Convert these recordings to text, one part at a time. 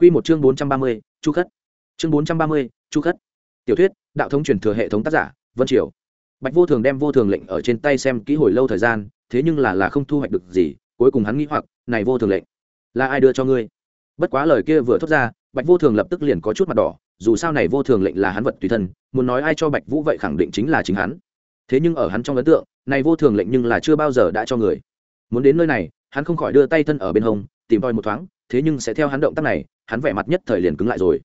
Quy một chương bốn trăm ba mươi, Chu Khất. Chương bốn trăm ba mươi, Chu Khất. Tiểu thuyết, đạo thống truyền thừa hệ thống tác giả, Vân Triều. Bạch Vô Thường đem vô thường lệnh ở trên tay xem kỹ hồi lâu thời gian, thế nhưng là là không thu hoạch được gì, cuối cùng hắn nghĩ hoặc, này vô thường lệnh, là ai đưa cho ngươi? Bất quá lời kia vừa thốt ra, Bạch Vô Thường lập tức liền có chút mặt đỏ, dù sao này vô thường lệnh là hắn vật tùy thân, muốn nói ai cho Bạch Vũ vậy khẳng định chính là chính hắn. Thế nhưng ở hắn trong ấn tượng, này vô thường lệnh nhưng là chưa bao giờ đã cho người. Muốn đến nơi này, hắn không khỏi đưa tay thân ở bên hông, tìm tòi một thoáng, thế nhưng sẽ theo hắn động tác này, hắn vẻ mặt nhất thời liền cứng lại rồi.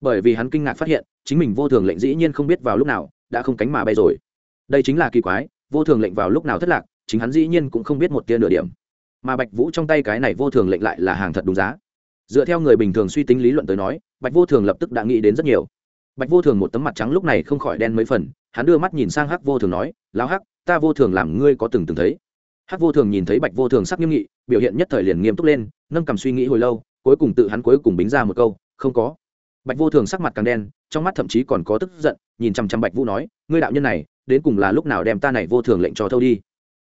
Bởi vì hắn kinh ngạc phát hiện chính mình vô thường lệnh dĩ nhiên không biết vào lúc nào đã không cánh mà bay rồi. Đây chính là kỳ quái vô thường lệnh vào lúc nào thất lạc chính hắn dĩ nhiên cũng không biết một tia nửa điểm. Mà bạch vũ trong tay cái này vô thường lệnh lại là hàng thật đúng giá. Dựa theo người bình thường suy tính lý luận tới nói bạch vô thường lập tức đã nghĩ đến rất nhiều. Bạch vô thường một tấm mặt trắng lúc này không khỏi đen mấy phần hắn đưa mắt nhìn sang hắc vô thường nói lão hắc ta vô thường làm ngươi có từng từng thấy hắc vô thường nhìn thấy bạch vô thường sắc nghiêm nghị, biểu hiện nhất thời liền nghiêm túc lên, nâng cầm suy nghĩ hồi lâu, cuối cùng tự hắn cuối cùng bính ra một câu, không có. Bạch vô thường sắc mặt càng đen, trong mắt thậm chí còn có tức giận, nhìn chăm chăm bạch vũ nói, ngươi đạo nhân này, đến cùng là lúc nào đem ta này vô thường lệnh cho thâu đi?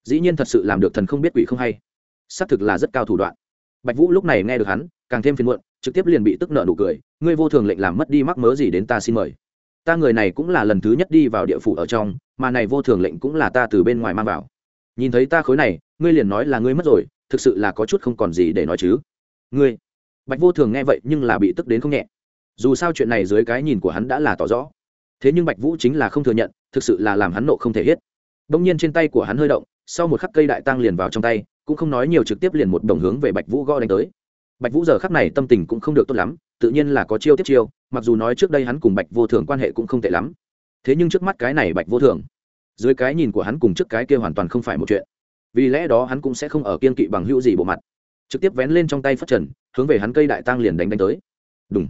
Dĩ nhiên thật sự làm được thần không biết quỷ không hay. Xác thực là rất cao thủ đoạn. Bạch vũ lúc này nghe được hắn, càng thêm phiền muộn, trực tiếp liền bị tức nợ nụ cười, ngươi vô thường lệnh làm mất đi mắc mớ gì đến ta xin mời. Ta người này cũng là lần thứ nhất đi vào địa phủ ở trong, mà này vô thường lệnh cũng là ta từ bên ngoài mang vào nhìn thấy ta khối này, ngươi liền nói là ngươi mất rồi, thực sự là có chút không còn gì để nói chứ. Ngươi. Bạch vô thường nghe vậy nhưng là bị tức đến không nhẹ. Dù sao chuyện này dưới cái nhìn của hắn đã là tỏ rõ. Thế nhưng bạch vũ chính là không thừa nhận, thực sự là làm hắn nộ không thể hết. Đông nhiên trên tay của hắn hơi động, sau một khắc cây đại tăng liền vào trong tay, cũng không nói nhiều trực tiếp liền một đồng hướng về bạch vũ gõ đánh tới. Bạch vũ giờ khắc này tâm tình cũng không được tốt lắm, tự nhiên là có chiêu tiếp chiêu, mặc dù nói trước đây hắn cùng bạch vô thường quan hệ cũng không tệ lắm. Thế nhưng trước mắt cái này bạch vô thường dưới cái nhìn của hắn cùng trước cái kia hoàn toàn không phải một chuyện. Vì lẽ đó hắn cũng sẽ không ở kiên kỵ bằng hữu gì bộ mặt. Trực tiếp vén lên trong tay phất trần, hướng về hắn cây đại tăng liền đánh đánh tới. Đúng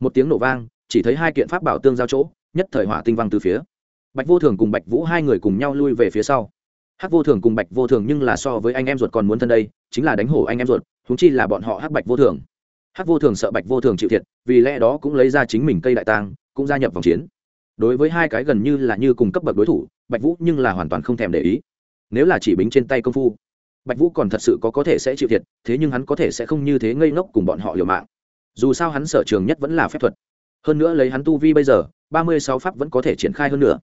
một tiếng nổ vang, chỉ thấy hai kiện pháp bảo tương giao chỗ, nhất thời hỏa tinh văng từ phía. Bạch vô thường cùng bạch vũ hai người cùng nhau lui về phía sau. Hắc vô thường cùng bạch vô thường nhưng là so với anh em ruột còn muốn thân đây, chính là đánh hổ anh em ruột thúng chi là bọn họ hắc bạch vô thường. Hắc vô thường sợ bạch vô thường chịu thiệt, vì lẽ đó cũng lấy ra chính mình cây đại tang, cũng gia nhập vòng chiến. Đối với hai cái gần như là như cùng cấp bậc đối thủ bạch vũ nhưng là hoàn toàn không thèm để ý. Nếu là chỉ bính trên tay công phu, bạch vũ còn thật sự có có thể sẽ chịu thiệt, thế nhưng hắn có thể sẽ không như thế ngây ngốc cùng bọn họ liều mạng. Dù sao hắn sở trường nhất vẫn là phép thuật. Hơn nữa lấy hắn tu vi bây giờ, ba mươi sáu pháp vẫn có thể triển khai hơn nữa.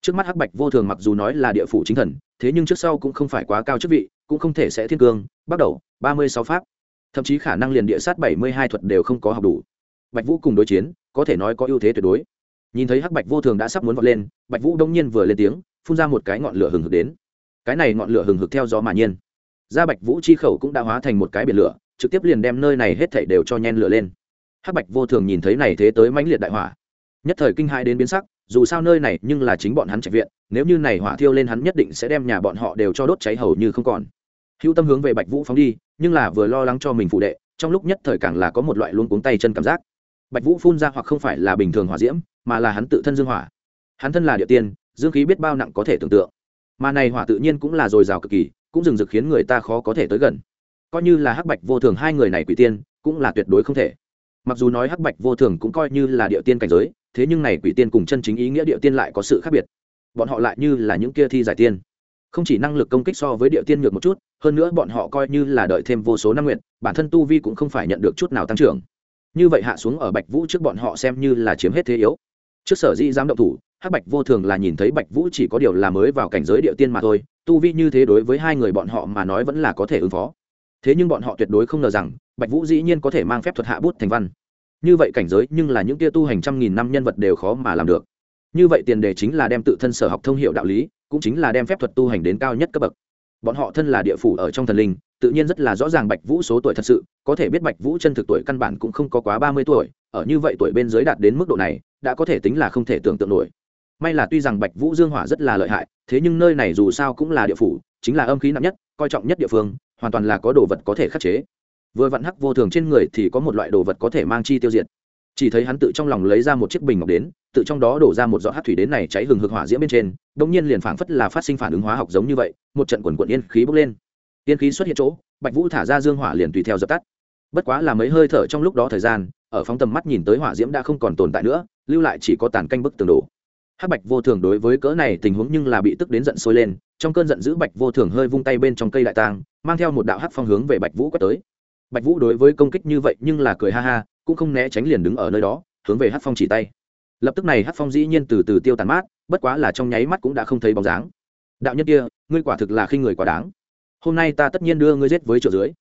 Trước mắt hắc bạch vô thường mặc dù nói là địa phủ chính thần, thế nhưng trước sau cũng không phải quá cao chức vị, cũng không thể sẽ thiên cương, bắt đầu, ba mươi sáu pháp. Thậm chí khả năng liền địa sát bảy mươi hai thuật đều không có học đủ. Bạch vũ cùng đối chiến, có thể nói có ưu thế tuyệt đối. Nhìn thấy hắc bạch vô thường đã sắp muốn vọt lên, bạch vũ đông nhiên vừa lên tiếng phun ra một cái ngọn lửa hừng hực đến. Cái này ngọn lửa hừng hực theo gió mà nhiên. Gia bạch vũ chi khẩu cũng đã hóa thành một cái biển lửa, trực tiếp liền đem nơi này hết thảy đều cho nhen lửa lên. Hắc bạch vô thường nhìn thấy này thế tới mãnh liệt đại hỏa. Nhất thời kinh hãi đến biến sắc, dù sao nơi này nhưng là chính bọn hắn trạch viện, nếu như này hỏa thiêu lên hắn nhất định sẽ đem nhà bọn họ đều cho đốt cháy hầu như không còn. Hữu tâm hướng về bạch vũ phóng đi, nhưng là vừa lo lắng cho mình phụ đệ, trong lúc nhất thời càng là có một loại luôn cuống tay chân cảm giác. Bạch vũ phun ra hoặc không phải là bình thường hỏa diễm, mà là hắn tự thân dương hỏa. Hắn thân là địa tiên dương khí biết bao nặng có thể tưởng tượng. Mà này hỏa tự nhiên cũng là dồi dào cực kỳ, cũng rừng rực khiến người ta khó có thể tới gần. Coi như là hắc bạch vô thường hai người này quỷ tiên, cũng là tuyệt đối không thể. Mặc dù nói hắc bạch vô thường cũng coi như là địa tiên cảnh giới, thế nhưng này quỷ tiên cùng chân chính ý nghĩa địa tiên lại có sự khác biệt. Bọn họ lại như là những kia thi giải tiên. Không chỉ năng lực công kích so với địa tiên ngược một chút, hơn nữa bọn họ coi như là đợi thêm vô số năm nguyện, bản thân tu vi cũng không phải nhận được chút nào tăng trưởng. Như vậy hạ xuống ở bạch vũ trước bọn họ xem như là chiếm hết thế yếu. Trước sở dĩ dám động thủ hắc bạch vô thường là nhìn thấy bạch vũ chỉ có điều là mới vào cảnh giới địa tiên mà thôi, tu vi như thế đối với hai người bọn họ mà nói vẫn là có thể ứng phó. Thế nhưng bọn họ tuyệt đối không ngờ rằng, bạch vũ dĩ nhiên có thể mang phép thuật hạ bút thành văn. Như vậy cảnh giới, nhưng là những tia tu hành trăm nghìn năm nhân vật đều khó mà làm được. Như vậy tiền đề chính là đem tự thân sở học thông hiệu đạo lý, cũng chính là đem phép thuật tu hành đến cao nhất cấp bậc. Bọn họ thân là địa phủ ở trong thần linh, tự nhiên rất là rõ ràng bạch vũ số tuổi thật sự, có thể biết bạch vũ chân thực tuổi căn bản cũng không có quá ba mươi tuổi, ở như vậy tuổi bên dưới đạt đến mức độ này, đã có thể tính là không thể tưởng tượng nổi may là tuy rằng bạch vũ dương hỏa rất là lợi hại, thế nhưng nơi này dù sao cũng là địa phủ, chính là âm khí nặng nhất, coi trọng nhất địa phương, hoàn toàn là có đồ vật có thể khắc chế. Vừa vặn hắc vô thường trên người thì có một loại đồ vật có thể mang chi tiêu diệt. Chỉ thấy hắn tự trong lòng lấy ra một chiếc bình ngọc đến, tự trong đó đổ ra một giọt hát thủy đến này cháy hừng hực hỏa diễm bên trên đ ỗ n g nhiên liền phảng phất là phát sinh phản ứng hóa học giống như vậy, một trận quần quận yên khí bốc lên. Yên khí xuất hiện chỗ, bạch vũ thả ra dương hỏa liền tùy theo dập tắt. Bất quá là mấy hơi thở trong lúc đó thời gian, ở phóng tầm mắt nhìn tới hỏa diễm đã không còn tồn tại nữa, lưu lại chỉ có tàn canh bức tường đổ hắc bạch vô thường đối với cỡ này tình huống nhưng là bị tức đến giận sôi lên, trong cơn giận dữ bạch vô thường hơi vung tay bên trong cây đại tang mang theo một đạo hắc phong hướng về bạch vũ quét tới. Bạch vũ đối với công kích như vậy nhưng là cười ha ha, cũng không né tránh liền đứng ở nơi đó, hướng về hắc phong chỉ tay. Lập tức này hắc phong dĩ nhiên từ từ tiêu tàn mát, bất quá là trong nháy mắt cũng đã không thấy bóng dáng. Đạo nhân kia, ngươi quả thực là khi người quá đáng. Hôm nay ta tất nhiên đưa ngươi giết với chỗ dưới.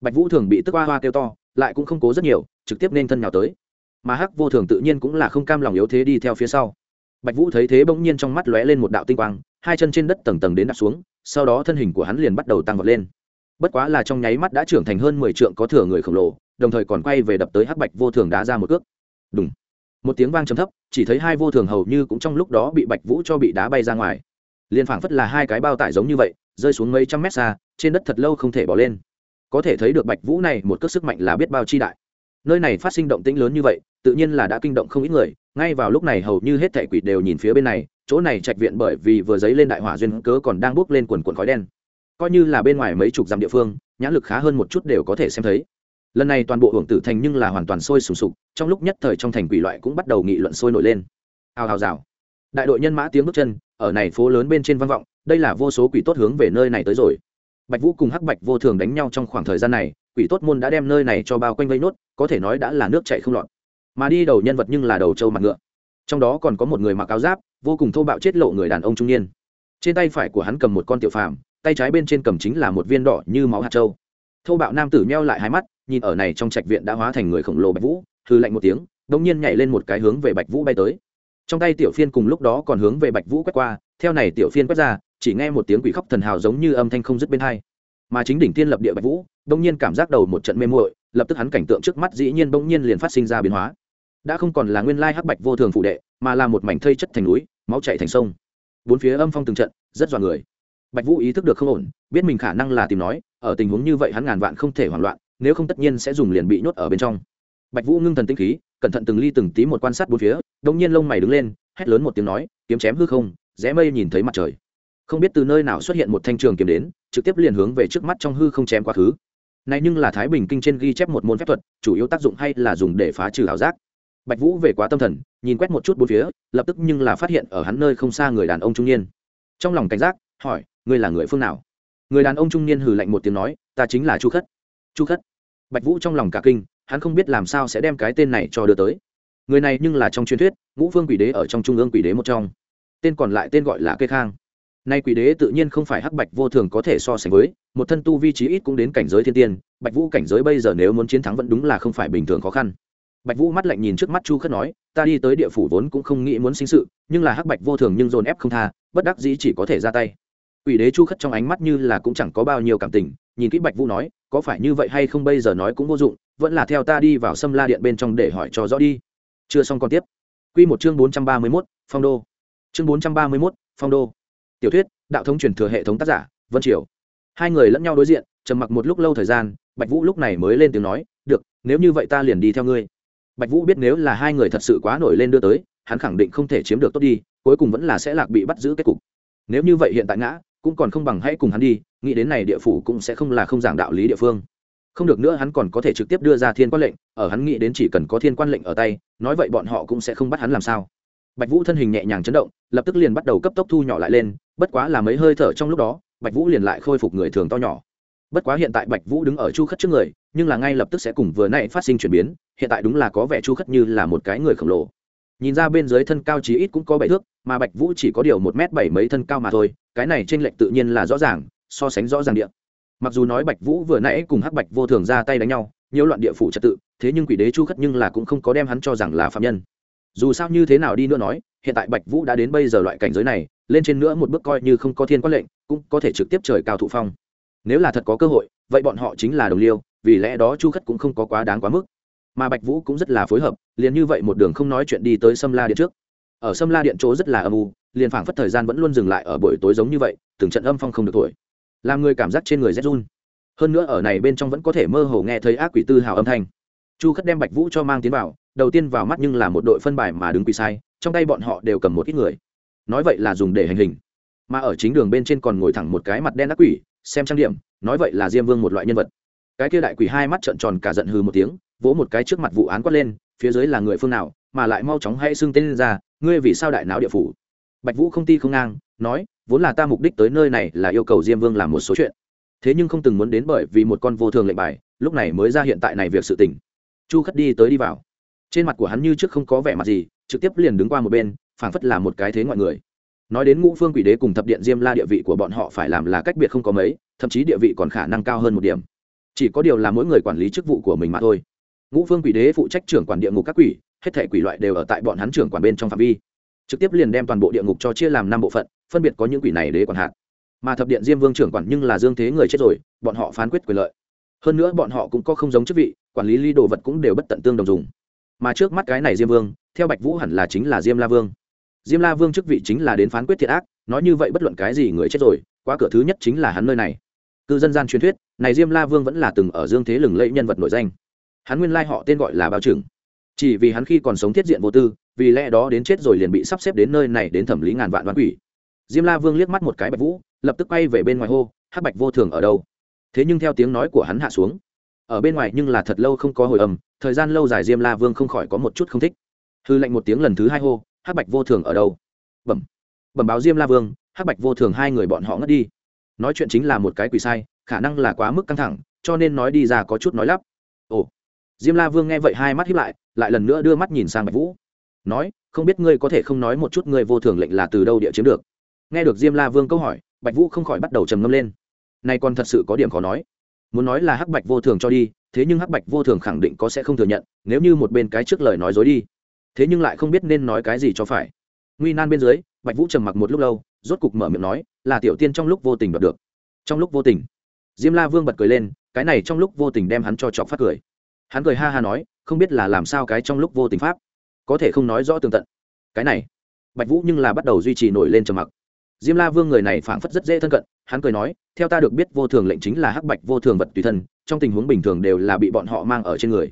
Bạch vũ thường bị tức hoa hoa kêu to, lại cũng không cố rất nhiều, trực tiếp nên thân nhào tới. Mà hắc vô thường tự nhiên cũng là không cam lòng yếu thế đi theo phía sau bạch vũ thấy thế bỗng nhiên trong mắt lóe lên một đạo tinh quang, hai chân trên đất tầng tầng đến đạp xuống, sau đó thân hình của hắn liền bắt đầu tăng vọt lên. Bất quá là trong nháy mắt đã trưởng thành hơn mười trượng có thừa người khổng lồ, đồng thời còn quay về đập tới hắc bạch vô thường đá ra một cước. Đúng một tiếng vang trầm thấp, chỉ thấy hai vô thường hầu như cũng trong lúc đó bị bạch vũ cho bị đá bay ra ngoài. Liền phảng phất là hai cái bao tải giống như vậy, rơi xuống mấy trăm mét xa, trên đất thật lâu không thể bỏ lên. Có thể thấy được bạch vũ này một cước sức mạnh là biết bao chi đại. Nơi này phát sinh động tĩnh lớn như vậy, tự nhiên là đã kinh động không ít người ngay vào lúc này hầu như hết thảy quỷ đều nhìn phía bên này, chỗ này trạch viện bởi vì vừa dấy lên đại hỏa duyên cớ còn đang bốc lên quần quần khói đen. Coi như là bên ngoài mấy chục dặm địa phương, nhãn lực khá hơn một chút đều có thể xem thấy. Lần này toàn bộ hưởng tử thành nhưng là hoàn toàn sôi sùng sục, trong lúc nhất thời trong thành quỷ loại cũng bắt đầu nghị luận sôi nổi lên. Hào hào rào. Đại đội nhân mã tiếng bước chân, ở này phố lớn bên trên vang vọng, đây là vô số quỷ tốt hướng về nơi này tới rồi. Bạch vũ cùng hắc bạch vô thường đánh nhau trong khoảng thời gian này, quỷ tốt môn đã đem nơi này cho bao quanh vây nốt, có thể nói đã là nước chạy không lọt mà đi đầu nhân vật nhưng là đầu trâu mặt ngựa. Trong đó còn có một người mặc áo giáp, vô cùng thô bạo chết lộ người đàn ông trung niên. Trên tay phải của hắn cầm một con tiểu phàm, tay trái bên trên cầm chính là một viên đỏ như máu hạt trâu. Thô bạo nam tử meo lại hai mắt, nhìn ở này trong trạch viện đã hóa thành người khổng lồ bạch vũ hư lạnh một tiếng đông nhiên nhảy lên một cái hướng về bạch vũ bay tới. Trong tay tiểu phiên cùng lúc đó còn hướng về bạch vũ quét qua, theo này tiểu phiên quét ra, chỉ nghe một tiếng quỷ khóc thần hào giống như âm thanh không dứt bên hai. Mà chính đỉnh tiên lập địa bạch vũ đông nhiên cảm giác đầu một trận mê muội, lập tức hắn cảnh tượng trước mắt dĩ nhiên bỗng nhiên liền phát sinh ra biến hóa đã không còn là nguyên lai hắc bạch vô thường phụ đệ, mà là một mảnh thây chất thành núi, máu chảy thành sông. Bốn phía âm phong từng trận, rất dọa người. Bạch vũ ý thức được không ổn, biết mình khả năng là tìm nói, ở tình huống như vậy hắn ngàn vạn không thể hoảng loạn, nếu không tất nhiên sẽ dùng liền bị nhốt ở bên trong. Bạch vũ ngưng thần tinh khí, cẩn thận từng ly từng tí một quan sát bốn phía đông nhiên lông mày đứng lên, hét lớn một tiếng nói, kiếm chém hư không, rẽ mây nhìn thấy mặt trời. Không biết từ nơi nào xuất hiện một thanh trường kiếm đến, trực tiếp liền hướng về trước mắt trong hư không chém quá khứ. Này nhưng là thái bình kinh trên ghi chép một môn phép thuật, chủ yếu tác dụng hay là dùng để phá trừ ảo giác bạch vũ về quá tâm thần, nhìn quét một chút bốn phía, lập tức nhưng là phát hiện ở hắn nơi không xa người đàn ông trung niên. Trong lòng cảnh giác, hỏi, ngươi là người phương nào? Người đàn ông trung niên hừ lạnh một tiếng nói, ta chính là chu khất. Chu khất? Bạch vũ trong lòng cả kinh, hắn không biết làm sao sẽ đem cái tên này cho đưa tới. Người này nhưng là trong truyền thuyết, ngũ vương quỷ đế ở trong trung ương quỷ đế một trong. Tên còn lại tên gọi là kê khang. Nay quỷ đế tự nhiên không phải hắc bạch vô thường có thể so sánh với, một thân tu vi trí ít cũng đến cảnh giới thiên tiên, bạch vũ cảnh giới bây giờ nếu muốn chiến thắng vẫn đúng là không phải bình thường khó khăn bạch vũ mắt lạnh nhìn trước mắt chu khất nói ta đi tới địa phủ vốn cũng không nghĩ muốn sinh sự nhưng là hắc bạch vô thường nhưng dồn ép không tha bất đắc dĩ chỉ có thể ra tay quỷ đế chu khất trong ánh mắt như là cũng chẳng có bao nhiêu cảm tình nhìn kỹ bạch vũ nói có phải như vậy hay không bây giờ nói cũng vô dụng vẫn là theo ta đi vào sâm la điện bên trong để hỏi cho rõ đi chưa xong còn tiếp Quy một chương bốn trăm ba mươi 431, Phong đô. Chương bốn trăm ba mươi 431, Phong đô. Tiểu thuyết, đạo thống truyền thừa hệ thống tác giả, Vân Triều. Hai người lẫn nhau đối diện, trầm mặc một lúc lâu thời gian, Bạch Vũ lúc này mới lên tiếng nói, "Được, nếu như vậy ta liền đi theo ngươi." Bạch Vũ biết nếu là hai người thật sự quá nổi lên đưa tới, hắn khẳng định không thể chiếm được tốt đi, cuối cùng vẫn là sẽ lạc bị bắt giữ kết cục. Nếu như vậy hiện tại ngã, cũng còn không bằng hãy cùng hắn đi, nghĩ đến này địa phủ cũng sẽ không là không giảng đạo lý địa phương. Không được nữa hắn còn có thể trực tiếp đưa ra thiên quan lệnh ở hắn nghĩ đến chỉ cần có thiên quan lệnh ở tay nói vậy bọn họ cũng sẽ không bắt hắn làm sao. Bạch vũ thân hình nhẹ nhàng chấn động lập tức liền bắt đầu cấp tốc thu nhỏ lại lên bất quá là mấy hơi thở trong lúc đó bạch vũ liền lại khôi phục người thường to nhỏ. Bất quá hiện tại bạch vũ đứng ở chu khất trước người nhưng là ngay lập tức sẽ cùng vừa nãy phát sinh chuyển biến, hiện tại đúng là có vẻ chu khất như là một cái người khổng lồ. Nhìn ra bên dưới thân cao chí ít cũng có bảy thước, mà bạch vũ chỉ có điều một m bảy mấy thân cao mà thôi, cái này t r ê n lệch tự nhiên là rõ ràng, so sánh rõ ràng địa. Mặc dù nói bạch vũ vừa nãy cùng hắc bạch vô thường ra tay đánh nhau nhiều loạn địa phủ trật tự, thế nhưng quỷ đế chu khất nhưng là cũng không có đem hắn cho rằng là phạm nhân. Dù sao như thế nào đi nữa nói, hiện tại bạch vũ đã đến bây giờ loại cảnh giới này, lên trên nữa một bước coi như không có thiên quan lệnh, cũng có thể trực tiếp trời cao thụ phong. Nếu là thật có cơ hội, vậy bọn họ chính là đồng liêu vì lẽ đó chu khất cũng không có quá đáng quá mức. Mà bạch vũ cũng rất là phối hợp, liền như vậy một đường không nói chuyện đi tới sâm la điện trước. Ở sâm la điện chỗ rất là âm u, liền phảng phất thời gian vẫn luôn dừng lại ở buổi tối giống như vậy, từng trận âm phong không được thổi, làm người cảm giác trên người rét run. Hơn nữa ở này bên trong vẫn có thể mơ hồ nghe thấy ác quỷ tư hào âm thanh. Chu khất đem bạch vũ cho mang tiến vào, đầu tiên vào mắt nhưng là một đội phân bài mà đứng quỳ sai, trong tay bọn họ đều cầm một ít người. Nói vậy là dùng để hành hình. Mà ở chính đường bên trên còn ngồi thẳng một cái mặt đen ác quỷ, xem trang điểm, nói vậy là diêm vương một loại nhân vật cái kia đại quỷ hai mắt trợn tròn cả giận hừ một tiếng, vỗ một cái trước mặt vụ án quát lên, phía dưới là người phương nào, mà lại mau chóng hay xưng tên lên ra, ngươi vì sao đại não địa phủ? Bạch vũ không ti không ngang, nói, vốn là ta mục đích tới nơi này là yêu cầu diêm vương làm một số chuyện. Thế nhưng không từng muốn đến bởi vì một con vô thường lệnh bài, lúc này mới ra hiện tại này việc sự tình. Chu khất đi tới đi vào. Trên mặt của hắn như trước không có vẻ mặt gì, trực tiếp liền đứng qua một bên, phảng phất là một cái thế ngoại người. Nói đến ngũ phương quỷ đế cùng thập điện diêm la địa vị của bọn họ phải làm là cách biệt không có mấy, thậm chí địa vị còn khả năng cao hơn một điểm chỉ có điều là mỗi người quản lý chức vụ của mình mà thôi. Ngũ phương quỷ đế phụ trách trưởng quản địa ngục các quỷ, hết thể quỷ loại đều ở tại bọn hắn trưởng quản bên trong phạm vi. Trực tiếp liền đem toàn bộ địa ngục cho chia làm năm bộ phận, phân biệt có những quỷ này đế quản hạt. Mà thập điện diêm vương trưởng quản nhưng là dương thế người chết rồi, bọn họ phán quyết quyền lợi. Hơn nữa bọn họ cũng có không giống chức vị, quản lý ly đồ vật cũng đều bất tận tương đồng dùng. Mà trước mắt cái này diêm vương, theo bạch vũ hẳn là chính là diêm la vương. Diêm la vương chức vị chính là đến phán quyết thiệt ác, nói như vậy bất luận cái gì người chết rồi qua cửa thứ nhất chính là hắn nơi này cư dân gian truyền thuyết, này diêm la vương vẫn là từng ở dương thế lừng lẫy nhân vật nổi danh. Hắn nguyên lai họ tên gọi là bao trừng chỉ vì hắn khi còn sống thiết diện vô tư, vì lẽ đó đến chết rồi liền bị sắp xếp đến nơi này đến thẩm lý ngàn vạn đoán quỷ. Diêm la vương liếc mắt một cái bạch vũ, lập tức quay về bên ngoài hô, hắc bạch vô thường ở đâu? Thế nhưng theo tiếng nói của hắn hạ xuống, ở bên ngoài nhưng là thật lâu không có hồi âm, thời gian lâu dài diêm la vương không khỏi có một chút không thích. Hư lệnh một tiếng lần thứ hai hô, hắc bạch vô thường ở đâu? Bẩm. Bẩm báo diêm la vương, hắc bạch vô thường, hai người bọn họ ngất đi nói chuyện chính là một cái quỷ sai, khả năng là quá mức căng thẳng, cho nên nói đi ra có chút nói lắp. Ồ, diêm la vương nghe vậy hai mắt hiếp lại lại lần nữa đưa mắt nhìn sang bạch vũ. Nói, không biết ngươi có thể không nói một chút ngươi vô thường lệnh là từ đâu địa chiếm được. Nghe được diêm la vương câu hỏi, bạch vũ không khỏi bắt đầu trầm ngâm lên. Nay còn thật sự có điểm khó nói. Muốn nói là hắc bạch vô thường cho đi, thế nhưng hắc bạch vô thường khẳng định có sẽ không thừa nhận, nếu như một bên cái trước lời nói dối đi. Thế nhưng lại không biết nên nói cái gì cho phải nguy nan bên dưới, bạch vũ trầm mặc một lúc lâu, rốt cục mở miệng nói, là tiểu tiên trong lúc vô tình đoạt được. Trong lúc vô tình? Diêm la vương bật cười lên, cái này trong lúc vô tình đem hắn cho chọc phát cười. Hắn cười ha ha nói, không biết là làm sao cái trong lúc vô tình pháp? Có thể không nói rõ tường tận. Cái này? Bạch vũ nhưng là bắt đầu duy trì nổi lên trầm mặc. Diêm la vương người này phảng phất rất dễ thân cận, hắn cười nói, theo ta được biết vô thường lệnh chính là hắc bạch vô thường vật tùy thân, trong tình huống bình thường đều là bị bọn họ mang ở trên người.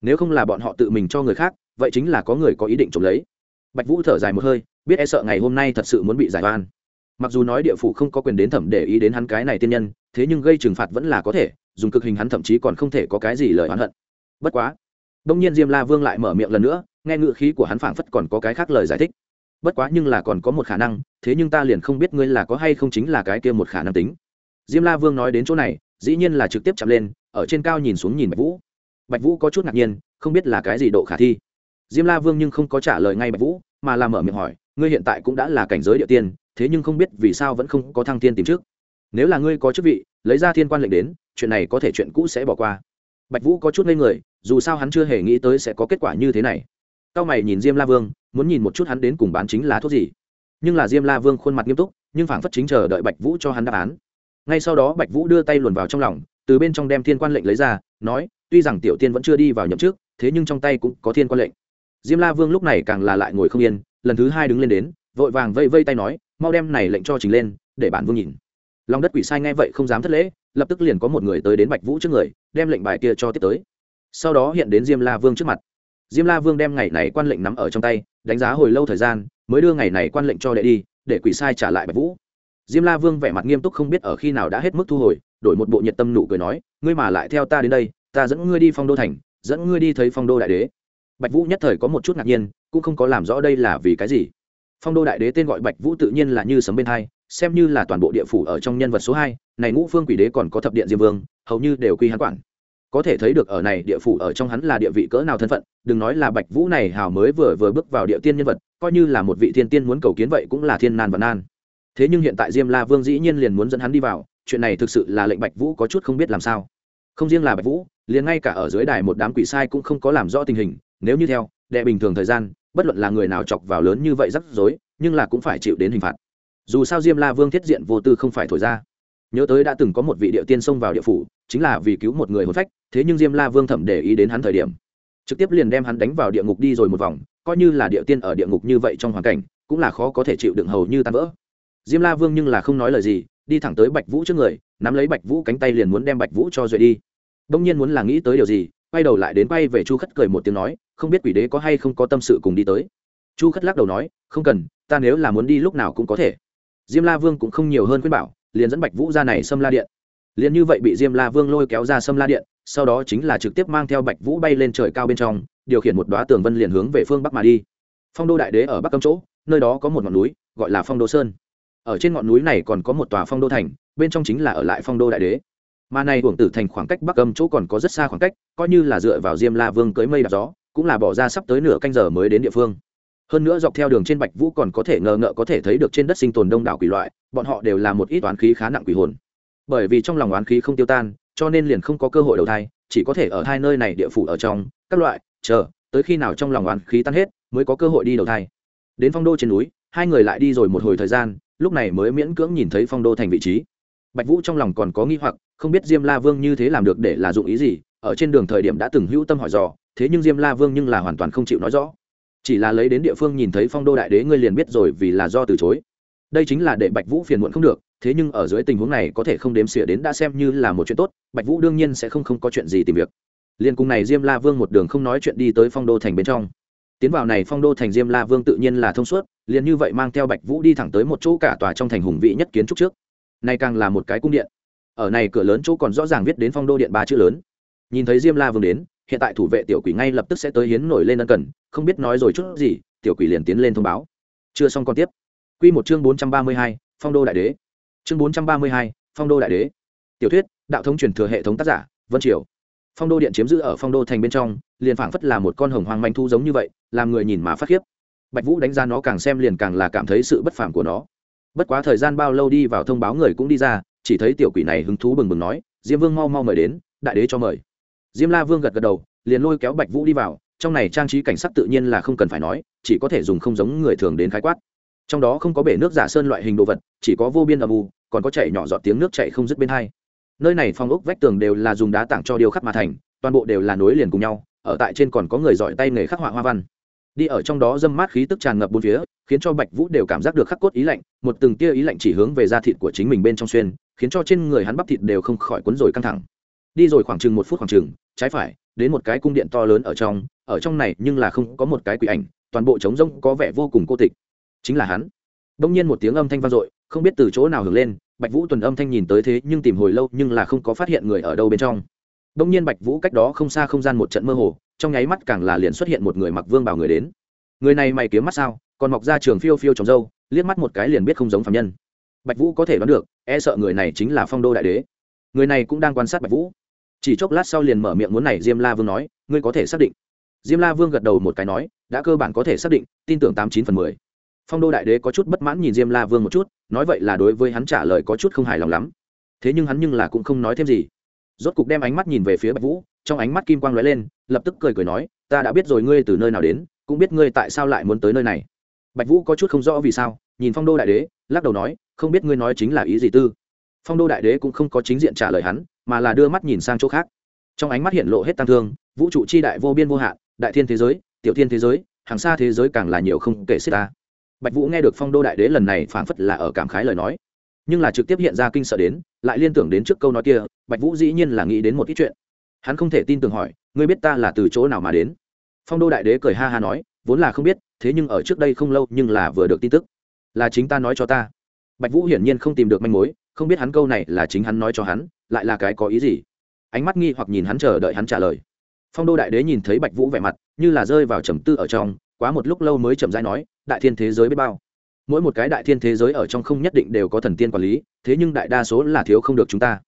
Nếu không là bọn họ tự mình cho người khác, vậy chính là có người có ý định trộm lấy bạch vũ thở dài một hơi, biết e sợ ngày hôm nay thật sự muốn bị giải oan. Mặc dù nói địa phủ không có quyền đến thẩm để ý đến hắn cái này tiên nhân, thế nhưng gây trừng phạt vẫn là có thể, dùng cực hình hắn thậm chí còn không thể có cái gì lời oán hận. Bất quá, đông nhiên diêm la vương lại mở miệng lần nữa, nghe ngựa khí của hắn phảng phất còn có cái khác lời giải thích. Bất quá nhưng là còn có một khả năng, thế nhưng ta liền không biết ngươi là có hay không chính là cái kia một khả năng tính. Diêm la vương nói đến chỗ này, dĩ nhiên là trực tiếp chạm lên, ở trên cao nhìn xuống nhìn bạch vũ. Bạch vũ có chút ngạc nhiên, không biết là cái gì độ khả thi diêm la vương nhưng không có trả lời ngay bạch vũ, mà làm mở miệng hỏi, ngươi hiện tại cũng đã là cảnh giới địa tiên, thế nhưng không biết vì sao vẫn không có thăng tiên tìm trước. Nếu là ngươi có chức vị, lấy ra thiên quan lệnh đến, chuyện này có thể chuyện cũ sẽ bỏ qua. Bạch vũ có chút ngây người, dù sao hắn chưa hề nghĩ tới sẽ có kết quả như thế này. Cao mày nhìn diêm la vương, muốn nhìn một chút hắn đến cùng bán chính là thuốc gì. Nhưng là diêm la vương khuôn mặt nghiêm túc, nhưng phảng phất chính chờ đợi bạch vũ cho hắn đáp án. Ngay sau đó bạch vũ đưa tay luồn vào trong lòng, từ bên trong đem thiên quan lệnh lấy ra, nói, tuy rằng tiểu tiên vẫn chưa đi vào nhậm chức, thế nhưng trong tay cũng có thiên quan lệnh diêm la vương lúc này càng là lại ngồi không yên, lần thứ hai đứng lên đến, vội vàng vây vây tay nói, mau đem này lệnh cho trình lên, để bản vương nhìn. Lòng đất quỷ sai nghe vậy không dám thất lễ, lập tức liền có một người tới đến bạch vũ trước người, đem lệnh bài kia cho tiếp tới. Sau đó hiện đến diêm la vương trước mặt. Diêm la vương đem ngày này quan lệnh nắm ở trong tay, đánh giá hồi lâu thời gian, mới đưa ngày này quan lệnh cho đệ đi, để quỷ sai trả lại bạch vũ. Diêm la vương vẻ mặt nghiêm túc không biết ở khi nào đã hết mức thu hồi, đổi một bộ nhiệt tâm nụ cười nói, ngươi mà lại theo ta đến đây, ta dẫn ngươi đi phong đô thành, dẫn ngươi đi thấy phong đô đại đế bạch vũ nhất thời có một chút ngạc nhiên, cũng không có làm rõ đây là vì cái gì. Phong đô đại đế tên gọi bạch vũ tự nhiên là như sấm bên hai, xem như là toàn bộ địa phủ ở trong nhân vật số hai, này ngũ phương quỷ đế còn có thập điện diêm vương, hầu như đều quy hắn quản. Có thể thấy được ở này địa phủ ở trong hắn là địa vị cỡ nào thân phận, đừng nói là bạch vũ này hào mới vừa vừa bước vào địa tiên nhân vật, coi như là một vị thiên tiên muốn cầu kiến vậy cũng là thiên nan và nan. Thế nhưng hiện tại diêm la vương dĩ nhiên liền muốn dẫn hắn đi vào, chuyện này thực sự là lệnh bạch vũ có chút không biết làm sao. Không riêng là bạch vũ, liền ngay cả ở dưới đài một đám quỷ sai cũng không có làm rõ tình hình nếu như theo, đệ bình thường thời gian, bất luận là người nào chọc vào lớn như vậy rắc rối, nhưng là cũng phải chịu đến hình phạt. Dù sao diêm la vương thiết diện vô tư không phải thổi ra. Nhớ tới đã từng có một vị địa tiên xông vào địa phủ, chính là vì cứu một người hồn phách, thế nhưng diêm la vương thẩm để ý đến hắn thời điểm. Trực tiếp liền đem hắn đánh vào địa ngục đi rồi một vòng, coi như là địa tiên ở địa ngục như vậy trong hoàn cảnh, cũng là khó có thể chịu đựng hầu như tan vỡ. Diêm la vương nhưng là không nói lời gì, đi thẳng tới bạch vũ trước người, nắm lấy bạch vũ cánh tay liền muốn đem bạch vũ cho duệ đi. Đông nhiên muốn là nghĩ tới điều gì, quay đầu lại đến quay về chu khất cười một tiếng nói không biết quỷ đế có hay không có tâm sự cùng đi tới. Chu khất lắc đầu nói, không cần, ta nếu là muốn đi lúc nào cũng có thể. Diêm la vương cũng không nhiều hơn khuyên bảo, liền dẫn bạch vũ ra này xâm la điện. Liền như vậy bị diêm la vương lôi kéo ra xâm la điện, sau đó chính là trực tiếp mang theo bạch vũ bay lên trời cao bên trong, điều khiển một đoá tường vân liền hướng về phương bắc mà đi. Phong đô đại đế ở bắc cấm chỗ, nơi đó có một ngọn núi, gọi là phong đô sơn. Ở trên ngọn núi này còn có một tòa phong đô thành, bên trong chính là ở lại phong đô đại đế. Mà này uổng tử thành khoảng cách bắc âm chỗ còn có rất xa khoảng cách, coi như là dựa vào diêm la vương cưới mây đạp gió cũng là bỏ ra sắp tới nửa canh giờ mới đến địa phương. Hơn nữa dọc theo đường trên bạch vũ còn có thể ngờ ngợ có thể thấy được trên đất sinh tồn đông đảo quỷ loại, bọn họ đều là một ít oán khí khá nặng quỷ hồn. Bởi vì trong lòng oán khí không tiêu tan, cho nên liền không có cơ hội đầu thai, chỉ có thể ở hai nơi này địa phủ ở trong, các loại, chờ, tới khi nào trong lòng oán khí tan hết, mới có cơ hội đi đầu thai. Đến phong đô trên núi, hai người lại đi rồi một hồi thời gian, lúc này mới miễn cưỡng nhìn thấy phong đô thành vị trí. Bạch vũ trong lòng còn có nghi hoặc, không biết diêm la vương như thế làm được để là dụng ý gì, ở trên đường thời điểm đã từng hữu tâm hỏi dò thế nhưng diêm la vương nhưng là hoàn toàn không chịu nói rõ. Chỉ là lấy đến địa phương nhìn thấy phong đô đại đế ngươi liền biết rồi vì là do từ chối. Đây chính là để bạch vũ phiền muộn không được, thế nhưng ở dưới tình huống này có thể không đếm xỉa đến đã xem như là một chuyện tốt, bạch vũ đương nhiên sẽ không không có chuyện gì tìm việc. Liên cùng này diêm la vương một đường không nói chuyện đi tới phong đô thành bên trong. Tiến vào này phong đô thành diêm la vương tự nhiên là thông suốt, liền như vậy mang theo bạch vũ đi thẳng tới một chỗ cả tòa trong thành hùng vị nhất kiến trúc trước. Nay càng là một cái cung điện. Ở này cửa lớn chỗ còn rõ ràng viết đến phong đô điện ba chữ lớn. Nhìn thấy diêm la vương đến hiện tại thủ vệ tiểu quỷ ngay lập tức sẽ tới hiến nổi lên ân cần, không biết nói rồi chút gì, tiểu quỷ liền tiến lên thông báo. Chưa xong còn tiếp. Quy một chương bốn trăm ba mươi hai, phong đô đại đế. Chương bốn trăm ba mươi hai, phong đô đại đế. Tiểu thuyết, đạo thống truyền thừa hệ thống tác giả, vân triều. Phong đô điện chiếm giữ ở phong đô thành bên trong, liền phảng phất là một con hồng hoang manh thu giống như vậy, làm người nhìn mà phát khiếp. Bạch vũ đánh giá nó càng xem liền càng là cảm thấy sự bất phàm của nó. Bất quá thời gian bao lâu đi vào thông báo người cũng đi ra, chỉ thấy tiểu quỷ này hứng thú bừng bừng nói, diêm vương mau mau mời đến, đại đế cho mời diêm la vương gật gật đầu, liền lôi kéo bạch vũ đi vào, trong này trang trí cảnh sắc tự nhiên là không cần phải nói, chỉ có thể dùng không giống người thường đến khái quát. Trong đó không có bể nước giả sơn loại hình đồ vật, chỉ có vô biên âm u, còn có chảy nhỏ giọt tiếng nước chảy không dứt bên hai. Nơi này phong ốc vách tường đều là dùng đá tảng cho điêu khắc mà thành, toàn bộ đều là nối liền cùng nhau, ở tại trên còn có người giỏi tay nghề khắc họa hoa văn. Đi ở trong đó dâm mát khí tức tràn ngập bốn phía, khiến cho bạch vũ đều cảm giác được khắc cốt ý lạnh, một từng tia ý lạnh chỉ hướng về da thịt của chính mình bên trong xuyên, khiến cho trên người hắn bắp thịt đều không khỏi cuốn rồi căng thẳng đi rồi khoảng chừng một phút khoảng chừng, trái phải, đến một cái cung điện to lớn ở trong ở trong này nhưng là không có một cái quỷ ảnh, toàn bộ trống rông có vẻ vô cùng cô tịch. Chính là hắn. Đông nhiên một tiếng âm thanh vang dội, không biết từ chỗ nào hưởng lên, bạch vũ tuần âm thanh nhìn tới thế nhưng tìm hồi lâu nhưng là không có phát hiện người ở đâu bên trong. Đông nhiên bạch vũ cách đó không xa không gian một trận mơ hồ, trong nháy mắt càng là liền xuất hiện một người mặc vương bảo người đến. Người này mày kiếm mắt sao, còn mọc ra trường phiêu phiêu trồng dâu liếc mắt một cái liền biết không giống phạm nhân. Bạch vũ có thể đoán được e sợ người này chính là phong đô đại đế. Người này cũng đang quan sát bạch vũ chỉ chốc lát sau liền mở miệng muốn này diêm la vương nói, ngươi có thể xác định. Diêm la vương gật đầu một cái nói, đã cơ bản có thể xác định, tin tưởng tám chín phần mười. Phong đô đại đế có chút bất mãn nhìn diêm la vương một chút, nói vậy là đối với hắn trả lời có chút không hài lòng lắm. Thế nhưng hắn nhưng là cũng không nói thêm gì. Rốt cục đem ánh mắt nhìn về phía bạch vũ, trong ánh mắt kim quang lóe lên, lập tức cười cười nói, ta đã biết rồi ngươi từ nơi nào đến, cũng biết ngươi tại sao lại muốn tới nơi này. Bạch vũ có chút không rõ vì sao, nhìn phong đô đại đế, lắc đầu nói, không biết ngươi nói chính là ý gì tư? Phong đô đại đế cũng không có chính diện trả lời hắn, mà là đưa mắt nhìn sang chỗ khác. Trong ánh mắt hiện lộ hết tăng thương, vũ trụ chi đại vô biên vô hạn, đại thiên thế giới, tiểu thiên thế giới, hàng xa thế giới càng là nhiều không kể xích ta. Bạch vũ nghe được phong đô đại đế lần này phảng phất là ở cảm khái lời nói, nhưng là trực tiếp hiện ra kinh sợ đến, lại liên tưởng đến trước câu nói kia, bạch vũ dĩ nhiên là nghĩ đến một ít chuyện. Hắn không thể tin tưởng hỏi, ngươi biết ta là từ chỗ nào mà đến? Phong đô đại đế cười ha ha nói, vốn là không biết, thế nhưng ở trước đây không lâu nhưng là vừa được tin tức. Là chính ta nói cho ta. Bạch vũ hiển nhiên không tìm được manh mối không biết hắn câu này là chính hắn nói cho hắn, lại là cái có ý gì. Ánh mắt nghi hoặc nhìn hắn chờ đợi hắn trả lời. Phong đô đại đế nhìn thấy bạch vũ vẻ mặt, như là rơi vào trầm tư ở trong, quá một lúc lâu mới chậm rãi nói, đại thiên thế giới biết bao. Mỗi một cái đại thiên thế giới ở trong không nhất định đều có thần tiên quản lý, thế nhưng đại đa số là thiếu không được chúng ta.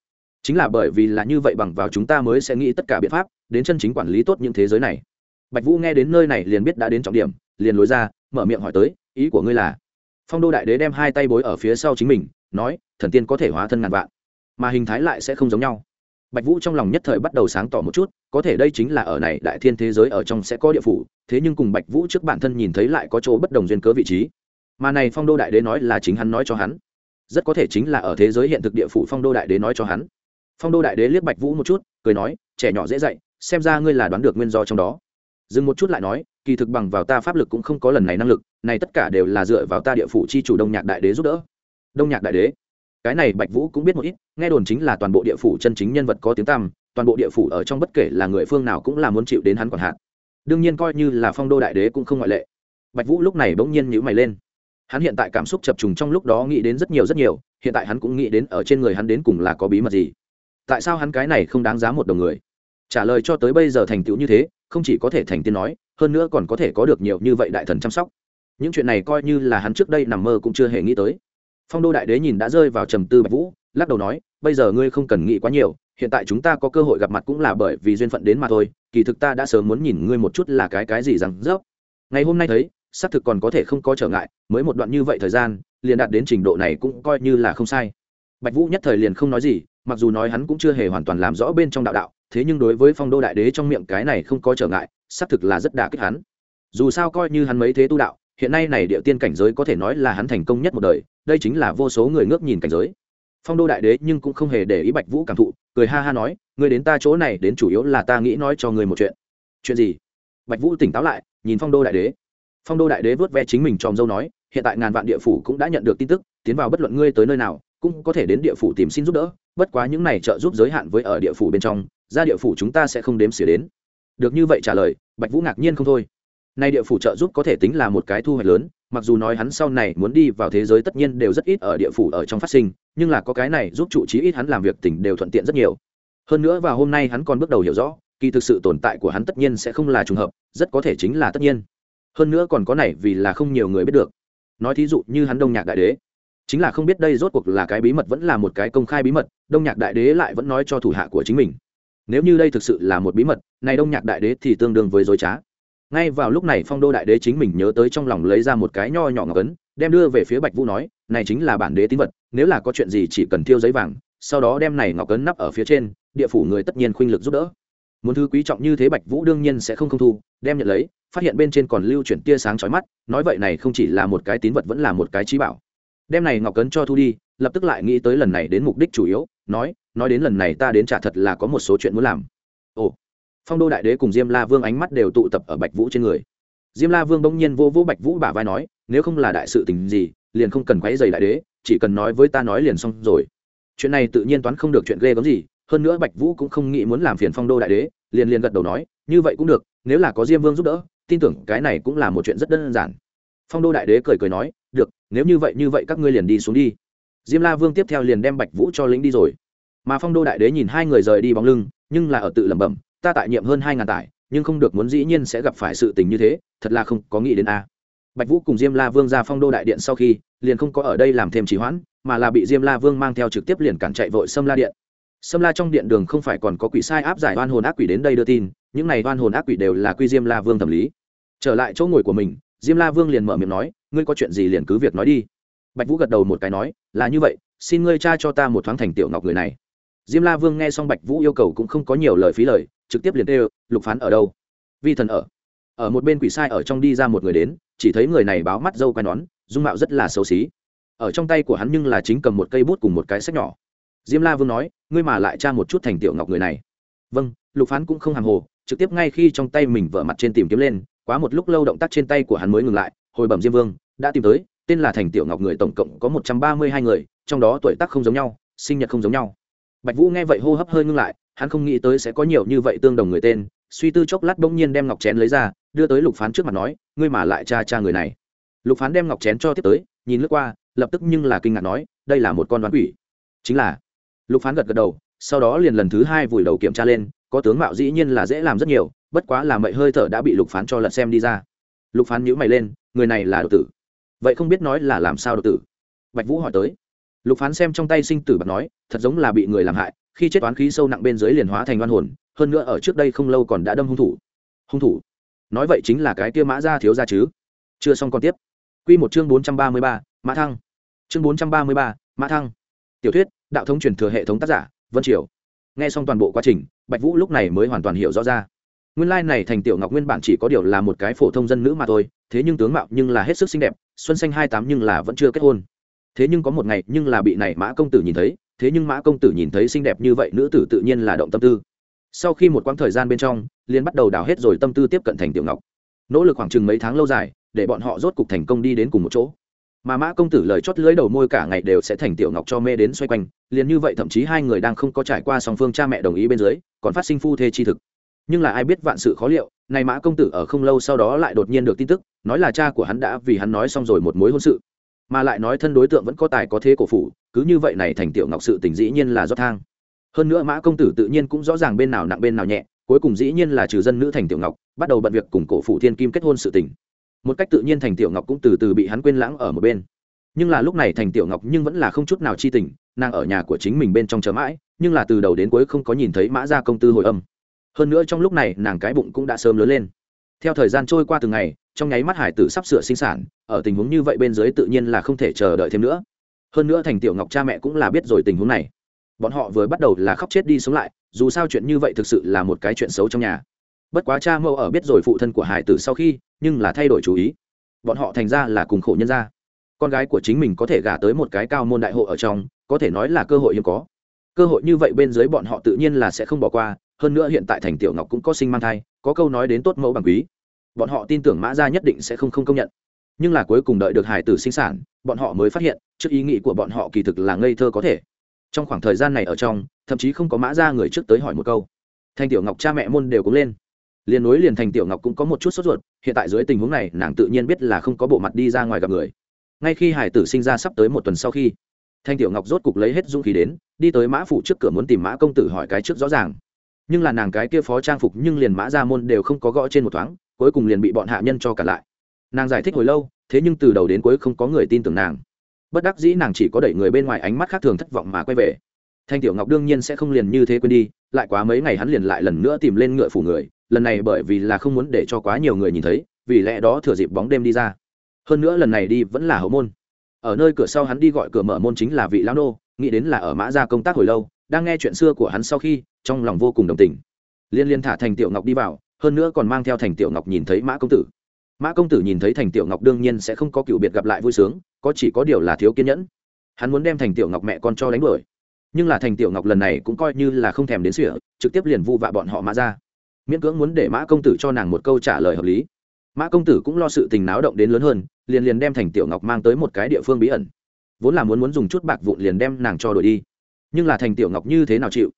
Chính là bởi vì là như vậy bằng vào chúng ta mới sẽ nghĩ tất cả biện pháp, đến chân chính quản lý tốt những thế giới này. Bạch vũ nghe đến nơi này liền biết đã đến trọng điểm, liền lối ra, mở miệng hỏi tới, ý của ngươi là? Phong đô đại đế đem hai tay bối ở phía sau chính mình nói, thần tiên có thể hóa thân ngàn vạn, mà hình thái lại sẽ không giống nhau. Bạch vũ trong lòng nhất thời bắt đầu sáng tỏ một chút, có thể đây chính là ở này đại thiên thế giới ở trong sẽ có địa phủ, thế nhưng cùng bạch vũ trước bản thân nhìn thấy lại có chỗ bất đồng duyên cớ vị trí. Mà này phong đô đại đế nói là chính hắn nói cho hắn. Rất có thể chính là ở thế giới hiện thực địa phủ phong đô đại đế nói cho hắn. Phong đô đại đế liếc bạch vũ một chút, cười nói, trẻ nhỏ dễ dạy, xem ra ngươi là đoán được nguyên do trong đó. Dừng một chút lại nói, kỳ thực bằng vào ta pháp lực cũng không có lần này năng lực, này tất cả đều là dựa vào ta địa phủ chi chủ đông nhạc đại đế giúp đỡ đông nhạc đại đế. Cái này bạch vũ cũng biết một ít, nghe đồn chính là toàn bộ địa phủ chân chính nhân vật có tiếng tăm, toàn bộ địa phủ ở trong bất kể là người phương nào cũng là muốn chịu đến hắn còn hạn đương nhiên coi như là phong đô đại đế cũng không ngoại lệ. Bạch vũ lúc này bỗng nhiên nhữ mày lên. Hắn hiện tại cảm xúc chập trùng trong lúc đó nghĩ đến rất nhiều rất nhiều, hiện tại hắn cũng nghĩ đến ở trên người hắn đến cùng là có bí mật gì. Tại sao hắn cái này không đáng giá một đồng người? Trả lời cho tới bây giờ thành tựu như thế, không chỉ có thể thành tiên nói, hơn nữa còn có thể có được nhiều như vậy đại thần chăm sóc. Những chuyện này coi như là hắn trước đây nằm mơ cũng chưa hề nghĩ tới phong đô đại đế nhìn đã rơi vào trầm tư bạch vũ, lắc đầu nói, bây giờ ngươi không cần nghĩ quá nhiều, hiện tại chúng ta có cơ hội gặp mặt cũng là bởi vì duyên phận đến mà thôi, kỳ thực ta đã sớm muốn nhìn ngươi một chút là cái cái gì rằng dốc ngày hôm nay thấy, xác thực còn có thể không có trở ngại, mới một đoạn như vậy thời gian, liền đạt đến trình độ này cũng coi như là không sai. Bạch vũ nhất thời liền không nói gì, mặc dù nói hắn cũng chưa hề hoàn toàn làm rõ bên trong đạo đạo, thế nhưng đối với phong đô đại đế trong miệng cái này không có trở ngại, xác thực là rất đả kích hắn. Dù sao coi như hắn mấy thế tu đạo hiện nay này địa tiên cảnh giới có thể nói là hắn thành công nhất một đời, đây chính là vô số người ngước nhìn cảnh giới. Phong đô đại đế nhưng cũng không hề để ý bạch vũ cảm thụ, cười ha ha nói người đến ta chỗ này đến chủ yếu là ta nghĩ nói cho người một chuyện. Chuyện gì? Bạch vũ tỉnh táo lại, nhìn phong đô đại đế. Phong đô đại đế vớt ve chính mình tròm dâu nói, hiện tại ngàn vạn địa phủ cũng đã nhận được tin tức, tiến vào bất luận ngươi tới nơi nào, cũng có thể đến địa phủ tìm xin giúp đỡ, bất quá những này trợ giúp giới hạn với ở địa phủ bên trong, ra địa phủ chúng ta sẽ không đếm xỉa đến. Được như vậy trả lời, bạch vũ ngạc nhiên không thôi nay địa phủ trợ giúp có thể tính là một cái thu hoạch lớn, mặc dù nói hắn sau này muốn đi vào thế giới tất nhiên đều rất ít ở địa phủ ở trong phát sinh, nhưng là có cái này giúp trụ trí ít hắn làm việc tỉnh đều thuận tiện rất nhiều. Hơn nữa vào hôm nay hắn còn bước đầu hiểu rõ, kỳ thực sự tồn tại của hắn tất nhiên sẽ không là trùng hợp, rất có thể chính là tất nhiên. Hơn nữa còn có này vì là không nhiều người biết được. Nói thí dụ như hắn đông nhạc đại đế, chính là không biết đây rốt cuộc là cái bí mật vẫn là một cái công khai bí mật, đông nhạc đại đế lại vẫn nói cho thủ hạ của chính mình. Nếu như đây thực sự là một bí mật, này đông nhạc đại đế thì tương đương với dối trá ngay vào lúc này phong đô đại đế chính mình nhớ tới trong lòng lấy ra một cái nho nhỏ ngọc ấn, đem đưa về phía bạch vũ nói, này chính là bản đế tín vật, nếu là có chuyện gì chỉ cần thiêu giấy vàng, sau đó đem này ngọc ấn nắp ở phía trên, địa phủ người tất nhiên khuynh lực giúp đỡ. Muốn thứ quý trọng như thế bạch vũ đương nhiên sẽ không không thu, đem nhận lấy, phát hiện bên trên còn lưu chuyển tia sáng chói mắt, nói vậy này không chỉ là một cái tín vật vẫn là một cái trí bảo. Đem này ngọc cấn cho thu đi, lập tức lại nghĩ tới lần này đến mục đích chủ yếu, nói nói đến lần này ta đến trả thật là có một số chuyện muốn làm. Ồ phong đô đại đế cùng diêm la vương ánh mắt đều tụ tập ở bạch vũ trên người. Diêm la vương bỗng nhiên vô vũ bạch vũ bả vai nói, nếu không là đại sự tình gì, liền không cần quấy dày đại đế, chỉ cần nói với ta nói liền xong rồi. Chuyện này tự nhiên toán không được chuyện ghê gớm gì, hơn nữa bạch vũ cũng không nghĩ muốn làm phiền phong đô đại đế, liền liền gật đầu nói, như vậy cũng được, nếu là có diêm vương giúp đỡ, tin tưởng cái này cũng là một chuyện rất đơn giản. Phong đô đại đế cười cười nói, được, nếu như vậy như vậy các ngươi liền đi xuống đi. Diêm la vương tiếp theo liền đem bạch vũ cho lính đi rồi. Mà phong đô đại đế nhìn hai người rời đi bóng lưng, nhưng là ở tự lẩm bẩm ta tại nhiệm hơn hai ngàn tải, nhưng không được muốn dĩ nhiên sẽ gặp phải sự tình như thế, thật là không có nghĩ đến a. Bạch vũ cùng diêm la vương ra phong đô đại điện sau khi, liền không có ở đây làm thêm trì hoãn, mà là bị diêm la vương mang theo trực tiếp liền cản chạy vội xâm la điện. Xâm la trong điện đường không phải còn có quỷ sai áp giải oan hồn ác quỷ đến đây đưa tin, những này oan hồn ác quỷ đều là quy diêm la vương thẩm lý. Trở lại chỗ ngồi của mình, diêm la vương liền mở miệng nói, ngươi có chuyện gì liền cứ việc nói đi. Bạch vũ gật đầu một cái nói, là như vậy, xin ngươi cha cho ta một thoáng thành tiểu ngọc người này. Diêm la vương nghe xong bạch vũ yêu cầu cũng không có nhiều lời phí lời trực tiếp liền kêu, lục phán ở đâu? Vi thần ở. Ở một bên quỷ sai ở trong đi ra một người đến, chỉ thấy người này báo mắt dâu quai nón, dung mạo rất là xấu xí. Ở trong tay của hắn nhưng là chính cầm một cây bút cùng một cái sách nhỏ. Diêm la vương nói, ngươi mà lại tra một chút thành tiểu ngọc người này. Vâng. Lục phán cũng không hàng hồ, trực tiếp ngay khi trong tay mình vợ mặt trên tìm kiếm lên, quá một lúc lâu động tác trên tay của hắn mới ngừng lại, hồi bẩm diêm vương, đã tìm tới, tên là thành tiểu ngọc người tổng cộng có một trăm ba mươi hai người, trong đó tuổi tác không giống nhau, sinh nhật không giống nhau. Bạch vũ nghe vậy hô hấp hơi ngưng lại hắn không nghĩ tới sẽ có nhiều như vậy tương đồng người tên, suy tư chốc lát bỗng nhiên đem ngọc chén lấy ra, đưa tới lục phán trước mặt nói, ngươi mà lại cha cha người này. Lục phán đem ngọc chén cho tiếp tới, nhìn lướt qua, lập tức nhưng là kinh ngạc nói, đây là một con đoán quỷ. Chính là. Lục phán gật gật đầu, sau đó liền lần thứ hai vùi đầu kiểm tra lên, có tướng mạo dĩ nhiên là dễ làm rất nhiều, bất quá là mậy hơi thở đã bị lục phán cho lật xem đi ra. Lục phán nhíu mày lên, người này là độc tử. Vậy không biết nói là làm sao độc tử? Bạch vũ hỏi tới. Lục phán xem trong tay sinh tử bật nói, thật giống là bị người làm hại khi chết toán khí sâu nặng bên dưới liền hóa thành oan hồn, hơn nữa ở trước đây không lâu còn đã đâm hung thủ. Hung thủ? Nói vậy chính là cái kia mã ra thiếu ra chứ. Chưa xong còn tiếp. Q một chương bốn trăm ba mươi ba, mã thăng. Chương bốn trăm ba mươi ba, mã thăng. Tiểu thuyết, đạo thống truyền thừa hệ thống tác giả, vân triều. Nghe xong toàn bộ quá trình, bạch vũ lúc này mới hoàn toàn hiểu rõ ra. Nguyên lai này thành tiểu ngọc nguyên bản chỉ có điều là một cái phổ thông dân nữ mà thôi, thế nhưng tướng mạo nhưng là hết sức xinh đẹp, xuân xanh hai tám nhưng là vẫn chưa kết hôn. Thế nhưng có một ngày nhưng là bị này mã công tử nhìn thấy thế nhưng mã công tử nhìn thấy xinh đẹp như vậy, nữ tử tự nhiên là động tâm tư. Sau khi một quãng thời gian bên trong liên bắt đầu đào hết rồi tâm tư tiếp cận thành tiểu ngọc. Nỗ lực khoảng chừng mấy tháng lâu dài, để bọn họ rốt cục thành công đi đến cùng một chỗ. Mà mã công tử lời chót lưỡi đầu môi cả ngày đều sẽ thành tiểu ngọc cho mê đến xoay quanh, liền như vậy thậm chí hai người đang không có trải qua song phương cha mẹ đồng ý bên dưới, còn phát sinh phu thê chi thực. Nhưng là ai biết vạn sự khó liệu nay mã công tử ở không lâu sau đó lại đột nhiên được tin tức, nói là cha của hắn đã vì hắn nói xong rồi một mối hôn sự. Mà lại nói thân đối tượng vẫn có tài có thế cổ phủ cứ như vậy này thành tiểu ngọc sự tình dĩ nhiên là do thang. Hơn nữa mã công tử tự nhiên cũng rõ ràng bên nào nặng bên nào nhẹ, cuối cùng dĩ nhiên là trừ dân nữ thành tiểu ngọc, bắt đầu bận việc cùng cổ phủ thiên kim kết hôn sự tình. Một cách tự nhiên thành tiểu ngọc cũng từ từ bị hắn quên lãng ở một bên. Nhưng là lúc này thành tiểu ngọc nhưng vẫn là không chút nào chi tình, nàng ở nhà của chính mình bên trong chờ mãi, nhưng là từ đầu đến cuối không có nhìn thấy mã gia công tư hồi âm. Hơn nữa trong lúc này nàng cái bụng cũng đã sớm lớn lên. Theo thời gian trôi qua từng ngày, trong nháy mắt hải tử sắp sửa sinh sản, ở tình huống như vậy bên dưới tự nhiên là không thể chờ đợi thêm nữa hơn nữa thành tiểu ngọc cha mẹ cũng là biết rồi tình huống này. Bọn họ vừa bắt đầu là khóc chết đi sống lại, dù sao chuyện như vậy thực sự là một cái chuyện xấu trong nhà. Bất quá cha mẫu ở biết rồi phụ thân của hải tử sau khi, nhưng là thay đổi chú ý. Bọn họ thành ra là cùng khổ nhân ra con gái của chính mình có thể gả tới một cái cao môn đại hộ ở trong, có thể nói là cơ hội hiếm có. Cơ hội như vậy bên dưới bọn họ tự nhiên là sẽ không bỏ qua, hơn nữa hiện tại thành tiểu ngọc cũng có sinh mang thai, có câu nói đến tốt mẫu bằng quý. Bọn họ tin tưởng mã gia nhất định sẽ không không công nhận nhưng là cuối cùng đợi được hải tử sinh sản, bọn họ mới phát hiện, trước ý nghĩ của bọn họ kỳ thực là ngây thơ có thể. Trong khoảng thời gian này ở trong, thậm chí không có mã ra người trước tới hỏi một câu. Thanh tiểu ngọc cha mẹ môn đều cũng lên. Liền nối liền thành tiểu ngọc cũng có một chút sốt ruột, hiện tại dưới tình huống này, nàng tự nhiên biết là không có bộ mặt đi ra ngoài gặp người. Ngay khi hải tử sinh ra sắp tới một tuần sau khi thanh tiểu ngọc rốt cục lấy hết dũng khí đến, đi tới mã phủ trước cửa muốn tìm mã công tử hỏi cái trước rõ ràng. Nhưng là nàng cái kia phó trang phục nhưng liền mã ra môn đều không có gõ trên một thoáng, cuối cùng liền bị bọn hạ nhân cho cả lại nàng giải thích hồi lâu, thế nhưng từ đầu đến cuối không có người tin tưởng nàng. Bất đắc dĩ nàng chỉ có đẩy người bên ngoài ánh mắt khác thường thất vọng mà quay về. Thanh tiểu ngọc đương nhiên sẽ không liền như thế quên đi, lại quá mấy ngày hắn liền lại lần nữa tìm lên ngựa phủ người, lần này bởi vì là không muốn để cho quá nhiều người nhìn thấy, vì lẽ đó thừa dịp bóng đêm đi ra. Hơn nữa lần này đi vẫn là hậu môn. Ở nơi cửa sau hắn đi gọi cửa mở môn chính là vị lão nô, nghĩ đến là ở mã gia công tác hồi lâu, đang nghe chuyện xưa của hắn sau khi, trong lòng vô cùng đồng tình. Liên liên thả thành tiểu ngọc đi vào, hơn nữa còn mang theo thành tiểu ngọc nhìn thấy mã công tử mã công tử nhìn thấy thành tiểu ngọc đương nhiên sẽ không có cựu biệt gặp lại vui sướng, có chỉ có điều là thiếu kiên nhẫn. Hắn muốn đem thành tiểu ngọc mẹ con cho đánh đuổi. Nhưng là thành tiểu ngọc lần này cũng coi như là không thèm đến sỉa trực tiếp liền vu vạ bọn họ mã ra. Miễn cưỡng muốn để mã công tử cho nàng một câu trả lời hợp lý. Mã công tử cũng lo sự tình náo động đến lớn hơn, liền liền đem thành tiểu ngọc mang tới một cái địa phương bí ẩn. Vốn là muốn muốn dùng chút bạc vụn liền đem nàng cho đổi đi. Nhưng là thành tiểu ngọc như thế nào chịu?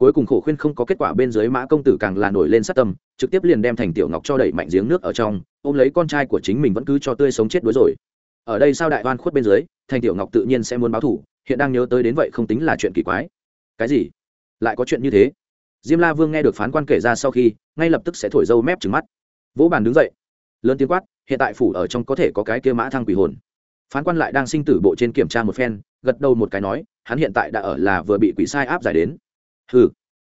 Cuối cùng khổ khuyên không có kết quả bên dưới mã công tử càng là nổi lên sát tâm, trực tiếp liền đem thành tiểu ngọc cho đẩy mạnh giếng nước ở trong, ôm lấy con trai của chính mình vẫn cứ cho tươi sống chết đuối rồi. Ở đây sao đại oan khuất bên dưới, thành tiểu ngọc tự nhiên sẽ muốn báo thủ, hiện đang nhớ tới đến vậy không tính là chuyện kỳ quái. Cái gì? Lại có chuyện như thế? Diêm la vương nghe được phán quan kể ra sau khi, ngay lập tức sẽ thổi dâu mép trứng mắt. Vỗ bàn đứng dậy. Lớn tiếng quát, hiện tại phủ ở trong có thể có cái kia mã thăng quỷ hồn. Phán quan lại đang sinh tử bộ trên kiểm tra một phen, gật đầu một cái nói, hắn hiện tại đã ở là vừa bị quỷ sai áp giải đến hừ.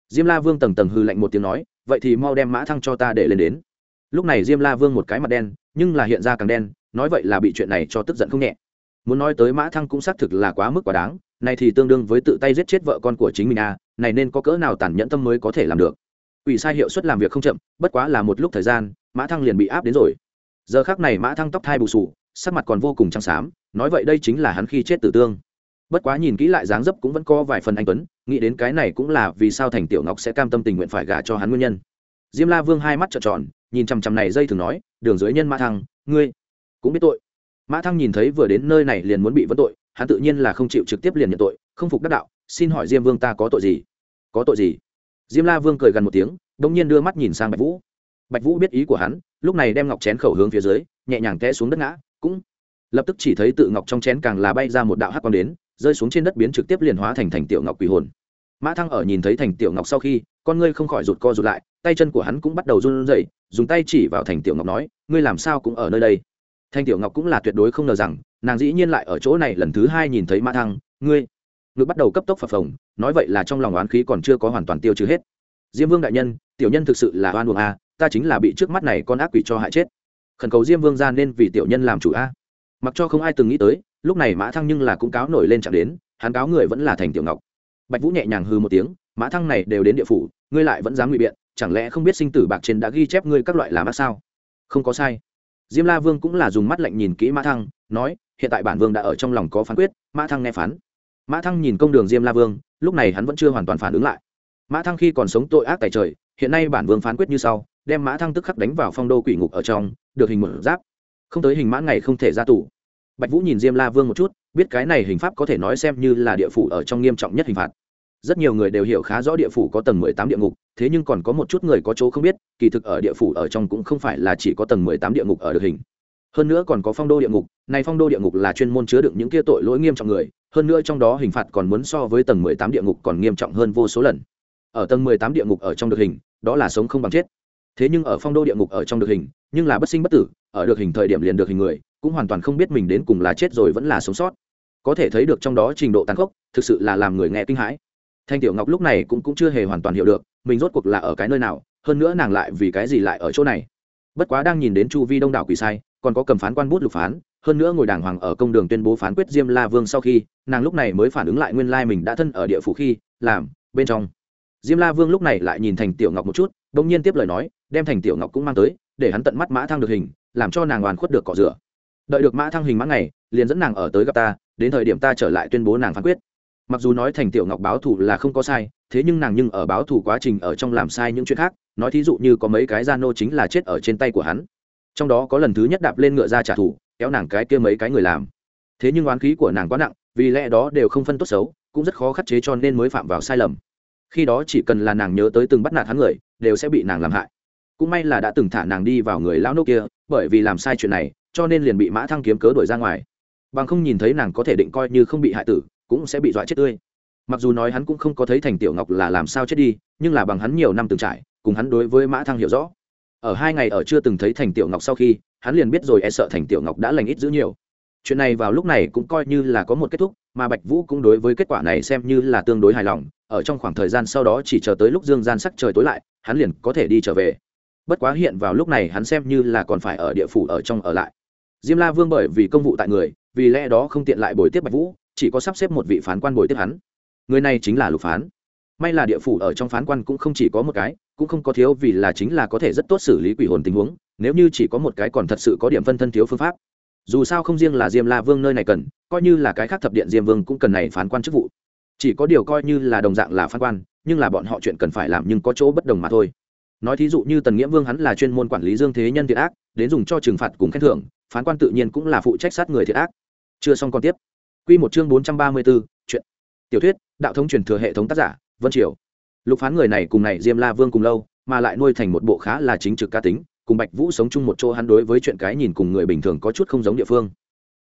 Diêm la vương tầng tầng hư lạnh một tiếng nói, vậy thì mau đem mã thăng cho ta để lên đến. Lúc này diêm la vương một cái mặt đen, nhưng là hiện ra càng đen, nói vậy là bị chuyện này cho tức giận không nhẹ. Muốn nói tới mã thăng cũng xác thực là quá mức quá đáng, này thì tương đương với tự tay giết chết vợ con của chính mình à này nên có cỡ nào tàn nhẫn tâm mới có thể làm được. Ủy sai hiệu suất làm việc không chậm, bất quá là một lúc thời gian, mã thăng liền bị áp đến rồi. Giờ khác này mã thăng tóc thai bù sù, sắc mặt còn vô cùng trắng xám, nói vậy đây chính là hắn khi chết tử tương bất quá nhìn kỹ lại dáng dấp cũng vẫn có vài phần anh tuấn, nghĩ đến cái này cũng là vì sao thành tiểu ngọc sẽ cam tâm tình nguyện phải gả cho hắn nguyên nhân. Diêm la vương hai mắt trợn tròn, nhìn chằm chằm này dây thường nói, đường dưới nhân mã thăng, ngươi cũng biết tội. Mã thăng nhìn thấy vừa đến nơi này liền muốn bị vấn tội, hắn tự nhiên là không chịu trực tiếp liền nhận tội, không phục đắc đạo, xin hỏi diêm vương ta có tội gì? Có tội gì? Diêm la vương cười gần một tiếng đ ỗ n g nhiên đưa mắt nhìn sang bạch vũ. Bạch vũ biết ý của hắn, lúc này đem ngọc chén khẩu hướng phía dưới, nhẹ nhàng té xuống đất ngã, cũng lập tức chỉ thấy tự ngọc trong chén càng là bay ra một đạo hát quang đến rơi xuống trên đất biến trực tiếp liền hóa thành thành tiểu ngọc quỷ hồn. Mã thăng ở nhìn thấy thành tiểu ngọc sau khi, con ngươi không khỏi rụt co rụt lại, tay chân của hắn cũng bắt đầu run rẩy, dùng tay chỉ vào thành tiểu ngọc nói, ngươi làm sao cũng ở nơi đây? Thanh tiểu ngọc cũng là tuyệt đối không ngờ rằng, nàng dĩ nhiên lại ở chỗ này lần thứ hai nhìn thấy mã thăng, ngươi. Ngực bắt đầu cấp tốc phập phồng, nói vậy là trong lòng oán khí còn chưa có hoàn toàn tiêu trừ hết. Diêm vương đại nhân, tiểu nhân thực sự là oan uổng a, ta chính là bị trước mắt này con ác quỷ cho hại chết. Khẩn cầu diêm vương ra nên vì tiểu nhân làm chủ a. Mặc cho không ai từng nghĩ tới lúc này mã thăng nhưng là cũng cáo nổi lên chạm đến, hắn cáo người vẫn là thành tiểu ngọc. Bạch vũ nhẹ nhàng hư một tiếng, mã thăng này đều đến địa phủ, ngươi lại vẫn dám ngụy biện, chẳng lẽ không biết sinh tử bạc trên đã ghi chép ngươi các loại làm ác sao? Không có sai. Diêm la vương cũng là dùng mắt lạnh nhìn kỹ mã thăng, nói, hiện tại bản vương đã ở trong lòng có phán quyết, mã thăng nghe phán. Mã thăng nhìn công đường diêm la vương, lúc này hắn vẫn chưa hoàn toàn phản ứng lại. Mã thăng khi còn sống tội ác tại trời, hiện nay bản vương phán quyết như sau, đem mã thăng tức khắc đánh vào phong đô quỷ ngục ở trong, được hình mở giáp. Không tới hình mã ngày không thể ra tù bạch vũ nhìn diêm la vương một chút, biết cái này hình pháp có thể nói xem như là địa phủ ở trong nghiêm trọng nhất hình phạt. Rất nhiều người đều hiểu khá rõ địa phủ có tầng mười tám địa ngục, thế nhưng còn có một chút người có chỗ không biết, kỳ thực ở địa phủ ở trong cũng không phải là chỉ có tầng mười tám địa ngục ở được hình. Hơn nữa còn có phong đô địa ngục, này phong đô địa ngục là chuyên môn chứa đựng những kia tội lỗi nghiêm trọng người, hơn nữa trong đó hình phạt còn muốn so với tầng mười tám địa ngục còn nghiêm trọng hơn vô số lần. Ở tầng mười tám địa ngục ở trong được hình, đó là sống không bằng chết. Thế nhưng ở phong đô địa ngục ở trong được hình, nhưng là bất sinh bất tử, ở được hình thời điểm liền được hình người cũng hoàn toàn không biết mình đến cùng là chết rồi vẫn là sống sót. Có thể thấy được trong đó trình độ tàn khốc thực sự là làm người nghe kinh hãi. Thanh tiểu ngọc lúc này cũng, cũng chưa hề hoàn toàn hiểu được mình rốt cuộc là ở cái nơi nào hơn nữa nàng lại vì cái gì lại ở chỗ này. Bất quá đang nhìn đến chu vi đông đảo quỷ sai còn có cầm phán quan bút lục phán hơn nữa ngồi đàng hoàng ở công đường tuyên bố phán quyết diêm la vương sau khi nàng lúc này mới phản ứng lại nguyên lai mình đã thân ở địa phủ khi làm bên trong. Diêm la vương lúc này lại nhìn thành tiểu ngọc một chút đ ỗ n g nhiên tiếp lời nói đem thành tiểu ngọc cũng mang tới để hắn tận mắt mã thăng được hình làm cho nàng hoàn khuất được cọ rửa đợi được mã thăng hình mã ngày, liền dẫn nàng ở tới gặp ta, đến thời điểm ta trở lại tuyên bố nàng phán quyết. Mặc dù nói thành tiểu ngọc báo thù là không có sai, thế nhưng nàng nhưng ở báo thù quá trình ở trong làm sai những chuyện khác, nói thí dụ như có mấy cái gia nô chính là chết ở trên tay của hắn. Trong đó có lần thứ nhất đạp lên ngựa ra trả thù, kéo nàng cái kia mấy cái người làm. Thế nhưng oán khí của nàng quá nặng, vì lẽ đó đều không phân tốt xấu, cũng rất khó khắc chế cho nên mới phạm vào sai lầm. Khi đó chỉ cần là nàng nhớ tới từng bắt nạt hắn người, đều sẽ bị nàng làm hại. Cũng may là đã từng thả nàng đi vào người lão nô kia, bởi vì làm sai chuyện này cho nên liền bị mã thăng kiếm cớ đuổi ra ngoài. Bằng không nhìn thấy nàng có thể định coi như không bị hại tử, cũng sẽ bị dọa chết tươi. Mặc dù nói hắn cũng không có thấy thành tiểu ngọc là làm sao chết đi, nhưng là bằng hắn nhiều năm từng trải, cùng hắn đối với mã thăng hiểu rõ. Ở hai ngày ở chưa từng thấy thành tiểu ngọc sau khi, hắn liền biết rồi e sợ thành tiểu ngọc đã lành ít giữ nhiều. Chuyện này vào lúc này cũng coi như là có một kết thúc, mà bạch vũ cũng đối với kết quả này xem như là tương đối hài lòng, ở trong khoảng thời gian sau đó chỉ chờ tới lúc dương gian sắc trời tối lại, hắn liền có thể đi trở về. Bất quá hiện vào lúc này hắn xem như là còn phải ở địa phủ ở trong ở lại diêm la vương bởi vì công vụ tại người, vì lẽ đó không tiện lại bồi tiếp bạch vũ, chỉ có sắp xếp một vị phán quan bồi tiếp hắn. Người này chính là lục phán. May là địa phủ ở trong phán quan cũng không chỉ có một cái, cũng không có thiếu vì là chính là có thể rất tốt xử lý quỷ hồn tình huống, nếu như chỉ có một cái còn thật sự có điểm phân thân thiếu phương pháp. Dù sao không riêng là diêm la vương nơi này cần, coi như là cái khác thập điện diêm vương cũng cần này phán quan chức vụ. Chỉ có điều coi như là đồng dạng là phán quan, nhưng là bọn họ chuyện cần phải làm nhưng có chỗ bất đồng mà thôi. Nói thí dụ như tần nghĩa vương hắn là chuyên môn quản lý dương thế nhân thiện ác, đến dùng cho trừng phạt cùng khen thưởng phán quan tự nhiên cũng là phụ trách sát người thiệt ác. Chưa xong còn tiếp. Q một chương bốn trăm ba mươi b ố chuyện. Tiểu thuyết, đạo thống truyền thừa hệ thống tác giả, vân triều. Lục phán người này cùng này diêm la vương cùng lâu, mà lại nuôi thành một bộ khá là chính trực cá tính, cùng bạch vũ sống chung một chỗ hắn đối với chuyện cái nhìn cùng người bình thường có chút không giống địa phương.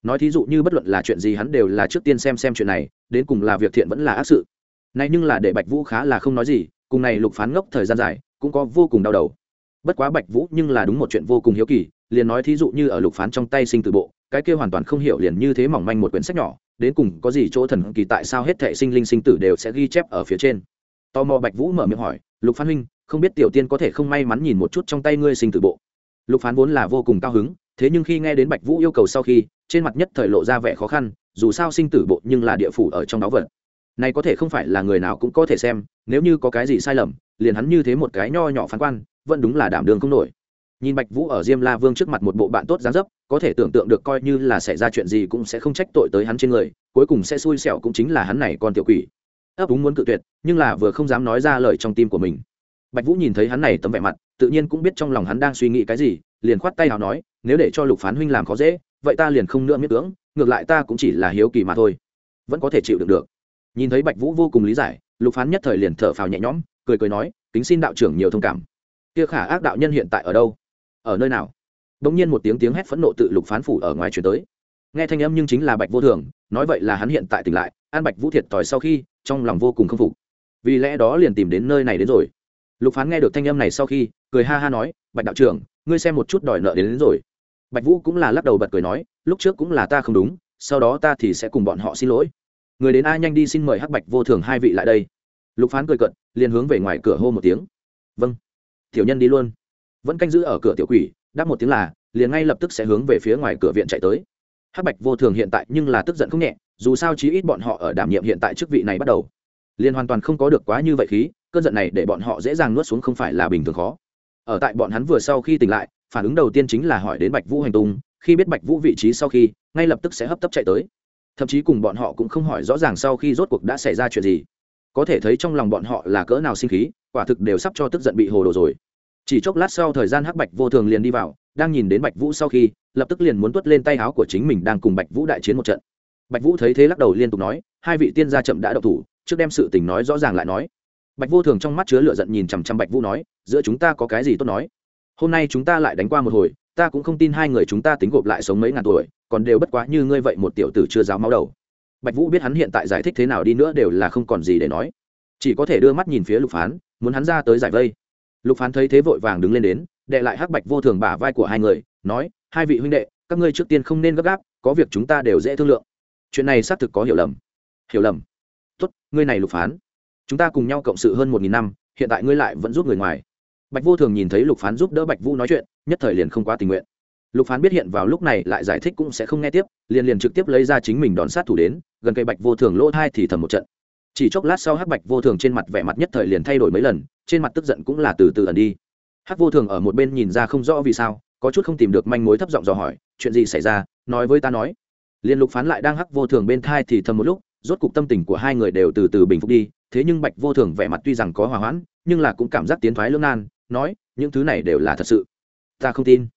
Nói thí dụ như bất luận là chuyện gì hắn đều là trước tiên xem xem chuyện này, đến cùng là việc thiện vẫn là ác sự. Này nhưng là để bạch vũ khá là không nói gì, cùng này lục phán ngốc thời gian dài, cũng có vô cùng đau đầu. Bất quá bạch vũ nhưng là đúng một chuyện vô cùng hiếu kỳ liền nói thí dụ như ở lục phán trong tay sinh từ bộ, cái kia hoàn toàn không hiểu liền như thế mỏng manh một quyển sách nhỏ, đến cùng có gì chỗ thần kỳ tại sao hết thệ sinh linh sinh tử đều sẽ ghi chép ở phía trên. Tò mò bạch vũ mở miệng hỏi, lục phán huynh, không biết tiểu tiên có thể không may mắn nhìn một chút trong tay ngươi sinh tử bộ? Lục phán vốn là vô cùng cao hứng, thế nhưng khi nghe đến bạch vũ yêu cầu sau khi, trên mặt nhất thời lộ ra vẻ khó khăn, dù sao sinh tử bộ nhưng là địa phủ ở trong đó vật. Này có thể không phải là người nào cũng có thể xem, nếu như có cái gì sai lầm, liền hắn như thế một cái nho nhỏ phán quan, vẫn đúng là đảm đường không nổi nhìn bạch vũ ở diêm la vương trước mặt một bộ bạn tốt dáng dấp, có thể tưởng tượng được coi như là xảy ra chuyện gì cũng sẽ không trách tội tới hắn trên người, cuối cùng sẽ xui xẻo cũng chính là hắn này con tiểu quỷ. Ấp úng muốn cự tuyệt, nhưng là vừa không dám nói ra lời trong tim của mình. Bạch vũ nhìn thấy hắn này tấm vẻ mặt, tự nhiên cũng biết trong lòng hắn đang suy nghĩ cái gì, liền khoát tay nào nói, nếu để cho lục phán huynh làm khó dễ, vậy ta liền không nữa miết cưỡng, ngược lại ta cũng chỉ là hiếu kỳ mà thôi. Vẫn có thể chịu được được. Nhìn thấy bạch vũ vô cùng lý giải, lục phán nhất thời liền thở phào nhẹ nhõm, cười cười nói, kính xin đạo trưởng nhiều thông cảm. Kia khả ác đạo nhân hiện tại ở đâu? Ở nơi nào? Bỗng nhiên một tiếng tiếng hét phẫn nộ tự lục phán phủ ở ngoài chuyển tới. Nghe thanh âm nhưng chính là bạch vô thường nói vậy là hắn hiện tại tỉnh lại an bạch vũ thiệt thòi sau khi trong lòng vô cùng k phục. Vì lẽ đó liền tìm đến nơi này đến rồi. Lục phán nghe được thanh âm này sau khi cười ha ha nói bạch đạo trưởng ngươi xem một chút đòi nợ đến, đến rồi. Bạch vũ cũng là lắc đầu bật cười nói lúc trước cũng là ta không đúng sau đó ta thì sẽ cùng bọn họ xin lỗi. Người đến a nhanh đi xin mời hắc bạch vô thường hai vị lại đây. Lục phán cười cận liền hướng về ngoài cửa hô một tiếng. Vâng tiểu nhân đi luôn vẫn canh giữ ở cửa tiểu quỷ, đáp một tiếng là, liền ngay lập tức sẽ hướng về phía ngoài cửa viện chạy tới. Hắc bạch vô thường hiện tại nhưng là tức giận không nhẹ, dù sao chí ít bọn họ ở đảm nhiệm hiện tại chức vị này bắt đầu. Liền hoàn toàn không có được quá như vậy khí, cơn giận này để bọn họ dễ dàng nuốt xuống không phải là bình thường khó. Ở tại bọn hắn vừa sau khi tỉnh lại, phản ứng đầu tiên chính là hỏi đến bạch vũ hành tung, khi biết bạch vũ vị trí sau khi, ngay lập tức sẽ hấp tấp chạy tới. Thậm chí cùng bọn họ cũng không hỏi rõ ràng sau khi rốt cuộc đã xảy ra chuyện gì. Có thể thấy trong lòng bọn họ là cỡ nào sinh khí, quả thực đều sắp cho tức giận bị hồ đồ rồi chỉ chốc lát sau thời gian hắc bạch vô thường liền đi vào, đang nhìn đến bạch vũ sau khi, lập tức liền muốn tuất lên tay áo của chính mình đang cùng bạch vũ đại chiến một trận. Bạch vũ thấy thế lắc đầu liên tục nói, hai vị tiên gia chậm đã đậu thủ, trước đem sự tình nói rõ ràng lại nói. Bạch vô thường trong mắt chứa lửa giận nhìn chằm chằm bạch vũ nói, giữa chúng ta có cái gì tốt nói? Hôm nay chúng ta lại đánh qua một hồi, ta cũng không tin hai người chúng ta tính gộp lại sống mấy ngàn tuổi, còn đều bất quá như ngươi vậy một tiểu tử chưa giáo máu đầu. Bạch vũ biết hắn hiện tại giải thích thế nào đi nữa đều là không còn gì để nói. Chỉ có thể đưa mắt nhìn phía lục phán, muốn hắn ra tới giải vây lục phán thấy thế vội vàng đứng lên đến, đệ lại hắc bạch vô thường bả vai của hai người, nói, hai vị huynh đệ, các ngươi trước tiên không nên gấp gáp, có việc chúng ta đều dễ thương lượng. Chuyện này xác thực có hiểu lầm. Hiểu lầm? Tốt, ngươi này lục phán, chúng ta cùng nhau cộng sự hơn một nghìn năm, hiện tại ngươi lại vẫn giúp người ngoài. Bạch vô thường nhìn thấy lục phán giúp đỡ bạch vũ nói chuyện, nhất thời liền không quá tình nguyện. Lục phán biết hiện vào lúc này lại giải thích cũng sẽ không nghe tiếp, liền liền trực tiếp lấy ra chính mình đón sát thủ đến, gần cây bạch vô thường lỗ thai thì thầm một trận chỉ chốc lát sau hắc bạch vô thường trên mặt vẻ mặt nhất thời liền thay đổi mấy lần, trên mặt tức giận cũng là từ từ ẩn đi. Hắc vô thường ở một bên nhìn ra không rõ vì sao, có chút không tìm được manh mối thấp giọng dò hỏi, chuyện gì xảy ra? Nói với ta nói. Liên lục phán lại đang hắc vô thường bên thai thì thầm một lúc, rốt cục tâm tình của hai người đều từ từ bình phục đi, thế nhưng bạch vô thường vẻ mặt tuy rằng có hòa hoãn, nhưng là cũng cảm giác tiến thoái lưỡng nan, nói, những thứ này đều là thật sự. Ta không tin.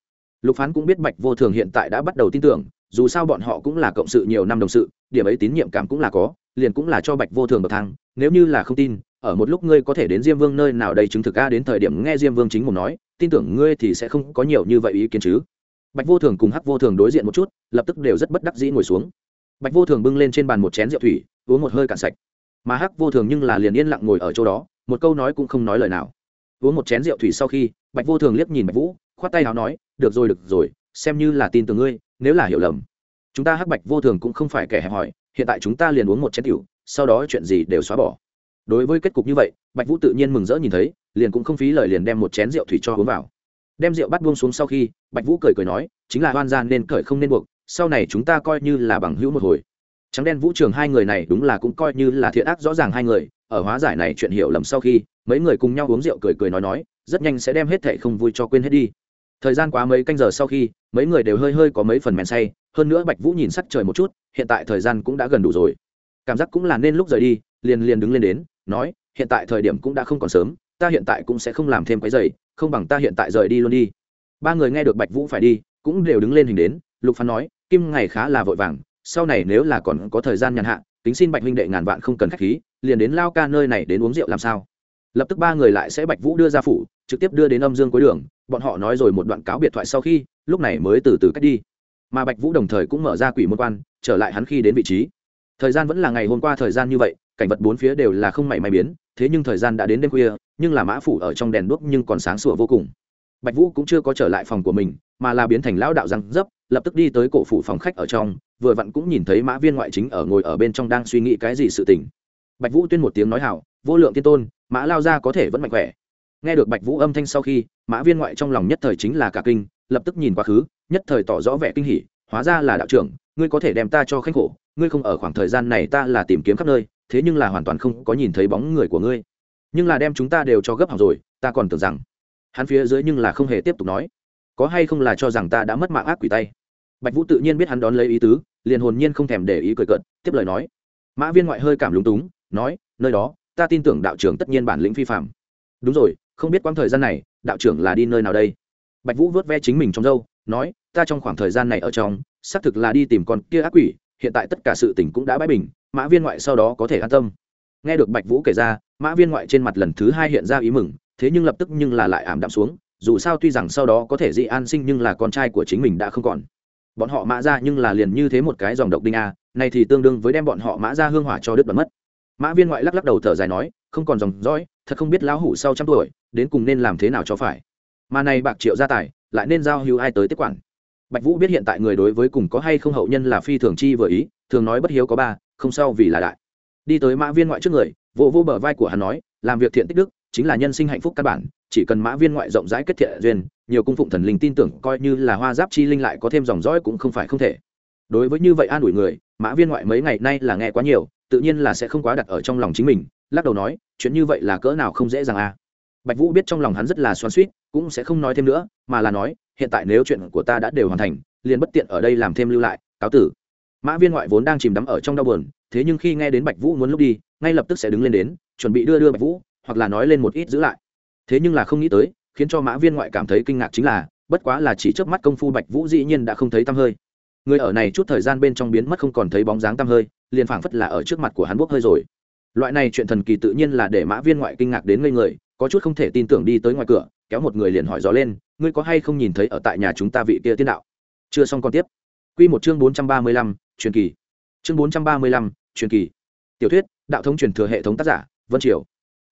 Lục phán cũng biết bạch vô thường hiện tại đã bắt đầu tin tưởng, dù sao bọn họ cũng là cộng sự nhiều năm đồng sự, điểm ấy tín nhiệm cảm cũng là có liền cũng là cho bạch vô thường bậc thang, nếu như là không tin, ở một lúc ngươi có thể đến diêm vương nơi nào đây chứng thực a, đến thời điểm nghe diêm vương chính mồm nói, tin tưởng ngươi thì sẽ không có nhiều như vậy ý kiến chứ. Bạch vô thường cùng hắc vô thường đối diện một chút, lập tức đều rất bất đắc dĩ ngồi xuống. Bạch vô thường bưng lên trên bàn một chén rượu thủy, uống một hơi cạn sạch. Mà hắc vô thường nhưng là liền yên lặng ngồi ở chỗ đó, một câu nói cũng không nói lời nào. Uống một chén rượu thủy sau khi, bạch vô thường liếc nhìn bạch vũ, khoát tay áo nói, được rồi được rồi, xem như là tin từ ngươi, nếu là hiểu lầm. Chúng ta hắc bạch vô thường cũng không phải kẻ hẹp hòi hiện tại chúng ta liền uống một chén tiểu, sau đó chuyện gì đều xóa bỏ. Đối với kết cục như vậy, bạch vũ tự nhiên mừng rỡ nhìn thấy, liền cũng không phí lời liền đem một chén rượu thủy cho uống vào. Đem rượu bắt buông xuống sau khi, bạch vũ cười cười nói, chính là hoan gian nên cởi không nên buộc, sau này chúng ta coi như là bằng hữu một hồi. Trắng đen vũ trường hai người này đúng là cũng coi như là thiện ác rõ ràng hai người, ở hóa giải này chuyện hiểu lầm sau khi, mấy người cùng nhau uống rượu cười cười nói nói, rất nhanh sẽ đem hết thệ không vui cho quên hết đi. Thời gian quá mấy canh giờ sau khi, mấy người đều hơi hơi có mấy phần men say, hơn nữa bạch vũ nhìn sắc trời một chút hiện tại thời gian cũng đã gần đủ rồi. Cảm giác cũng là nên lúc rời đi, liền liền đứng lên đến, nói, hiện tại thời điểm cũng đã không còn sớm, ta hiện tại cũng sẽ không làm thêm cái giày, không bằng ta hiện tại rời đi luôn đi. Ba người nghe được bạch vũ phải đi, cũng đều đứng lên hình đến, lục phán nói, kim ngày khá là vội vàng, sau này nếu là còn có thời gian nhàn hạ tính xin bạch huynh đệ ngàn vạn không cần khách khí, liền đến lao ca nơi này đến uống rượu làm sao. Lập tức ba người lại sẽ bạch vũ đưa ra phủ, trực tiếp đưa đến âm dương cuối đường, bọn họ nói rồi một đoạn cáo biệt thoại sau khi, lúc này mới từ từ cách đi mà bạch vũ đồng thời cũng mở ra quỷ môn quan, trở lại hắn khi đến vị trí. Thời gian vẫn là ngày hôm qua thời gian như vậy, cảnh vật bốn phía đều là không mảy may biến, thế nhưng thời gian đã đến đêm khuya, nhưng là mã phủ ở trong đèn đuốc nhưng còn sáng sủa vô cùng. Bạch vũ cũng chưa có trở lại phòng của mình, mà là biến thành lão đạo răng dấp, lập tức đi tới cổ phủ phòng khách ở trong, vừa vặn cũng nhìn thấy mã viên ngoại chính ở ngồi ở bên trong đang suy nghĩ cái gì sự tình. Bạch vũ tuyên một tiếng nói hảo, vô lượng tiên tôn, mã lao ra có thể vẫn mạnh khỏe. Nghe được bạch vũ âm thanh sau khi, mã viên ngoại trong lòng nhất thời chính là cả kinh, lập tức nhìn quá khứ nhất thời tỏ rõ vẻ kinh hỉ, hóa ra là đạo trưởng, ngươi có thể đem ta cho khanh khổ, ngươi không ở khoảng thời gian này ta là tìm kiếm khắp nơi, thế nhưng là hoàn toàn không có nhìn thấy bóng người của ngươi. Nhưng là đem chúng ta đều cho gấp học rồi, ta còn tưởng rằng, hắn phía dưới nhưng là không hề tiếp tục nói. Có hay không là cho rằng ta đã mất mạng ác quỷ tay? Bạch vũ tự nhiên biết hắn đón lấy ý tứ, liền hồn nhiên không thèm để ý cười cợt, tiếp lời nói. Mã viên ngoại hơi cảm lúng túng, nói, nơi đó, ta tin tưởng đạo trưởng tất nhiên bản lĩnh phi phạm đúng rồi, không biết quãng thời gian này, đạo trưởng là đi nơi nào đây? Bạch vũ vớt ve chính mình trong dâu nói, ta trong khoảng thời gian này ở trong, xác thực là đi tìm con kia ác quỷ, hiện tại tất cả sự tình cũng đã bãi bình, mã viên ngoại sau đó có thể an tâm. Nghe được bạch vũ kể ra, mã viên ngoại trên mặt lần thứ hai hiện ra ý mừng, thế nhưng lập tức nhưng là lại ảm đạm xuống, dù sao tuy rằng sau đó có thể dị an sinh nhưng là con trai của chính mình đã không còn. Bọn họ mã ra nhưng là liền như thế một cái dòng độc đinh a, này thì tương đương với đem bọn họ mã ra hương hỏa cho đứt bật mất. Mã viên ngoại lắc lắc đầu thở dài nói, không còn dòng dõi, thật không biết lão hủ sau trăm tuổi, đến cùng nên làm thế nào cho phải. Mà này bạc triệu gia tài lại nên giao hữu ai tới tiếp quản. Bạch vũ biết hiện tại người đối với cùng có hay không hậu nhân là phi thường chi vừa ý, thường nói bất hiếu có ba, không sao vì là đại. Đi tới mã viên ngoại trước người, vô vô bờ vai của hắn nói, làm việc thiện tích đức, chính là nhân sinh hạnh phúc căn bản, chỉ cần mã viên ngoại rộng rãi kết thiện duyên, nhiều cung phụng thần linh tin tưởng coi như là hoa giáp chi linh lại có thêm dòng dõi cũng không phải không thể. Đối với như vậy an ủi người, mã viên ngoại mấy ngày nay là nghe quá nhiều, tự nhiên là sẽ không quá đặt ở trong lòng chính mình, lắc đầu nói, chuyện như vậy là cỡ nào không dễ dàng à bạch vũ biết trong lòng hắn rất là xoắn suýt cũng sẽ không nói thêm nữa, mà là nói, hiện tại nếu chuyện của ta đã đều hoàn thành, liền bất tiện ở đây làm thêm lưu lại, cáo tử. Mã viên ngoại vốn đang chìm đắm ở trong đau buồn, thế nhưng khi nghe đến bạch vũ muốn lúc đi, ngay lập tức sẽ đứng lên đến, chuẩn bị đưa đưa bạch vũ, hoặc là nói lên một ít giữ lại. Thế nhưng là không nghĩ tới, khiến cho mã viên ngoại cảm thấy kinh ngạc chính là, bất quá là chỉ trước mắt công phu bạch vũ dĩ nhiên đã không thấy tăm hơi. Người ở này chút thời gian bên trong biến mất không còn thấy bóng dáng tăm hơi, liền phảng phất là ở trước mặt của hắn bốc hơi rồi. Loại này chuyện thần kỳ tự nhiên là để mã viên ngoại kinh ngạc đến ngây người có chút không thể tin tưởng đi tới ngoài cửa, kéo một người liền hỏi gió lên, ngươi có hay không nhìn thấy ở tại nhà chúng ta vị kia tiên đạo? Chưa xong còn tiếp. Quy một chương bốn trăm ba mươi lăm, truyền kỳ. Chương bốn trăm ba mươi lăm, truyền kỳ. Tiểu thuyết, đạo thống truyền thừa hệ thống tác giả, vân triều.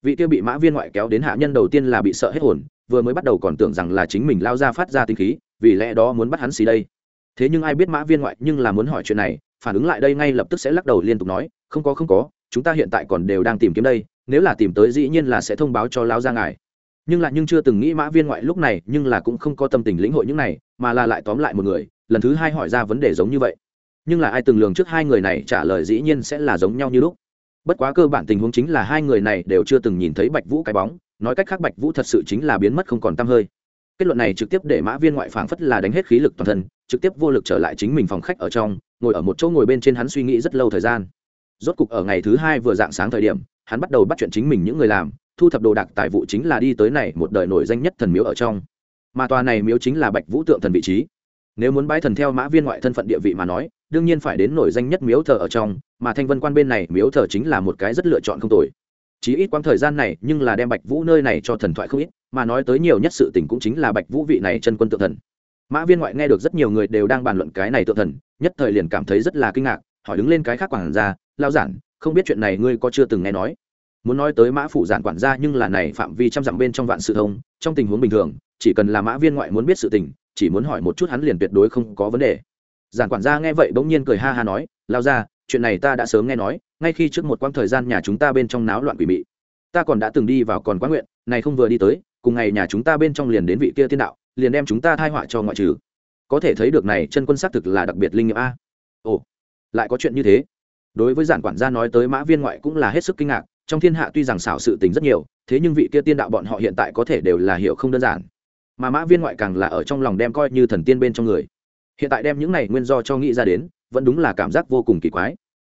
Vị kia bị mã viên ngoại kéo đến hạ nhân đầu tiên là bị sợ hết hồn, vừa mới bắt đầu còn tưởng rằng là chính mình lao ra phát ra tinh khí, vì lẽ đó muốn bắt hắn xì đây. Thế nhưng ai biết mã viên ngoại nhưng là muốn hỏi chuyện này, phản ứng lại đây ngay lập tức sẽ lắc đầu liên tục nói, không có không có, chúng ta hiện tại còn đều đang tìm kiếm đây nếu là tìm tới dĩ nhiên là sẽ thông báo cho lão gia ngài. Nhưng lại nhưng chưa từng nghĩ mã viên ngoại lúc này, nhưng là cũng không có tâm tình lĩnh hội những này, mà là lại tóm lại một người, lần thứ hai hỏi ra vấn đề giống như vậy. Nhưng là ai từng lường trước hai người này trả lời dĩ nhiên sẽ là giống nhau như lúc. Bất quá cơ bản tình huống chính là hai người này đều chưa từng nhìn thấy bạch vũ cái bóng, nói cách khác bạch vũ thật sự chính là biến mất không còn t hơi. Kết luận này trực tiếp để mã viên ngoại phảng phất là đánh hết khí lực toàn thân, trực tiếp vô lực trở lại chính mình phòng khách ở trong, ngồi ở một chỗ ngồi bên trên hắn suy nghĩ rất lâu thời gian. Rốt cục ở ngày thứ hai vừa dạng sáng thời điểm hắn bắt đầu bắt chuyện chính mình những người làm, thu thập đồ đạc tài vụ chính là đi tới này một đời nổi danh nhất thần miếu ở trong. Mà tòa này miếu chính là bạch vũ tượng thần vị trí. Nếu muốn bái thần theo mã viên ngoại thân phận địa vị mà nói, đương nhiên phải đến nổi danh nhất miếu thờ ở trong, mà thanh vân quan bên này miếu thờ chính là một cái rất lựa chọn không tồi. Chỉ ít quãng thời gian này, nhưng là đem bạch vũ nơi này cho thần thoại không ít, mà nói tới nhiều nhất sự tình cũng chính là bạch vũ vị này chân quân tượng thần. Mã viên ngoại nghe được rất nhiều người đều đang bàn luận cái này tượng thần, nhất thời liền cảm thấy rất là kinh ngạc, hỏi đứng lên cái khác quản ra lao giản không biết chuyện này ngươi có chưa từng nghe nói. Muốn nói tới mã phủ giản quản gia nhưng là này phạm vi trăm dặm bên trong vạn sự thông, trong tình huống bình thường, chỉ cần là mã viên ngoại muốn biết sự tình, chỉ muốn hỏi một chút hắn liền tuyệt đối không có vấn đề. Giản quản gia nghe vậy bỗng nhiên cười ha ha nói, lao ra chuyện này ta đã sớm nghe nói, ngay khi trước một quãng thời gian nhà chúng ta bên trong náo loạn quỷ mị. Ta còn đã từng đi vào còn quá nguyện, này không vừa đi tới, cùng ngày nhà chúng ta bên trong liền đến vị kia tiên đạo, liền đem chúng ta thai họa cho ngoại trừ. Có thể thấy được này chân quân xác thực là đặc biệt linh nghiệm a. Ồ, lại có chuyện như thế đối với giản quản gia nói tới mã viên ngoại cũng là hết sức kinh ngạc, trong thiên hạ tuy rằng xảo sự tình rất nhiều, thế nhưng vị kia tiên đạo bọn họ hiện tại có thể đều là hiểu không đơn giản. Mà mã viên ngoại càng là ở trong lòng đem coi như thần tiên bên trong người. Hiện tại đem những này nguyên do cho nghĩ ra đến, vẫn đúng là cảm giác vô cùng kỳ quái.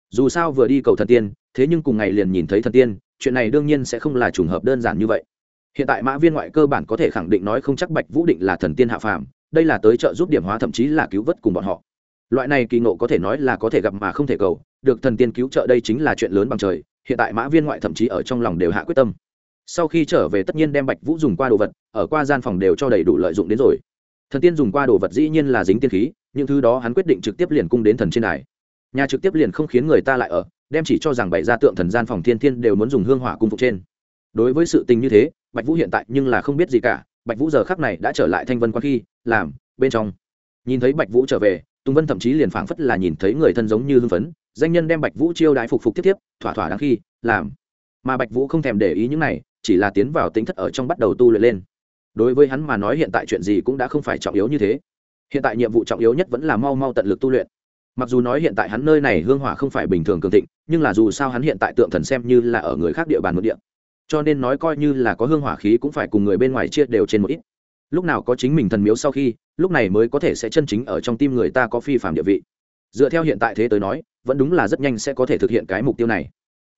Dù sao vừa đi cầu thần tiên, thế nhưng cùng ngày liền nhìn thấy thần tiên, chuyện này đương nhiên sẽ không là trùng hợp đơn giản như vậy. Hiện tại mã viên ngoại cơ bản có thể khẳng định nói không chắc bạch vũ định là thần tiên hạ phàm, đây là tới trợ giúp điểm hóa thậm chí là cứu vớt cùng bọn họ. Loại này kỳ ngộ có thể nói là có thể gặp mà không thể cầu được thần tiên cứu trợ đây chính là chuyện lớn bằng trời, hiện tại mã viên ngoại thậm chí ở trong lòng đều hạ quyết tâm. Sau khi trở về tất nhiên đem bạch vũ dùng qua đồ vật, ở qua gian phòng đều cho đầy đủ lợi dụng đến rồi. Thần tiên dùng qua đồ vật dĩ nhiên là dính tiên khí, những thứ đó hắn quyết định trực tiếp liền cung đến thần trên đài. Nhà trực tiếp liền không khiến người ta lại ở, đem chỉ cho rằng bảy gia tượng thần gian phòng thiên thiên đều muốn dùng hương hỏa cung phục trên. Đối với sự tình như thế, bạch vũ hiện tại nhưng là không biết gì cả, bạch vũ giờ khắc này đã trở lại thanh vân qua khi, làm, bên trong. Nhìn thấy bạch vũ trở về, tùng vân thậm chí liền phảng phất là nhìn thấy người thân giống như hưng phấn danh nhân đem bạch vũ chiêu đãi phục phục tiếp tiếp, thỏa thỏa đáng khi, làm. Mà bạch vũ không thèm để ý những này, chỉ là tiến vào tính thất ở trong bắt đầu tu luyện lên. Đối với hắn mà nói hiện tại chuyện gì cũng đã không phải trọng yếu như thế. Hiện tại nhiệm vụ trọng yếu nhất vẫn là mau mau tận lực tu luyện. Mặc dù nói hiện tại hắn nơi này hương hỏa không phải bình thường cường thịnh, nhưng là dù sao hắn hiện tại tượng thần xem như là ở người khác địa bàn mượn địa. Cho nên nói coi như là có hương hỏa khí cũng phải cùng người bên ngoài chia đều trên một ít. Lúc nào có chính mình thần miếu sau khi, lúc này mới có thể sẽ chân chính ở trong tim người ta có phi phạm địa vị. Dựa theo hiện tại thế tới nói vẫn đúng là rất nhanh sẽ có thể thực hiện cái mục tiêu này.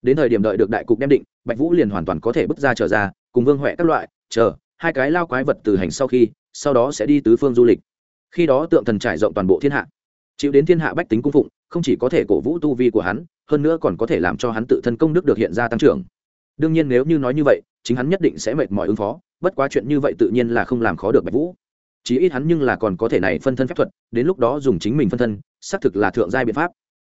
Đến thời điểm đợi được đại cục đem định, bạch vũ liền hoàn toàn có thể bước ra trở ra, cùng vương huệ các loại, chờ, hai cái lao quái vật từ hành sau khi, sau đó sẽ đi tứ phương du lịch. Khi đó tượng thần trải rộng toàn bộ thiên hạ. Chịu đến thiên hạ bách tính cung phụng, không chỉ có thể cổ vũ tu vi của hắn, hơn nữa còn có thể làm cho hắn tự thân công đức được hiện ra tăng trưởng. Đương nhiên nếu như nói như vậy, chính hắn nhất định sẽ mệt mỏi ứng phó, bất quá chuyện như vậy tự nhiên là không làm khó được bạch vũ. Chí ít hắn nhưng là còn có thể này phân thân phép thuật, đến lúc đó dùng chính mình phân thân, xác thực là thượng giai biện pháp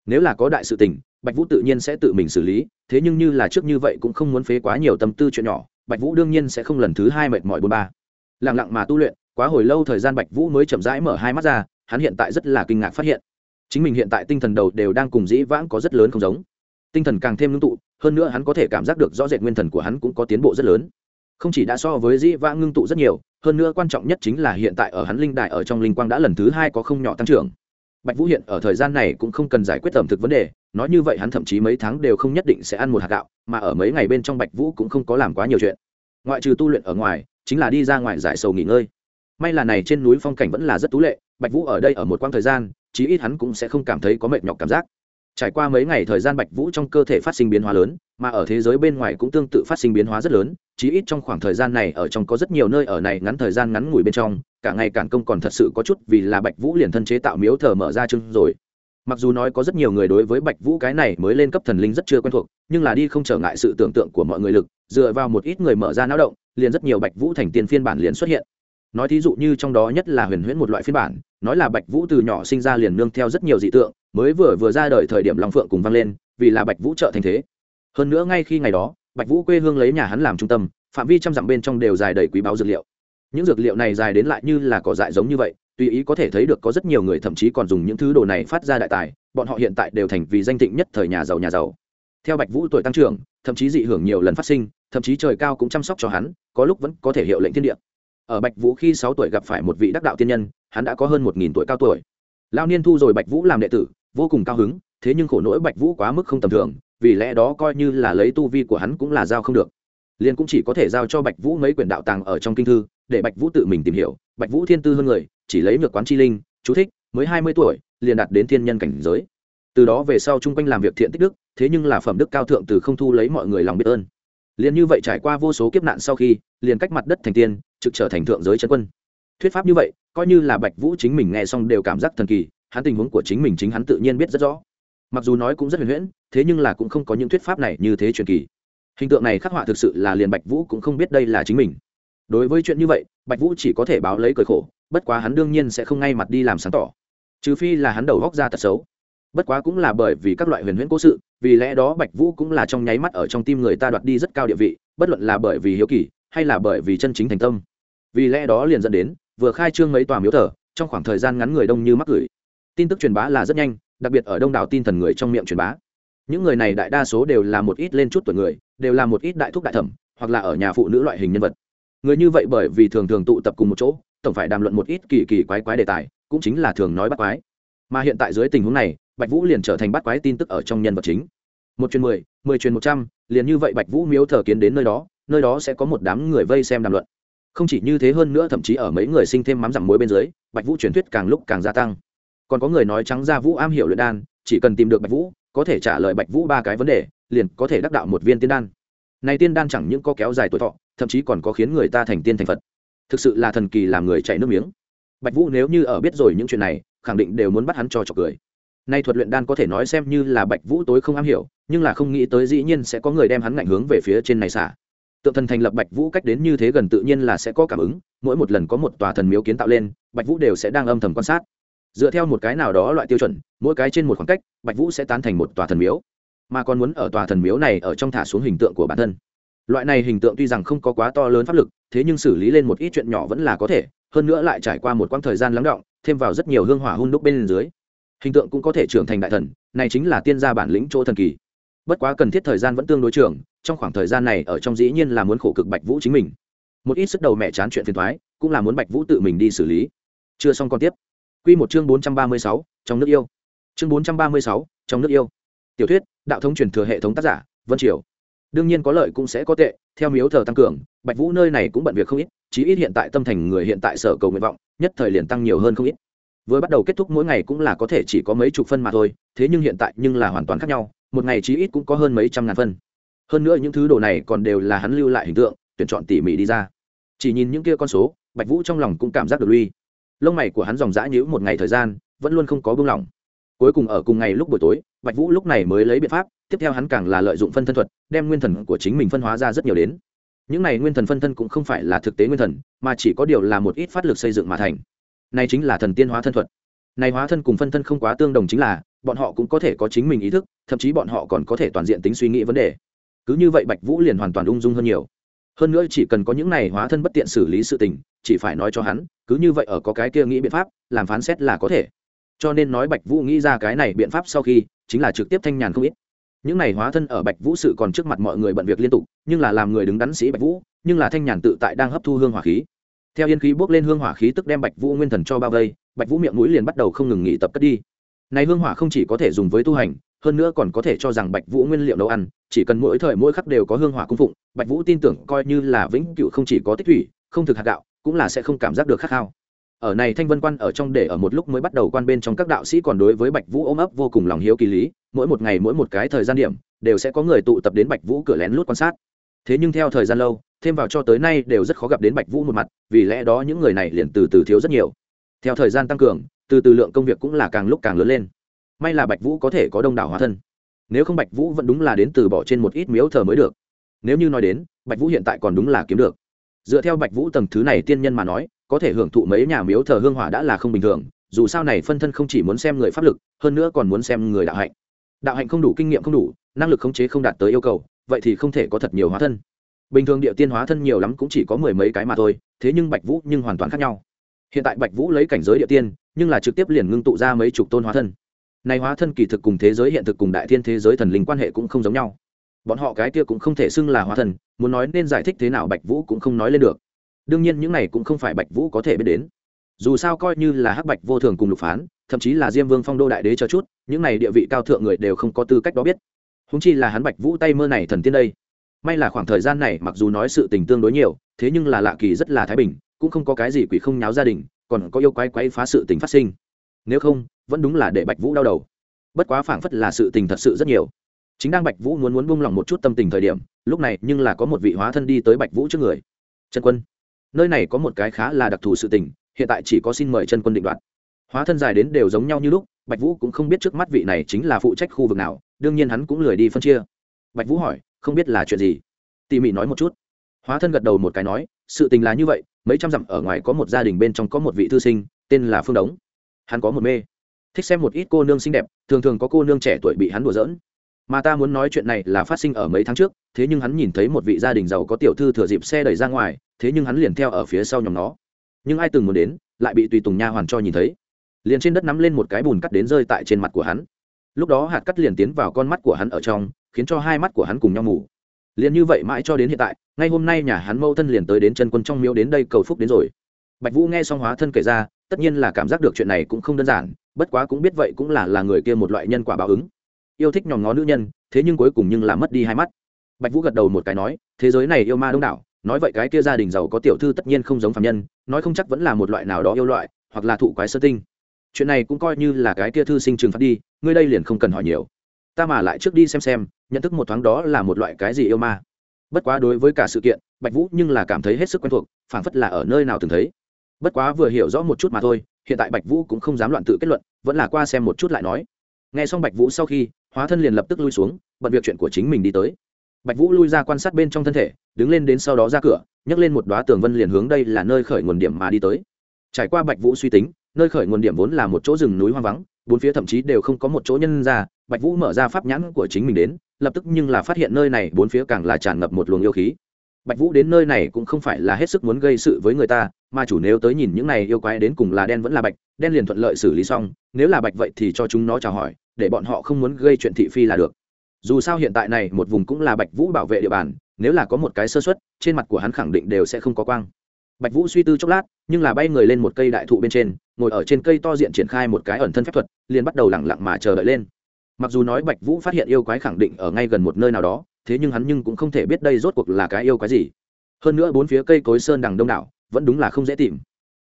nếu là có đại sự tình, bạch vũ tự nhiên sẽ tự mình xử lý, thế nhưng như là trước như vậy cũng không muốn phế quá nhiều tâm tư chuyện nhỏ, bạch vũ đương nhiên sẽ không lần thứ hai mệt mỏi bôn ba. Lẳng lặng mà tu luyện, quá hồi lâu thời gian bạch vũ mới chậm rãi mở hai mắt ra, hắn hiện tại rất là kinh ngạc phát hiện, chính mình hiện tại tinh thần đầu đều đang cùng dĩ vãng có rất lớn không giống. Tinh thần càng thêm ngưng tụ, hơn nữa hắn có thể cảm giác được rõ rệt nguyên thần của hắn cũng có tiến bộ rất lớn. Không chỉ đã so với dĩ vãng ngưng tụ rất nhiều, hơn nữa quan trọng nhất chính là hiện tại ở hắn linh đại ở trong linh quang đã lần thứ hai có không nhỏ tăng trưởng bạch vũ hiện ở thời gian này cũng không cần giải quyết ẩm thực vấn đề, nói như vậy hắn thậm chí mấy tháng đều không nhất định sẽ ăn một hạt gạo, mà ở mấy ngày bên trong bạch vũ cũng không có làm quá nhiều chuyện. Ngoại trừ tu luyện ở ngoài, chính là đi ra ngoài giải sầu nghỉ ngơi. May là này trên núi phong cảnh vẫn là rất tú lệ, bạch vũ ở đây ở một quãng thời gian, chí ít hắn cũng sẽ không cảm thấy có mệt nhọc cảm giác. Trải qua mấy ngày thời gian bạch vũ trong cơ thể phát sinh biến hóa lớn, mà ở thế giới bên ngoài cũng tương tự phát sinh biến hóa rất lớn chí ít trong khoảng thời gian này ở trong có rất nhiều nơi ở này ngắn thời gian ngắn ngủi bên trong, cả ngày cản công còn thật sự có chút vì là bạch vũ liền thân chế tạo miếu thờ mở ra chưng rồi. Mặc dù nói có rất nhiều người đối với bạch vũ cái này mới lên cấp thần linh rất chưa quen thuộc, nhưng là đi không trở ngại sự tưởng tượng của mọi người lực, dựa vào một ít người mở ra não động, liền rất nhiều bạch vũ thành tiên phiên bản liền xuất hiện. Nói thí dụ như trong đó nhất là huyền huyễn một loại phiên bản, nói là bạch vũ từ nhỏ sinh ra liền nương theo rất nhiều dị tượng, mới vừa vừa ra đời thời điểm long phượng cùng vang lên, vì là bạch vũ trợ thành thế. Hơn nữa ngay khi ngày đó bạch vũ quê hương lấy nhà hắn làm trung tâm, phạm vi trăm dặm bên trong đều dài đầy quý báu dược liệu. Những dược liệu này dài đến lại như là cỏ dại giống như vậy, tùy ý có thể thấy được có rất nhiều người thậm chí còn dùng những thứ đồ này phát ra đại tài, bọn họ hiện tại đều thành vì danh thịnh nhất thời nhà giàu nhà giàu. Theo bạch vũ tuổi tăng trưởng, thậm chí dị hưởng nhiều lần phát sinh, thậm chí trời cao cũng chăm sóc cho hắn, có lúc vẫn có thể hiệu lệnh thiên địa. Ở bạch vũ khi sáu tuổi gặp phải một vị đắc đạo tiên nhân, hắn đã có hơn một nghìn tuổi cao tuổi. Lao niên thu rồi bạch vũ làm đệ tử, vô cùng cao hứng, thế nhưng khổ nỗi bạch vũ quá mức không tầm thường vì lẽ đó coi như là lấy tu vi của hắn cũng là giao không được. Liền cũng chỉ có thể giao cho bạch vũ mấy quyển đạo tàng ở trong kinh thư, để bạch vũ tự mình tìm hiểu. Bạch vũ thiên tư hơn người, chỉ lấy nhược quán chi linh, chú thích, mới hai mươi tuổi, liền đạt đến thiên nhân cảnh giới. Từ đó về sau chung quanh làm việc thiện tích đức, thế nhưng là phẩm đức cao thượng từ không thu lấy mọi người lòng biết ơn. Liền như vậy trải qua vô số kiếp nạn sau khi, liền cách mặt đất thành tiên, trực trở thành thượng giới chân quân. Thuyết pháp như vậy, coi như là bạch vũ chính mình nghe xong đều cảm giác thần kỳ, hắn tình huống của chính mình chính hắn tự nhiên biết rất rõ mặc dù nói cũng rất huyền huyễn, thế nhưng là cũng không có những thuyết pháp này như thế truyền kỳ. Hình tượng này khắc họa thực sự là liền bạch vũ cũng không biết đây là chính mình. Đối với chuyện như vậy, bạch vũ chỉ có thể báo lấy cởi khổ, bất quá hắn đương nhiên sẽ không ngay mặt đi làm sáng tỏ. Trừ phi là hắn đầu góc ra tật xấu. Bất quá cũng là bởi vì các loại huyền huyễn cố sự, vì lẽ đó bạch vũ cũng là trong nháy mắt ở trong tim người ta đoạt đi rất cao địa vị, bất luận là bởi vì hiếu kỳ, hay là bởi vì chân chính thành tâm. Vì lẽ đó liền dẫn đến, vừa khai trương mấy tòa miếu thờ, trong khoảng thời gian ngắn người đông như mắc gửi. Tin tức truyền bá là rất nhanh đặc biệt ở đông đảo tin thần người trong miệng truyền bá. Những người này đại đa số đều là một ít lên chút tuổi người, đều là một ít đại thúc đại thẩm, hoặc là ở nhà phụ nữ loại hình nhân vật. Người như vậy bởi vì thường thường tụ tập cùng một chỗ, tổng phải đàm luận một ít kỳ kỳ quái quái đề tài, cũng chính là thường nói bắt quái. Mà hiện tại dưới tình huống này, bạch vũ liền trở thành bắt quái tin tức ở trong nhân vật chính. Một chuyến mười mười chuyến một trăm, liền như vậy bạch vũ miếu thờ kiến đến nơi đó nơi đó sẽ có một đám người vây xem đàm luận. Không chỉ như thế hơn nữa, thậm chí ở mấy người sinh thêm mắm dặm muối bên dưới, bạch vũ truyền thuyết càng lúc càng gia tăng còn có người nói trắng ra vũ am hiểu luyện đan, chỉ cần tìm được bạch vũ, có thể trả lời bạch vũ ba cái vấn đề, liền có thể đắc đạo một viên tiên đan. Này tiên đan chẳng những có kéo dài tuổi thọ, thậm chí còn có khiến người ta thành tiên thành phật. Thực sự là thần kỳ làm người chảy nước miếng. Bạch vũ nếu như ở biết rồi những chuyện này, khẳng định đều muốn bắt hắn cho trọc cười. Nay thuật luyện đan có thể nói xem như là bạch vũ tối không am hiểu, nhưng là không nghĩ tới dĩ nhiên sẽ có người đem hắn ngạnh hướng về phía trên này xả. Tượng thần thành lập bạch vũ cách đến như thế gần tự nhiên là sẽ có cảm ứng, mỗi một lần có một tòa thần miếu kiến tạo lên, bạch vũ đều sẽ đang âm thầm quan sát dựa theo một cái nào đó loại tiêu chuẩn, mỗi cái trên một khoảng cách, bạch vũ sẽ tán thành một tòa thần miếu. Mà còn muốn ở tòa thần miếu này ở trong thả xuống hình tượng của bản thân. Loại này hình tượng tuy rằng không có quá to lớn pháp lực, thế nhưng xử lý lên một ít chuyện nhỏ vẫn là có thể, hơn nữa lại trải qua một quãng thời gian lắng động, thêm vào rất nhiều hương hỏa hun đúc bên dưới. Hình tượng cũng có thể trưởng thành đại thần, này chính là tiên gia bản lĩnh chỗ thần kỳ. Bất quá cần thiết thời gian vẫn tương đối trưởng trong khoảng thời gian này ở trong dĩ nhiên là muốn khổ cực bạch vũ chính mình. Một ít sức đầu mẹ chán chuyện phiền thoái cũng là muốn bạch vũ tự mình đi xử lý. Chưa xong còn tiếp. Quy một chương bốn trăm ba mươi sáu, trong nước yêu. Chương bốn trăm ba mươi sáu, trong nước yêu. Tiểu thuyết, đạo thống truyền thừa hệ thống tác giả, vân triều. Đương nhiên có lợi cũng sẽ có tệ, theo miếu thờ tăng cường, bạch vũ nơi này cũng bận việc không ít, chí ít hiện tại tâm thành người hiện tại sở cầu nguyện vọng, nhất thời liền tăng nhiều hơn không ít. Vừa bắt đầu kết thúc mỗi ngày cũng là có thể chỉ có mấy chục phân mà thôi, thế nhưng hiện tại nhưng là hoàn toàn khác nhau, một ngày chí ít cũng có hơn mấy trăm ngàn phân. Hơn nữa những thứ đồ này còn đều là hắn lưu lại hình tượng, tuyển chọn tỉ mỉ đi ra. Chỉ nhìn những kia con số, bạch vũ trong lòng cũng cảm giác được lui lông mày của hắn dòng dã nhữ một ngày thời gian, vẫn luôn không có buông lỏng. Cuối cùng ở cùng ngày lúc buổi tối, bạch vũ lúc này mới lấy biện pháp, tiếp theo hắn càng là lợi dụng phân thân thuật, đem nguyên thần của chính mình phân hóa ra rất nhiều đến. Những này nguyên thần phân thân cũng không phải là thực tế nguyên thần, mà chỉ có điều là một ít phát lực xây dựng mà thành. Này chính là thần tiên hóa thân thuật. Này hóa thân cùng phân thân không quá tương đồng chính là, bọn họ cũng có thể có chính mình ý thức, thậm chí bọn họ còn có thể toàn diện tính suy nghĩ vấn đề. Cứ như vậy bạch vũ liền hoàn toàn ung dung hơn nhiều hơn nữa chỉ cần có những này hóa thân bất tiện xử lý sự tình, chỉ phải nói cho hắn, cứ như vậy ở có cái kia nghĩ biện pháp, làm phán xét là có thể. Cho nên nói bạch vũ nghĩ ra cái này biện pháp sau khi, chính là trực tiếp thanh nhàn không ít. Những này hóa thân ở bạch vũ sự còn trước mặt mọi người bận việc liên tục, nhưng là làm người đứng đắn sĩ bạch vũ, nhưng là thanh nhàn tự tại đang hấp thu hương hỏa khí. Theo yên khí bước lên hương hỏa khí tức đem bạch vũ nguyên thần cho bao vây, bạch vũ miệng mũi liền bắt đầu không ngừng nghỉ tập cất đi. Này hương hỏa không chỉ có thể dùng với tu hành hơn nữa còn có thể cho rằng bạch vũ nguyên liệu nấu ăn, chỉ cần mỗi thời mỗi khắc đều có hương hỏa cung phụng, bạch vũ tin tưởng coi như là vĩnh cựu không chỉ có tích thủy, không thực hạt gạo, cũng là sẽ không cảm giác được khát khao. Ở này thanh vân quan ở trong để ở một lúc mới bắt đầu quan bên trong các đạo sĩ còn đối với bạch vũ ôm ấp vô cùng lòng hiếu kỳ lý, mỗi một ngày mỗi một cái thời gian điểm, đều sẽ có người tụ tập đến bạch vũ cửa lén lút quan sát. Thế nhưng theo thời gian lâu, thêm vào cho tới nay đều rất khó gặp đến bạch vũ một mặt, vì lẽ đó những người này liền từ từ thiếu rất nhiều. Theo thời gian tăng cường, từ từ lượng công việc cũng là càng lúc càng lớn lên may là bạch vũ có thể có đông đảo hóa thân. Nếu không bạch vũ vẫn đúng là đến từ bỏ trên một ít miếu thờ mới được. Nếu như nói đến, bạch vũ hiện tại còn đúng là kiếm được. Dựa theo bạch vũ tầng thứ này tiên nhân mà nói, có thể hưởng thụ mấy nhà miếu thờ hương hỏa đã là không bình thường, dù sao này phân thân không chỉ muốn xem người pháp lực, hơn nữa còn muốn xem người đạo hạnh. Đạo hạnh không đủ, kinh nghiệm không đủ, năng lực khống chế không đạt tới yêu cầu, vậy thì không thể có thật nhiều hóa thân. Bình thường địa tiên hóa thân nhiều lắm cũng chỉ có mười mấy cái mà thôi, thế nhưng bạch vũ nhưng hoàn toàn khác nhau. Hiện tại bạch vũ lấy cảnh giới địa tiên, nhưng là trực tiếp liền ngưng tụ ra mấy chục tôn hóa thân này hóa thân kỳ thực cùng thế giới hiện thực cùng đại thiên thế giới thần linh quan hệ cũng không giống nhau. Bọn họ cái kia cũng không thể xưng là hóa thần muốn nói nên giải thích thế nào bạch vũ cũng không nói lên được. Đương nhiên những này cũng không phải bạch vũ có thể biết đến. Dù sao coi như là hắc bạch vô thường cùng lục phán, thậm chí là diêm vương phong đô đại đế cho chút, những này địa vị cao thượng người đều không có tư cách đó biết. Húng chi là hắn bạch vũ tay mơ này thần tiên đây. May là khoảng thời gian này mặc dù nói sự tình tương đối nhiều, thế nhưng là lạ kỳ rất là thái bình, cũng không có cái gì quỷ không nháo gia đình, còn có yêu quái quái phá sự tình phát sinh nếu không, vẫn đúng là để bạch vũ đau đầu. Bất quá phảng phất là sự tình thật sự rất nhiều. Chính đang bạch vũ muốn muốn buông lỏng một chút tâm tình thời điểm, lúc này nhưng là có một vị hóa thân đi tới bạch vũ trước người. Trần quân, nơi này có một cái khá là đặc thù sự tình, hiện tại chỉ có xin mời chân quân định đoạt. Hóa thân dài đến đều giống nhau như lúc, bạch vũ cũng không biết trước mắt vị này chính là phụ trách khu vực nào, đương nhiên hắn cũng lười đi phân chia. Bạch vũ hỏi, không biết là chuyện gì? Tỉ mỉ nói một chút. Hóa thân gật đầu một cái nói, sự tình là như vậy, mấy trăm dặm ở ngoài có một gia đình bên trong có một vị thư sinh, tên là phương đống hắn có một mê. Thích xem một ít cô nương xinh đẹp, thường thường có cô nương trẻ tuổi bị hắn đùa giỡn. Mà ta muốn nói chuyện này là phát sinh ở mấy tháng trước, thế nhưng hắn nhìn thấy một vị gia đình giàu có tiểu thư thừa dịp xe đẩy ra ngoài, thế nhưng hắn liền theo ở phía sau nhóm nó. Nhưng ai từng muốn đến, lại bị tùy tùng nha hoàn cho nhìn thấy. Liền trên đất nắm lên một cái bùn cắt đến rơi tại trên mặt của hắn. Lúc đó hạt cắt liền tiến vào con mắt của hắn ở trong, khiến cho hai mắt của hắn cùng nhau mù. Liền như vậy mãi cho đến hiện tại, ngay hôm nay nhà hắn mâu thân liền tới đến chân quân trong miếu đến đây cầu phúc đến rồi. Bạch vũ nghe xong hóa thân kể ra tất nhiên là cảm giác được chuyện này cũng không đơn giản, bất quá cũng biết vậy cũng là là người kia một loại nhân quả báo ứng. Yêu thích nhòm ngó nữ nhân, thế nhưng cuối cùng nhưng là mất đi hai mắt. Bạch vũ gật đầu một cái nói, thế giới này yêu ma đông đảo, nói vậy cái kia gia đình giàu có tiểu thư tất nhiên không giống phạm nhân, nói không chắc vẫn là một loại nào đó yêu loại, hoặc là thụ quái sơ tinh. Chuyện này cũng coi như là cái kia thư sinh trừng phạt đi, ngươi đây liền không cần hỏi nhiều. Ta mà lại trước đi xem xem, nhận thức một thoáng đó là một loại cái gì yêu ma. Bất quá đối với cả sự kiện, bạch vũ nhưng là cảm thấy hết sức quen thuộc, phảng phất là ở nơi nào từng thấy bất quá vừa hiểu rõ một chút mà thôi, hiện tại bạch vũ cũng không dám loạn tự kết luận, vẫn là qua xem một chút lại nói. Nghe xong bạch vũ sau khi, hóa thân liền lập tức lui xuống, bận việc chuyện của chính mình đi tới. Bạch vũ lui ra quan sát bên trong thân thể, đứng lên đến sau đó ra cửa, nhấc lên một đoá tường vân liền hướng đây là nơi khởi nguồn điểm mà đi tới. Trải qua bạch vũ suy tính, nơi khởi nguồn điểm vốn là một chỗ rừng núi hoang vắng, bốn phía thậm chí đều không có một chỗ nhân ra, bạch vũ mở ra pháp nhãn của chính mình đến, lập tức nhưng là phát hiện nơi này bốn phía càng là tràn ngập một luồng yêu khí bạch vũ đến nơi này cũng không phải là hết sức muốn gây sự với người ta, mà chủ nếu tới nhìn những này yêu quái đến cùng là đen vẫn là bạch, đen liền thuận lợi xử lý xong, nếu là bạch vậy thì cho chúng nó chào hỏi, để bọn họ không muốn gây chuyện thị phi là được. Dù sao hiện tại này một vùng cũng là bạch vũ bảo vệ địa bàn, nếu là có một cái sơ xuất trên mặt của hắn khẳng định đều sẽ không có quang. Bạch vũ suy tư chốc lát, nhưng là bay người lên một cây đại thụ bên trên, ngồi ở trên cây to diện triển khai một cái ẩn thân phép thuật, liền bắt đầu lẳng lặng mà chờ đợi lên. Mặc dù nói bạch vũ phát hiện yêu quái khẳng định ở ngay gần một nơi nào đó thế nhưng hắn nhưng cũng không thể biết đây rốt cuộc là cái yêu quái gì. Hơn nữa bốn phía cây cối sơn đằng đông đảo, vẫn đúng là không dễ tìm.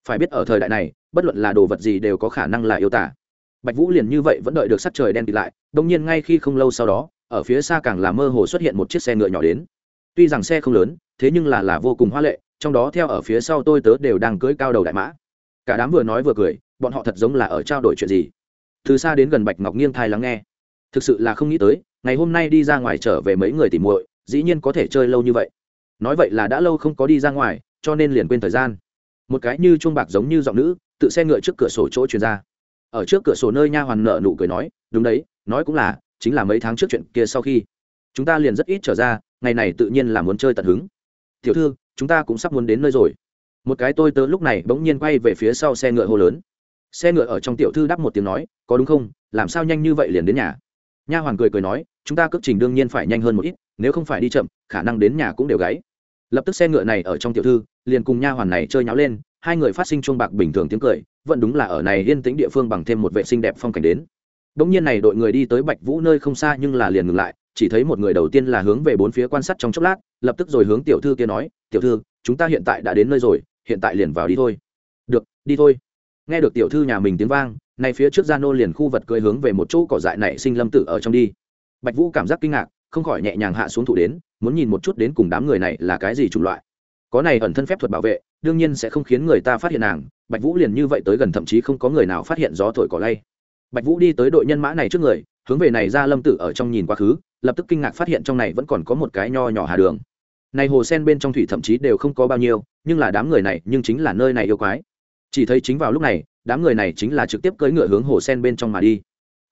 Phải biết ở thời đại này, bất luận là đồ vật gì đều có khả năng là yêu tả. Bạch vũ liền như vậy vẫn đợi được sắc trời đen kịt lại đông nhiên ngay khi không lâu sau đó, ở phía xa càng là mơ hồ xuất hiện một chiếc xe ngựa nhỏ đến. Tuy rằng xe không lớn, thế nhưng là là vô cùng hoa lệ, trong đó theo ở phía sau tôi tớ đều đang cưỡi cao đầu đại mã. Cả đám vừa nói vừa cười, bọn họ thật giống là ở trao đổi chuyện gì. Từ xa đến gần bạch ngọc nghiêng thai lắng nghe. Thực sự là không nghĩ tới ngày hôm nay đi ra ngoài trở về mấy người tìm muội, dĩ nhiên có thể chơi lâu như vậy. Nói vậy là đã lâu không có đi ra ngoài, cho nên liền quên thời gian. Một cái như chuông bạc giống như giọng nữ, tự xe ngựa trước cửa sổ chỗ truyền ra. Ở trước cửa sổ nơi nha hoàn nợ nụ cười nói, đúng đấy, nói cũng là, chính là mấy tháng trước chuyện kia sau khi. Chúng ta liền rất ít trở ra, ngày này tự nhiên là muốn chơi tận hứng. Tiểu thư, chúng ta cũng sắp muốn đến nơi rồi. Một cái tôi tớ lúc này bỗng nhiên quay về phía sau xe ngựa hô lớn. Xe ngựa ở trong tiểu thư đáp một tiếng nói, có đúng không? Làm sao nhanh như vậy liền đến nhà? Nha hoàn cười cười nói chúng ta cước trình đương nhiên phải nhanh hơn một ít nếu không phải đi chậm khả năng đến nhà cũng đều gáy lập tức xe ngựa này ở trong tiểu thư liền cùng nha hoàn này chơi nháo lên hai người phát sinh chuông bạc bình thường tiếng cười vẫn đúng là ở này yên tĩnh địa phương bằng thêm một vệ sinh đẹp phong cảnh đến Đống nhiên này đội người đi tới Bạch Vũ nơi không xa nhưng là liền ngừng lại, chỉ thấy một người đầu tiên là hướng về bốn phía quan sát trong chốc lát, lập tức rồi hướng tiểu thư kia nói, "Tiểu thư, chúng ta hiện tại đã đến nơi rồi, hiện tại liền vào đi thôi." "Được, đi thôi." Nghe được tiểu thư nhà mình tiếng vang, này phía trước gia nô liền khu vật cưỡi hướng về một chỗ cỏ dại nảy sinh lâm tử ở trong đi. Bạch Vũ cảm giác kinh ngạc, không khỏi nhẹ nhàng hạ xuống thủ đến, muốn nhìn một chút đến cùng đám người này là cái gì chủng loại. Có này ẩn thân phép thuật bảo vệ, đương nhiên sẽ không khiến người ta phát hiện nàng, Bạch Vũ liền như vậy tới gần thậm chí không có người nào phát hiện gió thổi cỏ lay bạch vũ đi tới đội nhân mã này trước người hướng về này ra lâm tử ở trong nhìn quá khứ lập tức kinh ngạc phát hiện trong này vẫn còn có một cái nho nhỏ hà đường này hồ sen bên trong thủy thậm chí đều không có bao nhiêu nhưng là đám người này nhưng chính là nơi này yêu quái chỉ thấy chính vào lúc này, đám người này chính là trực tiếp cưỡi ngựa hướng hồ sen bên trong mà đi.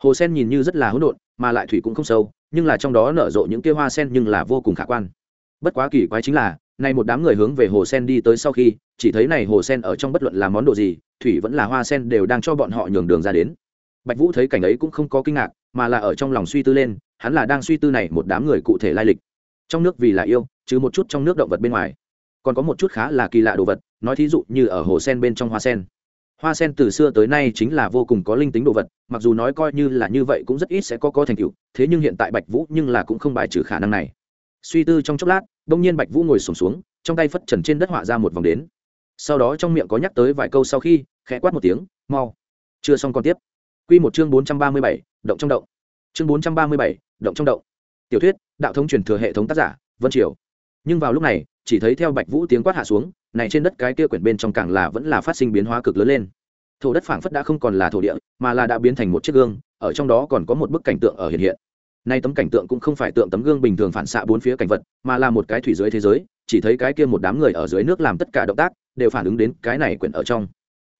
Hồ sen nhìn như rất là hỗn độn, mà lại thủy cũng không sâu, nhưng là trong đó nở rộ những kia hoa sen nhưng là vô cùng khả quan. Bất quá kỳ quái chính là, nay một đám người hướng về hồ sen đi tới sau khi, chỉ thấy này hồ sen ở trong bất luận là món đồ gì, thủy vẫn là hoa sen đều đang cho bọn họ nhường đường ra đến. Bạch vũ thấy cảnh ấy cũng không có kinh ngạc, mà là ở trong lòng suy tư lên, hắn là đang suy tư này một đám người cụ thể lai lịch. Trong nước vì là yêu, chứ một chút trong nước động vật bên ngoài còn có một chút khá là kỳ lạ đồ vật nói thí dụ như ở hồ sen bên trong hoa sen. Hoa sen từ xưa tới nay chính là vô cùng có linh tính đồ vật mặc dù nói coi như là như vậy cũng rất ít sẽ có có thành tựu thế nhưng hiện tại bạch vũ nhưng là cũng không bài trừ khả năng này. Suy tư trong chốc lát đông nhiên bạch vũ ngồi sùng xuống, xuống trong tay phất trần trên đất họa ra một vòng đến. Sau đó trong miệng có nhắc tới vài câu sau khi khẽ quát một tiếng mau. Chưa xong còn tiếp. Quy một chương bốn trăm ba mươi bảy động trong động. Chương bốn trăm ba mươi bảy động trong động. Tiểu thuyết đạo thống truyền thừa hệ thống tác giả vân triều. Nhưng vào lúc này chỉ thấy theo bạch vũ tiếng quát hạ xuống, này trên đất cái kia quyển bên trong càng là vẫn là phát sinh biến hóa cực lớn lên. Thổ đất phảng phất đã không còn là thổ địa, mà là đã biến thành một chiếc gương, ở trong đó còn có một bức cảnh tượng ở hiện hiện. Nay tấm cảnh tượng cũng không phải tượng tấm gương bình thường phản xạ bốn phía cảnh vật, mà là một cái thủy dưới thế giới, chỉ thấy cái kia một đám người ở dưới nước làm tất cả động tác, đều phản ứng đến cái này quyển ở trong.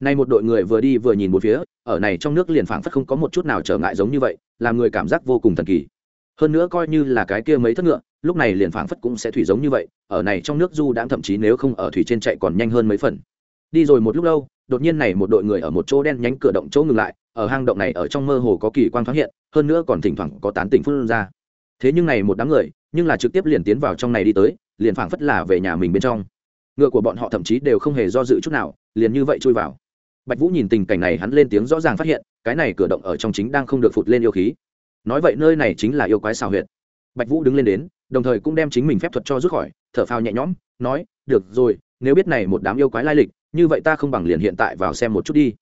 Nay một đội người vừa đi vừa nhìn một phía, ở này trong nước liền phảng phất không có một chút nào trở ngại giống như vậy, làm người cảm giác vô cùng thần kỳ hơn nữa coi như là cái kia mấy thất ngựa, lúc này liền phảng phất cũng sẽ thủy giống như vậy, ở này trong nước du đãng thậm chí nếu không ở thủy trên chạy còn nhanh hơn mấy phần. Đi rồi một lúc lâu, đột nhiên này một đội người ở một chỗ đen nhánh cửa động chỗ ngừng lại, ở hang động này ở trong mơ hồ có kỳ quan thoáng hiện, hơn nữa còn thỉnh thoảng có tán tỉnh phun ra. Thế nhưng này một đám người, nhưng là trực tiếp liền tiến vào trong này đi tới, liền phảng phất là về nhà mình bên trong. Ngựa của bọn họ thậm chí đều không hề do dự chút nào, liền như vậy chui vào. Bạch vũ nhìn tình cảnh này hắn lên tiếng rõ ràng phát hiện, cái này cửa động ở trong chính đang không được phụt lên yêu khí nói vậy nơi này chính là yêu quái xào huyệt. Bạch vũ đứng lên đến, đồng thời cũng đem chính mình phép thuật cho rút khỏi, thở phào nhẹ nhõm, nói, được rồi, nếu biết này một đám yêu quái lai lịch, như vậy ta không bằng liền hiện tại vào xem một chút đi.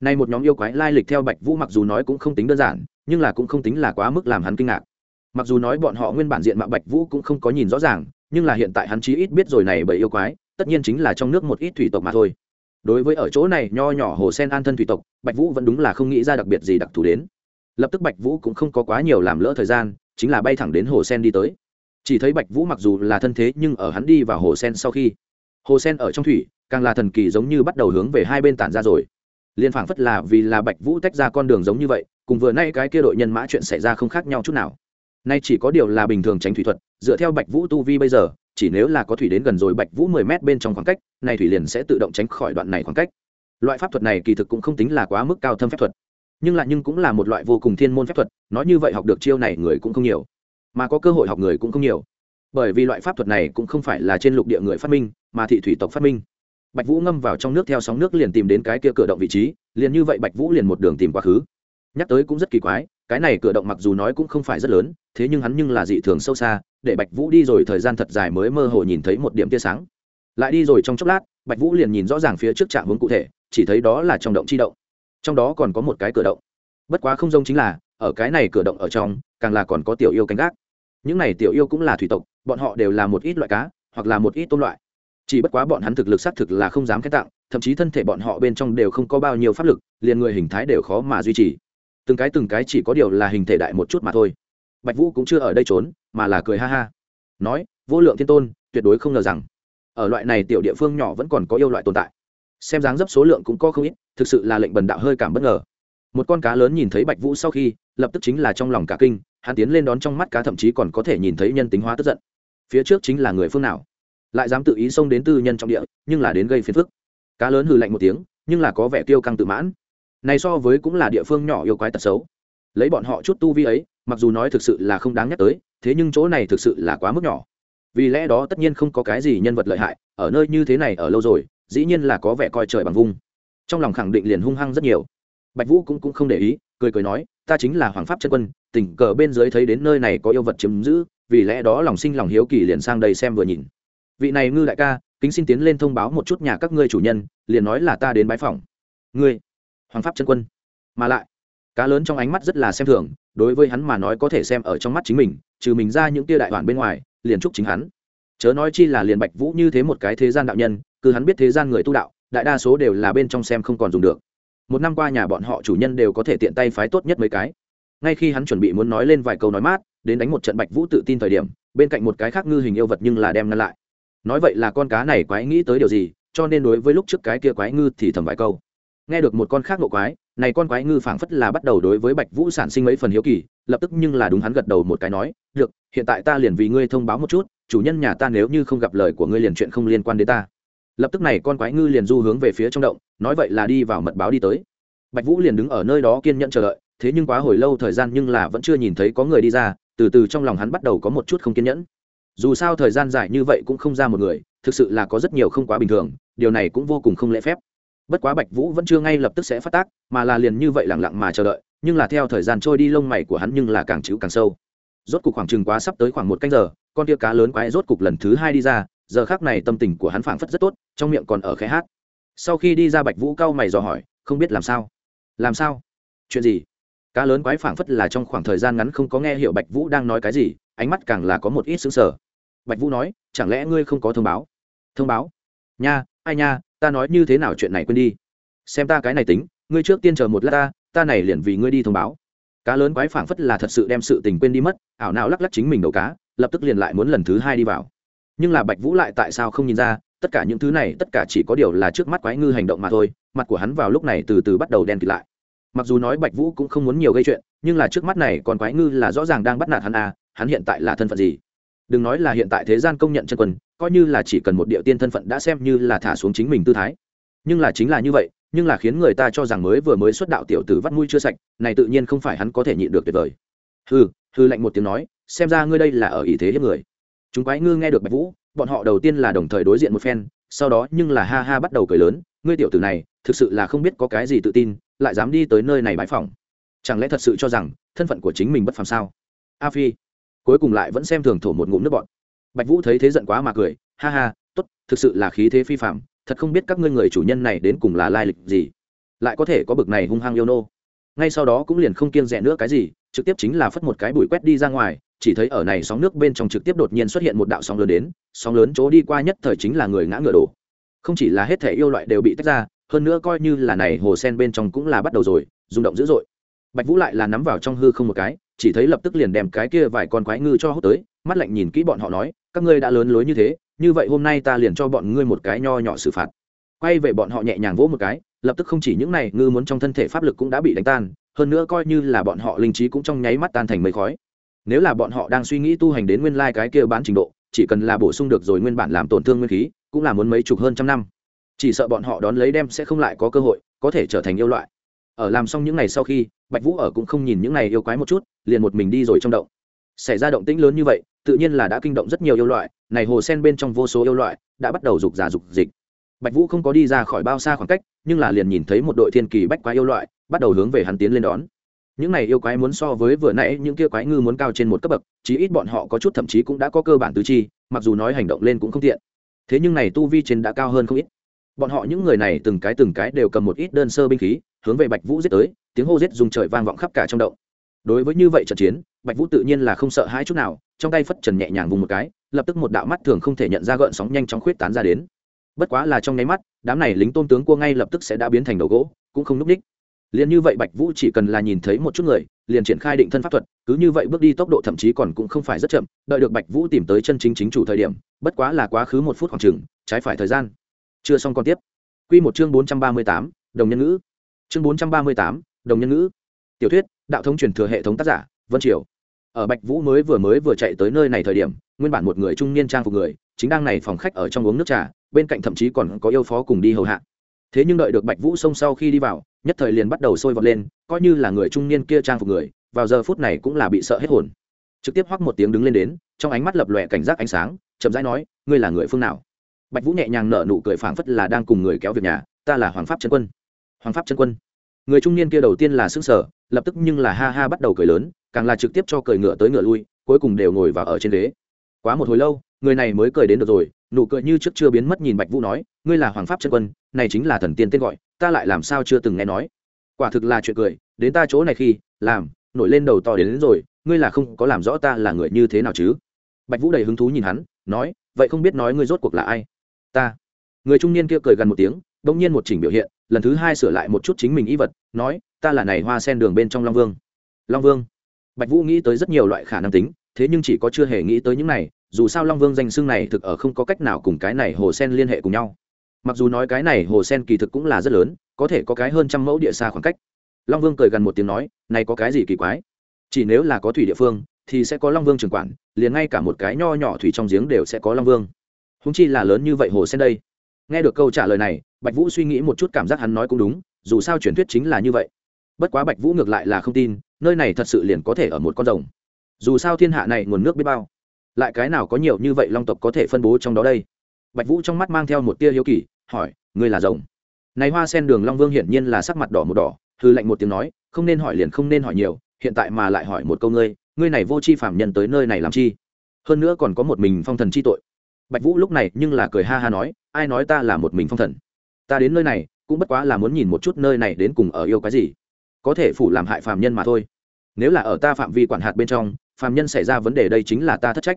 Nay một nhóm yêu quái lai lịch theo bạch vũ mặc dù nói cũng không tính đơn giản, nhưng là cũng không tính là quá mức làm hắn kinh ngạc. Mặc dù nói bọn họ nguyên bản diện mạo bạch vũ cũng không có nhìn rõ ràng, nhưng là hiện tại hắn chí ít biết rồi này bởi yêu quái, tất nhiên chính là trong nước một ít thủy tộc mà thôi. Đối với ở chỗ này nho nhỏ hồ sen an thân thủy tộc, bạch vũ vẫn đúng là không nghĩ ra đặc biệt gì đặc thù đến lập tức bạch vũ cũng không có quá nhiều làm lỡ thời gian, chính là bay thẳng đến hồ sen đi tới. Chỉ thấy bạch vũ mặc dù là thân thế nhưng ở hắn đi vào hồ sen sau khi, hồ sen ở trong thủy, càng là thần kỳ giống như bắt đầu hướng về hai bên tản ra rồi. Liên phảng phất là vì là bạch vũ tách ra con đường giống như vậy, cùng vừa nay cái kia đội nhân mã chuyện xảy ra không khác nhau chút nào. Nay chỉ có điều là bình thường tránh thủy thuật, dựa theo bạch vũ tu vi bây giờ, chỉ nếu là có thủy đến gần rồi bạch vũ mười mét bên trong khoảng cách này thủy liền sẽ tự động tránh khỏi đoạn này khoảng cách. Loại pháp thuật này kỳ thực cũng không tính là quá mức cao thâm phép thuật nhưng lại nhưng cũng là một loại vô cùng thiên môn phép thuật, nói như vậy học được chiêu này người cũng không nhiều, mà có cơ hội học người cũng không nhiều. Bởi vì loại pháp thuật này cũng không phải là trên lục địa người phát minh, mà thị thủy tộc phát minh. Bạch vũ ngâm vào trong nước theo sóng nước liền tìm đến cái kia cửa động vị trí, liền như vậy bạch vũ liền một đường tìm quá khứ. Nhắc tới cũng rất kỳ quái, cái này cửa động mặc dù nói cũng không phải rất lớn, thế nhưng hắn nhưng là dị thường sâu xa, để bạch vũ đi rồi thời gian thật dài mới mơ hồ nhìn thấy một điểm tia sáng. Lại đi rồi trong chốc lát, bạch vũ liền nhìn rõ ràng phía trước trạm hướng cụ thể, chỉ thấy đó là trong động chi động trong đó còn có một cái cửa động. Bất quá không giống chính là, ở cái này cửa động ở trong, càng là còn có tiểu yêu canh gác. Những này tiểu yêu cũng là thủy tộc, bọn họ đều là một ít loại cá, hoặc là một ít tôm loại. Chỉ bất quá bọn hắn thực lực xác thực là không dám khen tặng, thậm chí thân thể bọn họ bên trong đều không có bao nhiêu pháp lực, liền người hình thái đều khó mà duy trì. Từng cái từng cái chỉ có điều là hình thể đại một chút mà thôi. Bạch vũ cũng chưa ở đây trốn, mà là cười ha ha. Nói, vô lượng thiên tôn, tuyệt đối không ngờ rằng, ở loại này tiểu địa phương nhỏ vẫn còn có yêu loại tồn tại. Xem dáng dấp số lượng cũng có không ít thực sự là lệnh bần đạo hơi cảm bất ngờ. Một con cá lớn nhìn thấy bạch vũ sau khi, lập tức chính là trong lòng cả kinh, hắn tiến lên đón trong mắt cá thậm chí còn có thể nhìn thấy nhân tính hóa tức giận. Phía trước chính là người phương nào? Lại dám tự ý xông đến tư nhân trong địa, nhưng là đến gây phiền phức. Cá lớn hừ lạnh một tiếng, nhưng là có vẻ tiêu căng tự mãn. Này so với cũng là địa phương nhỏ yêu quái tật xấu. Lấy bọn họ chút tu vi ấy, mặc dù nói thực sự là không đáng nhắc tới, thế nhưng chỗ này thực sự là quá mức nhỏ. Vì lẽ đó tất nhiên không có cái gì nhân vật lợi hại, ở nơi như thế này ở lâu rồi, dĩ nhiên là có vẻ coi trời bằng vung trong lòng khẳng định liền hung hăng rất nhiều. Bạch vũ cũng, cũng không để ý cười cười nói ta chính là hoàng pháp chân quân tình cờ bên dưới thấy đến nơi này có yêu vật chiếm giữ vì lẽ đó lòng sinh lòng hiếu kỳ liền sang đây xem vừa nhìn. Vị này ngư đại ca kính xin tiến lên thông báo một chút nhà các ngươi chủ nhân liền nói là ta đến bái phòng ngươi? Hoàng pháp chân quân. Mà lại? Cá lớn trong ánh mắt rất là xem thường đối với hắn mà nói có thể xem ở trong mắt chính mình trừ mình ra những tia đại đoàn bên ngoài liền chúc chính hắn. Chớ nói chi là liền bạch vũ như thế một cái thế gian đạo nhân cứ hắn biết thế gian người tu đạo đại đa số đều là bên trong xem không còn dùng được. Một năm qua nhà bọn họ chủ nhân đều có thể tiện tay phái tốt nhất mấy cái. Ngay khi hắn chuẩn bị muốn nói lên vài câu nói mát, đến đánh một trận bạch vũ tự tin thời điểm, bên cạnh một cái khác ngư hình yêu vật nhưng là đem ngăn lại. Nói vậy là con cá này quái nghĩ tới điều gì, cho nên đối với lúc trước cái kia quái ngư thì thầm vài câu. Nghe được một con khác nộ quái, này con quái ngư phảng phất là bắt đầu đối với bạch vũ sản sinh mấy phần hiếu kỳ, lập tức nhưng là đúng hắn gật đầu một cái nói, được, hiện tại ta liền vì ngươi thông báo một chút, chủ nhân nhà ta nếu như không gặp lời của ngươi liền chuyện không liên quan đến ta lập tức này con quái ngư liền du hướng về phía trong động, nói vậy là đi vào mật báo đi tới. Bạch vũ liền đứng ở nơi đó kiên nhẫn chờ đợi, thế nhưng quá hồi lâu thời gian nhưng là vẫn chưa nhìn thấy có người đi ra, từ từ trong lòng hắn bắt đầu có một chút không kiên nhẫn. Dù sao thời gian dài như vậy cũng không ra một người, thực sự là có rất nhiều không quá bình thường, điều này cũng vô cùng không lễ phép. Bất quá bạch vũ vẫn chưa ngay lập tức sẽ phát tác, mà là liền như vậy lẳng lặng mà chờ đợi, nhưng là theo thời gian trôi đi lông mày của hắn nhưng là càng chịu càng sâu. Rốt cục khoảng chừng quá sắp tới khoảng một canh giờ, con tia cá lớn quái rốt cục lần thứ hai đi ra giờ khác này tâm tình của hắn phảng phất rất tốt, trong miệng còn ở khẽ hát. Sau khi đi ra bạch vũ cao mày dò hỏi, không biết làm sao? Làm sao? Chuyện gì? Cá lớn quái phảng phất là trong khoảng thời gian ngắn không có nghe hiểu bạch vũ đang nói cái gì, ánh mắt càng là có một ít xứng sở bạch vũ nói, chẳng lẽ ngươi không có thông báo? Thông báo? Nha, ai nha, ta nói như thế nào chuyện này quên đi. Xem ta cái này tính, ngươi trước tiên chờ một lát ta ta này liền vì ngươi đi thông báo. Cá lớn quái phảng phất là thật sự đem sự tình quên đi mất, ảo não lắc lắc chính mình đầu cá, lập tức liền lại muốn lần thứ hai đi vào nhưng là bạch vũ lại tại sao không nhìn ra, tất cả những thứ này, tất cả chỉ có điều là trước mắt quái ngư hành động mà thôi, mặt của hắn vào lúc này từ từ bắt đầu đen kịt lại. Mặc dù nói bạch vũ cũng không muốn nhiều gây chuyện, nhưng là trước mắt này còn quái ngư là rõ ràng đang bắt nạt hắn à hắn hiện tại là thân phận gì? Đừng nói là hiện tại thế gian công nhận chân quân, coi như là chỉ cần một địa tiên thân phận đã xem như là thả xuống chính mình tư thái. Nhưng là chính là như vậy, nhưng là khiến người ta cho rằng mới vừa mới xuất đạo tiểu tử vắt mũi chưa sạch, này tự nhiên không phải hắn có thể nhịn được tuyệt vời. Hư hư lạnh một tiếng nói, xem ra ngươi đây là ở ý thế hiếp người chúng quái ngư nghe được bạch vũ, bọn họ đầu tiên là đồng thời đối diện một phen, sau đó nhưng là ha ha bắt đầu cười lớn, ngươi tiểu tử này, thực sự là không biết có cái gì tự tin, lại dám đi tới nơi này bãi phòng chẳng lẽ thật sự cho rằng, thân phận của chính mình bất phàm sao? A phi cuối cùng lại vẫn xem thường thổ một ngụm nước bọn bạch vũ thấy thế giận quá mà cười, ha ha, tốt, thực sự là khí thế phi phạm thật không biết các ngươi người chủ nhân này đến cùng là lai lịch gì, lại có thể có bực này hung hăng yêu nô. Ngay sau đó cũng liền không kiêng rẻ nữa cái gì trực tiếp chính là phất một cái bụi quét đi ra ngoài, chỉ thấy ở này sóng nước bên trong trực tiếp đột nhiên xuất hiện một đạo sóng lớn đến, sóng lớn chỗ đi qua nhất thời chính là người ngã ngựa đổ. Không chỉ là hết thể yêu loại đều bị tách ra, hơn nữa coi như là này hồ sen bên trong cũng là bắt đầu rồi, rung động dữ dội. Bạch vũ lại là nắm vào trong hư không một cái, chỉ thấy lập tức liền đem cái kia vài con quái ngư cho hút tới, mắt lạnh nhìn kỹ bọn họ nói, các ngươi đã lớn lối như thế, như vậy hôm nay ta liền cho bọn ngươi một cái nho nhỏ xử phạt. Quay về bọn họ nhẹ nhàng vỗ một cái, lập tức không chỉ những này ngư muốn trong thân thể pháp lực cũng đã bị đánh tan hơn nữa coi như là bọn họ linh trí cũng trong nháy mắt tan thành mây khói. Nếu là bọn họ đang suy nghĩ tu hành đến nguyên lai cái kia bán trình độ, chỉ cần là bổ sung được rồi nguyên bản làm tổn thương nguyên khí, cũng là muốn mấy chục hơn trăm năm. Chỉ sợ bọn họ đón lấy đem sẽ không lại có cơ hội, có thể trở thành yêu loại. Ở làm xong những ngày sau khi, bạch vũ ở cũng không nhìn những ngày yêu quái một chút, liền một mình đi rồi trong động. Xảy ra động tĩnh lớn như vậy, tự nhiên là đã kinh động rất nhiều yêu loại, này hồ sen bên trong vô số yêu loại, đã bắt đầu rục giả rục dịch. Bạch vũ không có đi ra khỏi bao xa khoảng cách, nhưng là liền nhìn thấy một đội thiên kỳ bách quái yêu loại bắt đầu hướng về hắn tiến lên đón. Những này yêu quái muốn so với vừa nãy những kia quái ngư muốn cao trên một cấp bậc, chí ít bọn họ có chút thậm chí cũng đã có cơ bản tứ chi, mặc dù nói hành động lên cũng không tiện. Thế nhưng này tu vi trên đã cao hơn không ít. Bọn họ những người này từng cái từng cái đều cầm một ít đơn sơ binh khí, hướng về bạch vũ giết tới, tiếng hô giết dùng trời vang vọng khắp cả trong động. Đối với như vậy trận chiến, bạch vũ tự nhiên là không sợ hãi chút nào, trong tay phất trần nhẹ nhàng vùng một cái, lập tức một đạo mắt thường không thể nhận ra gợn sóng nhanh chóng khuyết tán ra đến. Bất quá là trong nháy mắt, đám này lính tôn tướng cua ngay lập tức sẽ đã biến thành đầu gỗ, cũng không núp đích liền như vậy bạch vũ chỉ cần là nhìn thấy một chút người, liền triển khai định thân pháp thuật, cứ như vậy bước đi tốc độ thậm chí còn cũng không phải rất chậm, đợi được bạch vũ tìm tới chân chính chính chủ thời điểm, bất quá là quá khứ một phút khoảng chừng, trái phải thời gian. Chưa xong còn tiếp. Q một chương bốn trăm ba mươi tám, đồng nhân ngữ. Chương bốn trăm ba mươi tám, đồng nhân ngữ. Tiểu thuyết, đạo thống truyền thừa hệ thống tác giả, vân triều. Ở bạch vũ mới vừa mới vừa chạy tới nơi này thời điểm, nguyên bản một người trung niên trang phục người, chính đang này phòng khách ở trong uống nước trà, bên cạnh thậm chí còn có yêu phó cùng đi hầu hạ thế nhưng đợi được bạch vũ sông sau khi đi vào, nhất thời liền bắt đầu sôi vọt lên, coi như là người trung niên kia trang phục người, vào giờ phút này cũng là bị sợ hết hồn. Trực tiếp hoắc một tiếng đứng lên đến, trong ánh mắt lập lòe cảnh giác ánh sáng, chậm rãi nói, ngươi là người phương nào? Bạch vũ nhẹ nhàng nở nụ cười phảng phất là đang cùng người kéo việc nhà, ta là hoàng pháp trân quân. Hoàng pháp trân quân? Người trung niên kia đầu tiên là sững sở lập tức nhưng là ha ha bắt đầu cười lớn, càng là trực tiếp cho cười ngựa tới ngựa lui, cuối cùng đều ngồi vào ở trên ghế. Quá một hồi lâu, người này mới cười đến được rồi nụ cười như trước chưa biến mất nhìn bạch vũ nói ngươi là hoàng pháp chân quân này chính là thần tiên tên gọi ta lại làm sao chưa từng nghe nói? Quả thực là chuyện cười đến ta chỗ này khi làm nổi lên đầu to đến, đến rồi ngươi là không có làm rõ ta là người như thế nào chứ? Bạch vũ đầy hứng thú nhìn hắn nói vậy không biết nói ngươi rốt cuộc là ai? Ta. Người trung niên kia cười gần một tiếng bỗng nhiên một chỉnh biểu hiện lần thứ hai sửa lại một chút chính mình y vật nói ta là này hoa sen đường bên trong long vương. Long vương? Bạch vũ nghĩ tới rất nhiều loại khả năng tính thế nhưng chỉ có chưa hề nghĩ tới những này dù sao long vương danh xưng này thực ở không có cách nào cùng cái này hồ sen liên hệ cùng nhau. Mặc dù nói cái này hồ sen kỳ thực cũng là rất lớn, có thể có cái hơn trăm mẫu địa xa khoảng cách. Long vương cười gần một tiếng nói, này có cái gì kỳ quái? Chỉ nếu là có thủy địa phương, thì sẽ có long vương trưởng quản, liền ngay cả một cái nho nhỏ thủy trong giếng đều sẽ có long vương. Húng chi là lớn như vậy hồ sen đây. Nghe được câu trả lời này, bạch vũ suy nghĩ một chút cảm giác hắn nói cũng đúng, dù sao truyền thuyết chính là như vậy. Bất quá bạch vũ ngược lại là không tin, nơi này thật sự liền có thể ở một con rồng. Dù sao thiên hạ này nguồn nước biết bao lại cái nào có nhiều như vậy long tộc có thể phân bố trong đó đây? Bạch vũ trong mắt mang theo một tia hiếu kỳ, hỏi, ngươi là rồng? Này hoa sen đường long vương hiển nhiên là sắc mặt đỏ một đỏ hư lạnh một tiếng nói, không nên hỏi liền không nên hỏi nhiều, hiện tại mà lại hỏi một câu ngươi ngươi này vô chi phạm nhân tới nơi này làm chi? Hơn nữa còn có một mình phong thần chi tội. Bạch vũ lúc này nhưng là cười ha ha nói, ai nói ta là một mình phong thần? Ta đến nơi này, cũng bất quá là muốn nhìn một chút nơi này đến cùng ở yêu cái gì. Có thể phủ làm hại phạm nhân mà thôi. Nếu là ở ta phạm vi quản hạt bên trong Phàm nhân xảy ra vấn đề đây chính là ta thất trách.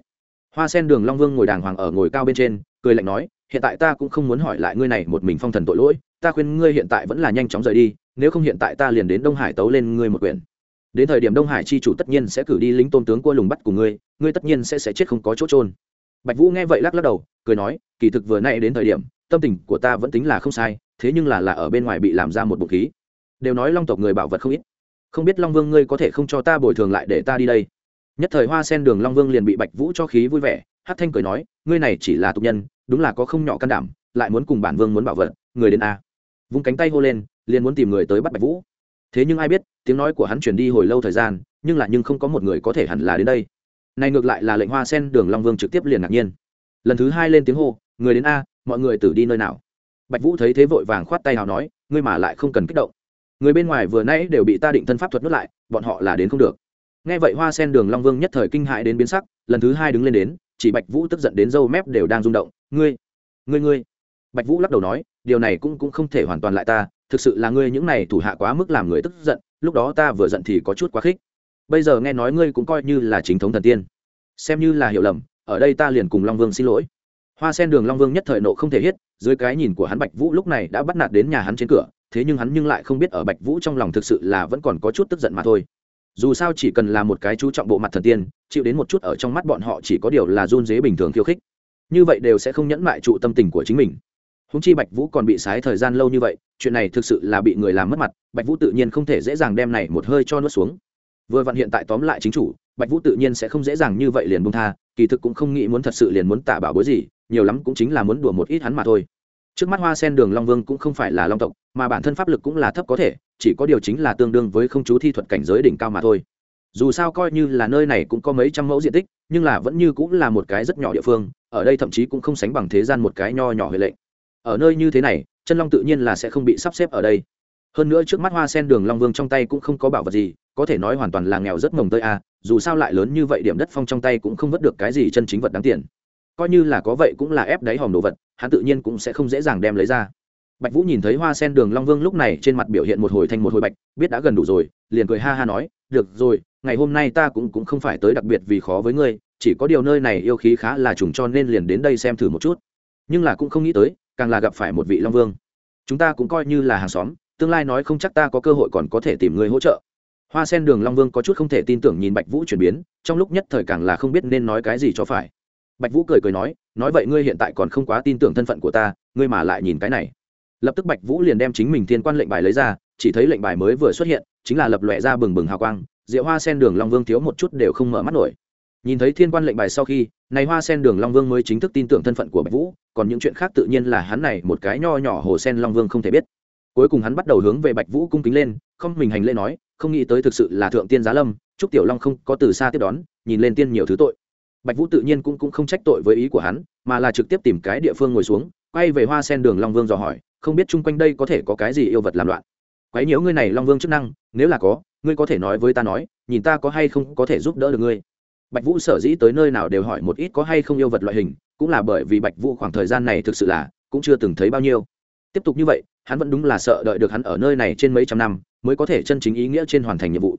Hoa sen đường long vương ngồi đàng hoàng ở ngồi cao bên trên, cười lạnh nói, hiện tại ta cũng không muốn hỏi lại ngươi này một mình phong thần tội lỗi, ta khuyên ngươi hiện tại vẫn là nhanh chóng rời đi, nếu không hiện tại ta liền đến đông hải tấu lên ngươi một quyển. Đến thời điểm đông hải chi chủ tất nhiên sẽ cử đi lính tôn tướng cua lùng bắt của ngươi ngươi tất nhiên sẽ sẽ chết không có chỗ trôn bạch vũ nghe vậy lắc lắc đầu, cười nói, kỳ thực vừa nay đến thời điểm, tâm tình của ta vẫn tính là không sai, thế nhưng là là ở bên ngoài bị làm ra một bụng khí. Đều nói long tộc người bảo vật không ít. Không biết long vương ngươi có thể không cho ta bồi thường lại để ta đi đây? Nhất thời hoa sen đường long vương liền bị bạch vũ cho khí vui vẻ hát thanh cười nói, ngươi này chỉ là tục nhân, đúng là có không nhỏ can đảm, lại muốn cùng bản vương muốn bảo vật, người đến a. Vung cánh tay hô lên, liền muốn tìm người tới bắt bạch vũ. Thế nhưng ai biết, tiếng nói của hắn chuyển đi hồi lâu thời gian, nhưng lại nhưng không có một người có thể hẳn là đến đây. Này ngược lại là lệnh hoa sen đường long vương trực tiếp liền ngạc nhiên. Lần thứ hai lên tiếng hô, người đến a, mọi người tử đi nơi nào? Bạch vũ thấy thế vội vàng khoát tay hào nói, ngươi mà lại không cần kích động. Người bên ngoài vừa nãy đều bị ta định thân pháp thuật nuốt lại, bọn họ là đến không được nghe vậy hoa sen đường long vương nhất thời kinh hãi đến biến sắc, lần thứ hai đứng lên đến, chỉ bạch vũ tức giận đến râu mép đều đang rung động, ngươi ngươi ngươi. Bạch vũ lắc đầu nói, điều này cũng cũng không thể hoàn toàn lại ta, thực sự là ngươi những này thủ hạ quá mức làm người tức giận, lúc đó ta vừa giận thì có chút quá khích. Bây giờ nghe nói ngươi cũng coi như là chính thống thần tiên, xem như là hiểu lầm, ở đây ta liền cùng long vương xin lỗi. Hoa sen đường long vương nhất thời nộ không thể hết, dưới cái nhìn của hắn bạch vũ lúc này đã bắt nạt đến nhà hắn trên cửa, thế nhưng hắn nhưng lại không biết ở bạch vũ trong lòng thực sự là vẫn còn có chút tức giận mà thôi dù sao chỉ cần là một cái chú trọng bộ mặt thần tiên, chịu đến một chút ở trong mắt bọn họ chỉ có điều là run dế bình thường khiêu khích. Như vậy đều sẽ không nhẫn mại trụ tâm tình của chính mình. Húng chi bạch vũ còn bị sái thời gian lâu như vậy, chuyện này thực sự là bị người làm mất mặt, bạch vũ tự nhiên không thể dễ dàng đem này một hơi cho nuốt xuống. Vừa vặn hiện tại tóm lại chính chủ, bạch vũ tự nhiên sẽ không dễ dàng như vậy liền bung tha, kỳ thực cũng không nghĩ muốn thật sự liền muốn tả bảo bối gì, nhiều lắm cũng chính là muốn đùa một ít hắn mà thôi trước mắt hoa sen đường long vương cũng không phải là long tộc, mà bản thân pháp lực cũng là thấp có thể, chỉ có điều chính là tương đương với không chú thi thuật cảnh giới đỉnh cao mà thôi. Dù sao coi như là nơi này cũng có mấy trăm mẫu diện tích, nhưng là vẫn như cũng là một cái rất nhỏ địa phương, ở đây thậm chí cũng không sánh bằng thế gian một cái nho nhỏ huệ lệnh. Ở nơi như thế này, chân long tự nhiên là sẽ không bị sắp xếp ở đây. Hơn nữa trước mắt hoa sen đường long vương trong tay cũng không có bảo vật gì, có thể nói hoàn toàn là nghèo rất mồng tơi a dù sao lại lớn như vậy điểm đất phong trong tay cũng không vớt được cái gì chân chính vật đáng tiền coi như là có vậy cũng là ép đáy hòm đồ vật, hắn tự nhiên cũng sẽ không dễ dàng đem lấy ra. Bạch vũ nhìn thấy hoa sen đường long vương lúc này trên mặt biểu hiện một hồi thanh một hồi bạch, biết đã gần đủ rồi, liền cười ha ha nói, được rồi, ngày hôm nay ta cũng cũng không phải tới đặc biệt vì khó với ngươi, chỉ có điều nơi này yêu khí khá là trùng cho nên liền đến đây xem thử một chút. Nhưng là cũng không nghĩ tới, càng là gặp phải một vị long vương. Chúng ta cũng coi như là hàng xóm, tương lai nói không chắc ta có cơ hội còn có thể tìm người hỗ trợ. Hoa sen đường long vương có chút không thể tin tưởng nhìn bạch vũ chuyển biến, trong lúc nhất thời càng là không biết nên nói cái gì cho phải bạch vũ cười cười nói nói vậy ngươi hiện tại còn không quá tin tưởng thân phận của ta, ngươi mà lại nhìn cái này. Lập tức bạch vũ liền đem chính mình thiên quan lệnh bài lấy ra, chỉ thấy lệnh bài mới vừa xuất hiện, chính là lập lòe ra bừng bừng hào quang diệu hoa sen đường long vương thiếu một chút đều không mở mắt nổi. Nhìn thấy thiên quan lệnh bài sau khi, này hoa sen đường long vương mới chính thức tin tưởng thân phận của bạch vũ, còn những chuyện khác tự nhiên là hắn này một cái nho nhỏ hồ sen long vương không thể biết. Cuối cùng hắn bắt đầu hướng về bạch vũ cung kính lên, không mình hành lễ nói, không nghĩ tới thực sự là thượng tiên giá lâm, chúc tiểu long không có từ xa tiếp đón, nhìn lên tiên nhiều thứ tội bạch vũ tự nhiên cũng, cũng không trách tội với ý của hắn mà là trực tiếp tìm cái địa phương ngồi xuống quay về hoa sen đường long vương dò hỏi không biết chung quanh đây có thể có cái gì yêu vật làm loạn. Quấy nhiễu ngươi này long vương chức năng nếu là có ngươi có thể nói với ta nói nhìn ta có hay không có thể giúp đỡ được ngươi. Bạch vũ sở dĩ tới nơi nào đều hỏi một ít có hay không yêu vật loại hình cũng là bởi vì bạch vũ khoảng thời gian này thực sự là cũng chưa từng thấy bao nhiêu. Tiếp tục như vậy hắn vẫn đúng là sợ đợi được hắn ở nơi này trên mấy trăm năm mới có thể chân chính ý nghĩa trên hoàn thành nhiệm vụ.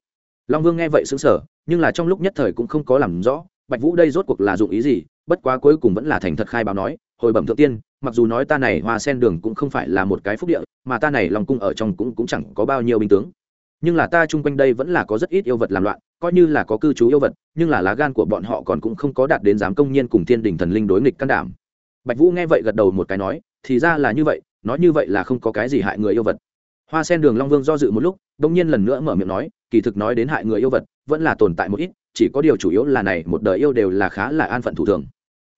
Long vương nghe vậy xứng sở nhưng là trong lúc nhất thời cũng không có làm rõ bạch vũ đây rốt cuộc là dụng ý gì? Bất quá cuối cùng vẫn là thành thật khai báo nói, hồi bẩm thượng tiên, mặc dù nói ta này hoa sen đường cũng không phải là một cái phúc địa, mà ta này lòng cung ở trong cũng cũng chẳng có bao nhiêu binh tướng. Nhưng là ta chung quanh đây vẫn là có rất ít yêu vật làm loạn, coi như là có cư trú yêu vật, nhưng là lá gan của bọn họ còn cũng không có đạt đến dám công nhiên cùng thiên đình thần linh đối nghịch can đảm. Bạch vũ nghe vậy gật đầu một cái nói, thì ra là như vậy, nói như vậy là không có cái gì hại người yêu vật. Hoa sen đường long vương do dự một lúc đông nhiên lần nữa mở miệng nói, kỳ thực nói đến hại người yêu vật, vẫn là tồn tại một ít chỉ có điều chủ yếu là này một đời yêu đều là khá là an phận thủ thường.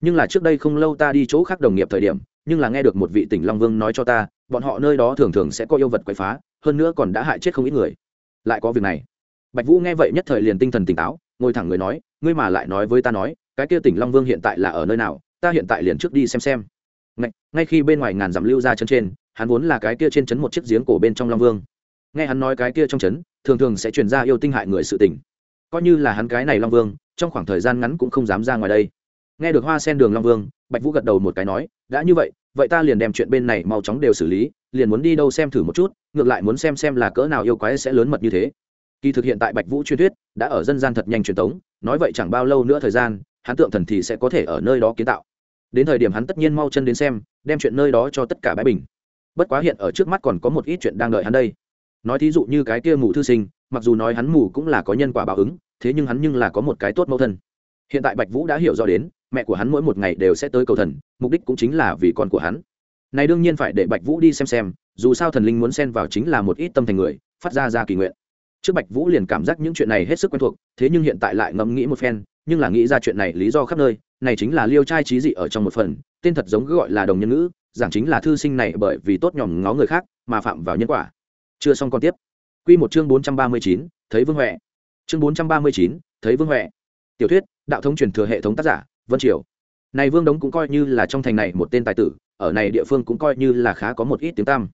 Nhưng là trước đây không lâu ta đi chỗ khác đồng nghiệp thời điểm nhưng là nghe được một vị tỉnh long vương nói cho ta bọn họ nơi đó thường thường sẽ có yêu vật quậy phá hơn nữa còn đã hại chết không ít người. Lại có việc này. Bạch vũ nghe vậy nhất thời liền tinh thần tỉnh táo ngồi thẳng người nói ngươi mà lại nói với ta nói cái kia tỉnh long vương hiện tại là ở nơi nào ta hiện tại liền trước đi xem xem. Ngay, ngay khi bên ngoài ngàn dặm lưu ra chân trên hắn vốn là cái kia trên chấn một chiếc giếng cổ bên trong long vương. Nghe hắn nói cái kia trong chấn thường thường sẽ truyền ra yêu tinh hại người sự tình coi như là hắn cái này long vương, trong khoảng thời gian ngắn cũng không dám ra ngoài đây. Nghe được hoa sen đường long vương, bạch vũ gật đầu một cái nói, đã như vậy vậy ta liền đem chuyện bên này mau chóng đều xử lý, liền muốn đi đâu xem thử một chút, ngược lại muốn xem xem là cỡ nào yêu quái sẽ lớn mật như thế. Kỳ thực hiện tại bạch vũ truyền thuyết, đã ở dân gian thật nhanh truyền tống, nói vậy chẳng bao lâu nữa thời gian, hắn tượng thần thì sẽ có thể ở nơi đó kiến tạo. Đến thời điểm hắn tất nhiên mau chân đến xem, đem chuyện nơi đó cho tất cả bãi bình. Bất quá hiện ở trước mắt còn có một ít chuyện đang đợi hắn đây. Nói thí dụ như cái kia mù thư sinh mặc dù nói hắn mù cũng là có nhân quả báo ứng, thế nhưng hắn nhưng là có một cái tốt mẫu thân. Hiện tại bạch vũ đã hiểu rõ đến, mẹ của hắn mỗi một ngày đều sẽ tới cầu thần, mục đích cũng chính là vì con của hắn. Này đương nhiên phải để bạch vũ đi xem xem, dù sao thần linh muốn xen vào chính là một ít tâm thành người, phát ra ra kỳ nguyện. Trước bạch vũ liền cảm giác những chuyện này hết sức quen thuộc, thế nhưng hiện tại lại ngẫm nghĩ một phen, nhưng là nghĩ ra chuyện này lý do khắp nơi, này chính là liêu trai trí dị ở trong một phần, tên thật giống gọi là đồng nhân ngữ, giảng chính là thư sinh này bởi vì tốt nhòm ngó người khác mà phạm vào nhân quả. Chưa xong còn tiếp quy một chương bốn trăm ba mươi chín, thấy vương huệ. Chương bốn trăm ba mươi chín, thấy vương huệ. Tiểu thuyết, đạo thống truyền thừa hệ thống tác giả, vân triều. Này vương đống cũng coi như là trong thành này một tên tài tử, ở này địa phương cũng coi như là khá có một ít tiếng tăm.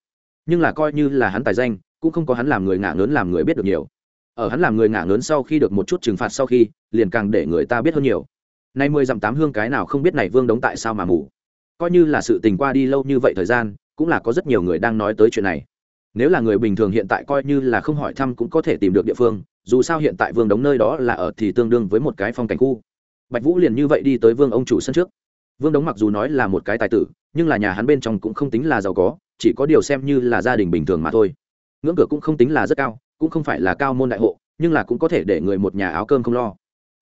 Nhưng là coi như là hắn tài danh, cũng không có hắn làm người ngả ngớn làm người biết được nhiều. Ở hắn làm người ngả ngớn sau khi được một chút trừng phạt sau khi, liền càng để người ta biết hơn nhiều. Nay mười dặm tám hương cái nào không biết này vương đống tại sao mà mù. Coi như là sự tình qua đi lâu như vậy thời gian, cũng là có rất nhiều người đang nói tới chuyện này nếu là người bình thường hiện tại coi như là không hỏi thăm cũng có thể tìm được địa phương, dù sao hiện tại vương đống nơi đó là ở thì tương đương với một cái phong cảnh khu. Bạch vũ liền như vậy đi tới vương ông chủ sân trước. Vương đống mặc dù nói là một cái tài tử, nhưng là nhà hắn bên trong cũng không tính là giàu có, chỉ có điều xem như là gia đình bình thường mà thôi. Ngưỡng cửa cũng không tính là rất cao, cũng không phải là cao môn đại hộ, nhưng là cũng có thể để người một nhà áo cơm không lo.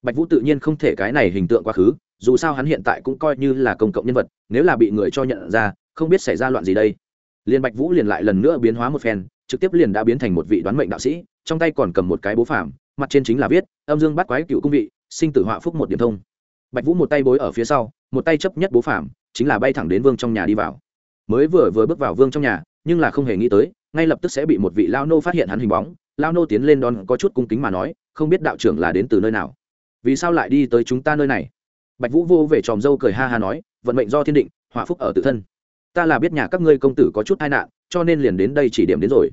Bạch vũ tự nhiên không thể cái này hình tượng quá khứ, dù sao hắn hiện tại cũng coi như là công cộng nhân vật, nếu là bị người cho nhận ra, không biết xảy ra loạn gì đây liền bạch vũ liền lại lần nữa biến hóa một phen, trực tiếp liền đã biến thành một vị đoán mệnh đạo sĩ, trong tay còn cầm một cái bố phạm mặt trên chính là viết, âm dương bắt quái cựu cung vị, sinh tử họa phúc một điểm thông. Bạch vũ một tay bối ở phía sau, một tay chấp nhất bố phạm chính là bay thẳng đến vương trong nhà đi vào. Mới vừa vừa bước vào vương trong nhà, nhưng là không hề nghĩ tới, ngay lập tức sẽ bị một vị lao nô phát hiện hắn hình bóng lao nô tiến lên đón có chút cung kính mà nói, không biết đạo trưởng là đến từ nơi nào? Vì sao lại đi tới chúng ta nơi này? Bạch vũ vô về tròm dâu cười ha ha nói, vận mệnh do thiên định hỏa phúc ở tự thân ta là biết nhà các ngươi công tử có chút tai nạn, cho nên liền đến đây chỉ điểm đến rồi.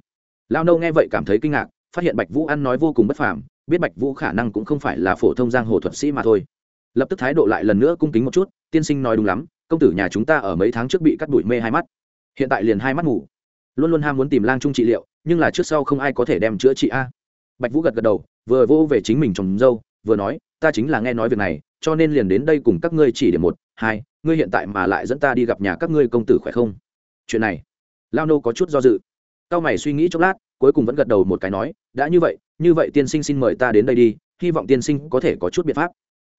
Lao nâu nghe vậy cảm thấy kinh ngạc, phát hiện bạch vũ ăn nói vô cùng bất phàm, biết bạch vũ khả năng cũng không phải là phổ thông giang hồ thuật sĩ mà thôi. Lập tức thái độ lại lần nữa cung kính một chút, tiên sinh nói đúng lắm, công tử nhà chúng ta ở mấy tháng trước bị cắt đuổi mê hai mắt. Hiện tại liền hai mắt ngủ. Luôn luôn ham muốn tìm lang trung trị liệu, nhưng là trước sau không ai có thể đem chữa trị a. Bạch vũ gật gật đầu, vừa vô về chính mình trồng dâu, vừa nói, ta chính là nghe nói việc này, cho nên liền đến đây cùng các ngươi chỉ để một, hai ngươi hiện tại mà lại dẫn ta đi gặp nhà các ngươi công tử khỏe không? Chuyện này, lao nô có chút do dự. Cao mày suy nghĩ chốc lát, cuối cùng vẫn gật đầu một cái nói, đã như vậy như vậy tiên sinh xin mời ta đến đây đi, hy vọng tiên sinh có thể có chút biện pháp.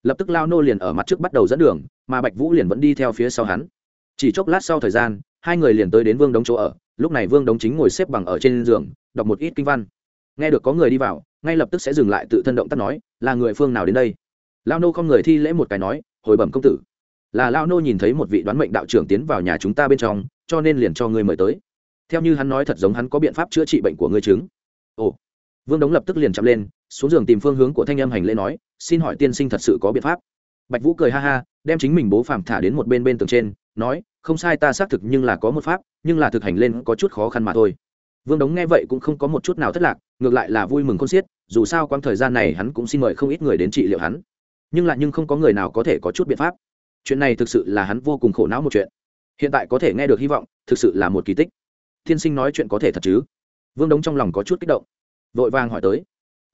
Lập tức lao nô liền ở mặt trước bắt đầu dẫn đường, mà bạch vũ liền vẫn đi theo phía sau hắn. Chỉ chốc lát sau thời gian, hai người liền tới đến vương đống chỗ ở, lúc này vương đống chính ngồi xếp bằng ở trên giường, đọc một ít kinh văn. Nghe được có người đi vào, ngay lập tức sẽ dừng lại tự thân động tác nói, là người phương nào đến đây? Lao nô không người thi lễ một cái nói, hồi bẩm công tử là lao nô nhìn thấy một vị đoán mệnh đạo trưởng tiến vào nhà chúng ta bên trong, cho nên liền cho ngươi mời tới. Theo như hắn nói thật giống hắn có biện pháp chữa trị bệnh của ngươi chứng ồ. Vương đống lập tức liền chậm lên, xuống giường tìm phương hướng của thanh âm hành lễ nói, xin hỏi tiên sinh thật sự có biện pháp? Bạch vũ cười ha ha, đem chính mình bố phàm thả đến một bên bên tường trên, nói, không sai ta xác thực nhưng là có một pháp, nhưng là thực hành lên có chút khó khăn mà thôi. Vương đống nghe vậy cũng không có một chút nào thất lạc, ngược lại là vui mừng con xiết, dù sao quãng thời gian này hắn cũng xin mời không ít người đến trị liệu hắn. Nhưng lại nhưng không có người nào có thể có chút biện pháp chuyện này thực sự là hắn vô cùng khổ não một chuyện. Hiện tại có thể nghe được hy vọng, thực sự là một kỳ tích. Tiên sinh nói chuyện có thể thật chứ? Vương đống trong lòng có chút kích động. Vội vàng hỏi tới.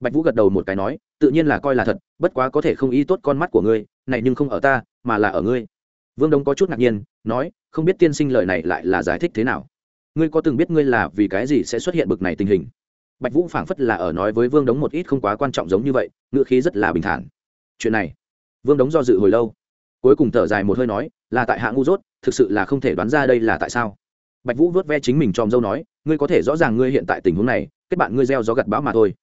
Bạch vũ gật đầu một cái nói, tự nhiên là coi là thật, bất quá có thể không ý tốt con mắt của ngươi, này nhưng không ở ta, mà là ở ngươi. Vương đống có chút ngạc nhiên, nói, không biết tiên sinh lời này lại là giải thích thế nào? Ngươi có từng biết ngươi là vì cái gì sẽ xuất hiện bực này tình hình? Bạch vũ phảng phất là ở nói với vương đống một ít không quá quan trọng giống như vậy ngựa khí rất là bình thản. Chuyện này, vương đống do dự hồi lâu cuối cùng thở dài một hơi nói, là tại hạ ngu dốt, thực sự là không thể đoán ra đây là tại sao. Bạch vũ vớt ve chính mình tròm dâu nói, ngươi có thể rõ ràng ngươi hiện tại tình huống này, kết bạn ngươi gieo gió gặt bão mà thôi.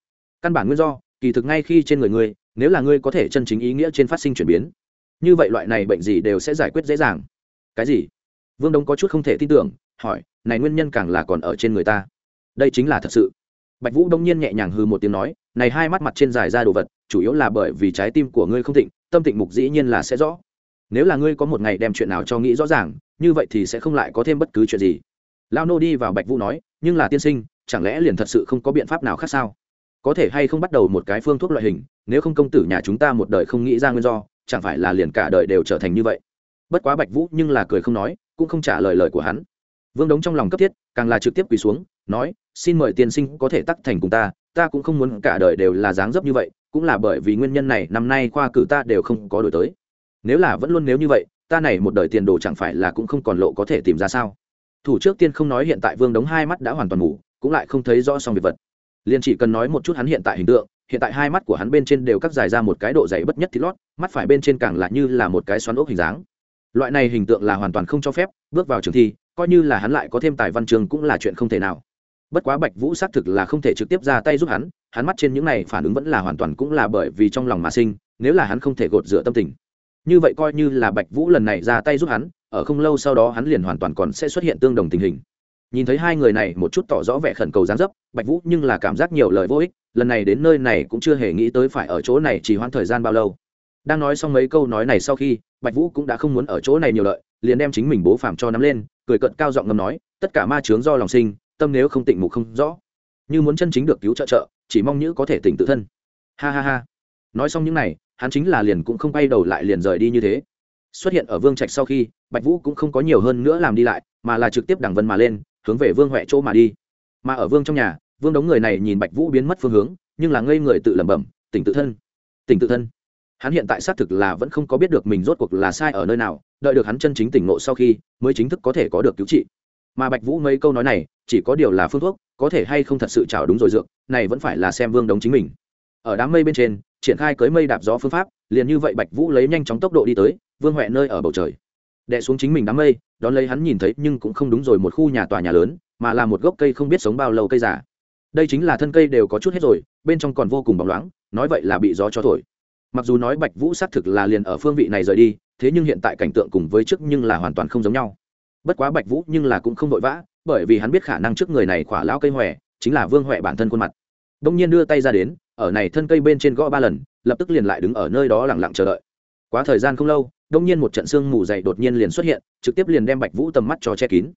Căn bản nguyên do, kỳ thực ngay khi trên người ngươi, nếu là ngươi có thể chân chính ý nghĩa trên phát sinh chuyển biến, như vậy loại này bệnh gì đều sẽ giải quyết dễ dàng. Cái gì? Vương đông có chút không thể tin tưởng, hỏi, này nguyên nhân càng là còn ở trên người ta. Đây chính là thật sự. Bạch vũ đông nhiên nhẹ nhàng hư một tiếng nói, này hai mắt mặt trên dài ra đồ vật, chủ yếu là bởi vì trái tim của ngươi không thịnh, tâm tịnh mục dĩ nhiên là sẽ rõ nếu là ngươi có một ngày đem chuyện nào cho nghĩ rõ ràng, như vậy thì sẽ không lại có thêm bất cứ chuyện gì. Lao nô đi vào bạch vũ nói, nhưng là tiên sinh, chẳng lẽ liền thật sự không có biện pháp nào khác sao? Có thể hay không bắt đầu một cái phương thuốc loại hình, nếu không công tử nhà chúng ta một đời không nghĩ ra nguyên do, chẳng phải là liền cả đời đều trở thành như vậy? Bất quá bạch vũ nhưng là cười không nói, cũng không trả lời lời của hắn. Vương đống trong lòng cấp thiết, càng là trực tiếp quỳ xuống, nói, xin mời tiên sinh có thể tắc thành cùng ta ta cũng không muốn cả đời đều là dáng dấp như vậy, cũng là bởi vì nguyên nhân này, năm nay khoa cử ta đều không có đổi tới nếu là vẫn luôn nếu như vậy, ta này một đời tiền đồ chẳng phải là cũng không còn lộ có thể tìm ra sao? Thủ trước tiên không nói hiện tại vương đống hai mắt đã hoàn toàn ngủ, cũng lại không thấy rõ xong việc vật. Liền chỉ cần nói một chút hắn hiện tại hình tượng, hiện tại hai mắt của hắn bên trên đều cắt dài ra một cái độ dày bất nhất thì lót, mắt phải bên trên càng là như là một cái xoắn ốc hình dáng. Loại này hình tượng là hoàn toàn không cho phép, bước vào trường thi, coi như là hắn lại có thêm tài văn trường cũng là chuyện không thể nào. Bất quá bạch vũ xác thực là không thể trực tiếp ra tay giúp hắn hắn mắt trên những này phản ứng vẫn là hoàn toàn cũng là bởi vì trong lòng mà sinh, nếu là hắn không thể gột rửa tâm tình như vậy coi như là bạch vũ lần này ra tay giúp hắn, ở không lâu sau đó hắn liền hoàn toàn còn sẽ xuất hiện tương đồng tình hình. Nhìn thấy hai người này một chút tỏ rõ vẻ khẩn cầu gián dấp, bạch vũ nhưng là cảm giác nhiều lời vô ích, lần này đến nơi này cũng chưa hề nghĩ tới phải ở chỗ này chỉ hoãn thời gian bao lâu. Đang nói xong mấy câu nói này sau khi, bạch vũ cũng đã không muốn ở chỗ này nhiều lợi, liền đem chính mình bố phạm cho nắm lên, cười cận cao giọng ngầm nói, tất cả ma chướng do lòng sinh, tâm nếu không tịnh mục không rõ. Như muốn chân chính được cứu trợ trợ, chỉ mong như có thể tỉnh tự thân. Ha ha ha. Nói xong những này hắn chính là liền cũng không bay đầu lại liền rời đi như thế. Xuất hiện ở vương trạch sau khi, bạch vũ cũng không có nhiều hơn nữa làm đi lại, mà là trực tiếp đằng vân mà lên, hướng về vương huệ chỗ mà đi. Mà ở vương trong nhà, vương đống người này nhìn bạch vũ biến mất phương hướng, nhưng là ngây người tự lẩm bẩm, tỉnh tự thân, tỉnh tự thân. Hắn hiện tại xác thực là vẫn không có biết được mình rốt cuộc là sai ở nơi nào, đợi được hắn chân chính tỉnh ngộ sau khi, mới chính thức có thể có được cứu trị. Mà bạch vũ mấy câu nói này, chỉ có điều là phương thuốc, có thể hay không thật sự chào đúng rồi dược, này vẫn phải là xem vương đống chính mình. Ở đám mây bên trên triển khai cưới mây đạp gió phương pháp, liền như vậy bạch vũ lấy nhanh chóng tốc độ đi tới, vương huệ nơi ở bầu trời. Đè xuống chính mình đám mây, đón lấy hắn nhìn thấy nhưng cũng không đúng rồi một khu nhà tòa nhà lớn, mà là một gốc cây không biết sống bao lâu cây giả đây chính là thân cây đều có chút hết rồi, bên trong còn vô cùng bóng loáng, nói vậy là bị gió cho thổi. Mặc dù nói bạch vũ xác thực là liền ở phương vị này rời đi, thế nhưng hiện tại cảnh tượng cùng với trước nhưng là hoàn toàn không giống nhau. Bất quá bạch vũ nhưng là cũng không vội vã, bởi vì hắn biết khả năng trước người này khỏa lão cây huệ chính là vương huệ bản thân khuôn mặt. Đông nhiên đưa tay ra đến ở này thân cây bên trên gõ ba lần, lập tức liền lại đứng ở nơi đó lặng lặng chờ đợi. Quá thời gian không lâu, đông nhiên một trận sương mù dày đột nhiên liền xuất hiện, trực tiếp liền đem bạch vũ tầm mắt cho che kín.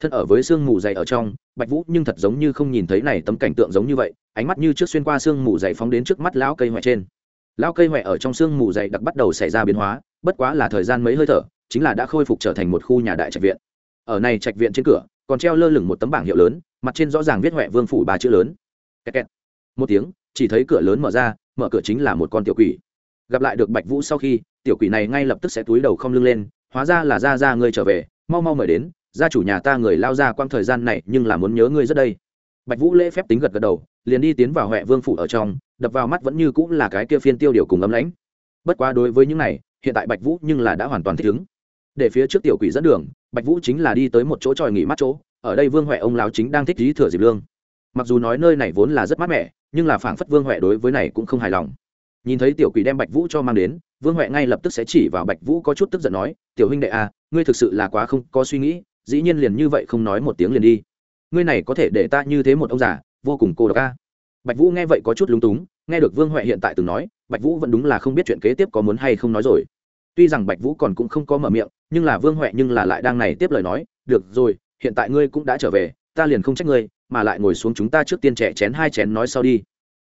Thân ở với sương mù dày ở trong, bạch vũ nhưng thật giống như không nhìn thấy này tấm cảnh tượng giống như vậy, ánh mắt như trước xuyên qua sương mù dày phóng đến trước mắt lão cây hoại trên. Lão cây hoại ở trong sương mù dày đặc bắt đầu xảy ra biến hóa, bất quá là thời gian mấy hơi thở, chính là đã khôi phục trở thành một khu nhà đại trạch viện. Ở này trạch viện trên cửa, còn treo lơ lửng một tấm bảng hiệu lớn, mặt trên rõ ràng viết huệ vương phủ ba chữ lớn. Kẹt kẹt. một tiếng chỉ thấy cửa lớn mở ra, mở cửa chính là một con tiểu quỷ. Gặp lại được bạch vũ sau khi, tiểu quỷ này ngay lập tức sẽ túi đầu không lưng lên, hóa ra là ra ra ngươi trở về, mau mau mời đến, gia chủ nhà ta người lao ra quang thời gian này nhưng là muốn nhớ ngươi rất đây. Bạch vũ lễ phép tính gật gật đầu, liền đi tiến vào huệ vương phủ ở trong, đập vào mắt vẫn như cũng là cái kia phiên tiêu điều cùng ấm lãnh. Bất quá đối với những này, hiện tại bạch vũ nhưng là đã hoàn toàn thích ứng. Để phía trước tiểu quỷ dẫn đường, bạch vũ chính là đi tới một chỗ tròi nghỉ mắt chỗ, ở đây vương huệ ông lão chính đang thích lý thừa dịp lương mặc dù nói nơi này vốn là rất mát mẻ, nhưng là phảng phất vương huệ đối với này cũng không hài lòng. Nhìn thấy tiểu quỷ đem bạch vũ cho mang đến, vương huệ ngay lập tức sẽ chỉ vào bạch vũ có chút tức giận nói, tiểu huynh đệ à ngươi thực sự là quá không có suy nghĩ, dĩ nhiên liền như vậy không nói một tiếng liền đi. Ngươi này có thể để ta như thế một ông già, vô cùng cô độc a. Bạch vũ nghe vậy có chút lúng túng, nghe được vương huệ hiện tại từng nói, bạch vũ vẫn đúng là không biết chuyện kế tiếp có muốn hay không nói rồi. Tuy rằng bạch vũ còn cũng không có mở miệng, nhưng là vương huệ nhưng là lại đang này tiếp lời nói, được rồi, hiện tại ngươi cũng đã trở về, ta liền không trách ngươi mà lại ngồi xuống chúng ta trước tiên trẻ chén hai chén nói sau đi.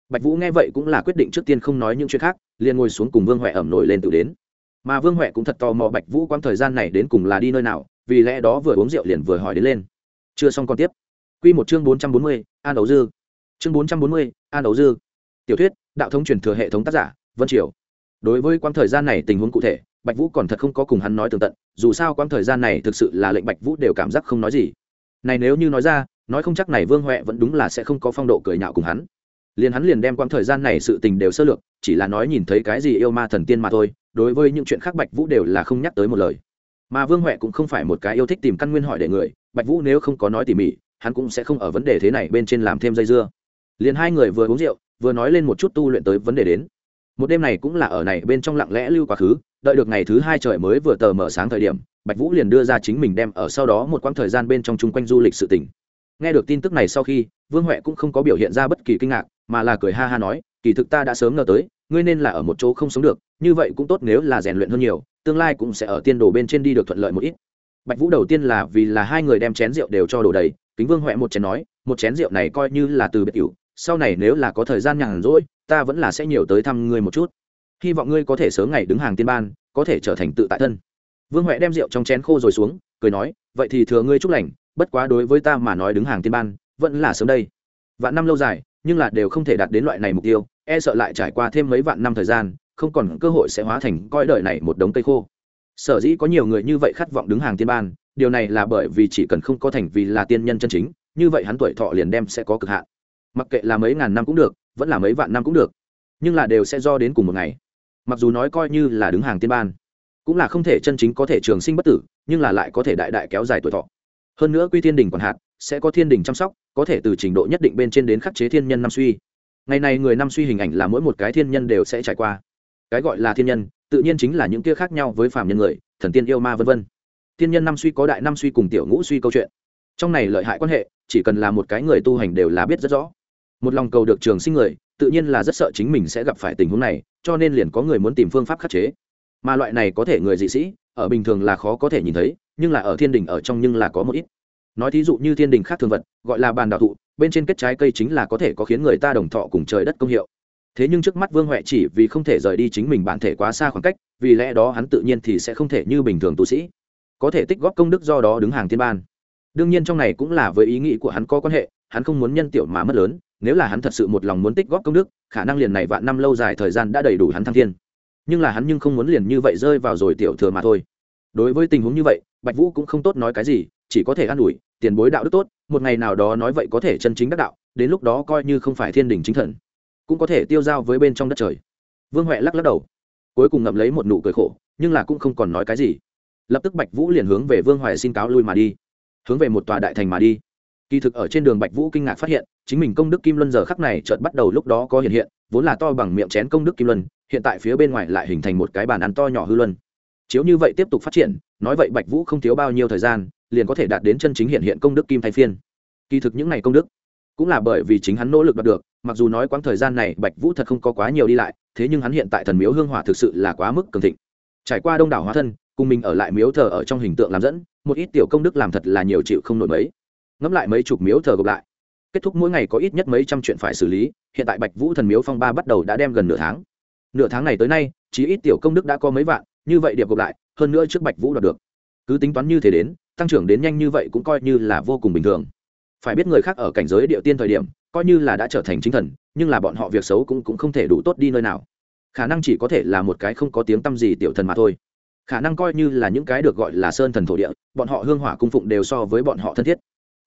Bạch vũ nghe vậy cũng là quyết định trước tiên không nói những chuyện khác, liền ngồi xuống cùng vương huệ ẩm nổi lên tự đến. Mà vương huệ cũng thật tò mò bạch vũ quãng thời gian này đến cùng là đi nơi nào, vì lẽ đó vừa uống rượu liền vừa hỏi đến lên. Chưa xong còn tiếp. Q một chương bốn trăm bốn mươi, an đấu dư. Chương bốn trăm bốn mươi, an đấu dư. Tiểu thuyết, đạo thống truyền thừa hệ thống tác giả, vân triều. Đối với quãng thời gian này tình huống cụ thể, bạch vũ còn thật không có cùng hắn nói tường tận, dù sao quãng thời gian này thực sự là lệnh bạch vũ đều cảm giác không nói gì. Này nếu như nói ra nói không chắc này vương huệ vẫn đúng là sẽ không có phong độ cười nhạo cùng hắn. Liền hắn liền đem quãng thời gian này sự tình đều sơ lược, chỉ là nói nhìn thấy cái gì yêu ma thần tiên mà thôi, đối với những chuyện khác bạch vũ đều là không nhắc tới một lời. Mà vương huệ cũng không phải một cái yêu thích tìm căn nguyên hỏi để người, bạch vũ nếu không có nói tỉ mỉ, hắn cũng sẽ không ở vấn đề thế này bên trên làm thêm dây dưa. Liền hai người vừa uống rượu, vừa nói lên một chút tu luyện tới vấn đề đến. Một đêm này cũng là ở này bên trong lặng lẽ lưu quá khứ, đợi được ngày thứ hai trời mới vừa tờ mở sáng thời điểm, bạch vũ liền đưa ra chính mình đem ở sau đó một quãng thời gian bên trong chung quanh du lịch sự tỉnh nghe được tin tức này sau khi, vương huệ cũng không có biểu hiện ra bất kỳ kinh ngạc, mà là cười ha ha nói, kỳ thực ta đã sớm ngờ tới, ngươi nên là ở một chỗ không sống được, như vậy cũng tốt nếu là rèn luyện hơn nhiều, tương lai cũng sẽ ở tiên đồ bên trên đi được thuận lợi một ít. Bạch vũ đầu tiên là vì là hai người đem chén rượu đều cho đổ đầy, kính vương huệ một chén nói, một chén rượu này coi như là từ biệt cửu sau này nếu là có thời gian nhàn rỗi, ta vẫn là sẽ nhiều tới thăm ngươi một chút. Hy vọng ngươi có thể sớm ngày đứng hàng tiên ban, có thể trở thành tự tại thân. Vương huệ đem rượu trong chén khô rồi xuống, cười nói, vậy thì thừa ngươi chúc lành bất quá đối với ta mà nói đứng hàng tiên ban, vẫn là sớm đây. Vạn năm lâu dài, nhưng là đều không thể đạt đến loại này mục tiêu e sợ lại trải qua thêm mấy vạn năm thời gian, không còn cơ hội sẽ hóa thành coi đời này một đống cây khô. Sở dĩ có nhiều người như vậy khát vọng đứng hàng tiên ban, điều này là bởi vì chỉ cần không có thành vì là tiên nhân chân chính, như vậy hắn tuổi thọ liền đem sẽ có cực hạn. Mặc kệ là mấy ngàn năm cũng được, vẫn là mấy vạn năm cũng được, nhưng là đều sẽ do đến cùng một ngày. Mặc dù nói coi như là đứng hàng tiên ban, cũng là không thể chân chính có thể trường sinh bất tử, nhưng là lại có thể đại đại kéo dài tuổi thọ hơn nữa quy thiên đình còn hạt sẽ có thiên đình chăm sóc, có thể từ trình độ nhất định bên trên đến khắc chế thiên nhân năm suy. Ngày này người năm suy hình ảnh là mỗi một cái thiên nhân đều sẽ trải qua. Cái gọi là thiên nhân, tự nhiên chính là những kia khác nhau với phàm nhân người, thần tiên yêu ma vân vân. Thiên nhân năm suy có đại năm suy cùng tiểu ngũ suy câu chuyện. Trong này lợi hại quan hệ, chỉ cần là một cái người tu hành đều là biết rất rõ. Một lòng cầu được trường sinh người, tự nhiên là rất sợ chính mình sẽ gặp phải tình huống này, cho nên liền có người muốn tìm phương pháp khắc chế. Mà loại này có thể người dị sĩ, ở bình thường là khó có thể nhìn thấy nhưng là ở thiên đình ở trong nhưng là có một ít. Nói thí dụ như thiên đình khác thường vật, gọi là bàn đạo thụ, bên trên kết trái cây chính là có thể có khiến người ta đồng thọ cùng trời đất công hiệu. Thế nhưng trước mắt vương huệ chỉ vì không thể rời đi chính mình bản thể quá xa khoảng cách, vì lẽ đó hắn tự nhiên thì sẽ không thể như bình thường tu sĩ. Có thể tích góp công đức do đó đứng hàng thiên ban. Đương nhiên trong này cũng là với ý nghĩ của hắn có quan hệ, hắn không muốn nhân tiểu mà mất lớn, nếu là hắn thật sự một lòng muốn tích góp công đức, khả năng liền này vạn năm lâu dài thời gian đã đầy đủ hắn thăng thiên. Nhưng là hắn nhưng không muốn liền như vậy rơi vào rồi tiểu thừa mà thôi. Đối với tình huống như vậy bạch vũ cũng không tốt nói cái gì, chỉ có thể an ủi, tiền bối đạo đức tốt, một ngày nào đó nói vậy có thể chân chính đắc đạo, đến lúc đó coi như không phải thiên đình chính thần, cũng có thể tiêu dao với bên trong đất trời. Vương huệ lắc lắc đầu, cuối cùng ngậm lấy một nụ cười khổ, nhưng là cũng không còn nói cái gì. Lập tức bạch vũ liền hướng về vương hoài xin cáo lui mà đi, hướng về một tòa đại thành mà đi. Kỳ thực ở trên đường bạch vũ kinh ngạc phát hiện, chính mình công đức kim luân giờ khắc này chợt bắt đầu lúc đó có hiện hiện, vốn là to bằng miệng chén công đức kim luân, hiện tại phía bên ngoài lại hình thành một cái bàn ăn to nhỏ hư luân. Chiếu như vậy tiếp tục phát triển nói vậy bạch vũ không thiếu bao nhiêu thời gian, liền có thể đạt đến chân chính hiện hiện công đức kim thay phiên. Kỳ thực những này công đức cũng là bởi vì chính hắn nỗ lực đạt được, mặc dù nói quãng thời gian này bạch vũ thật không có quá nhiều đi lại, thế nhưng hắn hiện tại thần miếu hương hỏa thực sự là quá mức cường thịnh. Trải qua đông đảo hóa thân, cùng mình ở lại miếu thờ ở trong hình tượng làm dẫn, một ít tiểu công đức làm thật là nhiều chịu không nổi mấy. Ngẫm lại mấy chục miếu thờ gộp lại, kết thúc mỗi ngày có ít nhất mấy trăm chuyện phải xử lý, hiện tại bạch vũ thần miếu phong ba bắt đầu đã đem gần nửa tháng. Nửa tháng này tới nay chỉ ít tiểu công đức đã có mấy vạn, như vậy điệp gộp lại hơn nữa trước bạch vũ đoạt được. Cứ tính toán như thế đến tăng trưởng đến nhanh như vậy cũng coi như là vô cùng bình thường. Phải biết người khác ở cảnh giới địa tiên thời điểm coi như là đã trở thành chính thần nhưng là bọn họ việc xấu cũng, cũng không thể đủ tốt đi nơi nào. Khả năng chỉ có thể là một cái không có tiếng t â m gì tiểu thần mà thôi. Khả năng coi như là những cái được gọi là sơn thần thổ địa bọn họ hương hỏa cung phụng đều so với bọn họ thân thiết.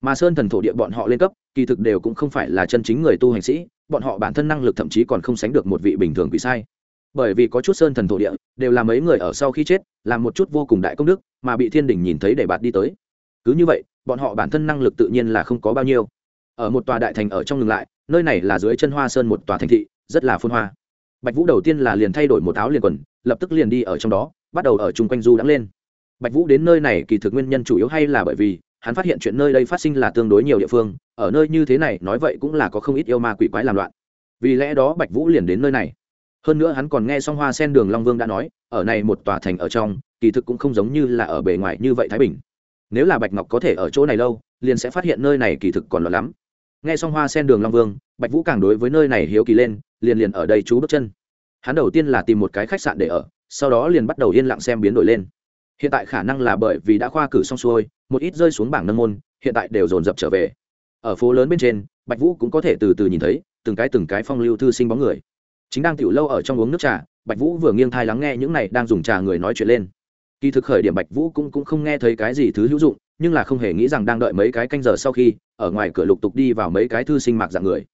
Mà sơn thần thổ địa bọn họ lên cấp kỳ thực đều cũng không phải là chân chính người tu hành sĩ bọn họ bản thân năng lực thậm chí còn không sánh được một vị bình thường quỷ sai bởi vì có chút sơn thần thổ địa, đều là mấy người ở sau khi chết làm một chút vô cùng đại công đức, mà bị thiên đình nhìn thấy để bạt đi tới. Cứ như vậy, bọn họ bản thân năng lực tự nhiên là không có bao nhiêu. Ở một tòa đại thành ở trong ngừng lại, nơi này là dưới chân hoa sơn một tòa thành thị, rất là phôn hoa. Bạch vũ đầu tiên là liền thay đổi một áo liền quần, lập tức liền đi ở trong đó, bắt đầu ở chung quanh du đắng lên. Bạch vũ đến nơi này kỳ thực nguyên nhân chủ yếu hay là bởi vì, hắn phát hiện chuyện nơi đây phát sinh là tương đối nhiều địa phương, ở nơi như thế này, nói vậy cũng là có không ít yêu ma quỷ quái làm loạn. Vì lẽ đó bạch vũ liền đến nơi này hơn nữa hắn còn nghe xong hoa sen đường long vương đã nói, ở này một tòa thành ở trong, kỳ thực cũng không giống như là ở bề ngoài như vậy thái bình. Nếu là bạch ngọc có thể ở chỗ này lâu, liền sẽ phát hiện nơi này kỳ thực còn loạn lắm. Nghe xong hoa sen đường long vương, bạch vũ càng đối với nơi này hiếu kỳ lên, liền liền ở đây chú bước chân. Hắn đầu tiên là tìm một cái khách sạn để ở, sau đó liền bắt đầu yên lặng xem biến đổi lên. Hiện tại khả năng là bởi vì đã khoa cử xong xuôi, một ít rơi xuống bảng nâng môn, hiện tại đều dồn dập trở về. Ở phố lớn bên trên, bạch vũ cũng có thể từ từ nhìn thấy, từng cái từng cái phong lưu thư sinh bóng người chính đang tiểu lâu ở trong uống nước trà bạch vũ vừa nghiêng thai lắng nghe những này đang dùng trà người nói chuyện lên. Kỳ thực khởi điểm bạch vũ cũng, cũng không nghe thấy cái gì thứ hữu dụng nhưng là không hề nghĩ rằng đang đợi mấy cái canh giờ sau khi ở ngoài cửa lục tục đi vào mấy cái thư sinh mạc dạng người.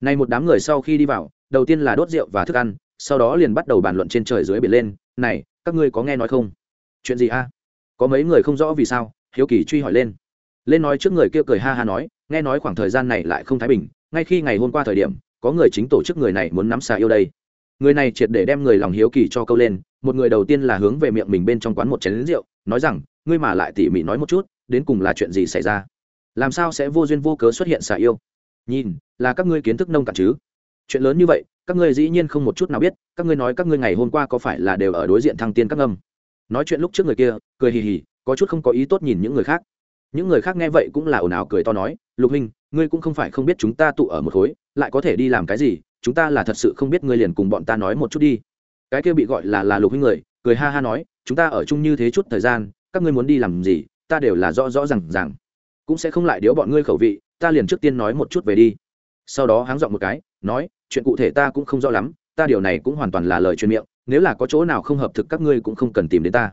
Nay một đám người sau khi đi vào đầu tiên là đốt rượu và thức ăn sau đó liền bắt đầu bàn luận trên trời dưới biển lên này các ngươi có nghe nói không? Chuyện gì a? Có mấy người không rõ vì sao hiếu kỳ truy hỏi lên. Lên nói trước người kia cười ha ha nói nghe nói khoảng thời gian này lại không thái bình ngay khi ngày hôm qua thời điểm có người chính tổ chức người này muốn nắm xà yêu đây. Người này triệt để đem người lòng hiếu kỳ cho câu lên, một người đầu tiên là hướng về miệng mình bên trong quán một chén lính rượu, nói rằng, ngươi mà lại tỉ mỉ nói một chút, đến cùng là chuyện gì xảy ra? Làm sao sẽ vô duyên vô cớ xuất hiện xà yêu? Nhìn, là các ngươi kiến thức nông cạn chứ? Chuyện lớn như vậy, các ngươi dĩ nhiên không một chút nào biết, các ngươi nói các ngươi ngày hôm qua có phải là đều ở đối diện thăng tiên các ngâm? Nói chuyện lúc trước người kia, cười hì hì, có chút không có ý tốt nhìn những người khác. Những người khác nghe vậy cũng là ồn ào cười to nói, lục huynh ngươi cũng không phải không biết chúng ta tụ ở một khối lại có thể đi làm cái gì chúng ta là thật sự không biết ngươi liền cùng bọn ta nói một chút đi. Cái kia bị gọi là là lục huynh người cười ha ha nói chúng ta ở chung như thế chút thời gian các ngươi muốn đi làm gì ta đều là rõ rõ ràng ràng, rằng cũng sẽ không lại điếu bọn ngươi khẩu vị ta liền trước tiên nói một chút về đi. Sau đó háng dọn một cái nói chuyện cụ thể ta cũng không rõ lắm ta điều này cũng hoàn toàn là lời truyền miệng nếu là có chỗ nào không hợp thực các ngươi cũng không cần tìm đến ta.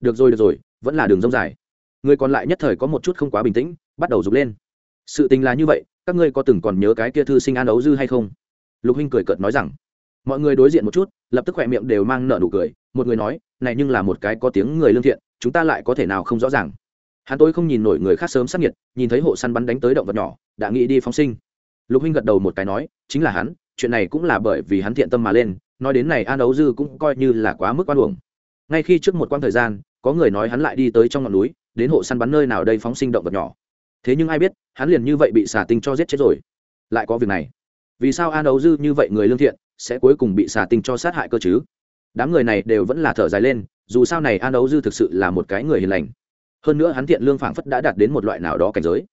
Được rồi được rồi vẫn là đường rông dài. Người còn lại nhất thời có một chút không quá bình tĩnh bắt đầu rục lên sự tình là như vậy, các ngươi có từng còn nhớ cái kia thư sinh an ấu dư hay không? Lục huynh cười cợt nói rằng, mọi người đối diện một chút, lập tức khỏe miệng đều mang nợ nụ cười, một người nói, này nhưng là một cái có tiếng người lương thiện, chúng ta lại có thể nào không rõ ràng? Hắn tôi không nhìn nổi người khác sớm sắc nhiệt nhìn thấy hộ săn bắn đánh tới động vật nhỏ, đã nghĩ đi phóng sinh. Lục huynh gật đầu một cái nói, chính là hắn, chuyện này cũng là bởi vì hắn thiện tâm mà lên, nói đến này an ấu dư cũng coi như là quá mức quan uổng. Ngay khi trước một quãng thời gian, có người nói hắn lại đi tới trong ngọn núi, đến hộ săn bắn nơi nào đây phóng sinh động vật nhỏ thế nhưng ai biết, hắn liền như vậy bị xà tinh cho giết chết rồi. Lại có việc này. Vì sao an ấu dư như vậy người lương thiện, sẽ cuối cùng bị xà tinh cho sát hại cơ chứ? Đám người này đều vẫn là thở dài lên, dù sao này an ấu dư thực sự là một cái người hiền lành. Hơn nữa hắn thiện lương phảng phất đã đạt đến một loại nào đó cảnh giới.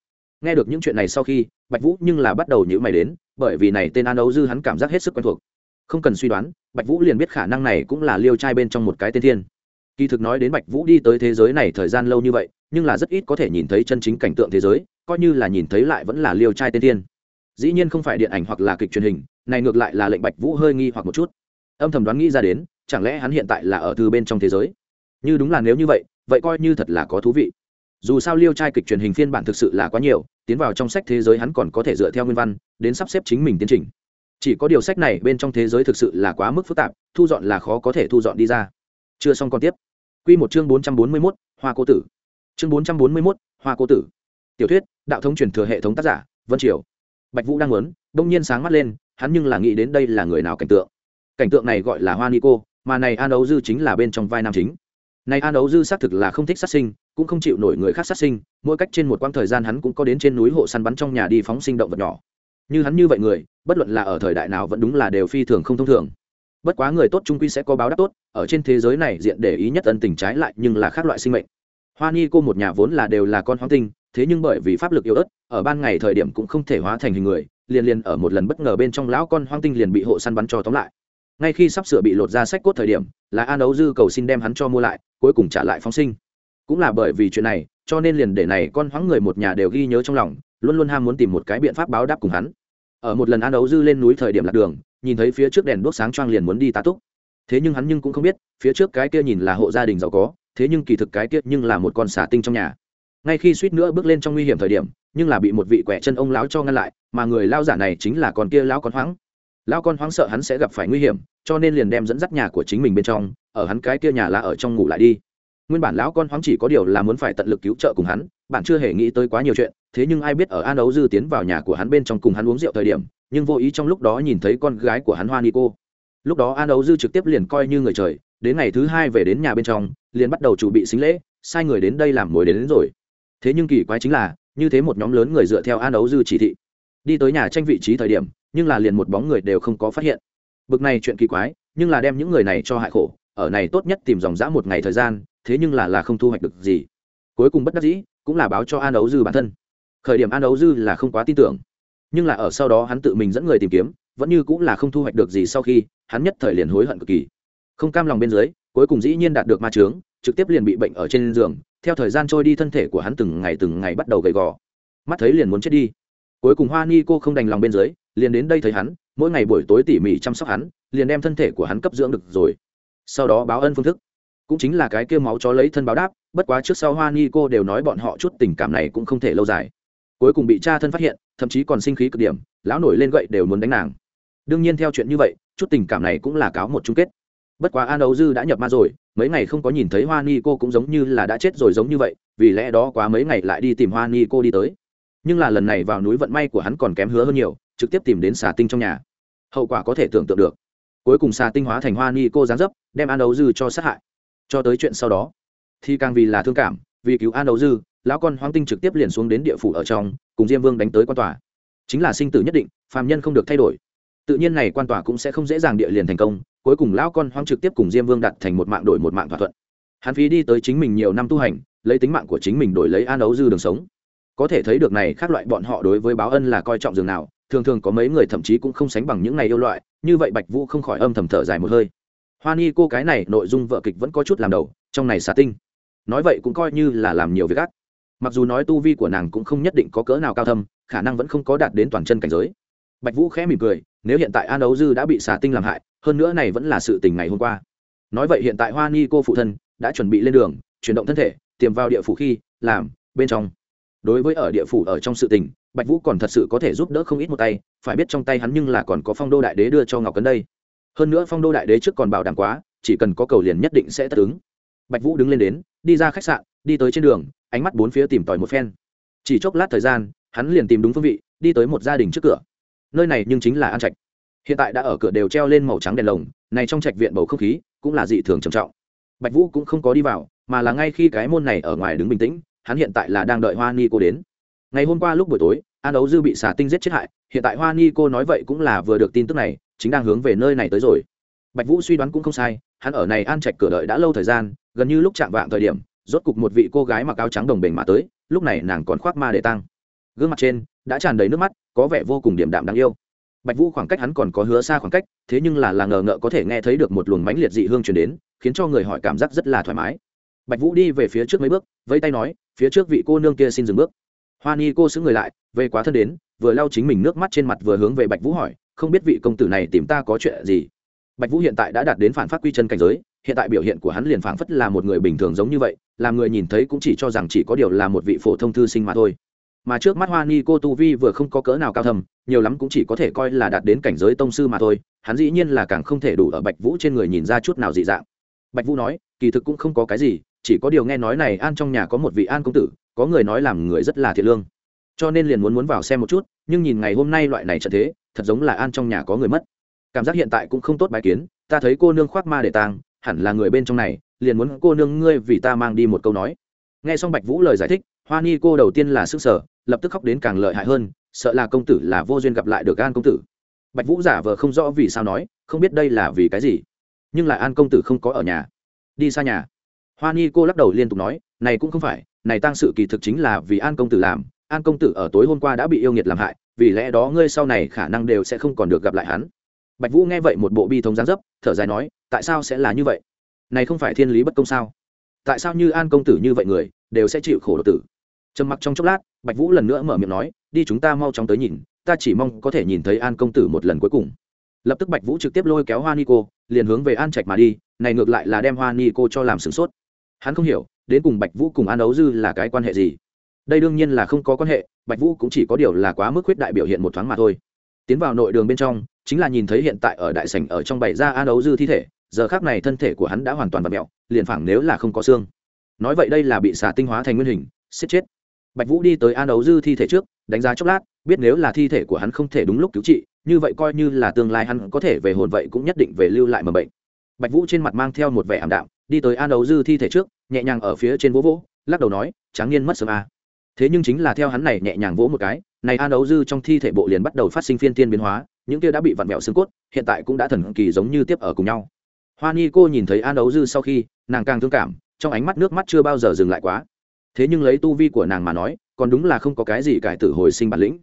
Nghe được những chuyện này sau khi, bạch vũ nhưng là bắt đầu nhữ mày đến, bởi vì này tên an ấu dư hắn cảm giác hết sức quen thuộc. Không cần suy đoán, bạch vũ liền biết khả năng này cũng là liêu trai bên trong một cái tên thiên kỳ thực nói đến bạch vũ đi tới thế giới này thời gian lâu như vậy, nhưng là rất ít có thể nhìn thấy chân chính cảnh tượng thế giới, coi như là nhìn thấy lại vẫn là liêu trai tên thiên dĩ nhiên không phải điện ảnh hoặc là kịch truyền hình, này ngược lại là lệnh bạch vũ hơi nghi hoặc một chút. Âm thầm đoán nghĩ ra đến, chẳng lẽ hắn hiện tại là ở thư bên trong thế giới? Như đúng là nếu như vậy vậy coi như thật là có thú vị. Dù sao liêu trai kịch truyền hình phiên bản thực sự là quá nhiều, tiến vào trong sách thế giới hắn còn có thể dựa theo nguyên văn, đến sắp xếp chính mình tiến trình. Chỉ có điều sách này bên trong thế giới thực sự là quá mức phức tạp, thu dọn là khó có thể thu dọn đi ra. Chưa xong còn tiếp quy một chương bốn trăm bốn mươi mốt, hoa cô tử. Chương bốn trăm bốn mươi mốt, hoa cô tử. Tiểu thuyết, đạo thống truyền thừa hệ thống tác giả, vân triều. Bạch vũ đang muốn đông nhiên sáng mắt lên, hắn nhưng là nghĩ đến đây là người nào cảnh tượng. Cảnh tượng này gọi là hoa nico mà này an đấu dư chính là bên trong vai nam chính. Này an đấu dư xác thực là không thích sát sinh, cũng không chịu nổi người khác sát sinh, mỗi cách trên một quãng thời gian hắn cũng có đến trên núi hộ săn bắn trong nhà đi phóng sinh động vật nhỏ. Như hắn như vậy người, bất luận là ở thời đại nào vẫn đúng là đều phi thường không thông thường bất quá người tốt trung quy sẽ có báo đáp tốt, ở trên thế giới này diện để ý nhất ân tình trái lại nhưng là khác loại sinh mệnh. Hoa ni cô một nhà vốn là đều là con hoang tinh, thế nhưng bởi vì pháp lực yếu ớt, ở ban ngày thời điểm cũng không thể hóa thành hình người, liền liền ở một lần bất ngờ bên trong lão con hoang tinh liền bị hộ săn bắn cho tóm lại. Ngay khi sắp sửa bị lột ra sách cốt thời điểm, là an ấu dư cầu xin đem hắn cho mua lại, cuối cùng trả lại phóng sinh. Cũng là bởi vì chuyện này, cho nên liền để này con hoáng người một nhà đều ghi nhớ trong lòng, luôn luôn ham muốn tìm một cái biện pháp báo đáp cùng hắn. Ở một lần an ấu dư lên núi thời điểm lạc đường nhìn thấy phía trước đèn đuốc sáng choang liền muốn đi tá túc. Thế nhưng hắn nhưng cũng không biết, phía trước cái kia nhìn là hộ gia đình giàu có, thế nhưng kỳ thực cái kia nhưng là một con xà tinh trong nhà. Ngay khi suýt nữa bước lên trong nguy hiểm thời điểm, nhưng là bị một vị quẻ chân ông lão cho ngăn lại, mà người lao giả này chính là con kia lão con hoáng. Lão con hoáng sợ hắn sẽ gặp phải nguy hiểm, cho nên liền đem dẫn dắt nhà của chính mình bên trong, ở hắn cái kia nhà là ở trong ngủ lại đi. Nguyên bản lão con hoáng chỉ có điều là muốn phải tận lực cứu trợ cùng hắn, bạn chưa hề nghĩ tới quá nhiều chuyện, thế nhưng ai biết ở an ấu dư tiến vào nhà của hắn bên trong cùng hắn uống rượu thời điểm nhưng vô ý trong lúc đó nhìn thấy con gái của hắn hoa nico lúc đó an ấu dư trực tiếp liền coi như người trời đến ngày thứ hai về đến nhà bên trong liền bắt đầu chuẩn bị xính lễ sai người đến đây làm mồi đến, đến rồi. Thế nhưng kỳ quái chính là như thế một nhóm lớn người dựa theo an ấu dư chỉ thị đi tới nhà tranh vị trí thời điểm nhưng là liền một bóng người đều không có phát hiện. Bực này chuyện kỳ quái nhưng là đem những người này cho hại khổ ở này tốt nhất tìm dòng dã một ngày thời gian thế nhưng là là không thu hoạch được gì. Cuối cùng bất đắc dĩ cũng là báo cho an ấu dư bản thân. Khởi điểm an ấu dư là không quá tin tưởng nhưng là ở sau đó hắn tự mình dẫn người tìm kiếm, vẫn như cũng là không thu hoạch được gì sau khi, hắn nhất thời liền hối hận cực kỳ. Không cam lòng bên dưới, cuối cùng dĩ nhiên đạt được ma trướng trực tiếp liền bị bệnh ở trên giường, theo thời gian trôi đi thân thể của hắn từng ngày từng ngày bắt đầu gầy gò. Mắt thấy liền muốn chết đi. Cuối cùng hoa ni cô không đành lòng bên dưới, liền đến đây thấy hắn, mỗi ngày buổi tối tỉ mỉ chăm sóc hắn, liền đem thân thể của hắn cấp dưỡng được rồi. Sau đó báo ân phương thức. Cũng chính là cái kêu máu chó lấy thân báo đáp, bất quá trước sau hoa ni cô đều nói bọn họ chút tình cảm này cũng không thể lâu dài cuối cùng bị cha thân phát hiện, thậm chí còn sinh khí cực điểm, lão nổi lên gậy đều muốn đánh nàng. Đương nhiên theo chuyện như vậy, chút tình cảm này cũng là cáo một chung kết. Bất quá an ấu dư đã nhập ma rồi, mấy ngày không có nhìn thấy hoa ni cô cũng giống như là đã chết rồi giống như vậy, vì lẽ đó quá mấy ngày lại đi tìm hoa ni cô đi tới. Nhưng là lần này vào núi vận may của hắn còn kém hứa hơn nhiều, trực tiếp tìm đến xà tinh trong nhà. Hậu quả có thể tưởng tượng được. Cuối cùng xà tinh hóa thành hoa ni cô gián dấp, đem an ấu dư cho sát hại. Cho tới chuyện sau đó, thì càng vì là thương cảm, vì cứu an ấu dư lão con hoang tinh trực tiếp liền xuống đến địa phủ ở trong, cùng diêm vương đánh tới quan tòa. Chính là sinh tử nhất định, phàm nhân không được thay đổi. Tự nhiên này quan tòa cũng sẽ không dễ dàng địa liền thành công, cuối cùng lão con hoang trực tiếp cùng diêm vương đặt thành một mạng đổi một mạng thỏa thuận. Hắn phí đi tới chính mình nhiều năm tu hành, lấy tính mạng của chính mình đổi lấy an ấu dư đường sống. Có thể thấy được này khác loại bọn họ đối với báo ân là coi trọng dường nào, thường thường có mấy người thậm chí cũng không sánh bằng những này yêu loại, như vậy bạch vũ không khỏi âm thầm thở dài một hơi. Hoa ni cô cái này nội dung vợ kịch vẫn có chút làm đầu, trong này xả tinh. Nói vậy cũng coi như là làm nhiều việc ác mặc dù nói tu vi của nàng cũng không nhất định có cỡ nào cao thâm, khả năng vẫn không có đạt đến toàn chân cảnh giới. Bạch vũ khẽ mỉm cười, nếu hiện tại an ấu dư đã bị Xà tinh làm hại, hơn nữa này vẫn là sự tình ngày hôm qua. Nói vậy hiện tại hoa ni cô phụ thân đã chuẩn bị lên đường, chuyển động thân thể, tiềm vào địa phủ khi, làm, bên trong. Đối với ở địa phủ ở trong sự tình, bạch vũ còn thật sự có thể giúp đỡ không ít một tay, phải biết trong tay hắn nhưng là còn có phong đô đại đế đưa cho ngọc cấn đây. Hơn nữa phong đô đại đế trước còn bảo đảm quá, chỉ cần có cầu liền nhất định sẽ tất ứng. Bạch vũ đứng lên đến, đi ra khách sạn đi tới trên đường, ánh mắt bốn phía tìm tòi một phen. Chỉ chốc lát thời gian, hắn liền tìm đúng phương vị, đi tới một gia đình trước cửa. Nơi này nhưng chính là an trạch. Hiện tại đã ở cửa đều treo lên màu trắng đèn lồng, này trong trạch viện bầu không khí cũng là dị thường trầm trọng. Bạch vũ cũng không có đi vào, mà là ngay khi cái môn này ở ngoài đứng bình tĩnh, hắn hiện tại là đang đợi hoa ni cô đến. Ngày hôm qua lúc buổi tối, an ấu dư bị xà tinh giết chết hại, hiện tại hoa ni cô nói vậy cũng là vừa được tin tức này, chính đang hướng về nơi này tới rồi. Bạch vũ suy đoán cũng không sai, hắn ở này an trạch cửa đợi đã lâu thời gian, gần như lúc chạm vạng thời điểm rốt cục một vị cô gái mặc áo trắng đồng bền mà tới, lúc này nàng còn khoác ma để tăng gương mặt trên đã tràn đầy nước mắt, có vẻ vô cùng điểm đạm đáng yêu. Bạch vũ khoảng cách hắn còn có hứa xa khoảng cách, thế nhưng là là ngờ ngợ có thể nghe thấy được một luồng mãnh liệt dị hương truyền đến, khiến cho người hỏi cảm giác rất là thoải mái. Bạch vũ đi về phía trước mấy bước, vẫy tay nói, phía trước vị cô nương kia xin dừng bước. Hoa ni cô xứng người lại, về quá thân đến, vừa lau chính mình nước mắt trên mặt vừa hướng về bạch vũ hỏi, không biết vị công tử này tìm ta có chuyện gì? Bạch vũ hiện tại đã đạt đến phản phát quy chân cảnh giới, hiện tại biểu hiện của hắn liền phảng phất là một người bình thường giống như vậy, làm người nhìn thấy cũng chỉ cho rằng chỉ có điều là một vị phổ thông thư sinh mà thôi. Mà trước mắt hoa ni cô tu vi vừa không có cỡ nào cao thầm nhiều lắm cũng chỉ có thể coi là đạt đến cảnh giới tông sư mà thôi, hắn dĩ nhiên là càng không thể đủ ở bạch vũ trên người nhìn ra chút nào dị dạng. Bạch vũ nói, kỳ thực cũng không có cái gì, chỉ có điều nghe nói này an trong nhà có một vị an công tử, có người nói làm người rất là thiện lương. Cho nên liền muốn muốn vào xem một chút, nhưng nhìn ngày hôm nay loại này trận thế, thật giống là an trong nhà có người mất cảm giác hiện tại cũng không tốt bài kiến, ta thấy cô nương khoác ma để tang, hẳn là người bên trong này, liền muốn cô nương ngươi vì ta mang đi một câu nói. Nghe xong bạch vũ lời giải thích, hoa ni cô đầu tiên là sức sở lập tức khóc đến càng lợi hại hơn, sợ là công tử là vô duyên gặp lại được an công tử. Bạch vũ giả vờ không rõ vì sao nói, không biết đây là vì cái gì, nhưng lại an công tử không có ở nhà. Đi xa nhà. Hoa ni cô lắc đầu liên tục nói, này cũng không phải, này tăng sự kỳ thực chính là vì an công tử làm, an công tử ở tối hôm qua đã bị yêu nghiệt làm hại, vì lẽ đó ngươi sau này khả năng đều sẽ không còn được gặp lại hắn bạch vũ nghe vậy một bộ bi thống gián dấp, thở dài nói, tại sao sẽ là như vậy? Này không phải thiên lý bất công sao? Tại sao như an công tử như vậy người, đều sẽ chịu khổ độc tử? Trầm mặc trong chốc lát, bạch vũ lần nữa mở miệng nói, đi chúng ta mau chóng tới nhìn, ta chỉ mong có thể nhìn thấy an công tử một lần cuối cùng. Lập tức bạch vũ trực tiếp lôi kéo hoa ni cô, liền hướng về an trạch mà đi, này ngược lại là đem hoa ni cô cho làm sửng sốt. Hắn không hiểu, đến cùng bạch vũ cùng an ấu dư là cái quan hệ gì? Đây đương nhiên là không có quan hệ, bạch vũ cũng chỉ có điều là quá mức khuyết đại biểu hiện một thoáng mà thôi tiến vào nội đường bên trong, chính là nhìn thấy hiện tại ở đại sảnh ở trong bảy ra an ấu dư thi thể, giờ khác này thân thể của hắn đã hoàn toàn bật mẹo, liền phẳng nếu là không có xương. Nói vậy đây là bị xả tinh hóa thành nguyên hình, xếp chết. Bạch vũ đi tới an ấu dư thi thể trước, đánh giá chốc lát, biết nếu là thi thể của hắn không thể đúng lúc cứu trị, như vậy coi như là tương lai hắn có thể về hồn vậy cũng nhất định về lưu lại mầm bệnh. Bạch vũ trên mặt mang theo một vẻ ảm đạm, đi tới an ấu dư thi thể trước, nhẹ nhàng ở phía trên vỗ vỗ, lắc đầu nói, tráng niên mất sớm a thế nhưng chính là theo hắn này nhẹ nhàng vỗ một cái này an ấu dư trong thi thể bộ liền bắt đầu phát sinh phiên tiên biến hóa, những kia đã bị vặn vẹo xương cốt, hiện tại cũng đã thần kỳ giống như tiếp ở cùng nhau. Hoa ni cô nhìn thấy an ấu dư sau khi, nàng càng thương cảm, trong ánh mắt nước mắt chưa bao giờ dừng lại quá. Thế nhưng lấy tu vi của nàng mà nói, còn đúng là không có cái gì cải tử hồi sinh bản lĩnh.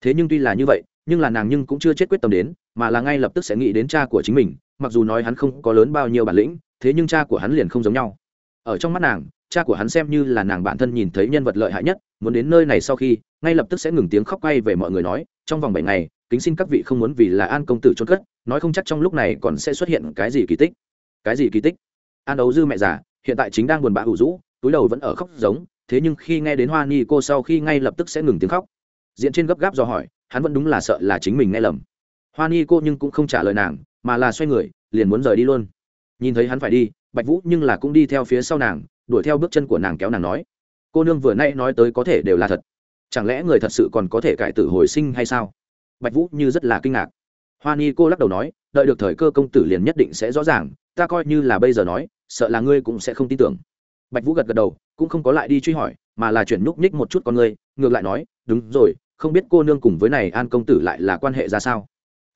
Thế nhưng tuy là như vậy, nhưng là nàng nhưng cũng chưa chết quyết tâm đến, mà là ngay lập tức sẽ nghĩ đến cha của chính mình, mặc dù nói hắn không có lớn bao nhiêu bản lĩnh, thế nhưng cha của hắn liền không giống nhau. Ở trong mắt nàng, cha của hắn xem như là nàng bản thân nhìn thấy nhân vật lợi hại nhất muốn đến nơi này sau khi, ngay lập tức sẽ ngừng tiếng khóc quay về mọi người nói, trong vòng bảy ngày, kính xin các vị không muốn vì là an công tử trốn cất, nói không chắc trong lúc này còn sẽ xuất hiện cái gì kỳ tích. Cái gì kỳ tích? An ấu dư mẹ già, hiện tại chính đang buồn bã ủ rũ, túi đầu vẫn ở khóc giống, thế nhưng khi nghe đến hoa ni cô sau khi ngay lập tức sẽ ngừng tiếng khóc. Diện trên gấp gáp do hỏi, hắn vẫn đúng là sợ là chính mình nghe lầm. Hoa ni cô nhưng cũng không trả lời nàng, mà là xoay người, liền muốn rời đi luôn. Nhìn thấy hắn phải đi, bạch vũ nhưng là cũng đi theo phía sau nàng, đuổi theo bước chân của nàng kéo nàng nói cô nương vừa nay nói tới có thể đều là thật. Chẳng lẽ người thật sự còn có thể cải tử hồi sinh hay sao? Bạch vũ như rất là kinh ngạc. Hoa ni cô lắc đầu nói, đợi được thời cơ công tử liền nhất định sẽ rõ ràng, ta coi như là bây giờ nói, sợ là ngươi cũng sẽ không tin tưởng. Bạch vũ gật gật đầu, cũng không có lại đi truy hỏi, mà là chuyển núp nhích một chút con ngươi, ngược lại nói, đúng rồi, không biết cô nương cùng với này an công tử lại là quan hệ ra sao?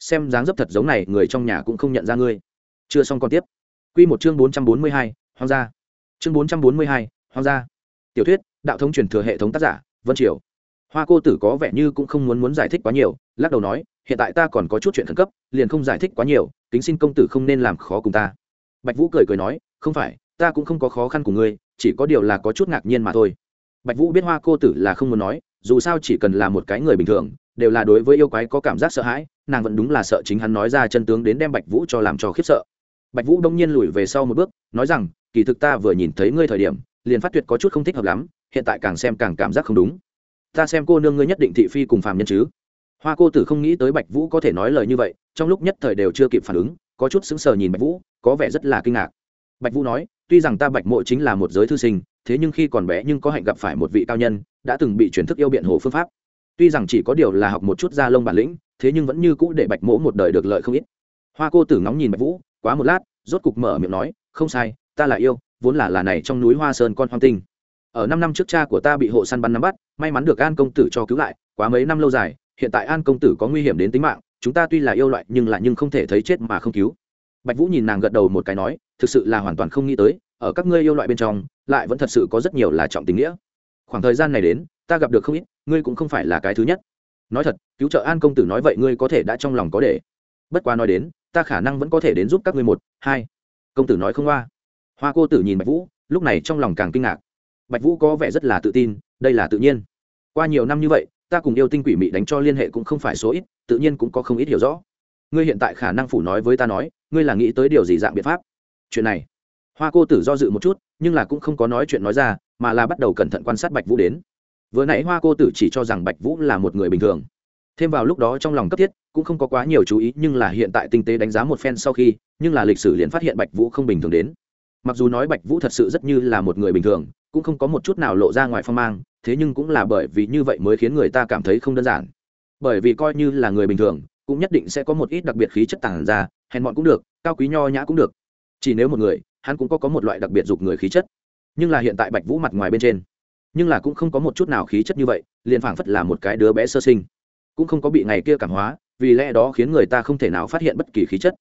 Xem dáng dấp thật giống này, người trong nhà cũng không nhận ra ngươi. Chưa xong còn tiếp. Q một chương bốn trăm bốn mươi hai, hoang gia. Chương bốn trăm bốn mươi hai, hoang gia tiểu thuyết, đạo thống truyền thừa hệ thống tác giả, vân triều. Hoa cô tử có vẻ như cũng không muốn muốn giải thích quá nhiều, lắc đầu nói, hiện tại ta còn có chút chuyện khẩn cấp, liền không giải thích quá nhiều, kính xin công tử không nên làm khó cùng ta. Bạch vũ cười cười nói, không phải, ta cũng không có khó khăn của ngươi, chỉ có điều là có chút ngạc nhiên mà thôi. Bạch vũ biết hoa cô tử là không muốn nói, dù sao chỉ cần là một cái người bình thường, đều là đối với yêu quái có cảm giác sợ hãi, nàng vẫn đúng là sợ chính hắn nói ra chân tướng đến đem bạch vũ cho làm cho khiếp sợ. Bạch vũ đông nhiên lùi về sau một bước, nói rằng, kỳ thực ta vừa nhìn thấy ngươi thời điểm liền phát tuyệt có chút không thích hợp lắm, hiện tại càng xem càng cảm giác không đúng. Ta xem cô nương ngươi nhất định thị phi cùng phàm nhân chứ. Hoa cô tử không nghĩ tới bạch vũ có thể nói lời như vậy, trong lúc nhất thời đều chưa kịp phản ứng, có chút sững sờ nhìn bạch vũ, có vẻ rất là kinh ngạc. Bạch vũ nói, tuy rằng ta bạch mộ chính là một giới thư sinh, thế nhưng khi còn bé nhưng có hạnh gặp phải một vị cao nhân, đã từng bị truyền thức yêu biện hồ phương pháp. Tuy rằng chỉ có điều là học một chút da lông bản lĩnh, thế nhưng vẫn như cũ để bạch mỗ một đời được lợi không ít. Hoa cô tử ngóng nhìn bạch vũ, quá một lát, rốt cục mở miệng nói, không sai, ta là yêu vốn là là này trong núi hoa sơn con hoang tinh. Ở năm năm trước cha của ta bị hộ săn bắn nắm bắt, may mắn được an công tử cho cứu lại, quá mấy năm lâu dài, hiện tại an công tử có nguy hiểm đến tính mạng, chúng ta tuy là yêu loại nhưng lại nhưng không thể thấy chết mà không cứu. Bạch vũ nhìn nàng gật đầu một cái nói, thực sự là hoàn toàn không nghĩ tới, ở các ngươi yêu loại bên trong, lại vẫn thật sự có rất nhiều là trọng tình nghĩa. Khoảng thời gian này đến, ta gặp được không ít, ngươi cũng không phải là cái thứ nhất. Nói thật, cứu trợ an công tử nói vậy ngươi có thể đã trong lòng có để. Bất quá nói đến, ta khả năng vẫn có thể đến giúp các ngươi một, hai. Công tử nói không qua hoa cô tử nhìn bạch vũ, lúc này trong lòng càng kinh ngạc. Bạch vũ có vẻ rất là tự tin, đây là tự nhiên. Qua nhiều năm như vậy, ta cùng yêu tinh quỷ mị đánh cho liên hệ cũng không phải số ít, tự nhiên cũng có không ít hiểu rõ. Ngươi hiện tại khả năng phủ nói với ta nói, ngươi là nghĩ tới điều gì dạng biện pháp? Chuyện này. Hoa cô tử do dự một chút, nhưng là cũng không có nói chuyện nói ra, mà là bắt đầu cẩn thận quan sát bạch vũ đến. Vừa nãy hoa cô tử chỉ cho rằng bạch vũ là một người bình thường. Thêm vào lúc đó trong lòng cấp thiết, cũng không có quá nhiều chú ý, nhưng là hiện tại tinh tế đánh giá một phen sau khi, nhưng là lịch sử liền phát hiện bạch vũ không bình thường đến mặc dù nói bạch vũ thật sự rất như là một người bình thường, cũng không có một chút nào lộ ra ngoài phong mang, thế nhưng cũng là bởi vì như vậy mới khiến người ta cảm thấy không đơn giản. Bởi vì coi như là người bình thường, cũng nhất định sẽ có một ít đặc biệt khí chất tàng ra, hèn mọn cũng được, cao quý nho nhã cũng được. Chỉ nếu một người, hắn cũng có có một loại đặc biệt dục người khí chất. Nhưng là hiện tại bạch vũ mặt ngoài bên trên, nhưng là cũng không có một chút nào khí chất như vậy, liền phảng phất là một cái đứa bé sơ sinh. Cũng không có bị ngày kia cảm hóa, vì lẽ đó khiến người ta không thể nào phát hiện bất kỳ khí chất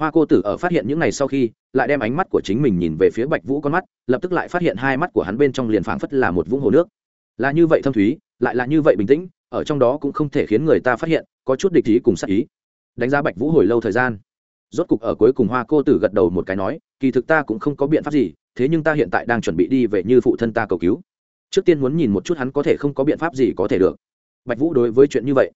hoa cô tử ở phát hiện những ngày sau khi lại đem ánh mắt của chính mình nhìn về phía bạch vũ con mắt, lập tức lại phát hiện hai mắt của hắn bên trong liền phảng phất là một vũng hồ nước. Là như vậy thâm thúy, lại là như vậy bình tĩnh, ở trong đó cũng không thể khiến người ta phát hiện, có chút địch ý cùng sắc ý. Đánh giá bạch vũ hồi lâu thời gian, rốt cục ở cuối cùng hoa cô tử gật đầu một cái nói, kỳ thực ta cũng không có biện pháp gì, thế nhưng ta hiện tại đang chuẩn bị đi về như phụ thân ta cầu cứu. Trước tiên muốn nhìn một chút hắn có thể không có biện pháp gì có thể được. Bạch vũ đối với chuyện như vậy,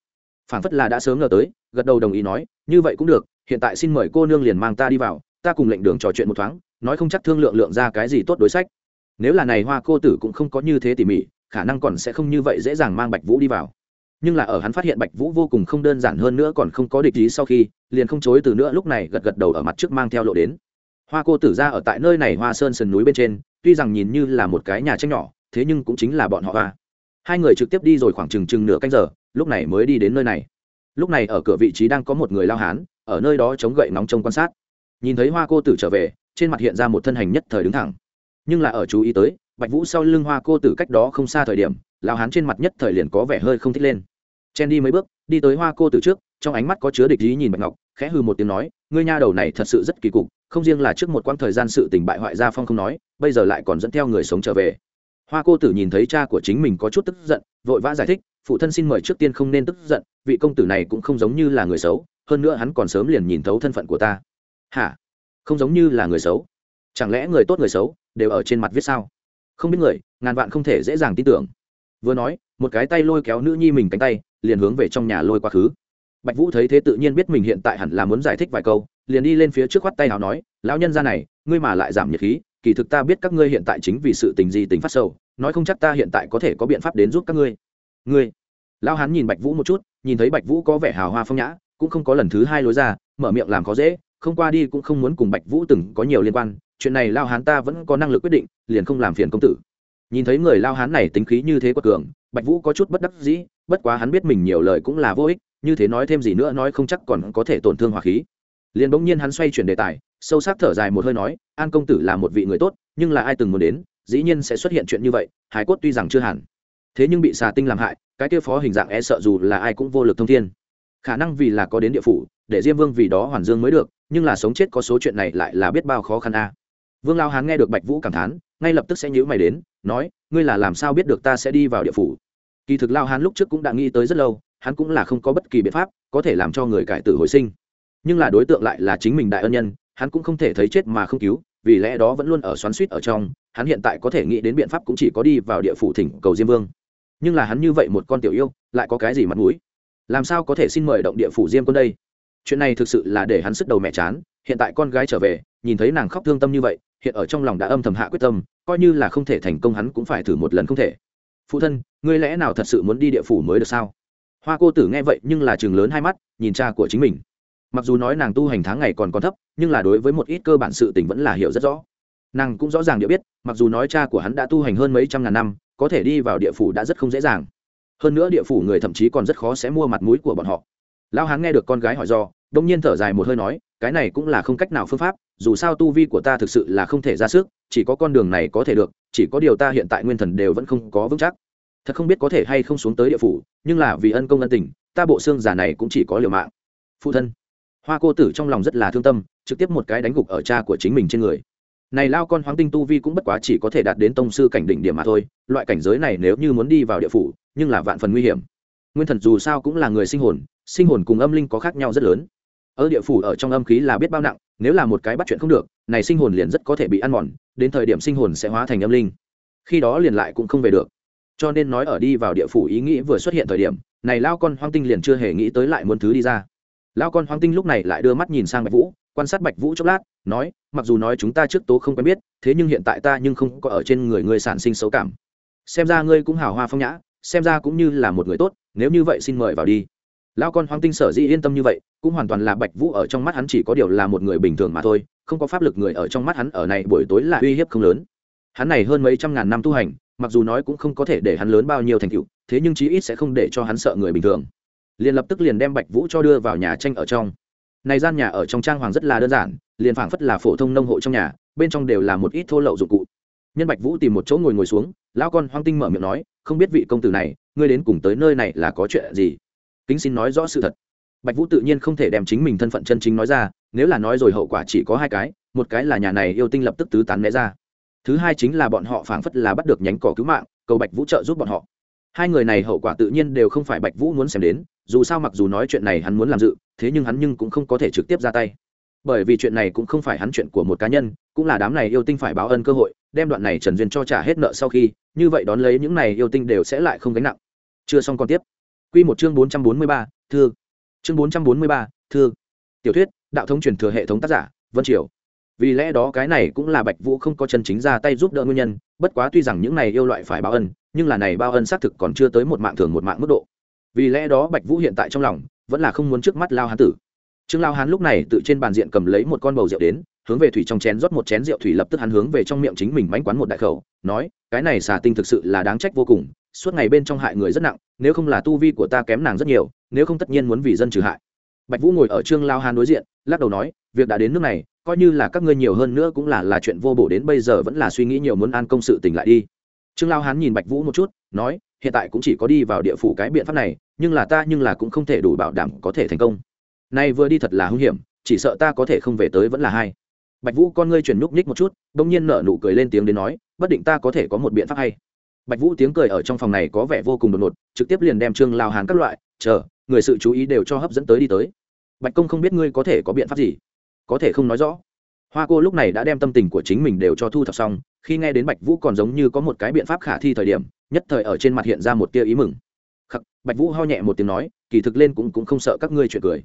phảng phất là đã sớm ngờ tới, gật đầu đồng ý nói, như vậy cũng được hiện tại xin mời cô nương liền mang ta đi vào, ta cùng lệnh đường trò chuyện một thoáng, nói không chắc thương lượng lượng ra cái gì tốt đối sách. Nếu là này hoa cô tử cũng không có như thế tỉ mỉ, khả năng còn sẽ không như vậy dễ dàng mang bạch vũ đi vào. Nhưng là ở hắn phát hiện bạch vũ vô cùng không đơn giản hơn nữa còn không có địch ý sau khi, liền không chối từ nữa lúc này gật gật đầu ở mặt trước mang theo lộ đến. Hoa cô tử ra ở tại nơi này hoa sơn sườn núi bên trên, tuy rằng nhìn như là một cái nhà tranh nhỏ, thế nhưng cũng chính là bọn họ hoa. Hai người trực tiếp đi rồi khoảng chừng chừng nửa canh giờ, lúc này mới đi đến nơi này. Lúc này ở cửa vị trí đang có một người lao hán ở nơi đó chống gậy nóng trông quan sát. Nhìn thấy hoa cô tử trở về, trên mặt hiện ra một thân hành nhất thời đứng thẳng. Nhưng là ở chú ý tới, bạch vũ sau lưng hoa cô tử cách đó không xa thời điểm lao hán trên mặt nhất thời liền có vẻ hơi không thích lên. Chen đi mấy bước, đi tới hoa cô tử trước, trong ánh mắt có chứa địch ý nhìn bạch ngọc, khẽ hư một tiếng nói, ngươi nha đầu này thật sự rất kỳ cục, không riêng là trước một quãng thời gian sự tình bại hoại gia phong không nói, bây giờ lại còn dẫn theo người sống trở về. Hoa cô tử nhìn thấy cha của chính mình có chút tức giận, vội vã giải thích, phụ thân xin mời trước tiên không nên tức giận, vị công tử này cũng không giống như là người xấu hơn nữa hắn còn sớm liền nhìn thấu thân phận của ta. Hả? Không giống như là người xấu. Chẳng lẽ người tốt người xấu đều ở trên mặt viết sao? Không biết người, ngàn vạn không thể dễ dàng tin tưởng. Vừa nói, một cái tay lôi kéo nữ nhi mình cánh tay, liền hướng về trong nhà lôi quá khứ. Bạch vũ thấy thế tự nhiên biết mình hiện tại hẳn là muốn giải thích vài câu, liền đi lên phía trước khoắt tay nào nói, lão nhân ra này, ngươi mà lại giảm nhiệt khí, kỳ thực ta biết các ngươi hiện tại chính vì sự tình gì tính phát sâu nói không chắc ta hiện tại có thể có biện pháp đến giúp các ngươi. Ngươi? Lão hán nhìn bạch vũ một chút, nhìn thấy bạch vũ có vẻ hào hoa phong nhã cũng không có lần thứ hai lối ra, mở miệng làm khó dễ, không qua đi cũng không muốn cùng bạch vũ từng có nhiều liên quan, chuyện này lao hán ta vẫn có năng lực quyết định, liền không làm phiền công tử. Nhìn thấy người lao hán này tính khí như thế quật cường, bạch vũ có chút bất đắc dĩ, bất quá hắn biết mình nhiều lời cũng là vô ích, như thế nói thêm gì nữa nói không chắc còn có thể tổn thương hòa khí. Liền bỗng nhiên hắn xoay chuyển đề tài, sâu sắc thở dài một hơi nói, an công tử là một vị người tốt, nhưng là ai từng muốn đến, dĩ nhiên sẽ xuất hiện chuyện như vậy hải cốt tuy rằng chưa hẳn. Thế nhưng bị xà tinh làm hại, cái kia phó hình dạng e sợ dù là ai cũng vô lực thông thiên khả năng vì là có đến địa phủ, để diêm vương vì đó hoàn dương mới được, nhưng là sống chết có số chuyện này lại là biết bao khó khăn a. Vương lao hán nghe được bạch vũ cảm thán, ngay lập tức sẽ nhữ mày đến, nói, ngươi là làm sao biết được ta sẽ đi vào địa phủ? Kỳ thực lao hán lúc trước cũng đã nghĩ tới rất lâu, hắn cũng là không có bất kỳ biện pháp có thể làm cho người cải tử hồi sinh. Nhưng là đối tượng lại là chính mình đại ân nhân, hắn cũng không thể thấy chết mà không cứu, vì lẽ đó vẫn luôn ở xoắn suýt ở trong, hắn hiện tại có thể nghĩ đến biện pháp cũng chỉ có đi vào địa phủ thỉnh cầu diêm vương. Nhưng là hắn như vậy một con tiểu yêu, lại có cái gì mặt mũi? Làm sao có thể xin mời động địa phủ diêm quân đây? Chuyện này thực sự là để hắn sức đầu mẹ chán. Hiện tại con gái trở về, nhìn thấy nàng khóc thương tâm như vậy, hiện ở trong lòng đã âm thầm hạ quyết tâm, coi như là không thể thành công hắn cũng phải thử một lần không thể. Phụ thân, ngươi lẽ nào thật sự muốn đi địa phủ mới được sao? Hoa cô tử nghe vậy nhưng là chừng lớn hai mắt, nhìn cha của chính mình. Mặc dù nói nàng tu hành tháng ngày còn còn thấp, nhưng là đối với một ít cơ bản sự tình vẫn là hiểu rất rõ. Nàng cũng rõ ràng địa biết, mặc dù nói cha của hắn đã tu hành hơn mấy trăm ngàn năm, có thể đi vào địa phủ đã rất không dễ dàng hơn nữa địa phủ người thậm chí còn rất khó sẽ mua mặt mũi của bọn họ. Lão hán nghe được con gái hỏi do, đông nhiên thở dài một hơi nói, cái này cũng là không cách nào phương pháp, dù sao tu vi của ta thực sự là không thể ra sức, chỉ có con đường này có thể được, chỉ có điều ta hiện tại nguyên thần đều vẫn không có vững chắc. Thật không biết có thể hay không xuống tới địa phủ, nhưng là vì ân công ân tình, ta bộ xương giả này cũng chỉ có liều mạng. Phụ thân. Hoa cô tử trong lòng rất là thương tâm, trực tiếp một cái đánh gục ở cha của chính mình trên người. Này lao con hoáng tinh tu vi cũng bất quá chỉ có thể đạt đến tông sư cảnh đỉnh điểm mà thôi, loại cảnh giới này nếu như muốn đi vào địa phủ nhưng là vạn phần nguy hiểm. Nguyên thần dù sao cũng là người sinh hồn sinh hồn cùng âm linh có khác nhau rất lớn. Ở địa phủ ở trong âm khí là biết bao nặng, nếu là một cái bắt chuyện không được, này sinh hồn liền rất có thể bị ăn mòn, đến thời điểm sinh hồn sẽ hóa thành âm linh. Khi đó liền lại cũng không về được. Cho nên nói ở đi vào địa phủ ý nghĩ vừa xuất hiện thời điểm, này lao con hoang tinh liền chưa hề nghĩ tới lại muốn thứ đi ra. Lao con hoang tinh lúc này lại đưa mắt nhìn sang bạch vũ, quan sát bạch vũ chốc lát, nói, mặc dù nói chúng ta trước tố không quen biết, thế nhưng hiện tại ta nhưng không có ở trên người ngươi sản sinh xấu cảm. Xem ra ngươi cũng hào hoa phong nhã xem ra cũng như là một người tốt, nếu như vậy xin mời vào đi. Lao con hoang tinh sở dĩ yên tâm như vậy, cũng hoàn toàn là bạch vũ ở trong mắt hắn chỉ có điều là một người bình thường mà thôi, không có pháp lực người ở trong mắt hắn ở này buổi tối là uy hiếp không lớn. Hắn này hơn mấy trăm ngàn năm tu hành, mặc dù nói cũng không có thể để hắn lớn bao nhiêu thành tựu, thế nhưng chí ít sẽ không để cho hắn sợ người bình thường. Liền lập tức liền đem bạch vũ cho đưa vào nhà tranh ở trong. Này gian nhà ở trong trang hoàng rất là đơn giản, liền phảng phất là phổ thông nông hộ trong nhà, bên trong đều là một ít thô lậu dụng cụ nhân bạch vũ tìm một chỗ ngồi ngồi xuống, lão con hoang tinh mở miệng nói, không biết vị công tử này, ngươi đến cùng tới nơi này là có chuyện gì? Kính xin nói rõ sự thật. Bạch vũ tự nhiên không thể đem chính mình thân phận chân chính nói ra, nếu là nói rồi hậu quả chỉ có hai cái, một cái là nhà này yêu tinh lập tức tứ tán né ra. Thứ hai chính là bọn họ phảng phất là bắt được nhánh cỏ cứu mạng, cầu bạch vũ trợ giúp bọn họ. Hai người này hậu quả tự nhiên đều không phải bạch vũ muốn xem đến, dù sao mặc dù nói chuyện này hắn muốn làm dự, thế nhưng hắn nhưng cũng không có thể trực tiếp ra tay bởi vì chuyện này cũng không phải hắn chuyện của một cá nhân, cũng là đám này yêu tinh phải báo ân cơ hội, đem đoạn này trần duyên cho trả hết nợ sau khi, như vậy đón lấy những này yêu tinh đều sẽ lại không gánh nặng. Chưa xong còn tiếp. Quy một chương bốn trăm bốn mươi ba, thư. Chương bốn trăm bốn mươi ba, thư. Tiểu thuyết, đạo thống truyền thừa hệ thống tác giả, vân triều. Vì lẽ đó cái này cũng là bạch vũ không có chân chính ra tay giúp đỡ nguyên nhân, bất quá tuy rằng những này yêu loại phải báo ân, nhưng là này bao ân xác thực còn chưa tới một mạng thường một mạng mức độ. Vì lẽ đó bạch vũ hiện tại trong lòng vẫn là không muốn trước mắt lao hán tử trương lao hán lúc này tự trên bàn diện cầm lấy một con bầu rượu đến, hướng về thủy trong chén rót một chén rượu thủy lập tức hắn hướng về trong miệng chính mình bánh quán một đại khẩu, nói, cái này xà tinh thực sự là đáng trách vô cùng, suốt ngày bên trong hại người rất nặng, nếu không là tu vi của ta kém nàng rất nhiều, nếu không tất nhiên muốn vì dân trừ hại. Bạch vũ ngồi ở trương lao hán đối diện, lắc đầu nói, việc đã đến nước này, coi như là các ngươi nhiều hơn nữa cũng là là chuyện vô bổ đến bây giờ vẫn là suy nghĩ nhiều muốn an công sự tỉnh lại đi. Trương lao hán nhìn bạch vũ một chút, nói, hiện tại cũng chỉ có đi vào địa phủ cái biện pháp này, nhưng là ta nhưng là cũng không thể đủ bảo đảm có thể thành công nay vừa đi thật là hung hiểm, chỉ sợ ta có thể không về tới vẫn là hai. Bạch vũ con ngươi chuyển nhúc nhích một chút đ ỗ n g nhiên nở nụ cười lên tiếng đến nói, bất định ta có thể có một biện pháp hay. Bạch vũ tiếng cười ở trong phòng này có vẻ vô cùng đột ngột, trực tiếp liền đem trương lao hán các loại, chờ, người sự chú ý đều cho hấp dẫn tới đi tới. Bạch công không biết ngươi có thể có biện pháp gì. Có thể không nói rõ. Hoa cô lúc này đã đem tâm tình của chính mình đều cho thu thập xong, khi nghe đến bạch vũ còn giống như có một cái biện pháp khả thi thời điểm, nhất thời ở trên mặt hiện ra một tia ý mừng. Khắc, bạch vũ ho nhẹ một tiếng nói, kỳ thực lên cũng cũng không sợ các ngươi chuyện cười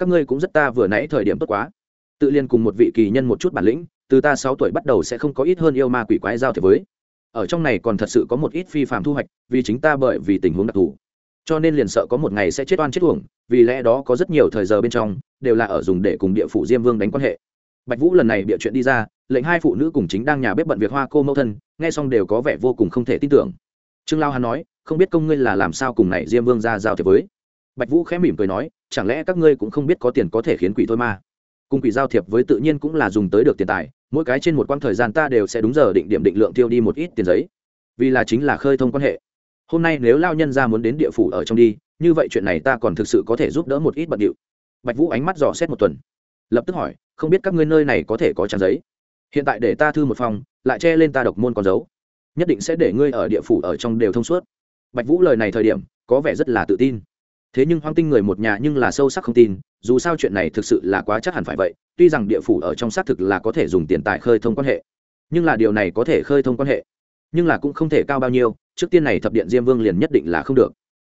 các ngươi cũng rất ta vừa nãy thời điểm tốt quá. Tự liên cùng một vị kỳ nhân một chút bản lĩnh, từ ta sáu tuổi bắt đầu sẽ không có ít hơn yêu ma quỷ quái giao thiệp với. Ở trong này còn thật sự có một ít phi phạm thu hoạch, vì chính ta bởi vì tình huống đặc thù. Cho nên liền sợ có một ngày sẽ chết oan chết uổng, vì lẽ đó có rất nhiều thời giờ bên trong, đều là ở dùng để cùng địa phủ diêm vương đánh quan hệ. Bạch vũ lần này bịa chuyện đi ra, lệnh hai phụ nữ cùng chính đang nhà bếp bận việc hoa cô mẫu thân, nghe xong đều có vẻ vô cùng không thể tin tưởng. Trương lao hắn nói, không biết công ngươi là làm sao cùng này diêm vương ra giao thiệp với? Bạch vũ khẽ mỉm cười nói, chẳng lẽ các ngươi cũng không biết có tiền có thể khiến quỷ thôi mà? Cùng quỷ giao thiệp với tự nhiên cũng là dùng tới được tiền tài, mỗi cái trên một quãng thời gian ta đều sẽ đúng giờ định điểm định lượng tiêu đi một ít tiền giấy. Vì là chính là khơi thông quan hệ. Hôm nay nếu lao nhân ra muốn đến địa phủ ở trong đi, như vậy chuyện này ta còn thực sự có thể giúp đỡ một ít bận điệu. Bạch vũ ánh mắt dò xét một tuần, lập tức hỏi, không biết các ngươi nơi này có thể có trang giấy? Hiện tại để ta thư một phòng, lại che lên ta độc môn con dấu. Nhất định sẽ để ngươi ở địa phủ ở trong đều thông suốt. Bạch vũ lời này thời điểm, có vẻ rất là tự tin thế nhưng hoang tinh người một nhà nhưng là sâu sắc không tin, dù sao chuyện này thực sự là quá chắc hẳn phải vậy, tuy rằng địa phủ ở trong xác thực là có thể dùng tiền tài khơi thông quan hệ, nhưng là điều này có thể khơi thông quan hệ, nhưng là cũng không thể cao bao nhiêu, trước tiên này thập điện diêm vương liền nhất định là không được.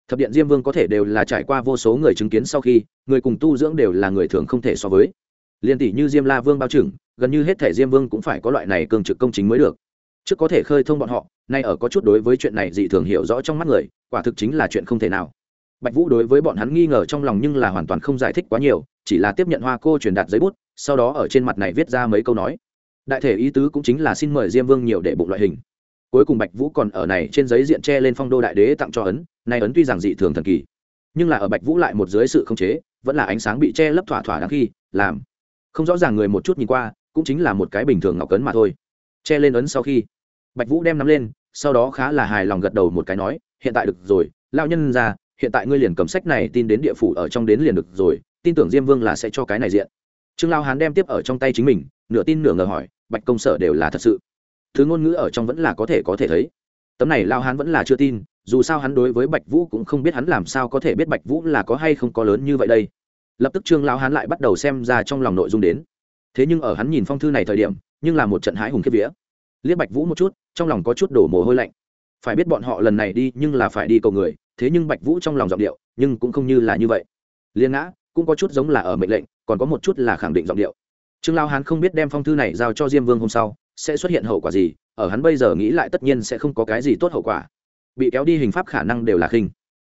Thập điện diêm vương có thể đều là trải qua vô số người chứng kiến sau khi, người cùng tu dưỡng đều là người thường không thể so với. Liên tỷ như diêm la vương bao trừng gần như hết thể diêm vương cũng phải có loại này cường trực công chính mới được. Trước có thể khơi thông bọn họ, nay ở có chút đối với chuyện này dị thường hiểu rõ trong mắt người, quả thực chính là chuyện không thể nào bạch vũ đối với bọn hắn nghi ngờ trong lòng nhưng là hoàn toàn không giải thích quá nhiều, chỉ là tiếp nhận hoa cô truyền đạt giấy bút, sau đó ở trên mặt này viết ra mấy câu nói. Đại thể ý tứ cũng chính là xin mời diêm vương nhiều để bụng loại hình. Cuối cùng bạch vũ còn ở này trên giấy diện che lên phong đô đại đế tặng cho ấn này ấn tuy rằng dị thường thần kỳ, nhưng là ở bạch vũ lại một dưới sự khống chế, vẫn là ánh sáng bị che lấp thỏa thỏa đáng khi, làm. Không rõ ràng người một chút nhìn qua, cũng chính là một cái bình thường ngọc cấn mà thôi. Che lên ấn sau khi, bạch vũ đem nắm lên, sau đó khá là hài lòng gật đầu một cái nói, hiện tại được rồi lao nhân ra hiện tại ngươi liền cầm sách này tin đến địa phủ ở trong đến liền được rồi, tin tưởng diêm vương là sẽ cho cái này diện. Trương lao hán đem tiếp ở trong tay chính mình, nửa tin nửa ngờ hỏi, bạch công sở đều là thật sự? Thứ ngôn ngữ ở trong vẫn là có thể có thể thấy. Tấm này lao hán vẫn là chưa tin, dù sao hắn đối với bạch vũ cũng không biết hắn làm sao có thể biết bạch vũ là có hay không có lớn như vậy đây. Lập tức trương lao hán lại bắt đầu xem ra trong lòng nội dung đến. Thế nhưng ở hắn nhìn phong thư này thời điểm, nhưng là một trận hãi hùng kiếp vía. Liếc bạch vũ một chút, trong lòng có chút đổ mồ hôi lạnh. Phải biết bọn họ lần này đi, nhưng là phải đi cầu người thế nhưng bạch vũ trong lòng giọng điệu, nhưng cũng không như là như vậy. Liên ngã cũng có chút giống là ở mệnh lệnh, còn có một chút là khẳng định giọng điệu. Trương lao hán không biết đem phong thư này giao cho diêm vương hôm sau, sẽ xuất hiện hậu quả gì, ở hắn bây giờ nghĩ lại tất nhiên sẽ không có cái gì tốt hậu quả. Bị kéo đi hình pháp khả năng đều là khinh.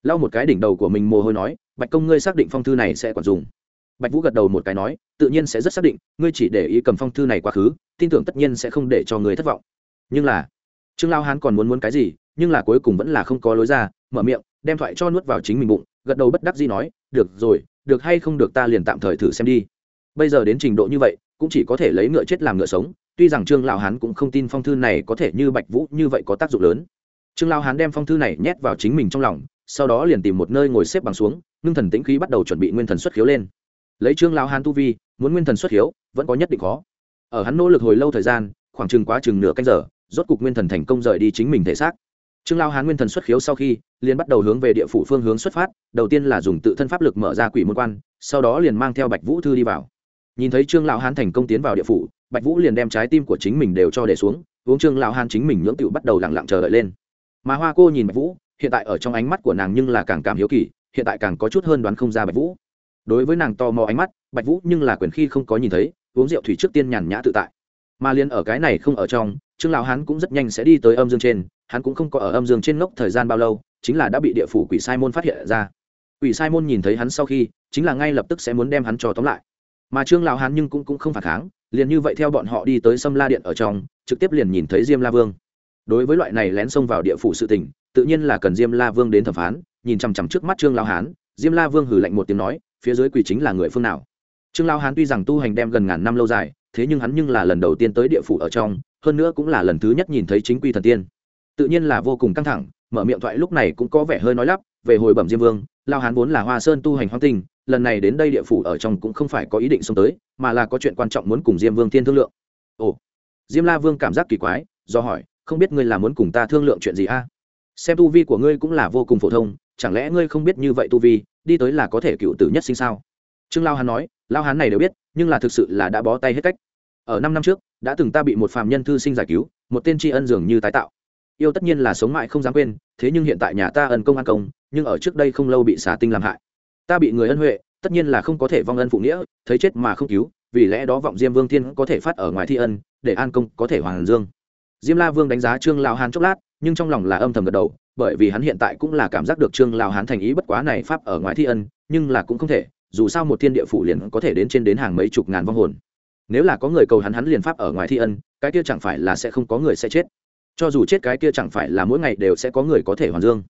Lau một cái đỉnh đầu của mình mồ hôi nói, bạch công ngươi xác định phong thư này sẽ còn dùng. Bạch vũ gật đầu một cái nói, tự nhiên sẽ rất xác định, ngươi chỉ để ý cầm phong thư này quá khứ, tin tưởng tất nhiên sẽ không để cho người thất vọng. Nhưng là, trương lao hán còn muốn muốn cái gì, nhưng là cuối cùng vẫn là không có lối ra, mở miệng đem thoại cho nuốt vào chính mình bụng, gật đầu bất đắc dĩ nói, được rồi, được hay không được ta liền tạm thời thử xem đi. Bây giờ đến trình độ như vậy, cũng chỉ có thể lấy ngựa chết làm ngựa sống, tuy rằng trương lão hán cũng không tin phong thư này có thể như bạch vũ như vậy có tác dụng lớn. Trương lão hán đem phong thư này nhét vào chính mình trong lòng, sau đó liền tìm một nơi ngồi xếp bằng xuống, ngưng thần tĩnh khí bắt đầu chuẩn bị nguyên thần xuất khiếu lên. Lấy trương lão hán tu vi, muốn nguyên thần xuất khiếu, vẫn có nhất định khó. Ở hắn nỗ lực hồi lâu thời gian, khoảng chừng quá chừng nửa canh giờ, rốt cục nguyên thần thành công rời đi chính mình thể xác trương lao hán nguyên thần xuất khiếu sau khi, liền bắt đầu hướng về địa phủ phương hướng xuất phát, đầu tiên là dùng tự thân pháp lực mở ra quỷ môn quan, sau đó liền mang theo bạch vũ thư đi vào. Nhìn thấy trương lão hán thành công tiến vào địa phủ, bạch vũ liền đem trái tim của chính mình đều cho để xuống, uống trương lão hán chính mình nhưỡng tựu bắt đầu lặng lặng chờ đợi lên. Mà hoa cô nhìn bạch vũ, hiện tại ở trong ánh mắt của nàng nhưng là càng cảm hiếu kỳ, hiện tại càng có chút hơn đoán không ra bạch vũ. Đối với nàng to mò ánh mắt, bạch vũ nhưng là quyền khi không có nhìn thấy, uống rượu thủy trước tiên nhàn nhã tự tại. Mà liền ở cái này không ở trong trương lão hán cũng rất nhanh sẽ đi tới âm dương trên hắn cũng không có ở âm dương trên ngốc thời gian bao lâu chính là đã bị địa phủ quỷ sai môn phát hiện ra. Quỷ sai môn nhìn thấy hắn sau khi chính là ngay lập tức sẽ muốn đem hắn cho tóm lại. Mà trương lão hán nhưng cũng, cũng không phản kháng liền như vậy theo bọn họ đi tới sâm la điện ở trong trực tiếp liền nhìn thấy diêm la vương. Đối với loại này lén xông vào địa phủ sự tình tự nhiên là cần diêm la vương đến thẩm phán nhìn chằm chằm trước mắt trương lão hán diêm la vương hử lạnh một tiếng nói phía dưới quỷ chính là người phương nào? Trương lão hán tuy rằng tu hành đem gần ngàn năm lâu dài thế nhưng hắn nhưng là lần đầu tiên tới địa phủ ở trong, hơn nữa cũng là lần thứ nhất nhìn thấy chính quy thần tiên. Tự nhiên là vô cùng căng thẳng, mở miệng thoại lúc này cũng có vẻ hơi nói lắp, về hồi bẩm diêm vương, lao hán vốn là hoa sơn tu hành hoang tinh, lần này đến đây địa phủ ở trong cũng không phải có ý định xông tới, mà là có chuyện quan trọng muốn cùng diêm vương tiên thương lượng. Ồ, diêm la vương cảm giác kỳ quái, do hỏi, không biết ngươi là muốn cùng ta thương lượng chuyện gì a? Xem tu vi của ngươi cũng là vô cùng phổ thông, chẳng lẽ ngươi không biết như vậy tu vi, đi tới là có thể cựu tử nhất sinh sao? Trương lao hán nói, lao hán này đều biết, nhưng là thực sự là đã bó tay hết cách ở năm năm trước, đã từng ta bị một phàm nhân thư sinh giải cứu, một tên tri ân dường như tái tạo. Yêu tất nhiên là sống mãi không dám quên, thế nhưng hiện tại nhà ta ân công an công, nhưng ở trước đây không lâu bị xả tinh làm hại. Ta bị người ân huệ, tất nhiên là không có thể vong ân phụ nghĩa, thấy chết mà không cứu, vì lẽ đó vọng diêm vương thiên có thể phát ở ngoài thi ân, để an công có thể hoàn dương. Diêm la vương đánh giá trương lao hán chốc lát, nhưng trong lòng là âm thầm gật đầu, bởi vì hắn hiện tại cũng là cảm giác được trương lao hán thành ý bất quá này pháp ở ngoài thi ân, nhưng là cũng không thể, dù sao một thiên địa phủ liền có thể đến trên đến hàng mấy chục ngàn vong hồn nếu là có người cầu hắn hắn liền pháp ở ngoài thi ân, cái kia chẳng phải là sẽ không có người sẽ chết. Cho dù chết, cái kia chẳng phải là mỗi ngày đều sẽ có người có thể hoàn dương.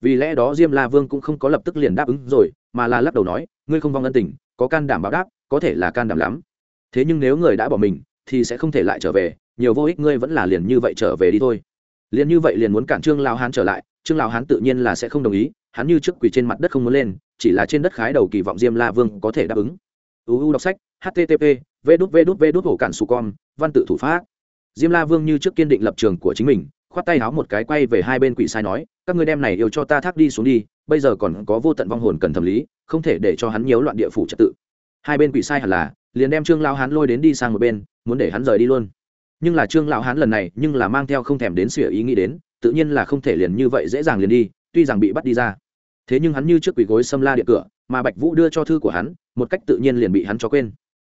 Vì lẽ đó diêm la vương cũng không có lập tức liền đáp ứng rồi, mà là lắc đầu nói, ngươi không vong ân tình, có can đảm báo đáp, có thể là can đảm lắm. Thế nhưng nếu người đã bỏ mình, thì sẽ không thể lại trở về, nhiều vô ích ngươi vẫn là liền như vậy trở về đi thôi. Liền như vậy liền muốn cản trương lao hán trở lại, trương lao hán tự nhiên là sẽ không đồng ý, hắn như trước quỳ trên mặt đất không muốn lên, chỉ là trên đất khái đầu kỳ vọng diêm la vương có thể đáp ứng. Uu đọc sách http vê đút vê đút vê đút hổ cản su con, văn tự thủ pháp. Diêm la vương như trước kiên định lập trường của chính mình, khoát tay háo một cái quay về hai bên quỷ sai nói, các ngươi đem này yêu cho ta thác đi xuống đi, bây giờ còn có vô tận vong hồn cần thẩm lý, không thể để cho hắn nhiễu loạn địa phủ trật tự. Hai bên quỷ sai hẳn là, liền đem trương lao hán lôi đến đi sang một bên, muốn để hắn rời đi luôn. Nhưng là trương lão hán lần này, nhưng là mang theo không thèm đến sửa ý nghĩ đến, tự nhiên là không thể liền như vậy dễ dàng liền đi, tuy rằng bị bắt đi ra. Thế nhưng hắn như trước quỷ gối xâm la địa cửa, mà bạch vũ đưa cho thư của hắn, một cách tự nhiên liền bị hắn cho quên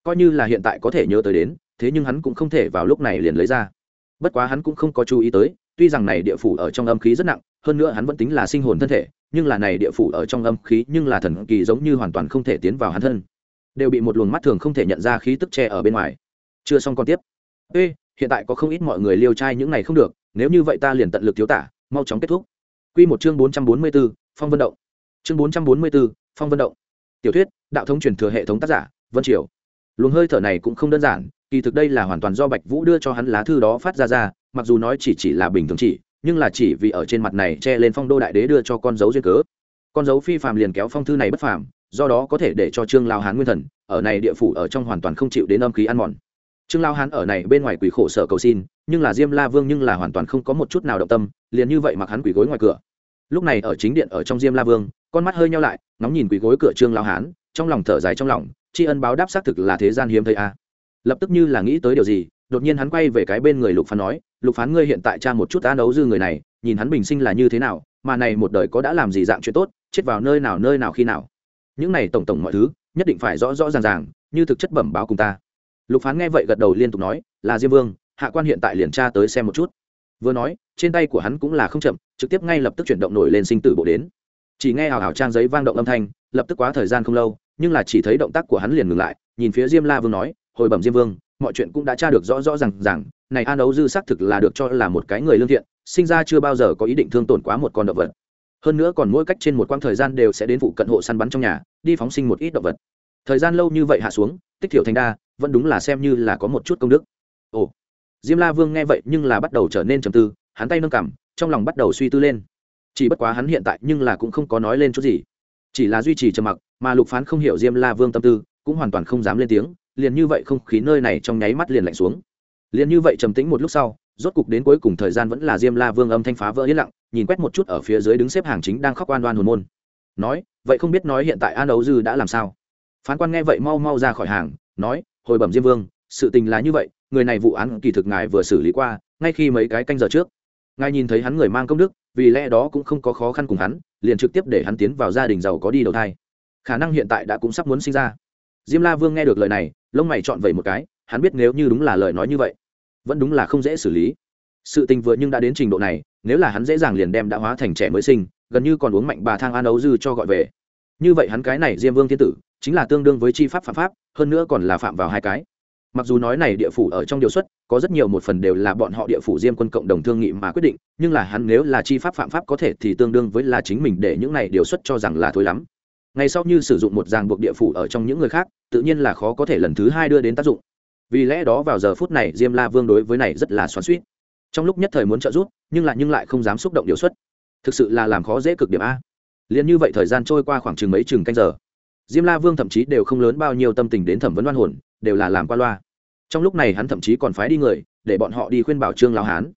coi như là hiện tại có thể nhớ tới đến thế nhưng hắn cũng không thể vào lúc này liền lấy ra bất quá hắn cũng không có chú ý tới tuy rằng này địa phủ ở trong âm khí rất nặng hơn nữa hắn vẫn tính là sinh hồn thân thể nhưng là này địa phủ ở trong âm khí nhưng là thần kỳ giống như hoàn toàn không thể tiến vào hắn thân đều bị một luồng mắt thường không thể nhận ra khí tức che ở bên ngoài chưa xong còn tiếp ê hiện tại có không ít mọi người liêu trai những này không được nếu như vậy ta liền tận lực thiếu tả mau chóng kết thúc Quy một chương bốn trăm bốn mươi 444, Phong Vân Động. Chương bốn trăm bốn mươi 444, Phong Vân Động. Tiểu thuyết, đạo thống truyền thừa hệ thống tác giả, Vân Triều. Luồng hơi thở này cũng không đơn giản, kỳ thực đây là hoàn toàn do Bạch Vũ đưa cho hắn lá thư đó phát ra ra, mặc dù nói chỉ chỉ là bình thường chỉ, nhưng là chỉ vì ở trên mặt này che lên phong đô đại đế đưa cho con dấu duyên cớ. Con dấu phi phàm liền kéo phong thư này bất phàm, do đó có thể để cho Trương lao Hán Nguyên Thần ở này địa phủ ở trong hoàn toàn không chịu đến âm khí ăn mòn trương lao hán ở này bên ngoài quỷ khổ sở cầu xin nhưng là diêm la vương nhưng là hoàn toàn không có một chút nào động tâm liền như vậy mặc hắn quỷ gối ngoài cửa lúc này ở chính điện ở trong diêm la vương con mắt hơi nhau lại ngóng nhìn quỷ gối cửa trương lao hán trong lòng thở dài trong lòng tri ân báo đáp xác thực là thế gian hiếm thấy a. Lập tức như là nghĩ tới điều gì, đột nhiên hắn quay về cái bên người lục phán nói, lục phán ngươi hiện tại cha một chút an đấu dư người này, nhìn hắn bình sinh là như thế nào, mà này một đời có đã làm gì dạng chuyện tốt, chết vào nơi nào nơi nào khi nào. Những này tổng tổng mọi thứ, nhất định phải rõ rõ ràng ràng, như thực chất bẩm báo cùng ta. Lục phán nghe vậy gật đầu liên tục nói, là diêm vương, hạ quan hiện tại liền tra tới xem một chút. Vừa nói, trên tay của hắn cũng là không chậm, trực tiếp ngay lập tức chuyển động nổi lên sinh tử bộ đến. Chỉ nghe hào hào trang giấy vang động âm thanh, lập tức quá thời gian không lâu nhưng là chỉ thấy động tác của hắn liền ngừng lại, nhìn phía diêm la vương nói, hồi bẩm diêm vương, mọi chuyện cũng đã tra được rõ rõ rằng rằng này an ấu dư xác thực là được cho là một cái người lương thiện, sinh ra chưa bao giờ có ý định thương tổn quá một con động vật. Hơn nữa còn mỗi cách trên một quãng thời gian đều sẽ đến vụ cận hộ săn bắn trong nhà, đi phóng sinh một ít động vật. Thời gian lâu như vậy hạ xuống, tích thiểu thành đa vẫn đúng là xem như là có một chút công đức. Ồ, diêm la vương nghe vậy nhưng là bắt đầu trở nên trầm tư, hắn tay nâng cảm trong lòng bắt đầu suy tư lên. Chỉ bất quá hắn hiện tại nhưng là cũng không có nói lên chút gì chỉ là duy trì trầm mặc, mà lục phán không hiểu diêm la vương tâm tư, cũng hoàn toàn không dám lên tiếng, liền như vậy không khí nơi này trong nháy mắt liền lạnh xuống. Liền như vậy trầm tĩnh một lúc sau, rốt cục đến cuối cùng thời gian vẫn là diêm la vương âm thanh phá vỡ yên lặng, nhìn quét một chút ở phía dưới đứng xếp hàng chính đang khóc oan oan hồn môn. Nói, vậy không biết nói hiện tại an đấu dư đã làm sao? Phán quan nghe vậy mau mau ra khỏi hàng, nói, hồi bẩm diêm vương, sự tình là như vậy, người này vụ án kỳ thực ngài vừa xử lý qua, ngay khi mấy cái canh giờ trước. Ngài nhìn thấy hắn người mang công đức, vì lẽ đó cũng không có khó khăn cùng hắn liền trực tiếp để hắn tiến vào gia đình giàu có đi đầu thai. Khả năng hiện tại đã cũng sắp muốn sinh ra. Diêm la vương nghe được lời này, lông mày chọn vậy một cái, hắn biết nếu như đúng là lời nói như vậy, vẫn đúng là không dễ xử lý. Sự tình vừa nhưng đã đến trình độ này, nếu là hắn dễ dàng liền đem đã hóa thành trẻ mới sinh, gần như còn uống mạnh bà thang an ấu dư cho gọi về. Như vậy hắn cái này diêm vương thiên tử, chính là tương đương với chi pháp phạm pháp, hơn nữa còn là phạm vào hai cái mặc dù nói này địa phủ ở trong điều xuất, có rất nhiều một phần đều là bọn họ địa phủ diêm quân cộng đồng thương nghị mà quyết định, nhưng là hắn nếu là chi pháp phạm pháp có thể thì tương đương với là chính mình để những này điều xuất cho rằng là thối lắm. Ngày sau như sử dụng một ràng buộc địa phủ ở trong những người khác, tự nhiên là khó có thể lần thứ hai đưa đến tác dụng. Vì lẽ đó vào giờ phút này diêm la vương đối với này rất là xoắn suýt trong lúc nhất thời muốn trợ giúp, nhưng lại nhưng lại không dám xúc động điều xuất. Thực sự là làm khó dễ cực điểm a. Liền như vậy thời gian trôi qua khoảng chừng mấy chừng canh giờ diêm la vương thậm chí đều không lớn bao nhiêu tâm tình đến thẩm vấn đoan hồn, đều là làm qua loa. Trong lúc này hắn thậm chí còn phái đi người, để bọn họ đi khuyên bảo trương lão hán.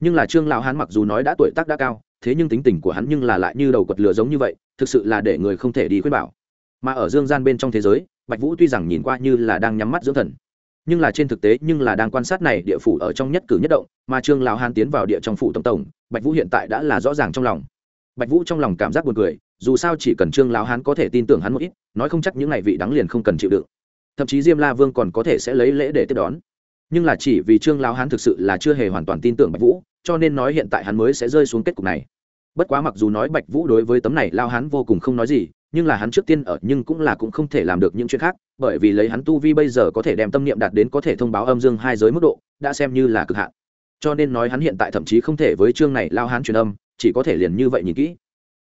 Nhưng là trương lão hán mặc dù nói đã tuổi tác đã cao, thế nhưng tính tình của hắn nhưng là lại như đầu quật lửa giống như vậy, thực sự là để người không thể đi khuyên bảo. Mà ở dương gian bên trong thế giới, bạch vũ tuy rằng nhìn qua như là đang nhắm mắt dưỡng thần, nhưng là trên thực tế nhưng là đang quan sát này địa phủ ở trong nhất cử nhất động, mà trương lão hán tiến vào địa trong phủ tổng tổng, bạch vũ hiện tại đã là rõ ràng trong lòng. Bạch vũ trong lòng cảm giác buồn cười dù sao chỉ cần trương lão hán có thể tin tưởng hắn một ít, nói không chắc những ngày vị đắng liền không cần chịu đựng. Thậm chí diêm la vương còn có thể sẽ lấy lễ để tiếp đón. Nhưng là chỉ vì trương lão hán thực sự là chưa hề hoàn toàn tin tưởng bạch vũ, cho nên nói hiện tại hắn mới sẽ rơi xuống kết cục này. Bất quá mặc dù nói bạch vũ đối với tấm này lao hán vô cùng không nói gì, nhưng là hắn trước tiên ở nhưng cũng là cũng không thể làm được những chuyện khác, bởi vì lấy hắn tu vi bây giờ có thể đem tâm niệm đạt đến có thể thông báo âm dương hai giới mức độ, đã xem như là cực hạn. Cho nên nói hắn hiện tại thậm chí không thể với chương này lao hán truyền âm, chỉ có thể liền như vậy nhìn kỹ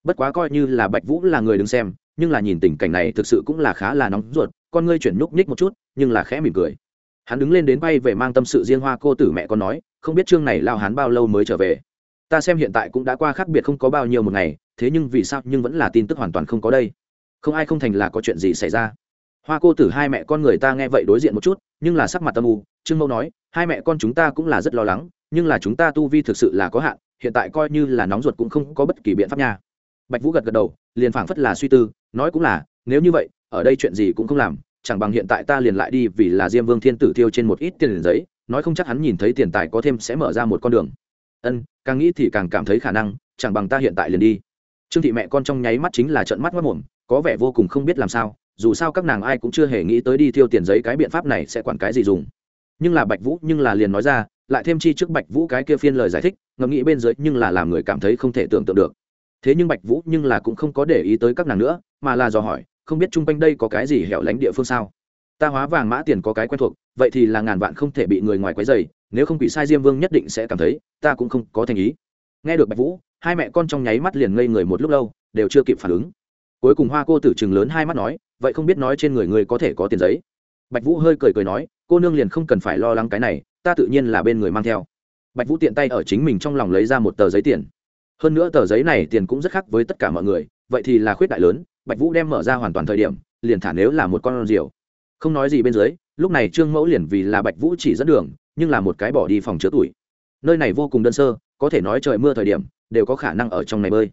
bất quá coi như là bạch vũ là người đứng xem, nhưng là nhìn tình cảnh này thực sự cũng là khá là nóng ruột, con ngươi chuyển nhúc nhích một chút, nhưng là khẽ mỉm cười. Hắn đứng lên đến bay về mang tâm sự riêng hoa cô tử mẹ con nói, không biết chương này lao hắn bao lâu mới trở về? Ta xem hiện tại cũng đã qua khác biệt không có bao nhiêu một ngày, thế nhưng vì sao nhưng vẫn là tin tức hoàn toàn không có đây? Không ai không thành là có chuyện gì xảy ra. Hoa cô tử hai mẹ con người ta nghe vậy đối diện một chút, nhưng là sắc mặt tâm u. Trương mẫu nói, hai mẹ con chúng ta cũng là rất lo lắng, nhưng là chúng ta tu vi thực sự là có hạn, hiện tại coi như là nóng ruột cũng không có bất kỳ biện pháp nha bạch vũ gật gật đầu, liền phảng phất là suy tư, nói cũng là, nếu như vậy, ở đây chuyện gì cũng không làm, chẳng bằng hiện tại ta liền lại đi vì là diêm vương thiên tử tiêu trên một ít tiền giấy, nói không chắc hắn nhìn thấy tiền tài có thêm sẽ mở ra một con đường. Ân, càng nghĩ thì càng cảm thấy khả năng, chẳng bằng ta hiện tại liền đi. Trương thị mẹ con trong nháy mắt chính là trận mắt mất mồm có vẻ vô cùng không biết làm sao, dù sao các nàng ai cũng chưa hề nghĩ tới đi tiêu tiền giấy cái biện pháp này sẽ quản cái gì dùng. Nhưng là bạch vũ, nhưng là liền nói ra, lại thêm chi trước bạch vũ cái kia phiên lời giải thích, ngẫm nghĩ bên dưới nhưng là làm người cảm thấy không thể tưởng tượng được thế nhưng bạch vũ nhưng là cũng không có để ý tới các nàng nữa, mà là dò hỏi, không biết chung quanh đây có cái gì hẻo lánh địa phương sao? Ta hóa vàng mã tiền có cái quen thuộc, vậy thì là ngàn vạn không thể bị người ngoài quấy dày nếu không bị sai diêm vương nhất định sẽ cảm thấy, ta cũng không có thành ý. Nghe được bạch vũ, hai mẹ con trong nháy mắt liền ngây người một lúc lâu, đều chưa kịp phản ứng. Cuối cùng hoa cô tử chừng lớn hai mắt nói, vậy không biết nói trên người người có thể có tiền giấy. Bạch vũ hơi cười cười nói, cô nương liền không cần phải lo lắng cái này, ta tự nhiên là bên người mang theo. Bạch vũ tiện tay ở chính mình trong lòng lấy ra một tờ giấy tiền hơn nữa tờ giấy này tiền cũng rất khác với tất cả mọi người, vậy thì là khuyết đại lớn, bạch vũ đem mở ra hoàn toàn thời điểm, liền thả nếu là một con rìu. Không nói gì bên dưới, lúc này trương mẫu liền vì là bạch vũ chỉ dẫn đường, nhưng là một cái bỏ đi phòng chứa tuổi. Nơi này vô cùng đơn sơ, có thể nói trời mưa thời điểm, đều có khả năng ở trong này bơi.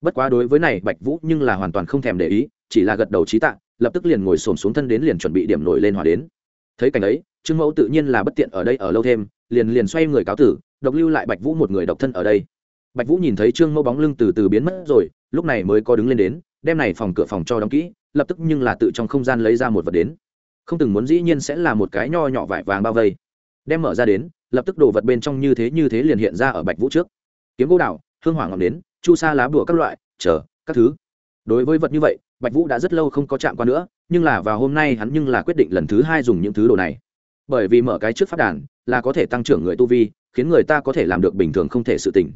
Bất quá đối với này, bạch vũ nhưng là hoàn toàn không thèm để ý, chỉ là gật đầu trí tạ, lập tức liền ngồi xổm xuống thân đến liền chuẩn bị điểm nổi lên hỏa đến. Thấy cảnh ấy, trương mẫu tự nhiên là bất tiện ở đây ở lâu thêm, liền liền xoay người cáo tử, độc lưu lại bạch vũ một người độc thân ở đây bạch vũ nhìn thấy trương mẫu bóng lưng từ từ biến mất rồi, lúc này mới có đứng lên đến, đem này phòng cửa phòng cho đóng kỹ, lập tức nhưng là tự trong không gian lấy ra một vật đến. Không từng muốn dĩ nhiên sẽ là một cái nho nhỏ vải vàng bao vây. Đem mở ra đến, lập tức đồ vật bên trong như thế như thế liền hiện ra ở bạch vũ trước. Kiếm gỗ đào, hương hỏa ngọc đến, chu sa lá bùa các loại, chờ, các thứ. Đối với vật như vậy, bạch vũ đã rất lâu không có chạm qua nữa, nhưng là vào hôm nay hắn nhưng là quyết định lần thứ hai dùng những thứ đồ này. Bởi vì mở cái trước phát đàn, là có thể tăng trưởng người tu vi, khiến người ta có thể làm được bình thường không thể sự tỉnh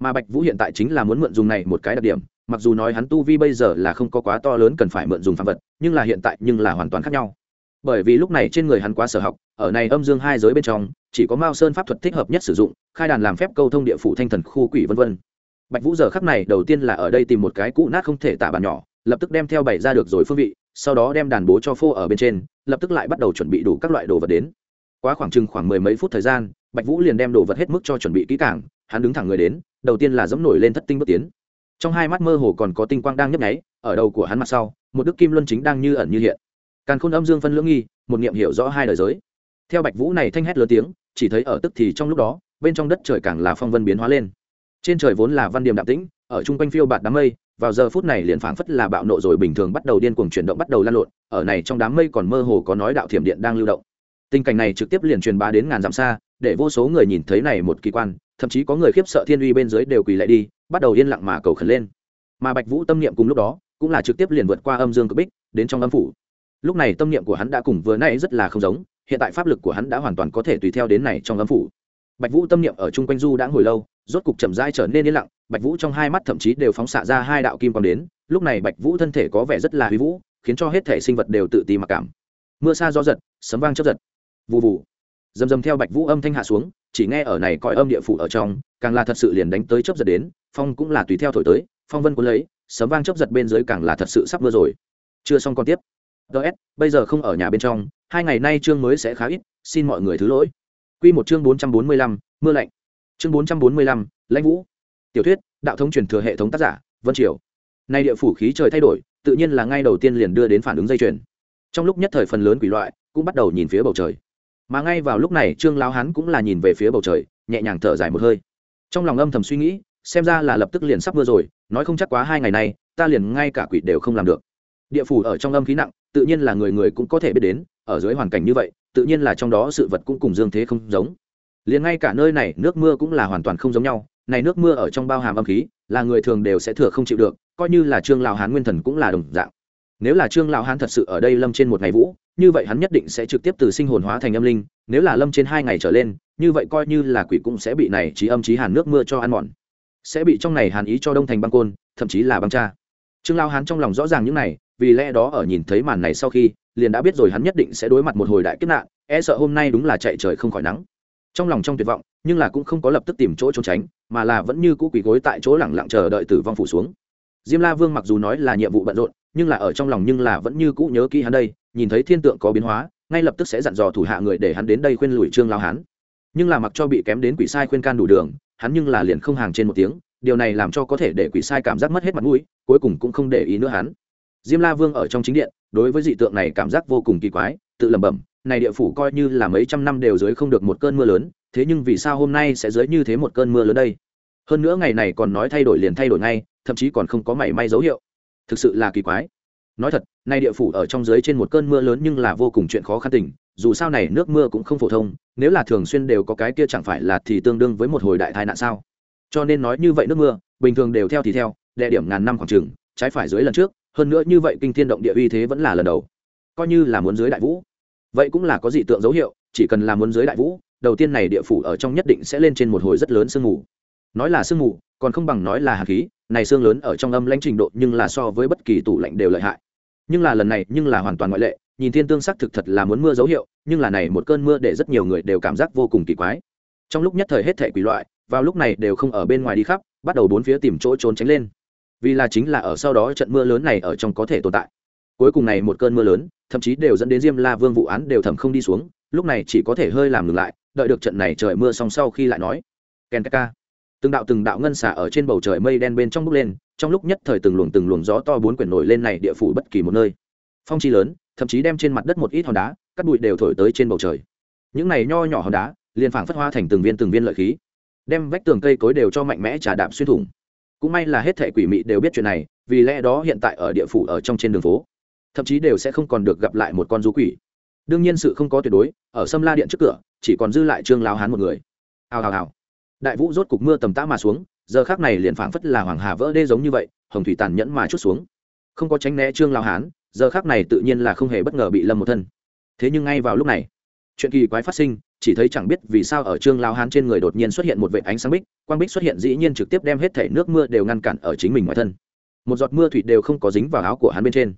mà bạch vũ hiện tại chính là muốn mượn dùng này một cái đặc điểm, mặc dù nói hắn tu vi bây giờ là không có quá to lớn cần phải mượn dùng phạm vật, nhưng là hiện tại nhưng là hoàn toàn khác nhau. Bởi vì lúc này trên người hắn quá sở học, ở này âm dương hai giới bên trong, chỉ có mao sơn pháp thuật thích hợp nhất sử dụng, khai đàn làm phép câu thông địa phủ thanh thần khu quỷ vân vân. Bạch vũ giờ khắc này đầu tiên là ở đây tìm một cái cũ nát không thể tả bàn nhỏ, lập tức đem theo bảy ra được rồi phương vị, sau đó đem đàn bố cho phô ở bên trên, lập tức lại bắt đầu chuẩn bị đủ các loại đồ vật đến. Quá khoảng chừng khoảng mười mấy phút thời gian, bạch vũ liền đem đồ vật hết mức cho chuẩn bị kỹ càng, hắn đứng thẳng người đến đầu tiên là dẫm nổi lên thất tinh bước tiến. Trong hai mắt mơ hồ còn có tinh quang đang nhấp nháy, ở đầu của hắn mặt sau, một đức kim luân chính đang như ẩn như hiện. Càn khôn âm dương phân lưỡng nghi, một niệm hiểu rõ hai đời giới. Theo bạch vũ này thanh hét lớn tiếng, chỉ thấy ở tức thì trong lúc đó, bên trong đất trời càng là phong vân biến hóa lên. Trên trời vốn là văn điểm đạm tĩnh, ở chung quanh phiêu bạt đám mây, vào giờ phút này liền phảng phất là bạo nộ rồi bình thường bắt đầu điên cuồng chuyển động bắt đầu lan lộn, ở này trong đám mây còn mơ hồ có nói đạo thiểm điện đang lưu động. Tình cảnh này trực tiếp liền truyền bá đến ngàn dặm xa, để vô số người nhìn thấy này một kỳ quan thậm chí có người khiếp sợ thiên uy bên dưới đều quỳ lại đi, bắt đầu yên lặng mà cầu khẩn lên. Mà bạch vũ tâm niệm cùng lúc đó, cũng là trực tiếp liền vượt qua âm dương cực bích, đến trong âm phủ. Lúc này tâm niệm của hắn đã cùng vừa nãy rất là không giống, hiện tại pháp lực của hắn đã hoàn toàn có thể tùy theo đến này trong âm phủ. Bạch vũ tâm niệm ở chung quanh du đã hồi lâu, rốt cục chậm rãi trở nên yên lặng, bạch vũ trong hai mắt thậm chí đều phóng xạ ra hai đạo kim quang đến, lúc này bạch vũ thân thể có vẻ rất là huy vũ, khiến cho hết thể sinh vật đều tự ti mặc cảm. Mưa xa gió giật, sấm vang chớp giật. Vụ vụ dầm dầm theo bạch vũ âm thanh hạ xuống chỉ nghe ở này cõi âm địa phủ ở trong, càng là thật sự liền đánh tới chấp giật đến, phong cũng là tùy theo thổi tới, phong vân cuốn lấy, sấm vang chấp giật bên dưới càng là thật sự sắp mưa rồi. Chưa xong còn tiếp. Ts bây giờ không ở nhà bên trong, hai ngày nay chương mới sẽ khá ít, xin mọi người thứ lỗi. Quy một chương bốn trăm bốn mươi lăm, mưa lạnh. Chương bốn trăm bốn mươi lăm, lãnh vũ. Tiểu thuyết, đạo thống truyền thừa hệ thống tác giả, vân triều. Nay địa phủ khí trời thay đổi, tự nhiên là ngay đầu tiên liền đưa đến phản ứng dây chuyền. Trong lúc nhất thời phần lớn quỷ loại cũng bắt đầu nhìn phía bầu trời mà ngay vào lúc này trương lao hán cũng là nhìn về phía bầu trời, nhẹ nhàng thở dài một hơi. Trong lòng âm thầm suy nghĩ, xem ra là lập tức liền sắp mưa rồi, nói không chắc quá hai ngày nay, ta liền ngay cả quỷ đều không làm được. Địa phủ ở trong âm khí nặng, tự nhiên là người người cũng có thể biết đến, ở dưới hoàn cảnh như vậy, tự nhiên là trong đó sự vật cũng cùng dương thế không giống. Liền ngay cả nơi này, nước mưa cũng là hoàn toàn không giống nhau, này nước mưa ở trong bao hàm âm khí, là người thường đều sẽ thừa không chịu được, coi như là trương lão hán nguyên thần cũng là đồng dạng nếu là trương lão hán thật sự ở đây lâm trên một ngày vũ, như vậy hắn nhất định sẽ trực tiếp từ sinh hồn hóa thành âm linh, nếu là lâm trên hai ngày trở lên, như vậy coi như là quỷ cũng sẽ bị này trí âm trí hàn nước mưa cho ăn mòn. Sẽ bị trong này hàn ý cho đông thành băng côn, thậm chí là băng cha. Trương lao hán trong lòng rõ ràng những này, vì lẽ đó ở nhìn thấy màn này sau khi, liền đã biết rồi hắn nhất định sẽ đối mặt một hồi đại kiếp nạn e sợ hôm nay đúng là chạy trời không khỏi nắng. Trong lòng trong tuyệt vọng, nhưng là cũng không có lập tức tìm chỗ trốn tránh, mà là vẫn như cũ quỳ gối tại chỗ lẳng lặng chờ đợi tử vong phủ xuống. Diêm la vương mặc dù nói là nhiệm vụ bận rộn nhưng là ở trong lòng nhưng là vẫn như cũ nhớ kỹ hắn đây, nhìn thấy thiên tượng có biến hóa, ngay lập tức sẽ dặn dò thủ hạ người để hắn đến đây khuyên lùi trương lao hán. Nhưng là mặc cho bị kém đến quỷ sai khuyên can đủ đường, hắn nhưng là liền không hàng trên một tiếng, điều này làm cho có thể để quỷ sai cảm giác mất hết mặt mũi, cuối cùng cũng không để ý nữa hắn. Diêm la vương ở trong chính điện, đối với dị tượng này cảm giác vô cùng kỳ quái, tự lẩm bẩm, này địa phủ coi như là mấy trăm năm đều dưới không được một cơn mưa lớn, thế nhưng vì sao hôm nay sẽ dưới như thế một cơn mưa lớn đây? Hơn nữa ngày này còn nói thay đổi liền thay đổi ngay, thậm chí còn không có mảy may dấu hiệu thực sự là kỳ quái. Nói thật, nay địa phủ ở trong dưới trên một cơn mưa lớn nhưng là vô cùng chuyện khó khăn tình, dù sao này nước mưa cũng không phổ thông, nếu là thường xuyên đều có cái kia chẳng phải là thì tương đương với một hồi đại tai nạn sao? Cho nên nói như vậy nước mưa, bình thường đều theo thì theo đệ điểm ngàn năm khoảng trường trái phải dưới lần trước, hơn nữa như vậy kinh thiên động địa uy thế vẫn là lần đầu. Coi như là muốn dưới đại vũ. Vậy cũng là có dị tượng dấu hiệu, chỉ cần là muốn dưới đại vũ, đầu tiên này địa phủ ở trong nhất định sẽ lên trên một hồi rất lớn sương mù. Nói là sương mù, còn không bằng nói là hạt khí này xương lớn ở trong âm lãnh trình độ nhưng là so với bất kỳ tủ lạnh đều lợi hại. Nhưng là lần này nhưng là hoàn toàn ngoại lệ, nhìn thiên tương sắc thực thật là muốn mưa dấu hiệu, nhưng là này một cơn mưa để rất nhiều người đều cảm giác vô cùng kỳ quái. Trong lúc nhất thời hết thể quỷ loại, vào lúc này đều không ở bên ngoài đi khắp, bắt đầu bốn phía tìm chỗ trốn tránh lên. Vì là chính là ở sau đó trận mưa lớn này ở trong có thể tồn tại. Cuối cùng này một cơn mưa lớn, thậm chí đều dẫn đến diêm la vương vụ án đều thầm không đi xuống, lúc này chỉ có thể hơi làm ngừng lại, đợi được trận này trời mưa xong sau khi lại nói. Ken ka từng đạo từng đạo ngân xả ở trên bầu trời mây đen bên trong bốc lên, trong lúc nhất thời từng luồng từng luồng gió to bốn quyển nổi lên này địa phủ bất kỳ một nơi. Phong chi lớn, thậm chí đem trên mặt đất một ít hòn đá cắt bụi đều thổi tới trên bầu trời. Những này nho nhỏ hòn đá, liền phảng phất hoa thành từng viên từng viên lợi khí, đem vách tường cây cối đều cho mạnh mẽ trà đạp xuyên thủng. Cũng may là hết thệ quỷ mị đều biết chuyện này, vì lẽ đó hiện tại ở địa phủ ở trong trên đường phố, thậm chí đều sẽ không còn được gặp lại một con du quỷ. Đương nhiên sự không có tuyệt đối, ở sâm la điện trước cửa, chỉ còn dư lại trương lao hán một người. Hào hào hào đại vũ rốt cục mưa tầm tã mà xuống, giờ khác này liền phảng phất là hoàng hà vỡ đê giống như vậy, hồng thủy tàn nhẫn mà chút xuống. Không có tránh né trương lao hán, giờ khác này tự nhiên là không hề bất ngờ bị lâm một thân. Thế nhưng ngay vào lúc này, chuyện kỳ quái phát sinh, chỉ thấy chẳng biết vì sao ở trương lao hán trên người đột nhiên xuất hiện một vệ ánh sáng bích, quang bích xuất hiện dĩ nhiên trực tiếp đem hết thể nước mưa đều ngăn cản ở chính mình ngoài thân. Một giọt mưa thủy đều không có dính vào áo của hắn bên trên.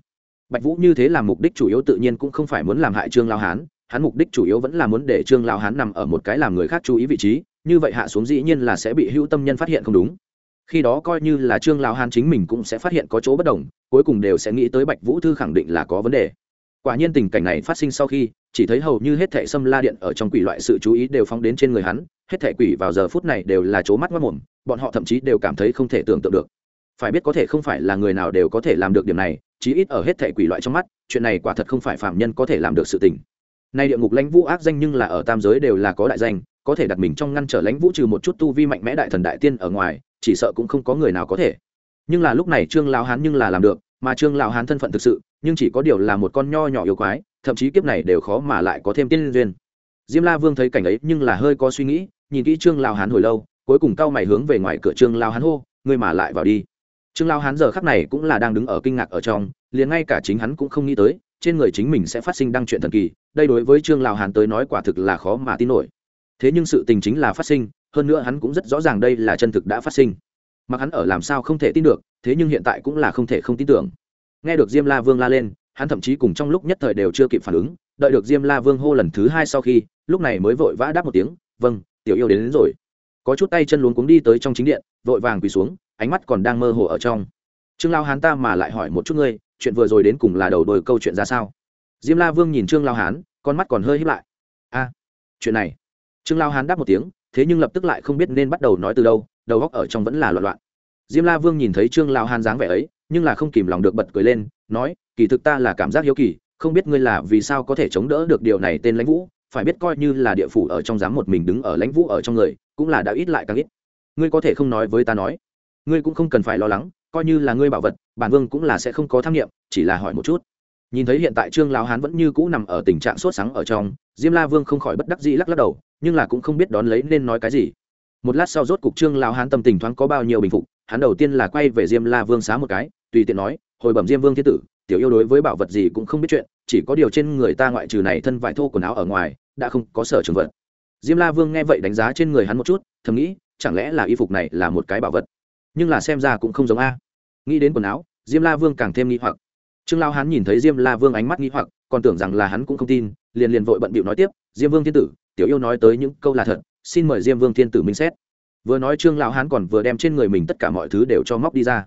Bạch vũ như thế làm mục đích chủ yếu tự nhiên cũng không phải muốn làm hại trương lao hán, hắn mục đích chủ yếu vẫn là muốn để trương lao hán nằm ở một cái làm người khác chú ý vị trí như vậy hạ xuống dĩ nhiên là sẽ bị hữu tâm nhân phát hiện không đúng. Khi đó coi như là trương lao hán chính mình cũng sẽ phát hiện có chỗ bất đồng, cuối cùng đều sẽ nghĩ tới bạch vũ thư khẳng định là có vấn đề. Quả nhiên tình cảnh này phát sinh sau khi, chỉ thấy hầu như hết thệ xâm la điện ở trong quỷ loại sự chú ý đều phóng đến trên người hắn, hết thệ quỷ vào giờ phút này đều là c mắt mất mồm, bọn họ thậm chí đều cảm thấy không thể tưởng tượng được. Phải biết có thể không phải là người nào đều có thể làm được điểm này, chí ít ở hết thệ quỷ loại trong mắt, chuyện này quả thật không phải phạm nhân có thể làm được sự tình. Nay địa ngục lãnh vũ ác danh nhưng là ở tam giới đều là có đại danh có thể đặt mình trong ngăn trở lãnh vũ trừ một chút tu vi mạnh mẽ đại thần đại tiên ở ngoài, chỉ sợ cũng không có người nào có thể. Nhưng là lúc này trương lão hán nhưng là làm được, mà trương lão hán thân phận thực sự, nhưng chỉ có điều là một con nho nhỏ yêu quái, thậm chí kiếp này đều khó mà lại có thêm tiên duyên. Diêm la vương thấy cảnh ấy nhưng là hơi có suy nghĩ, nhìn kỹ trương lão hán hồi lâu, cuối cùng cao mày hướng về ngoài cửa trương lão hán hô, ngươi mà lại vào đi. Trương lão hán giờ khắc này cũng là đang đứng ở kinh ngạc ở trong, liền ngay cả chính hắn cũng không nghĩ tới, trên người chính mình sẽ phát sinh đăng chuyện thần kỳ, đây đối với trương lão hán tới nói quả thực là khó mà tin nổi thế nhưng sự tình chính là phát sinh hơn nữa hắn cũng rất rõ ràng đây là chân thực đã phát sinh. Mặc hắn ở làm sao không thể tin được thế nhưng hiện tại cũng là không thể không tin tưởng. Nghe được diêm la vương la lên hắn thậm chí cùng trong lúc nhất thời đều chưa kịp phản ứng đợi được diêm la vương hô lần thứ hai sau khi lúc này mới vội vã đáp một tiếng vâng tiểu yêu đến, đến rồi. Có chút tay chân luống cuống đi tới trong chính điện vội vàng quỳ xuống ánh mắt còn đang mơ hồ ở trong. Trương lao hán ta mà lại hỏi một chút ngươi chuyện vừa rồi đến cùng là đầu đôi câu chuyện ra sao? Diêm la vương nhìn trương lao hán con mắt còn hơi hít lại. A chuyện này trương lao hán đáp một tiếng, thế nhưng lập tức lại không biết nên bắt đầu nói từ đâu, đầu góc ở trong vẫn là loạn loạn. Diêm la vương nhìn thấy trương lao hán dáng vẻ ấy, nhưng là không kìm lòng được bật cười lên, nói, kỳ thực ta là cảm giác hiếu kỳ, không biết ngươi là vì sao có thể chống đỡ được điều này tên lãnh vũ, phải biết coi như là địa phủ ở trong dám một mình đứng ở lãnh vũ ở trong người, cũng là đã ít lại càng ít. Ngươi có thể không nói với ta nói. Ngươi cũng không cần phải lo lắng, coi như là ngươi bảo vật, bản vương cũng là sẽ không có tham nghiệm chỉ là hỏi một chút. Nhìn thấy hiện tại trương lão hán vẫn như cũ nằm ở tình trạng sốt sáng ở trong, diêm la vương không khỏi bất đắc dĩ lắc lắc đầu nhưng là cũng không biết đón lấy nên nói cái gì. Một lát sau rốt cục trương lão hán tâm tình thoáng có bao nhiêu bình phục, hắn đầu tiên là quay về diêm la vương xá một cái, tùy tiện nói, hồi bẩm diêm vương thiên tử, tiểu yêu đối với bảo vật gì cũng không biết chuyện, chỉ có điều trên người ta ngoại trừ này thân vải thô quần áo ở ngoài, đã không có sở trường vật. Diêm la vương nghe vậy đánh giá trên người hắn một chút, thầm nghĩ, chẳng lẽ là y phục này là một cái bảo vật? Nhưng là xem ra cũng không giống a. Nghĩ đến quần áo, diêm la vương càng thêm nghi hoặc. Trương lao hắn nhìn thấy diêm la vương ánh mắt nghi hoặc, còn tưởng rằng là hắn cũng không tin, liền liền vội bận bịu nói tiếp, diêm vương thiên tử tiểu yêu nói tới những câu là thật, xin mời diêm vương thiên tử minh xét. Vừa nói trương lão hán còn vừa đem trên người mình tất cả mọi thứ đều cho móc đi ra.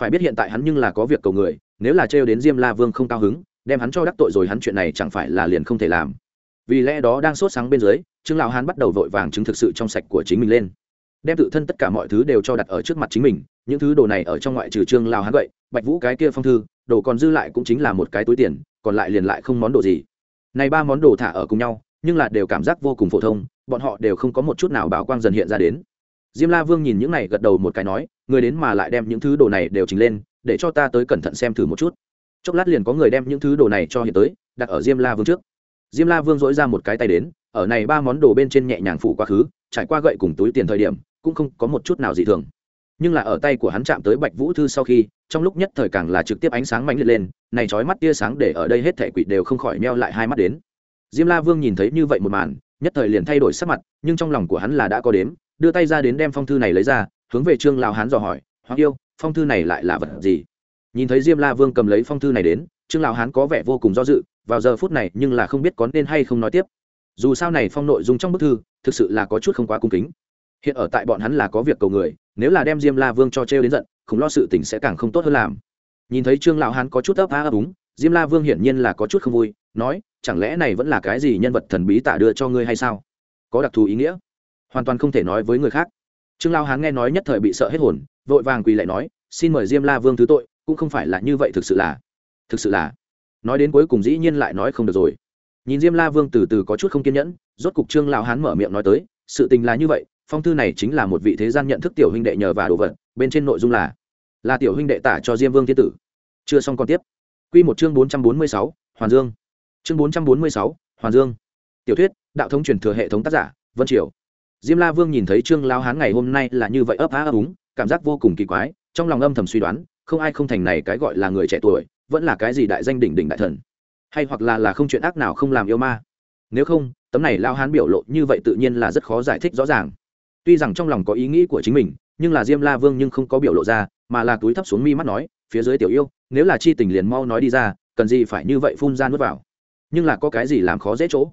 Phải biết hiện tại hắn nhưng là có việc cầu người, nếu là trêu đến diêm la vương không cao hứng, đem hắn cho đắc tội rồi hắn chuyện này chẳng phải là liền không thể làm. Vì lẽ đó đang sốt sáng bên dưới, trương lão hán bắt đầu vội vàng chứng thực sự trong sạch của chính mình lên. Đem tự thân tất cả mọi thứ đều cho đặt ở trước mặt chính mình, những thứ đồ này ở trong ngoại trừ trương lão hán vậy, bạch vũ cái kia phong thư, đồ còn dư lại cũng chính là một cái túi tiền, còn lại liền lại không món đồ gì. Này ba món đồ thả ở cùng nhau nhưng là đều cảm giác vô cùng phổ thông, bọn họ đều không có một chút nào bảo quang dần hiện ra đến. Diêm la vương nhìn những này gật đầu một cái nói, người đến mà lại đem những thứ đồ này đều trình lên, để cho ta tới cẩn thận xem thử một chút. Chốc lát liền có người đem những thứ đồ này cho hiện tới, đặt ở diêm la vương trước. Diêm la vương dỗi ra một cái tay đến, ở này ba món đồ bên trên nhẹ nhàng phủ quá khứ, trải qua gậy cùng túi tiền thời điểm, cũng không có một chút nào dị thường. Nhưng là ở tay của hắn chạm tới bạch vũ thư sau khi, trong lúc nhất thời càng là trực tiếp ánh sáng mạnh liệt lên, này trói mắt tia sáng để ở đây hết thể quỷ đều không khỏi meo lại hai mắt đến diêm la vương nhìn thấy như vậy một màn, nhất thời liền thay đổi sắc mặt, nhưng trong lòng của hắn là đã có đếm, đưa tay ra đến đem phong thư này lấy ra, hướng về trương lao hán dò hỏi, hoàng yêu, phong thư này lại là vật gì? Nhìn thấy diêm la vương cầm lấy phong thư này đến, trương lao hán có vẻ vô cùng do dự, vào giờ phút này nhưng là không biết có nên hay không nói tiếp. Dù sao này phong nội dung trong bức thư, thực sự là có chút không quá cung kính. Hiện ở tại bọn hắn là có việc cầu người, nếu là đem diêm la vương cho trêu đến giận không lo sự tình sẽ càng không tốt hơn làm. Nhìn thấy trương lão hán có chút ấp á ấp úng, diêm la vương hiển nhiên là có chút không vui, nói chẳng lẽ này vẫn là cái gì nhân vật thần bí tả đưa cho ngươi hay sao? Có đặc thù ý nghĩa? Hoàn toàn không thể nói với người khác. Trương lao hán nghe nói nhất thời bị sợ hết hồn, vội vàng quỳ lại nói, xin mời diêm la vương thứ tội, cũng không phải là như vậy thực sự là. Thực sự là. Nói đến cuối cùng dĩ nhiên lại nói không được rồi. Nhìn diêm la vương từ từ có chút không kiên nhẫn, rốt cục trương lao hán mở miệng nói tới, sự tình là như vậy, phong thư này chính là một vị thế gian nhận thức tiểu huynh đệ nhờ và đồ vật, bên trên nội dung là là tiểu huynh đệ tả cho diêm vương thiên tử. Chưa xong còn tiếp. Quy một chương bốn trăm bốn mươi sáu, hoàn dương chương bốn trăm bốn mươi sáu, hoàn dương. Tiểu thuyết, đạo thống truyền thừa hệ thống tác giả, vân triều. Diêm la vương nhìn thấy trương lao hán ngày hôm nay là như vậy ấp á ấp úng, cảm giác vô cùng kỳ quái, trong lòng âm thầm suy đoán, không ai không thành này cái gọi là người trẻ tuổi, vẫn là cái gì đại danh đỉnh đỉnh đại thần. Hay hoặc là là không chuyện ác nào không làm yêu ma. Nếu không, tấm này lao hán biểu lộ như vậy tự nhiên là rất khó giải thích rõ ràng. Tuy rằng trong lòng có ý nghĩ của chính mình, nhưng là diêm la vương nhưng không có biểu lộ ra, mà là túi thấp xuống mi mắt nói, phía dưới tiểu yêu, nếu là chi tình liền mau nói đi ra, cần gì phải như vậy phun ra nuốt vào? Nhưng là có cái gì làm khó dễ chỗ?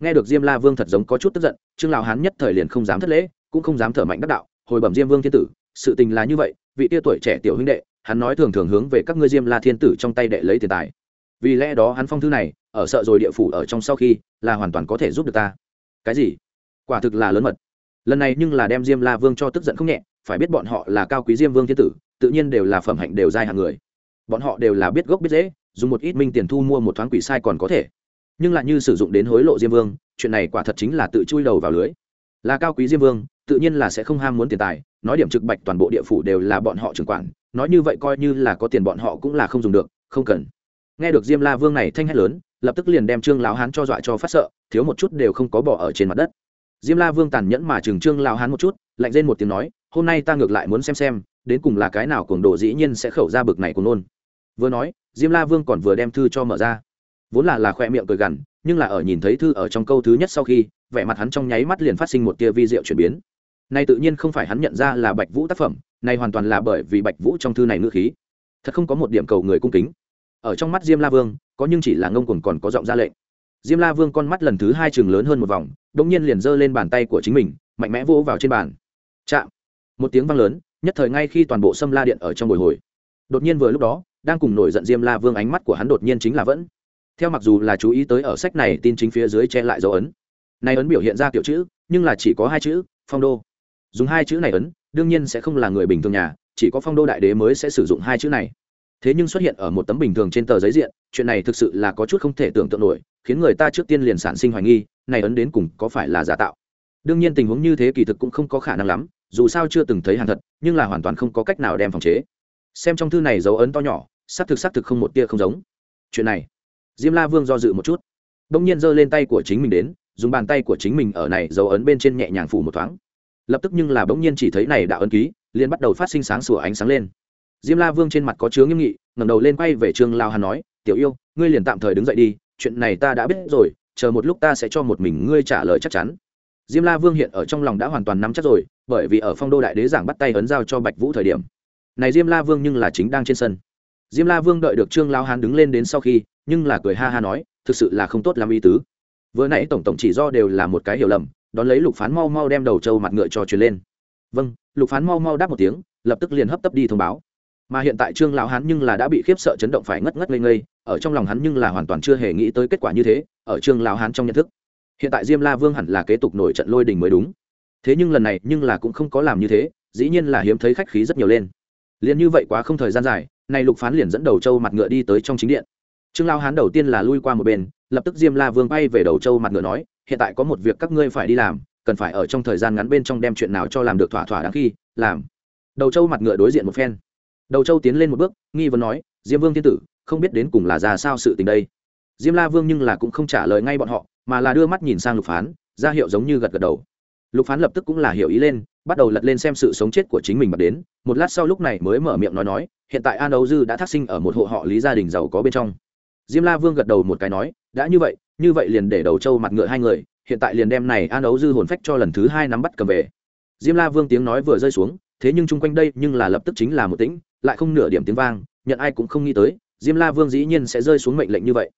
Nghe được diêm la vương thật giống có chút tức giận, trương lão hán nhất thời liền không dám thất lễ, cũng không dám thở mạnh đắc đạo, hồi bẩm diêm vương thiên tử, sự tình là như vậy, vị tia tuổi trẻ tiểu huynh đệ, hắn nói thường thường hướng về các ngươi diêm la thiên tử trong tay đệ lấy tiền tài. Vì lẽ đó hắn phong thư này, ở sợ rồi địa phủ ở trong sau khi, là hoàn toàn có thể giúp được ta. Cái gì? Quả thực là lớn mật. Lần này nhưng là đem diêm la vương cho tức giận không nhẹ, phải biết bọn họ là cao quý diêm vương thiên tử, tự nhiên đều là phẩm hạnh đều giai hàng người. Bọn họ đều là biết gốc biết dễ dùng một ít minh tiền thu mua một thoáng quỷ sai còn có thể nhưng lại như sử dụng đến hối lộ diêm vương, chuyện này quả thật chính là tự chui đầu vào lưới. Là cao quý diêm vương, tự nhiên là sẽ không ham muốn tiền tài, nói điểm trực bạch toàn bộ địa phủ đều là bọn họ trưởng quản, nói như vậy coi như là có tiền bọn họ cũng là không dùng được, không cần. Nghe được diêm la vương này thanh hét lớn, lập tức liền đem trương lão hán cho dọa cho phát sợ, thiếu một chút đều không có bỏ ở trên mặt đất. Diêm la vương tàn nhẫn mà chừng trương lão hán một chút, lạnh lên một tiếng nói, hôm nay ta ngược lại muốn xem xem, đến cùng là cái nào cuồng đồ dĩ nhiên sẽ khẩu ra bực này của nôn. Vừa nói, diêm la vương còn vừa đem thư cho mở ra vốn là là khoe miệng cười gằn, nhưng là ở nhìn thấy thư ở trong câu thứ nhất sau khi, vẻ mặt hắn trong nháy mắt liền phát sinh một tia vi diệu chuyển biến. Nay tự nhiên không phải hắn nhận ra là bạch vũ tác phẩm này hoàn toàn là bởi vì bạch vũ trong thư này ngữ khí. Thật không có một điểm cầu người cung kính. Ở trong mắt diêm la vương, có nhưng chỉ là ngông cuồng còn có giọng ra lệnh. Diêm la vương con mắt lần thứ hai chừng lớn hơn một vòng, đột nhiên liền giơ lên bàn tay của chính mình, mạnh mẽ vỗ vào trên bàn. Chạm. Một tiếng vang lớn, nhất thời ngay khi toàn bộ sâm la điện ở trong bồi hồi. Đột nhiên vừa lúc đó, đang cùng nổi giận diêm la vương ánh mắt của hắn đột nhiên chính là vẫn theo mặc dù là chú ý tới ở sách này, tin chính phía dưới che lại dấu ấn. Này ấn biểu hiện ra kiểu chữ, nhưng là chỉ có hai chữ, phong đô. Dùng hai chữ này ấn, đương nhiên sẽ không là người bình thường nhà, chỉ có phong đô đại đế mới sẽ sử dụng hai chữ này. Thế nhưng xuất hiện ở một tấm bình thường trên tờ giấy diện, chuyện này thực sự là có chút không thể tưởng tượng nổi, khiến người ta trước tiên liền sản sinh hoài nghi, này ấn đến cùng có phải là giả tạo. Đương nhiên tình huống như thế kỳ thực cũng không có khả năng lắm, dù sao chưa từng thấy hàng thật, nhưng là hoàn toàn không có cách nào đem phòng chế. Xem trong thư này dấu ấn to nhỏ, xác thực xác thực không một tia không giống. Chuyện này diêm la vương do dự một chút. Đông nhiên giơ lên tay của chính mình đến, dùng bàn tay của chính mình ở này dấu ấn bên trên nhẹ nhàng phủ một thoáng. Lập tức nhưng là bỗng nhiên chỉ thấy này đã ấn ký, liền bắt đầu phát sinh sáng sủa ánh sáng lên. Diêm la vương trên mặt có chứa nghiêm nghị, ngẩng đầu lên quay về trương lao hàn nói, tiểu yêu, ngươi liền tạm thời đứng dậy đi, chuyện này ta đã biết rồi, chờ một lúc ta sẽ cho một mình ngươi trả lời chắc chắn. Diêm la vương hiện ở trong lòng đã hoàn toàn nắm chắc rồi, bởi vì ở phong đô đại đế giảng bắt tay ấn giao cho bạch vũ thời điểm. Này diêm la vương nhưng là chính đang trên sân diêm la vương đợi được trương lao hán đứng lên đến sau khi, nhưng là cười ha ha nói, thực sự là không tốt làm ý tứ. Vừa nãy tổng tổng chỉ do đều là một cái hiểu lầm, đón lấy lục phán mau mau đem đầu trâu mặt ngựa cho truyền lên. Vâng. Lục phán mau mau đáp một tiếng, lập tức liền hấp tấp đi thông báo. Mà hiện tại trương lão hán nhưng là đã bị khiếp sợ chấn động phải ngất ngất ngây ngây, ở trong lòng hắn nhưng là hoàn toàn chưa hề nghĩ tới kết quả như thế, ở trương lão hán trong nhận thức. Hiện tại diêm la vương hẳn là kế tục nổi trận lôi đình mới đúng. Thế nhưng lần này nhưng là cũng không có làm như thế, dĩ nhiên là hiếm thấy khách khí rất nhiều lên. Liền như vậy quá không thời gian dài nay lục phán liền dẫn đầu châu mặt ngựa đi tới trong chính điện. Trương lao hán đầu tiên là lui qua một bên, lập tức diêm la vương bay về đầu châu mặt ngựa nói, hiện tại có một việc các ngươi phải đi làm, cần phải ở trong thời gian ngắn bên trong đem chuyện nào cho làm được thỏa thỏa đáng khi, làm. Đầu châu mặt ngựa đối diện một phen. Đầu châu tiến lên một bước, nghi vấn nói, diêm vương thiên tử, không biết đến cùng là ra sao sự tình đây? Diêm la vương nhưng là cũng không trả lời ngay bọn họ, mà là đưa mắt nhìn sang lục phán, ra hiệu giống như gật gật đầu. Lục phán lập tức cũng là hiểu ý lên bắt đầu lật lên xem sự sống chết của chính mình bật đến. Một lát sau lúc này mới mở miệng nói nói, hiện tại an âu dư đã thác sinh ở một hộ họ lý gia đình giàu có bên trong. Diêm la vương gật đầu một cái nói, đã như vậy như vậy liền để đầu trâu mặt ngựa hai người, hiện tại liền đem này an ấu dư hồn phách cho lần thứ hai nắm bắt cầm về. Diêm la vương tiếng nói vừa rơi xuống, thế nhưng chung quanh đây nhưng là lập tức chính là một tĩnh, lại không nửa điểm tiếng vang, nhận ai cũng không nghĩ tới, diêm la vương dĩ nhiên sẽ rơi xuống mệnh lệnh như vậy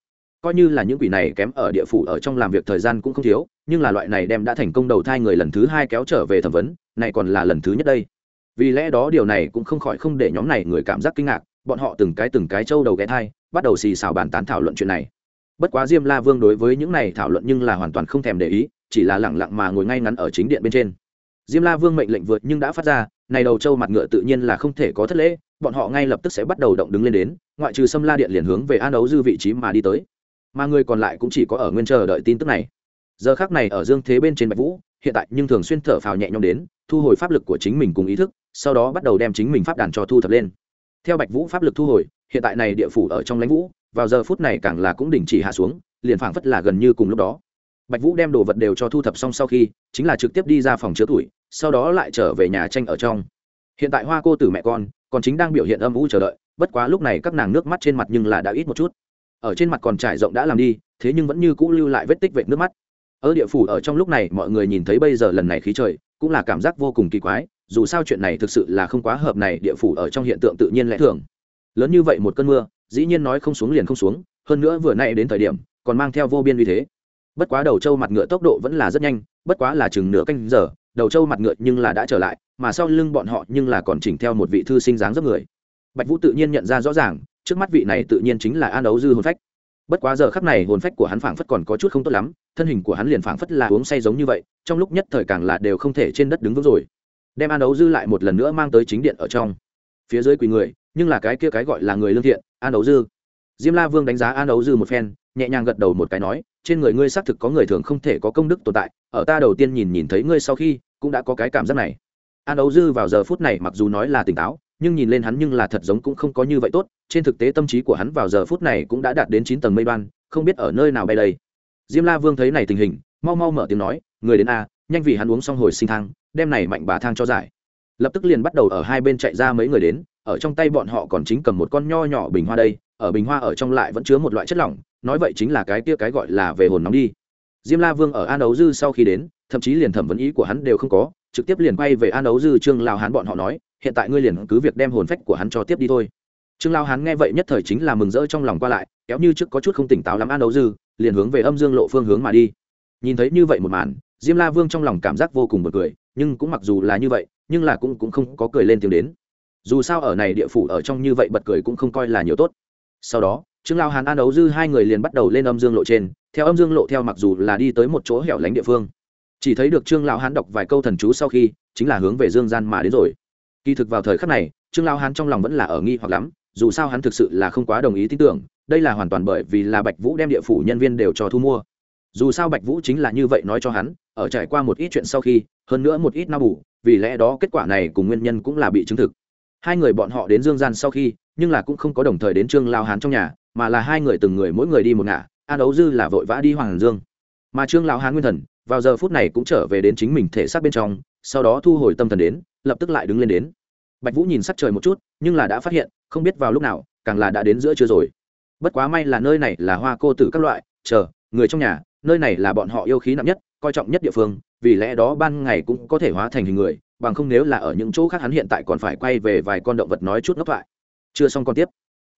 coi như là những quỷ này kém ở địa phủ ở trong làm việc thời gian cũng không thiếu, nhưng là loại này đem đã thành công đầu thai người lần thứ hai kéo trở về thẩm vấn, này còn là lần thứ nhất đây. Vì lẽ đó điều này cũng không khỏi không để nhóm này người cảm giác kinh ngạc, bọn họ từng cái từng cái trâu đầu ghé thai, bắt đầu xì xào bàn tán thảo luận chuyện này. Bất quá diêm la vương đối với những này thảo luận nhưng là hoàn toàn không thèm để ý, chỉ là lẳng lặng mà ngồi ngay ngắn ở chính điện bên trên. Diêm la vương mệnh lệnh vượt nhưng đã phát ra, này đầu trâu mặt ngựa tự nhiên là không thể có thất lễ, bọn họ ngay lập tức sẽ bắt đầu động đứng lên đến, ngoại trừ xâm la điện liền hướng về an đấu dư vị trí mà đi tới mà người còn lại cũng chỉ có ở nguyên chờ đợi tin tức này. Giờ khác này ở dương thế bên trên bạch vũ, hiện tại nhưng thường xuyên thở phào nhẹ nhõm đến, thu hồi pháp lực của chính mình cùng ý thức, sau đó bắt đầu đem chính mình pháp đàn cho thu thập lên. Theo bạch vũ pháp lực thu hồi, hiện tại này địa phủ ở trong lãnh vũ, vào giờ phút này càng là cũng đình chỉ hạ xuống, liền phảng phất là gần như cùng lúc đó. Bạch vũ đem đồ vật đều cho thu thập xong sau khi, chính là trực tiếp đi ra phòng chứa tuổi, sau đó lại trở về nhà tranh ở trong. Hiện tại hoa cô tử mẹ con, còn chính đang biểu hiện âm u chờ đợi, bất quá lúc này các nàng nước mắt trên mặt nhưng là đã ít một chút ở trên mặt còn trải rộng đã làm đi, thế nhưng vẫn như cũ lưu lại vết tích vệt nước mắt. Ở địa phủ ở trong lúc này mọi người nhìn thấy bây giờ lần này khí trời, cũng là cảm giác vô cùng kỳ quái, dù sao chuyện này thực sự là không quá hợp này địa phủ ở trong hiện tượng tự nhiên lẽ thường. Lớn như vậy một cơn mưa, dĩ nhiên nói không xuống liền không xuống, hơn nữa vừa nay đến thời điểm, còn mang theo vô biên uy thế. Bất quá đầu trâu mặt ngựa tốc độ vẫn là rất nhanh, bất quá là chừng nửa canh giờ, đầu trâu mặt ngựa nhưng là đã trở lại, mà sau lưng bọn họ nhưng là còn chỉnh theo một vị thư sinh dáng dấp người. Bạch vũ tự nhiên nhận ra rõ ràng trước mắt vị này tự nhiên chính là an ấu dư hồn phách. Bất quá giờ khắc này hồn phách của hắn phảng phất còn có chút không tốt lắm, thân hình của hắn liền phảng phất là uống say giống như vậy, trong lúc nhất thời càng là đều không thể trên đất đứng vững rồi. Đem an ấu dư lại một lần nữa mang tới chính điện ở trong. Phía dưới quỳ người, nhưng là cái kia cái gọi là người lương thiện, an ấu dư. Diêm la vương đánh giá an ấu dư một phen, nhẹ nhàng gật đầu một cái nói, trên người ngươi xác thực có người thường không thể có công đức tồn tại, ở ta đầu tiên nhìn nhìn thấy ngươi sau khi, cũng đã có cái cảm giác này. An ấu dư vào giờ phút này mặc dù nói là tỉnh táo nhưng nhìn lên hắn nhưng là thật giống cũng không có như vậy tốt, trên thực tế tâm trí của hắn vào giờ phút này cũng đã đạt đến chín tầng mây ban không biết ở nơi nào bay đây. Diêm la vương thấy này tình hình, mau mau mở tiếng nói, người đến a, nhanh vì hắn uống xong hồi sinh thang, đem này mạnh bà thang cho giải. Lập tức liền bắt đầu ở hai bên chạy ra mấy người đến, ở trong tay bọn họ còn chính cầm một con nho nhỏ bình hoa đây, ở bình hoa ở trong lại vẫn chứa một loại chất lỏng, nói vậy chính là cái kia cái gọi là về hồn nóng đi. Diêm la vương ở an ấu dư sau khi đến, thậm chí liền thẩm vấn ý của hắn đều không có, trực tiếp liền quay về an ấu dư trương lao hán bọn họ nói hiện tại ngươi liền cứ việc đem hồn phách của hắn cho tiếp đi thôi. Trương lao hán nghe vậy nhất thời chính là mừng rỡ trong lòng qua lại, kéo như trước có chút không tỉnh táo lắm an Đấu dư, liền hướng về âm dương lộ phương hướng mà đi. Nhìn thấy như vậy một màn, diêm la vương trong lòng cảm giác vô cùng bật cười, nhưng cũng mặc dù là như vậy, nhưng là cũng cũng không có cười lên tiếng đến. Dù sao ở này địa phủ ở trong như vậy bật cười cũng không coi là nhiều tốt. Sau đó, trương lao hán an Đấu dư hai người liền bắt đầu lên âm dương lộ trên, theo âm dương lộ theo mặc dù là đi tới một chỗ hẻo lánh địa phương. Chỉ thấy được trương lão hán đọc vài câu thần chú sau khi, chính là hướng về dương gian mà đến rồi kỳ thực vào thời khắc này, trương lão hán trong lòng vẫn là ở nghi hoặc lắm, dù sao hắn thực sự là không quá đồng ý tin tưởng, đây là hoàn toàn bởi vì là bạch vũ đem địa phủ nhân viên đều cho thu mua. Dù sao bạch vũ chính là như vậy nói cho hắn, ở trải qua một ít chuyện sau khi, hơn nữa một ít na bù, vì lẽ đó kết quả này cùng nguyên nhân cũng là bị chứng thực. Hai người bọn họ đến dương gian sau khi, nhưng là cũng không có đồng thời đến trương lao hán trong nhà, mà là hai người từng người mỗi người đi một ngả, an ấu dư là vội vã đi hoàng dương. Mà trương lão hán nguyên thần, vào giờ phút này cũng trở về đến chính mình thể xác bên trong sau đó thu hồi tâm thần đến, lập tức lại đứng lên đến. Bạch vũ nhìn sắc trời một chút, nhưng là đã phát hiện, không biết vào lúc nào, càng là đã đến giữa trưa rồi. Bất quá may là nơi này là hoa cô tử các loại, chờ, người trong nhà, nơi này là bọn họ yêu khí nặng nhất, coi trọng nhất địa phương, vì lẽ đó ban ngày cũng có thể hóa thành hình người, bằng không nếu là ở những chỗ khác hắn hiện tại còn phải quay về vài con động vật nói chút ngốc thoại. Chưa xong còn tiếp.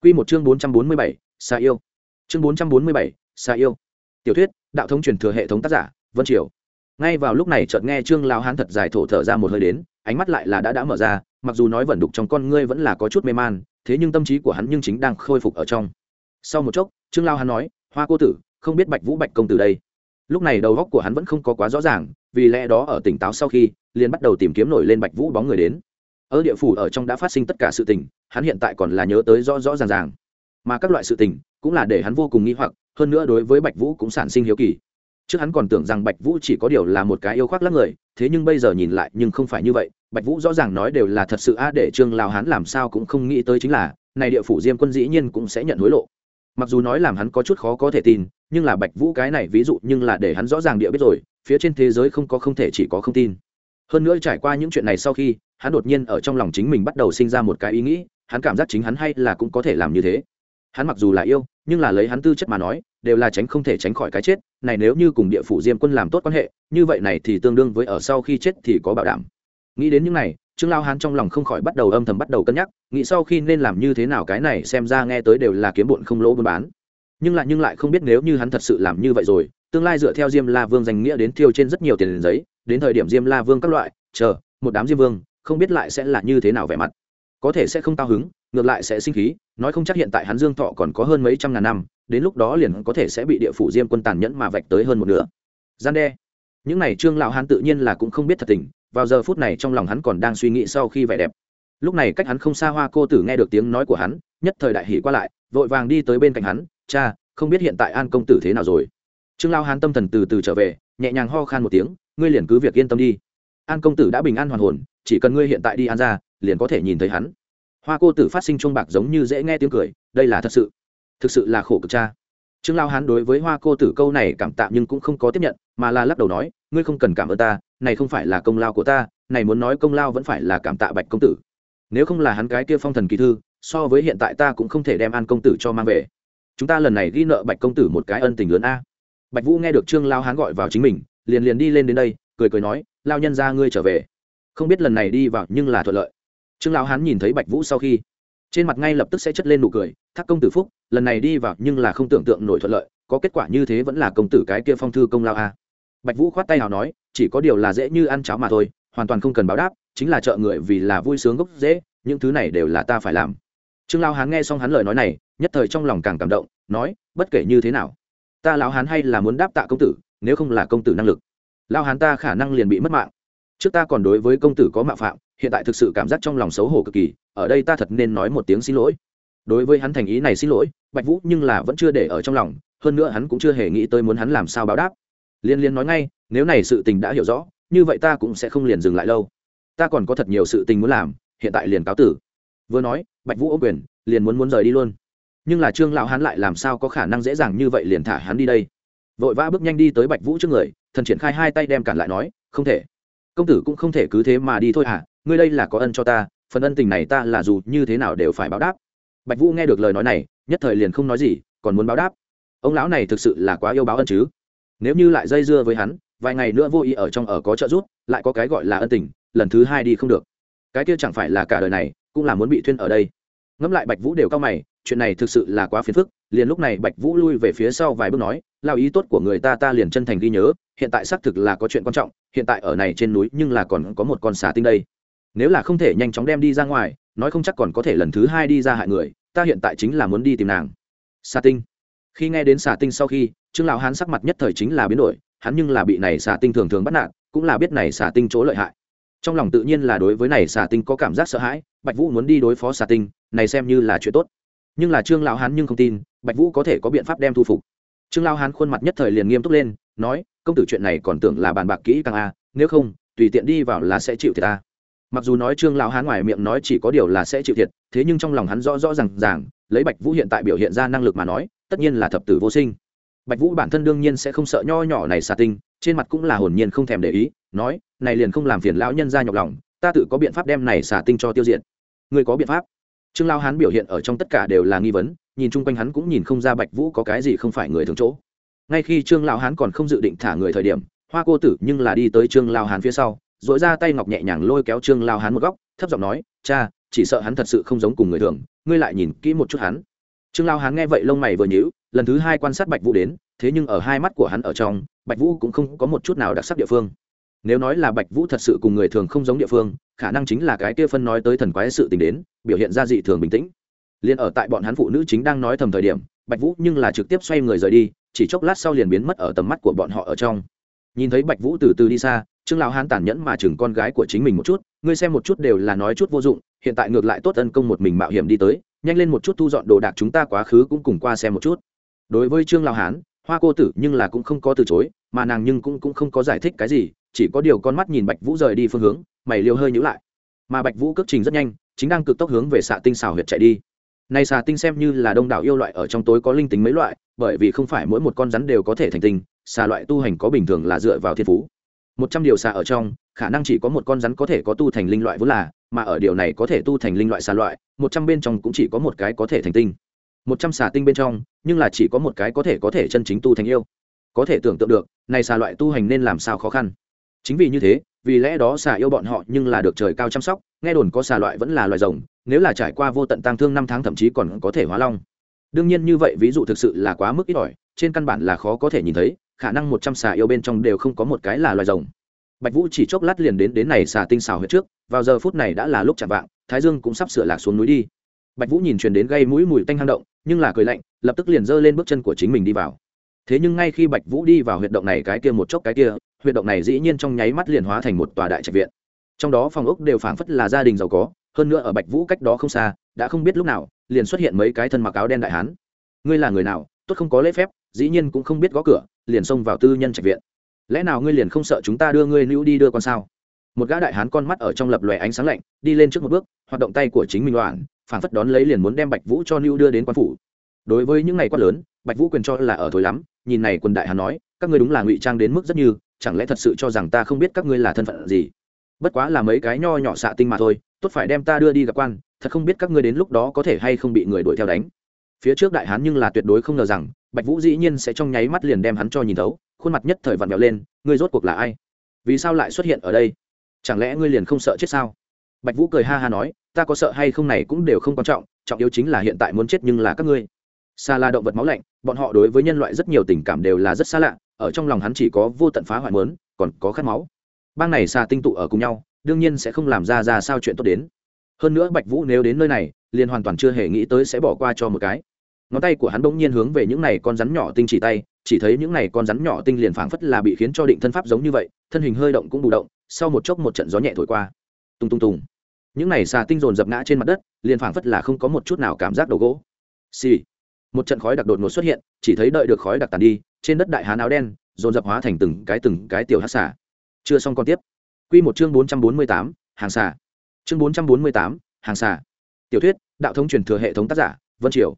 Quy một chương bốn trăm bốn mươi bảy xa yêu. Chương bốn trăm bốn mươi bảy xa yêu. Tiểu thuyết, đạo thống truyền thừa hệ thống tác giả, vân triều ngay vào lúc này chợt nghe trương lao hán thật dài thổ thở ra một hơi đến, ánh mắt lại là đã đã mở ra, mặc dù nói vẩn đục trong con ngươi vẫn là có chút mê man, thế nhưng tâm trí của hắn nhưng chính đang khôi phục ở trong. Sau một chốc, trương lao hán nói, hoa cô tử, không biết bạch vũ bạch công tử đây. Lúc này đầu góc của hắn vẫn không có quá rõ ràng, vì lẽ đó ở tỉnh táo sau khi, liền bắt đầu tìm kiếm nổi lên bạch vũ bóng người đến. Ở địa phủ ở trong đã phát sinh tất cả sự tình, hắn hiện tại còn là nhớ tới rõ rõ ràng ràng. Mà các loại sự tình, cũng là để hắn vô cùng nghi hoặc, hơn nữa đối với bạch vũ cũng sản sinh hiếu kỳ trước hắn còn tưởng rằng bạch vũ chỉ có điều là một cái yêu khoác lắc người, thế nhưng bây giờ nhìn lại nhưng không phải như vậy. Bạch vũ rõ ràng nói đều là thật sự a để trương lao hán làm sao cũng không nghĩ tới chính là, này địa phủ diêm quân dĩ nhiên cũng sẽ nhận hối lộ. Mặc dù nói làm hắn có chút khó có thể tin, nhưng là bạch vũ cái này ví dụ nhưng là để hắn rõ ràng địa biết rồi, phía trên thế giới không có không thể chỉ có không tin. Hơn nữa trải qua những chuyện này sau khi, hắn đột nhiên ở trong lòng chính mình bắt đầu sinh ra một cái ý nghĩ, hắn cảm giác chính hắn hay là cũng có thể làm như thế. Hắn mặc dù là yêu, nhưng là lấy hắn tư chất mà nói đều là tránh không thể tránh khỏi cái chết, này nếu như cùng địa phủ diêm quân làm tốt quan hệ, như vậy này thì tương đương với ở sau khi chết thì có bảo đảm. Nghĩ đến những này, trương lao hán trong lòng không khỏi bắt đầu âm thầm bắt đầu cân nhắc, nghĩ sau khi nên làm như thế nào cái này xem ra nghe tới đều là kiếm bụn không lỗ buôn bán. Nhưng lại nhưng lại không biết nếu như hắn thật sự làm như vậy rồi, tương lai dựa theo diêm la vương danh nghĩa đến thiêu trên rất nhiều tiền giấy, đến thời điểm diêm la vương các loại, chờ, một đám diêm vương, không biết lại sẽ là như thế nào vẻ mặt. Có thể sẽ không cao hứng, ngược lại sẽ sinh khí, nói không chắc hiện tại hắn dương thọ còn có hơn mấy trăm ngàn năm đến lúc đó liền có thể sẽ bị địa phủ diêm quân tàn nhẫn mà vạch tới hơn một nửa. Gian đe. Những này trương lão hán tự nhiên là cũng không biết thật tình, vào giờ phút này trong lòng hắn còn đang suy nghĩ sau khi vẻ đẹp. Lúc này cách hắn không xa hoa cô tử nghe được tiếng nói của hắn, nhất thời đại hỉ qua lại, vội vàng đi tới bên cạnh hắn, cha, không biết hiện tại an công tử thế nào rồi? Trương lao hán tâm thần từ từ trở về, nhẹ nhàng ho khan một tiếng, ngươi liền cứ việc yên tâm đi. An công tử đã bình an hoàn hồn, chỉ cần ngươi hiện tại đi an ra, liền có thể nhìn thấy hắn. Hoa cô tử phát sinh chuông bạc giống như dễ nghe tiếng cười, đây là thật sự thực sự là khổ cực cha. Trương lao hán đối với hoa cô tử câu này cảm tạ nhưng cũng không có tiếp nhận, mà là lắc đầu nói, ngươi không cần cảm ơn ta, này không phải là công lao của ta, này muốn nói công lao vẫn phải là cảm tạ bạch công tử. Nếu không là hắn cái kia phong thần kỳ thư, so với hiện tại ta cũng không thể đem an công tử cho mang về. Chúng ta lần này ghi nợ bạch công tử một cái ân tình lớn a. Bạch vũ nghe được trương lao hán gọi vào chính mình, liền liền đi lên đến đây, cười cười nói, lao nhân ra ngươi trở về. Không biết lần này đi vào nhưng là thuận lợi. Trương lao hán nhìn thấy bạch vũ sau khi trên mặt ngay lập tức sẽ chất lên nụ cười, thác công tử phúc, lần này đi vào nhưng là không tưởng tượng nổi thuận lợi, có kết quả như thế vẫn là công tử cái kia phong thư công lao a. Bạch vũ khoát tay nào nói, chỉ có điều là dễ như ăn cháo mà thôi, hoàn toàn không cần báo đáp, chính là trợ người vì là vui sướng gốc dễ những thứ này đều là ta phải làm. Trương lao hán nghe xong hắn lời nói này, nhất thời trong lòng càng cảm động, nói, bất kể như thế nào, ta lão hán hay là muốn đáp tạ công tử, nếu không là công tử năng lực. Lao hán ta khả năng liền bị mất mạng trước ta còn đối với công tử có mạo phạm, hiện tại thực sự cảm giác trong lòng xấu hổ cực kỳ, ở đây ta thật nên nói một tiếng xin lỗi. Đối với hắn thành ý này xin lỗi, bạch vũ nhưng là vẫn chưa để ở trong lòng, hơn nữa hắn cũng chưa hề nghĩ tới muốn hắn làm sao báo đáp. Liên liên nói ngay, nếu này sự tình đã hiểu rõ, như vậy ta cũng sẽ không liền dừng lại lâu. Ta còn có thật nhiều sự tình muốn làm, hiện tại liền cáo tử. Vừa nói, bạch vũ ô quyền, liền muốn muốn rời đi luôn. Nhưng là trương lão hắn lại làm sao có khả năng dễ dàng như vậy liền thả hắn đi đây? Vội vã bước nhanh đi tới bạch vũ trước người, thần triển khai hai tay đem cản lại nói, không thể công tử cũng không thể cứ thế mà đi thôi à? ngươi đây là có ân cho ta, phần ân tình này ta là dù như thế nào đều phải báo đáp. Bạch vũ nghe được lời nói này, nhất thời liền không nói gì, còn muốn báo đáp. Ông lão này thực sự là quá yêu báo ân chứ. Nếu như lại dây dưa với hắn, vài ngày nữa vô ý ở trong ở có trợ giúp, lại có cái gọi là ân tình, lần thứ hai đi không được. Cái kia chẳng phải là cả đời này, cũng là muốn bị thuyên ở đây. Ngẫm lại bạch vũ đều cao mày, chuyện này thực sự là quá phiền phức, liền lúc này bạch vũ lui về phía sau vài bước nói lao ý tốt của người ta ta liền chân thành ghi nhớ, hiện tại xác thực là có chuyện quan trọng, hiện tại ở này trên núi nhưng là còn có một con xà tinh đây. Nếu là không thể nhanh chóng đem đi ra ngoài, nói không chắc còn có thể lần thứ hai đi ra hại người, ta hiện tại chính là muốn đi tìm nàng. Xà tinh. Khi nghe đến xà tinh sau khi, trương lão hán sắc mặt nhất thời chính là biến đổi, hắn nhưng là bị này xà tinh thường thường bắt nạt, cũng là biết này xà tinh chỗ lợi hại. Trong lòng tự nhiên là đối với này xà tinh có cảm giác sợ hãi, bạch vũ muốn đi đối phó xà tinh, này xem như là chuyện tốt. Nhưng là trương lão hán nhưng không tin, bạch vũ có thể có biện pháp đem thu phục trương lão hán khuôn mặt nhất thời liền nghiêm túc lên, nói, công tử chuyện này còn tưởng là bàn bạc kỹ càng a, nếu không, tùy tiện đi vào là sẽ chịu thiệt ta mặc dù nói trương lão hán ngoài miệng nói chỉ có điều là sẽ chịu thiệt, thế nhưng trong lòng hắn rõ rõ r à n g ràng, lấy bạch vũ hiện tại biểu hiện ra năng lực mà nói, tất nhiên là thập tử vô sinh. Bạch vũ bản thân đương nhiên sẽ không sợ nho nhỏ này xà tinh, trên mặt cũng là hồn nhiên không thèm để ý, nói, này liền không làm phiền lão nhân ra nhọc lòng, ta tự có biện pháp đem này xà tinh cho tiêu diệt. Người có biện pháp? Trương lao hán biểu hiện ở trong tất cả đều là nghi vấn nhìn chung quanh hắn cũng nhìn không ra bạch vũ có cái gì không phải người thường chỗ. Ngay khi trương lao hán còn không dự định thả người thời điểm, hoa cô tử nhưng là đi tới trương lao hán phía sau dội ra tay ngọc nhẹ nhàng lôi kéo trương lao hán một góc, thấp giọng nói, cha, chỉ sợ hắn thật sự không giống cùng người thường, ngươi lại nhìn kỹ một chút hắn. Trương lao hán nghe vậy lông mày vừa nhíu, lần thứ hai quan sát bạch vũ đến, thế nhưng ở hai mắt của hắn ở trong, bạch vũ cũng không có một chút nào đặc sắc địa phương. Nếu nói là bạch vũ thật sự cùng người thường không giống địa phương, khả năng chính là cái kia phân nói tới thần quái sự tình đến, biểu hiện ra dị thường bình tĩnh liền ở tại bọn hắn phụ nữ chính đang nói thầm thời điểm, bạch vũ nhưng là trực tiếp xoay người rời đi, chỉ chốc lát sau liền biến mất ở tầm mắt của bọn họ ở trong. Nhìn thấy bạch vũ từ từ đi xa, trương lão hán tàn nhẫn mà chừng con gái của chính mình một chút, ngươi xem một chút đều là nói chút vô dụng, hiện tại ngược lại tốt tấn công một mình mạo hiểm đi tới, nhanh lên một chút thu dọn đồ đạc chúng ta quá khứ cũng cùng qua xem một chút. Đối với trương lão hán, hoa cô tử nhưng là cũng không có từ chối, mà nàng nhưng cũng cũng không có giải thích cái gì, chỉ có điều con mắt nhìn bạch vũ rời đi phương hướng, mày liêu hơi nhữ lại. Mà bạch vũ cước trình rất nhanh, chính đang cực tốc hướng về xạ tinh xào huyệt chạy đi này xà tinh xem như là đông đảo yêu loại ở trong tối có linh tính mấy loại, bởi vì không phải mỗi một con rắn đều có thể thành tinh, xà loại tu hành có bình thường là dựa vào thiên phú. Một trăm điều xà ở trong, khả năng chỉ có một con rắn có thể có tu thành linh loại vốn là, mà ở điều này có thể tu thành linh loại xà loại, một trăm bên trong cũng chỉ có một cái có thể thành tinh. Một trăm xà tinh bên trong, nhưng là chỉ có một cái có thể có thể chân chính tu thành yêu. Có thể tưởng tượng được, này xà loại tu hành nên làm sao khó khăn chính vì như thế, vì lẽ đó xà yêu bọn họ nhưng là được trời cao chăm sóc, nghe đồn có xà loại vẫn là loài rồng, nếu là trải qua vô tận tang thương năm tháng thậm chí còn có thể hóa long. Đương nhiên như vậy, ví dụ thực sự là quá mức ít ỏi, trên căn bản là khó có thể nhìn thấy, khả năng một trăm xà yêu bên trong đều không có một cái là loài rồng. Bạch vũ chỉ chốc lát liền đến đến này xà tinh xào hết trước, vào giờ phút này đã là lúc chạm vạng, thái dương cũng sắp sửa lạc xuống núi đi. Bạch vũ nhìn truyền đến gây mũi mùi tanh hang động, nhưng là cười lạnh, lập tức liền giơ lên bước chân của chính mình đi vào thế nhưng ngay khi bạch vũ đi vào huyệt động này cái kia một chốc cái kia, huyệt động này dĩ nhiên trong nháy mắt liền hóa thành một tòa đại trạch viện. Trong đó phòng ốc đều phảng phất là gia đình giàu có, hơn nữa ở bạch vũ cách đó không xa, đã không biết lúc nào, liền xuất hiện mấy cái thân mặc áo đen đại hán. Ngươi là người nào? Tốt không có lễ phép, dĩ nhiên cũng không biết gõ cửa, liền xông vào tư nhân trạch viện. Lẽ nào ngươi liền không sợ chúng ta đưa ngươi lưu đi đưa con sao? Một gã đại hán con mắt ở trong lập lòe ánh sáng lạnh, đi lên trước một bước, hoạt động tay của chính mình loạn, phảng phất đón lấy liền muốn đem bạch vũ cho lưu đưa đến quan phủ. Đối với những ngày quát lớn, bạch vũ quyền cho là ở thối lắm nhìn này quần đại hán nói, các ngươi đúng là ngụy trang đến mức rất như, chẳng lẽ thật sự cho rằng ta không biết các ngươi là thân phận gì? Bất quá là mấy cái nho nhỏ xạ tinh mà thôi, tốt phải đem ta đưa đi gặp quan, thật không biết các ngươi đến lúc đó có thể hay không bị người đuổi theo đánh. Phía trước đại hán nhưng là tuyệt đối không ngờ rằng, bạch vũ dĩ nhiên sẽ trong nháy mắt liền đem hắn cho nhìn thấu, khuôn mặt nhất thời vặn vẹo lên, ngươi rốt cuộc là ai? Vì sao lại xuất hiện ở đây? Chẳng lẽ ngươi liền không sợ chết sao? Bạch vũ cười ha ha nói, ta có sợ hay không này cũng đều không quan trọng trọng yếu chính là hiện tại muốn chết nhưng là các ngươi xa là động vật máu lạnh, bọn họ đối với nhân loại rất nhiều tình cảm đều là rất xa lạ, ở trong lòng hắn chỉ có vô tận phá hoại mớn còn có khát máu. Bang này xa tinh tụ ở cùng nhau, đương nhiên sẽ không làm ra ra sao chuyện tốt đến. Hơn nữa bạch vũ nếu đến nơi này, liền hoàn toàn chưa hề nghĩ tới sẽ bỏ qua cho một cái. Ngón tay của hắn bỗng nhiên hướng về những này con rắn nhỏ tinh chỉ tay, chỉ thấy những này con rắn nhỏ tinh liền phảng phất là bị khiến cho định thân pháp giống như vậy, thân hình hơi động cũng bù động, sau một chốc một trận gió nhẹ thổi qua. Tung tung tung những này xà tinh dồn dập ngã trên mặt đất, liền phảng phất là không có một chút nào cảm giác đầu gỗ. Xì、sì một trận khói đặc đột ngột xuất hiện, chỉ thấy đợi được khói đặc tàn đi, trên đất đại hán áo đen, dồn dập hóa thành từng cái từng cái tiểu hát xả chưa xong còn tiếp. Q một chương bốn trăm bốn mươi tám, hàng xả chương bốn trăm bốn mươi tám, hàng xả tiểu thuyết, đạo thống truyền thừa hệ thống tác giả, vân triều.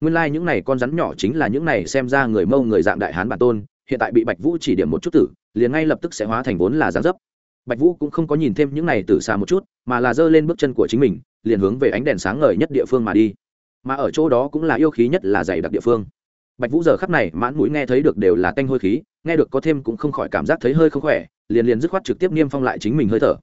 Nguyên lai、like、những này con rắn nhỏ chính là những này xem ra người mâu người dạng đại hán bản tôn, hiện tại bị bạch vũ chỉ điểm một chút tử, liền ngay lập tức sẽ hóa thành vốn là gián dấp. Bạch vũ cũng không có nhìn thêm những này tử xa một chút, mà là giơ lên bước chân của chính mình, liền hướng về ánh đèn sáng ngời nhất địa phương mà đi mà ở chỗ đó cũng là yêu khí nhất là dày đặc địa phương. Bạch vũ giờ khắp này mãn mũi nghe thấy được đều là tanh hôi khí, nghe được có thêm cũng không khỏi cảm giác thấy hơi không khỏe, liền liền dứt khoát trực tiếp niêm phong lại chính mình hơi thở.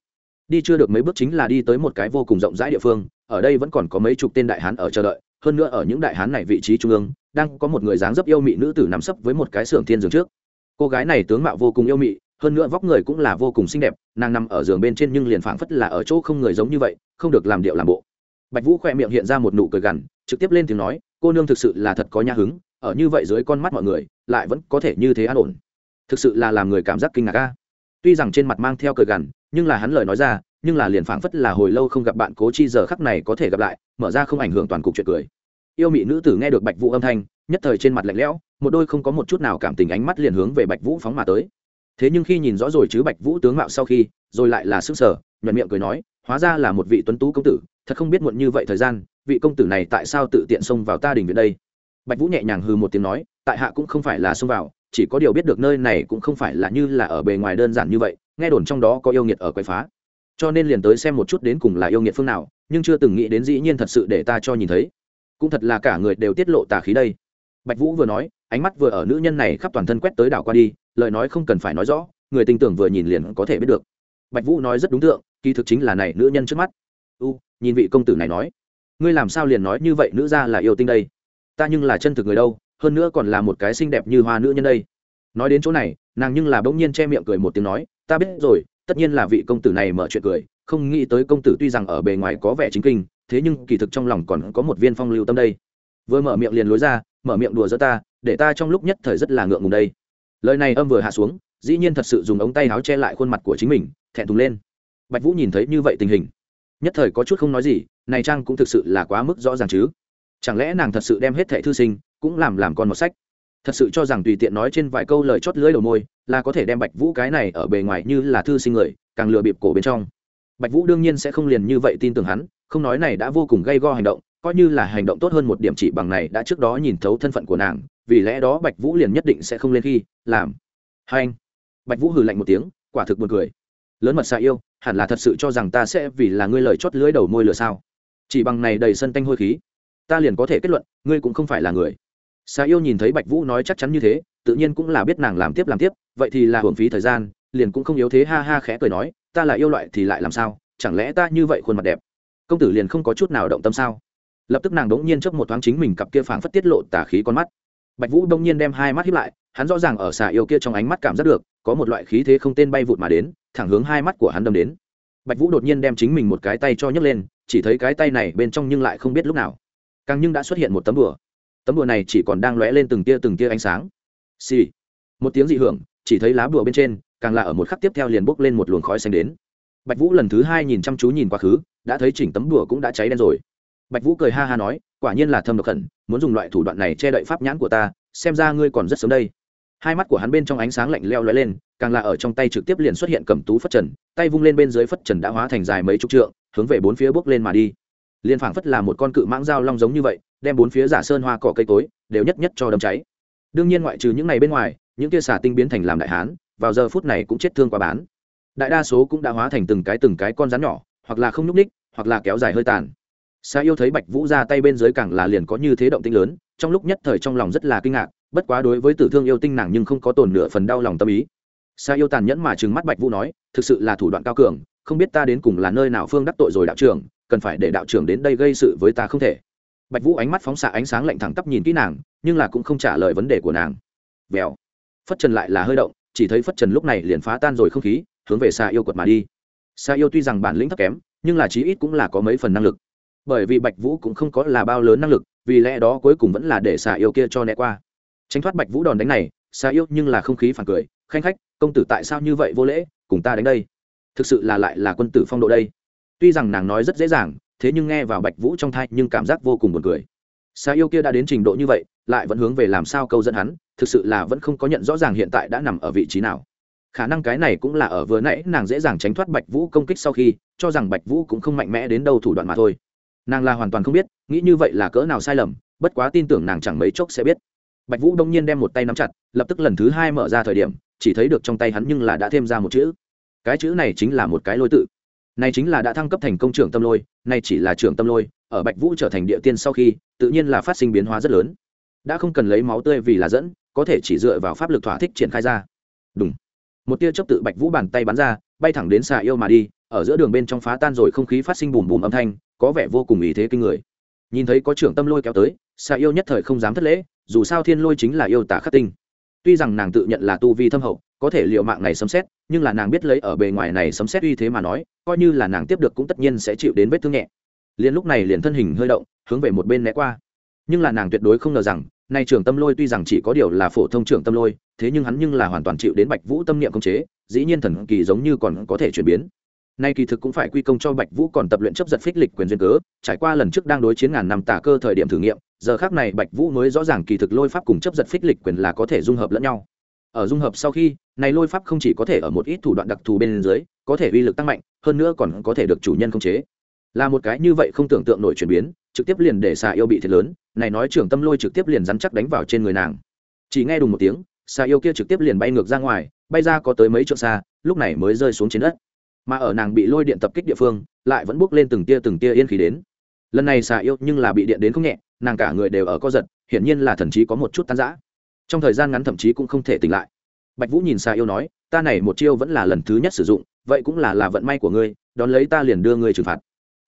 Đi chưa được mấy bước chính là đi tới một cái vô cùng rộng rãi địa phương, ở đây vẫn còn có mấy chục tên đại hán ở chờ đợi, hơn nữa ở những đại hán này vị trí trung ương, đang có một người dáng dấp yêu mị nữ tử nằm sấp với một cái xưởng thiên giường trước. Cô gái này tướng mạo vô cùng yêu mị, hơn nữa vóc người cũng là vô cùng xinh đẹp, nàng nằm ở giường bên trên nhưng liền phảng phất là ở chỗ không người giống như vậy, không được làm điệu làm bộ. Bạch vũ khỏe miệng hiện ra một nụ cười gằn trực tiếp lên tiếng nói, cô nương thực sự là thật có nhã hứng, ở như vậy dưới con mắt mọi người, lại vẫn có thể như thế an ổn. Thực sự là làm người cảm giác kinh ngạc ca tuy rằng trên mặt mang theo cười gằn, nhưng là hắn lời nói ra, nhưng là liền phảng phất là hồi lâu không gặp bạn cố chi giờ khắc này có thể gặp lại, mở ra không ảnh hưởng toàn cục chuyện cười. Yêu mị nữ tử nghe được bạch vũ âm thanh, nhất thời trên mặt lạnh lẽo, một đôi không có một chút nào cảm tình ánh mắt liền hướng về bạch vũ phóng mà tới. Thế nhưng khi nhìn rõ rồi chứ bạch vũ tướng mạo sau khi, rồi lại là sức sở nhuận miệng cười nói, hóa ra là một vị tuấn tú công tử, thật không biết muộn như vậy thời gian vị công tử này tại sao tự tiện xông vào ta đình viện đây? Bạch vũ nhẹ nhàng hư một tiếng nói, tại hạ cũng không phải là xông vào, chỉ có điều biết được nơi này cũng không phải là như là ở bề ngoài đơn giản như vậy, nghe đồn trong đó có yêu nghiệt ở quậy phá. Cho nên liền tới xem một chút đến cùng là yêu nghiệt phương nào, nhưng chưa từng nghĩ đến dĩ nhiên thật sự để ta cho nhìn thấy. Cũng thật là cả người đều tiết lộ tà khí đây. Bạch vũ vừa nói, ánh mắt vừa ở nữ nhân này khắp toàn thân quét tới đảo qua đi, lời nói không cần phải nói rõ, người tin tưởng vừa nhìn liền có thể biết được. Bạch vũ nói rất đúng tượng, kỳ thực chính là này nữ nhân trước mắt. U nhìn vị công tử này nói ngươi làm sao liền nói như vậy, nữ ra là yêu tinh đây? Ta nhưng là chân thực người đâu, hơn nữa còn là một cái xinh đẹp như hoa nữ nhân đây. Nói đến chỗ này, nàng nhưng là bỗng nhiên che miệng cười một tiếng nói, ta biết rồi, tất nhiên là vị công tử này mở chuyện cười, không nghĩ tới công tử tuy rằng ở bề ngoài có vẻ chính kinh, thế nhưng kỳ thực trong lòng còn có một viên phong lưu tâm đây. Vừa mở miệng liền lối ra, mở miệng đùa giỡn ta, để ta trong lúc nhất thời rất là ngượng ngùng đây. Lời này âm vừa hạ xuống, dĩ nhiên thật sự dùng ống tay áo che lại khuôn mặt của chính mình, thẹn thùng lên. Bạch vũ nhìn thấy như vậy tình hình nhất thời có chút không nói gì, này trang cũng thực sự là quá mức rõ ràng chứ. Chẳng lẽ nàng thật sự đem hết thẻ thư sinh, cũng làm làm con một sách? Thật sự cho rằng tùy tiện nói trên vài câu lời chót lưỡi đầu môi, là có thể đem bạch vũ cái này ở bề ngoài như là thư sinh người, càng lừa bịp cổ bên trong. Bạch vũ đương nhiên sẽ không liền như vậy tin tưởng hắn, không nói này đã vô cùng gây go hành động, coi như là hành động tốt hơn một điểm chỉ bằng này đã trước đó nhìn thấu thân phận của nàng, vì lẽ đó bạch vũ liền nhất định sẽ không lên khi, làm. Hai anh. Bạch vũ hừ lạnh một tiếng, quả thực buồn cười. Lớn mật xạ yêu hẳn là thật sự cho rằng ta sẽ vì là ngươi lời chót lưỡi đầu môi lửa sao? Chỉ bằng này đầy sân tanh hôi khí, ta liền có thể kết luận, ngươi cũng không phải là người. Xà yêu nhìn thấy bạch vũ nói chắc chắn như thế, tự nhiên cũng là biết nàng làm tiếp làm tiếp, vậy thì là hưởng phí thời gian, liền cũng không yếu thế ha ha khẽ cười nói, ta là yêu loại thì lại làm sao, chẳng lẽ ta như vậy khuôn mặt đẹp? Công tử liền không có chút nào động tâm sao? Lập tức nàng đống nhiên chớp một thoáng chính mình cặp kia phảng phất tiết lộ tả khí con mắt. Bạch vũ đông nhiên đem hai mắt hiếp lại, hắn rõ ràng ở xà yêu kia trong ánh mắt cảm giác được có một loại khí thế không tên bay vụt mà đến, thẳng hướng hai mắt của hắn đâm đến. Bạch vũ đột nhiên đem chính mình một cái tay cho nhấc lên, chỉ thấy cái tay này bên trong nhưng lại không biết lúc nào. Càng nhưng đã xuất hiện một tấm bùa tấm bùa này chỉ còn đang lóe lên từng tia từng tia ánh sáng. Xì、sì. một tiếng dị hưởng, chỉ thấy lá bùa bên trên, càng là ở một khắc tiếp theo liền bốc lên một luồng khói xanh đến. Bạch vũ lần thứ hai nhìn chăm chú nhìn quá khứ, đã thấy chỉnh tấm đùa cũng đã cháy đen rồi. Bạch vũ cười ha ha nói, quả nhiên là thâm độc khẩn, muốn dùng loại thủ đoạn này che đậy pháp nhãn của ta, xem ra ngươi còn rất sớm đây hai mắt của hắn bên trong ánh sáng lạnh leo lóe lên, càng là ở trong tay trực tiếp liền xuất hiện cầm tú phất trần, tay vung lên bên dưới phất trần đã hóa thành dài mấy chục trượng, hướng về bốn phía bước lên mà đi. Liên phảng phất là một con cự mãng dao long giống như vậy, đem bốn phía giả sơn hoa cỏ cây cối đều nhất nhất cho đâm cháy. Đương nhiên ngoại trừ những này bên ngoài, những tia xả tinh biến thành làm đại hán, vào giờ phút này cũng chết thương quá bán. Đại đa số cũng đã hóa thành từng cái từng cái con rắn nhỏ, hoặc là không nhúc ních hoặc là kéo dài hơi tàn. Xa yêu thấy bạch vũ ra tay bên dưới càng là liền có như thế động tinh lớn, trong lúc nhất thời trong lòng rất là kinh ngạc bất quá đối với tử thương yêu tinh nàng nhưng không có tồn nửa phần đau lòng tâm ý. Xa yêu tàn nhẫn mà trừng mắt bạch vũ nói, thực sự là thủ đoạn cao cường, không biết ta đến cùng là nơi nào phương đắc tội rồi đạo trưởng, cần phải để đạo trưởng đến đây gây sự với ta không thể. Bạch vũ ánh mắt phóng xạ ánh sáng lạnh thẳng tắp nhìn kỹ nàng, nhưng là cũng không trả lời vấn đề của nàng. Vèo. Phất trần lại là hơi động, chỉ thấy phất trần lúc này liền phá tan rồi không khí, hướng về xa yêu quật mà đi. Xa yêu tuy rằng bản lĩnh thấp kém, nhưng là chí ít cũng là có mấy phần năng lực. Bởi vì bạch vũ cũng không có là bao lớn năng lực, vì lẽ đó cuối cùng vẫn là để xà yêu kia cho né qua tránh thoát bạch vũ đòn đánh này xa yêu nhưng là không khí phản cười, khanh khách, công tử tại sao như vậy vô lễ, cùng ta đánh đây? Thực sự là lại là quân tử phong độ đây. Tuy rằng nàng nói rất dễ dàng, thế nhưng nghe vào bạch vũ trong thai nhưng cảm giác vô cùng buồn cười. Xa yêu kia đã đến trình độ như vậy, lại vẫn hướng về làm sao câu dẫn hắn, thực sự là vẫn không có nhận rõ ràng hiện tại đã nằm ở vị trí nào. Khả năng cái này cũng là ở vừa nãy nàng dễ dàng tránh thoát bạch vũ công kích sau khi, cho rằng bạch vũ cũng không mạnh mẽ đến đâu thủ đoạn mà thôi. Nàng là hoàn toàn không biết, nghĩ như vậy là cỡ nào sai lầm, bất quá tin tưởng nàng chẳng mấy chốc sẽ biết bạch vũ đông nhiên đem một tay nắm chặt, lập tức lần thứ hai mở ra thời điểm, chỉ thấy được trong tay hắn nhưng là đã thêm ra một chữ. Cái chữ này chính là một cái lôi tự. Này chính là đã thăng cấp thành công trưởng tâm lôi, này chỉ là trưởng tâm lôi, ở bạch vũ trở thành địa tiên sau khi, tự nhiên là phát sinh biến hóa rất lớn. Đã không cần lấy máu tươi vì là dẫn, có thể chỉ dựa vào pháp lực thỏa thích triển khai ra. Đúng một tia chớp tự bạch vũ bàn tay bắn ra, bay thẳng đến xà yêu mà đi, ở giữa đường bên trong phá tan rồi không khí phát sinh bùm bùm âm thanh, có vẻ vô cùng ý thế kinh người. Nhìn thấy có trưởng tâm lôi kéo tới xà yêu nhất thời không dám thất lễ, dù sao thiên lôi chính là yêu tả khắc tinh. Tuy rằng nàng tự nhận là tu vi thâm hậu, có thể liệu mạng này sấm xét nhưng là nàng biết lấy ở bề ngoài này sấm xét uy thế mà nói, coi như là nàng tiếp được cũng tất nhiên sẽ chịu đến vết thương nhẹ. Liền lúc này liền thân hình hơi động, hướng về một bên né qua. Nhưng là nàng tuyệt đối không ngờ rằng, nay trưởng tâm lôi tuy rằng chỉ có điều là phổ thông trưởng tâm lôi, thế nhưng hắn nhưng là hoàn toàn chịu đến bạch vũ tâm niệm công chế, dĩ nhiên thần kỳ giống như còn có thể chuyển biến. Nay kỳ thực cũng phải quy công cho bạch vũ còn tập luyện chấp giật phích lịch quyền duyên cớ, trải qua lần trước đang đối chiến ngàn năm tả cơ thời điểm thử nghiệm giờ khác này bạch vũ mới rõ ràng kỳ thực lôi pháp cùng chấp giật phích lịch quyền là có thể dung hợp lẫn nhau. Ở dung hợp sau khi, này lôi pháp không chỉ có thể ở một ít thủ đoạn đặc thù bên dưới, có thể uy lực tăng mạnh, hơn nữa còn có thể được chủ nhân khống chế. Là một cái như vậy không tưởng tượng nổi chuyển biến, trực tiếp liền để xà yêu bị thiệt lớn, này nói trưởng tâm lôi trực tiếp liền rắn chắc đánh vào trên người nàng. Chỉ nghe đùng một tiếng xà yêu kia trực tiếp liền bay ngược ra ngoài, bay ra có tới mấy trượng xa, lúc này mới rơi xuống trên đất. Mà ở nàng bị lôi điện tập kích địa phương, lại vẫn bước lên từng tia từng tia yên khí đến. Lần này xà yêu nhưng là bị điện đến không nhẹ nàng cả người đều ở co giật, hiển nhiên là thần trí có một chút tan rã. Trong thời gian ngắn thậm chí cũng không thể tỉnh lại. Bạch vũ nhìn xa yêu nói, ta này một chiêu vẫn là lần thứ nhất sử dụng, vậy cũng là là vận may của ngươi, đón lấy ta liền đưa ngươi trừng phạt.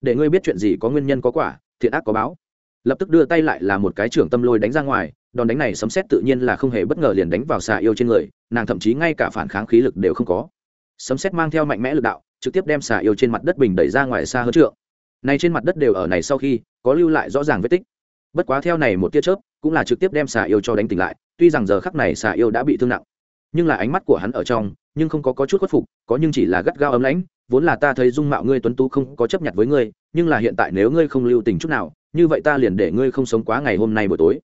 Để ngươi biết chuyện gì có nguyên nhân có quả, thiện ác có báo. Lập tức đưa tay lại là một cái trưởng tâm lôi đánh ra ngoài, đòn đánh này sấm xét tự nhiên là không hề bất ngờ liền đánh vào xà yêu trên người, nàng thậm chí ngay cả phản kháng khí lực đều không có. Sấm xét mang theo mạnh mẽ lực đạo, trực tiếp đem xà yêu trên mặt đất bình đẩy ra ngoài xa hơn trượng. Này trên mặt đất đều ở này sau khi, có lưu lại rõ ràng vết tích bất quá theo này một tia chớp cũng là trực tiếp đem xà yêu cho đánh tỉnh lại tuy rằng giờ khắc này xà yêu đã bị thương nặng nhưng là ánh mắt của hắn ở trong nhưng không có, có chút khuất phục có nhưng chỉ là gắt gao ấm lãnh vốn là ta thấy dung mạo ngươi tuấn tú không có chấp nhận với ngươi nhưng là hiện tại nếu ngươi không lưu tình chút nào như vậy ta liền để ngươi không sống quá ngày hôm nay buổi tối.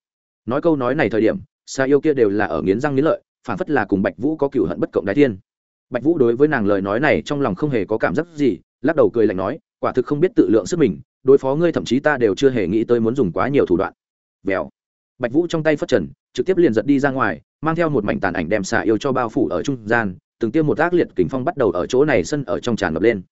Nói câu nói này thời điểm xà yêu kia đều là ở nghiến răng nghiến lợi phản phất là cùng bạch vũ có cựu hận bất cộng đại thiên. Bạch vũ đối với nàng lời nói này trong lòng không hề có cảm giác gì lắc đầu cười lạnh nói quả thực không biết tự lượng sức mình đối phó ngươi thậm chí ta đều chưa hề nghĩ tới muốn dùng quá nhiều thủ đoạn. Vèo. Bạch vũ trong tay phất trần, trực tiếp liền giật đi ra ngoài, mang theo một mảnh tàn ảnh đem xà yêu cho bao phủ ở trung gian, từng tiêm một ác liệt kính phong bắt đầu ở chỗ này sân ở trong tràn ngập lên.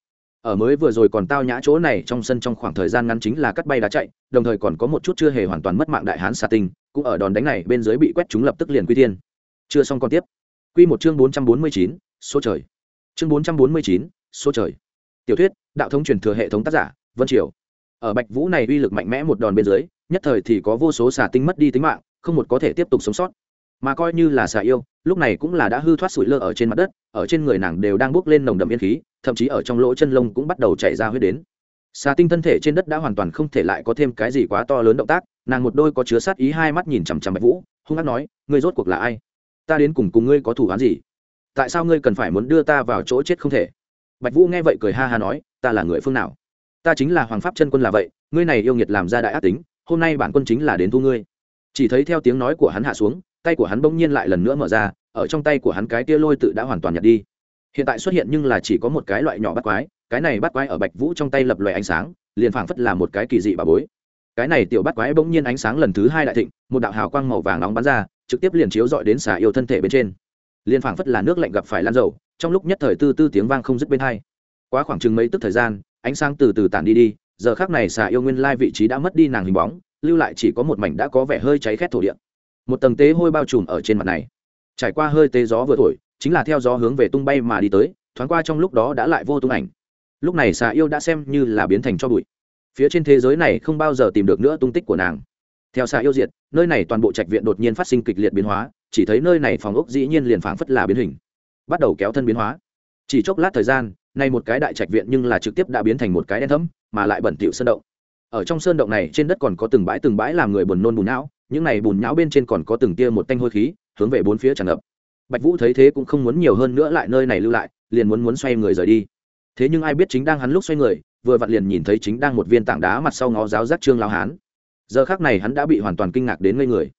Ở mới vừa rồi còn tao nhã chỗ này trong sân trong khoảng thời gian ngắn chính là cắt bay đá chạy, đồng thời còn có một chút chưa hề hoàn toàn mất mạng đại hán xà tinh, cũng ở đòn đánh này bên dưới bị quét chúng lập tức liền quy tiên chưa xong còn tiếp. Quy một chương bốn trăm bốn mươi chín, số trời. Chương bốn trăm bốn mươi chín, số trời. Tiểu thuyết, đạo thống truyền thừa hệ thống tác giả, vân triều ở bạch vũ này uy lực mạnh mẽ một đòn bên dưới, nhất thời thì có vô số xà tinh mất đi tính mạng, không một có thể tiếp tục sống sót. Mà coi như là xà yêu, lúc này cũng là đã hư thoát sủi lơ ở trên mặt đất, ở trên người nàng đều đang bốc lên nồng đậm yên khí, thậm chí ở trong lỗ chân lông cũng bắt đầu chảy ra huyết đến. Xà tinh thân thể trên đất đã hoàn toàn không thể lại có thêm cái gì quá to lớn động tác, nàng một đôi có chứa sát ý hai mắt nhìn chằm chằm bạch vũ, hung hăng nói, ngươi rốt cuộc là ai? Ta đến cùng cùng ngươi có thủ án gì? Tại sao ngươi cần phải muốn đưa ta vào chỗ chết không thể? Bạch vũ nghe vậy cười ha ha nói, ta là người phương nào? Ta chính là hoàng pháp chân quân là vậy, ngươi này yêu nghiệt làm ra đại ác tính, hôm nay bản quân chính là đến thu ngươi. Chỉ thấy theo tiếng nói của hắn hạ xuống, tay của hắn bỗng nhiên lại lần nữa mở ra, ở trong tay của hắn cái tia lôi tự đã hoàn toàn nhặt đi. Hiện tại xuất hiện nhưng là chỉ có một cái loại nhỏ bắt quái, cái này bắt quái ở bạch vũ trong tay lập loè ánh sáng, liền phảng phất là một cái kỳ dị bà bối. Cái này tiểu bắt quái bỗng nhiên ánh sáng lần thứ hai đại thịnh, một đạo hào quang màu vàng nóng bắn ra, trực tiếp liền chiếu dọi đến xà yêu thân thể bên trên. Liền phảng phất là nước lạnh gặp phải lan dầu, trong lúc nhất thời tư tư tiếng vang không dứt bên hai. Quá khoảng chừng mấy tức thời gian ánh sáng từ từ tản đi đi, giờ khác này xà yêu nguyên lai vị trí đã mất đi nàng hình bóng, lưu lại chỉ có một mảnh đã có vẻ hơi cháy khét thổ địa. Một tầng tế hôi bao trùm ở trên mặt này. Trải qua hơi tế gió vừa thổi, chính là theo gió hướng về tung bay mà đi tới, thoáng qua trong lúc đó đã lại vô tung ảnh. Lúc này xà yêu đã xem như là biến thành cho bụi. Phía trên thế giới này không bao giờ tìm được nữa tung tích của nàng. Theo xà yêu diệt, nơi này toàn bộ trạch viện đột nhiên phát sinh kịch liệt biến hóa, chỉ thấy nơi này phòng ốc dĩ nhiên liền phảng phất là biến hình. Bắt đầu kéo thân biến hóa. Chỉ chốc lát thời gian nay một cái đại trạch viện nhưng là trực tiếp đã biến thành một cái đen thẫm, mà lại bẩn thỉu sơn động. Ở trong sơn động này, trên đất còn có từng bãi từng bãi làm người buồn nôn bùn não, những này bùn nhão bên trên còn có từng tia một tanh hôi khí, hướng về bốn phía tràn ngập. Bạch vũ thấy thế cũng không muốn nhiều hơn nữa lại nơi này lưu lại, liền muốn muốn xoay người rời đi. Thế nhưng ai biết chính đang hắn lúc xoay người, vừa vặn liền nhìn thấy chính đang một viên tảng đá mặt sau ngó giáo giác trương lão hán. Giờ khắc này hắn đã bị hoàn toàn kinh ngạc đến ngây người.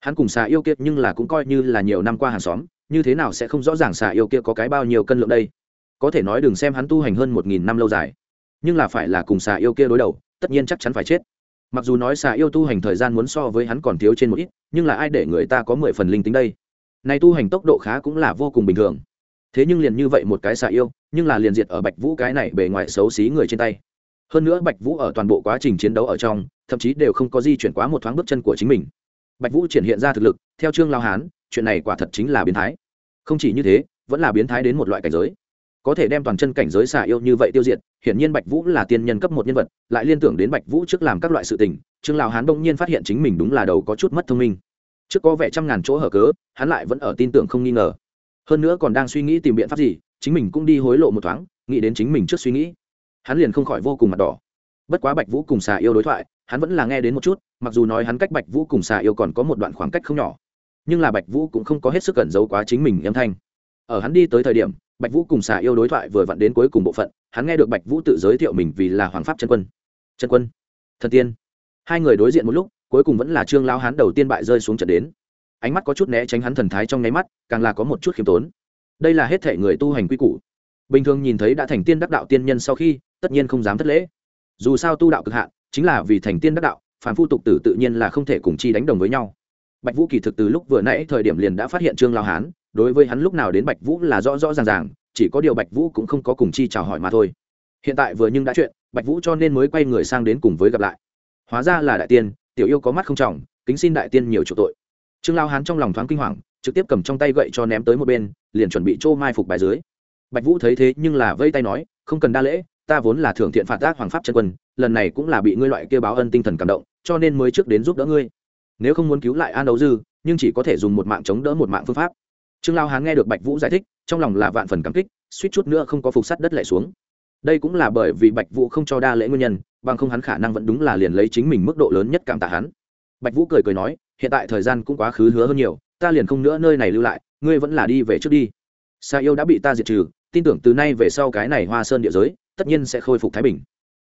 Hắn cùng xà yêu kia nhưng là cũng coi như là nhiều năm qua hàng xóm, như thế nào sẽ không rõ ràng xà yêu kia có cái bao nhiêu cân lượng đây? Có thể nói đừng xem hắn tu hành hơn một nghìn năm lâu dài. Nhưng là phải là cùng xà yêu kia đối đầu, tất nhiên chắc chắn phải chết. Mặc dù nói xà yêu tu hành thời gian muốn so với hắn còn thiếu trên một ít, nhưng là ai để người ta có mười phần linh tính đây? Nay tu hành tốc độ khá cũng là vô cùng bình thường. Thế nhưng liền như vậy một cái xà yêu, nhưng là liền diệt ở bạch vũ cái này bề ngoài xấu xí người trên tay. Hơn nữa bạch vũ ở toàn bộ quá trình chiến đấu ở trong, thậm chí đều không có di chuyển quá một thoáng bước chân của chính mình. Bạch vũ triển hiện ra thực lực, theo trương lao hán, chuyện này quả thật chính là biến thái. Không chỉ như thế, vẫn là biến thái đến một loại cảnh giới có thể đem toàn chân cảnh giới xà yêu như vậy tiêu diệt, hiển nhiên bạch vũ là tiên nhân cấp một nhân vật, lại liên tưởng đến bạch vũ trước làm các loại sự tình, trương lão hán bỗng nhiên phát hiện chính mình đúng là đầu có chút mất thông minh. Trước có vẻ trăm ngàn chỗ hở cớ, hắn lại vẫn ở tin tưởng không nghi ngờ. Hơn nữa còn đang suy nghĩ tìm biện pháp gì, chính mình cũng đi hối lộ một thoáng, nghĩ đến chính mình trước suy nghĩ. Hắn liền không khỏi vô cùng mặt đỏ. Bất quá bạch vũ cùng xà yêu đối thoại, hắn vẫn là nghe đến một chút, mặc dù nói hắn cách bạch vũ cùng xà yêu còn có một đoạn khoảng cách không nhỏ. Nhưng là bạch vũ cũng không có hết sức cẩn giấu quá chính mình âm thanh. Ở hắn đi tới thời điểm bạch vũ cùng xà yêu đối thoại vừa vặn đến cuối cùng bộ phận, hắn nghe được bạch vũ tự giới thiệu mình vì là hoàng pháp chân quân. Chân quân, thần tiên. Hai người đối diện một lúc, cuối cùng vẫn là trương lao hán đầu tiên bại rơi xuống trận đến. Ánh mắt có chút né tránh hắn thần thái trong nháy mắt, càng là có một chút khiêm tốn. Đây là hết thể người tu hành quy củ. Bình thường nhìn thấy đã thành tiên đắc đạo tiên nhân sau khi, tất nhiên không dám thất lễ. Dù sao tu đạo cực hạn, chính là vì thành tiên đắc đạo phản phu tục tử tự nhiên là không thể cùng chi đánh đồng với nhau. Bạch vũ kỳ thực từ lúc vừa nãy thời điểm liền đã phát hiện trương lao hán đối với hắn lúc nào đến bạch vũ là rõ rõ ràng ràng, chỉ có điều bạch vũ cũng không có cùng chi chào hỏi mà thôi. Hiện tại vừa nhưng đã chuyện, bạch vũ cho nên mới quay người sang đến cùng với gặp lại. Hóa ra là đại tiên, tiểu yêu có mắt không trọng, kính xin đại tiên nhiều chủ tội. Trương lao hán trong lòng thoáng kinh hoàng, trực tiếp cầm trong tay gậy cho ném tới một bên, liền chuẩn bị trô mai phục bài dưới. Bạch vũ thấy thế nhưng là vây tay nói, không cần đa lễ, ta vốn là thưởng thiện phạt tác hoàng pháp chân quân, lần này cũng là bị ngươi loại kêu báo ân tinh thần cảm động, cho nên mới trước đến giúp đỡ ngươi. Nếu không muốn cứu lại an đấu dư, nhưng chỉ có thể dùng một mạng chống đỡ một mạng phương pháp trương lao hán nghe được bạch vũ giải thích, trong lòng là vạn phần cảm kích, suýt chút nữa không có phục sắt đất lại xuống. Đây cũng là bởi vì bạch vũ không cho đa lễ nguyên nhân, bằng không hắn khả năng vẫn đúng là liền lấy chính mình mức độ lớn nhất cảm tạ hắn. Bạch vũ cười cười nói, hiện tại thời gian cũng quá khứ hứa hơn nhiều, ta liền không nữa nơi này lưu lại, ngươi vẫn là đi về trước đi. Sa yêu đã bị ta diệt trừ, tin tưởng từ nay về sau cái này hoa sơn địa giới, tất nhiên sẽ khôi phục thái bình.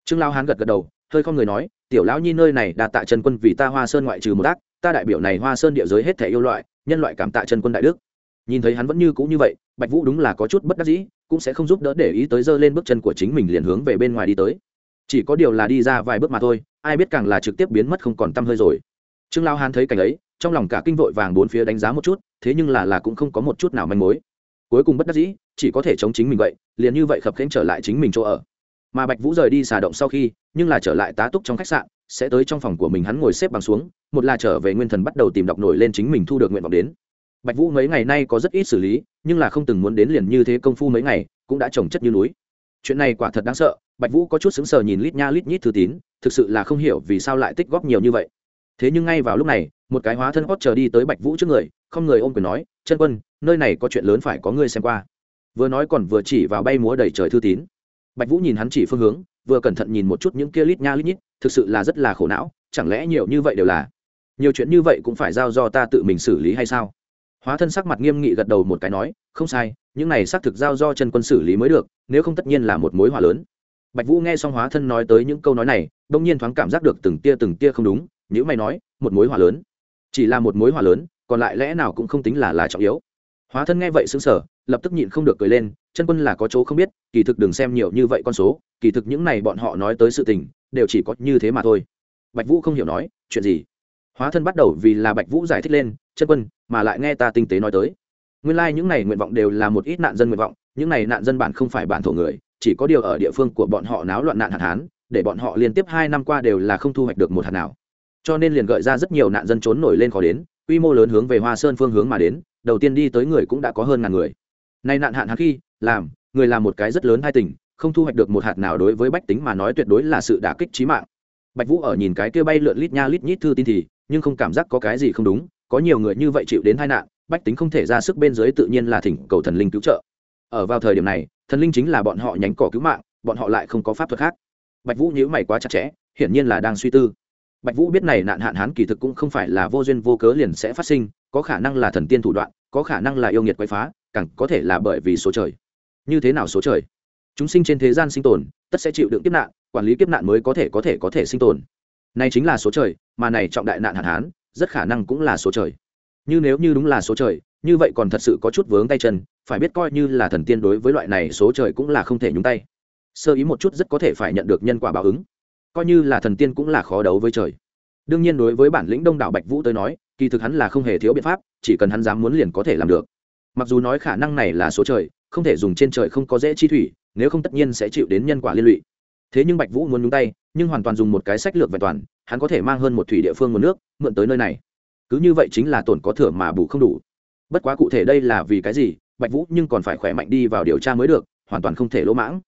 Trương lao hán gật gật đầu, hơi không người nói, tiểu lão nhi nơi này đã tạ chân quân vì ta hoa sơn ngoại trừ một ác, ta đại biểu này hoa sơn địa giới hết thể yêu loại, nhân loại cảm tạ chân quân đại đức nhìn thấy hắn vẫn như cũ như vậy, bạch vũ đúng là có chút bất đắc dĩ, cũng sẽ không giúp đỡ để ý tới giơ lên bước chân của chính mình liền hướng về bên ngoài đi tới. Chỉ có điều là đi ra vài bước mà thôi, ai biết càng là trực tiếp biến mất không còn t hơi rồi. Trương lao hán thấy cảnh ấy, trong lòng cả kinh vội vàng bốn phía đánh giá một chút, thế nhưng là là cũng không có một chút nào manh mối. Cuối cùng bất đắc dĩ, chỉ có thể chống chính mình vậy, liền như vậy khập khênh trở lại chính mình chỗ ở. Mà bạch vũ rời đi xà động sau khi, nhưng là trở lại tá túc trong khách sạn, sẽ tới trong phòng của mình hắn ngồi xếp bằng xuống, một là trở về nguyên thần bắt đầu tìm đọc nổi lên chính mình thu được nguyện vọng đến bạch vũ mấy ngày nay có rất ít xử lý, nhưng là không từng muốn đến liền như thế công phu mấy ngày, cũng đã trồng chất như núi. Chuyện này quả thật đáng sợ, bạch vũ có chút xứng sờ nhìn lít nha lít nhít thư tín, thực sự là không hiểu vì sao lại tích góp nhiều như vậy. Thế nhưng ngay vào lúc này, một cái hóa thân hót chờ đi tới bạch vũ trước người, không người ôm quyền nói, chân quân, nơi này có chuyện lớn phải có ngươi xem qua. Vừa nói còn vừa chỉ vào bay múa đầy trời thư tín. Bạch vũ nhìn hắn chỉ phương hướng, vừa cẩn thận nhìn một chút những kia lít nha lít nhít, thực sự là rất là khổ não, chẳng lẽ nhiều như vậy đều là, nhiều chuyện như vậy cũng phải giao do ta tự mình xử lý hay sao? Hóa thân sắc mặt nghiêm nghị gật đầu một cái nói, không sai, những này xác thực giao do chân quân xử lý mới được, nếu không tất nhiên là một mối hỏa lớn. Bạch vũ nghe xong hóa thân nói tới những câu nói này, đông nhiên thoáng cảm giác được từng tia từng tia không đúng nếu mày nói, một mối hỏa lớn? Chỉ là một mối hỏa lớn, còn lại lẽ nào cũng không tính là là trọng yếu. Hóa thân nghe vậy xứng sở lập tức nhịn không được cười lên, chân quân là có chỗ không biết, kỳ thực đừng xem nhiều như vậy con số, kỳ thực những này bọn họ nói tới sự tình, đều chỉ có như thế mà thôi. Bạch vũ không hiểu nói, chuyện gì? Hóa thân bắt đầu vì là bạch vũ giải thích lên chân quân, mà lại nghe ta tinh tế nói tới. Nguyên lai、like、những này nguyện vọng đều là một ít nạn dân nguyện vọng, những này nạn dân bản không phải bản thổ người, chỉ có điều ở địa phương của bọn họ náo loạn nạn hạn hán, để bọn họ liên tiếp hai năm qua đều là không thu hoạch được một hạt nào. Cho nên liền gợi ra rất nhiều nạn dân trốn nổi lên khó đến, quy mô lớn hướng về hoa sơn phương hướng mà đến, đầu tiên đi tới người cũng đã có hơn ngàn người. Nay nạn hạn hán khi, làm, người làm một cái rất lớn hai tình, không thu hoạch được một hạt nào đối với bách tính mà nói tuyệt đối là sự đả kích trí mạng. Bạch vũ ở nhìn cái kia bay lượn lít nha lít nhít thư tin thì, nhưng không cảm giác có cái gì không đúng có nhiều người như vậy chịu đến tai nạn, bách tính không thể ra sức bên dưới tự nhiên là thỉnh cầu thần linh cứu trợ. Ở vào thời điểm này, thần linh chính là bọn họ nhánh cỏ cứu mạng, bọn họ lại không có pháp thuật khác. Bạch vũ nhíu mày quá chặt chẽ, hiển nhiên là đang suy tư. Bạch vũ biết này nạn hạn hán kỳ thực cũng không phải là vô duyên vô cớ liền sẽ phát sinh, có khả năng là thần tiên thủ đoạn, có khả năng là yêu nghiệt quấy phá, càng có thể là bởi vì số trời. Như thế nào số trời? Chúng sinh trên thế gian sinh tồn, tất sẽ chịu đựng kiếp nạn, quản lý kiếp nạn mới có thể có thể có thể sinh tồn. Này chính là số trời, mà này trọng đại nạn hạn hán rất khả năng cũng là số trời. Như nếu như đúng là số trời, như vậy còn thật sự có chút vướng tay chân, phải biết coi như là thần tiên đối với loại này số trời cũng là không thể nhúng tay. Sơ ý một chút rất có thể phải nhận được nhân quả báo ứng. Coi như là thần tiên cũng là khó đấu với trời. Đương nhiên đối với bản lĩnh đông đảo bạch vũ tới nói, kỳ thực hắn là không hề thiếu biện pháp, chỉ cần hắn dám muốn liền có thể làm được. Mặc dù nói khả năng này là số trời, không thể dùng trên trời không có dễ chi thủy, nếu không tất nhiên sẽ chịu đến nhân quả liên lụy. Thế nhưng bạch vũ muốn nhúng tay, nhưng hoàn toàn dùng một cái sách lược vẹn toàn hắn có thể mang hơn một thủy địa phương nguồn nước, mượn tới nơi này. Cứ như vậy chính là tổn có thừa mà bù không đủ. Bất quá cụ thể đây là vì cái gì, bạch vũ nhưng còn phải khỏe mạnh đi vào điều tra mới được, hoàn toàn không thể lỗ mãng.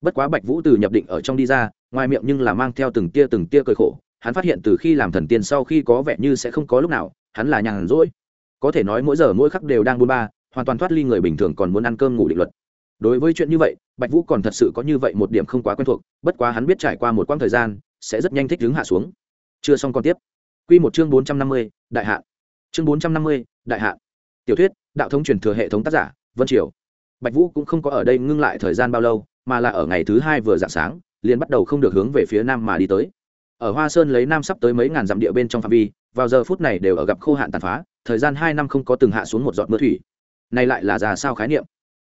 Bất quá bạch vũ từ nhập định ở trong đi ra, ngoài miệng nhưng là mang theo từng tia từng tia cười khổ, hắn phát hiện từ khi làm thần tiên sau khi có vẻ như sẽ không có lúc nào, hắn là nhàn rỗi. Có thể nói mỗi giờ mỗi khắc đều đang buôn ba, hoàn toàn thoát ly người bình thường còn muốn ăn cơm ngủ định luật. Đối với chuyện như vậy, bạch vũ còn thật sự có như vậy một điểm không quá quen thuộc, bất quá hắn biết trải qua một quãng thời gian, sẽ rất nhanh thích đứng hạ xuống chưa xong còn tiếp. Q một chương bốn trăm năm mươi, đại hạn. Chương bốn trăm năm mươi, đại hạn. Tiểu thuyết, đạo thống truyền thừa hệ thống tác giả, vân triều. Bạch vũ cũng không có ở đây ngưng lại thời gian bao lâu, mà là ở ngày thứ hai vừa dạng sáng, liền bắt đầu không được hướng về phía nam mà đi tới. Ở hoa sơn lấy nam sắp tới mấy ngàn dặm địa bên trong phạm vi, vào giờ phút này đều ở gặp khô hạn tàn phá, thời gian hai năm không có từng hạ xuống một giọt mưa thủy. Này lại là già sao khái niệm?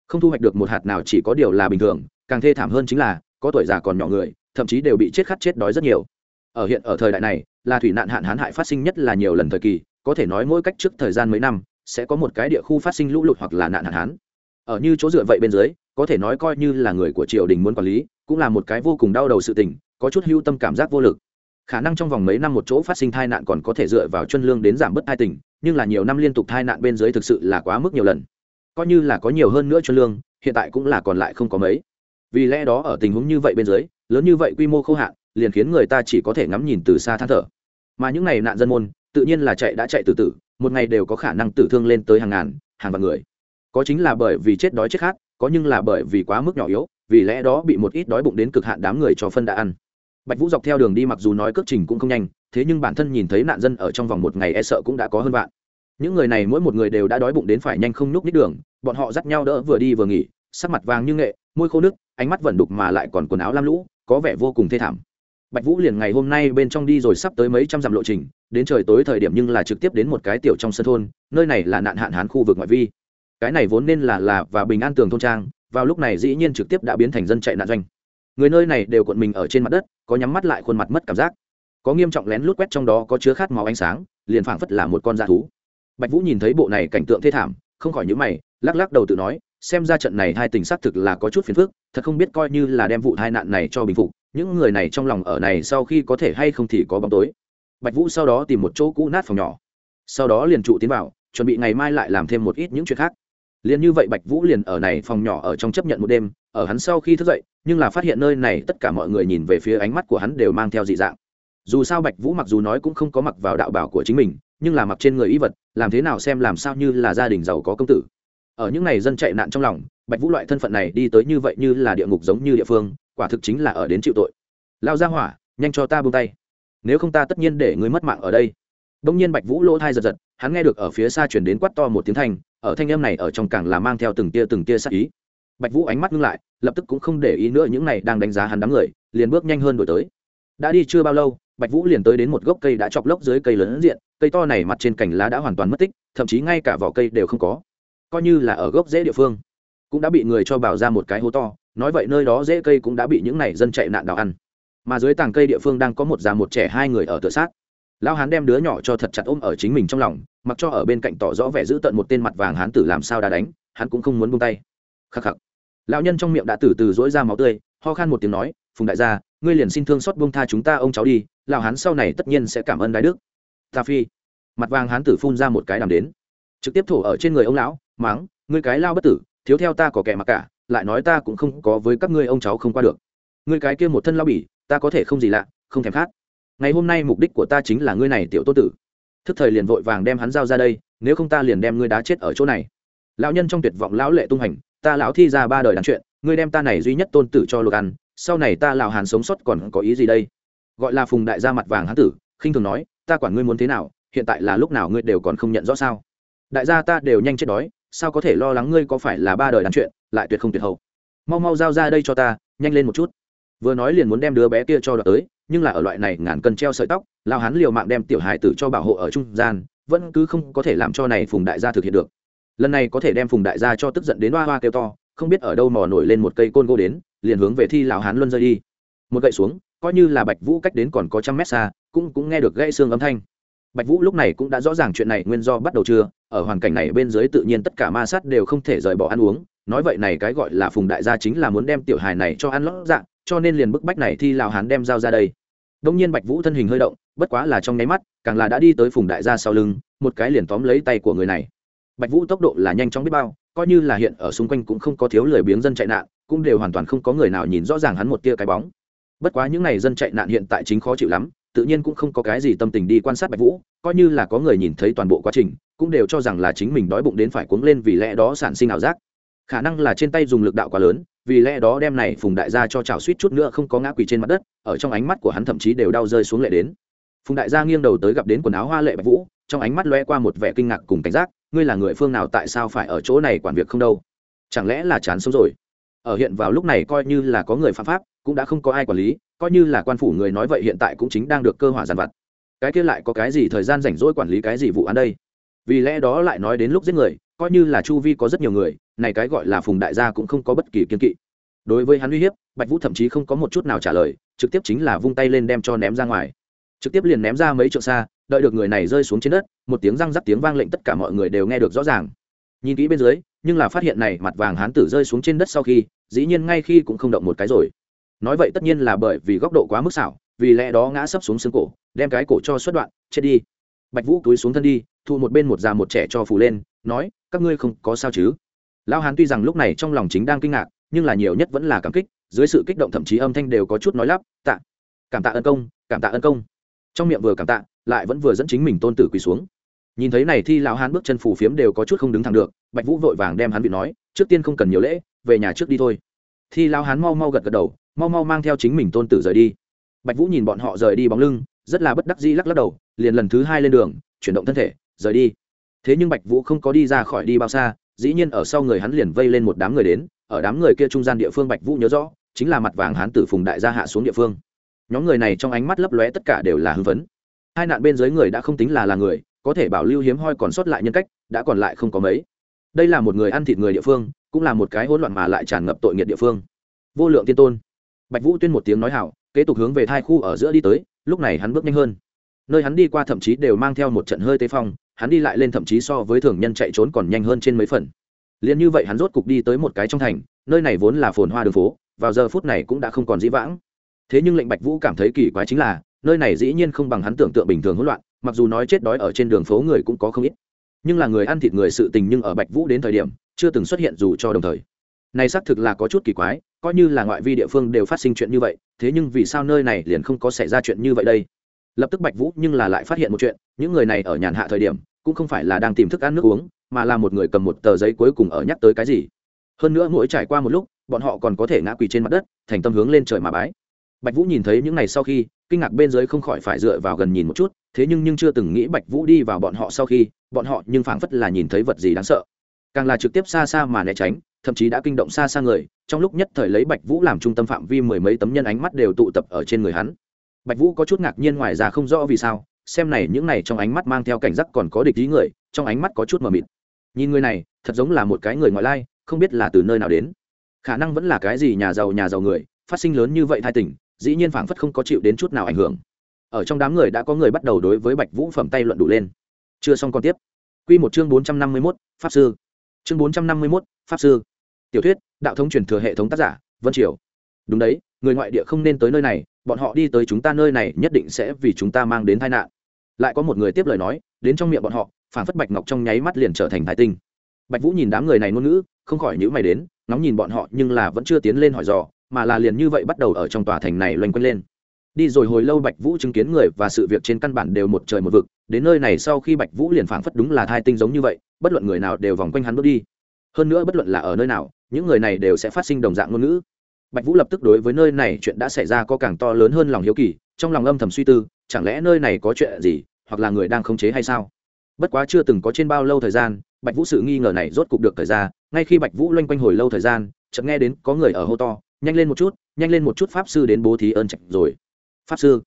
Không thu hoạch được một hạt nào chỉ có điều là bình thường, càng thê thảm hơn chính là, có tuổi già còn nhỏ người, thậm chí đều bị chết khát chết đói rất nhiều ở hiện ở thời đại này, là thủy nạn hạn hán hại phát sinh nhất là nhiều lần thời kỳ, có thể nói mỗi cách trước thời gian mấy năm, sẽ có một cái địa khu phát sinh lũ lụt hoặc là nạn hạn hán. Ở như chỗ dựa vậy bên dưới, có thể nói coi như là người của triều đình muốn quản lý, cũng là một cái vô cùng đau đầu sự tình, có chút hưu tâm cảm giác vô lực. Khả năng trong vòng mấy năm một chỗ phát sinh tai nạn còn có thể dựa vào chân lương đến giảm bớt tai tình, nhưng là nhiều năm liên tục tai nạn bên dưới thực sự là quá mức nhiều lần. Coi như là có nhiều hơn nữa chân lương, hiện tại cũng là còn lại không có mấy. Vì lẽ đó ở tình huống như vậy bên dưới, lớn như vậy quy mô khô hạn liền khiến người ta chỉ có thể ngắm nhìn từ xa than thở. Mà những ngày nạn dân môn, tự nhiên là chạy đã chạy từ tử một ngày đều có khả năng tử thương lên tới hàng ngàn, hàng vạn người. Có chính là bởi vì chết đói chết khát, có nhưng là bởi vì quá mức nhỏ yếu, vì lẽ đó bị một ít đói bụng đến cực hạn đám người cho phân đã ăn. Bạch vũ dọc theo đường đi mặc dù nói cước trình cũng không nhanh, thế nhưng bản thân nhìn thấy nạn dân ở trong vòng một ngày e sợ cũng đã có hơn vạn. những người này mỗi một người đều đã đói bụng đến phải nhanh không nhúc nít đường, bọn họ dắt nhau đỡ vừa đi vừa nghỉ, sắc mặt vàng như nghệ, môi khô nước ánh mắt vẫn đục mà lại còn quần áo lam lũ, có vẻ vô cùng thê thảm bạch vũ liền ngày hôm nay bên trong đi rồi sắp tới mấy trăm dặm lộ trình, đến trời tối thời điểm nhưng là trực tiếp đến một cái tiểu trong sân thôn, nơi này là nạn hạn hán khu vực ngoại vi. Cái này vốn nên là là và bình an tường thôn trang, vào lúc này dĩ nhiên trực tiếp đã biến thành dân chạy nạn doanh. Người nơi này đều cuộn mình ở trên mặt đất, có nhắm mắt lại khuôn mặt mất cảm giác. Có nghiêm trọng lén lút quét trong đó có chứa khát máu ánh sáng, liền phảng phất là một con dã thú. Bạch vũ nhìn thấy bộ này cảnh tượng thê thảm, không khỏi nhíu mày, lắc lắc đầu tự nói, xem ra trận này hai tình xác thực là có chút phiền phức, thật không biết coi như là đem vụ tai nạn này cho bình phục những người này trong lòng ở này sau khi có thể hay không thì có bóng tối. Bạch vũ sau đó tìm một chỗ cũ nát phòng nhỏ. Sau đó liền trụ tiến vào, chuẩn bị ngày mai lại làm thêm một ít những chuyện khác. Liền như vậy bạch vũ liền ở này phòng nhỏ ở trong chấp nhận một đêm, ở hắn sau khi thức dậy, nhưng là phát hiện nơi này tất cả mọi người nhìn về phía ánh mắt của hắn đều mang theo dị dạng. Dù sao bạch vũ mặc dù nói cũng không có mặc vào đạo bảo của chính mình, nhưng là mặc trên người y vật, làm thế nào xem làm sao như là gia đình giàu có công tử. Ở những ngày dân chạy nạn trong lòng, bạch vũ loại thân phận này đi tới như vậy như là địa ngục giống như địa phương quả thực chính là ở đến chịu tội. Lao ra hỏa, nhanh cho ta buông tay. Nếu không ta tất nhiên để ngươi mất mạng ở đây. Đông nhiên bạch vũ lỗ thai giật giật, hắn nghe được ở phía xa chuyển đến quát to một tiếng thanh, ở thanh âm này ở trong cảng là mang theo từng tia từng tia sắc ý. Bạch vũ ánh mắt ngưng lại, lập tức cũng không để ý nữa những này đang đánh giá hắn đám người, liền bước nhanh hơn đổi tới. Đã đi chưa bao lâu, bạch vũ liền tới đến một gốc cây đã chọc lốc dưới cây lớn diện, cây to này mặt trên cành lá đã hoàn toàn mất tích, thậm chí ngay cả vỏ cây đều không có. Coi như là ở gốc rễ địa phương, cũng đã bị người cho bảo ra một cái hố to nói vậy nơi đó dễ cây cũng đã bị những này dân chạy nạn đào ăn. Mà dưới tàng cây địa phương đang có một già một trẻ hai người ở tựa sát. Lão hán đem đứa nhỏ cho thật chặt ôm ở chính mình trong lòng, mặc cho ở bên cạnh tỏ rõ vẻ giữ tận một tên mặt vàng hán tử làm sao đã đánh, hắn cũng không muốn buông tay. Khắc khắc. Lão nhân trong miệng đã từ từ dỗi ra máu tươi, ho khan một tiếng nói, phùng đại gia, ngươi liền xin thương xót buông tha chúng ta ông cháu đi, lão hán sau này tất nhiên sẽ cảm ơn đại đức. Ta phi. Mặt vàng hán tử phun ra một cái đàm đến. Trực tiếp thổ ở trên người ông lão, máng, ngươi cái lao bất tử, thiếu theo ta có kẻ mặc cả lại nói ta cũng không có với các ngươi ông cháu không qua được. Ngươi cái kia một thân lao bỉ, ta có thể không gì lạ, không thèm khát. Ngày hôm nay mục đích của ta chính là ngươi này tiểu tô tử. Thức thời liền vội vàng đem hắn giao ra đây, nếu không ta liền đem ngươi đá chết ở chỗ này. Lão nhân trong tuyệt vọng lão lệ tung hành, ta lão thi ra ba đời đàn chuyện, ngươi đem ta này duy nhất tôn tử cho lục ăn, sau này ta lão hàn sống sót còn có ý gì đây? Gọi là phùng đại gia mặt vàng hán tử, khinh thường nói, ta quản ngươi muốn thế nào, hiện tại là lúc nào ngươi đều còn không nhận rõ sao? Đại gia ta đều nhanh chết đói sao có thể lo lắng ngươi có phải là ba đời đàn chuyện, lại tuyệt không tuyệt hậu. Mau mau giao ra đây cho ta, nhanh lên một chút. Vừa nói liền muốn đem đứa bé kia cho đợt tới, nhưng là ở loại này ngàn cân treo sợi tóc, lao hắn liều mạng đem tiểu hài tử cho bảo hộ ở trung gian, vẫn cứ không có thể làm cho này phùng đại gia thực hiện được. Lần này có thể đem phùng đại gia cho tức giận đến hoa hoa kêu to, không biết ở đâu mò nổi lên một cây côn gỗ đến, liền hướng về thi lão hán luân rơi đi. Một gậy xuống, coi như là bạch vũ cách đến còn có trăm mét xa, cũng cũng nghe được gãy xương âm thanh bạch vũ lúc này cũng đã rõ ràng chuyện này nguyên do bắt đầu chưa, ở hoàn cảnh này bên dưới tự nhiên tất cả ma sát đều không thể rời bỏ ăn uống, nói vậy này cái gọi là phùng đại gia chính là muốn đem tiểu hài này cho ăn lót dạng cho nên liền bức bách này thi lào hán đem dao ra đây. Đông nhiên bạch vũ thân hình hơi động, bất quá là trong nháy mắt, càng là đã đi tới phùng đại gia sau lưng, một cái liền tóm lấy tay của người này. Bạch vũ tốc độ là nhanh chóng biết bao, coi như là hiện ở xung quanh cũng không có thiếu lười biếng dân chạy nạn, cũng đều hoàn toàn không có người nào nhìn rõ ràng hắn một tia cái bóng. Bất quá những n à y dân chạy nạn hiện tại chính khó chịu lắm tự nhiên cũng không có cái gì tâm tình đi quan sát bạch vũ, coi như là có người nhìn thấy toàn bộ quá trình, cũng đều cho rằng là chính mình đói bụng đến phải cuống lên vì lẽ đó sản sinh ảo giác. Khả năng là trên tay dùng lực đạo quá lớn, vì lẽ đó đem này phùng đại gia cho chảo suýt chút nữa không có ngã quỳ trên mặt đất, ở trong ánh mắt của hắn thậm chí đều đau rơi xuống lệ đến. Phùng đại gia nghiêng đầu tới gặp đến quần áo hoa lệ bạch vũ, trong ánh mắt loe qua một vẻ kinh ngạc cùng cảnh giác, ngươi là người phương nào tại sao phải ở chỗ này quản việc không đâu? Chẳng lẽ là chán sống rồi? Ở hiện vào lúc này coi như là có người phạm pháp, cũng đã không có ai quản lý coi như là quan phủ người nói vậy hiện tại cũng chính đang được cơ hỏa giàn vặt. Cái kia lại có cái gì thời gian rảnh rỗi quản lý cái gì vụ án đây? Vì lẽ đó lại nói đến lúc giết người, coi như là chu vi có rất nhiều người, này cái gọi là phùng đại gia cũng không có bất kỳ kiên kỵ. Đối với hắn uy hiếp, bạch vũ thậm chí không có một chút nào trả lời, trực tiếp chính là vung tay lên đem cho ném ra ngoài. Trực tiếp liền ném ra mấy trượng xa, đợi được người này rơi xuống trên đất, một tiếng răng rắc tiếng vang lệnh tất cả mọi người đều nghe được rõ ràng. Nhìn kỹ bên dưới, nhưng là phát hiện này mặt vàng hán tử rơi xuống trên đất sau khi, dĩ nhiên ngay khi cũng không động một cái rồi nói vậy tất nhiên là bởi vì góc độ quá mức xảo, vì lẽ đó ngã sấp xuống xương cổ, đem cái cổ cho xuất đoạn, chết đi. Bạch vũ túi xuống thân đi, thu một bên một già một trẻ cho phủ lên, nói, các ngươi không có sao chứ? Lão hán tuy rằng lúc này trong lòng chính đang kinh ngạc, nhưng là nhiều nhất vẫn là cảm kích, dưới sự kích động thậm chí âm thanh đều có chút nói lắp, tạ, cảm tạ ân công, cảm tạ ân công. Trong miệng vừa cảm tạ, lại vẫn vừa dẫn chính mình tôn tử quỳ xuống. Nhìn thấy này thi lão hán bước chân phủ phiếm đều có chút không đứng thẳng được, bạch vũ vội vàng đem hắn bị nói, trước tiên không cần nhiều lễ, về nhà trước đi thôi. Thi lão hán mau mau gật gật đầu mau mau mang theo chính mình tôn tử rời đi. Bạch vũ nhìn bọn họ rời đi bóng lưng, rất là bất đắc dĩ lắc lắc đầu, liền lần thứ hai lên đường, chuyển động thân thể, rời đi. Thế nhưng bạch vũ không có đi ra khỏi đi bao xa, dĩ nhiên ở sau người hắn liền vây lên một đám người đến, ở đám người kia trung gian địa phương bạch vũ nhớ rõ, chính là mặt vàng hán tử phùng đại gia hạ xuống địa phương. Nhóm người này trong ánh mắt lấp lóe tất cả đều là hưng phấn. Hai nạn bên dưới người đã không tính là là người, có thể bảo lưu hiếm hoi còn sót lại nhân cách, đã còn lại không có mấy. Đây là một người ăn thịt người địa phương, cũng là một cái hỗn loạn mà lại tràn ngập tội nghiệt địa phương. Vô lượng tiên tôn bạch vũ tuyên một tiếng nói hảo, kế tục hướng về thai khu ở giữa đi tới, lúc này hắn bước nhanh hơn. Nơi hắn đi qua thậm chí đều mang theo một trận hơi tế phong, hắn đi lại lên thậm chí so với thường nhân chạy trốn còn nhanh hơn trên mấy phần. Liền như vậy hắn rốt cục đi tới một cái trong thành, nơi này vốn là phồn hoa đường phố, vào giờ phút này cũng đã không còn dĩ vãng. Thế nhưng lệnh bạch vũ cảm thấy kỳ quái chính là, nơi này dĩ nhiên không bằng hắn tưởng tượng bình thường hỗn loạn, mặc dù nói chết đói ở trên đường phố người cũng có không ít. Nhưng là người ăn thịt người sự tình nhưng ở bạch vũ đến thời điểm, chưa từng xuất hiện dù cho đồng thời này xác thực là có chút kỳ quái, coi như là ngoại vi địa phương đều phát sinh chuyện như vậy, thế nhưng vì sao nơi này liền không có xảy ra chuyện như vậy đây? Lập tức bạch vũ nhưng là lại phát hiện một chuyện, những người này ở nhàn hạ thời điểm, cũng không phải là đang tìm thức ăn nước uống, mà là một người cầm một tờ giấy cuối cùng ở nhắc tới cái gì. Hơn nữa mỗi trải qua một lúc, bọn họ còn có thể ngã quỳ trên mặt đất, thành tâm hướng lên trời mà bái. Bạch vũ nhìn thấy những này sau khi, kinh ngạc bên dưới không khỏi phải dựa vào gần nhìn một chút, thế nhưng nhưng chưa từng nghĩ bạch vũ đi vào bọn họ sau khi, bọn họ nhưng phảng phất là nhìn thấy vật gì đáng sợ. Càng là trực tiếp xa xa mà né tránh thậm chí đã kinh động xa xa người, trong lúc nhất thời lấy bạch vũ làm trung tâm phạm vi mười mấy tấm nhân ánh mắt đều tụ tập ở trên người hắn. Bạch vũ có chút ngạc nhiên ngoài ra không rõ vì sao, xem này những này trong ánh mắt mang theo cảnh giác còn có địch ý người, trong ánh mắt có chút mờ mịt. Nhìn người này, thật giống là một cái người ngoại lai, không biết là từ nơi nào đến. Khả năng vẫn là cái gì nhà giàu nhà giàu người, phát sinh lớn như vậy thai tình, dĩ nhiên phảng phất không có chịu đến chút nào ảnh hưởng. Ở trong đám người đã có người bắt đầu đối với bạch vũ phẩm tay luận đủ lên. Chưa xong còn tiếp. Q một chương bốn trăm năm mươi mốt, pháp sư. Chương bốn trăm năm mươi mốt, pháp sư tiểu thuyết, đạo thống truyền thừa hệ thống tác giả, vân triều. Đúng đấy, người ngoại địa không nên tới nơi này, bọn họ đi tới chúng ta nơi này nhất định sẽ vì chúng ta mang đến tai nạn. Lại có một người tiếp lời nói, đến trong miệng bọn họ, phản phất bạch ngọc trong nháy mắt liền trở thành thái tinh. Bạch vũ nhìn đám người này ngôn ngữ, không khỏi nhữ mày đến, ngóng nhìn bọn họ nhưng là vẫn chưa tiến lên hỏi dò, mà là liền như vậy bắt đầu ở trong tòa thành này loanh quanh lên. Đi rồi hồi lâu bạch vũ chứng kiến người và sự việc trên căn bản đều một trời một vực, đến nơi này sau khi bạch vũ liền phảng phất đúng là thai tinh giống như vậy, bất luận người nào đều vòng quanh hắn bước đi. Hơn nữa bất luận là ở nơi nào những người này đều sẽ phát sinh đồng dạng ngôn ngữ. Bạch vũ lập tức đối với nơi này chuyện đã xảy ra có càng to lớn hơn lòng hiếu kỳ, trong lòng âm thầm suy tư, chẳng lẽ nơi này có chuyện gì, hoặc là người đang khống chế hay sao? Bất quá chưa từng có trên bao lâu thời gian, bạch vũ sự nghi ngờ này rốt cục được thời ra, ngay khi bạch vũ loanh quanh hồi lâu thời gian, chợt nghe đến có người ở hô to, nhanh lên một chút, nhanh lên một chút pháp sư đến bố thí ơn trạch rồi. Pháp sư?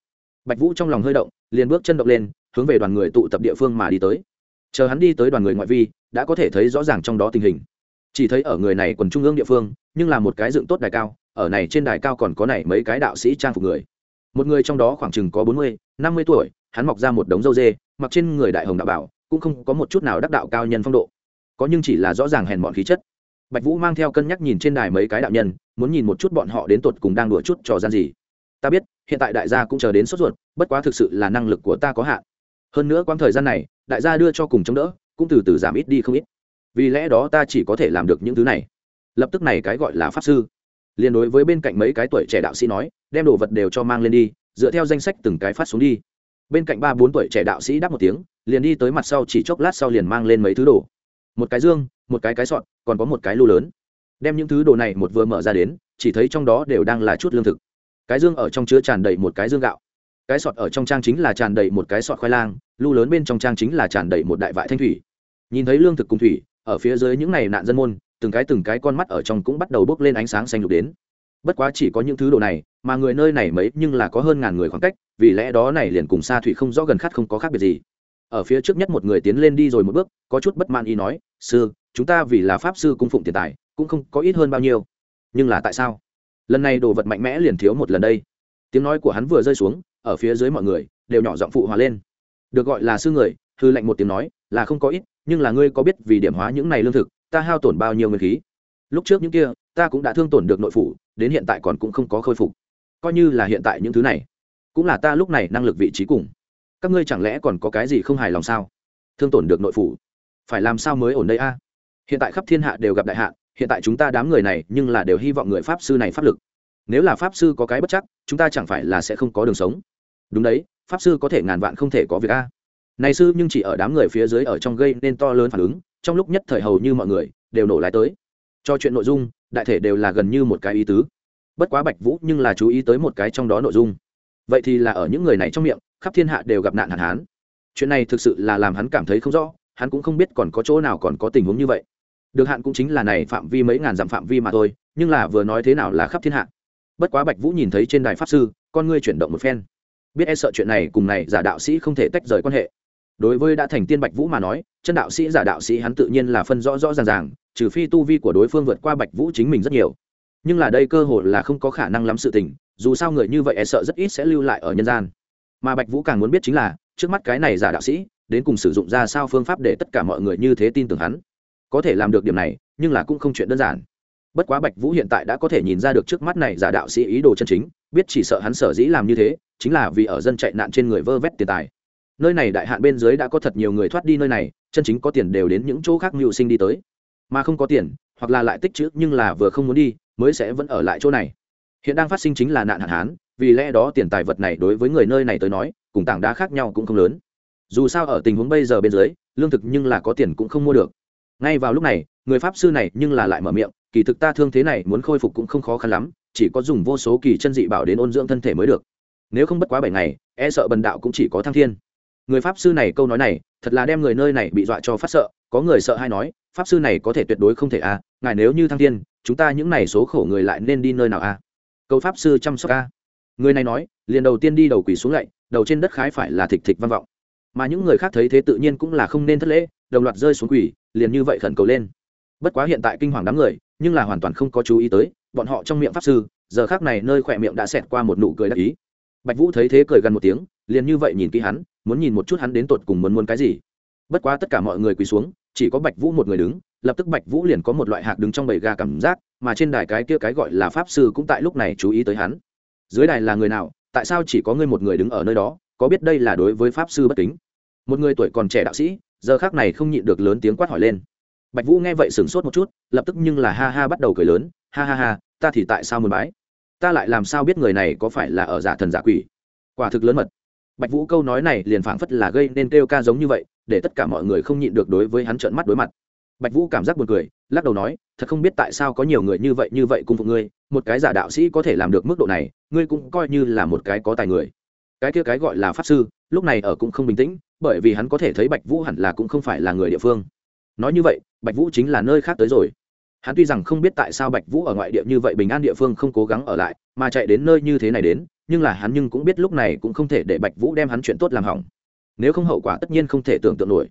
Bạch vũ trong lòng hơi động, liền bước chân động lên, hướng về đoàn người tụ tập địa phương mà đi tới. Chờ hắn đi tới đoàn người ngoại vi, đã có thể thấy rõ ràng trong đó tình hình chỉ thấy ở người này quần trung ương địa phương, nhưng là một cái dựng tốt đài cao, ở này trên đài cao còn có này mấy cái đạo sĩ trang phục người. Một người trong đó khoảng chừng có bốn mươi, năm mươi tuổi, hắn mọc ra một đống râu dê, mặc trên người đại hồng đạo bảo, cũng không có một chút nào đắc đạo cao nhân phong độ. Có nhưng chỉ là rõ ràng hèn bọn khí chất. Bạch vũ mang theo cân nhắc nhìn trên đài mấy cái đạo nhân, muốn nhìn một chút bọn họ đến tột cùng đang đùa chút trò gian gì. Ta biết, hiện tại đại gia cũng chờ đến sốt ruột, bất quá thực sự là năng lực của ta có hạn. Hơn nữa quãng thời gian này, đại gia đưa cho cùng chống đỡ, cũng từ từ giảm ít đi không ít vì lẽ đó ta chỉ có thể làm được những thứ này. Lập tức này cái gọi là pháp sư. Liền đối với bên cạnh mấy cái tuổi trẻ đạo sĩ nói, đem đồ vật đều cho mang lên đi, dựa theo danh sách từng cái phát xuống đi. Bên cạnh ba bốn tuổi trẻ đạo sĩ đáp một tiếng, liền đi tới mặt sau chỉ chốc lát sau liền mang lên mấy thứ đồ. Một cái dương, một cái cái sọn còn có một cái lưu lớn. Đem những thứ đồ này một vừa mở ra đến, chỉ thấy trong đó đều đang là chút lương thực. Cái dương ở trong chứa tràn đầy một cái dương gạo. Cái sọt ở trong trang chính là tràn đầy một cái sọt khoai lang lưu lớn bên trong trang chính là tràn đầy một đại vại thanh thủy. Nhìn thấy lương thực cùng thủy ở phía dưới những này nạn dân môn, từng cái từng cái con mắt ở trong cũng bắt đầu bốc lên ánh sáng xanh lục đến. Bất quá chỉ có những thứ đồ này, mà người nơi này mấy nhưng là có hơn ngàn người khoảng cách, vì lẽ đó này liền cùng xa thủy không rõ gần khát không có khác biệt gì. Ở phía trước nhất một người tiến lên đi rồi một bước, có chút bất mãn ý nói, sư, chúng ta vì là pháp sư cung phụng tiền tài, cũng không có ít hơn bao nhiêu. Nhưng là tại sao? Lần này đồ vật mạnh mẽ liền thiếu một lần đây. Tiếng nói của hắn vừa rơi xuống, ở phía dưới mọi người đều nhỏ giọng phụ hòa lên. Được gọi là sư người, hư lệnh một tiếng nói, là không có ít nhưng là ngươi có biết vì điểm hóa những này lương thực, ta hao tổn bao nhiêu nguyên khí? Lúc trước những kia, ta cũng đã thương tổn được nội phủ, đến hiện tại còn cũng không có khôi phục. Coi như là hiện tại những thứ này, cũng là ta lúc này năng lực vị trí cùng. Các ngươi chẳng lẽ còn có cái gì không hài lòng sao? Thương tổn được nội phủ. Phải làm sao mới ổn đây a? Hiện tại khắp thiên hạ đều gặp đại hạ hiện tại chúng ta đám người này nhưng là đều hy vọng người pháp sư này pháp lực. Nếu là pháp sư có cái bất chắc, chúng ta chẳng phải là sẽ không có đường sống. Đúng đấy, pháp sư có thể ngàn vạn không thể có việc a này sư nhưng chỉ ở đám người phía dưới ở trong gây nên to lớn phản ứng, trong lúc nhất thời hầu như mọi người đều nổ lái tới. Cho chuyện nội dung, đại thể đều là gần như một cái ý tứ. Bất quá bạch vũ nhưng là chú ý tới một cái trong đó nội dung. Vậy thì là ở những người này trong miệng, khắp thiên hạ đều gặp nạn hạn hán. Chuyện này thực sự là làm hắn cảm thấy không rõ, hắn cũng không biết còn có chỗ nào còn có tình huống như vậy. Được hạn cũng chính là này phạm vi mấy ngàn dặm phạm vi mà thôi, nhưng là vừa nói thế nào là khắp thiên hạ. Bất quá bạch vũ nhìn thấy trên đài pháp sư, con ngươi chuyển động một phen. Biết e sợ chuyện này cùng này giả đạo sĩ không thể tách rời quan hệ đối với đã thành tiên bạch vũ mà nói, chân đạo sĩ, giả đạo sĩ hắn tự nhiên là phân rõ rõ ràng ràng, trừ phi tu vi của đối phương vượt qua bạch vũ chính mình rất nhiều. Nhưng là đây cơ hội là không có khả năng lắm sự tình, dù sao người như vậy e sợ rất ít sẽ lưu lại ở nhân gian. Mà bạch vũ càng muốn biết chính là, trước mắt cái này giả đạo sĩ, đến cùng sử dụng ra sao phương pháp để tất cả mọi người như thế tin tưởng hắn. Có thể làm được điểm này, nhưng là cũng không chuyện đơn giản. Bất quá bạch vũ hiện tại đã có thể nhìn ra được trước mắt này giả đạo sĩ ý đồ chân chính, biết chỉ sợ hắn sở dĩ làm như thế, chính là vì ở dân chạy nạn trên người vơ vét tiền tài nơi này đại hạn bên dưới đã có thật nhiều người thoát đi nơi này, chân chính có tiền đều đến những chỗ khác mưu sinh đi tới. Mà không có tiền, hoặc là lại tích chữ nhưng là vừa không muốn đi, mới sẽ vẫn ở lại chỗ này. Hiện đang phát sinh chính là nạn hạn hán, vì lẽ đó tiền tài vật này đối với người nơi này tới nói, cùng tảng đá khác nhau cũng không lớn. Dù sao ở tình huống bây giờ bên dưới, lương thực nhưng là có tiền cũng không mua được. Ngay vào lúc này, người pháp sư này nhưng là lại mở miệng, kỳ thực ta thương thế này muốn khôi phục cũng không khó khăn lắm, chỉ có dùng vô số kỳ chân dị bảo đến ôn dưỡng thân thể mới được. Nếu không bất quá bảy ngày e sợ bần đạo cũng chỉ có thăng thiên người pháp sư này câu nói này thật là đem người nơi này bị dọa cho phát sợ có người sợ hay nói pháp sư này có thể tuyệt đối không thể a à, ngài nếu như thăng thiên chúng ta những này số khổ người lại nên đi nơi nào a? À? câu pháp sư chăm sóc a. Người này nói liền đầu tiên đi đầu quỳ xuống lạy đầu trên đất khái phải là thịt thịt văn vọng. Mà những người khác thấy thế tự nhiên cũng là không nên thất lễ đồng loạt rơi xuống quỳ liền như vậy khẩn cầu lên. Bất quá hiện tại kinh hoàng đám người nhưng là hoàn toàn không có chú ý tới bọn họ trong miệng pháp sư giờ khác này nơi khỏe miệng đã xẹt qua một nụ cười đắc ý. Bạch vũ thấy thế cười gần một tiếng liền như vậy nhìn kỹ hắn, muốn nhìn một chút hắn đến tột cùng muốn muốn cái gì. Bất quá tất cả mọi người quỳ xuống, chỉ có bạch vũ một người đứng, lập tức bạch vũ liền có một loại hạc đứng trong bầy gà cảm giác, mà trên đài cái kia cái gọi là pháp sư cũng tại lúc này chú ý tới hắn. Dưới đài là người nào, tại sao chỉ có ngươi một người đứng ở nơi đó, có biết đây là đối với pháp sư bất kính? Một người tuổi còn trẻ đạo sĩ, giờ khác này không nhịn được lớn tiếng quát hỏi lên. Bạch vũ nghe vậy sửng sốt một chút, lập tức nhưng là ha ha bắt đầu cười lớn, ha ha ha, ta thì tại sao muốn bái? Ta lại làm sao biết người này có phải là ở giả thần giả quỷ? Quả thực lớn mật bạch vũ câu nói này liền phảng phất là gây nên kêu ca giống như vậy, để tất cả mọi người không nhịn được đối với hắn trợn mắt đối mặt. Bạch vũ cảm giác buồn cười, lắc đầu nói, thật không biết tại sao có nhiều người như vậy như vậy cung phục ngươi, một cái giả đạo sĩ có thể làm được mức độ này, ngươi cũng coi như là một cái có tài người. Cái kia cái gọi là pháp sư, lúc này ở cũng không bình tĩnh, bởi vì hắn có thể thấy bạch vũ hẳn là cũng không phải là người địa phương. Nói như vậy, bạch vũ chính là nơi khác tới rồi. Hắn tuy rằng không biết tại sao bạch vũ ở ngoại địa như vậy bình an địa phương không cố gắng ở lại, mà chạy đến nơi như thế này đến nhưng là hắn nhưng cũng biết lúc này cũng không thể để bạch vũ đem hắn chuyện tốt làm hỏng. Nếu không hậu quả tất nhiên không thể tưởng tượng nổi.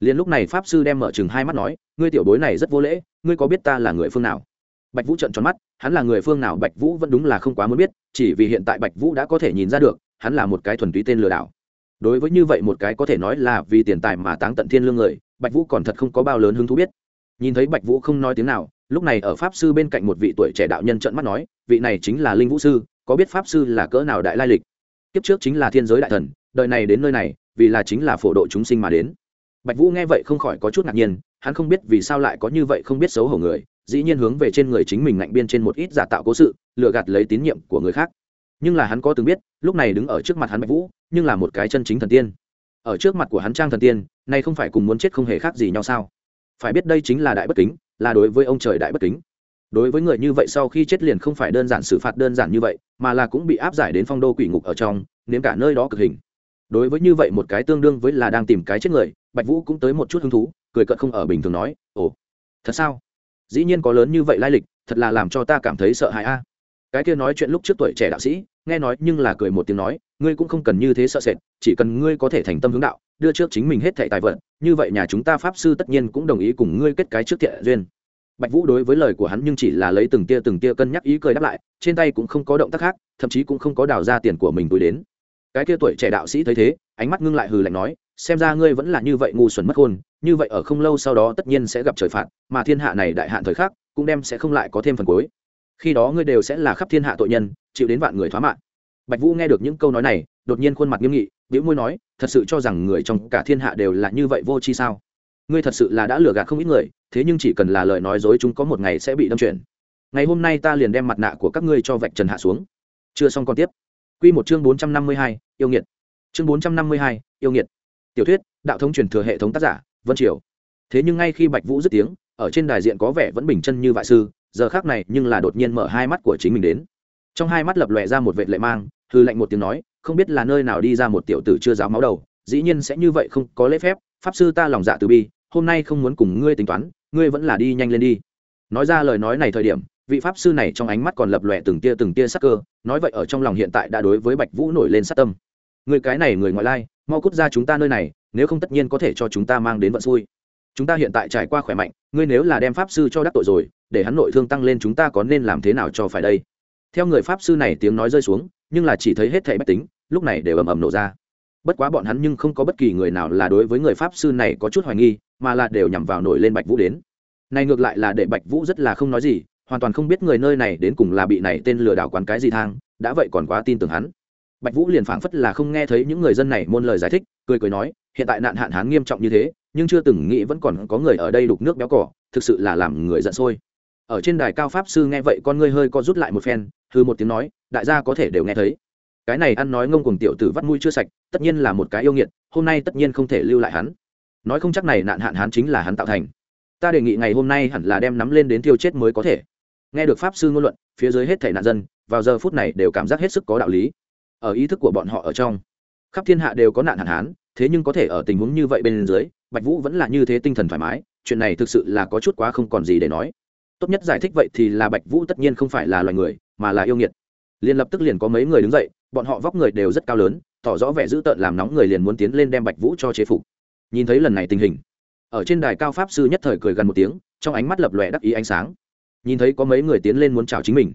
Liền lúc này pháp sư đem mở chừng hai mắt nói, ngươi tiểu bối này rất vô lễ, ngươi có biết ta là người phương nào? Bạch vũ trận tròn mắt, hắn là người phương nào? Bạch vũ vẫn đúng là không quá muốn biết, chỉ vì hiện tại bạch vũ đã có thể nhìn ra được, hắn là một cái thuần túy tên lừa đảo. Đối với như vậy một cái có thể nói là vì tiền tài mà táng tận thiên lương người, bạch vũ còn thật không có bao lớn hứng thú biết. Nhìn thấy bạch vũ không nói tiếng nào, lúc này ở pháp sư bên cạnh một vị tuổi trẻ đạo nhân trận mắt nói, vị này chính là linh vũ sư có biết pháp sư là cỡ nào đại lai lịch? Kiếp trước chính là thiên giới đại thần, đời này đến nơi này, vì là chính là phổ độ chúng sinh mà đến. Bạch vũ nghe vậy không khỏi có chút ngạc nhiên, hắn không biết vì sao lại có như vậy không biết xấu hổ người, dĩ nhiên hướng về trên người chính mình ngạnh biên trên một ít giả tạo cố sự, lừa gạt lấy tín nhiệm của người khác. Nhưng là hắn có từng biết, lúc này đứng ở trước mặt hắn bạch vũ, nhưng là một cái chân chính thần tiên. Ở trước mặt của hắn trang thần tiên, nay không phải cùng muốn chết không hề khác gì nhau sao? Phải biết đây chính là đại bất kính, là đối với ông trời đại bất kính đối với người như vậy sau khi chết liền không phải đơn giản xử phạt đơn giản như vậy, mà là cũng bị áp giải đến phong đô quỷ ngục ở trong, nếm cả nơi đó cực hình. Đối với như vậy một cái tương đương với là đang tìm cái chết người, bạch vũ cũng tới một chút hứng thú, cười cợt không ở bình thường nói, ồ, thật sao? Dĩ nhiên có lớn như vậy lai lịch, thật là làm cho ta cảm thấy sợ hãi a. Cái kia nói chuyện lúc trước tuổi trẻ đạo sĩ, nghe nói nhưng là cười một tiếng nói, ngươi cũng không cần như thế sợ sệt, chỉ cần ngươi có thể thành tâm hướng đạo, đưa trước chính mình hết thệ tài vận, như vậy nhà chúng ta pháp sư tất nhiên cũng đồng ý cùng ngươi kết cái trước thiện duyên bạch vũ đối với lời của hắn nhưng chỉ là lấy từng tia từng tia cân nhắc ý cười đáp lại, trên tay cũng không có động tác khác, thậm chí cũng không có đào ra tiền của mình túi đến. Cái kia tuổi trẻ đạo sĩ thấy thế, ánh mắt ngưng lại hừ lạnh nói, xem ra ngươi vẫn là như vậy ngu xuẩn mất hôn như vậy ở không lâu sau đó tất nhiên sẽ gặp trời phạt, mà thiên hạ này đại hạn thời khắc, cũng đem sẽ không lại có thêm phần cuối. Khi đó ngươi đều sẽ là khắp thiên hạ tội nhân, chịu đến vạn người thoá mạng bạch vũ nghe được những câu nói này, đột nhiên khuôn mặt nghiêm nghị biểu môi nói, thật sự cho rằng người trong cả thiên hạ đều là như vậy vô tri sao? Ngươi thật sự là đã lừa gạt không ít người, thế nhưng chỉ cần là lời nói dối chúng có một ngày sẽ bị đâm chuyển. Ngày hôm nay ta liền đem mặt nạ của các ngươi cho vạch trần hạ xuống. Chưa xong còn tiếp. Quy một chương bốn trăm năm mươi hai, yêu nghiệt. Chương bốn trăm năm mươi hai, yêu nghiệt. Tiểu thuyết, đạo thống truyền thừa hệ thống tác giả, vân triều. Thế nhưng ngay khi bạch vũ dứt tiếng, ở trên đài diện có vẻ vẫn bình chân như vại sư, giờ khác này nhưng là đột nhiên mở hai mắt của chính mình đến. Trong hai mắt lập lòe ra một vệ lệ mang, hư lạnh một tiếng nói, không biết là nơi nào đi ra một tiểu tử chưa giáo máu đầu, dĩ nhiên sẽ như vậy không có lễ phép, pháp sư ta lòng dạ từ bi hôm nay không muốn cùng ngươi tính toán, ngươi vẫn là đi nhanh lên đi. Nói ra lời nói này thời điểm, vị pháp sư này trong ánh mắt còn lập lòe từng tia từng tia sắc cơ, nói vậy ở trong lòng hiện tại đã đối với bạch vũ nổi lên sát tâm. Người cái này người ngoại lai, mau cút ra chúng ta nơi này, nếu không tất nhiên có thể cho chúng ta mang đến vận xui. Chúng ta hiện tại trải qua khỏe mạnh, ngươi nếu là đem pháp sư cho đắc tội rồi, để hắn nội thương tăng lên chúng ta có nên làm thế nào cho phải đây? Theo người pháp sư này tiếng nói rơi xuống, nhưng là chỉ thấy hết thảy bách tính, lúc này đều ầm ầm nổ ra bất quá bọn hắn nhưng không có bất kỳ người nào là đối với người pháp sư này có chút hoài nghi, mà là đều nhằm vào nổi lên bạch vũ đến. Này ngược lại là để bạch vũ rất là không nói gì, hoàn toàn không biết người nơi này đến cùng là bị này tên lừa đảo quán cái gì thang, đã vậy còn quá tin tưởng hắn. Bạch vũ liền phảng phất là không nghe thấy những người dân này môn lời giải thích, cười cười nói, hiện tại nạn hạn hán nghiêm trọng như thế, nhưng chưa từng nghĩ vẫn còn có người ở đây đục nước béo cỏ, thực sự là làm người giận sôi. Ở trên đài cao pháp sư nghe vậy con ngươi hơi co rút lại một phen hư một tiếng nói, đại gia có thể đều nghe thấy cái này ăn nói ngông cuồng tiểu tử vắt mũi chưa sạch, tất nhiên là một cái yêu nghiệt, hôm nay tất nhiên không thể lưu lại hắn. Nói không chắc này nạn hạn hán chính là hắn tạo thành. Ta đề nghị ngày hôm nay hẳn là đem nắm lên đến tiêu chết mới có thể. Nghe được pháp sư ngôn luận, phía dưới hết thể nạn dân, vào giờ phút này đều cảm giác hết sức có đạo lý. Ở ý thức của bọn họ ở trong, khắp thiên hạ đều có nạn hạn hán, thế nhưng có thể ở tình huống như vậy bên dưới, bạch vũ vẫn là như thế tinh thần thoải mái, chuyện này thực sự là có chút quá không còn gì để nói. Tốt nhất giải thích vậy thì là bạch vũ tất nhiên không phải là loài người, mà là yêu nghiệt. Liền lập tức liền có mấy người đứng dậy bọn họ vóc người đều rất cao lớn, tỏ rõ vẻ dữ tợn làm nóng người liền muốn tiến lên đem bạch vũ cho chế phục. Nhìn thấy lần này tình hình, ở trên đài cao pháp sư nhất thời cười gần một tiếng, trong ánh mắt lập lòe đắc ý ánh sáng. Nhìn thấy có mấy người tiến lên muốn chào chính mình,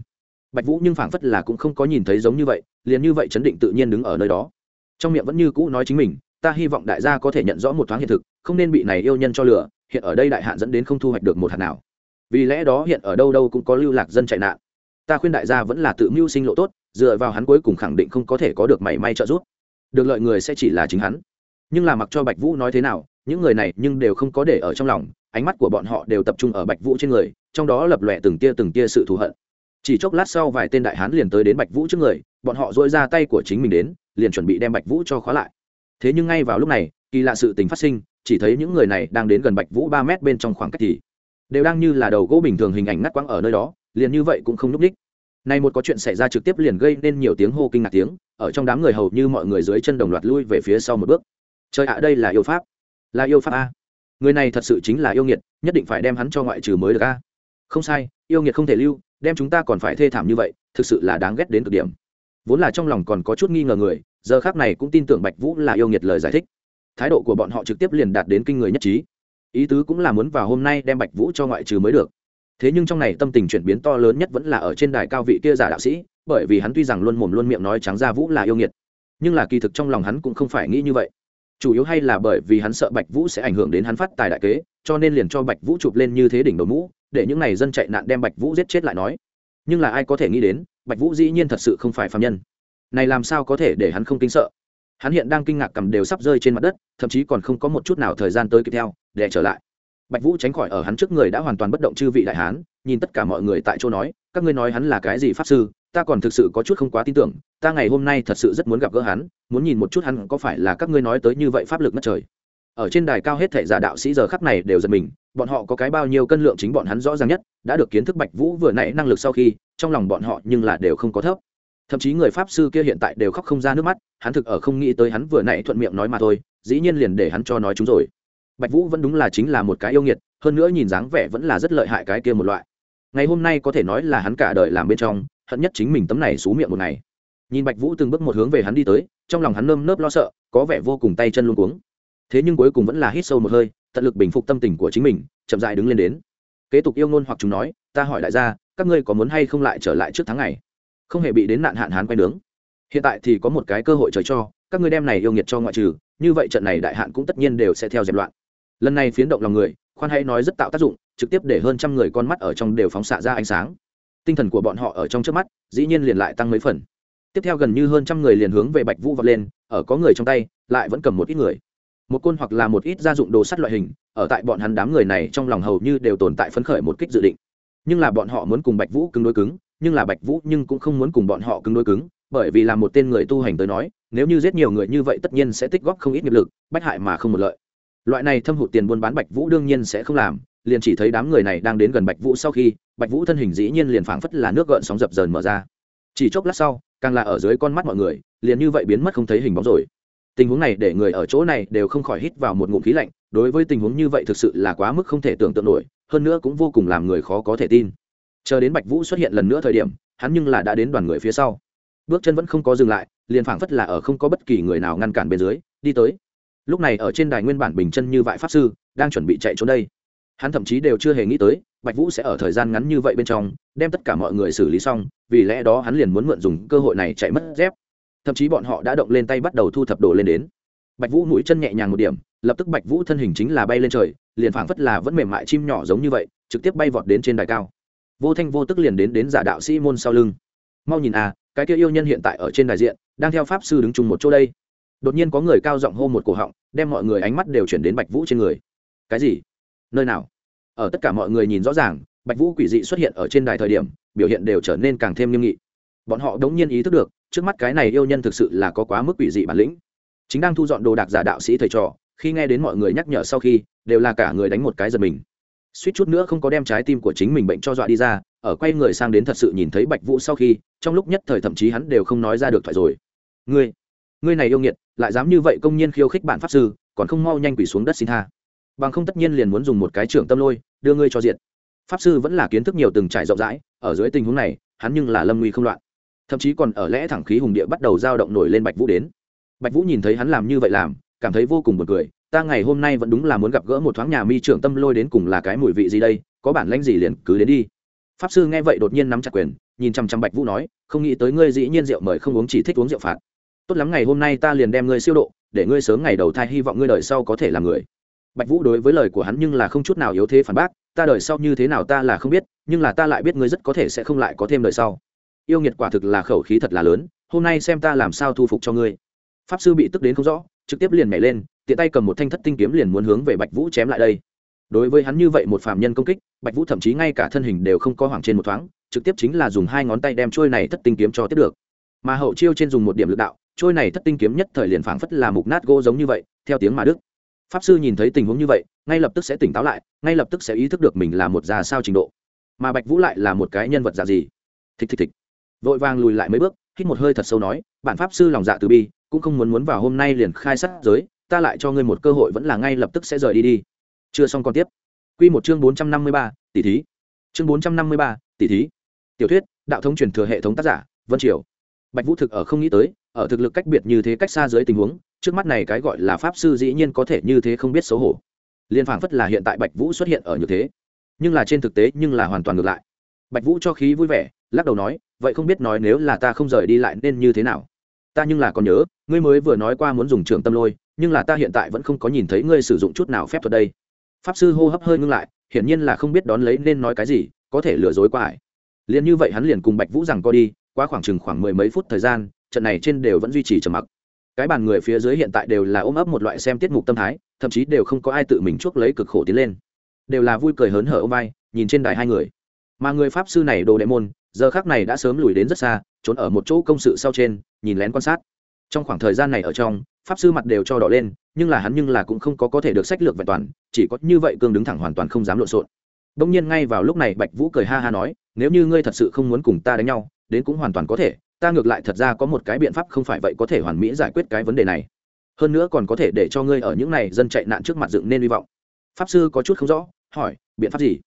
bạch vũ nhưng phảng phất là cũng không có nhìn thấy giống như vậy, liền như vậy chấn định tự nhiên đứng ở nơi đó. Trong miệng vẫn như cũ nói chính mình, ta hy vọng đại gia có thể nhận rõ một thoáng hiện thực, không nên bị này yêu nhân cho lừa. hiện ở đây đại hạn dẫn đến không thu hoạch được một hạt nào. Vì lẽ đó hiện ở đâu đâu cũng có lưu lạc dân chạy nạn ta khuyên đại gia vẫn là tự mưu sinh lộ tốt, dựa vào hắn cuối cùng khẳng định không có thể có được mảy may trợ giúp. Được lợi người sẽ chỉ là chính hắn. Nhưng là mặc cho bạch vũ nói thế nào, những người này nhưng đều không có để ở trong lòng, ánh mắt của bọn họ đều tập trung ở bạch vũ trên người, trong đó lập lòe từng tia từng tia sự thù hận. Chỉ chốc lát sau vài tên đại hán liền tới đến bạch vũ trước người, bọn họ dội ra tay của chính mình đến, liền chuẩn bị đem bạch vũ cho khóa lại. Thế nhưng ngay vào lúc này, kỳ lạ sự tình phát sinh, chỉ thấy những người này đang đến gần bạch vũ ba mét bên trong khoảng cách thì, đều đang như là đầu gỗ bình thường hình ảnh ngắt quãng ở nơi đó liền như vậy cũng không núp đích nay một có chuyện xảy ra trực tiếp liền gây nên nhiều tiếng hô kinh ngạc tiếng, ở trong đám người hầu như mọi người dưới chân đồng loạt lui về phía sau một bước. Trời ạ, đây là yêu pháp. Là yêu pháp a. Người này thật sự chính là yêu nghiệt, nhất định phải đem hắn cho ngoại trừ mới được a. Không sai, yêu nghiệt không thể lưu, đem chúng ta còn phải thê thảm như vậy, thực sự là đáng ghét đến cực điểm. Vốn là trong lòng còn có chút nghi ngờ người, giờ khác này cũng tin tưởng bạch vũ là yêu nghiệt lời giải thích. Thái độ của bọn họ trực tiếp liền đạt đến kinh người nhất trí. Ý tứ cũng là muốn vào hôm nay đem bạch vũ cho ngoại trừ mới được thế nhưng trong này tâm tình chuyển biến to lớn nhất vẫn là ở trên đài cao vị kia giả đạo sĩ, bởi vì hắn tuy rằng luôn mồm luôn miệng nói trắng ra vũ là yêu nghiệt, nhưng là kỳ thực trong lòng hắn cũng không phải nghĩ như vậy. Chủ yếu hay là bởi vì hắn sợ bạch vũ sẽ ảnh hưởng đến hắn phát tài đại kế, cho nên liền cho bạch vũ chụp lên như thế đỉnh đầu mũ, để những n à y dân chạy nạn đem bạch vũ giết chết lại nói. Nhưng là ai có thể nghĩ đến, bạch vũ dĩ nhiên thật sự không phải phạm nhân. Này làm sao có thể để hắn không kinh sợ? Hắn hiện đang kinh ngạc cầm đều sắp rơi trên mặt đất, thậm chí còn không có một chút nào thời gian tới kịp theo, để trở lại bạch vũ tránh khỏi ở hắn trước người đã hoàn toàn bất động chư vị đại hán, nhìn tất cả mọi người tại chỗ nói, các ngươi nói hắn là cái gì pháp sư, ta còn thực sự có chút không quá tin tưởng, ta ngày hôm nay thật sự rất muốn gặp gỡ hắn, muốn nhìn một chút hắn có phải là các ngươi nói tới như vậy pháp lực mất trời. Ở trên đài cao hết thệ giả đạo sĩ giờ khắc này đều giật mình, bọn họ có cái bao nhiêu cân lượng chính bọn hắn rõ ràng nhất, đã được kiến thức bạch vũ vừa nãy năng lực sau khi, trong lòng bọn họ nhưng là đều không có thấp. Thậm chí người pháp sư kia hiện tại đều khóc không ra nước mắt, hắn thực ở không nghĩ tới hắn vừa nãy thuận miệng nói mà thôi, dĩ nhiên liền để hắn cho nói chúng rồi bạch vũ vẫn đúng là chính là một cái yêu nghiệt, hơn nữa nhìn dáng vẻ vẫn là rất lợi hại cái kia một loại. Ngày hôm nay có thể nói là hắn cả đời làm bên trong, hận nhất chính mình tấm này xú miệng một ngày. Nhìn bạch vũ từng bước một hướng về hắn đi tới, trong lòng hắn nơm nớp lo sợ, có vẻ vô cùng tay chân luôn cuống. Thế nhưng cuối cùng vẫn là hít sâu một hơi, tận lực bình phục tâm tình của chính mình, chậm dại đứng lên đến. Kế tục yêu ngôn hoặc chúng nói, ta hỏi đại gia, các ngươi có muốn hay không lại trở lại trước tháng ngày? Không hề bị đến nạn hạn hán quay nướng. Hiện tại thì có một cái cơ hội trời cho, các ngươi đem này yêu nghiệt cho ngoại trừ, như vậy trận này đại hạn cũng tất nhiên đều sẽ theo dẹp loạn lần này phiến động lòng người, khoan hay nói rất tạo tác dụng, trực tiếp để hơn trăm người con mắt ở trong đều phóng xạ ra ánh sáng. Tinh thần của bọn họ ở trong trước mắt, dĩ nhiên liền lại tăng mấy phần. Tiếp theo gần như hơn trăm người liền hướng về bạch vũ vọt lên, ở có người trong tay, lại vẫn cầm một ít người. Một côn hoặc là một ít gia dụng đồ sắt loại hình, ở tại bọn hắn đám người này trong lòng hầu như đều tồn tại phấn khởi một kích dự định. Nhưng là bọn họ muốn cùng bạch vũ cứng đối cứng, nhưng là bạch vũ nhưng cũng không muốn cùng bọn họ cứng đối cứng, bởi vì là một tên người tu hành tới nói, nếu như giết nhiều người như vậy tất nhiên sẽ tích góp không ít nghiệp lực, bách hại mà không một lợi loại này thâm hụt tiền buôn bán bạch vũ đương nhiên sẽ không làm, liền chỉ thấy đám người này đang đến gần bạch vũ sau khi, bạch vũ thân hình dĩ nhiên liền phảng phất là nước gợn sóng dập dờn mở ra. Chỉ chốc lát sau, càng là ở dưới con mắt mọi người, liền như vậy biến mất không thấy hình bóng rồi. Tình huống này để người ở chỗ này đều không khỏi hít vào một ngụm khí lạnh, đối với tình huống như vậy thực sự là quá mức không thể tưởng tượng nổi, hơn nữa cũng vô cùng làm người khó có thể tin. Chờ đến bạch vũ xuất hiện lần nữa thời điểm, hắn nhưng là đã đến đoàn người phía sau. Bước chân vẫn không có dừng lại, liền phảng phất là ở không có bất kỳ người nào ngăn cản bên dưới, đi tới lúc này ở trên đài nguyên bản bình chân như vại pháp sư, đang chuẩn bị chạy trốn đây. Hắn thậm chí đều chưa hề nghĩ tới, bạch vũ sẽ ở thời gian ngắn như vậy bên trong, đem tất cả mọi người xử lý xong, vì lẽ đó hắn liền muốn mượn dùng cơ hội này chạy mất dép. Thậm chí bọn họ đã động lên tay bắt đầu thu thập đồ lên đến. Bạch vũ mũi chân nhẹ nhàng một điểm, lập tức bạch vũ thân hình chính là bay lên trời, liền phảng phất là vẫn mềm mại chim nhỏ giống như vậy, trực tiếp bay vọt đến trên đài cao. Vô thanh vô tức liền đến đến giả đạo sĩ môn sau lưng. Mau nhìn à cái kia yêu nhân hiện tại ở trên đài diện, đang theo pháp sư đứng chung một chỗ đây đột nhiên có người cao giọng hô một cổ họng, đem mọi người ánh mắt đều chuyển đến bạch vũ trên người. Cái gì? Nơi nào? Ở tất cả mọi người nhìn rõ ràng, bạch vũ quỷ dị xuất hiện ở trên đài thời điểm, biểu hiện đều trở nên càng thêm nghiêm nghị. Bọn họ đống nhiên ý thức được, trước mắt cái này yêu nhân thực sự là có quá mức quỷ dị bản lĩnh. Chính đang thu dọn đồ đạc giả đạo sĩ thầy trò, khi nghe đến mọi người nhắc nhở sau khi, đều là cả người đánh một cái giật mình. Suýt chút nữa không có đem trái tim của chính mình bệnh cho dọa đi ra, ở quay người sang đến thật sự nhìn thấy bạch vũ sau khi, trong lúc nhất thời thậm chí hắn đều không nói ra được thoại rồi. Ngươi ngươi này yêu nghiệt, lại dám như vậy công nhiên khiêu khích bản pháp sư, còn không mau nhanh quỷ xuống đất xin tha. Bằng không tất nhiên liền muốn dùng một cái trưởng tâm lôi, đưa ngươi cho diện pháp sư vẫn là kiến thức nhiều từng trải rộng rãi, ở dưới tình huống này, hắn nhưng là lâm nguy không loạn. Thậm chí còn ở lẽ thẳng khí hùng địa bắt đầu dao động nổi lên bạch vũ đến. Bạch vũ nhìn thấy hắn làm như vậy làm, cảm thấy vô cùng buồn cười, ta ngày hôm nay vẫn đúng là muốn gặp gỡ một thoáng nhà mi trưởng tâm lôi đến cùng là cái mùi vị gì đây, có bản lãnh gì liền cứ đến đi. Pháp sư nghe vậy đột nhiên nắm chặt quyền, nhìn chăm chăm bạch vũ nói, không nghĩ tới ngươi dĩ nhiên rượu mời không uống chỉ thích uống rượu phạt tốt lắm ngày hôm nay ta liền đem ngươi siêu độ, để ngươi sớm ngày đầu thai, hy vọng ngươi đời sau có thể là người. Bạch vũ đối với lời của hắn nhưng là không chút nào yếu thế phản bác, ta đời sau như thế nào ta là không biết, nhưng là ta lại biết ngươi rất có thể sẽ không lại có thêm đời sau. Yêu nghiệt quả thực là khẩu khí thật là lớn, hôm nay xem ta làm sao thu phục cho ngươi. Pháp sư bị tức đến không rõ, trực tiếp liền nhảy lên, tiện tay cầm một thanh thất tinh kiếm liền muốn hướng về bạch vũ chém lại đây. Đối với hắn như vậy một phạm nhân công kích, bạch vũ thậm chí ngay cả thân hình đều không có hoảng trên một thoáng, trực tiếp chính là dùng hai ngón tay đem trôi này thất tinh kiếm cho tiếp được. Mà hậu chiêu trên dùng một điểm lực đạo trôi này thất tinh kiếm nhất thời liền phảng phất là mục nát gỗ giống như vậy, theo tiếng mà đức. Pháp sư nhìn thấy tình huống như vậy, ngay lập tức sẽ tỉnh táo lại, ngay lập tức sẽ ý thức được mình là một già sao trình độ. Mà bạch vũ lại là một cái nhân vật già gì? Thịch thịch thịch vội vàng lùi lại mấy bước, hít một hơi thật sâu nói bản pháp sư lòng dạ từ bi, cũng không muốn muốn vào hôm nay liền khai sát giới, ta lại cho ngươi một cơ hội vẫn là ngay lập tức sẽ rời đi đi. Chưa xong còn tiếp. Quy một chương bốn trăm năm mươi ba, tỷ thí. Chương bốn trăm năm mươi ba, tỷ thí. Tiểu thuyết, đạo thống truyền thừa hệ thống tác giả, vân triều. Bạch vũ thực ở không nghĩ tới ở thực lực cách biệt như thế cách xa dưới tình huống, trước mắt này cái gọi là pháp sư dĩ nhiên có thể như thế không biết xấu hổ. Liên phảng phất là hiện tại bạch vũ xuất hiện ở như thế. Nhưng là trên thực tế nhưng là hoàn toàn ngược lại. Bạch vũ cho khí vui vẻ, lắc đầu nói, vậy không biết nói nếu là ta không rời đi lại nên như thế nào? Ta nhưng là còn nhớ, ngươi mới vừa nói qua muốn dùng trường tâm lôi, nhưng là ta hiện tại vẫn không có nhìn thấy ngươi sử dụng chút nào phép thuật đây. Pháp sư hô hấp hơi ngưng lại, hiển nhiên là không biết đón lấy nên nói cái gì, có thể lừa dối qua ải liền như vậy hắn liền cùng bạch vũ rằng co đi, qua khoảng chừng khoảng mười mấy phút thời gian trận này trên đều vẫn duy trì trầm mặc. Cái bàn người phía dưới hiện tại đều là ôm ấp một loại xem tiết mục tâm thái, thậm chí đều không có ai tự mình chuốc lấy cực khổ tiến lên. Đều là vui cười hớn hở ôm vai, nhìn trên đài hai người. Mà người pháp sư này đồ đệ môn, giờ khác này đã sớm lùi đến rất xa, trốn ở một chỗ công sự sau trên, nhìn lén quan sát. Trong khoảng thời gian này ở trong, pháp sư mặt đều cho đỏ lên, nhưng là hắn nhưng là cũng không có có thể được sách lược vẹn toàn, chỉ có như vậy cương đứng thẳng hoàn toàn không dám lộn xộn. Đông nhiên ngay vào lúc này bạch vũ cười ha ha nói, nếu như ngươi thật sự không muốn cùng ta đánh nhau, đến cũng hoàn toàn có thể ta ngược lại thật ra có một cái biện pháp không phải vậy có thể hoàn mỹ giải quyết cái vấn đề này. Hơn nữa còn có thể để cho ngươi ở những này dân chạy nạn trước mặt dựng nên hy vọng. Pháp sư có chút không rõ, hỏi, biện pháp gì?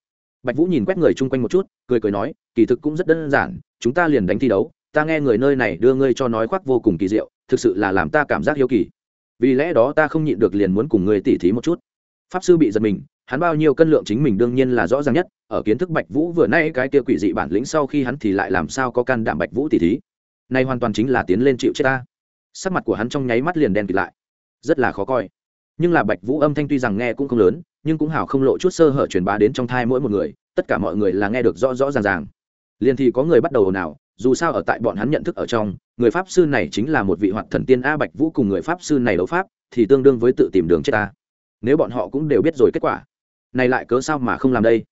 Bạch vũ nhìn quét người chung quanh một chút, cười cười nói, kỳ thực cũng rất đơn giản, chúng ta liền đánh thi đấu, ta nghe người nơi này đưa ngươi cho nói khoác vô cùng kỳ diệu, thực sự là làm ta cảm giác hiếu kỳ. Vì lẽ đó ta không nhịn được liền muốn cùng ngươi tỉ thí một chút. Pháp sư bị giật mình, hắn bao nhiêu cân lượng chính mình đương nhiên là rõ ràng nhất, ở kiến thức bạch vũ vừa nay cái kia quỷ dị bản lĩnh sau khi hắn thì lại làm sao có can đảm bạch vũ tỉ thí này hoàn toàn chính là tiến lên chịu chết ta. Sắc mặt của hắn trong nháy mắt liền đen kịt lại. Rất là khó coi. Nhưng là bạch vũ âm thanh tuy rằng nghe cũng không lớn, nhưng cũng hào không lộ chút sơ hở truyền bá đến trong thai mỗi một người, tất cả mọi người là nghe được rõ rõ ràng ràng. Liền thì có người bắt đầu nào dù sao ở tại bọn hắn nhận thức ở trong, người pháp sư này chính là một vị hoạt thần tiên a bạch vũ cùng người pháp sư này đấu pháp, thì tương đương với tự tìm đường chết ta. Nếu bọn họ cũng đều biết rồi kết quả, này lại cớ sao mà không làm đây?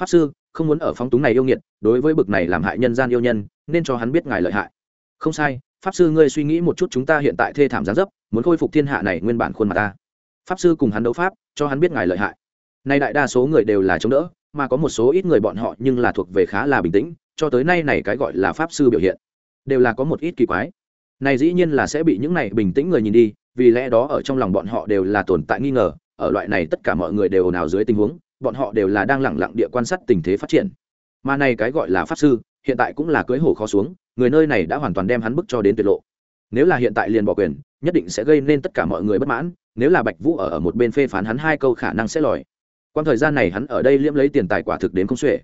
Pháp sư, không muốn ở phóng túng này yêu nghiệt, đối với bực này làm hại nhân gian yêu nhân, nên cho hắn biết ngài lợi hại không sai, pháp sư ngươi suy nghĩ một chút chúng ta hiện tại thê thảm gián dấp, muốn khôi phục thiên hạ này nguyên bản khuôn mặt ta. Pháp sư cùng hắn đấu pháp, cho hắn biết ngài lợi hại. Nay đại đa số người đều là chống đỡ, mà có một số ít người bọn họ nhưng là thuộc về khá là bình tĩnh, cho tới nay này cái gọi là pháp sư biểu hiện, đều là có một ít kỳ quái. Này dĩ nhiên là sẽ bị những này bình tĩnh người nhìn đi, vì lẽ đó ở trong lòng bọn họ đều là tồn tại nghi ngờ, ở loại này tất cả mọi người đều ồn ào dưới tình huống, bọn họ đều là đang lẳng lặng địa quan sát tình thế phát triển. Mà này cái gọi là pháp sư hiện tại cũng là cưới hổ khó xuống, người nơi này đã hoàn toàn đem hắn bức cho đến tuyệt lộ. Nếu là hiện tại liền bỏ quyền, nhất định sẽ gây nên tất cả mọi người bất mãn, nếu là bạch vũ ở ở một bên phê phán hắn hai câu khả năng sẽ lòi. Quan thời gian này hắn ở đây liễm lấy tiền tài quả thực đến không xuể.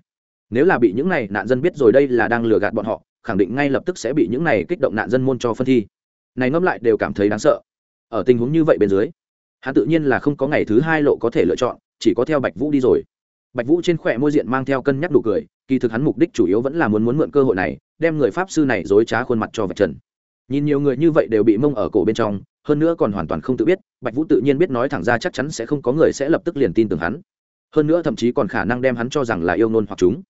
Nếu là bị những này nạn dân biết rồi đây là đang lừa gạt bọn họ, khẳng định ngay lập tức sẽ bị những này kích động nạn dân môn cho phân thi. Này ngẫm lại đều cảm thấy đáng sợ. Ở tình huống như vậy bên dưới, hắn tự nhiên là không có ngày thứ hai lộ có thể lựa chọn, chỉ có theo bạch vũ đi rồi bạch vũ trên khỏe môi diện mang theo cân nhắc đủ cười, kỳ thực hắn mục đích chủ yếu vẫn là muốn muốn mượn cơ hội này, đem người pháp sư này dối trá khuôn mặt cho vạch trần. Nhìn nhiều người như vậy đều bị mông ở cổ bên trong, hơn nữa còn hoàn toàn không tự biết, bạch vũ tự nhiên biết nói thẳng ra chắc chắn sẽ không có người sẽ lập tức liền tin tưởng hắn. Hơn nữa thậm chí còn khả năng đem hắn cho rằng là yêu nôn hoặc chúng.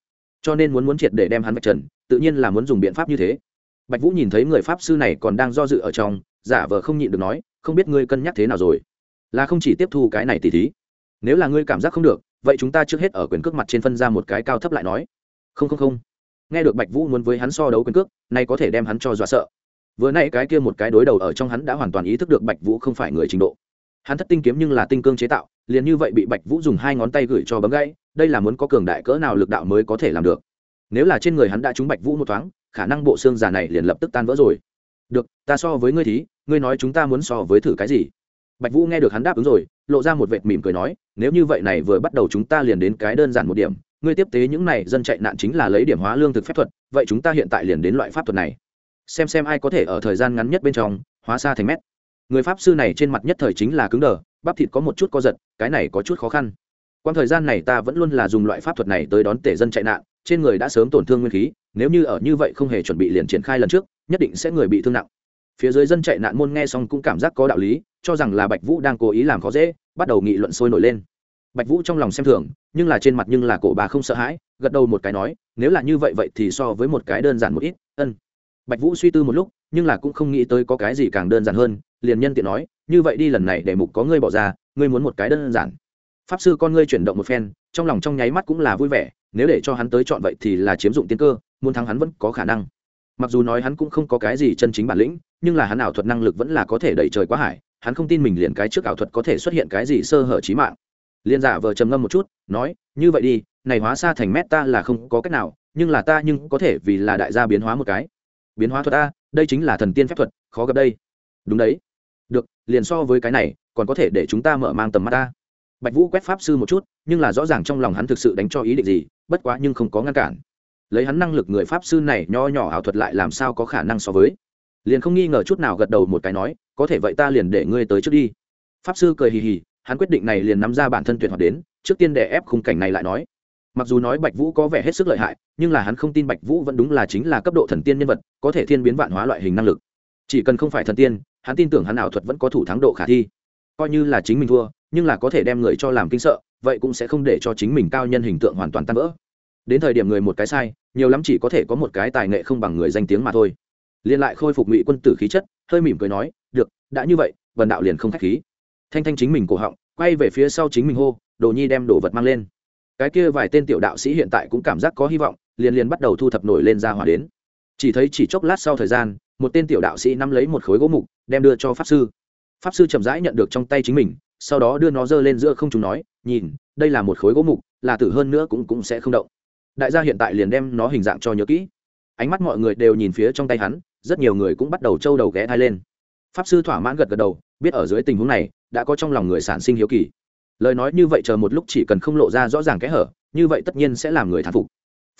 Cho nên muốn muốn triệt để đem hắn vạch trần, tự nhiên là muốn dùng biện pháp như thế. Bạch vũ nhìn thấy người pháp sư này còn đang do dự ở trong, giả vờ không nhịn được nói, không biết ngươi cân nhắc thế nào rồi? Là không chỉ tiếp thu cái này tỉ thí, nếu là ngươi cảm giác không được vậy chúng ta trước hết ở quyền cước mặt trên phân ra một cái cao thấp lại nói. Không không không. Nghe được bạch vũ muốn với hắn so đấu quyền cước, nay có thể đem hắn cho dọa sợ. Vừa nay cái kia một cái đối đầu ở trong hắn đã hoàn toàn ý thức được bạch vũ không phải người trình độ. Hắn thất tinh kiếm nhưng là tinh cương chế tạo, liền như vậy bị bạch vũ dùng hai ngón tay gửi cho bấm gãy, đây là muốn có cường đại cỡ nào lực đạo mới có thể làm được. Nếu là trên người hắn đã trúng bạch vũ một thoáng, khả năng bộ xương già này liền lập tức tan vỡ rồi. Được, ta so với ngươi thí, ngươi nói chúng ta muốn so với thử cái gì? Bạch vũ nghe được hắn đáp ứng rồi, lộ ra một vệt mỉm cười nói, nếu như vậy này vừa bắt đầu chúng ta liền đến cái đơn giản một điểm, ngươi tiếp tế những này dân chạy nạn chính là lấy điểm hóa lương thực phép thuật, vậy chúng ta hiện tại liền đến loại pháp thuật này. Xem xem ai có thể ở thời gian ngắn nhất bên trong, hóa xa thành mét. Người pháp sư này trên mặt nhất thời chính là cứng đờ, bắp thịt có một chút co giật, cái này có chút khó khăn. Quan thời gian này ta vẫn luôn là dùng loại pháp thuật này tới đón tể dân chạy nạn, trên người đã sớm tổn thương nguyên khí, nếu như ở như vậy không hề chuẩn bị liền triển khai lần trước, nhất định sẽ người bị thương nặng phía dưới dân chạy nạn môn nghe xong cũng cảm giác có đạo lý, cho rằng là bạch vũ đang cố ý làm khó dễ, bắt đầu nghị luận sôi nổi lên. Bạch vũ trong lòng xem thường, nhưng là trên mặt nhưng là cổ bà không sợ hãi, gật đầu một cái nói, nếu là như vậy vậy thì so với một cái đơn giản một ít, ân. Bạch vũ suy tư một lúc, nhưng là cũng không nghĩ tới có cái gì càng đơn giản hơn, liền nhân tiện nói, như vậy đi lần này để mục có ngươi bỏ ra, ngươi muốn một cái đơn giản. Pháp sư con ngươi chuyển động một phen, trong lòng trong nháy mắt cũng là vui vẻ, nếu để cho hắn tới chọn vậy thì là chiếm dụng tiên cơ, muốn thắng hắn vẫn có khả năng. Mặc dù nói hắn cũng không có cái gì chân chính bản lĩnh nhưng là hắn ảo thuật năng lực vẫn là có thể đẩy trời quá hải, hắn không tin mình liền cái trước ảo thuật có thể xuất hiện cái gì sơ hở trí mạng. Liên giả vờ trầm ngâm một chút, nói, như vậy đi, này hóa xa thành mét ta là không có cách nào, nhưng là ta nhưng có thể vì là đại gia biến hóa một cái. Biến hóa thuật ta đây chính là thần tiên phép thuật, khó gặp đây. Đúng đấy. Được, liền so với cái này, còn có thể để chúng ta mở mang tầm mắt ta bạch vũ quét pháp sư một chút, nhưng là rõ ràng trong lòng hắn thực sự đánh cho ý định gì, bất quá nhưng không có ngăn cản. Lấy hắn năng lực người pháp sư này nho nhỏ ảo thuật lại làm sao có khả năng so với? Liền không nghi ngờ chút nào gật đầu một cái nói, có thể vậy ta liền để ngươi tới trước đi. Pháp sư cười hì hì, hắn quyết định này liền nắm ra bản thân tuyệt hoạt đến, trước tiên để ép khung cảnh này lại nói. Mặc dù nói bạch vũ có vẻ hết sức lợi hại, nhưng là hắn không tin bạch vũ vẫn đúng là chính là cấp độ thần tiên nhân vật, có thể thiên biến vạn hóa loại hình năng lực. Chỉ cần không phải thần tiên, hắn tin tưởng hắn ảo thuật vẫn có thủ thắng độ khả thi. Coi như là chính mình thua, nhưng là có thể đem người cho làm kinh sợ, vậy cũng sẽ không để cho chính mình cao nhân hình tượng hoàn toàn tan vỡ. Đến thời điểm người một cái sai, nhiều lắm chỉ có thể có một cái tài nghệ không bằng người danh tiếng mà thôi liền lại khôi phục ngụy quân tử khí chất, hơi mỉm cười nói, được, đã như vậy vần đạo liền không k h á c h khí. Thanh thanh chính mình cổ họng, quay về phía sau chính mình hô, đồ nhi đem đồ vật mang lên. Cái kia vài tên tiểu đạo sĩ hiện tại cũng cảm giác có hy vọng, liền liền bắt đầu thu thập nổi lên ra hỏa đến. Chỉ thấy chỉ chốc lát sau thời gian, một tên tiểu đạo sĩ nắm lấy một khối gỗ mục, đem đưa cho pháp sư. Pháp sư chậm rãi nhận được trong tay chính mình, sau đó đưa nó giơ lên giữa không chúng nói, nhìn, đây là một khối gỗ mục, là tử hơn nữa cũng cũng sẽ không động. Đại gia hiện tại liền đem nó hình dạng cho nhớ kỹ. Ánh mắt mọi người đều nhìn phía trong tay hắn rất nhiều người cũng bắt đầu trâu đầu ghé thai lên. Pháp sư thỏa mãn gật gật đầu, biết ở dưới tình huống này, đã có trong lòng người sản sinh hiếu kỳ. Lời nói như vậy chờ một lúc chỉ cần không lộ ra rõ ràng kẽ hở, như vậy tất nhiên sẽ làm người thán phục.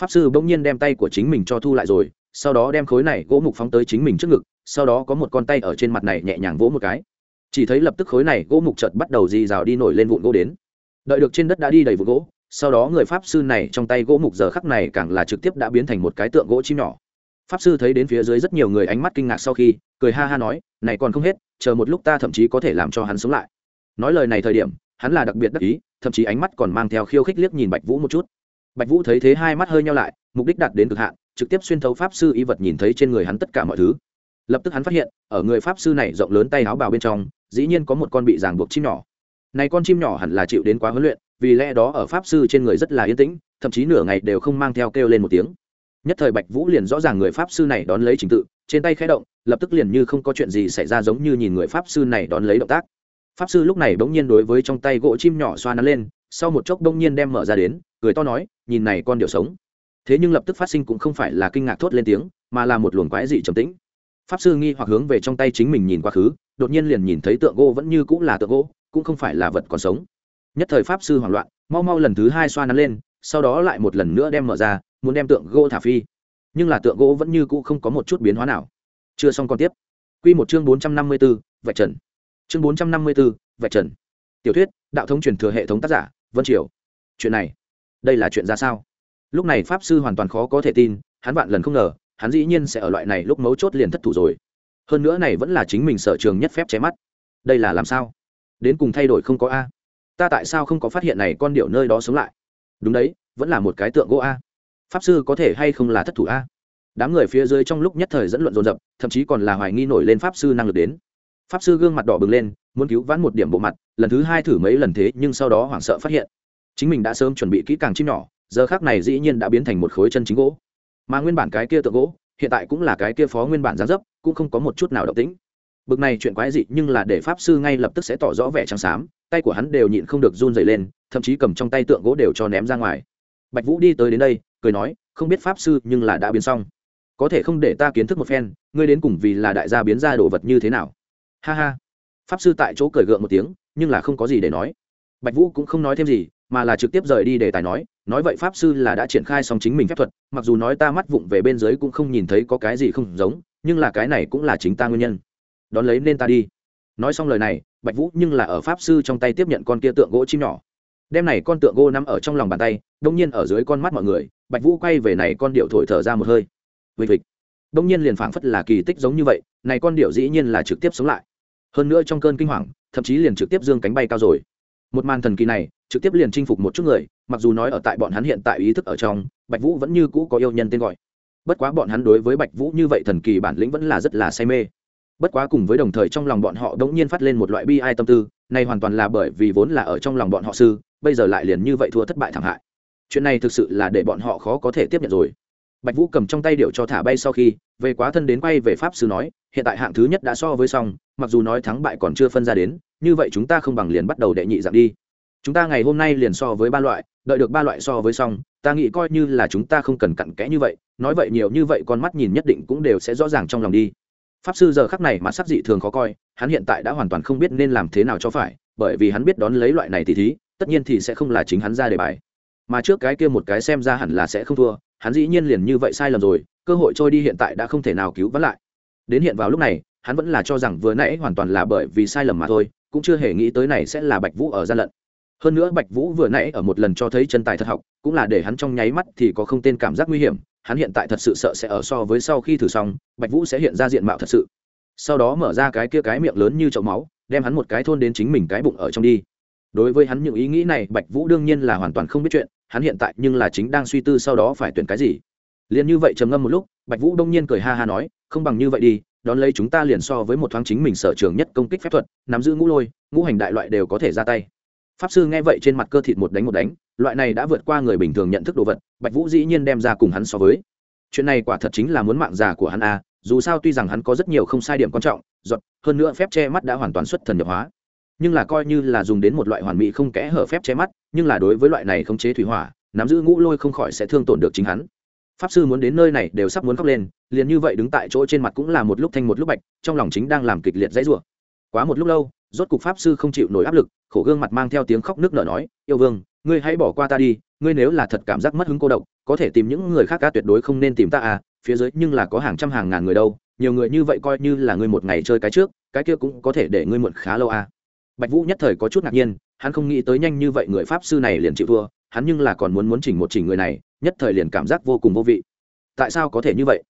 Pháp sư bỗng nhiên đem tay của chính mình cho thu lại rồi, sau đó đem khối này gỗ mục phóng tới chính mình trước ngực, sau đó có một con tay ở trên mặt này nhẹ nhàng vỗ một cái. Chỉ thấy lập tức khối này gỗ mục chợt bắt đầu dì rào đi nổi lên vụn gỗ đến. Đợi được trên đất đã đi đầy vụn gỗ, sau đó người pháp sư này trong tay gỗ mục giờ khắc này càng là trực tiếp đã biến thành một cái tượng gỗ chim nhỏ pháp sư thấy đến phía dưới rất nhiều người ánh mắt kinh ngạc sau khi, cười ha ha nói, này còn không hết, chờ một lúc ta thậm chí có thể làm cho hắn sống lại. Nói lời này thời điểm, hắn là đặc biệt đắc ý, thậm chí ánh mắt còn mang theo khiêu khích liếc nhìn bạch vũ một chút. Bạch vũ thấy thế hai mắt hơi nhau lại, mục đích đạt đến cực hạn, trực tiếp xuyên thấu pháp sư y vật nhìn thấy trên người hắn tất cả mọi thứ. Lập tức hắn phát hiện, ở người pháp sư này rộng lớn tay áo bào bên trong, dĩ nhiên có một con bị ràng buộc chim nhỏ. Này con chim nhỏ hẳn là chịu đến quá huấn luyện, vì lẽ đó ở pháp sư trên người rất là yên tĩnh, thậm chí nửa ngày đều không mang theo kêu lên một tiếng nhất thời bạch vũ liền rõ ràng người pháp sư này đón lấy trình tự, trên tay khẽ động, lập tức liền như không có chuyện gì xảy ra giống như nhìn người pháp sư này đón lấy động tác. Pháp sư lúc này bỗng nhiên đối với trong tay gỗ chim nhỏ xoa nắn lên, sau một chốc bỗng nhiên đem mở ra đến, cười to nói, nhìn này con điều sống. Thế nhưng lập tức phát sinh cũng không phải là kinh ngạc thốt lên tiếng, mà là một luồng quái dị trầm tĩnh. Pháp sư nghi hoặc hướng về trong tay chính mình nhìn quá khứ, đột nhiên liền nhìn thấy tượng gỗ vẫn như cũng là tượng gỗ, cũng không phải là vật còn sống. Nhất thời pháp sư hoảng loạn, mau mau lần thứ hai xoa nắn lên, sau đó lại một lần nữa đem mở ra muốn đem tượng gỗ thả phi. Nhưng là tượng gỗ vẫn như cũ không có một chút biến hóa nào. Chưa xong còn tiếp. Q một chương bốn trăm năm mươi b ố vạch trần. Chương bốn trăm năm mươi b ố vạch trần. Tiểu thuyết, đạo thống truyền thừa hệ thống tác giả, vân triều. Chuyện này, đây là chuyện ra sao? Lúc này pháp sư hoàn toàn khó có thể tin, hắn vạn lần không ngờ, hắn dĩ nhiên sẽ ở loại này lúc mấu chốt liền thất thủ rồi. Hơn nữa này vẫn là chính mình sở trường nhất phép che mắt. Đây là làm sao? Đến cùng thay đổi không có a. Ta tại sao không có phát hiện này con điệu nơi đó sống lại? Đúng đấy, vẫn là một cái tượng gỗ a pháp sư có thể hay không là thất thủ a? Đám người phía dưới trong lúc nhất thời dẫn luận dồn dập, thậm chí còn là hoài nghi nổi lên pháp sư năng lực đến. Pháp sư gương mặt đỏ bừng lên, muốn cứu vãn một điểm bộ mặt, lần thứ hai thử mấy lần thế nhưng sau đó hoảng sợ phát hiện. Chính mình đã sớm chuẩn bị kỹ càng chim nhỏ, giờ khác này dĩ nhiên đã biến thành một khối chân chính gỗ. Mà nguyên bản cái kia tượng gỗ, hiện tại cũng là cái kia phó nguyên bản gián dấp, cũng không có một chút nào động tĩnh. Bực này chuyện quái dị nhưng là để pháp sư ngay lập tức sẽ tỏ rõ vẻ trắng xám, tay của hắn đều nhịn không được run dày lên, thậm chí cầm trong tay tượng gỗ đều cho ném ra ngoài bạch vũ đi tới đến đây, cười nói, không biết pháp sư, nhưng là đã biến xong. Có thể không để ta kiến thức một phen, ngươi đến cùng vì là đại gia biến ra đồ vật như thế nào? Ha ha. Pháp sư tại chỗ cười gượng một tiếng, nhưng là không có gì để nói. Bạch vũ cũng không nói thêm gì, mà là trực tiếp rời đi để tài nói nói vậy pháp sư là đã triển khai xong chính mình phép thuật, mặc dù nói ta mắt vụng về bên dưới cũng không nhìn thấy có cái gì không giống, nhưng là cái này cũng là chính ta nguyên nhân. Đón lấy nên ta đi. Nói xong lời này, bạch vũ nhưng là ở pháp sư trong tay tiếp nhận con kia tượng gỗ chim nhỏ đem này con tượng gỗ nằm ở trong lòng bàn tay, đông nhiên ở dưới con mắt mọi người, bạch vũ quay về này con điệu thổi thở ra một hơi. Vịt vịt đông nhiên liền phảng phất là kỳ tích giống như vậy, này con điệu dĩ nhiên là trực tiếp sống lại. Hơn nữa trong cơn kinh hoàng, thậm chí liền trực tiếp dương cánh bay cao rồi. Một màn thần kỳ này, trực tiếp liền chinh phục một chút người, mặc dù nói ở tại bọn hắn hiện tại ý thức ở trong, bạch vũ vẫn như cũ có yêu nhân tên gọi. Bất quá bọn hắn đối với bạch vũ như vậy thần kỳ bản lĩnh vẫn là rất là say mê. Bất quá cùng với đồng thời trong lòng bọn họ đống nhiên phát lên một loại bi ai tâm tư, này hoàn toàn là bởi vì vốn là ở trong lòng bọn họ sư bây giờ lại liền như vậy thua thất bại thảm hại. Chuyện này thực sự là để bọn họ khó có thể tiếp nhận rồi. Bạch vũ cầm trong tay điệu cho thả bay sau khi, về quá thân đến quay về pháp sư nói, hiện tại hạng thứ nhất đã so với xong, mặc dù nói thắng bại còn chưa phân ra đến, như vậy chúng ta không bằng liền bắt đầu đệ nhị dạng đi. Chúng ta ngày hôm nay liền so với ba loại, đợi được ba loại so với xong, ta nghĩ coi như là chúng ta không cần cặn kẽ như vậy, nói vậy nhiều như vậy con mắt nhìn nhất định cũng đều sẽ rõ ràng trong lòng đi. Pháp sư giờ khắc này mà sắc dị thường khó coi, hắn hiện tại đã hoàn toàn không biết nên làm thế nào cho phải, bởi vì hắn biết đón lấy loại này thì thí tất nhiên thì sẽ không là chính hắn ra đề bài. Mà trước cái kia một cái xem ra hẳn là sẽ không thua, hắn dĩ nhiên liền như vậy sai lầm rồi, cơ hội trôi đi hiện tại đã không thể nào cứu vãn lại. Đến hiện vào lúc này, hắn vẫn là cho rằng vừa nãy hoàn toàn là bởi vì sai lầm mà thôi, cũng chưa hề nghĩ tới này sẽ là bạch vũ ở gian lận. Hơn nữa bạch vũ vừa nãy ở một lần cho thấy chân tài thật học, cũng là để hắn trong nháy mắt thì có không tên cảm giác nguy hiểm, hắn hiện tại thật sự sợ sẽ ở so với sau khi thử xong, bạch vũ sẽ hiện ra diện mạo thật sự. Sau đó mở ra cái kia cái miệng lớn như chậu máu, đem hắn một cái thôn đến chính mình cái bụng ở trong đi đối với hắn những ý nghĩ này, bạch vũ đương nhiên là hoàn toàn không biết chuyện, hắn hiện tại nhưng là chính đang suy tư sau đó phải tuyển cái gì. Liền như vậy trầm ngâm một lúc, bạch vũ đông nhiên cười ha ha nói, không bằng như vậy đi, đón lấy chúng ta liền so với một thoáng chính mình sở trường nhất công kích phép thuật, nắm giữ ngũ lôi, ngũ hành đại loại đều có thể ra tay. Pháp sư nghe vậy trên mặt cơ thịt một đánh một đánh, loại này đã vượt qua người bình thường nhận thức đồ vật, bạch vũ dĩ nhiên đem ra cùng hắn so với. Chuyện này quả thật chính là muốn mạng già của hắn a dù sao tuy rằng hắn có rất nhiều không sai điểm quan trọng, giọt, hơn nữa phép che mắt đã hoàn toàn xuất thần nhập hóa nhưng là coi như là dùng đến một loại hoàn mỹ không kẽ hở phép che mắt, nhưng là đối với loại này không chế thủy hỏa, nắm giữ ngũ lôi không khỏi sẽ thương tổn được chính hắn. Pháp sư muốn đến nơi này đều sắp muốn khóc lên, liền như vậy đứng tại chỗ trên mặt cũng là một lúc thanh một lúc bạch, trong lòng chính đang làm kịch liệt dãy rủa. Quá một lúc lâu, rốt cục pháp sư không chịu nổi áp lực, khổ gương mặt mang theo tiếng khóc nước nở nói, yêu vương, ngươi hãy bỏ qua ta đi, ngươi nếu là thật cảm giác mất hứng cô độc, có thể tìm những người khác ca tuyệt đối không nên tìm ta à phía dưới nhưng là có hàng trăm hàng ngàn người đâu, nhiều người như vậy coi như là ngươi một ngày chơi cái trước, cái kia cũng có thể để ngươi muộn khá lâu à bạch vũ nhất thời có chút ngạc nhiên, hắn không nghĩ tới nhanh như vậy người pháp sư này liền chịu thua, hắn nhưng là còn muốn muốn chỉnh một chỉnh người này, nhất thời liền cảm giác vô cùng vô vị. Tại sao có thể như vậy?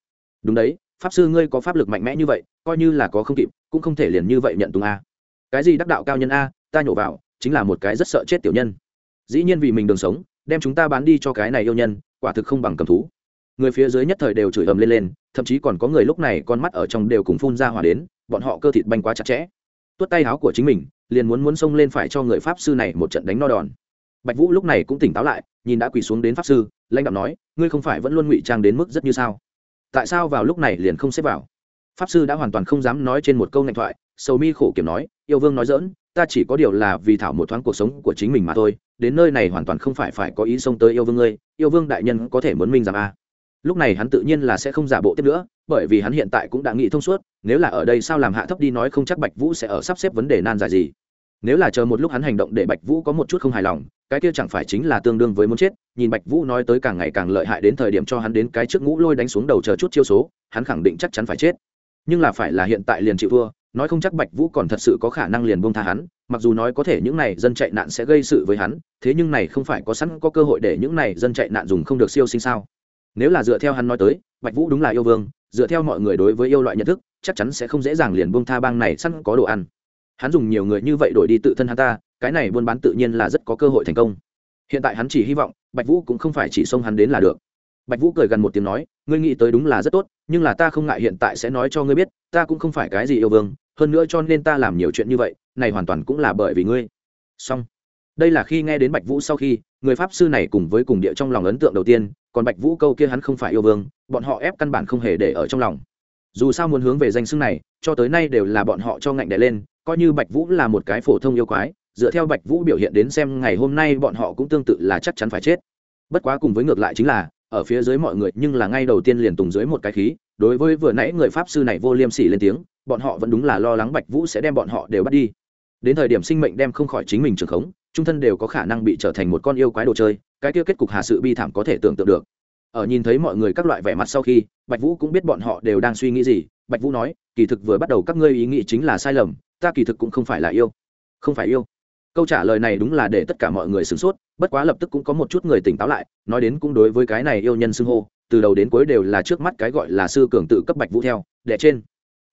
Đúng đấy, pháp sư ngươi có pháp lực mạnh mẽ như vậy, coi như là có không kịp, cũng không thể liền như vậy nhận tung a. Cái gì đắc đạo cao nhân a, ta nhổ vào, chính là một cái rất sợ chết tiểu nhân. Dĩ nhiên vì mình đường sống, đem chúng ta bán đi cho cái này yêu nhân, quả thực không bằng cầm thú. Người phía dưới nhất thời đều chửi ầm lên lên, thậm chí còn có người lúc này con mắt ở trong đều cùng phun ra hỏa đến, bọn họ cơ thịt banh quá chặt chẽ. Tuốt tay áo của chính mình liền muốn muốn xông lên phải cho người pháp sư này một trận đánh no đòn. Bạch vũ lúc này cũng tỉnh táo lại, nhìn đã quỳ xuống đến pháp sư, lãnh đạo nói, ngươi không phải vẫn luôn ngụy trang đến mức rất như sao? Tại sao vào lúc này liền không xếp vào? Pháp sư đã hoàn toàn không dám nói trên một câu ngạch thoại, sầu mi khổ kiểm nói, yêu vương nói dỡn ta chỉ có điều là vì thảo một thoáng cuộc sống của chính mình mà thôi, đến nơi này hoàn toàn không phải phải có ý xông tới yêu vương ngươi, yêu vương đại nhân có thể muốn minh rằng a. Lúc này hắn tự nhiên là sẽ không giả bộ tiếp nữa, bởi vì hắn hiện tại cũng đã nghĩ thông suốt, nếu là ở đây sao làm hạ thấp đi nói không chắc bạch vũ sẽ ở sắp xếp vấn đề nan giải gì nếu là chờ một lúc hắn hành động để bạch vũ có một chút không hài lòng, cái kia chẳng phải chính là tương đương với muốn chết. Nhìn bạch vũ nói tới càng ngày càng lợi hại đến thời điểm cho hắn đến cái trước ngũ lôi đánh xuống đầu chờ chút chiêu số, hắn khẳng định chắc chắn phải chết. Nhưng là phải là hiện tại liền chịu thua, nói không chắc bạch vũ còn thật sự có khả năng liền buông tha hắn, mặc dù nói có thể những này dân chạy nạn sẽ gây sự với hắn, thế nhưng này không phải có sẵn có cơ hội để những này dân chạy nạn dùng không được siêu sinh sao? Nếu là dựa theo hắn nói tới, bạch vũ đúng là yêu vương, dựa theo mọi người đối với yêu loại nhận thức, chắc chắn sẽ không dễ dàng liền buông tha bang này sẵn có đồ ăn hắn dùng nhiều người như vậy đổi đi tự thân hắn ta, cái này buôn bán tự nhiên là rất có cơ hội thành công. Hiện tại hắn chỉ hy vọng, bạch vũ cũng không phải chỉ xông hắn đến là được. Bạch vũ cười gần một tiếng nói, ngươi nghĩ tới đúng là rất tốt, nhưng là ta không ngại hiện tại sẽ nói cho ngươi biết, ta cũng không phải cái gì yêu vương, hơn nữa cho nên ta làm nhiều chuyện như vậy, này hoàn toàn cũng là bởi vì ngươi. Song đây là khi nghe đến bạch vũ sau khi, người pháp sư này cùng với cùng địa trong lòng ấn tượng đầu tiên, còn bạch vũ câu kia hắn không phải yêu vương, bọn họ ép căn bản không hề để ở trong lòng. Dù sao muốn hướng về danh xưng này, cho tới nay đều là bọn họ cho ngạnh đẻ lên coi như bạch vũ là một cái phổ thông yêu quái, dựa theo bạch vũ biểu hiện đến xem ngày hôm nay bọn họ cũng tương tự là chắc chắn phải chết. Bất quá cùng với ngược lại chính là, ở phía dưới mọi người nhưng là ngay đầu tiên liền tùng dưới một cái khí, đối với vừa nãy người pháp sư này vô liêm sỉ lên tiếng, bọn họ vẫn đúng là lo lắng bạch vũ sẽ đem bọn họ đều bắt đi. Đến thời điểm sinh mệnh đem không khỏi chính mình trường khống, trung thân đều có khả năng bị trở thành một con yêu quái đồ chơi, cái kia kết cục hà sự bi thảm có thể tưởng tượng được. Ở nhìn thấy mọi người các loại vẻ mặt sau khi, bạch vũ cũng biết bọn họ đều đang suy nghĩ gì, bạch vũ nói, kỳ thực vừa bắt đầu các ngươi ý nghĩ chính là sai lầm ta kỳ thực cũng không phải là yêu. Không phải yêu. Câu trả lời này đúng là để tất cả mọi người sửng sốt, bất quá lập tức cũng có một chút người tỉnh táo lại, nói đến cũng đối với cái này yêu nhân xưng hô, từ đầu đến cuối đều là trước mắt cái gọi là sư cường tự cấp bạch vũ theo đẻ trên.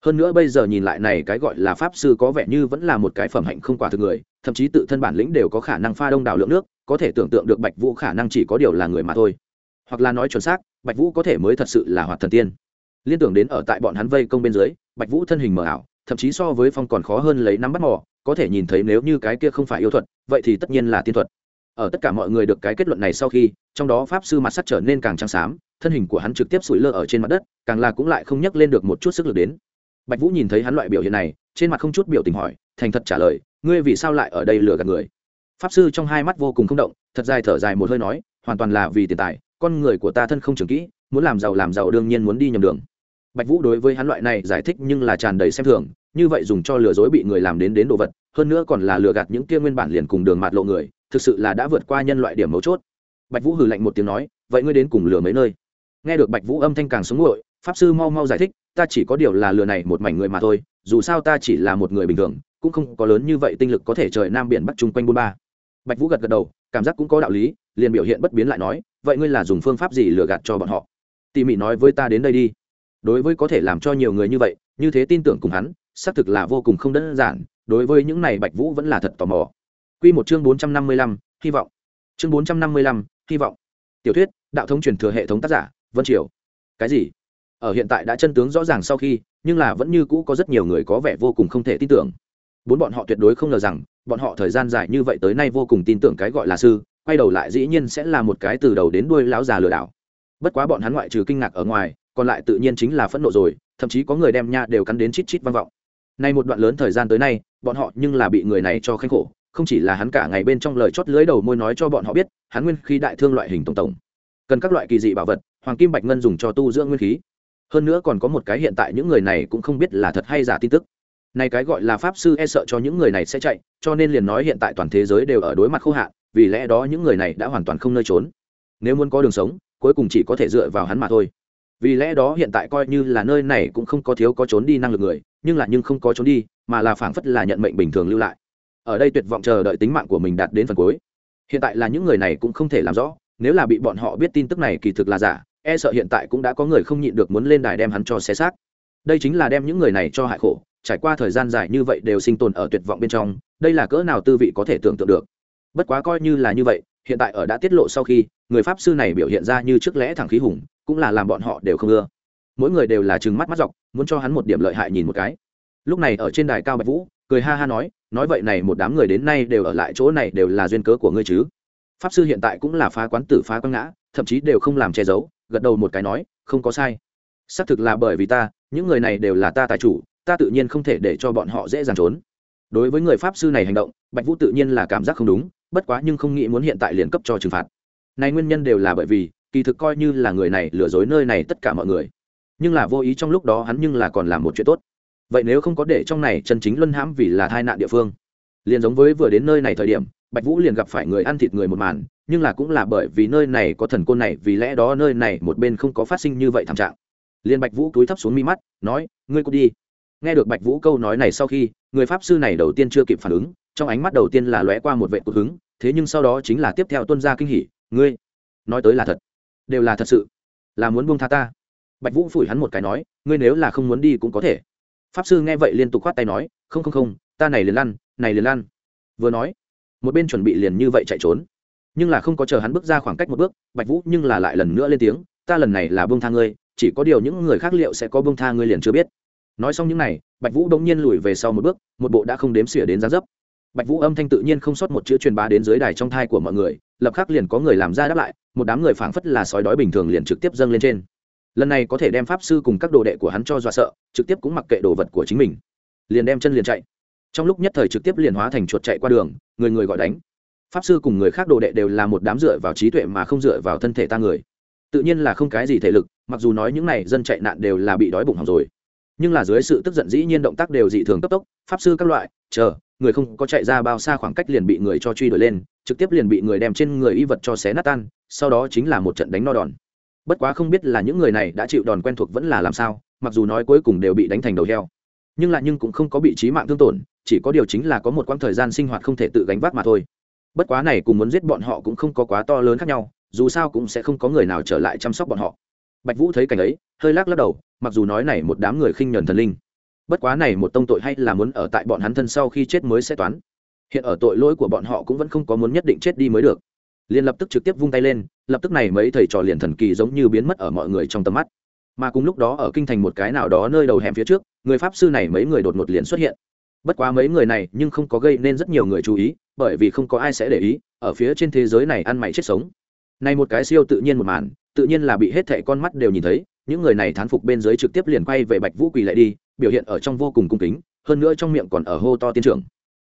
Hơn nữa bây giờ nhìn lại này cái gọi là pháp sư có vẻ như vẫn là một cái phẩm hạnh không quả thực người, thậm chí tự thân bản lĩnh đều có khả năng pha đông đảo lượng nước, có thể tưởng tượng được bạch vũ khả năng chỉ có điều là người mà thôi. Hoặc là nói chuẩn xác, bạch vũ có thể mới thật sự là hoạt thần tiên. Liên tưởng đến ở tại bọn hắn vây công bên dưới, bạch vũ thân hình mờ ảo thậm chí so với phong còn khó hơn lấy nắm bắt mỏ có thể nhìn thấy nếu như cái kia không phải yêu thuật, vậy thì tất nhiên là tiên thuật. Ở tất cả mọi người được cái kết luận này sau khi, trong đó pháp sư mặt sắt trở nên càng trắng xám, thân hình của hắn trực tiếp sủi lơ ở trên mặt đất, càng là cũng lại không nhắc lên được một chút sức lực đến. Bạch vũ nhìn thấy hắn loại biểu hiện này, trên mặt không chút biểu tình hỏi, thành thật trả lời, ngươi vì sao lại ở đây lừa gạt người? Pháp sư trong hai mắt vô cùng không động, thật dài thở dài một hơi nói, hoàn toàn là vì tiền tài, con người của ta thân không trường kỹ, muốn làm giàu làm giàu đương nhiên muốn đi nhầm đường. Bạch vũ đối với hắn loại này giải thích nhưng là tràn đầy xem thường như vậy dùng cho lừa dối bị người làm đến đến đồ vật, hơn nữa còn là lừa gạt những kia nguyên bản liền cùng đường mạt lộ người, thực sự là đã vượt qua nhân loại điểm mấu chốt. Bạch vũ hừ lạnh một tiếng nói, vậy ngươi đến cùng lừa mấy nơi? Nghe được bạch vũ âm thanh càng sống nguội, pháp sư mau mau giải thích, ta chỉ có điều là lừa này một mảnh người mà thôi, dù sao ta chỉ là một người bình thường, cũng không có lớn như vậy tinh lực có thể trời nam biển bắc chung quanh bôn ba. Bạch vũ gật gật đầu, cảm giác cũng có đạo lý, liền biểu hiện bất biến lại nói, vậy ngươi là dùng phương pháp gì lừa gạt cho bọn họ? Tỉ mỉ nói với ta đến đây đi. Đối với có thể làm cho nhiều người như vậy, như thế tin tưởng cùng hắn xác thực là vô cùng không đơn giản, đối với những này bạch vũ vẫn là thật tò mò. Q một chương bốn trăm năm mươi lăm, hy vọng. Chương bốn trăm năm mươi lăm, hy vọng. Tiểu thuyết, đạo thống truyền thừa hệ thống tác giả, vân triều. Cái gì? Ở hiện tại đã chân tướng rõ ràng sau khi, nhưng là vẫn như cũ có rất nhiều người có vẻ vô cùng không thể tin tưởng. Bốn bọn họ tuyệt đối không ngờ rằng, bọn họ thời gian dài như vậy tới nay vô cùng tin tưởng cái gọi là sư, quay đầu lại dĩ nhiên sẽ là một cái từ đầu đến đuôi lão già lừa đảo. Bất quá bọn hắn ngoại trừ kinh ngạc ở ngoài, còn lại tự nhiên chính là phẫn nộ rồi, thậm chí có người đem nha đều cắn đến chít chít vang vọng nay một đoạn lớn thời gian tới nay, bọn họ nhưng là bị người này cho khánh khổ, không chỉ là hắn cả ngày bên trong lời chót lưới đầu môi nói cho bọn họ biết, hắn nguyên khí đại thương loại hình tổng tổng. Cần các loại kỳ dị bảo vật, hoàng kim bạch ngân dùng cho tu dưỡng nguyên khí. Hơn nữa còn có một cái hiện tại những người này cũng không biết là thật hay giả tin tức. Này cái gọi là pháp sư e sợ cho những người này sẽ chạy, cho nên liền nói hiện tại toàn thế giới đều ở đối mặt khô hạn, vì lẽ đó những người này đã hoàn toàn không nơi trốn. Nếu muốn có đường sống, cuối cùng chỉ có thể dựa vào hắn mà thôi vì lẽ đó hiện tại coi như là nơi này cũng không có thiếu có trốn đi năng lực người, nhưng là nhưng không có trốn đi, mà là phảng phất là nhận mệnh bình thường lưu lại. Ở đây tuyệt vọng chờ đợi tính mạng của mình đạt đến phần cuối. Hiện tại là những người này cũng không thể làm rõ, nếu là bị bọn họ biết tin tức này kỳ thực là giả e sợ hiện tại cũng đã có người không nhịn được muốn lên đài đem hắn cho xé xác. Đây chính là đem những người này cho hại khổ, trải qua thời gian dài như vậy đều sinh tồn ở tuyệt vọng bên trong, đây là cỡ nào tư vị có thể tưởng tượng được. Bất quá coi như là như vậy, hiện tại ở đã tiết lộ sau khi, người pháp sư này biểu hiện ra như trước lẽ thẳng khí hùng cũng là làm bọn họ đều không ưa. Mỗi người đều là chừng mắt mắt dọc, muốn cho hắn một điểm lợi hại nhìn một cái. Lúc này ở trên đài cao bạch vũ, cười ha ha nói nói vậy này một đám người đến nay đều ở lại chỗ này đều là duyên cớ của ngươi chứ? Pháp sư hiện tại cũng là phá quán tử phá quán ngã, thậm chí đều không làm che giấu, gật đầu một cái nói, không có sai. Xác thực là bởi vì ta, những người này đều là ta tài chủ, ta tự nhiên không thể để cho bọn họ dễ dàng trốn. Đối với người pháp sư này hành động, bạch vũ tự nhiên là cảm giác không đúng, bất quá nhưng không nghĩ muốn hiện tại liền cấp cho trừng phạt. Này nguyên nhân đều là bởi vì kỳ thực coi như là người này lừa dối nơi này tất cả mọi người. Nhưng là vô ý trong lúc đó hắn nhưng là còn làm một chuyện tốt. Vậy nếu không có để trong này chân chính luân hãm vì là tai nạn địa phương. Liền giống với vừa đến nơi này thời điểm, bạch vũ liền gặp phải người ăn thịt người một màn, nhưng là cũng là bởi vì nơi này có thần côn này, vì lẽ đó nơi này một bên không có phát sinh như vậy thảm trạng. Liền bạch vũ túi thấp xuống mi mắt, nói, ngươi cút đi. Nghe được bạch vũ câu nói này sau khi, người pháp sư này đầu tiên chưa kịp phản ứng, trong ánh mắt đầu tiên là lóe qua một vệ cột hứng, thế nhưng sau đó chính là tiếp theo tuân ra kinh hỉ, ngươi, nói tới là thật đều là thật sự. Là muốn buông tha ta. Bạch vũ phủi hắn một cái nói, ngươi nếu là không muốn đi cũng có thể. Pháp sư nghe vậy liên tục khoát tay nói, không không không, ta này liền lăn, này liền lăn. Vừa nói, một bên chuẩn bị liền như vậy chạy trốn. Nhưng là không có chờ hắn bước ra khoảng cách một bước, bạch vũ nhưng là lại lần nữa lên tiếng, ta lần này là buông tha ngươi, chỉ có điều những người khác liệu sẽ có buông tha ngươi liền chưa biết. Nói xong những này, bạch vũ đông nhiên lùi về sau một bước, một bộ đã không đếm xỉa đến giá dấp. Bạch vũ âm thanh tự nhiên không sót một chữ truyền bá đến dưới đài trong thai của mọi người, lập khắc liền có người làm ra đáp lại một đám người phảng phất là sói đói bình thường liền trực tiếp dâng lên trên. Lần này có thể đem pháp sư cùng các đồ đệ của hắn cho dọa sợ, trực tiếp cũng mặc kệ đồ vật của chính mình. Liền đem chân liền chạy. Trong lúc nhất thời trực tiếp liền hóa thành chuột chạy qua đường, người người gọi đánh. Pháp sư cùng người khác đồ đệ đều là một đám dựa vào trí tuệ mà không dựa vào thân thể ta người. Tự nhiên là không cái gì thể lực, mặc dù nói những này dân chạy nạn đều là bị đói bụng hỏng rồi. Nhưng là dưới sự tức giận dĩ nhiên động tác đều dị thường cấp tốc, pháp sư các loại, chờ người không có chạy ra bao xa khoảng cách liền bị người cho truy đuổi lên, trực tiếp liền bị người đem trên người y vật cho xé nát tan, sau đó chính là một trận đánh no đòn. Bất quá không biết là những người này đã chịu đòn quen thuộc vẫn là làm sao, mặc dù nói cuối cùng đều bị đánh thành đầu heo. Nhưng lại nhưng cũng không có bị trí mạng thương tổn, chỉ có điều chính là có một quãng thời gian sinh hoạt không thể tự gánh vác mà thôi. Bất quá này cùng muốn giết bọn họ cũng không có quá to lớn khác nhau, dù sao cũng sẽ không có người nào trở lại chăm sóc bọn họ. Bạch vũ thấy cảnh ấy, hơi lắc lắc đầu, mặc dù nói này một đám người khinh nhuần thần linh bất quá này một tông tội hay là muốn ở tại bọn hắn thân sau khi chết mới sẽ toán. Hiện ở tội lỗi của bọn họ cũng vẫn không có muốn nhất định chết đi mới được. Liền lập tức trực tiếp vung tay lên, lập tức này mấy thầy trò liền thần kỳ giống như biến mất ở mọi người trong tầm mắt. Mà cùng lúc đó ở kinh thành một cái nào đó nơi đầu hẻm phía trước, người pháp sư này mấy người đột ngột liền xuất hiện. Bất quá mấy người này nhưng không có gây nên rất nhiều người chú ý, bởi vì không có ai sẽ để ý, ở phía trên thế giới này ăn mày chết sống. Này một cái siêu tự nhiên một màn, tự nhiên là bị hết thệ con mắt đều nhìn thấy, những người này thán phục bên dưới trực tiếp liền quay về bạch vũ quỳ lại đi biểu hiện ở trong vô cùng cung kính, hơn nữa trong miệng còn ở hô to tiên trưởng.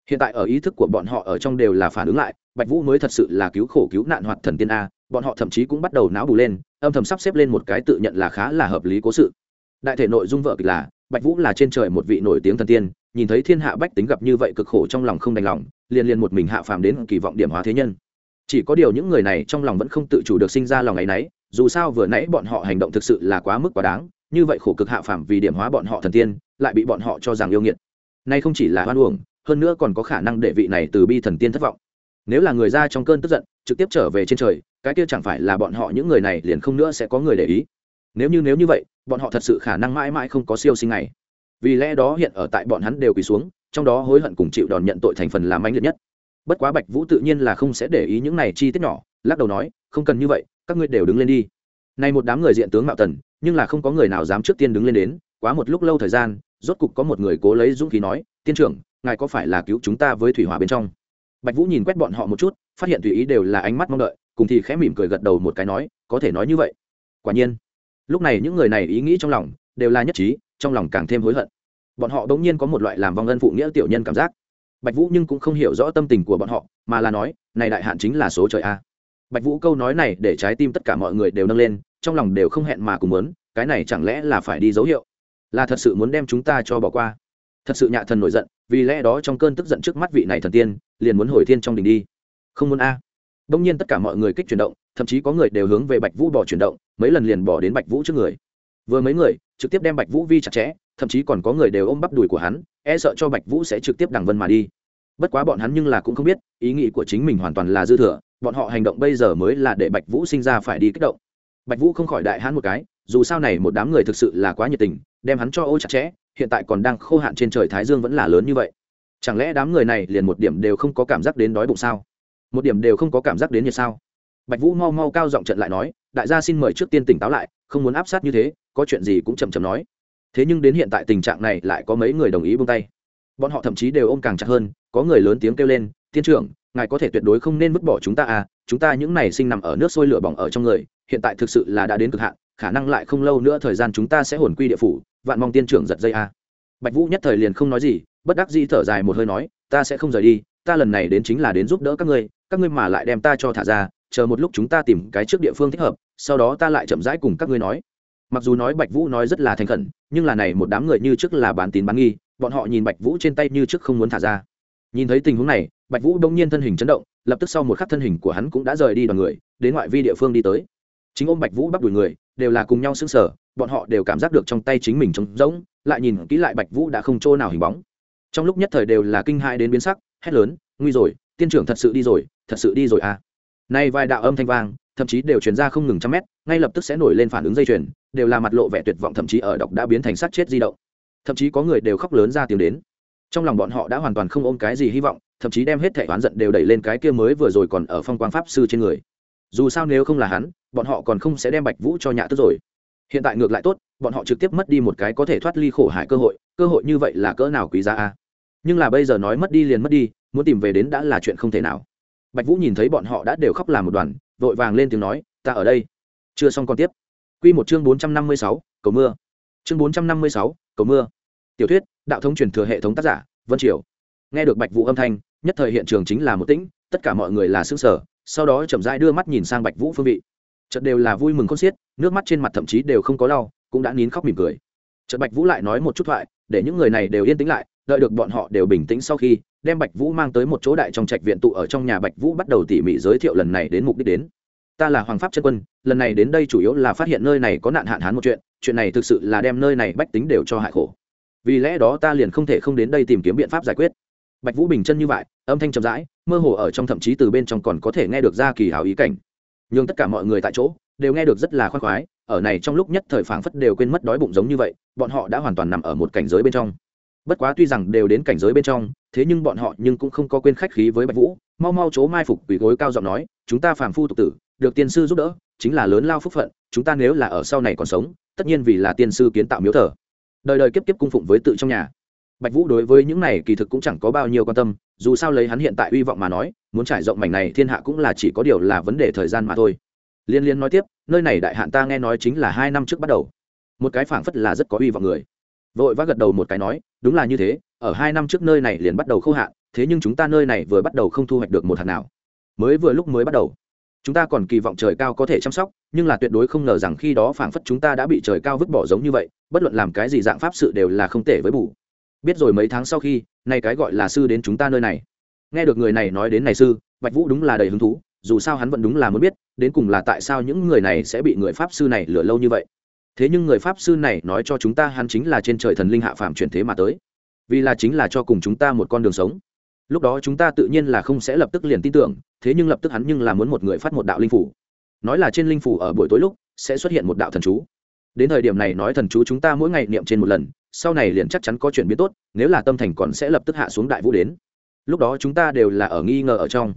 Hiện tại ở ý thức của bọn họ ở trong đều là phản ứng lại, bạch vũ mới thật sự là cứu khổ cứu nạn hoạt thần tiên a, bọn họ thậm chí cũng bắt đầu não bù lên, âm thầm sắp xếp lên một cái tự nhận là khá là hợp lý cố sự. Đại thể nội dung vợ kịch là, bạch vũ là trên trời một vị nổi tiếng thần tiên, nhìn thấy thiên hạ bách tính gặp như vậy cực khổ trong lòng không đành lòng, liền liền một mình hạ phàm đến kỳ vọng điểm hóa thế nhân. Chỉ có điều những người này trong lòng vẫn không tự chủ được sinh ra lòng ấ y n ấ y dù sao vừa nãy bọn họ hành động thực sự là quá mức quá đáng như vậy khổ cực hạ phàm vì điểm hóa bọn họ thần tiên, lại bị bọn họ cho rằng yêu nghiệt. Nay không chỉ là hoan uổng, hơn nữa còn có khả năng để vị này từ bi thần tiên thất vọng. Nếu là người ra trong cơn tức giận, trực tiếp trở về trên trời, cái kia chẳng phải là bọn họ những người này liền không nữa sẽ có người để ý. Nếu như nếu như vậy, bọn họ thật sự khả năng mãi mãi không có siêu sinh này vì lẽ đó hiện ở tại bọn hắn đều quỳ xuống, trong đó hối hận cùng chịu đòn nhận tội thành phần làm anh liệt nhất. Bất quá bạch vũ tự nhiên là không sẽ để ý những này chi tiết nhỏ, lắc đầu nói, không cần như vậy, các ngươi đều đứng lên đi. Nay một đám người diện tướng mạo tần nhưng là không có người nào dám trước tiên đứng lên đến, quá một lúc lâu thời gian, rốt cục có một người cố lấy dũng khí nói, tiên trưởng, ngài có phải là cứu chúng ta với thủy hỏa bên trong? Bạch vũ nhìn quét bọn họ một chút, phát hiện tùy ý đều là ánh mắt mong đợi, cùng thì khẽ mỉm cười gật đầu một cái nói, có thể nói như vậy. Quả nhiên, lúc này những người này ý nghĩ trong lòng đều là nhất trí, trong lòng càng thêm hối hận. Bọn họ đống nhiên có một loại làm vong ân phụ nghĩa tiểu nhân cảm giác. Bạch vũ nhưng cũng không hiểu rõ tâm tình của bọn họ, mà là nói, này đại hạn chính là số trời a. Bạch vũ câu nói này để trái tim tất cả mọi người đều nâng lên trong lòng đều không hẹn mà cùng muốn, cái này chẳng lẽ là phải đi dấu hiệu? Là thật sự muốn đem chúng ta cho bỏ qua? Thật sự nhạ thần nổi giận, vì lẽ đó trong cơn tức giận trước mắt vị này thần tiên, liền muốn hồi thiên trong đình đi. Không muốn a. À. đông nhiên tất cả mọi người kích chuyển động, thậm chí có người đều hướng về bạch vũ bỏ chuyển động, mấy lần liền bỏ đến bạch vũ trước người. Vừa mấy người, trực tiếp đem bạch vũ vi chặt chẽ, thậm chí còn có người đều ôm bắp đùi của hắn e sợ cho bạch vũ sẽ trực tiếp đằng vân mà đi. Bất quá bọn hắn nhưng là cũng không biết, ý nghĩ của chính mình hoàn toàn là dư thừa, bọn họ hành động bây giờ mới là để bạch vũ sinh ra phải đi kích động bạch vũ không khỏi đại hãn một cái, dù sao này một đám người thực sự là quá nhiệt tình, đem hắn cho ô chặt chẽ, hiện tại còn đang khô hạn trên trời thái dương vẫn là lớn như vậy. Chẳng lẽ đám người này liền một điểm đều không có cảm giác đến đói bụng sao? Một điểm đều không có cảm giác đến nhiệt sao? Bạch vũ mau mau cao giọng trận lại nói, đại gia xin mời trước tiên tỉnh táo lại, không muốn áp sát như thế, có chuyện gì cũng chậm chậm nói. Thế nhưng đến hiện tại tình trạng này lại có mấy người đồng ý buông tay. Bọn họ thậm chí đều ôm càng chặt hơn, có người lớn tiếng kêu lên tiên trưởng ngài có thể tuyệt đối không nên vứt bỏ chúng ta à chúng ta những này sinh nằm ở nước sôi lửa bỏng ở trong người, hiện tại thực sự là đã đến cực hạn, khả năng lại không lâu nữa thời gian chúng ta sẽ hồn quy địa phủ, vạn mong tiên trưởng giật dây à. bạch vũ nhất thời liền không nói gì, bất đắc dĩ thở dài một hơi nói, ta sẽ không rời đi, ta lần này đến chính là đến giúp đỡ các ngươi các ngươi mà lại đem ta cho thả ra, chờ một lúc chúng ta tìm cái trước địa phương thích hợp, sau đó ta lại chậm rãi cùng các ngươi nói mặc dù nói bạch vũ nói rất là thành khẩn, nhưng là này một đám người như trước là bán tín bán nghi, bọn họ nhìn bạch vũ trên tay như trước không muốn thả ra nhìn thấy tình huống này bạch vũ đông nhiên thân hình chấn động, lập tức sau một khắc thân hình của hắn cũng đã rời đi đoàn người, đến ngoại vi địa phương đi tới. Chính ôm bạch vũ bắt đuổi người, đều là cùng nhau xứng sở bọn họ đều cảm giác được trong tay chính mình trống rỗng, lại nhìn kỹ lại bạch vũ đã không chỗ nào hình bóng. Trong lúc nhất thời đều là kinh hãi đến biến sắc, hét lớn, nguy rồi, tiên trưởng thật sự đi rồi, thật sự đi rồi à? Nay vài đạo âm thanh vang, thậm chí đều truyền ra không ngừng trăm mét, ngay lập tức sẽ nổi lên phản ứng dây chuyền, đều là mặt lộ vẻ tuyệt vọng, thậm chí ở độc đã biến thành sát chết di động. Thậm chí có người đều khóc lớn ra tiếng đến. Trong lòng bọn họ đã hoàn toàn không ôm cái gì hy vọng thậm chí đem hết thẻ oán giận đều đẩy lên cái kia mới vừa rồi còn ở phong quang pháp sư trên người. Dù sao nếu không là hắn, bọn họ còn không sẽ đem bạch vũ cho nhạ tức rồi. Hiện tại ngược lại tốt, bọn họ trực tiếp mất đi một cái có thể thoát ly khổ hại cơ hội cơ hội như vậy là cỡ nào quý giá a? Nhưng là bây giờ nói mất đi liền mất đi, muốn tìm về đến đã là chuyện không thể nào. Bạch vũ nhìn thấy bọn họ đã đều khóc làm một đoàn, vội vàng lên tiếng nói, ta ở đây. Chưa xong còn tiếp. Q một chương bốn trăm năm mươi sáu, cầu mưa. Chương bốn trăm năm mươi sáu, cầu mưa. Tiểu thuyết, đạo thống truyền thừa hệ thống tác giả, vân triều. Nghe được bạch vũ âm thanh nhất thời hiện trường chính là một tĩnh, tất cả mọi người là xương sở sau đó chậm rãi đưa mắt nhìn sang bạch vũ phương vị. Chợt đều là vui mừng khôn xiết, nước mắt trên mặt thậm chí đều không có lau, cũng đã nín khóc mỉm cười. Chợt bạch vũ lại nói một chút thoại, để những người này đều yên tĩnh lại, đợi được bọn họ đều bình tĩnh sau khi, đem bạch vũ mang tới một chỗ đại trong trạch viện tụ ở trong nhà bạch vũ bắt đầu tỉ mỉ giới thiệu lần này đến mục đích đến. Ta là hoàng pháp chân quân, lần này đến đây chủ yếu là phát hiện nơi này có nạn hạn hán một chuyện chuyện này thực sự là đem nơi này bách tính đều cho hại khổ. Vì lẽ đó ta liền không thể không đến đây tìm kiếm biện pháp giải quyết bạch vũ bình chân như vậy, âm thanh chậm rãi, mơ hồ ở trong thậm chí từ bên trong còn có thể nghe được ra kỳ hào ý cảnh. Nhưng tất cả mọi người tại chỗ, đều nghe được rất là khoan khoái, ở này trong lúc nhất thời phảng phất đều quên mất đói bụng giống như vậy, bọn họ đã hoàn toàn nằm ở một cảnh giới bên trong. Bất quá tuy rằng đều đến cảnh giới bên trong, thế nhưng bọn họ nhưng cũng không có quên khách khí với bạch vũ, mau mau chỗ mai phục quỷ gối cao giọng nói, chúng ta phàm phu tục tử, được tiên sư giúp đỡ, chính là lớn lao phúc phận, chúng ta nếu là ở sau này còn sống, tất nhiên vì là tiên sư kiến tạo miếu thờ. Đời đời kiếp kiếp cung phụng với tự trong nhà bạch vũ đối với những này kỳ thực cũng chẳng có bao nhiêu quan tâm, dù sao lấy hắn hiện tại uy vọng mà nói, muốn trải rộng mảnh này thiên hạ cũng là chỉ có điều là vấn đề thời gian mà thôi. Liên liên nói tiếp, nơi này đại hạn ta nghe nói chính là hai năm trước bắt đầu. Một cái phảng phất là rất có uy vọng người. Vội vã gật đầu một cái nói, đúng là như thế, ở hai năm trước nơi này liền bắt đầu khô hạn, thế nhưng chúng ta nơi này vừa bắt đầu không thu hoạch được một hạt nào. Mới vừa lúc mới bắt đầu. Chúng ta còn kỳ vọng trời cao có thể chăm sóc, nhưng là tuyệt đối không ngờ rằng khi đó phảng phất chúng ta đã bị trời cao vứt bỏ giống như vậy, bất luận làm cái gì dạng pháp sự đều là không thể với bù biết rồi mấy tháng sau khi, nay cái gọi là sư đến chúng ta nơi này. Nghe được người này nói đến này sư, bạch vũ đúng là đầy hứng thú, dù sao hắn vẫn đúng là muốn biết, đến cùng là tại sao những người này sẽ bị người pháp sư này lừa lâu như vậy. Thế nhưng người pháp sư này nói cho chúng ta hắn chính là trên trời thần linh hạ phàm chuyển thế mà tới. Vì là chính là cho cùng chúng ta một con đường sống. Lúc đó chúng ta tự nhiên là không sẽ lập tức liền tin tưởng, thế nhưng lập tức hắn nhưng là muốn một người phát một đạo linh phủ. Nói là trên linh phủ ở buổi tối lúc, sẽ xuất hiện một đạo thần chú đến thời điểm này nói thần chú chúng ta mỗi ngày niệm trên một lần, sau này liền chắc chắn có chuyển biến tốt, nếu là tâm thành còn sẽ lập tức hạ xuống đại vũ đến. Lúc đó chúng ta đều là ở nghi ngờ ở trong.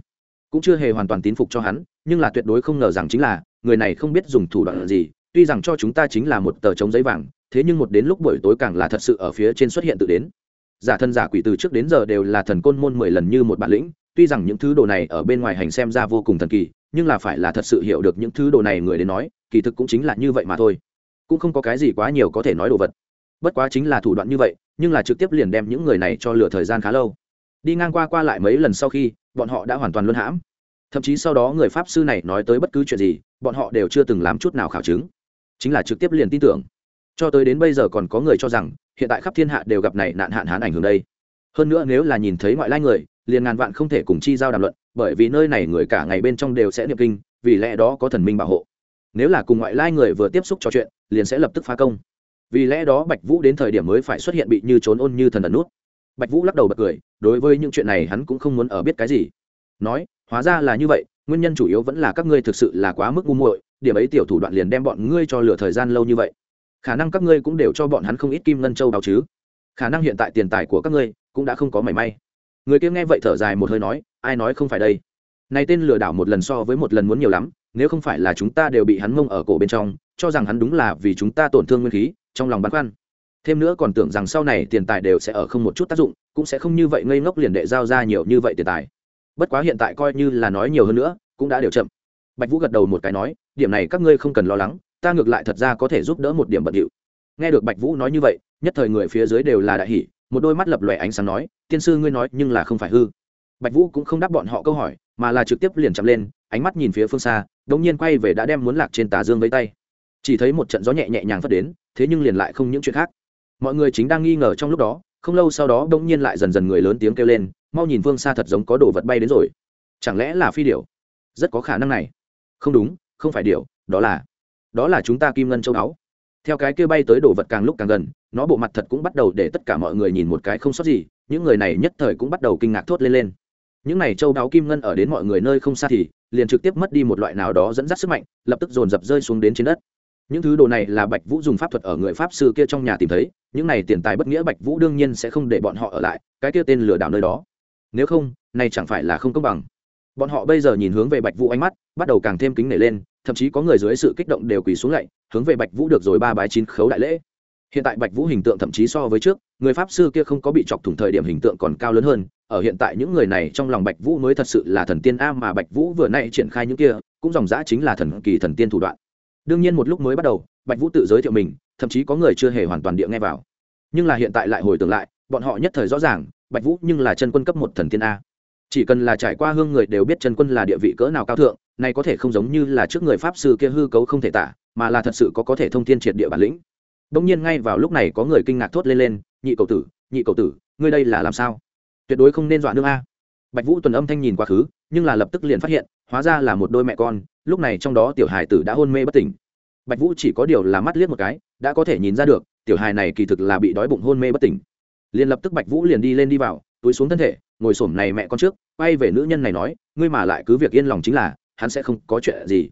Cũng chưa hề hoàn toàn tín phục cho hắn, nhưng là tuyệt đối không ngờ rằng chính là, người này không biết dùng thủ đoạn gì, tuy rằng cho chúng ta chính là một tờ trống giấy vàng, thế nhưng một đến lúc buổi tối càng là thật sự ở phía trên xuất hiện tự đến. Giả thân giả quỷ từ trước đến giờ đều là thần côn môn mười lần như một bản lĩnh, tuy rằng những thứ đồ này ở bên ngoài hành xem ra vô cùng thần kỳ, nhưng là phải là thật sự hiểu được những thứ đồ này người đến nói, kỳ thực cũng chính là như vậy mà thôi cũng không có cái gì quá nhiều có thể nói đồ vật. Bất quá chính là thủ đoạn như vậy, nhưng là trực tiếp liền đem những người này cho lửa thời gian khá lâu. Đi ngang qua qua lại mấy lần sau khi, bọn họ đã hoàn toàn luân hãm. Thậm chí sau đó người pháp sư này nói tới bất cứ chuyện gì, bọn họ đều chưa từng làm chút nào khảo chứng. Chính là trực tiếp liền tin tưởng. Cho tới đến bây giờ còn có người cho rằng, hiện tại khắp thiên hạ đều gặp này nạn hạn hán ảnh hưởng đây. Hơn nữa nếu là nhìn thấy ngoại lai người, liền ngàn vạn không thể cùng chi giao đàm luận, bởi vì nơi này người cả ngày bên trong đều sẽ niệm kinh, vì lẽ đó có thần minh bảo hộ nếu là cùng ngoại lai người vừa tiếp xúc trò chuyện, liền sẽ lập tức phá công. Vì lẽ đó bạch vũ đến thời điểm mới phải xuất hiện bị như trốn ôn như thần ẩn nút. Bạch vũ lắc đầu bật cười, đối với những chuyện này hắn cũng không muốn ở biết cái gì. Nói, hóa ra là như vậy, nguyên nhân chủ yếu vẫn là các ngươi thực sự là quá mức ngu muội, điểm ấy tiểu thủ đoạn liền đem bọn ngươi cho lửa thời gian lâu như vậy. Khả năng các ngươi cũng đều cho bọn hắn không ít kim ngân châu đào chứ. Khả năng hiện tại tiền tài của các ngươi cũng đã không có mảy may. Người kia nghe vậy thở dài một hơi nói, ai nói không phải đây? Này tên lừa đảo một lần so với một lần muốn nhiều lắm nếu không phải là chúng ta đều bị hắn mông ở cổ bên trong, cho rằng hắn đúng là vì chúng ta tổn thương nguyên khí, trong lòng băn khoăn. Thêm nữa còn tưởng rằng sau này tiền tài đều sẽ ở không một chút tác dụng, cũng sẽ không như vậy ngây ngốc liền đệ giao ra nhiều như vậy tiền tài. Bất quá hiện tại coi như là nói nhiều hơn nữa, cũng đã đều chậm. Bạch vũ gật đầu một cái nói, điểm này các ngươi không cần lo lắng, ta ngược lại thật ra có thể giúp đỡ một điểm bận điệu. Nghe được bạch vũ nói như vậy, nhất thời người phía dưới đều là đại hỷ một đôi mắt lập lòe ánh sáng nói, tiên sư ngươi nói nhưng là không phải hư. Bạch vũ cũng không đáp bọn họ câu hỏi mà là trực tiếp liền chậm lên, ánh mắt nhìn phía phương xa đống nhiên quay về đã đem muốn lạc trên tà dương với tay. Chỉ thấy một trận gió nhẹ nhẹ nhàng phất đến, thế nhưng liền lại không những chuyện khác. Mọi người chính đang nghi ngờ trong lúc đó, không lâu sau đó đống nhiên lại dần dần người lớn tiếng kêu lên, mau nhìn phương xa thật giống có đồ vật bay đến rồi. Chẳng lẽ là phi điểu? Rất có khả năng này. Không đúng, không phải điểu, đó là đó là chúng ta kim ngân châu áo. Theo cái kia bay tới đồ vật càng lúc càng gần, nó bộ mặt thật cũng bắt đầu để tất cả mọi người nhìn một cái không sót gì, những người này nhất thời cũng bắt đầu kinh ngạc thốt lên lên những này châu đáo kim ngân ở đến mọi người nơi không xa thì, liền trực tiếp mất đi một loại nào đó dẫn dắt sức mạnh, lập tức dồn dập rơi xuống đến trên đất. Những thứ đồ này là bạch vũ dùng pháp thuật ở người pháp sư kia trong nhà tìm thấy, những này tiền tài bất nghĩa bạch vũ đương nhiên sẽ không để bọn họ ở lại, cái kia tên lừa đảo nơi đó. Nếu không, này chẳng phải là không công bằng. Bọn họ bây giờ nhìn hướng về bạch vũ ánh mắt, bắt đầu càng thêm kính nể lên, thậm chí có người dưới sự kích động đều quỳ xuống lạy hướng về bạch vũ được rồi ba bái chín khấu đại lễ. Hiện tại bạch vũ hình tượng thậm chí so với trước, người pháp sư kia không có bị chọc thủng thời điểm hình tượng còn cao lớn hơn ở hiện tại những người này trong lòng bạch vũ mới thật sự là thần tiên a mà bạch vũ vừa nay triển khai những kia, cũng dòng dã chính là thần kỳ thần tiên thủ đoạn. Đương nhiên một lúc mới bắt đầu, bạch vũ tự giới thiệu mình, thậm chí có người chưa hề hoàn toàn địa nghe vào. Nhưng là hiện tại lại hồi tưởng lại, bọn họ nhất thời rõ ràng, bạch vũ nhưng là chân quân cấp một thần tiên a. Chỉ cần là trải qua hương người đều biết chân quân là địa vị cỡ nào cao thượng này có thể không giống như là trước người pháp sư kia hư cấu không thể tả, mà là thật sự có có thể thông thiên triệt địa bản lĩnh. Đông nhiên ngay vào lúc này có người kinh ngạc thốt lên lên, nhị cầu tử, nhị cầu tử, ngươi đây là làm sao? Tuyệt đối không nên dọa nương a. Bạch vũ tuần âm thanh nhìn quá khứ nhưng là lập tức liền phát hiện hóa ra là một đôi mẹ con lúc này trong đó tiểu hài tử đã hôn mê bất tỉnh. Bạch vũ chỉ có điều là mắt liếc một cái đã có thể nhìn ra được tiểu hài này kỳ thực là bị đói bụng hôn mê bất tỉnh. Liền lập tức bạch vũ liền đi lên đi vào túi xuống thân thể ngồi xổm này mẹ con trước quay về nữ nhân này nói ngươi mà lại cứ việc yên lòng chính là hắn sẽ không có chuyện gì.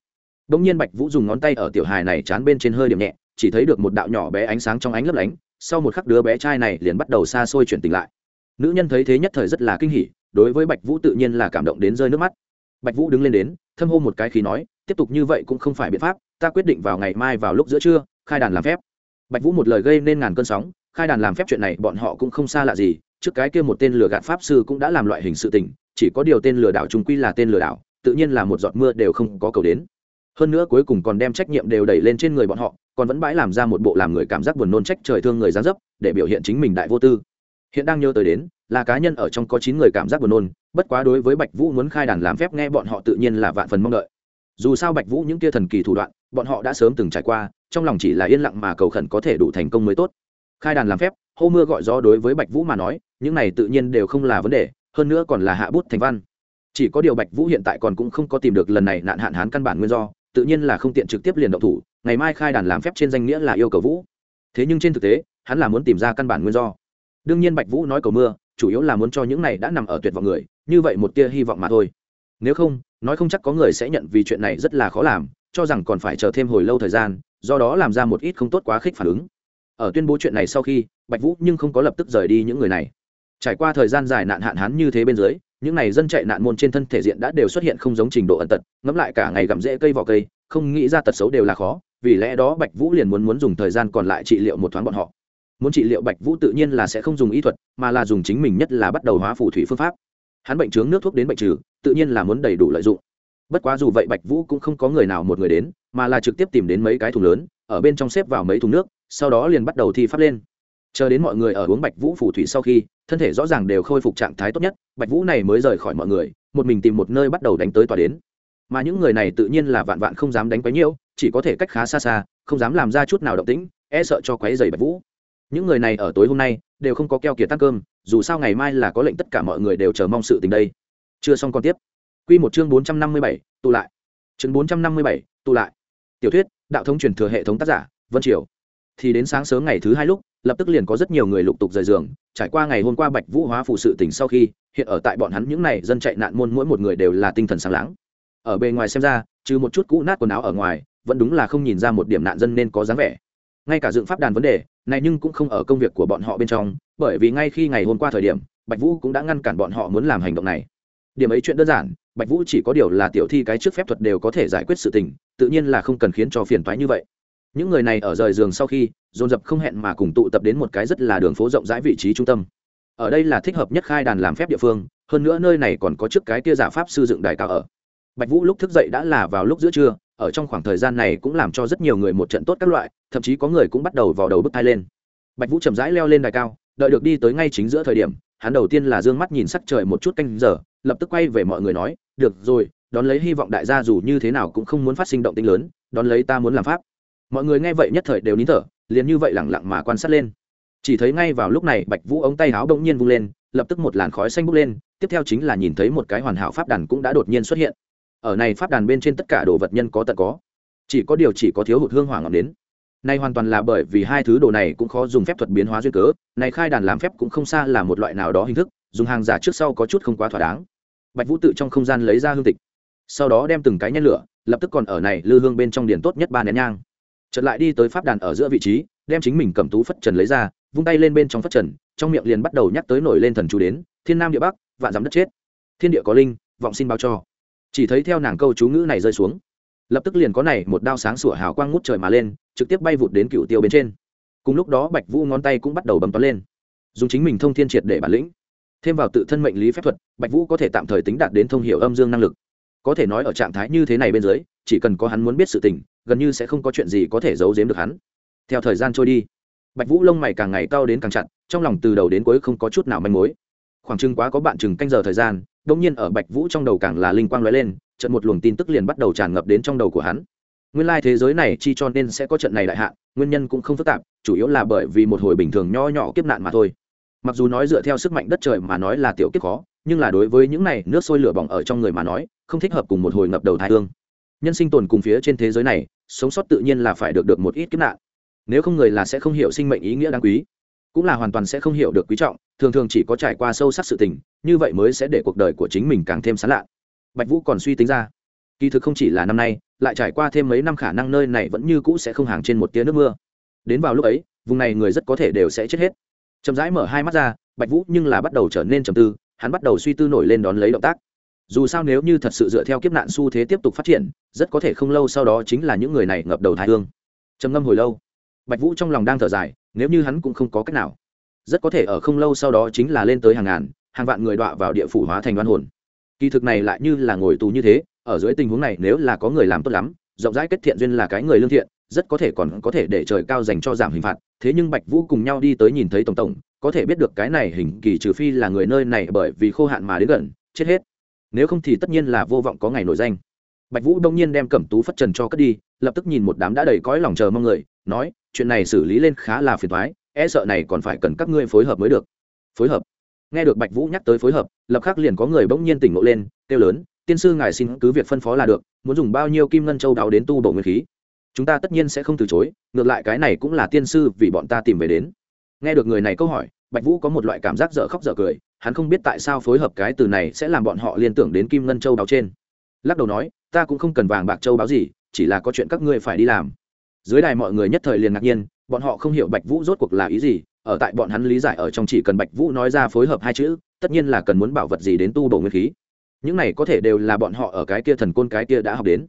Đông nhiên Bạch Vũ dùng ngón tay ở tiểu hài này chán bên trên hơi điểm nhẹ, chỉ thấy được một đạo nhỏ bé ánh sáng trong ánh lấp lánh, sau một khắc đứa bé trai này liền bắt đầu xa xôi chuyển tỉnh lại. Nữ nhân thấy thế nhất thời rất là kinh hỉ, đối với Bạch Vũ tự nhiên là cảm động đến rơi nước mắt. Bạch Vũ đứng lên đến, thâm hô một cái khí nói, tiếp tục như vậy cũng không phải biện pháp, ta quyết định vào ngày mai vào lúc giữa trưa, khai đàn làm phép. Bạch Vũ một lời gây nên ngàn cơn sóng, khai đàn làm phép chuyện này bọn họ cũng không xa lạ gì, trước cái kia một tên lừa gạt pháp sư cũng đã làm loại hình sự tình, chỉ có điều tên lừa đảo trung quy là tên lừa đảo, tự nhiên là một giọt mưa đều không có cầu đến hơn nữa cuối cùng còn đem trách nhiệm đều đẩy lên trên người bọn họ còn vẫn bãi làm ra một bộ làm người cảm giác buồn nôn trách trời thương người gián dấp để biểu hiện chính mình đại vô tư hiện đang nhớ tới đến, là cá nhân ở trong có chín người cảm giác buồn nôn, bất quá đối với bạch vũ muốn khai đàn làm phép nghe bọn họ tự nhiên là vạn phần mong đợi. Dù sao bạch vũ những kia thần kỳ thủ đoạn, bọn họ đã sớm từng trải qua, trong lòng chỉ là yên lặng mà cầu khẩn có thể đủ thành công mới tốt. Khai đàn làm phép, hô mưa gọi gió đối với bạch vũ mà nói, những này tự nhiên đều không là vấn đề, hơn nữa còn là hạ bút thành văn. Chỉ có điều bạch vũ hiện tại còn cũng không có tìm được lần này nạn hạn hán căn bản nguyên do, tự nhiên là không tiện trực tiếp liền động thủ, ngày mai khai đàn làm phép trên danh nghĩa là yêu cầu vũ. Thế nhưng trên thực tế, hắn là muốn tìm ra căn bản nguyên do đương nhiên bạch vũ nói cầu mưa, chủ yếu là muốn cho những này đã nằm ở tuyệt vọng người, như vậy một tia hy vọng mà thôi. Nếu không, nói không chắc có người sẽ nhận vì chuyện này rất là khó làm, cho rằng còn phải chờ thêm hồi lâu thời gian, do đó làm ra một ít không tốt quá khích phản ứng. Ở tuyên bố chuyện này sau khi, bạch vũ nhưng không có lập tức rời đi những người này. Trải qua thời gian dài nạn hạn hán như thế bên dưới, những này dân chạy nạn môn trên thân thể diện đã đều xuất hiện không giống trình độ ẩn tật, ngẫm lại cả ngày gặm rễ cây vỏ cây, không nghĩ ra tật xấu đều là khó, vì lẽ đó bạch vũ liền muốn muốn dùng thời gian còn lại trị liệu một thoáng bọn họ muốn trị liệu bạch vũ tự nhiên là sẽ không dùng y thuật, mà là dùng chính mình nhất là bắt đầu hóa phù thủy phương pháp. Hắn bệnh trướng nước thuốc đến bệnh trừ, tự nhiên là muốn đầy đủ lợi dụng. Bất quá dù vậy bạch vũ cũng không có người nào một người đến, mà là trực tiếp tìm đến mấy cái thùng lớn, ở bên trong xếp vào mấy thùng nước, sau đó liền bắt đầu thi pháp lên. Chờ đến mọi người ở uống bạch vũ phù thủy sau khi, thân thể rõ ràng đều khôi phục trạng thái tốt nhất, bạch vũ này mới rời khỏi mọi người, một mình tìm một nơi bắt đầu đánh tới tòa đến. Mà những người này tự nhiên là vạn vạn không dám đánh quấy nhiễu, chỉ có thể cách khá xa xa, không dám làm ra chút nào động tĩnh e sợ cho quấy dày bạch vũ những người này ở tối hôm nay đều không có keo kiệt tăng cơm, dù sao ngày mai là có lệnh tất cả mọi người đều chờ mong sự tình đây. Chưa xong còn tiếp. Quy một chương bốn trăm năm mươi bảy, tụ lại. Chương bốn trăm năm mươi bảy, tụ lại. Tiểu thuyết, đạo thống truyền thừa hệ thống tác giả, vân triều. Thì đến sáng sớm ngày thứ hai lúc, lập tức liền có rất nhiều người lục tục rời giường, trải qua ngày hôm qua bạch vũ hóa phụ sự tỉnh sau khi, hiện ở tại bọn hắn những này dân chạy nạn môn mỗi một người đều là tinh thần sáng láng. Ở bề ngoài xem ra, trừ một chút cũ nát quần áo ở ngoài, vẫn đúng là không nhìn ra một điểm nạn dân nên có dáng vẻ. Ngay cả dựng pháp đàn vấn đề này nhưng cũng không ở công việc của bọn họ bên trong, bởi vì ngay khi ngày hôm qua thời điểm, bạch vũ cũng đã ngăn cản bọn họ muốn làm hành động này. Điểm ấy chuyện đơn giản, bạch vũ chỉ có điều là tiểu thi cái trước phép thuật đều có thể giải quyết sự tình, tự nhiên là không cần khiến cho phiền toái như vậy. Những người này ở rời giường sau khi, dồn dập không hẹn mà cùng tụ tập đến một cái rất là đường phố rộng rãi vị trí trung tâm. Ở đây là thích hợp nhất khai đàn làm phép địa phương, hơn nữa nơi này còn có trước cái tia giả pháp sư dựng đài cao ở. Bạch vũ lúc thức dậy đã là vào lúc giữa trưa ở trong khoảng thời gian này cũng làm cho rất nhiều người một trận tốt các loại, thậm chí có người cũng bắt đầu vào đầu bức thai lên. Bạch vũ chậm rãi leo lên đài cao, đợi được đi tới ngay chính giữa thời điểm, hắn đầu tiên là d ư ơ n g mắt nhìn sắc trời một chút canh giờ, lập tức quay về mọi người nói, được rồi, đón lấy hy vọng đại gia dù như thế nào cũng không muốn phát sinh động tinh lớn, đón lấy ta muốn làm pháp. Mọi người nghe vậy nhất thời đều nín thở, liền như vậy lẳng lặng mà quan sát lên. Chỉ thấy ngay vào lúc này, bạch vũ ống tay áo bỗng nhiên vung lên, lập tức một làn khói xanh bốc lên, tiếp theo chính là nhìn thấy một cái hoàn hảo pháp đàn cũng đã đột nhiên xuất hiện ở này pháp đàn bên trên tất cả đồ vật nhân có tận có. Chỉ có điều chỉ có thiếu hụt hương hỏa ngọn đến. Nay hoàn toàn là bởi vì hai thứ đồ này cũng khó dùng phép thuật biến hóa duyên cớ, này khai đàn làm phép cũng không xa là một loại nào đó hình thức, dùng hàng giả trước sau có chút không quá thỏa đáng. Bạch vũ tự trong không gian lấy ra hương tịch, sau đó đem từng cái nhen lửa, lập tức còn ở này lư hương bên trong điển tốt nhất ba nén nhang. Chợt lại đi tới pháp đàn ở giữa vị trí, đem chính mình cầm tú phất trần lấy ra, vung tay lên bên trong phất trần, trong miệng liền bắt đầu nhắc tới nổi lên thần chú đến, thiên nam địa bắc, vạn dám đất chết. Thiên địa có linh, vọng xin báo cho chỉ thấy theo nàng câu chú ngữ này rơi xuống, lập tức liền có này một đao sáng sủa hào quang ngút trời mà lên, trực tiếp bay vụt đến cựu tiêu bên trên. Cùng lúc đó bạch vũ ngón tay cũng bắt đầu bấm toán lên, dùng chính mình thông thiên triệt để bản lĩnh. Thêm vào tự thân mệnh lý phép thuật, bạch vũ có thể tạm thời tính đạt đến thông hiệu âm dương năng lực. Có thể nói ở trạng thái như thế này bên dưới, chỉ cần có hắn muốn biết sự tình, gần như sẽ không có chuyện gì có thể giấu giếm được hắn. Theo thời gian trôi đi, bạch vũ lông mày càng ngày cao đến càng chặt, trong lòng từ đầu đến cuối không có chút nào manh mối. Khoảng chừng quá có bạn chừng canh giờ thời gian đông nhiên ở bạch vũ trong đầu càng là linh quang lóe lên trận một luồng tin tức liền bắt đầu tràn ngập đến trong đầu của hắn. Nguyên lai thế giới này chi cho nên sẽ có trận này đại hạn, nguyên nhân cũng không phức tạp, chủ yếu là bởi vì một hồi bình thường nho nhỏ kiếp nạn mà thôi. Mặc dù nói dựa theo sức mạnh đất trời mà nói là tiểu kiếp khó, nhưng là đối với những này nước sôi lửa bỏng ở trong người mà nói, không thích hợp cùng một hồi ngập đầu thái hương. Nhân sinh tồn cùng phía trên thế giới này, sống sót tự nhiên là phải được được một ít kiếp nạn. Nếu không người là sẽ không hiểu sinh mệnh ý nghĩa đáng quý cũng là hoàn toàn sẽ không hiểu được quý trọng, thường thường chỉ có trải qua sâu sắc sự tình, như vậy mới sẽ để cuộc đời của chính mình càng thêm sán lạ bạch vũ còn suy tính ra, kỳ thực không chỉ là năm nay, lại trải qua thêm mấy năm khả năng nơi này vẫn như cũ sẽ không hàng trên một tia nước mưa. Đến vào lúc ấy, vùng này người rất có thể đều sẽ chết hết. Chậm rãi mở hai mắt ra, bạch vũ nhưng là bắt đầu trở nên trầm tư, hắn bắt đầu suy tư nổi lên đón lấy động tác. Dù sao nếu như thật sự dựa theo kiếp nạn xu thế tiếp tục phát triển, rất có thể không lâu sau đó chính là những người này ngập đầu thái hương. Trầm ngâm hồi lâu bạch vũ trong lòng đang thở dài, nếu như hắn cũng không có cách nào, rất có thể ở không lâu sau đó chính là lên tới hàng ngàn, hàng vạn người đọa vào địa phủ hóa thành đoan hồn. Kỳ thực này lại như là ngồi tù như thế, ở dưới tình huống này nếu là có người làm tốt lắm, rộng rãi kết thiện duyên là cái người lương thiện, rất có thể còn có thể để trời cao dành cho giảm hình phạt. Thế nhưng bạch vũ cùng nhau đi tới nhìn thấy tổng tổng, có thể biết được cái này hình kỳ trừ phi là người nơi này bởi vì khô hạn mà đến gần, chết hết. Nếu không thì tất nhiên là vô vọng có ngày nổi danh. Bạch vũ đông nhiên đem cẩm tú phất trần cho cất đi, lập tức nhìn một đám đã đầy cõi lòng chờ mong người, nói chuyện này xử lý lên khá là phiền thoái e sợ này còn phải cần các ngươi phối hợp mới được. Phối hợp? Nghe được bạch vũ nhắc tới phối hợp, lập khắc liền có người bỗng nhiên tỉnh ngộ lên, kêu lớn, tiên sư ngài xin cứ việc phân phó là được, muốn dùng bao nhiêu kim ngân châu đào đến tu bổ nguyên khí? Chúng ta tất nhiên sẽ không từ chối, ngược lại cái này cũng là tiên sư vì bọn ta tìm về đến. Nghe được người này câu hỏi, bạch vũ có một loại cảm giác dở khóc dở cười, hắn không biết tại sao phối hợp cái từ này sẽ làm bọn họ liên tưởng đến kim ngân châu đào trên. Lắc đầu nói, ta cũng không cần vàng bạc châu báo gì, chỉ là có chuyện các ngươi phải đi làm dưới đài mọi người nhất thời liền ngạc nhiên, bọn họ không hiểu bạch vũ rốt cuộc là ý gì, ở tại bọn hắn lý giải ở trong chỉ cần bạch vũ nói ra phối hợp hai chữ, tất nhiên là cần muốn bảo vật gì đến tu bổ nguyên khí. Những này có thể đều là bọn họ ở cái kia thần côn cái kia đã học đến.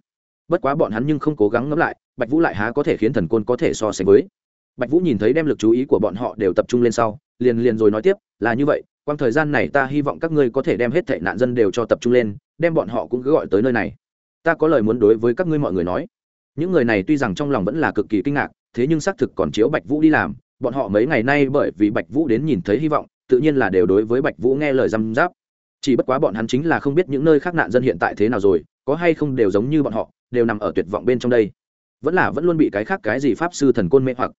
Bất quá bọn hắn nhưng không cố gắng ngẫm lại, bạch vũ lại há có thể khiến thần côn có thể so sánh với. Bạch vũ nhìn thấy đem lực chú ý của bọn họ đều tập trung lên sau, liền liền rồi nói tiếp, là như vậy, quang thời gian này ta hy vọng các ngươi có thể đem hết thệ nạn dân đều cho tập trung lên, đem bọn họ cũng cứ gọi tới nơi này. Ta có lời muốn đối với các ngươi mọi người nói những người này tuy rằng trong lòng vẫn là cực kỳ kinh ngạc, thế nhưng xác thực còn chiếu bạch vũ đi làm. Bọn họ mấy ngày nay bởi vì bạch vũ đến nhìn thấy hy vọng, tự nhiên là đều đối với bạch vũ nghe lời răm giáp chỉ bất quá bọn hắn chính là không biết những nơi khác nạn dân hiện tại thế nào rồi, có hay không đều giống như bọn họ, đều nằm ở tuyệt vọng bên trong đây. Vẫn là vẫn luôn bị cái khác cái gì pháp sư thần côn mê hoặc.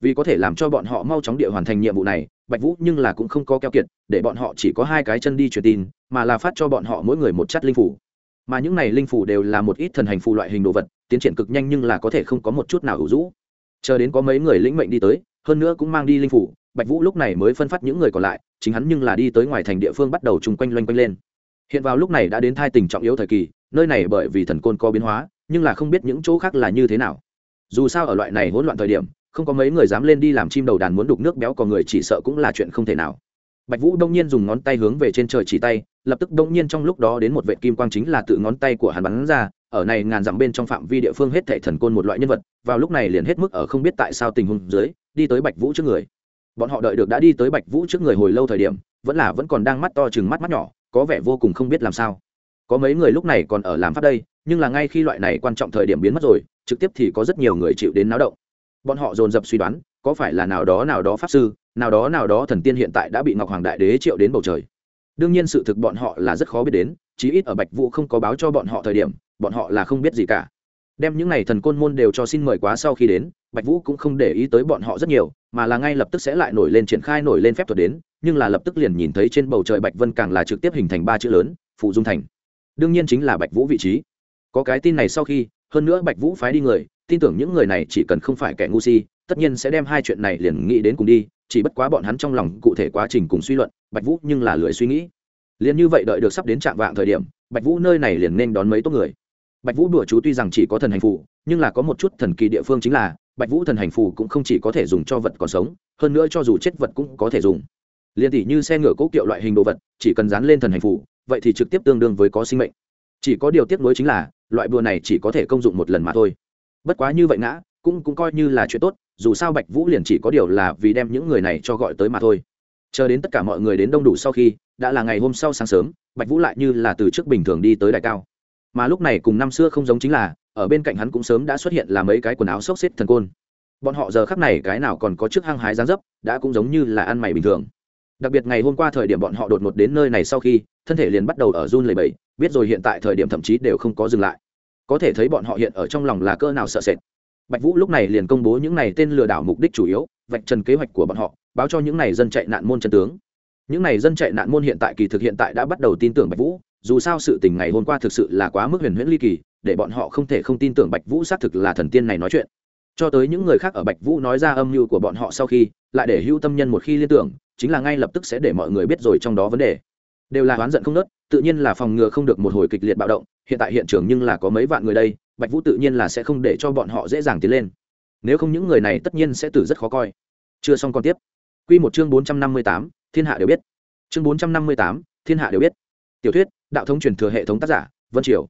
Vì có thể làm cho bọn họ mau chóng địa hoàn thành nhiệm vụ này, bạch vũ nhưng là cũng không có keo kiệt, để bọn họ chỉ có hai cái chân đi truyền tin, mà là phát cho bọn họ mỗi người một chất linh phủ mà những này linh phủ đều là một ít thần hành phù loại hình đồ vật, tiến triển cực nhanh nhưng là có thể không có một chút nào hữu dũ chờ đến có mấy người lĩnh mệnh đi tới, hơn nữa cũng mang đi linh phủ bạch vũ lúc này mới phân phát những người còn lại, chính hắn nhưng là đi tới ngoài thành địa phương bắt đầu chung quanh loanh quanh lên. Hiện vào lúc này đã đến thai tình trọng yếu thời kỳ, nơi này bởi vì thần côn có biến hóa, nhưng là không biết những chỗ khác là như thế nào. Dù sao ở loại này hỗn loạn thời điểm, không có mấy người dám lên đi làm chim đầu đàn muốn đục nước béo có người chỉ sợ cũng là chuyện không thể nào. Bạch vũ đông nhiên dùng ngón tay hướng về trên trời chỉ tay lập tức đông nhiên trong lúc đó đến một vệ kim quang chính là tự ngón tay của hắn bắn ra, ở này ngàn dặm bên trong phạm vi địa phương hết thệ thần côn một loại nhân vật, vào lúc này liền hết mức ở không biết tại sao tình huống dưới, đi tới bạch vũ trước người. Bọn họ đợi được đã đi tới bạch vũ trước người hồi lâu thời điểm, vẫn là vẫn còn đang mắt to chừng mắt mắt nhỏ, có vẻ vô cùng không biết làm sao. Có mấy người lúc này còn ở làm pháp đây, nhưng là ngay khi loại này quan trọng thời điểm biến mất rồi, trực tiếp thì có rất nhiều người chịu đến náo động. Bọn họ dồn dập suy đoán, có phải là nào đó nào đó pháp sư, nào đó nào đó thần tiên hiện tại đã bị ngọc hoàng đại đế triệu đến bầu trời đương nhiên sự thực bọn họ là rất khó biết đến, chí ít ở bạch vũ không có báo cho bọn họ thời điểm, bọn họ là không biết gì cả. Đem những n à y thần côn môn đều cho xin mời quá sau khi đến, bạch vũ cũng không để ý tới bọn họ rất nhiều, mà là ngay lập tức sẽ lại nổi lên triển khai nổi lên phép thuật đến, nhưng là lập tức liền nhìn thấy trên bầu trời bạch vân càng là trực tiếp hình thành ba chữ lớn phụ dung thành. Đương nhiên chính là bạch vũ vị trí. Có cái tin này sau khi, hơn nữa bạch vũ phái đi người, tin tưởng những người này chỉ cần không phải kẻ ngu si, tất nhiên sẽ đem hai chuyện này liền nghĩ đến cùng đi chỉ bất quá bọn hắn trong lòng cụ thể quá trình cùng suy luận, bạch vũ nhưng là lười suy nghĩ. Liền như vậy đợi được sắp đến trạm vạng thời điểm, bạch vũ nơi này liền nên đón mấy tốt người. Bạch vũ đùa chú tuy rằng chỉ có thần hành phù, nhưng là có một chút thần kỳ địa phương chính là, bạch vũ thần hành phù cũng không chỉ có thể dùng cho vật còn sống, hơn nữa cho dù chết vật cũng có thể dùng. Liền tỷ như xe ngựa cố kiệu loại hình đồ vật, chỉ cần dán lên thần hành phù, vậy thì trực tiếp tương đương với có sinh mệnh. Chỉ có điều tiếc nuối chính là, loại bùa này chỉ có thể công dụng một lần mà thôi. Bất quá như vậy ngã, cũng cũng coi như là chuyện tốt dù sao bạch vũ liền chỉ có điều là vì đem những người này cho gọi tới mà thôi. Chờ đến tất cả mọi người đến đông đủ sau khi, đã là ngày hôm sau sáng sớm, bạch vũ lại như là từ trước bình thường đi tới đại cao. Mà lúc này cùng năm xưa không giống chính là, ở bên cạnh hắn cũng sớm đã xuất hiện là mấy cái quần áo xốc xếp thần côn. Bọn họ giờ khắc này cái nào còn có chức hăng hái dáng dấp, đã cũng giống như là ăn mày bình thường. Đặc biệt ngày hôm qua thời điểm bọn họ đột ngột đến nơi này sau khi, thân thể liền bắt đầu ở run lầy bẫy biết rồi hiện tại thời điểm thậm chí đều không có dừng lại. Có thể thấy bọn họ hiện ở trong lòng là cỡ nào sợ sệt bạch vũ lúc này liền công bố những này tên lừa đảo mục đích chủ yếu, vạch trần kế hoạch của bọn họ, báo cho những này dân chạy nạn môn chân tướng. Những này dân chạy nạn môn hiện tại kỳ thực hiện tại đã bắt đầu tin tưởng bạch vũ, dù sao sự tình ngày hôm qua thực sự là quá mức huyền huyễn ly kỳ, để bọn họ không thể không tin tưởng bạch vũ xác thực là thần tiên này nói chuyện. Cho tới những người khác ở bạch vũ nói ra âm mưu của bọn họ sau khi, lại để hữu tâm nhân một khi liên tưởng, chính là ngay lập tức sẽ để mọi người biết rồi trong đó vấn đề. Đều là oán giận không nớt tự nhiên là phòng ngừa không được một hồi kịch liệt bạo động, hiện tại hiện trường nhưng là có mấy vạn người đây bạch vũ tự nhiên là sẽ không để cho bọn họ dễ dàng tiến lên. Nếu không những người này tất nhiên sẽ tử rất khó coi. Chưa xong còn tiếp. Quy một chương bốn trăm năm mươi tám, thiên hạ đều biết. Chương bốn trăm năm mươi tám, thiên hạ đều biết. Tiểu thuyết, đạo thống truyền thừa hệ thống tác giả, vân triều.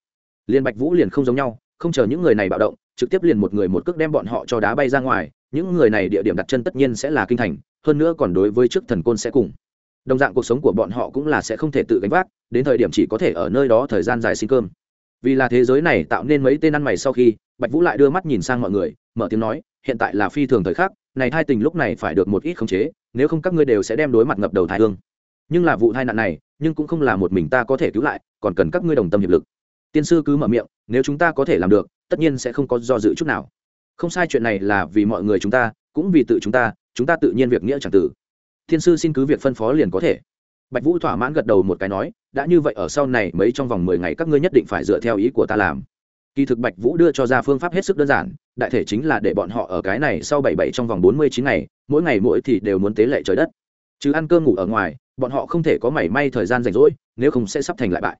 Liên bạch vũ liền không giống nhau, không chờ những người này bạo động, trực tiếp liền một người một cước đem bọn họ cho đá bay ra ngoài, những người này địa điểm đặt chân tất nhiên sẽ là kinh thành, hơn nữa còn đối với trước thần côn sẽ cùng. Đồng dạng cuộc sống của bọn họ cũng là sẽ không thể tự gánh vác, đến thời điểm chỉ có thể ở nơi đó thời gian dài sinh cơm vì là thế giới này tạo nên mấy tên ăn mày sau khi, bạch vũ lại đưa mắt nhìn sang mọi người, mở tiếng nói, hiện tại là phi thường thời khắc, này hai tình lúc này phải được một ít khống chế, nếu không các ngươi đều sẽ đem đối mặt ngập đầu thái hương. Nhưng là vụ tai nạn này, nhưng cũng không là một mình ta có thể cứu lại, còn cần các ngươi đồng tâm hiệp lực. Tiên sư cứ mở miệng, nếu chúng ta có thể làm được, tất nhiên sẽ không có do dự chút nào. Không sai chuyện này là vì mọi người chúng ta, cũng vì tự chúng ta chúng ta tự nhiên việc nghĩa chẳng tử thiên sư xin cứ việc phân phó liền có thể bạch vũ thỏa mãn gật đầu một cái nói, đã như vậy ở sau này mấy trong vòng mười ngày các ngươi nhất định phải dựa theo ý của ta làm. Kỳ thực bạch vũ đưa cho ra phương pháp hết sức đơn giản, đại thể chính là để bọn họ ở cái này sau bảy bảy trong vòng bốn mươi chín ngày, mỗi ngày mỗi thì đều muốn tế lệ trời đất. Chứ ăn cơm ngủ ở ngoài, bọn họ không thể có mảy may thời gian rảnh rỗi, nếu không sẽ sắp thành lại bại.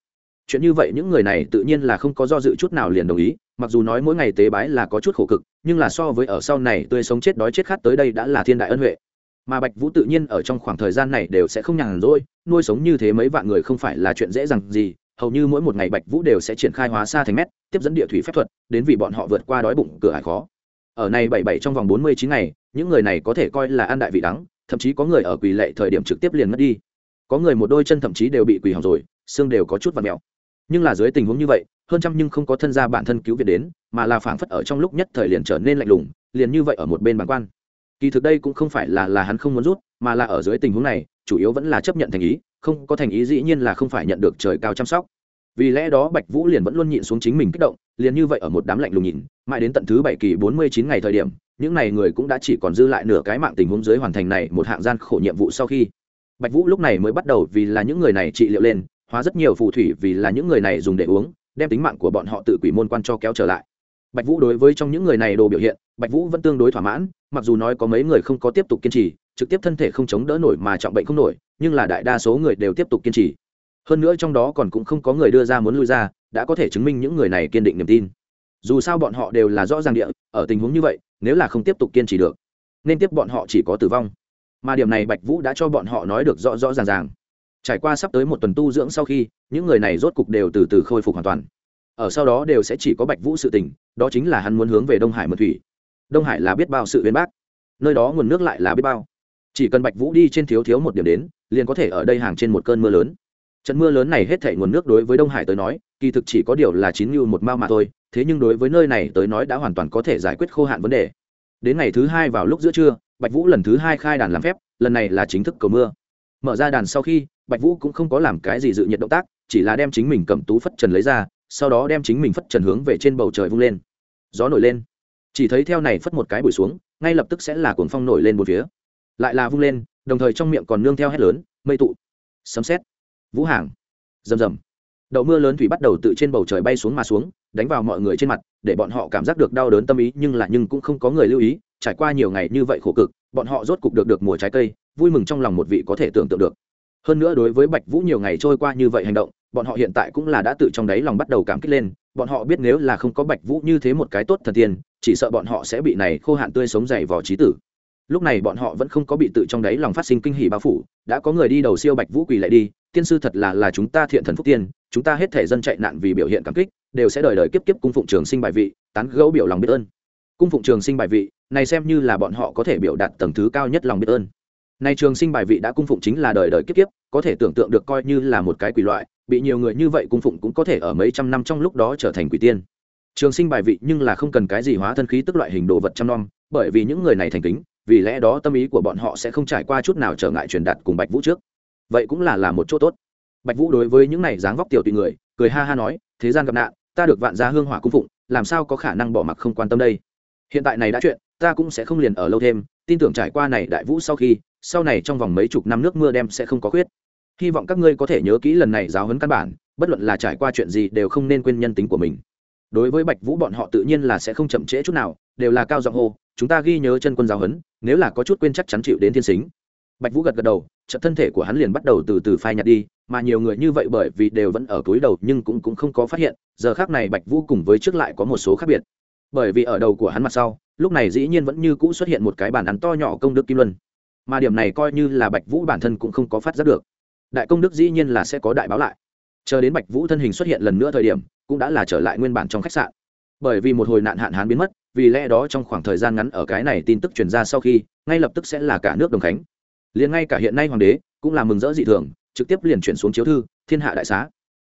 Chuyện như vậy những người này tự nhiên là không có do dự chút nào liền đồng ý, mặc dù nói mỗi ngày tế bái là có chút khổ cực, nhưng là so với ở sau này tươi sống chết đói chết khát tới đây đã là thiên đại ân huệ mà bạch vũ tự nhiên ở trong khoảng thời gian này đều sẽ không nhàn rỗi, nuôi sống như thế mấy vạn người không phải là chuyện dễ dàng gì, hầu như mỗi một ngày bạch vũ đều sẽ triển khai hóa xa thành mét, tiếp dẫn địa thủy phép thuật, đến vì bọn họ vượt qua đói bụng, cửa hải khó. Ở này bảy bảy trong vòng bốn mươi chín ngày, những người này có thể coi là ăn đại vị đắng, thậm chí có người ở quỳ lệ thời điểm trực tiếp liền mất đi. Có người một đôi chân thậm chí đều bị quỳ hỏng rồi, xương đều có chút và mèo. Nhưng là dưới tình huống như vậy, hơn trăm nhưng không có thân gia bản thân cứu viện đến, mà là phảng phất ở trong lúc nhất thời liền trở nên lạnh lùng, liền như vậy ở một bên bản quan kỳ thực đây cũng không phải là là hắn không muốn rút, mà là ở dưới tình huống này, chủ yếu vẫn là chấp nhận thành ý, không có thành ý dĩ nhiên là không phải nhận được trời cao chăm sóc. Vì lẽ đó bạch vũ liền vẫn luôn nhịn xuống chính mình kích động, liền như vậy ở một đám lạnh lùng nhìn, mãi đến tận thứ bảy kỳ bốn mươi chín ngày thời điểm, những n à y người cũng đã chỉ còn dư lại nửa cái mạng tình huống dưới hoàn thành này một hạng gian khổ nhiệm vụ sau khi. Bạch vũ lúc này mới bắt đầu vì là những người này trị liệu lên, hóa rất nhiều phù thủy vì là những người này dùng để uống, đem tính mạng của bọn họ tự quỷ môn quan cho kéo trở lại. Bạch vũ đối với trong những người này đồ biểu hiện bạch vũ vẫn tương đối thỏa mãn, mặc dù nói có mấy người không có tiếp tục kiên trì, trực tiếp thân thể không chống đỡ nổi mà trọng bệnh không nổi, nhưng là đại đa số người đều tiếp tục kiên trì. Hơn nữa trong đó còn cũng không có người đưa ra muốn lui ra, đã có thể chứng minh những người này kiên định niềm tin. Dù sao bọn họ đều là rõ ràng địa, ở tình huống như vậy, nếu là không tiếp tục kiên trì được, nên tiếp bọn họ chỉ có tử vong. Mà điểm này bạch vũ đã cho bọn họ nói được rõ rõ ràng ràng. Trải qua sắp tới một tuần tu dưỡng sau khi, những người này rốt cục đều từ từ khôi phục hoàn toàn. Ở sau đó đều sẽ chỉ có bạch vũ sự tình, đó chính là hắn muốn hướng về đông hải mật thủy đông hải là biết bao sự viên bác nơi đó nguồn nước lại là biết bao. Chỉ cần bạch vũ đi trên thiếu thiếu một điểm đến, liền có thể ở đây hàng trên một cơn mưa lớn. Trận mưa lớn này hết thể nguồn nước đối với đông hải tới nói, kỳ thực chỉ có điều là chín như một mao mà thôi, thế nhưng đối với nơi này tới nói đã hoàn toàn có thể giải quyết khô hạn vấn đề. Đến ngày thứ hai vào lúc giữa trưa, bạch vũ lần thứ hai khai đàn làm phép, lần này là chính thức cầu mưa. Mở ra đàn sau khi, bạch vũ cũng không có làm cái gì dự nhiệt động tác, chỉ là đem chính mình cầm tú phất trần lấy ra, sau đó đem chính mình phất trần hướng về trên bầu trời vung lên. Gió nổi lên chỉ thấy theo này phất một cái bụi xuống, ngay lập tức sẽ là cuồng phong nổi lên một phía. Lại là vung lên, đồng thời trong miệng còn nương theo hét lớn, mây tụ, sấm xét vũ hàng, rầm rầm. Đậu mưa lớn thủy bắt đầu tự trên bầu trời bay xuống mà xuống, đánh vào mọi người trên mặt, để bọn họ cảm giác được đau đớn tâm ý, nhưng là nhưng cũng không có người lưu ý, trải qua nhiều ngày như vậy khổ cực, bọn họ rốt cục được được mùa trái cây, vui mừng trong lòng một vị có thể tưởng tượng được. Hơn nữa đối với bạch vũ nhiều ngày trôi qua như vậy hành động bọn họ hiện tại cũng là đã tự trong đáy lòng bắt đầu cảm kích lên, bọn họ biết nếu là không có bạch vũ như thế một cái tốt thần tiên, chỉ sợ bọn họ sẽ bị này khô hạn tươi sống dày vò trí tử. Lúc này bọn họ vẫn không có bị tự trong đáy lòng phát sinh kinh hỉ bao phủ, đã có người đi đầu siêu bạch vũ quỳ lại đi, tiên sư thật là là chúng ta thiện thần phúc tiên, chúng ta hết thể dân chạy nạn vì biểu hiện cảm kích, đều sẽ đời đời kiếp kiếp cung phụng trường sinh bài vị, tán gẫu biểu lòng biết ơn. Cung phụng trường sinh bài vị, này xem như là bọn họ có thể biểu đạt tầng thứ cao nhất lòng biết ơn này trường sinh bài vị đã cung phụng chính là đời đời kiếp kiếp, có thể tưởng tượng được coi như là một cái quỷ loại, bị nhiều người như vậy cung phụng cũng có thể ở mấy trăm năm trong lúc đó trở thành quỷ tiên. Trường sinh bài vị nhưng là không cần cái gì hóa thân khí tức loại hình đồ vật trăm năm, bởi vì những người này thành kính, vì lẽ đó tâm ý của bọn họ sẽ không trải qua chút nào trở ngại truyền đạt cùng bạch vũ trước. Vậy cũng là là một chỗ tốt. Bạch vũ đối với những này dáng vóc tiểu tùy người, cười ha ha nói, thế gian gặp nạn, ta được vạn gia hương hỏa cung phụng, làm sao có khả năng bỏ mặc không quan tâm đây? Hiện tại này đã chuyện, ta cũng sẽ không liền ở lâu thêm, tin tưởng trải qua này đại vũ sau khi sau này trong vòng mấy chục năm nước mưa đem sẽ không có khuyết. Hy vọng các ngươi có thể nhớ kỹ lần này giáo huấn căn bản, bất luận là trải qua chuyện gì đều không nên quên nhân tính của mình. Đối với bạch vũ bọn họ tự nhiên là sẽ không chậm trễ chút nào, đều là cao giọng hô, chúng ta ghi nhớ chân quân giáo huấn, nếu là có chút quên chắc chắn chịu đến thiên xính bạch vũ gật gật đầu trận thân thể của hắn liền bắt đầu từ từ phai nhạt đi, mà nhiều người như vậy bởi vì đều vẫn ở túi đầu nhưng cũng cũng không có phát hiện, giờ khác này bạch vũ cùng với trước lại có một số khác biệt. Bởi vì ở đầu của hắn mặt sau, lúc này dĩ nhiên vẫn như cũ xuất hiện một cái bàn ăn to nhỏ công đức kim luân mà điểm này coi như là bạch vũ bản thân cũng không có phát giác được. Đại công đức dĩ nhiên là sẽ có đại báo lại. Chờ đến bạch vũ thân hình xuất hiện lần nữa thời điểm, cũng đã là trở lại nguyên bản trong khách sạn. Bởi vì một hồi nạn hạn hán biến mất, vì lẽ đó trong khoảng thời gian ngắn ở cái này tin tức truyền ra sau khi, ngay lập tức sẽ là cả nước đồng khánh. Liền ngay cả hiện nay hoàng đế cũng là mừng rỡ dị thường, trực tiếp liền chuyển xuống chiếu thư, thiên hạ đại xá.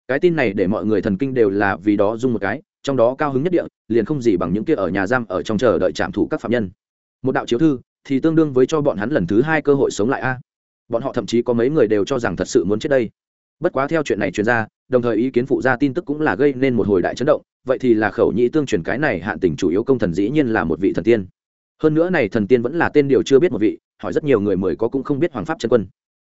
Cái tin này để mọi người thần kinh đều là vì đó dung một cái, trong đó cao hứng nhất địa, liền không gì bằng những kia ở nhà giam ở trong chờ đợi trạm thủ các phạm nhân. Một đạo chiếu thư thì tương đương với cho bọn hắn lần thứ hai cơ hội sống lại a. Bọn họ thậm chí có mấy người đều cho rằng thật sự muốn chết đây. Bất quá theo chuyện này truyền ra, đồng thời ý kiến phụ gia tin tức cũng là gây nên một hồi đại chấn động, vậy thì là khẩu nhĩ tương truyền cái này hạn tình chủ yếu công thần dĩ nhiên là một vị thần tiên. Hơn nữa này thần tiên vẫn là tên điều chưa biết một vị, hỏi rất nhiều người mời có cũng không biết hoàng pháp chân quân.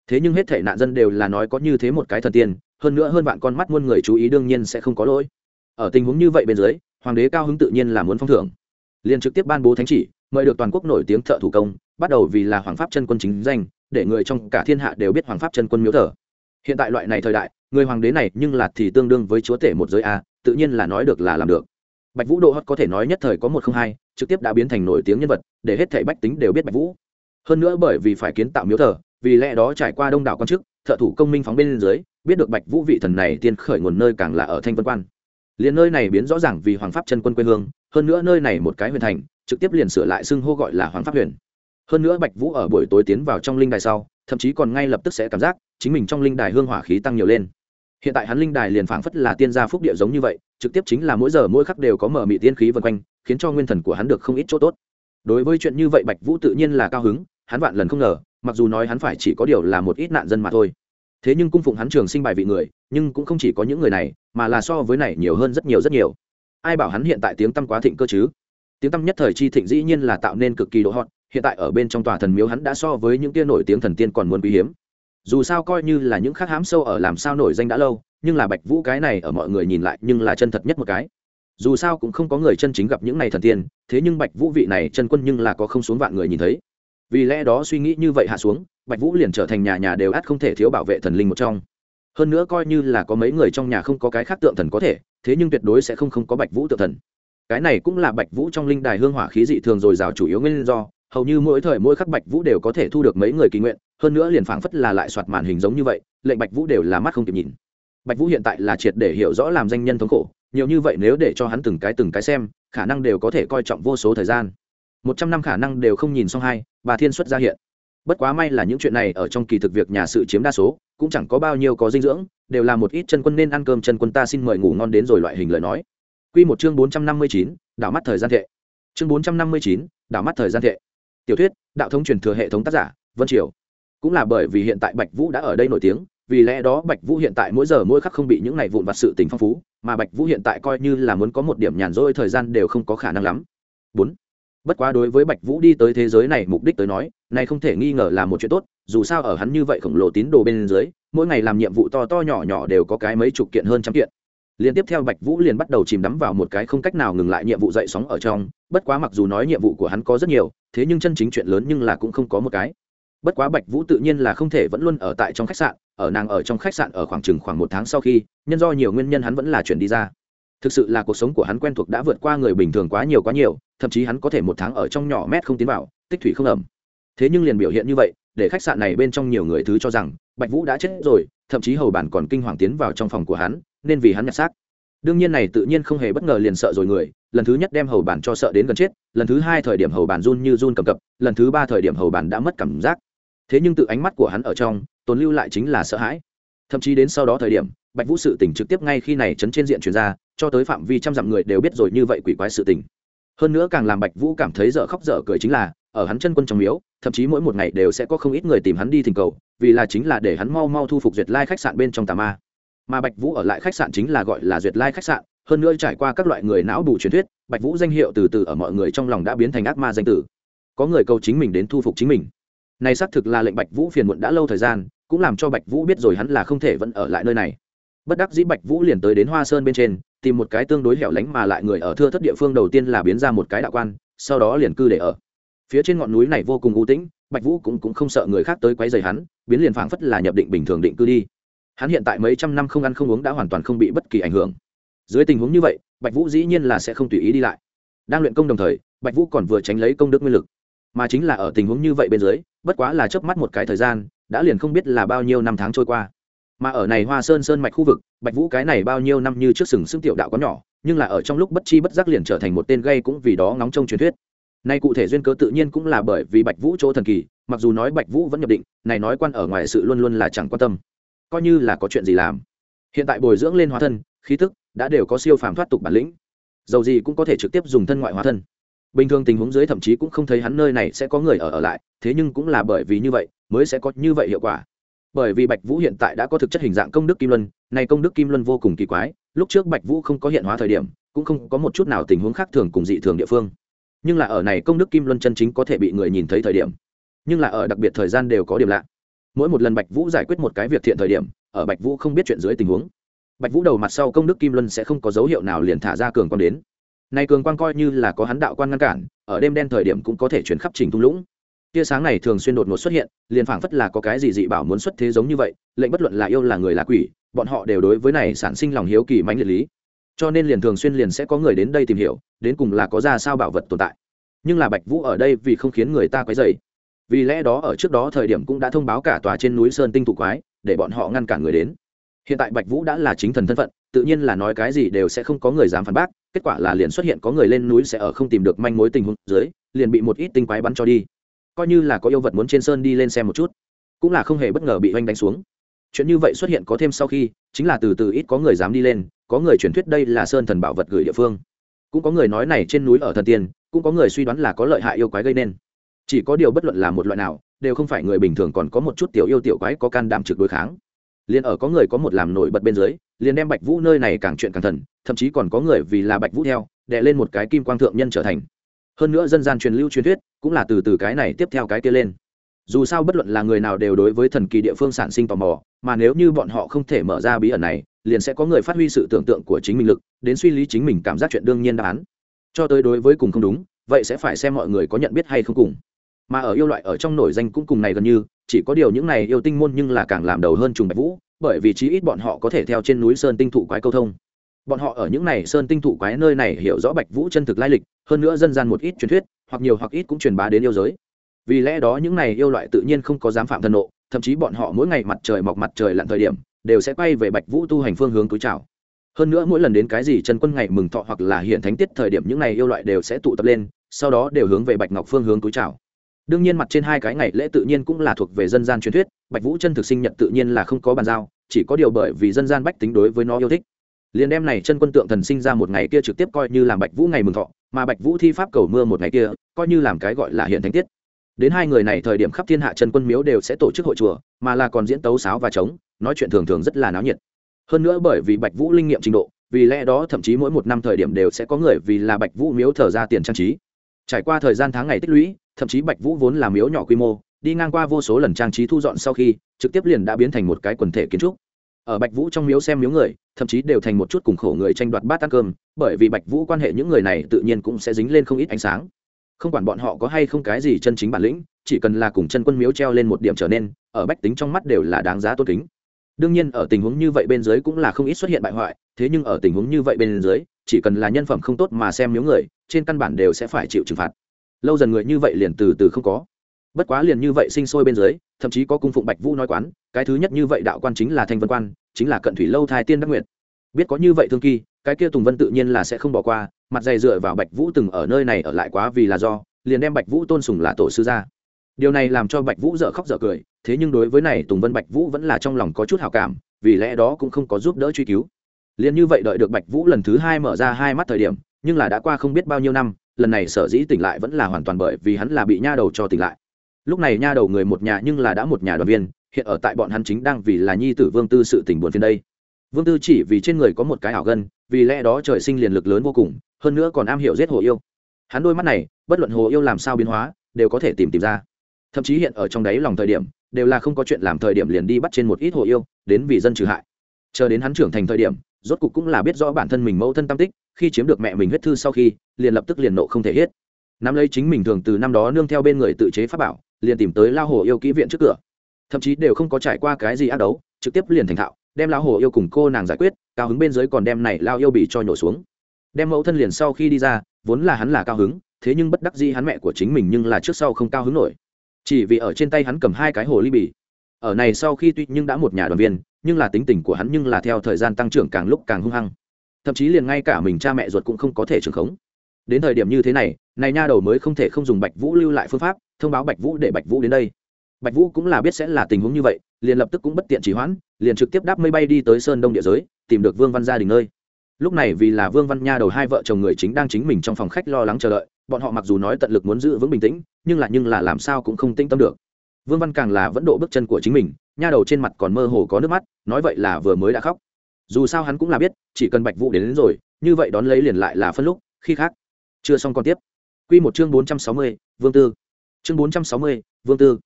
Thế nhưng hết thể nạn dân đều là nói có như thế một cái thần tiên, hơn nữa hơn vạn con mắt muôn người chú ý đương nhiên sẽ không có lỗi. Ở tình huống như vậy bên dưới, hoàng đế cao hứng tự nhiên là muốn phong thưởng. Liền trực tiếp ban bố thánh chỉ mời được toàn quốc nổi tiếng thợ thủ công, bắt đầu vì là hoàng pháp chân quân chính danh, để người trong cả thiên hạ đều biết hoàng pháp chân quân miếu thờ. Hiện tại loại này thời đại, người hoàng đế này nhưng là thì tương đương với chúa tể một giới a, tự nhiên là nói được là làm được. Bạch vũ độ hot có thể nói nhất thời có một không hai, trực tiếp đã biến thành nổi tiếng nhân vật, để hết thảy bách tính đều biết bạch vũ. Hơn nữa bởi vì phải kiến tạo miếu thờ, vì lẽ đó trải qua đông đảo quan chức, thợ thủ công minh phóng bên dưới, biết được bạch vũ vị thần này tiên khởi nguồn nơi càng là ở thanh vân quan. Liền nơi này biến rõ ràng vì hoàng pháp chân quân quê hương, hơn nữa nơi này một cái huyền thành trực tiếp liền sửa lại xưng hô gọi là hoàng pháp huyền. Hơn nữa bạch vũ ở buổi tối tiến vào trong linh đài sau, thậm chí còn ngay lập tức sẽ cảm giác chính mình trong linh đài hương hỏa khí tăng nhiều lên. Hiện tại hắn linh đài liền phảng phất là tiên gia phúc địa giống như vậy, trực tiếp chính là mỗi giờ mỗi khắc đều có mở mị tiên khí vân quanh, khiến cho nguyên thần của hắn được không ít chỗ tốt. Đối với chuyện như vậy bạch vũ tự nhiên là cao hứng, hắn vạn lần không ngờ, mặc dù nói hắn phải chỉ có điều là một ít nạn dân mà thôi. Thế nhưng cung phụng hắn trường sinh bài vị người, nhưng cũng không chỉ có những người này, mà là so với này nhiều hơn rất nhiều rất nhiều. Ai bảo hắn hiện tại tiếng tăm quá thịnh cơ chứ? Tiếng tăm nhất thời chi thịnh dĩ nhiên là tạo nên cực kỳ độ hot, hiện tại ở bên trong tòa thần miếu hắn đã so với những tia nổi tiếng thần tiên còn muốn quý hiếm. Dù sao coi như là những khác hám sâu ở làm sao nổi danh đã lâu, nhưng là bạch vũ cái này ở mọi người nhìn lại nhưng là chân thật nhất một cái. Dù sao cũng không có người chân chính gặp những này thần tiên, thế nhưng bạch vũ vị này chân quân nhưng là có không xuống vạn người nhìn thấy. Vì lẽ đó suy nghĩ như vậy hạ xuống, bạch vũ liền trở thành nhà nhà đều ắt không thể thiếu bảo vệ thần linh một trong. Hơn nữa coi như là có mấy người trong nhà không có cái khác tượng thần có thể, thế nhưng tuyệt đối sẽ không không có bạch vũ tượng thần cái này cũng là bạch vũ trong linh đài hương hỏa khí dị thường dồi dào chủ yếu nguyên do, hầu như mỗi thời mỗi khắc bạch vũ đều có thể thu được mấy người kỳ nguyện, hơn nữa liền phảng phất là lại soạt màn hình giống như vậy, lệnh bạch vũ đều là mắt không kịp nhìn. Bạch vũ hiện tại là triệt để hiểu rõ làm danh nhân thống khổ, nhiều như vậy nếu để cho hắn từng cái từng cái xem, khả năng đều có thể coi trọng vô số thời gian. Một trăm năm khả năng đều không nhìn xong hai, bà thiên xuất ra hiện. Bất quá may là những chuyện này ở trong kỳ thực việc nhà sự chiếm đa số, cũng chẳng có bao nhiêu có dinh dưỡng, đều là một ít chân quân nên ăn cơm chân quân ta xin mời ngủ ngon đến rồi loại hình lời nói. Quy một chương bốn trăm năm mươi chín, đảo mắt thời gian tệ. chương bốn trăm năm mươi chín, đảo mắt thời gian tệ. tiểu thuyết, đạo thống truyền thừa hệ thống tác giả, vân triều cũng là bởi vì hiện tại bạch vũ đã ở đây nổi tiếng, vì lẽ đó bạch vũ hiện tại mỗi giờ mỗi khắc không bị những ngày vụn vặt sự tình phong phú, mà bạch vũ hiện tại coi như là muốn có một điểm nhàn rỗi thời gian đều không có khả năng lắm bốn, bất quá đối với bạch vũ đi tới thế giới này mục đích tới nói này không thể nghi ngờ là một chuyện tốt, dù sao ở hắn như vậy khổng lồ tín đồ bên dưới, mỗi ngày làm nhiệm vụ to to nhỏ nhỏ đều có cái mấy chục kiện hơn trăm kiện liên tiếp theo bạch vũ liền bắt đầu chìm đắm vào một cái không cách nào ngừng lại nhiệm vụ dậy sóng ở trong, bất quá mặc dù nói nhiệm vụ của hắn có rất nhiều, thế nhưng chân chính chuyện lớn nhưng là cũng không có một cái. Bất quá bạch vũ tự nhiên là không thể vẫn luôn ở tại trong khách sạn, ở nàng ở trong khách sạn ở khoảng chừng khoảng một tháng sau khi, nhân do nhiều nguyên nhân hắn vẫn là chuyển đi ra. Thực sự là cuộc sống của hắn quen thuộc đã vượt qua người bình thường quá nhiều quá nhiều, thậm chí hắn có thể một tháng ở trong nhỏ mét không tiến vào, tích thủy không ẩm. Thế nhưng liền biểu hiện như vậy, để khách sạn này bên trong nhiều người thứ cho rằng, bạch vũ đã chết rồi, thậm chí hầu bản còn kinh hoàng tiến vào trong phòng của hắn nên vì hắn nhặt xác. Đương nhiên này tự nhiên không hề bất ngờ liền sợ rồi người, lần thứ nhất đem hầu bản cho sợ đến gần chết, lần thứ hai thời điểm hầu bản run như run cầm cập, lần thứ ba thời điểm hầu bản đã mất cảm giác. Thế nhưng tự ánh mắt của hắn ở trong, tồn lưu lại chính là sợ hãi. Thậm chí đến sau đó thời điểm, bạch vũ sự tỉnh trực tiếp ngay khi này chấn trên diện chuyển ra, cho tới phạm vi trăm dặm người đều biết rồi như vậy quỷ quái sự tình. Hơn nữa càng làm bạch vũ cảm thấy dở khóc dở cười chính là, ở hắn chân quân trong miếu, thậm chí mỗi một ngày đều sẽ có không ít người tìm hắn đi thỉnh cầu, vì là chính là để hắn mau mau thu phục duyệt lai khách sạn bên trong tà ma mà bạch vũ ở lại khách sạn chính là gọi là duyệt lai khách sạn hơn nữa trải qua các loại người não bù truyền thuyết bạch vũ danh hiệu từ từ ở mọi người trong lòng đã biến thành ác ma danh tử. Có người cầu chính mình đến thu phục chính mình. Này xác thực là lệnh bạch vũ phiền muộn đã lâu thời gian cũng làm cho bạch vũ biết rồi hắn là không thể vẫn ở lại nơi này. Bất đắc dĩ bạch vũ liền tới đến hoa sơn bên trên tìm một cái tương đối hẻo lánh mà lại người ở thưa thất địa phương đầu tiên là biến ra một cái đạo quan sau đó liền cư để ở. Phía trên ngọn núi này vô cùng u tĩnh bạch vũ cũng, cũng không sợ người khác tới quấy rầy hắn biến liền phảng phất là nhập định bình thường định cư đi hắn hiện tại mấy trăm năm không ăn không uống đã hoàn toàn không bị bất kỳ ảnh hưởng. Dưới tình huống như vậy, bạch vũ dĩ nhiên là sẽ không tùy ý đi lại. Đang luyện công đồng thời, bạch vũ còn vừa tránh lấy công đức nguyên lực. Mà chính là ở tình huống như vậy bên dưới, bất quá là chớp mắt một cái thời gian, đã liền không biết là bao nhiêu năm tháng trôi qua. Mà ở này hoa sơn sơn mạch khu vực, bạch vũ cái này bao nhiêu năm như trước sừng sững tiểu đạo có nhỏ, nhưng là ở trong lúc bất chi bất giác liền trở thành một tên gây cũng vì đó ngóng trông truyền thuyết. Nay cụ thể duyên cớ tự nhiên cũng là bởi vì bạch vũ chỗ thần kỳ, mặc dù nói bạch vũ vẫn nhập định, này nói quan ở ngoài sự luôn luôn là chẳng quan tâm coi như là có chuyện gì làm. Hiện tại bồi dưỡng lên hóa thân, khí tức đã đều có siêu phàm thoát tục bản lĩnh. Dầu gì cũng có thể trực tiếp dùng thân ngoại hóa thân. Bình thường tình huống dưới thậm chí cũng không thấy hắn nơi này sẽ có người ở ở lại, thế nhưng cũng là bởi vì như vậy mới sẽ có như vậy hiệu quả. Bởi vì bạch vũ hiện tại đã có thực chất hình dạng công đức kim luân này công đức kim luân vô cùng kỳ quái, lúc trước bạch vũ không có hiện hóa thời điểm, cũng không có một chút nào tình huống khác thường cùng dị thường địa phương. Nhưng là ở này công đức kim luân chân chính có thể bị người nhìn thấy thời điểm. Nhưng là ở đặc biệt thời gian đều có điểm lạ mỗi một lần bạch vũ giải quyết một cái việc thiện thời điểm, ở bạch vũ không biết chuyện dưới tình huống, bạch vũ đầu mặt sau công đức kim luân sẽ không có dấu hiệu nào liền thả ra cường quan đến. Nay cường quan coi như là có hắn đạo quan ngăn cản, ở đêm đen thời điểm cũng có thể chuyển khắp trình thung lũng. Tia sáng này thường xuyên đột ngột xuất hiện, liền phảng phất là có cái gì dị bảo muốn xuất thế giống như vậy, lệnh bất luận là yêu là người là quỷ, bọn họ đều đối với này sản sinh lòng hiếu kỳ mãnh liệt lý. Cho nên liền thường xuyên liền sẽ có người đến đây tìm hiểu, đến cùng là có ra sao bảo vật tồn tại. Nhưng là bạch vũ ở đây vì không khiến người ta quấy dày vì lẽ đó ở trước đó thời điểm cũng đã thông báo cả tòa trên núi sơn tinh thủ quái, để bọn họ ngăn cản người đến. Hiện tại bạch vũ đã là chính thần thân phận, tự nhiên là nói cái gì đều sẽ không có người dám phản bác, kết quả là liền xuất hiện có người lên núi sẽ ở không tìm được manh mối tình huống dưới, liền bị một ít tinh quái bắn cho đi. Coi như là có yêu vật muốn trên sơn đi lên xem một chút, cũng là không hề bất ngờ bị oanh đánh xuống. Chuyện như vậy xuất hiện có thêm sau khi, chính là từ từ ít có người dám đi lên, có người truyền thuyết đây là sơn thần bảo vật gửi địa phương. Cũng có người nói này trên núi ở thần tiên, cũng có người suy đoán là có lợi hại yêu quái gây nên chỉ có điều bất luận là một loại nào, đều không phải người bình thường còn có một chút tiểu yêu tiểu quái có can đảm trực đối kháng. Liền ở có người có một làm nổi bật bên dưới, liền đem bạch vũ nơi này càng chuyện càng thần, thậm chí còn có người vì là bạch vũ theo đệ lên một cái kim quang thượng nhân trở thành. Hơn nữa dân gian truyền lưu truyền thuyết, cũng là từ từ cái này tiếp theo cái kia lên. Dù sao bất luận là người nào đều đối với thần kỳ địa phương sản sinh tò mò, mà nếu như bọn họ không thể mở ra bí ẩn này, liền sẽ có người phát huy sự tưởng tượng của chính mình lực, đến suy lý chính mình cảm giác chuyện đương nhiên đáp án. Cho tới đối với cùng không đúng, vậy sẽ phải xem mọi người có nhận biết hay không cùng mà ở yêu loại ở trong nổi danh cũng cùng này gần như, chỉ có điều những này yêu tinh môn nhưng là càng làm đầu hơn trùng bạch vũ, bởi vì chí ít bọn họ có thể theo trên núi sơn tinh thụ quái câu thông. Bọn họ ở những này sơn tinh thụ quái nơi này hiểu rõ bạch vũ chân thực lai lịch, hơn nữa dân gian một ít truyền thuyết, hoặc nhiều hoặc ít cũng truyền bá đến yêu giới. Vì lẽ đó những này yêu loại tự nhiên không có dám phạm thần nộ, thậm chí bọn họ mỗi ngày mặt trời mọc mặt trời lặn thời điểm, đều sẽ quay về bạch vũ tu hành phương hướng túi trào hơn nữa mỗi lần đến cái gì chân quân ngày mừng thọ hoặc là hiện thánh tiết thời điểm những này yêu loại đều sẽ tụ tập lên, sau đó đều hướng về bạch ngọc phương hướng túi trào đương nhiên mặt trên hai cái ngày lễ tự nhiên cũng là thuộc về dân gian truyền thuyết, bạch vũ chân thực sinh nhật tự nhiên là không có bàn giao, chỉ có điều bởi vì dân gian bách tính đối với nó yêu thích. Liền đem này chân quân tượng thần sinh ra một ngày kia trực tiếp coi như làm bạch vũ ngày mừng thọ, mà bạch vũ thi pháp cầu mưa một ngày kia, coi như làm cái gọi là hiện thánh tiết. Đến hai người này thời điểm khắp thiên hạ chân quân miếu đều sẽ tổ chức hội chùa, mà là còn diễn tấu sáo và trống, nói chuyện thường thường rất là náo nhiệt. Hơn nữa bởi vì bạch vũ linh nghiệm trình độ, vì lẽ đó thậm chí mỗi một năm thời điểm đều sẽ có người vì là bạch vũ miếu thờ ra tiền trang trí trải qua thời gian tháng ngày tích lũy, thậm chí bạch vũ vốn là miếu nhỏ quy mô, đi ngang qua vô số lần trang trí thu dọn sau khi, trực tiếp liền đã biến thành một cái quần thể kiến trúc. Ở bạch vũ trong miếu xem miếu người, thậm chí đều thành một chút cùng khổ người tranh đoạt bát ăn cơm, bởi vì bạch vũ quan hệ những người này tự nhiên cũng sẽ dính lên không ít ánh sáng. Không quản bọn họ có hay không cái gì chân chính bản lĩnh, chỉ cần là cùng chân quân miếu treo lên một điểm trở nên, ở bách tính trong mắt đều là đáng giá tôn kính. Đương nhiên, ở tình huống như vậy bên dưới cũng là không ít xuất hiện bại hoại, thế nhưng ở tình huống như vậy bên dưới chỉ cần là nhân phẩm không tốt mà xem miếu người, trên căn bản đều sẽ phải chịu trừng phạt. Lâu dần người như vậy liền từ từ không có. Bất quá liền như vậy sinh sôi bên dưới, thậm chí có cung phụng bạch vũ nói quán, cái thứ nhất như vậy đạo quan chính là thanh vân quan, chính là cận thủy lâu thai tiên đắc nguyện biết có như vậy thương kỳ, cái kia tùng vân tự nhiên là sẽ không bỏ qua, mặt dày dựa vào bạch vũ từng ở nơi này ở lại quá vì là do, liền đem bạch vũ tôn sùng là tổ sư ra. Điều này làm cho bạch vũ dở khóc dở cười, thế nhưng đối với này tùng vân bạch vũ vẫn là trong lòng có chút hào cảm, vì lẽ đó cũng không có giúp đỡ truy cứu liền như vậy đợi được bạch vũ lần thứ hai mở ra hai mắt thời điểm, nhưng là đã qua không biết bao nhiêu năm, lần này sở dĩ tỉnh lại vẫn là hoàn toàn bởi vì hắn là bị nha đầu cho tỉnh lại. Lúc này nha đầu người một nhà nhưng là đã một nhà đoàn viên, hiện ở tại bọn hắn chính đang vì là nhi tử vương tư sự tỉnh buồn phiền đây. Vương tư chỉ vì trên người có một cái ảo gân, vì lẽ đó trời sinh liền lực lớn vô cùng, hơn nữa còn am hiểu giết hồ yêu. Hắn đôi mắt này, bất luận hồ yêu làm sao biến hóa, đều có thể tìm tìm ra. Thậm chí hiện ở trong đáy lòng thời điểm, đều là không có chuyện làm thời điểm liền đi bắt trên một ít hồ yêu, đến vì dân trừ hại. Chờ đến hắn trưởng thành thời điểm rốt cục cũng là biết rõ bản thân mình mẫu thân tam tích, khi chiếm được mẹ mình huyết thư sau khi, liền lập tức liền nộ không thể hết. Nắm lấy chính mình thường từ năm đó nương theo bên người tự chế pháp bảo, liền tìm tới lao hồ yêu kỹ viện trước cửa. Thậm chí đều không có trải qua cái gì ác đấu, trực tiếp liền thành thạo, đem lao hồ yêu cùng cô nàng giải quyết, cao hứng bên dưới còn đem này lao yêu bị cho nhổ xuống. Đem mẫu thân liền sau khi đi ra, vốn là hắn là cao hứng, thế nhưng bất đắc dĩ hắn mẹ của chính mình nhưng là trước sau không cao hứng nổi. Chỉ vì ở trên tay hắn cầm hai cái hồ ly bì. Ở này sau khi tuy nhưng đã một nhà đoàn viên nhưng là tính tình của hắn nhưng là theo thời gian tăng trưởng càng lúc càng hung hăng. Thậm chí liền ngay cả mình cha mẹ ruột cũng không có thể trưởng khống. Đến thời điểm như thế này này nha đầu mới không thể không dùng bạch vũ lưu lại phương pháp, thông báo bạch vũ để bạch vũ đến đây. Bạch vũ cũng là biết sẽ là tình huống như vậy, liền lập tức cũng bất tiện trì hoãn, liền trực tiếp đáp mây bay đi tới sơn đông địa giới, tìm được vương văn gia đình nơi. Lúc này vì là vương văn nha đầu hai vợ chồng người chính đang chính mình trong phòng khách lo lắng chờ đợi, bọn họ mặc dù nói tận lực muốn giữ vững bình tĩnh, nhưng là nhưng là làm sao cũng không tinh tâm được. Vương văn càng là vẫn độ bước chân của chính mình nha đầu trên mặt còn mơ hồ có nước mắt nói vậy là vừa mới đã khóc. Dù sao hắn cũng là biết chỉ cần bạch vũ đến, đến rồi như vậy đón lấy liền lại là phân lúc khi khác. Chưa xong còn tiếp. Q một chương bốn trăm sáu mươi vương tư. Chương bốn trăm sáu mươi vương tư.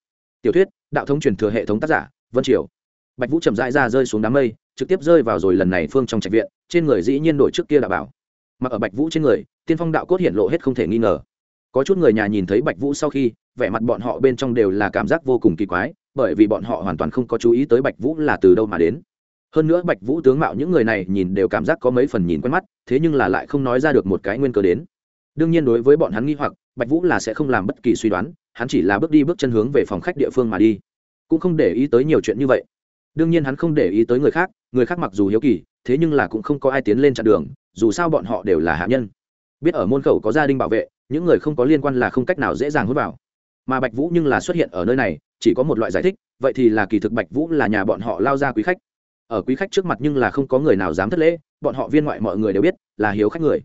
Tiểu thuyết đạo thống truyền thừa hệ thống tác giả vân triều. Bạch vũ chậm rãi ra rơi xuống đám mây trực tiếp rơi vào rồi lần này phương trong trạch viện trên người dĩ nhiên đổi trước kia đã bảo. Mặc ở bạch vũ trên người tiên phong đạo cốt hiện lộ hết không thể nghi ngờ có chút người nhà nhìn thấy bạch vũ sau khi, vẻ mặt bọn họ bên trong đều là cảm giác vô cùng kỳ quái, bởi vì bọn họ hoàn toàn không có chú ý tới bạch vũ là từ đâu mà đến. Hơn nữa bạch vũ tướng mạo những người này nhìn đều cảm giác có mấy phần nhìn quen mắt, thế nhưng là lại không nói ra được một cái nguyên cớ đến. Đương nhiên đối với bọn hắn nghi hoặc, bạch vũ là sẽ không làm bất kỳ suy đoán, hắn chỉ là bước đi bước chân hướng về phòng khách địa phương mà đi. Cũng không để ý tới nhiều chuyện như vậy. Đương nhiên hắn không để ý tới người khác người khác mặc dù hiếu kỳ, thế nhưng là cũng không có ai tiến lên chặn đường, dù sao bọn họ đều là hạ nhân. Biết ở môn khẩu có gia đình bảo vệ những người không có liên quan là không cách nào dễ dàng hút vào. Mà bạch vũ nhưng là xuất hiện ở nơi này, chỉ có một loại giải thích, vậy thì là kỳ thực bạch vũ là nhà bọn họ lao ra quý khách. Ở quý khách trước mặt nhưng là không có người nào dám thất lễ, bọn họ viên ngoại mọi người đều biết là hiếu khách người.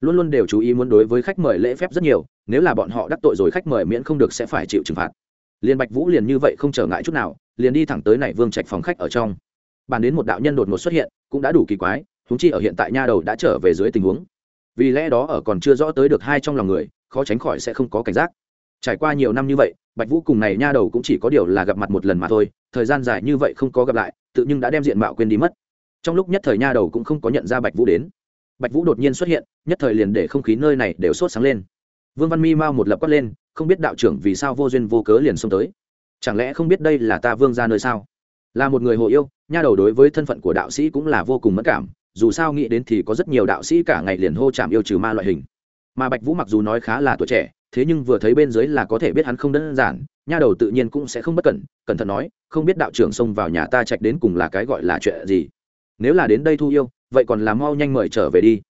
Luôn luôn đều chú ý muốn đối với khách mời lễ phép rất nhiều, nếu là bọn họ đắc tội rồi khách mời miễn không được sẽ phải chịu trừng phạt. Liền bạch vũ liền như vậy không trở ngại chút nào, liền đi thẳng tới này vương trạch phòng khách ở trong. Bàn đến một đạo nhân đột ngột xuất hiện, cũng đã đủ kỳ quái húng chi ở hiện tại nha đầu đã trở về dưới tình huống vì lẽ đó ở còn chưa rõ tới được hai trong lòng người, khó tránh khỏi sẽ không có cảnh giác. Trải qua nhiều năm như vậy, bạch vũ cùng này nha đầu cũng chỉ có điều là gặp mặt một lần mà thôi, thời gian dài như vậy không có gặp lại, tự nhưng đã đem diện mạo quên đi mất. Trong lúc nhất thời nha đầu cũng không có nhận ra bạch vũ đến. Bạch vũ đột nhiên xuất hiện, nhất thời liền để không khí nơi này đều sốt sáng lên. Vương văn mi mau một lập quát lên, không biết đạo trưởng vì sao vô duyên vô cớ liền xông tới. Chẳng lẽ không biết đây là ta vương ra nơi sao? Là một người hồ yêu, nha đầu đối với thân phận của đạo sĩ cũng là vô cùng mất cảm dù sao nghĩ đến thì có rất nhiều đạo sĩ cả ngày liền hô chạm yêu trừ ma loại hình. Mà bạch vũ mặc dù nói khá là tuổi trẻ, thế nhưng vừa thấy bên dưới là có thể biết hắn không đơn giản, nha đầu tự nhiên cũng sẽ không bất cẩn cẩn thận nói, không biết đạo trưởng xông vào nhà ta trạch đến cùng là cái gọi là chuyện gì? Nếu là đến đây thu yêu, vậy còn là mau nhanh mời trở về đi.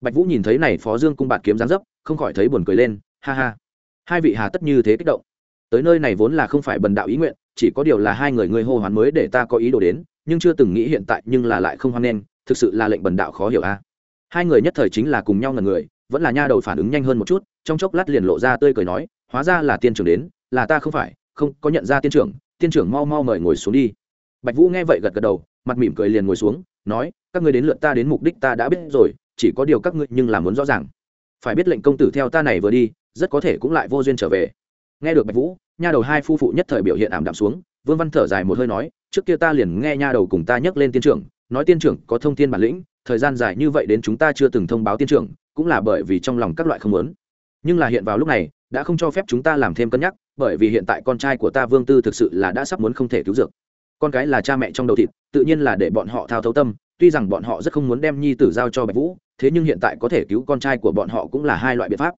Bạch vũ nhìn thấy này phó dương cung bạt kiếm gián dấp, không khỏi thấy buồn cười lên, ha ha, hai vị hà tất như thế kích động. Tới nơi này vốn là không phải bần đạo ý nguyện, chỉ có điều là hai người ngươi hô hoán mới để ta có ý đồ đến, nhưng chưa từng nghĩ hiện tại nhưng là lại không hoan nghênh thực sự là lệnh bần đạo khó hiểu a. Hai người nhất thời chính là cùng nhau ngần người, vẫn là nha đầu phản ứng nhanh hơn một chút, trong chốc lát liền lộ ra tươi cười nói, hóa ra là tiên trưởng đến, là ta không phải, không, có nhận ra tiên trưởng tiên trưởng mau mau mời ngồi xuống đi. Bạch vũ nghe vậy gật gật đầu, mặt mỉm cười liền ngồi xuống, nói, các ngươi đến lượt ta đến mục đích ta đã biết rồi, chỉ có điều các ngươi nhưng làm muốn rõ ràng. Phải biết lệnh công tử theo ta này vừa đi, rất có thể cũng lại vô duyên trở về. Nghe được bạch vũ, nha đầu hai phu phụ nhất thời biểu hiện ảm đạm xuống, vương văn thở dài một hơi nói, trước kia ta liền nghe nha đầu cùng ta nhắc lên tiên trưởng nói tiên trưởng có thông tin bản lĩnh, thời gian dài như vậy đến chúng ta chưa từng thông báo tiên trưởng, cũng là bởi vì trong lòng các loại không muốn. Nhưng là hiện vào lúc này, đã không cho phép chúng ta làm thêm cân nhắc, bởi vì hiện tại con trai của ta vương tư thực sự là đã sắp muốn không thể cứu dược. Con cái là cha mẹ trong đầu thịt, tự nhiên là để bọn họ thao thấu tâm, tuy rằng bọn họ rất không muốn đem nhi tử giao cho bạch vũ, thế nhưng hiện tại có thể cứu con trai của bọn họ cũng là hai loại biện pháp.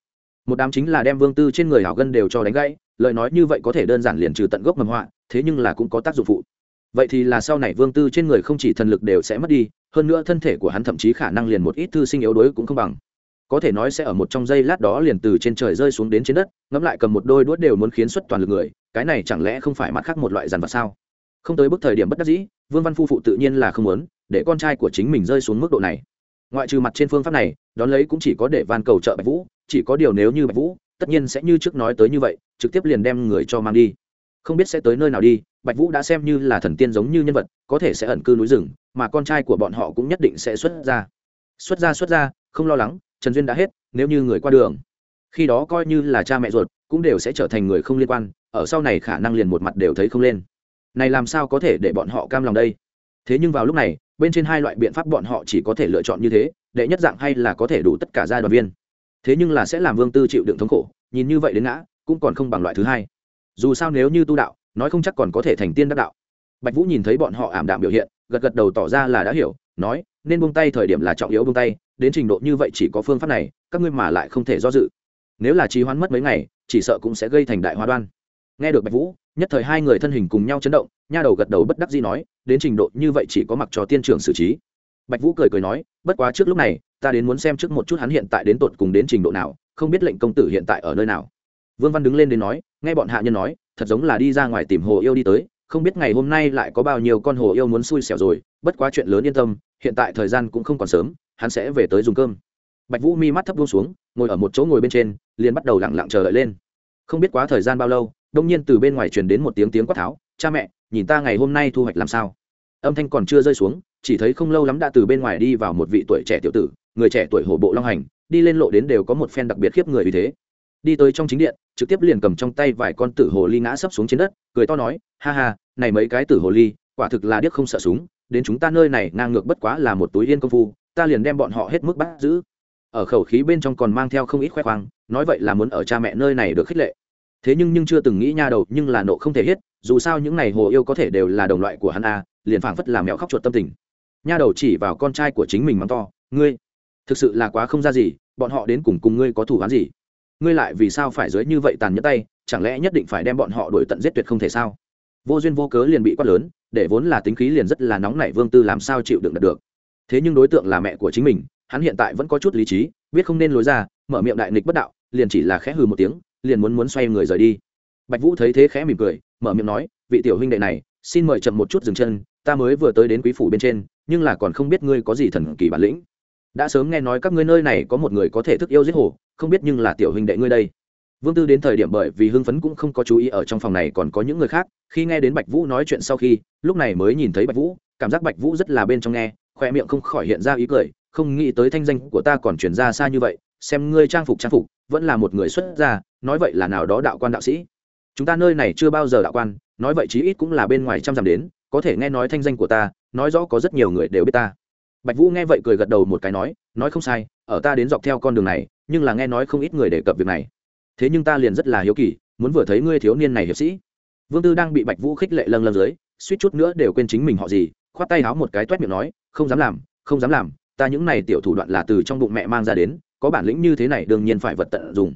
Một đám chính là đem vương tư trên người hảo gân đều cho đánh gãy, lời nói như vậy có thể đơn giản liền trừ tận gốc mầm họa, thế nhưng là cũng có tác dụng phụ vậy thì là sau này vương tư trên người không chỉ thần lực đều sẽ mất đi, hơn nữa thân thể của hắn thậm chí khả năng liền một ít thư sinh yếu đuối cũng không bằng. Có thể nói sẽ ở một trong giây lát đó liền từ trên trời rơi xuống đến trên đất, ngẫm lại cầm một đôi đuốt đều muốn khiến xuất toàn lực người, cái này chẳng lẽ không phải mặt khác một loại dàn vật sao? Không tới bước thời điểm bất đắc dĩ, vương văn phu phụ tự nhiên là không muốn, để con trai của chính mình rơi xuống mức độ này. Ngoại trừ mặt trên phương pháp này, đón lấy cũng chỉ có để van cầu trợ bạch vũ, chỉ có điều nếu như bạch vũ, tất nhiên sẽ như trước nói tới như vậy, trực tiếp liền đem người cho mang đi. Không biết sẽ tới nơi nào đi bạch vũ đã xem như là thần tiên giống như nhân vật, có thể sẽ ẩn cư núi rừng, mà con trai của bọn họ cũng nhất định sẽ xuất ra. Xuất ra xuất ra, không lo lắng, trần duyên đã hết, nếu như người qua đường. Khi đó coi như là cha mẹ ruột, cũng đều sẽ trở thành người không liên quan, ở sau này khả năng liền một mặt đều thấy không lên. Này làm sao có thể để bọn họ cam lòng đây? Thế nhưng vào lúc này, bên trên hai loại biện pháp bọn họ chỉ có thể lựa chọn như thế, đệ nhất dạng hay là có thể đủ tất cả gia đoàn viên. Thế nhưng là sẽ làm vương tư chịu đựng thống khổ, nhìn như vậy đến ngã, cũng còn không bằng loại thứ hai. Dù sao nếu như tu đạo nói không chắc còn có thể thành tiên đắc đạo. Bạch vũ nhìn thấy bọn họ ảm đạm biểu hiện, gật gật đầu tỏ ra là đã hiểu, nói, nên buông tay thời điểm là trọng yếu buông tay, đến trình độ như vậy chỉ có phương pháp này, các ngươi mà lại không thể do dự. Nếu là trí hoãn mất mấy ngày, chỉ sợ cũng sẽ gây thành đại hoa đoan. Nghe được bạch vũ, nhất thời hai người thân hình cùng nhau chấn động, nha đầu gật đầu bất đắc dĩ nói, đến trình độ như vậy chỉ có mặc cho tiên trưởng xử trí. Bạch vũ cười cười nói, bất quá trước lúc này, ta đến muốn xem trước một chút hắn hiện tại đến tột cùng đến trình độ nào, không biết lệnh công tử hiện tại ở nơi nào. Vương văn đứng lên đến nói nghe bọn hạ nhân nói, thật giống là đi ra ngoài tìm hồ yêu đi tới, không biết ngày hôm nay lại có bao nhiêu con hồ yêu muốn xui xẻo rồi, bất quá chuyện lớn yên tâm, hiện tại thời gian cũng không còn sớm, hắn sẽ về tới dùng cơm. Bạch vũ mi mắt thấp buông xuống, ngồi ở một chỗ ngồi bên trên, liền bắt đầu lặng lặng chờ đợi lên. Không biết quá thời gian bao lâu, đông nhiên từ bên ngoài truyền đến một tiếng tiếng quát tháo, cha mẹ, nhìn ta ngày hôm nay thu hoạch làm sao? Âm thanh còn chưa rơi xuống, chỉ thấy không lâu lắm đã từ bên ngoài đi vào một vị tuổi trẻ tiểu tử, người trẻ tuổi hổ bộ long hành, đi lên lộ đến đều có một phen đặc biệt khiếp người như thế đi tới trong chính điện, trực tiếp liền cầm trong tay vài con tử hồ ly ngã sấp xuống trên đất, cười to nói, ha ha, này mấy cái tử hồ ly, quả thực là điếc không sợ súng, đến chúng ta nơi này ngang ngược bất quá là một túi yên công phu, ta liền đem bọn họ hết mức bắt giữ. Ở khẩu khí bên trong còn mang theo không ít khoe khoang, nói vậy là muốn ở cha mẹ nơi này được khích lệ. Thế nhưng nhưng chưa từng nghĩ nha đầu, nhưng là nộ không thể hết, dù sao những này hồ yêu có thể đều là đồng loại của hắn a, liền phảng phất làm mẹo khóc chuột tâm tình. Nha đầu chỉ vào con trai của chính mình mắng to, ngươi, thực sự là quá không ra gì, bọn họ đến cùng cùng ngươi có thủ án gì? Ngươi lại vì sao phải dưới như vậy tàn nhẫn tay, chẳng lẽ nhất định phải đem bọn họ đuổi tận giết tuyệt không thể sao? Vô duyên vô cớ liền bị quát lớn, để vốn là tính khí liền rất là nóng nảy vương tư làm sao chịu đựng được thế nhưng đối tượng là mẹ của chính mình, hắn hiện tại vẫn có chút lý trí, biết không nên lối ra, mở miệng đại nghịch bất đạo, liền chỉ là khẽ hừ một tiếng, liền muốn muốn xoay người rời đi. Bạch vũ thấy thế khẽ mỉm cười, mở miệng nói, vị tiểu huynh đệ này, xin mời chậm một chút dừng chân, ta mới vừa tới đến quý phủ bên trên, nhưng là còn không biết ngươi có gì thần kỳ bản lĩnh. Đã sớm nghe nói các ngươi nơi này có một người có thể thức yêu giết hổ không biết nhưng là tiểu huynh đệ ngươi đây. Vương tư đến thời điểm bởi vì hưng phấn cũng không có chú ý ở trong phòng này còn có những người khác, khi nghe đến bạch vũ nói chuyện sau khi, lúc này mới nhìn thấy bạch vũ, cảm giác bạch vũ rất là bên trong nghe khoe miệng không khỏi hiện ra ý cười, không nghĩ tới thanh danh của ta còn chuyển ra xa như vậy, xem ngươi trang phục trang phục, vẫn là một người xuất gia, nói vậy là nào đó đạo quan đạo sĩ. Chúng ta nơi này chưa bao giờ đạo quan, nói vậy chí ít cũng là bên ngoài trăm dặm đến, có thể nghe nói thanh danh của ta, nói rõ có rất nhiều người đều biết ta. Bạch vũ nghe vậy cười gật đầu một cái nói nói không sai ở ta đến dọc theo con đường này, nhưng là nghe nói không ít người đề cập việc này. Thế nhưng ta liền rất là hiếu kỳ, muốn vừa thấy ngươi thiếu niên này hiệp sĩ. Vương tư đang bị bạch vũ khích lệ lâng lâng dưới, suýt chút nữa đều quên chính mình họ gì, khoát tay háo một cái t miệng nói, không dám làm, không dám làm, ta những này tiểu thủ đoạn là từ trong bụng mẹ mang ra đến, có bản lĩnh như thế này đương nhiên phải vật tận dùng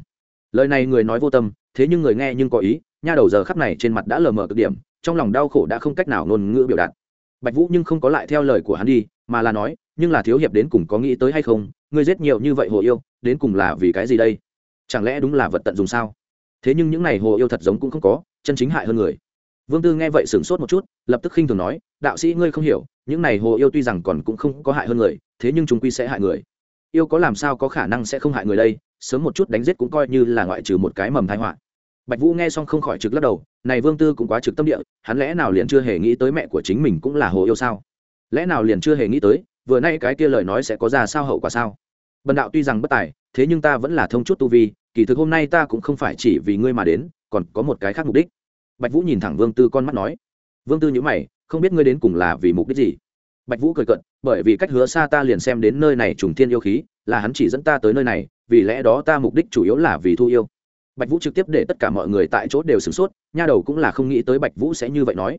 lời này người nói vô tâm, thế nhưng người nghe nhưng có ý, nha đầu giờ khắp này trên mặt đã lờ mờ cực điểm, trong lòng đau khổ đã không cách nào ngôn ngữ biểu đạt. Bạch vũ nhưng không có lại theo lời của hắn đi, mà là nói, nhưng là thiếu hiệp đến cùng có nghĩ tới hay không ngươi giết nhiều như vậy hồ yêu, đến cùng là vì cái gì đây? Chẳng lẽ đúng là vật tận dùng sao? Thế nhưng những này hồ yêu thật giống cũng không có, chân chính hại hơn người. Vương tư nghe vậy sửng sốt một chút, lập tức khinh thường nói, đạo sĩ ngươi không hiểu, những này hồ yêu tuy rằng còn cũng không có hại hơn người, thế nhưng chúng quy sẽ hại người. Yêu có làm sao có khả năng sẽ không hại người đây? Sớm một chút đánh giết cũng coi như là ngoại trừ một cái mầm tai họa. Bạch vũ nghe xong không khỏi trực lắc đầu, này vương tư cũng quá trực tâm địa, hắn lẽ nào liền chưa hề nghĩ tới mẹ của chính mình cũng là hồ yêu sao? Lẽ nào liền chưa hề nghĩ tới, vừa nay cái kia lời nói sẽ có ra sao hậu quả sao? Bần đạo tuy rằng bất tài, thế nhưng ta vẫn là thông chút tu vi, kỳ thực hôm nay ta cũng không phải chỉ vì ngươi mà đến, còn có một cái khác mục đích. Bạch vũ nhìn thẳng vương tư con mắt nói. Vương tư nhữ mày, không biết ngươi đến cùng là vì mục đích gì? Bạch vũ cười cận bởi vì cách hứa xa ta liền xem đến nơi này trùng thiên yêu khí, là hắn chỉ dẫn ta tới nơi này, vì lẽ đó ta mục đích chủ yếu là vì thu yêu. Bạch vũ trực tiếp để tất cả mọi người tại chỗ đều sửng sốt, nha đầu cũng là không nghĩ tới bạch vũ sẽ như vậy nói.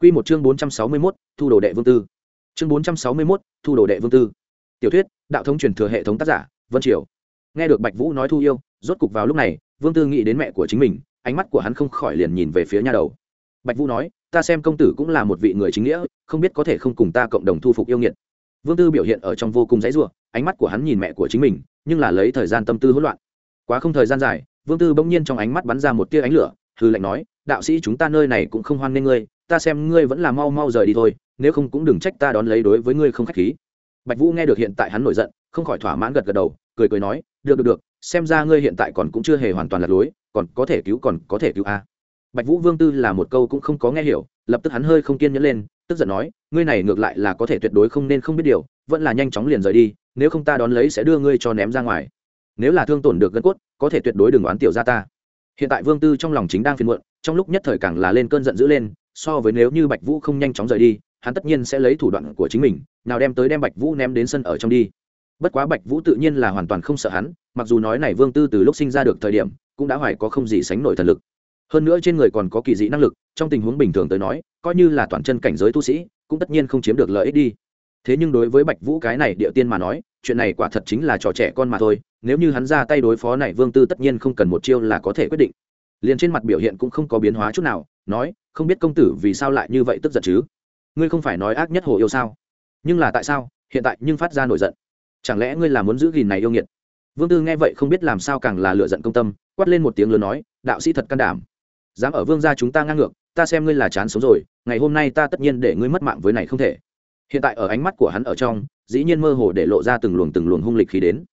Q một chương bốn trăm sáu mươi mốt, thu đồ đệ vương tư. Chương bốn trăm sáu mươi mốt, thu đồ đệ vương tư tiểu thuyết, đạo thống truyền thừa hệ thống tác giả, vân triều. Nghe được bạch vũ nói thu yêu, rốt cục vào lúc này, vương tư nghĩ đến mẹ của chính mình, ánh mắt của hắn không khỏi liền nhìn về phía nha đầu. Bạch vũ nói, ta xem công tử cũng là một vị người chính nghĩa, không biết có thể không cùng ta cộng đồng thu phục yêu nghiệt. Vương tư biểu hiện ở trong vô cùng dãy ruộng ánh mắt của hắn nhìn mẹ của chính mình, nhưng là lấy thời gian tâm tư hỗn loạn. Quá không thời gian dài, vương tư bỗng nhiên trong ánh mắt bắn ra một tia ánh lửa hư lệnh nói, đạo sĩ chúng ta nơi này cũng không hoan nghênh ngươi, ta xem ngươi vẫn là mau mau rời đi thôi, nếu không cũng đừng trách ta đón lấy đối với ngươi không khách khí bạch vũ nghe được hiện tại hắn nổi giận, không khỏi thỏa mãn gật gật đầu, cười cười nói, được được được, xem ra ngươi hiện tại còn cũng chưa hề hoàn toàn lạc lối, còn có thể cứu, còn có thể cứu a. Bạch vũ vương tư là một câu cũng không có nghe hiểu, lập tức hắn hơi không kiên nhẫn lên, tức giận nói, ngươi này ngược lại là có thể tuyệt đối không nên không biết điều, vẫn là nhanh chóng liền rời đi, nếu không ta đón lấy sẽ đưa ngươi cho ném ra ngoài. Nếu là thương tổn được gân cốt, có thể tuyệt đối đừng oán tiểu ra ta. Hiện tại vương tư trong lòng chính đang phiền muộn, trong lúc nhất thời càng là lên cơn giận dữ lên, so với nếu như bạch vũ không nhanh chóng rời đi hắn tất nhiên sẽ lấy thủ đoạn của chính mình, nào đem tới đem bạch vũ ném đến sân ở trong đi. Bất quá bạch vũ tự nhiên là hoàn toàn không sợ hắn, mặc dù nói này vương tư từ lúc sinh ra được thời điểm, cũng đã hoài có không gì sánh nổi thần lực. Hơn nữa trên người còn có kỳ dị năng lực, trong tình huống bình thường tới nói, coi như là toàn chân cảnh giới tu sĩ, cũng tất nhiên không chiếm được lợi ích đi. Thế nhưng đối với bạch vũ cái này địa tiên mà nói, chuyện này quả thật chính là trò trẻ con mà thôi, nếu như hắn ra tay đối phó này vương tư tất nhiên không cần một chiêu là có thể quyết định. Liền trên mặt biểu hiện cũng không có biến hóa chút nào, nói, không biết công tử vì sao lại như vậy tức giận chứ? Ngươi không phải nói ác nhất hồ yêu sao? Nhưng là tại sao? Hiện tại nhưng phát ra nổi giận. Chẳng lẽ ngươi là muốn giữ gìn này yêu nghiệt? Vương tư nghe vậy không biết làm sao càng là lựa giận công tâm, quát lên một tiếng lớn nói, đạo sĩ thật can đảm. Dám ở vương gia chúng ta ngang ngược, ta xem ngươi là chán sống rồi, ngày hôm nay ta tất nhiên để ngươi mất mạng với này không thể. Hiện tại ở ánh mắt của hắn ở trong, dĩ nhiên mơ hồ để lộ ra từng luồng từng luồng hung lịch khí đến.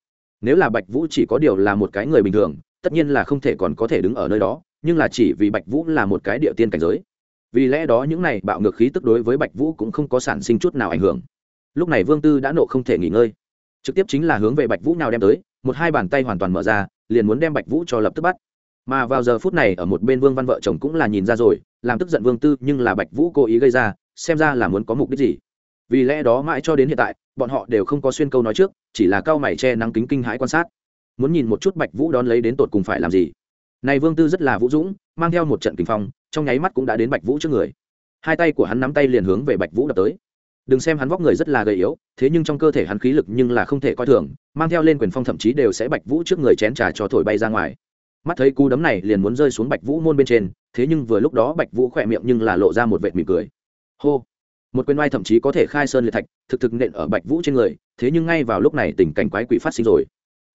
Nếu là bạch vũ chỉ có điều là một cái người bình thường, tất nhiên là không thể còn có thể đứng ở nơi đó, nhưng là chỉ vì bạch vũ là một cái địa tiên cảnh giới vì lẽ đó những này bạo ngược khí tức đối với bạch vũ cũng không có sản sinh chút nào ảnh hưởng. Lúc này vương tư đã nộ không thể nghỉ ngơi. Trực tiếp chính là hướng về bạch vũ nào đem tới, một hai bàn tay hoàn toàn mở ra, liền muốn đem bạch vũ cho lập tức bắt. Mà vào giờ phút này ở một bên vương văn vợ chồng cũng là nhìn ra rồi, làm tức giận vương tư nhưng là bạch vũ cố ý gây ra, xem ra là muốn có mục đích gì. Vì lẽ đó mãi cho đến hiện tại, bọn họ đều không có xuyên câu nói trước, chỉ là cao mày che nắng kính kinh hãi quan sát. Muốn nhìn một chút bạch vũ đón lấy đến tột cùng phải làm gì này vương tư rất là vũ dũng, mang theo một trận kinh phong, trong nháy mắt cũng đã đến bạch vũ trước người. Hai tay của hắn nắm tay liền hướng về bạch vũ đập tới. Đừng xem hắn vóc người rất là gầy yếu, thế nhưng trong cơ thể hắn khí lực nhưng là không thể coi thường, mang theo lên quyền phong thậm chí đều sẽ bạch vũ trước người chén trà cho thổi bay ra ngoài. Mắt thấy cú đấm này liền muốn rơi xuống bạch vũ môn bên trên, thế nhưng vừa lúc đó bạch vũ khỏe miệng nhưng là lộ ra một vệt mỉm cười. Hô! Một quyền oai thậm chí có thể khai sơn liệt thạch, thực thực nện ở bạch vũ trên người, thế nhưng ngay vào lúc này tình cảnh quái quỷ phát sinh rồi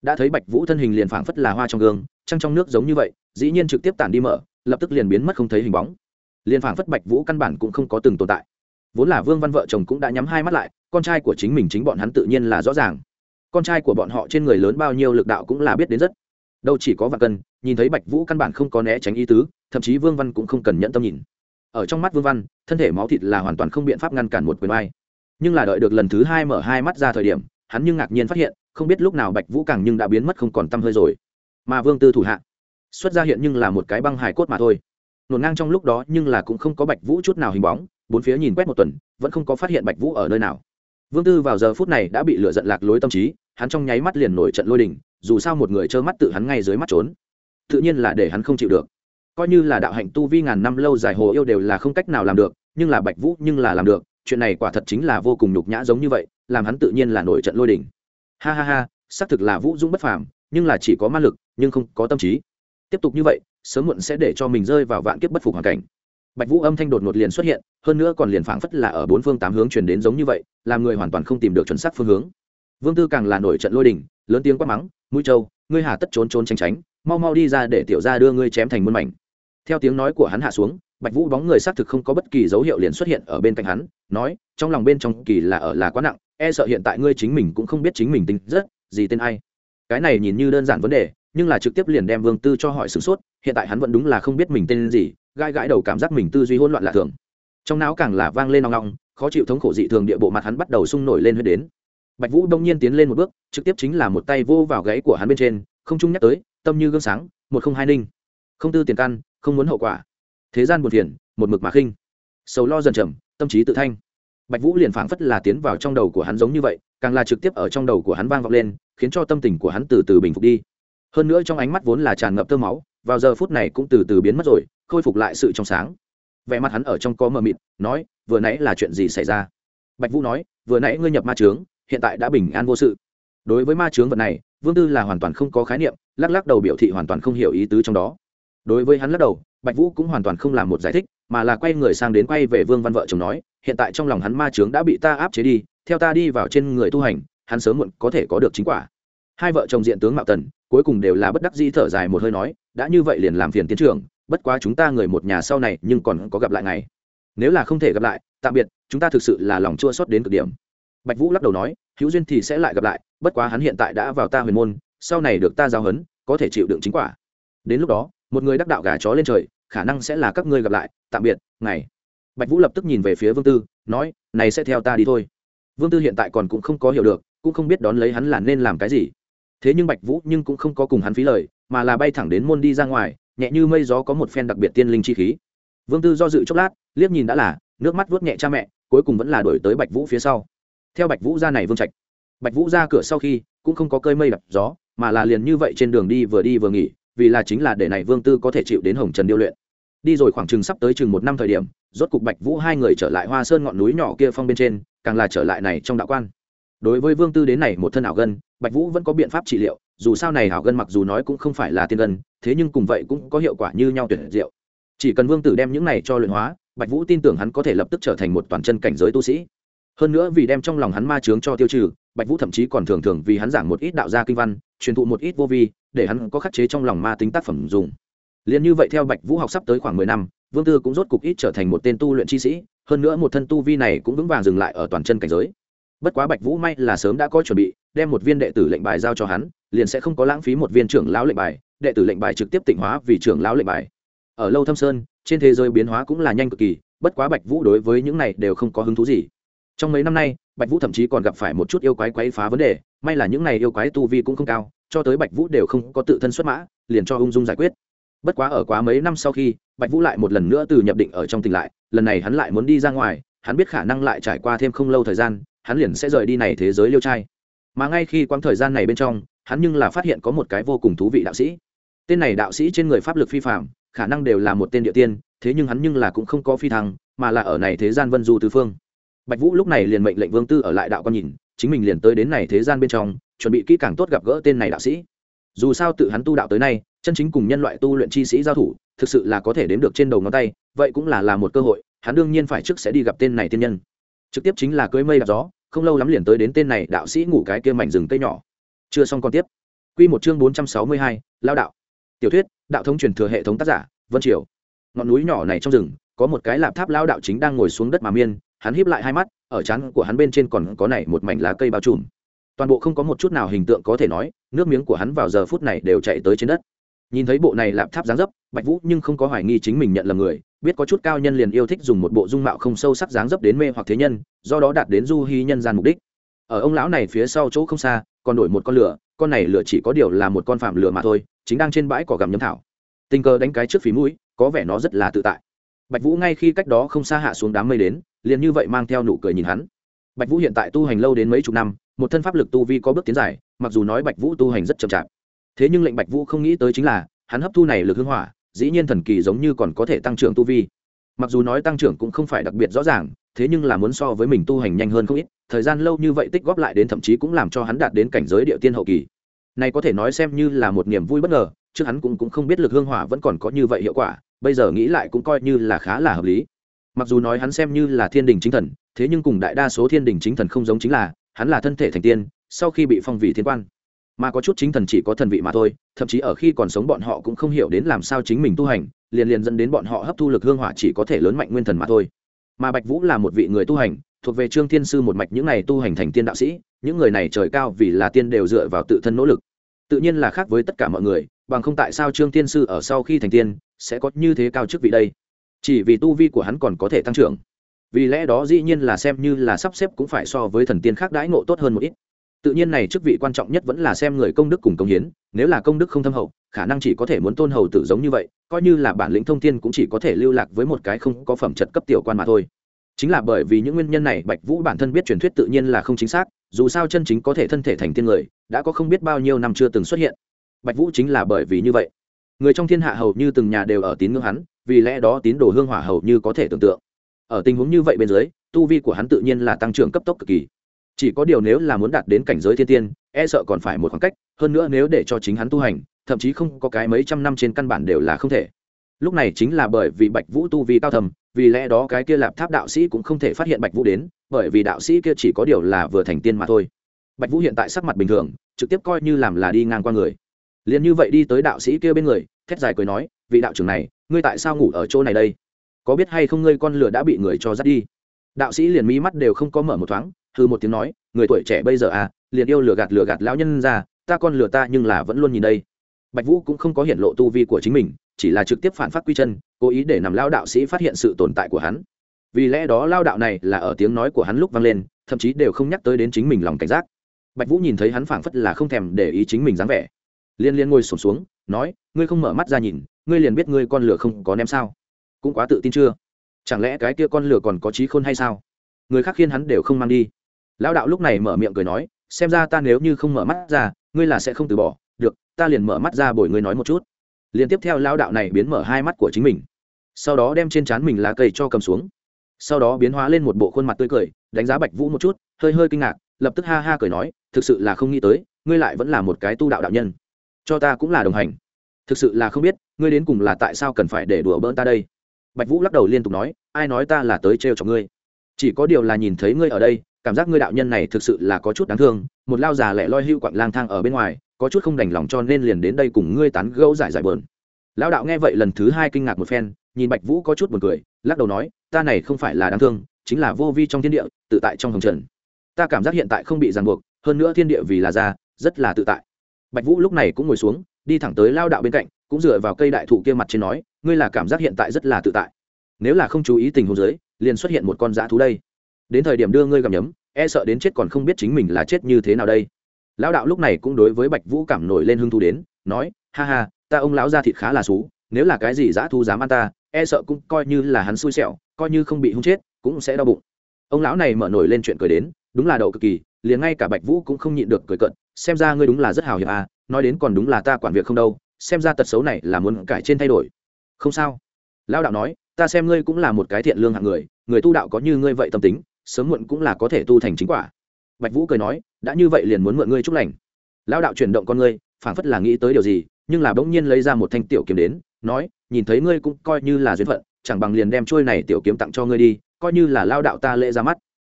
đã thấy bạch vũ thân hình liền phảng phất là hoa trong gương, trăng trong nước giống như vậy, dĩ nhiên trực tiếp tản đi mở, lập tức liền biến mất không thấy hình bóng. Liền phảng phất bạch vũ căn bản cũng không có từng tồn tại. Vốn là vương văn vợ chồng cũng đã nhắm hai mắt lại, con trai của chính mình chính bọn hắn tự nhiên là rõ ràng. Con trai của bọn họ trên người lớn bao nhiêu lực đạo cũng là biết đến rất. Đâu chỉ có vạn cân, nhìn thấy bạch vũ căn bản không có né tránh ý tứ, thậm chí vương văn cũng không cần nhận tâm nhìn. Ở trong mắt vương văn, thân thể máu thịt là hoàn toàn không biện pháp ngăn cản một quyền vai nhưng là đợi được lần thứ hai mở hai mắt ra thời điểm, hắn nhưng ngạc nhiên phát hiện không biết lúc nào bạch vũ càng nhưng đã biến mất không còn tăm hơi rồi. Mà vương tư thủ hạ, xuất ra hiện nhưng là một cái băng hài cốt mà thôi. Nổn ngang trong lúc đó nhưng là cũng không có bạch vũ chút nào hình bóng, bốn phía nhìn quét một tuần, vẫn không có phát hiện bạch vũ ở nơi nào. Vương tư vào giờ phút này đã bị lửa giận lạc lối tâm trí, hắn trong nháy mắt liền nổi trận lôi đình, dù sao một người trơ mắt tự hắn ngay dưới mắt trốn. Tự nhiên là để hắn không chịu được. Coi như là đạo hạnh tu vi ngàn năm lâu dài hồ yêu đều là không cách nào làm được, nhưng là bạch vũ nhưng là làm được, chuyện này quả thật chính là vô cùng nhục nhã giống như vậy, làm hắn tự nhiên là nổi trận lôi đình ha ha ha, xác thực là vũ dũng bất phàm, nhưng là chỉ có ma lực, nhưng không có tâm trí. Tiếp tục như vậy, sớm muộn sẽ để cho mình rơi vào vạn kiếp bất phục hoàn cảnh. Bạch vũ âm thanh đột ngột liền xuất hiện, hơn nữa còn liền phảng phất là ở bốn phương tám hướng truyền đến giống như vậy, làm người hoàn toàn không tìm được chuẩn xác phương hướng. Vương tư càng là nổi trận lôi đình, lớn tiếng quát mắng, mũi châu, ngươi hà tất trốn trốn tránh tránh, mau mau đi ra để tiểu gia đưa ngươi chém thành muôn mảnh. Theo tiếng nói của hắn hạ xuống, bạch vũ bóng người xác thực không có bất kỳ dấu hiệu liền xuất hiện ở bên cạnh hắn, nói, trong lòng bên trong kỳ là ở là quá nặng e sợ hiện tại ngươi chính mình cũng không biết chính mình tính rất gì tên ai. Cái này nhìn như đơn giản vấn đề, nhưng là trực tiếp liền đem vương tư cho hỏi sửng sốt, hiện tại hắn vẫn đúng là không biết mình tên gì gai gãi đầu cảm giác mình tư duy hỗn loạn lạ thường. Trong não càng là vang lên nong nong khó chịu thống khổ dị thường địa bộ mặt hắn bắt đầu sung nổi lên huyết đến. Bạch vũ đông nhiên tiến lên một bước, trực tiếp chính là một tay vô vào gáy của hắn bên trên, không chung nhắc tới, tâm như gương sáng, một không hai ninh. Không tư tiền căn, không muốn hậu quả. Thế gian buồn phiền, một mực mà khinh. Sầu lo dần trầm, tâm trí tự thanh bạch vũ liền phảng phất là tiến vào trong đầu của hắn giống như vậy, càng là trực tiếp ở trong đầu của hắn vang vọng lên, khiến cho tâm tình của hắn từ từ bình phục đi. Hơn nữa trong ánh mắt vốn là tràn ngập tơ máu, vào giờ phút này cũng từ từ biến mất rồi, khôi phục lại sự trong sáng. Vẻ mặt hắn ở trong có mờ mịt, nói, vừa nãy là chuyện gì xảy ra? Bạch vũ nói, vừa nãy ngươi nhập ma trướng, hiện tại đã bình an vô sự. Đối với ma trướng vật này, vương tư là hoàn toàn không có khái niệm, lắc lắc đầu biểu thị hoàn toàn không hiểu ý tứ trong đó. Đối với hắn lắc đầu, bạch vũ cũng hoàn toàn không làm một giải thích, mà là quay người sang đến quay về vương văn vợ chồng nói hiện tại trong lòng hắn ma chướng đã bị ta áp chế đi, theo ta đi vào trên người tu hành, hắn sớm muộn có thể có được chính quả. Hai vợ chồng diện tướng mạo tần, cuối cùng đều là bất đắc dĩ thở dài một hơi nói, đã như vậy liền làm phiền tiến trưởng, bất quá chúng ta người một nhà sau này nhưng còn có gặp lại ngày. Nếu là không thể gặp lại, tạm biệt, chúng ta thực sự là lòng chua xót đến cực điểm. Bạch vũ lắc đầu nói, hữu duyên thì sẽ lại gặp lại, bất quá hắn hiện tại đã vào ta huyền môn, sau này được ta giao hấn, có thể chịu đựng chính quả. Đến lúc đó, một người đắc đạo gà chó lên trời, khả năng sẽ là các ngươi gặp lại. Tạm biệt, ngày bạch vũ lập tức nhìn về phía vương tư, nói, này sẽ theo ta đi thôi. Vương tư hiện tại còn cũng không có hiểu được, cũng không biết đón lấy hắn là nên làm cái gì. Thế nhưng bạch vũ nhưng cũng không có cùng hắn phí lời, mà là bay thẳng đến môn đi ra ngoài, nhẹ như mây gió có một phen đặc biệt tiên linh chi khí. Vương tư do dự chốc lát, liếc nhìn đã là, nước mắt vuốt nhẹ cha mẹ, cuối cùng vẫn là đổi tới bạch vũ phía sau. Theo bạch vũ ra này vương trạch, bạch vũ ra cửa sau khi, cũng không có cơi mây đập gió, mà là liền như vậy trên đường đi vừa đi vừa nghỉ, vì là chính là để này vương tư có thể chịu đến hồng trần điêu luyện đi rồi khoảng chừng sắp tới chừng một năm thời điểm, rốt cục bạch vũ hai người trở lại hoa sơn ngọn núi nhỏ kia phong bên trên, càng là trở lại này trong đạo quan. Đối với vương tư đến này một thân ảo gân, bạch vũ vẫn có biện pháp trị liệu, dù sao này ảo gân mặc dù nói cũng không phải là tiên gân, thế nhưng cùng vậy cũng có hiệu quả như nhau tuyệt diệu. Chỉ cần vương tử đem những này cho luyện hóa, bạch vũ tin tưởng hắn có thể lập tức trở thành một toàn chân cảnh giới tu sĩ. Hơn nữa vì đem trong lòng hắn ma chướng cho tiêu trừ, bạch vũ thậm chí còn thường thường vì hắn giảng một ít đạo gia kinh văn, truyền thụ một ít vô vi, để hắn có khắc chế trong lòng ma tính tác phẩm dùng liền như vậy theo bạch vũ học sắp tới khoảng mười năm, vương tư cũng rốt cục ít trở thành một tên tu luyện chi sĩ, hơn nữa một thân tu vi này cũng vững vàng dừng lại ở toàn chân cảnh giới. Bất quá bạch vũ may là sớm đã có chuẩn bị, đem một viên đệ tử lệnh bài giao cho hắn, liền sẽ không có lãng phí một viên trưởng lão lệnh bài, đệ tử lệnh bài trực tiếp tịnh hóa vì trưởng lão lệnh bài. Ở lâu thâm sơn, trên thế giới biến hóa cũng là nhanh cực kỳ, bất quá bạch vũ đối với những này đều không có hứng thú gì. Trong mấy năm nay, bạch vũ thậm chí còn gặp phải một chút yêu quái quấy phá vấn đề, may là những này yêu quái tu vi cũng không cao, cho tới bạch vũ đều không có tự thân xuất mã, liền cho ung dung giải quyết bất quá ở quá mấy năm sau khi, bạch vũ lại một lần nữa từ nhập định ở trong tỉnh lại, lần này hắn lại muốn đi ra ngoài, hắn biết khả năng lại trải qua thêm không lâu thời gian, hắn liền sẽ rời đi này thế giới liêu trai. Mà ngay khi quãng thời gian này bên trong, hắn nhưng là phát hiện có một cái vô cùng thú vị đạo sĩ. Tên này đạo sĩ trên người pháp lực phi phạm khả năng đều là một tên địa tiên, thế nhưng hắn nhưng là cũng không có phi thăng, mà là ở này thế gian vân du tứ phương. Bạch vũ lúc này liền mệnh lệnh vương tư ở lại đạo con nhìn, chính mình liền tới đến này thế gian bên trong, chuẩn bị kỹ càng tốt gặp gỡ tên này đạo sĩ. Dù sao tự hắn tu đạo tới nay chân chính cùng nhân loại tu luyện chi sĩ giao thủ thực sự là có thể đếm được trên đầu ngón tay vậy cũng là là một cơ hội hắn đương nhiên phải trước sẽ đi gặp tên này tiên nhân. Trực tiếp chính là cưới mây gặp gió không lâu lắm liền tới đến tên này đạo sĩ ngủ cái kia mảnh rừng cây nhỏ. Chưa xong còn tiếp. Quy một chương bốn trăm sáu mươi hai, lao đạo. Tiểu thuyết đạo thống truyền thừa hệ thống tác giả vân triều. Ngọn núi nhỏ này trong rừng có một cái lạp tháp lao đạo chính đang ngồi xuống đất mà miên hắn híp lại hai mắt ở trán của hắn bên trên còn có này một mảnh lá cây bao trùm. Toàn bộ không có một chút nào hình tượng có thể nói nước miếng của hắn vào giờ phút này đều chạy tới trên đất nhìn thấy bộ này lạp tháp dáng dấp, bạch vũ nhưng không có hoài nghi chính mình nhận là người, biết có chút cao nhân liền yêu thích dùng một bộ dung mạo không sâu sắc dáng dấp đến mê hoặc thế nhân, do đó đạt đến du hy nhân gian mục đích. Ở ông lão này phía sau chỗ không xa, còn đổi một con lửa, con này lửa chỉ có điều là một con phạm lửa mà thôi, chính đang trên bãi cỏ gặm nhấm thảo. Tình cờ đánh cái trước phí mũi, có vẻ nó rất là tự tại. Bạch vũ ngay khi cách đó không xa hạ xuống đám mây đến, liền như vậy mang theo nụ cười nhìn hắn. Bạch vũ hiện tại tu hành lâu đến mấy chục năm, một thân pháp lực tu vi có bước tiến dài, mặc dù nói bạch vũ tu hành rất chậm chạp thế nhưng lệnh bạch vũ không nghĩ tới chính là hắn hấp thu này lực hưng hỏa dĩ nhiên thần kỳ giống như còn có thể tăng trưởng tu vi. Mặc dù nói tăng trưởng cũng không phải đặc biệt rõ ràng thế nhưng là muốn so với mình tu hành nhanh hơn không ít thời gian lâu như vậy tích góp lại đến thậm chí cũng làm cho hắn đạt đến cảnh giới địa tiên hậu kỳ. Này có thể nói xem như là một niềm vui bất ngờ trước hắn cũng, cũng không biết lực hương hỏa vẫn còn có như vậy hiệu quả bây giờ nghĩ lại cũng coi như là khá là hợp lý. Mặc dù nói hắn xem như là thiên đình chính thần thế nhưng cùng đại đa số thiên đình chính thần không giống chính là hắn là thân thể thành tiên sau khi bị phong vị thiên quan mà có chút chính thần chỉ có thần vị mà thôi, thậm chí ở khi còn sống bọn họ cũng không hiểu đến làm sao chính mình tu hành, liền liền dẫn đến bọn họ hấp thu lực hương hỏa chỉ có thể lớn mạnh nguyên thần mà thôi. Mà bạch vũ là một vị người tu hành, thuộc về trương thiên sư một mạch những này tu hành thành tiên đạo sĩ, những người này trời cao vì là tiên đều dựa vào tự thân nỗ lực. Tự nhiên là khác với tất cả mọi người, bằng không tại sao trương thiên sư ở sau khi thành tiên, sẽ có như thế cao chức vị đây? Chỉ vì tu vi của hắn còn có thể tăng trưởng. Vì lẽ đó dĩ nhiên là xem như là sắp xếp cũng phải so với thần tiên khác đãi ngộ tốt hơn một ít tự nhiên này chức vị quan trọng nhất vẫn là xem người công đức cùng công hiến, nếu là công đức không thâm hậu, khả năng chỉ có thể muốn tôn hầu tử giống như vậy, coi như là bản lĩnh thông tiên cũng chỉ có thể lưu lạc với một cái không có phẩm chất cấp tiểu quan mà thôi. Chính là bởi vì những nguyên nhân này, bạch vũ bản thân biết truyền thuyết tự nhiên là không chính xác, dù sao chân chính có thể thân thể thành tiên người, đã có không biết bao nhiêu năm chưa từng xuất hiện. Bạch vũ chính là bởi vì như vậy. Người trong thiên hạ hầu như từng nhà đều ở tín ngưỡng hắn, vì lẽ đó tín đồ hương hỏa hầu như có thể tưởng tượng. Ở tình huống như vậy bên dưới, tu vi của hắn tự nhiên là tăng trưởng cấp tốc cực kỳ chỉ có điều nếu là muốn đạt đến cảnh giới thiên tiên e sợ còn phải một khoảng cách, hơn nữa nếu để cho chính hắn tu hành, thậm chí không có cái mấy trăm năm trên căn bản đều là không thể. Lúc này chính là bởi vì bạch vũ tu vi cao thầm, vì lẽ đó cái kia lạp tháp đạo sĩ cũng không thể phát hiện bạch vũ đến, bởi vì đạo sĩ kia chỉ có điều là vừa thành tiên mà thôi. Bạch vũ hiện tại sắc mặt bình thường, trực tiếp coi như làm là đi ngang qua người. Liền như vậy đi tới đạo sĩ kia bên người, thét dài cười nói, vị đạo trưởng này, ngươi tại sao ngủ ở chỗ này đây? Có biết hay không ngươi con lửa đã bị người cho dắt đi? Đạo sĩ liền mí mắt đều không có mở một thoáng hư một tiếng nói, người tuổi trẻ bây giờ à liền yêu lừa gạt lừa gạt lão nhân ra, ta con lừa ta nhưng là vẫn luôn nhìn đây. Bạch vũ cũng không có hiện lộ tu vi của chính mình, chỉ là trực tiếp phản phát quy chân, cố ý để nằm lao đạo sĩ phát hiện sự tồn tại của hắn. Vì lẽ đó lao đạo này là ở tiếng nói của hắn lúc vang lên, thậm chí đều không nhắc tới đến chính mình lòng cảnh giác. Bạch vũ nhìn thấy hắn phảng phất là không thèm để ý chính mình dáng vẻ. Liên liên ngồi sổm xuống, nói, ngươi không mở mắt ra nhìn, ngươi liền biết ngươi con lửa không có ném sao? Cũng quá tự tin chưa? Chẳng lẽ cái kia con lửa còn có trí khôn hay sao? Người khác khiên hắn đều không mang đi lão đạo lúc này mở miệng cười nói, xem ra ta nếu như không mở mắt ra, ngươi là sẽ không từ bỏ. Được, ta liền mở mắt ra bồi ngươi nói một chút. Liền tiếp theo lão đạo này biến mở hai mắt của chính mình. Sau đó đem trên trán mình lá cây cho cầm xuống. Sau đó biến hóa lên một bộ khuôn mặt tươi cười, đánh giá bạch vũ một chút, hơi hơi kinh ngạc, lập tức ha ha cười nói, thực sự là không nghĩ tới, ngươi lại vẫn là một cái tu đạo đạo nhân. Cho ta cũng là đồng hành. Thực sự là không biết, ngươi đến cùng là tại sao cần phải để đùa bỡn ta đây? Bạch vũ lắc đầu liên tục nói, ai nói ta là tới trêu cho ngươi? Chỉ có điều là nhìn thấy ngươi ở đây cảm giác ngươi đạo nhân này thực sự là có chút đáng thương một lao già lẻ loi hưu quặng lang thang ở bên ngoài có chút không đành lòng cho nên liền đến đây cùng ngươi tán gẫu giải giải bờn lão đạo nghe vậy lần thứ hai kinh ngạc một phen nhìn bạch vũ có chút buồn cười lắc đầu nói ta này không phải là đáng thương chính là vô vi trong thiên địa tự tại trong hồng trần. Ta cảm giác hiện tại không bị ràng buộc hơn nữa thiên địa vì là già, rất là tự tại. Bạch vũ lúc này cũng ngồi xuống đi thẳng tới lao đạo bên cạnh cũng dựa vào cây đại thụ kia mặt trên nói ngươi là cảm giác hiện tại rất là tự tại. Nếu là không chú ý tình huống dưới liền xuất hiện một con dã thú đây. Đến thời điểm đưa ngươi gặm nhấm e sợ đến chết còn không biết chính mình là chết như thế nào đây. Lão đạo lúc này cũng đối với bạch vũ cảm nổi lên hứng thú đến, nói, ha ha, ta ông lão ra thịt khá là xú, nếu là cái gì dã thu dám ăn ta e sợ cũng coi như là hắn xui xẻo, coi như không bị hung chết, cũng sẽ đau bụng. Ông lão này mở nổi lên chuyện cười đến, đúng là đậu cực kỳ, liền ngay cả bạch vũ cũng không nhịn được cười cận xem ra ngươi đúng là rất hào hiệp à nói đến còn đúng là ta quản việc không đâu, xem ra tật xấu này là muốn cải trên thay đổi. Không sao. Lão đạo nói, ta xem ngươi cũng là một cái thiện lương hạng người người tu đạo có như ngươi vậy tâm tính sớm muộn cũng là có thể tu thành chính quả. Bạch vũ cười nói, đã như vậy liền muốn mượn ngươi chúc lành. Lão đạo chuyển động con ngươi, phảng phất là nghĩ tới điều gì, nhưng là bỗng nhiên lấy ra một thanh tiểu kiếm đến, nói, nhìn thấy ngươi cũng coi như là duyên phận, chẳng bằng liền đem trôi này tiểu kiếm tặng cho ngươi đi, coi như là lao đạo ta lễ ra mắt.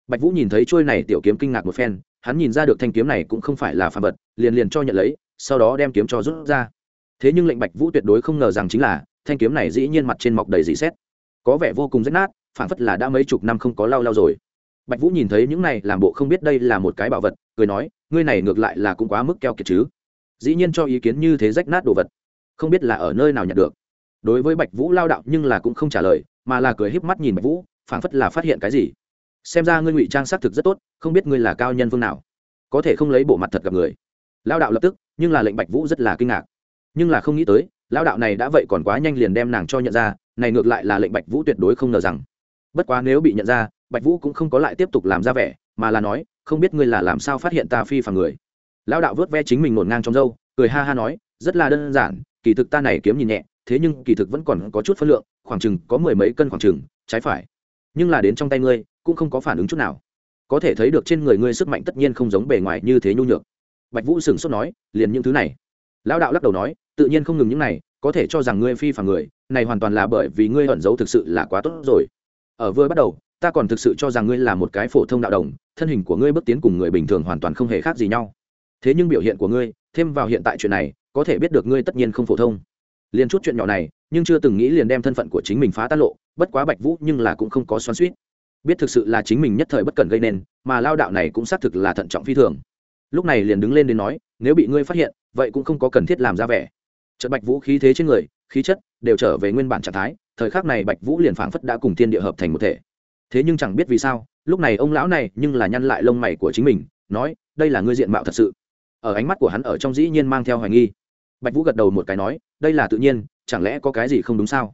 Bạch vũ nhìn thấy trôi này tiểu kiếm kinh ngạc một phen, hắn nhìn ra được thanh kiếm này cũng không phải là phàm vật, liền liền cho nhận lấy, sau đó đem kiếm cho rút ra. Thế nhưng lệnh bạch vũ tuyệt đối không ngờ rằng chính là, thanh kiếm này dĩ nhiên mặt trên mọc đầy dị xét. Có vẻ vô cùng rách nát, phảng phất là đã mấy chục năm không có lau lau rồi bạch vũ nhìn thấy những này, làm bộ không biết đây là một cái bảo vật, cười nói, ngươi này ngược lại là cũng quá mức keo kiệt chứ. Dĩ nhiên cho ý kiến như thế rách nát đồ vật, không biết là ở nơi nào nhận được. Đối với bạch vũ lao đạo nhưng là cũng không trả lời, mà là cười híp mắt nhìn bạch vũ, phảng phất là phát hiện cái gì. Xem ra ngươi ngụy trang xác thực rất tốt, không biết ngươi là cao nhân phương nào, có thể không lấy bộ mặt thật gặp người. Lao đạo lập tức, nhưng là lệnh bạch vũ rất là kinh ngạc. Nhưng là không nghĩ tới, lao đạo này đã vậy còn quá nhanh liền đem nàng cho nhận ra, này ngược lại là lệnh bạch vũ tuyệt đối không ngờ rằng. Bất quá nếu bị nhận ra bạch vũ cũng không có lại tiếp tục làm ra vẻ, mà là nói, không biết ngươi là làm sao phát hiện ta phi phàm người? Lao đạo vớt ve chính mình ngổn ngang trong dâu cười ha ha nói, rất là đơn giản, kỳ thực ta này kiếm nhìn nhẹ, thế nhưng kỳ thực vẫn còn có chút phân lượng, khoảng chừng có mười mấy cân khoảng chừng, trái phải. Nhưng là đến trong tay ngươi, cũng không có phản ứng chút nào. Có thể thấy được trên người ngươi sức mạnh tất nhiên không giống bề ngoài như thế nhu nhược. Bạch vũ sửng sốt nói, liền những thứ này. Lão đạo lắc đầu nói, tự nhiên không ngừng những này, có thể cho rằng ngươi phi phàm người, này hoàn toàn là bởi vì ngươi ẩn giấu thực sự là quá tốt rồi. Ở vừa bắt đầu ta còn thực sự cho rằng ngươi là một cái phổ thông đạo đồng, thân hình của ngươi bước tiến cùng người bình thường hoàn toàn không hề khác gì nhau. Thế nhưng biểu hiện của ngươi, thêm vào hiện tại chuyện này, có thể biết được ngươi tất nhiên không phổ thông. Liền chút chuyện nhỏ này, nhưng chưa từng nghĩ liền đem thân phận của chính mình phá tan lộ, bất quá bạch vũ nhưng là cũng không có xoắn suýt biết thực sự là chính mình nhất thời bất cần gây nên, mà lao đạo này cũng xác thực là thận trọng phi thường. Lúc này liền đứng lên đến nói, nếu bị ngươi phát hiện, vậy cũng không có cần thiết làm ra vẻ. Trận bạch vũ khí thế trên người, khí chất đều trở về nguyên bản trạng thái, thời khắc này bạch vũ liền phảng phất đã cùng thiên địa hợp thành một thể thế nhưng chẳng biết vì sao, lúc này ông lão này nhưng là nhăn lại lông mày của chính mình, nói, đây là ngươi diện mạo thật sự. Ở ánh mắt của hắn ở trong dĩ nhiên mang theo hoài nghi. Bạch vũ gật đầu một cái nói, đây là tự nhiên, chẳng lẽ có cái gì không đúng sao?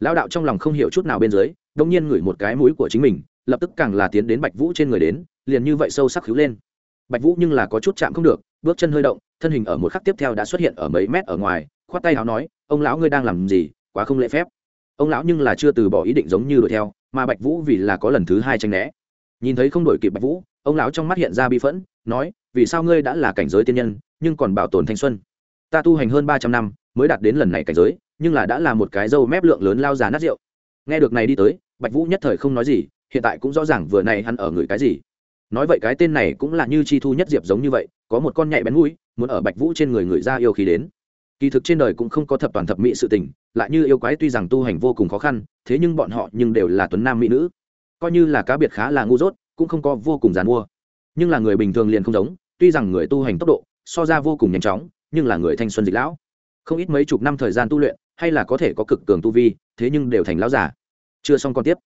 Lão đạo trong lòng không hiểu chút nào bên dưới, đông nhiên ngửi một cái mũi của chính mình, lập tức càng là tiến đến bạch vũ trên người đến, liền như vậy sâu sắc khứu lên. Bạch vũ nhưng là có chút chạm không được, bước chân hơi động, thân hình ở một khắc tiếp theo đã xuất hiện ở mấy mét ở ngoài, khoát tay áo nói, ông lão ngươi đang làm gì, quá không lễ phép. Ông lão nhưng là chưa từ bỏ ý định giống như đuổi theo mà bạch vũ vì là có lần thứ hai tranh né. Nhìn thấy không đổi kịp bạch vũ, ông lão trong mắt hiện ra bi phẫn, nói, vì sao ngươi đã là cảnh giới tiên nhân, nhưng còn bảo tồn thanh xuân? Ta tu hành hơn ba trăm năm, mới đạt đến lần này cảnh giới, nhưng là đã là một cái dâu mép lượng lớn lao già nát rượu. Nghe được này đi tới, bạch vũ nhất thời không nói gì, hiện tại cũng rõ ràng vừa này hắn ở người cái gì. Nói vậy cái tên này cũng là như chi thu nhất diệp giống như vậy, có một con nhạy bén mũi, muốn ở bạch vũ trên người người ra yêu khí đến kỳ thực trên đời cũng không có thập toàn thập mỹ sự tình lại như yêu quái tuy rằng tu hành vô cùng khó khăn thế nhưng bọn họ nhưng đều là tuấn nam mỹ nữ coi như là cá biệt khá là ngu dốt cũng không có vô cùng dàn mua nhưng là người bình thường liền không giống tuy rằng người tu hành tốc độ so ra vô cùng nhanh chóng nhưng là người thanh xuân dịch lão không ít mấy chục năm thời gian tu luyện hay là có thể có cực cường tu vi thế nhưng đều thành lão giả chưa xong còn tiếp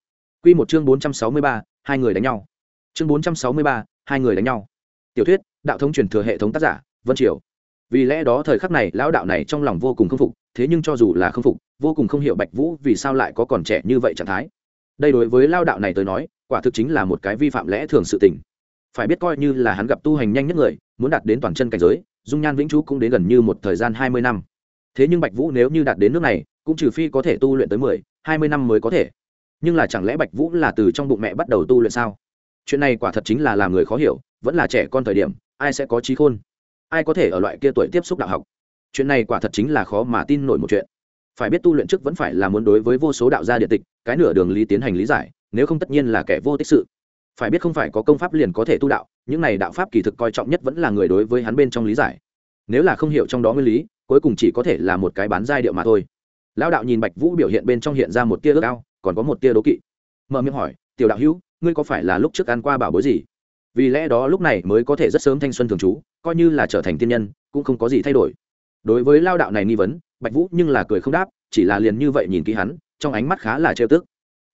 Quy một chương 463, hai người đánh nhau. Chương 463, hai người đánh nhau. Tiểu thuyết, đạo thống truyền thừa hệ thống tác giả, Vân Triều. Vì lẽ đó thời khắc này lão đạo này trong lòng vô cùng không phục, thế nhưng cho dù là không phục, vô cùng không hiểu Bạch Vũ vì sao lại có còn trẻ như vậy trạng thái. Đây đối với lão đạo này tới nói, quả thực chính là một cái vi phạm lẽ thường sự tình. Phải biết coi như là hắn gặp tu hành nhanh nhất người, muốn đạt đến toàn chân cảnh giới, dung nhan vĩnh chú cũng đến gần như một thời gian 20 năm. Thế nhưng Bạch Vũ nếu như đạt đến nước này, cũng trừ phi có thể tu luyện tới 10, 20 năm mới có thể nhưng là chẳng lẽ bạch vũ là từ trong bụng mẹ bắt đầu tu luyện sao chuyện này quả thật chính là làm người khó hiểu vẫn là trẻ con thời điểm ai sẽ có trí khôn ai có thể ở loại kia tuổi tiếp xúc đạo học? Chuyện này quả thật chính là khó mà tin nổi một chuyện. Phải biết tu luyện trước vẫn phải là muốn đối với vô số đạo gia địa tịch, cái nửa đường lý tiến hành lý giải, nếu không tất nhiên là kẻ vô tích sự. Phải biết không phải có công pháp liền có thể tu đạo, những này đạo pháp kỳ thực coi trọng nhất vẫn là người đối với hắn bên trong lý giải. Nếu là không hiểu trong đó nguyên lý, cuối cùng chỉ có thể là một cái bán giai điệu mà thôi. Lão đạo nhìn bạch vũ biểu hiện bên trong hiện ra một tia ước ao, còn có một tia đố kỵ. Mở miệng hỏi, tiểu đạo hữu, ngươi có phải là lúc trước ăn qua bảo bối gì? Vì lẽ đó lúc này mới có thể rất sớm thanh xuân thường trú coi như là trở thành tiên nhân, cũng không có gì thay đổi. Đối với lao đạo này nghi vấn, bạch vũ nhưng là cười không đáp, chỉ là liền như vậy nhìn kỹ hắn, trong ánh mắt khá là trêu tức.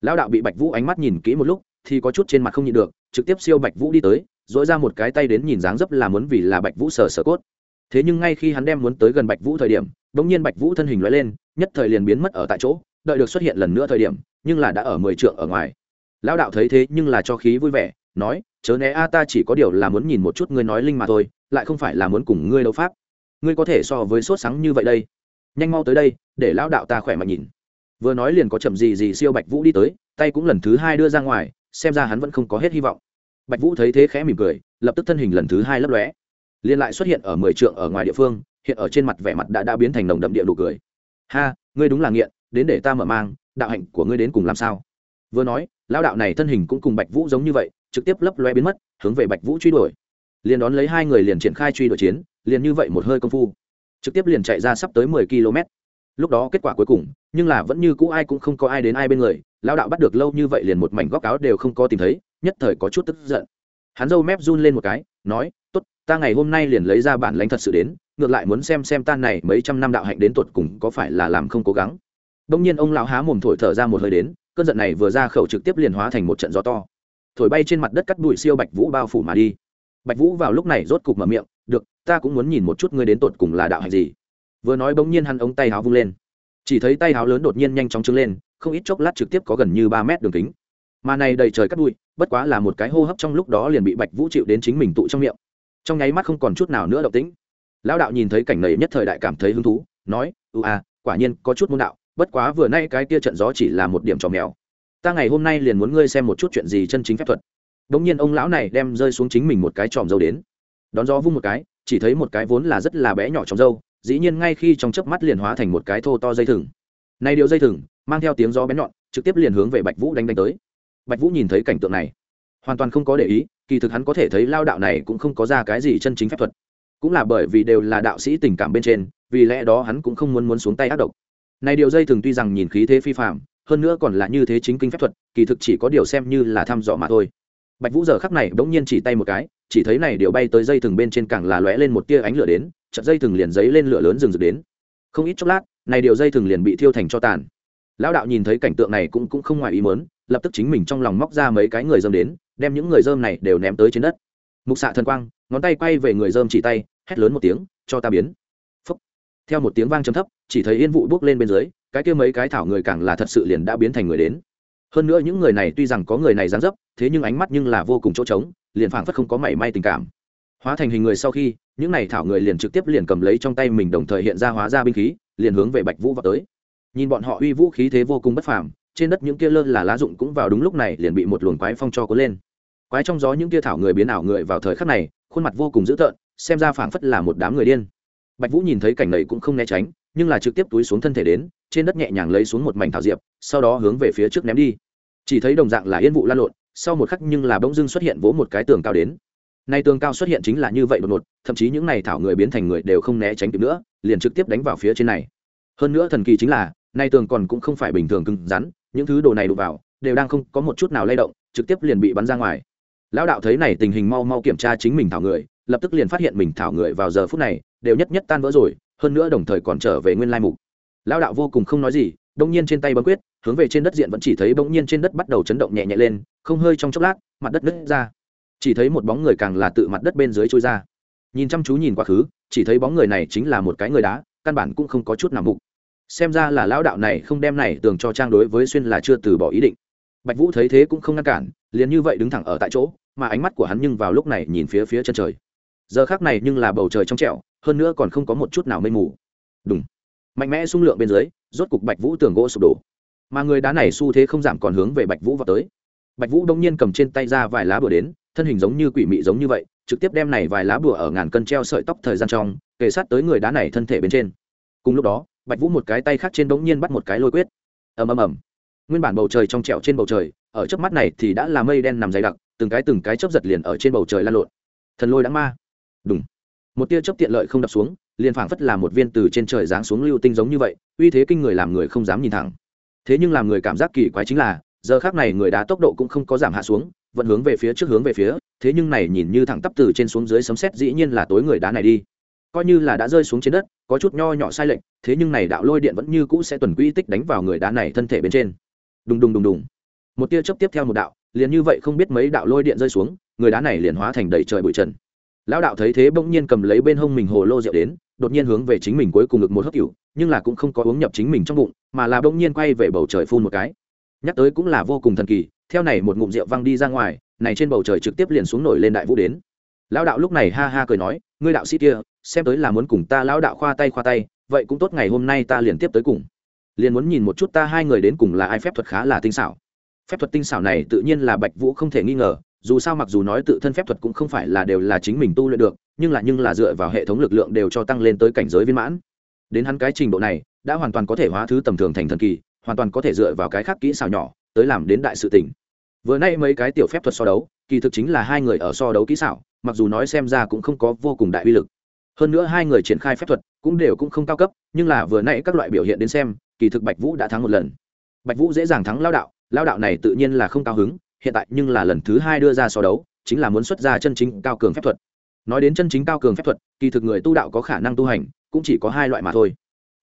Lao đạo bị bạch vũ ánh mắt nhìn kỹ một lúc, thì có chút trên mặt không nhịn được, trực tiếp siêu bạch vũ đi tới dỗi ra một cái tay đến nhìn dáng dấp là muốn vì là bạch vũ sờ sờ cốt. Thế nhưng ngay khi hắn đem muốn tới gần bạch vũ thời điểm đ ỗ n g nhiên bạch vũ thân hình loại lên, nhất thời liền biến mất ở tại chỗ, đợi được xuất hiện lần nữa thời điểm, nhưng là đã ở mười trượng ở ngoài. Lão đạo thấy thế nhưng là cho khí vui vẻ, nói, chớ né a, ta chỉ có điều là muốn nhìn một chút ngươi nói linh mà thôi lại không phải là muốn cùng ngươi đấu pháp. Ngươi có thể so với sốt sáng như vậy đây. Nhanh mau tới đây, để lão đạo ta khỏe mạnh nhìn. Vừa nói liền có chậm gì gì siêu bạch vũ đi tới, tay cũng lần thứ hai đưa ra ngoài, xem ra hắn vẫn không có hết hy vọng. Bạch vũ thấy thế khẽ mỉm cười, lập tức thân hình lần thứ hai lấp lóe. Liền lại xuất hiện ở mười trượng ở ngoài địa phương, hiện ở trên mặt vẻ mặt đã đã biến thành nồng đậm địa nụ cười. Ha, ngươi đúng là nghiện, đến để ta mở mang, đạo hạnh của ngươi đến cùng làm sao? Vừa nói, lão đạo này thân hình cũng cùng bạch vũ giống như vậy, trực tiếp lấp lóe biến mất, hướng về bạch vũ truy đuổi liền đón lấy hai người liền triển khai truy đuổi chiến, liền như vậy một hơi công phu. Trực tiếp liền chạy ra sắp tới mười km. Lúc đó kết quả cuối cùng, nhưng là vẫn như cũ ai cũng không có ai đến ai bên người, lão đạo bắt được lâu như vậy liền một mảnh góc áo đều không có tìm thấy, nhất thời có chút tức giận. Hắn râu mép run lên một cái, nói, tốt, ta ngày hôm nay liền lấy ra bản lãnh thật sự đến, ngược lại muốn xem xem tan này mấy trăm năm đạo hạnh đến tuột cùng có phải là làm không cố gắng. Đông nhiên ông lão há mồm thổi thở ra một hơi đến, cơn giận này vừa ra khẩu trực tiếp liền hóa thành một trận gió to. Thổi bay trên mặt đất cắt bụi siêu bạch vũ bao phủ mà đi bạch vũ vào lúc này rốt cục mở miệng, được, ta cũng muốn nhìn một chút ngươi đến tột cùng là đạo hạnh gì. Vừa nói bỗng nhiên hắn ống tay háo vung lên. Chỉ thấy tay háo lớn đột nhiên nhanh chóng trứng lên, không ít chốc lát trực tiếp có gần như ba mét đường kính. Mà này đầy trời cắt bụi, bất quá là một cái hô hấp trong lúc đó liền bị bạch vũ chịu đến chính mình tụ trong miệng. Trong nháy mắt không còn chút nào nữa động tĩnh. Lão đạo nhìn thấy cảnh này nhất thời đại cảm thấy hứng thú, nói ưu à quả nhiên có chút môn đạo, bất quá vừa nay cái kia trận gió chỉ là một điểm trò mèo. Ta ngày hôm nay liền muốn ngươi xem một chút chuyện gì chân chính phép thuật đống nhiên ông lão này đem rơi xuống chính mình một cái tròm dâu đến. Đón gió vung một cái, chỉ thấy một cái vốn là rất là bé nhỏ tròm dâu, dĩ nhiên ngay khi trong chớp mắt liền hóa thành một cái thô to dây thừng. Này điều dây thừng, mang theo tiếng gió bén nhọn, trực tiếp liền hướng về bạch vũ đánh đánh tới. Bạch vũ nhìn thấy cảnh tượng này, hoàn toàn không có để ý, kỳ thực hắn có thể thấy lao đạo này cũng không có ra cái gì chân chính phép thuật. Cũng là bởi vì đều là đạo sĩ tình cảm bên trên, vì lẽ đó hắn cũng không muốn muốn xuống tay ác độc. Này điều dây thường tuy rằng nhìn khí thế phi phạm hơn nữa còn là như thế chính kinh phép thuật, kỳ thực chỉ có điều xem như là thăm dò mà thôi bạch vũ giờ khắc này bỗng nhiên chỉ tay một cái, chỉ thấy này điều bay tới dây thừng bên trên càng là lóe lên một tia ánh lửa đến, chợt dây thừng liền giấy lên lửa lớn rừng rực đến. Không ít chốc lát, này điều dây thừng liền bị thiêu thành cho tàn. Lão đạo nhìn thấy cảnh tượng này cũng cũng không ngoài ý muốn, lập tức chính mình trong lòng móc ra mấy cái người dơm đến, đem những người dơm này đều ném tới trên đất. Mục xạ thần quang, ngón tay quay về người dơm chỉ tay, hét lớn một tiếng, cho ta biến. Phúc. theo một tiếng vang trầm thấp, chỉ thấy yên vụ bước lên bên dưới, cái kia mấy cái thảo người càng là thật sự liền đã biến thành người đến hơn nữa những người này tuy rằng có người này dáng dấp, thế nhưng ánh mắt nhưng là vô cùng chỗ trống, liền phảng phất không có mảy may tình cảm. Hóa thành hình người sau khi, những này thảo người liền trực tiếp liền cầm lấy trong tay mình đồng thời hiện ra hóa ra binh khí, liền hướng về bạch vũ vào tới. Nhìn bọn họ uy vũ khí thế vô cùng bất phàm, trên đất những kia lơ là lá dụng cũng vào đúng lúc này liền bị một luồng quái phong cho cuốn lên. Quái trong gió những kia thảo người biến ảo người vào thời khắc này, khuôn mặt vô cùng dữ tợn, xem ra phảng phất là một đám người điên. Bạch vũ nhìn thấy cảnh này cũng không né tránh, nhưng là trực tiếp túi xuống thân thể đến trên đất nhẹ nhàng lấy xuống một mảnh thảo diệp, sau đó hướng về phía trước ném đi. Chỉ thấy đồng dạng là yên vụ lan lộn, sau một khắc nhưng là bỗng dưng xuất hiện vỗ một cái tường cao đến. Nay tường cao xuất hiện chính là như vậy đột ngột, thậm chí những này thảo người biến thành người đều không né tránh kịp nữa, liền trực tiếp đánh vào phía trên này. Hơn nữa thần kỳ chính là, nay tường còn cũng không phải bình thường cứng rắn, những thứ đồ này đụng vào, đều đang không có một chút nào lay động, trực tiếp liền bị bắn ra ngoài. Lão đạo thấy này tình hình mau mau kiểm tra chính mình thảo người, lập tức liền phát hiện mình thảo người vào giờ phút này, đều nhất nhất tan vỡ rồi, hơn nữa đồng thời còn trở về nguyên lai mục lão đạo vô cùng không nói gì đông nhiên trên tay bấm quyết, hướng về trên đất diện vẫn chỉ thấy bỗng nhiên trên đất bắt đầu chấn động nhẹ nhẹ lên, không hơi trong chốc lát, mặt đất nứt ra. Chỉ thấy một bóng người càng là tự mặt đất bên dưới trôi ra. Nhìn chăm chú nhìn quá khứ, chỉ thấy bóng người này chính là một cái người đá, căn bản cũng không có chút nào mục. Xem ra là lão đạo này không đem này tường cho trang đối với xuyên là chưa từ bỏ ý định. Bạch vũ thấy thế cũng không ngăn cản, liền như vậy đứng thẳng ở tại chỗ, mà ánh mắt của hắn nhưng vào lúc này nhìn phía phía chân trời. Giờ khác này nhưng là bầu trời trong trẻo, hơn nữa còn không có một chút nào mây mù. Đúng mạnh mẽ xung lượng bên dưới, rốt cục bạch vũ tường gỗ sụp đổ. Mà người đá này xu thế không giảm còn hướng về bạch vũ vào tới. Bạch vũ đông nhiên cầm trên tay ra vài lá bừa đến, thân hình giống như quỷ mị giống như vậy, trực tiếp đem này vài lá bừa ở ngàn cân treo sợi tóc thời gian trong, kề sát tới người đá này thân thể bên trên. Cùng lúc đó, bạch vũ một cái tay khác trên đống nhiên bắt một cái lôi quyết. Ầm ầm ầm. Nguyên bản bầu trời trong trẹo trên bầu trời, ở trước mắt này thì đã là mây đen nằm dày đặc, từng cái từng cái chớp giật liền ở trên bầu trời lan lộn. Thần lôi đã ma. Đúng một tia chớp tiện lợi không đập xuống liền phảng phất là một viên từ trên trời giáng xuống lưu tinh giống như vậy, uy thế kinh người làm người không dám nhìn thẳng. Thế nhưng làm người cảm giác kỳ quái chính là, giờ khác này người đá tốc độ cũng không có giảm hạ xuống, vẫn hướng về phía trước hướng về phía, thế nhưng này nhìn như thẳng tắp từ trên xuống dưới sấm xét dĩ nhiên là tối người đá này đi. Coi như là đã rơi xuống trên đất, có chút nho nhỏ sai lệch, thế nhưng này đạo lôi điện vẫn như cũ sẽ tuần quỹ tích đánh vào người đá này thân thể bên trên. Đùng đùng đùng đùng. Một tia chớp tiếp theo một đạo, liền như vậy không biết mấy đạo lôi điện rơi xuống, người đá này liền hóa thành đầy trời bụi trần. Lão đạo thấy thế bỗng nhiên cầm lấy bên hông mình hồ lô rượu đến đột nhiên hướng về chính mình cuối cùng ngực một hớp cựu nhưng là cũng không có uống nhập chính mình trong bụng, mà là bỗng nhiên quay về bầu trời phun một cái. Nhắc tới cũng là vô cùng thần kỳ, theo này một ngụm rượu văng đi ra ngoài, này trên bầu trời trực tiếp liền xuống nổi lên đại vũ đến. Lão đạo lúc này ha ha cười nói, ngươi đạo sĩ kia, xem tới là muốn cùng ta lão đạo khoa tay khoa tay, vậy cũng tốt ngày hôm nay ta liền tiếp tới cùng. Liền muốn nhìn một chút ta hai người đến cùng là ai, phép thuật khá là tinh xảo. Phép thuật tinh xảo này tự nhiên là bạch vũ không thể nghi ngờ, dù sao mặc dù nói tự thân phép thuật cũng không phải là đều là chính mình tu luyện được nhưng là nhưng là dựa vào hệ thống lực lượng đều cho tăng lên tới cảnh giới viên mãn. Đến hắn cái trình độ này, đã hoàn toàn có thể hóa thứ tầm thường thành thần kỳ, hoàn toàn có thể dựa vào cái khác kỹ xảo nhỏ, tới làm đến đại sự tình. vừa nay mấy cái tiểu phép thuật so đấu, kỳ thực chính là hai người ở so đấu kỹ xảo, mặc dù nói xem ra cũng không có vô cùng đại uy lực. Hơn nữa hai người triển khai phép thuật cũng đều cũng không cao cấp, nhưng là vừa nãy các loại biểu hiện đến xem, kỳ thực bạch vũ đã thắng một lần. Bạch vũ dễ dàng thắng lao đạo lao đạo này tự nhiên là không cao hứng, hiện tại nhưng là lần thứ hai đưa ra so đấu, chính là muốn xuất ra chân chính cao cường phép thuật nói đến chân chính cao cường phép thuật, kỳ thực người tu đạo có khả năng tu hành, cũng chỉ có hai loại mà thôi.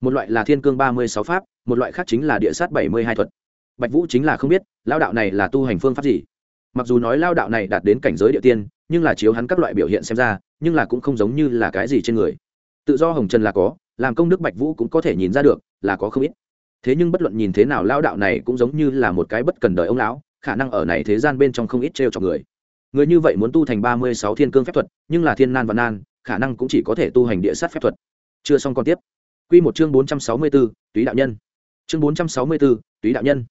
Một loại là thiên cương ba mươi sáu pháp, một loại khác chính là địa sát bảy mươi hai thuật. Bạch vũ chính là không biết lao đạo này là tu hành phương pháp gì. Mặc dù nói lao đạo này đạt đến cảnh giới địa tiên, nhưng là chiếu hắn các loại biểu hiện xem ra, nhưng là cũng không giống như là cái gì trên người. Tự do hồng trần là có, làm công đức bạch vũ cũng có thể nhìn ra được, là có không ít. Thế nhưng bất luận nhìn thế nào lao đạo này cũng giống như là một cái bất cần đời ông lão, khả năng ở này thế gian bên trong không ít trêu cho người người như vậy muốn tu thành ba mươi sáu thiên cương phép thuật, nhưng là thiên nan và nan, khả năng cũng chỉ có thể tu hành địa sát phép thuật. Chưa xong còn tiếp. Q một chương bốn trăm sáu mươi b ố túy đạo nhân. Chương bốn trăm sáu mươi b ố túy đạo nhân.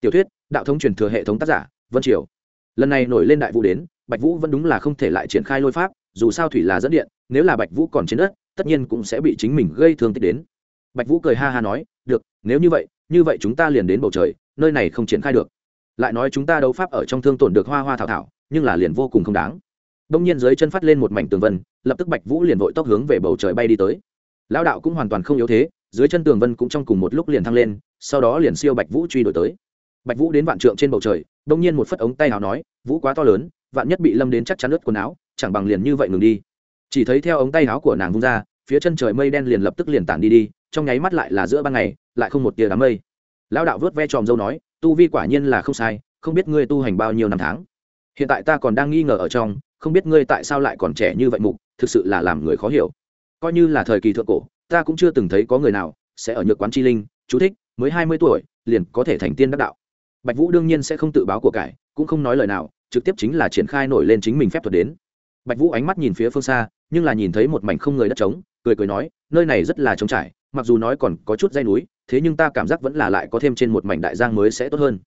Tiểu thuyết, đạo thống truyền thừa hệ thống tác giả, vân triều. Lần này nổi lên đại vũ đến, bạch vũ vẫn đúng là không thể lại triển khai lôi pháp, dù sao thủy là dẫn điện, nếu là bạch vũ còn trên đất, tất nhiên cũng sẽ bị chính mình gây thương tích đến. Bạch vũ cười ha ha nói, được, nếu như vậy như vậy chúng ta liền đến bầu trời, nơi này không triển khai được. Lại nói chúng ta đấu pháp ở trong thương tổn được hoa hoa thảo thảo nhưng là liền vô cùng không đáng. Đông nhiên dưới chân phát lên một mảnh tường vân, lập tức bạch vũ liền vội tốc hướng về bầu trời bay đi tới. Lão đạo cũng hoàn toàn không yếu thế, dưới chân tường vân cũng trong cùng một lúc liền thăng lên, sau đó liền siêu bạch vũ truy đuổi tới. Bạch vũ đến vạn trượng trên bầu trời đông nhiên một phất ống tay nào nói, vũ quá to lớn, vạn nhất bị lâm đến chắc chắn ướt quần áo, chẳng bằng liền như vậy ngừng đi. Chỉ thấy theo ống tay áo của nàng vung ra, phía chân trời mây đen liền lập tức liền tản đi đi, trong nháy mắt lại là giữa ban ngày, lại không một tia đám mây. Lão đạo vớt ve tròm dâu nói, tu vi quả nhiên là không sai, không biết ngươi tu hành bao nhiêu năm tháng hiện tại ta còn đang nghi ngờ ở trong, không biết ngươi tại sao lại còn trẻ như vậy mục, thực sự là làm người khó hiểu. Coi như là thời kỳ thượng cổ, ta cũng chưa từng thấy có người nào sẽ ở nhược quán chi linh, chú thích, mới hai mươi tuổi, liền có thể thành tiên đắc đạo. Bạch vũ đương nhiên sẽ không tự báo của cải, cũng không nói lời nào, trực tiếp chính là triển khai nổi lên chính mình phép thuật đến. Bạch vũ ánh mắt nhìn phía phương xa, nhưng là nhìn thấy một mảnh không người đất trống, cười cười nói, nơi này rất là trống trải, mặc dù nói còn có chút dây núi, thế nhưng ta cảm giác vẫn là lại có thêm trên một mảnh đại giang mới sẽ tốt hơn.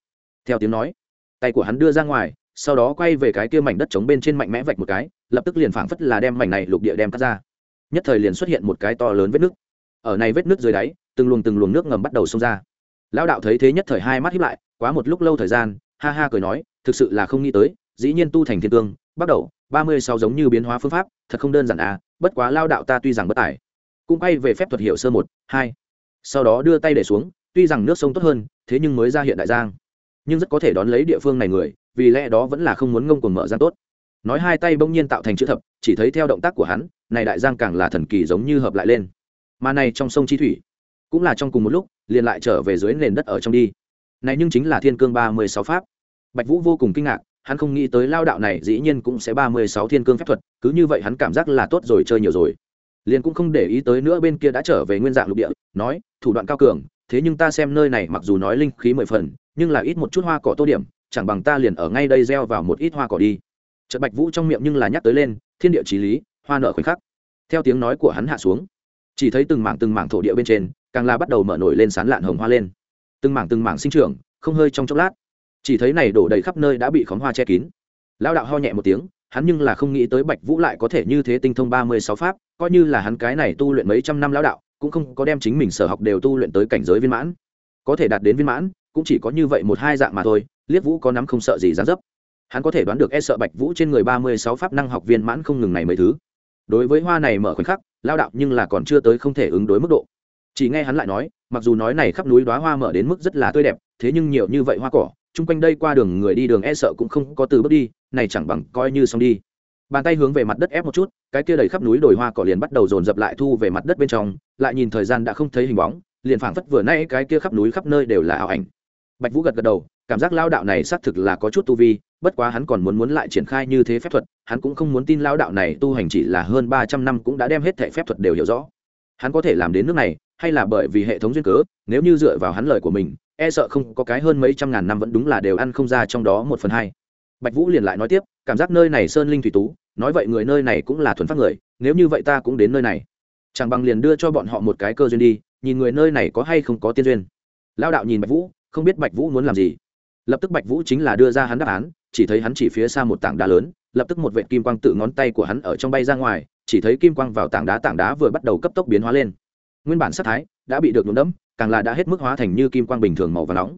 Theo tiếng nói, tay của hắn đưa ra ngoài sau đó quay về cái kia mảnh đất trống bên trên mạnh mẽ vạch một cái, lập tức liền phảng phất là đem mảnh này lục địa đem cắt ra. Nhất thời liền xuất hiện một cái to lớn vết nước. Ở này vết nước dưới đáy, từng luồng từng luồng nước ngầm bắt đầu xông ra. Lão đạo thấy thế nhất thời hai mắt hiếp lại, quá một lúc lâu thời gian, ha ha cười nói, thực sự là không nghĩ tới, dĩ nhiên tu thành thiên tương bắt đầu, ba mươi sáu giống như biến hóa phương pháp, thật không đơn giản à bất quá lao đạo ta tuy rằng bất tài, cũng quay về phép thuật hiệu sơ một, hai. Sau đó đưa tay để xuống, tuy rằng nước sông tốt hơn, thế nhưng mới ra hiện đại giang nhưng rất có thể đón lấy địa phương này người, vì lẽ đó vẫn là không muốn ngông cuồng mở giang tốt. Nói hai tay bỗng nhiên tạo thành chữ thập, chỉ thấy theo động tác của hắn, này đại giang càng là thần kỳ giống như hợp lại lên. Mà này trong sông chi thủy, cũng là trong cùng một lúc, liền lại trở về dưới nền đất ở trong đi. Này nhưng chính là thiên cương ba mươi sáu pháp. Bạch vũ vô cùng kinh ngạc, hắn không nghĩ tới lao đạo này dĩ nhiên cũng sẽ ba mươi sáu thiên cương phép thuật, cứ như vậy hắn cảm giác là tốt rồi, chơi nhiều rồi. Liền cũng không để ý tới nữa bên kia đã trở về nguyên dạng lục địa, nói, thủ đoạn cao cường, thế nhưng ta xem nơi này mặc dù nói linh khí mười phần nhưng là ít một chút hoa cỏ tô điểm, chẳng bằng ta liền ở ngay đây gieo vào một ít hoa cỏ đi. Trận bạch vũ trong miệng nhưng là nhắc tới lên, thiên địa trí lý, hoa nở khoảnh khắc. Theo tiếng nói của hắn hạ xuống, chỉ thấy từng mảng từng mảng thổ địa bên trên, càng là bắt đầu mở nổi lên sán lạn hồng hoa lên. Từng mảng từng mảng sinh trưởng, không hơi trong chốc lát. Chỉ thấy này đổ đầy khắp nơi đã bị khóm hoa che kín. Lao đạo ho nhẹ một tiếng, hắn nhưng là không nghĩ tới bạch vũ lại có thể như thế tinh thông ba mươi sáu pháp, coi như là hắn cái này tu luyện mấy trăm năm lao đạo, cũng không có đem chính mình sở học đều tu luyện tới cảnh giới viên mãn. Có thể đạt đến viên mãn cũng chỉ có như vậy một hai dạng mà thôi liếc vũ có nắm không sợ gì dán dấp. Hắn có thể đoán được e sợ bạch vũ trên người ba mươi sáu pháp năng học viên mãn không ngừng này mấy thứ. Đối với hoa này mở khoảnh khắc, lao đạo nhưng là còn chưa tới không thể ứng đối mức độ. Chỉ nghe hắn lại nói, mặc dù nói này khắp núi đoá hoa mở đến mức rất là tươi đẹp, thế nhưng nhiều như vậy hoa cỏ, chung quanh đây qua đường người đi đường e sợ cũng không có từ bước đi, này chẳng bằng coi như xong đi. Bàn tay hướng về mặt đất ép một chút, cái kia đầy khắp núi đồi hoa cỏ liền bắt đầu dồn dập lại thu về mặt đất bên trong, lại nhìn thời gian đã không thấy hình bóng, liền phảng phất vừa nay cái kia khắp núi khắp nơi đều là ảo ảnh bạch vũ gật gật đầu, cảm giác lao đạo này xác thực là có chút tu vi, bất quá hắn còn muốn muốn lại triển khai như thế phép thuật, hắn cũng không muốn tin lao đạo này tu hành chỉ là hơn ba trăm năm cũng đã đem hết thẻ phép thuật đều hiểu rõ. Hắn có thể làm đến nước này, hay là bởi vì hệ thống duyên cớ, nếu như dựa vào hắn lời của mình e sợ không có cái hơn mấy trăm ngàn năm vẫn đúng là đều ăn không ra trong đó một phần hai. Bạch vũ liền lại nói tiếp, cảm giác nơi này sơn linh thủy tú, nói vậy người nơi này cũng là thuần phát người, nếu như vậy ta cũng đến nơi này. Chẳng bằng liền đưa cho bọn họ một cái cơ duyên đi, nhìn người nơi này có hay không có tiên duyên. Lao đạo nhìn bạch vũ không biết bạch vũ muốn làm gì. Lập tức bạch vũ chính là đưa ra hắn đáp án, chỉ thấy hắn chỉ phía xa một tảng đá lớn, lập tức một vệ kim quang tự ngón tay của hắn ở trong bay ra ngoài, chỉ thấy kim quang vào tảng đá tảng đá vừa bắt đầu cấp tốc biến hóa lên. Nguyên bản sắc thái đã bị được nhuộm đẫm, càng là đã hết mức hóa thành như kim quang bình thường màu và nóng.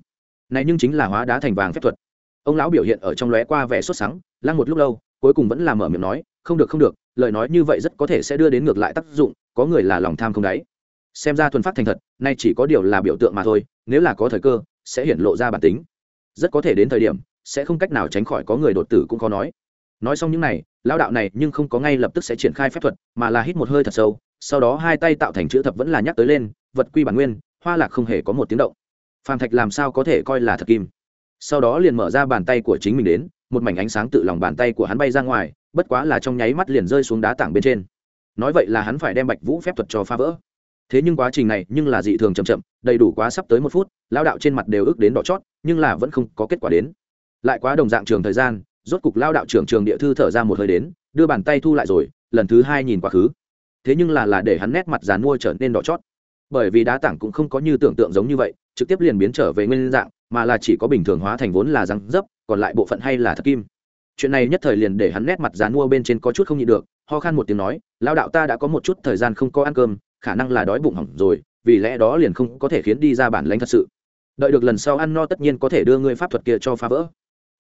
Này nhưng chính là hóa đá thành vàng phép thuật. Ông lão biểu hiện ở trong lóe qua vẻ xuất sáng lăng một lúc lâu, cuối cùng vẫn là mở miệng nói, không được không được, lời nói như vậy rất có thể sẽ đưa đến ngược lại tác dụng, có người là lòng tham không đáy. Xem ra thuần phát thành thật, nay chỉ có điều là biểu tượng mà thôi, nếu là có thời cơ sẽ hiện lộ ra bản tính. Rất có thể đến thời điểm, sẽ không cách nào tránh khỏi có người đột tử cũng khó nói. Nói xong những này lao đạo này nhưng không có ngay lập tức sẽ triển khai phép thuật, mà là hít một hơi thật sâu, sau đó hai tay tạo thành chữ thập vẫn là nhắc tới lên, vật quy bản nguyên, hoa lạc không hề có một tiếng động. Phàm thạch làm sao có thể coi là thật kim? Sau đó liền mở ra bàn tay của chính mình đến, một mảnh ánh sáng tự lòng bàn tay của hắn bay ra ngoài, bất quá là trong nháy mắt liền rơi xuống đá tảng bên trên. Nói vậy là hắn phải đem bạch vũ phép thuật cho phá vỡ thế nhưng quá trình này nhưng là dị thường chậm chậm, đầy đủ quá sắp tới một phút lao đạo trên mặt đều ước đến đỏ chót, nhưng là vẫn không có kết quả đến. Lại quá đồng dạng trường thời gian, rốt cục lao đạo trưởng trường địa thư thở ra một hơi đến, đưa bàn tay thu lại rồi, lần thứ hai nhìn quá khứ. Thế nhưng là là để hắn nét mặt dàn mua trở nên đỏ chót. Bởi vì đá tảng cũng không có như tưởng tượng giống như vậy, trực tiếp liền biến trở về nguyên dạng, mà là chỉ có bình thường hóa thành vốn là răng dấp, còn lại bộ phận hay là thật kim. Chuyện này nhất thời liền để hắn nét mặt dán mua bên trên có chút không nhịn được, ho khan một tiếng nói lao đạo ta đã có một chút thời gian không có ăn cơm khả năng là đói bụng hỏng rồi, vì lẽ đó liền không có thể khiến đi ra bản lãnh thật sự. Đợi được lần sau ăn no tất nhiên có thể đưa ngươi pháp thuật kia cho phá vỡ.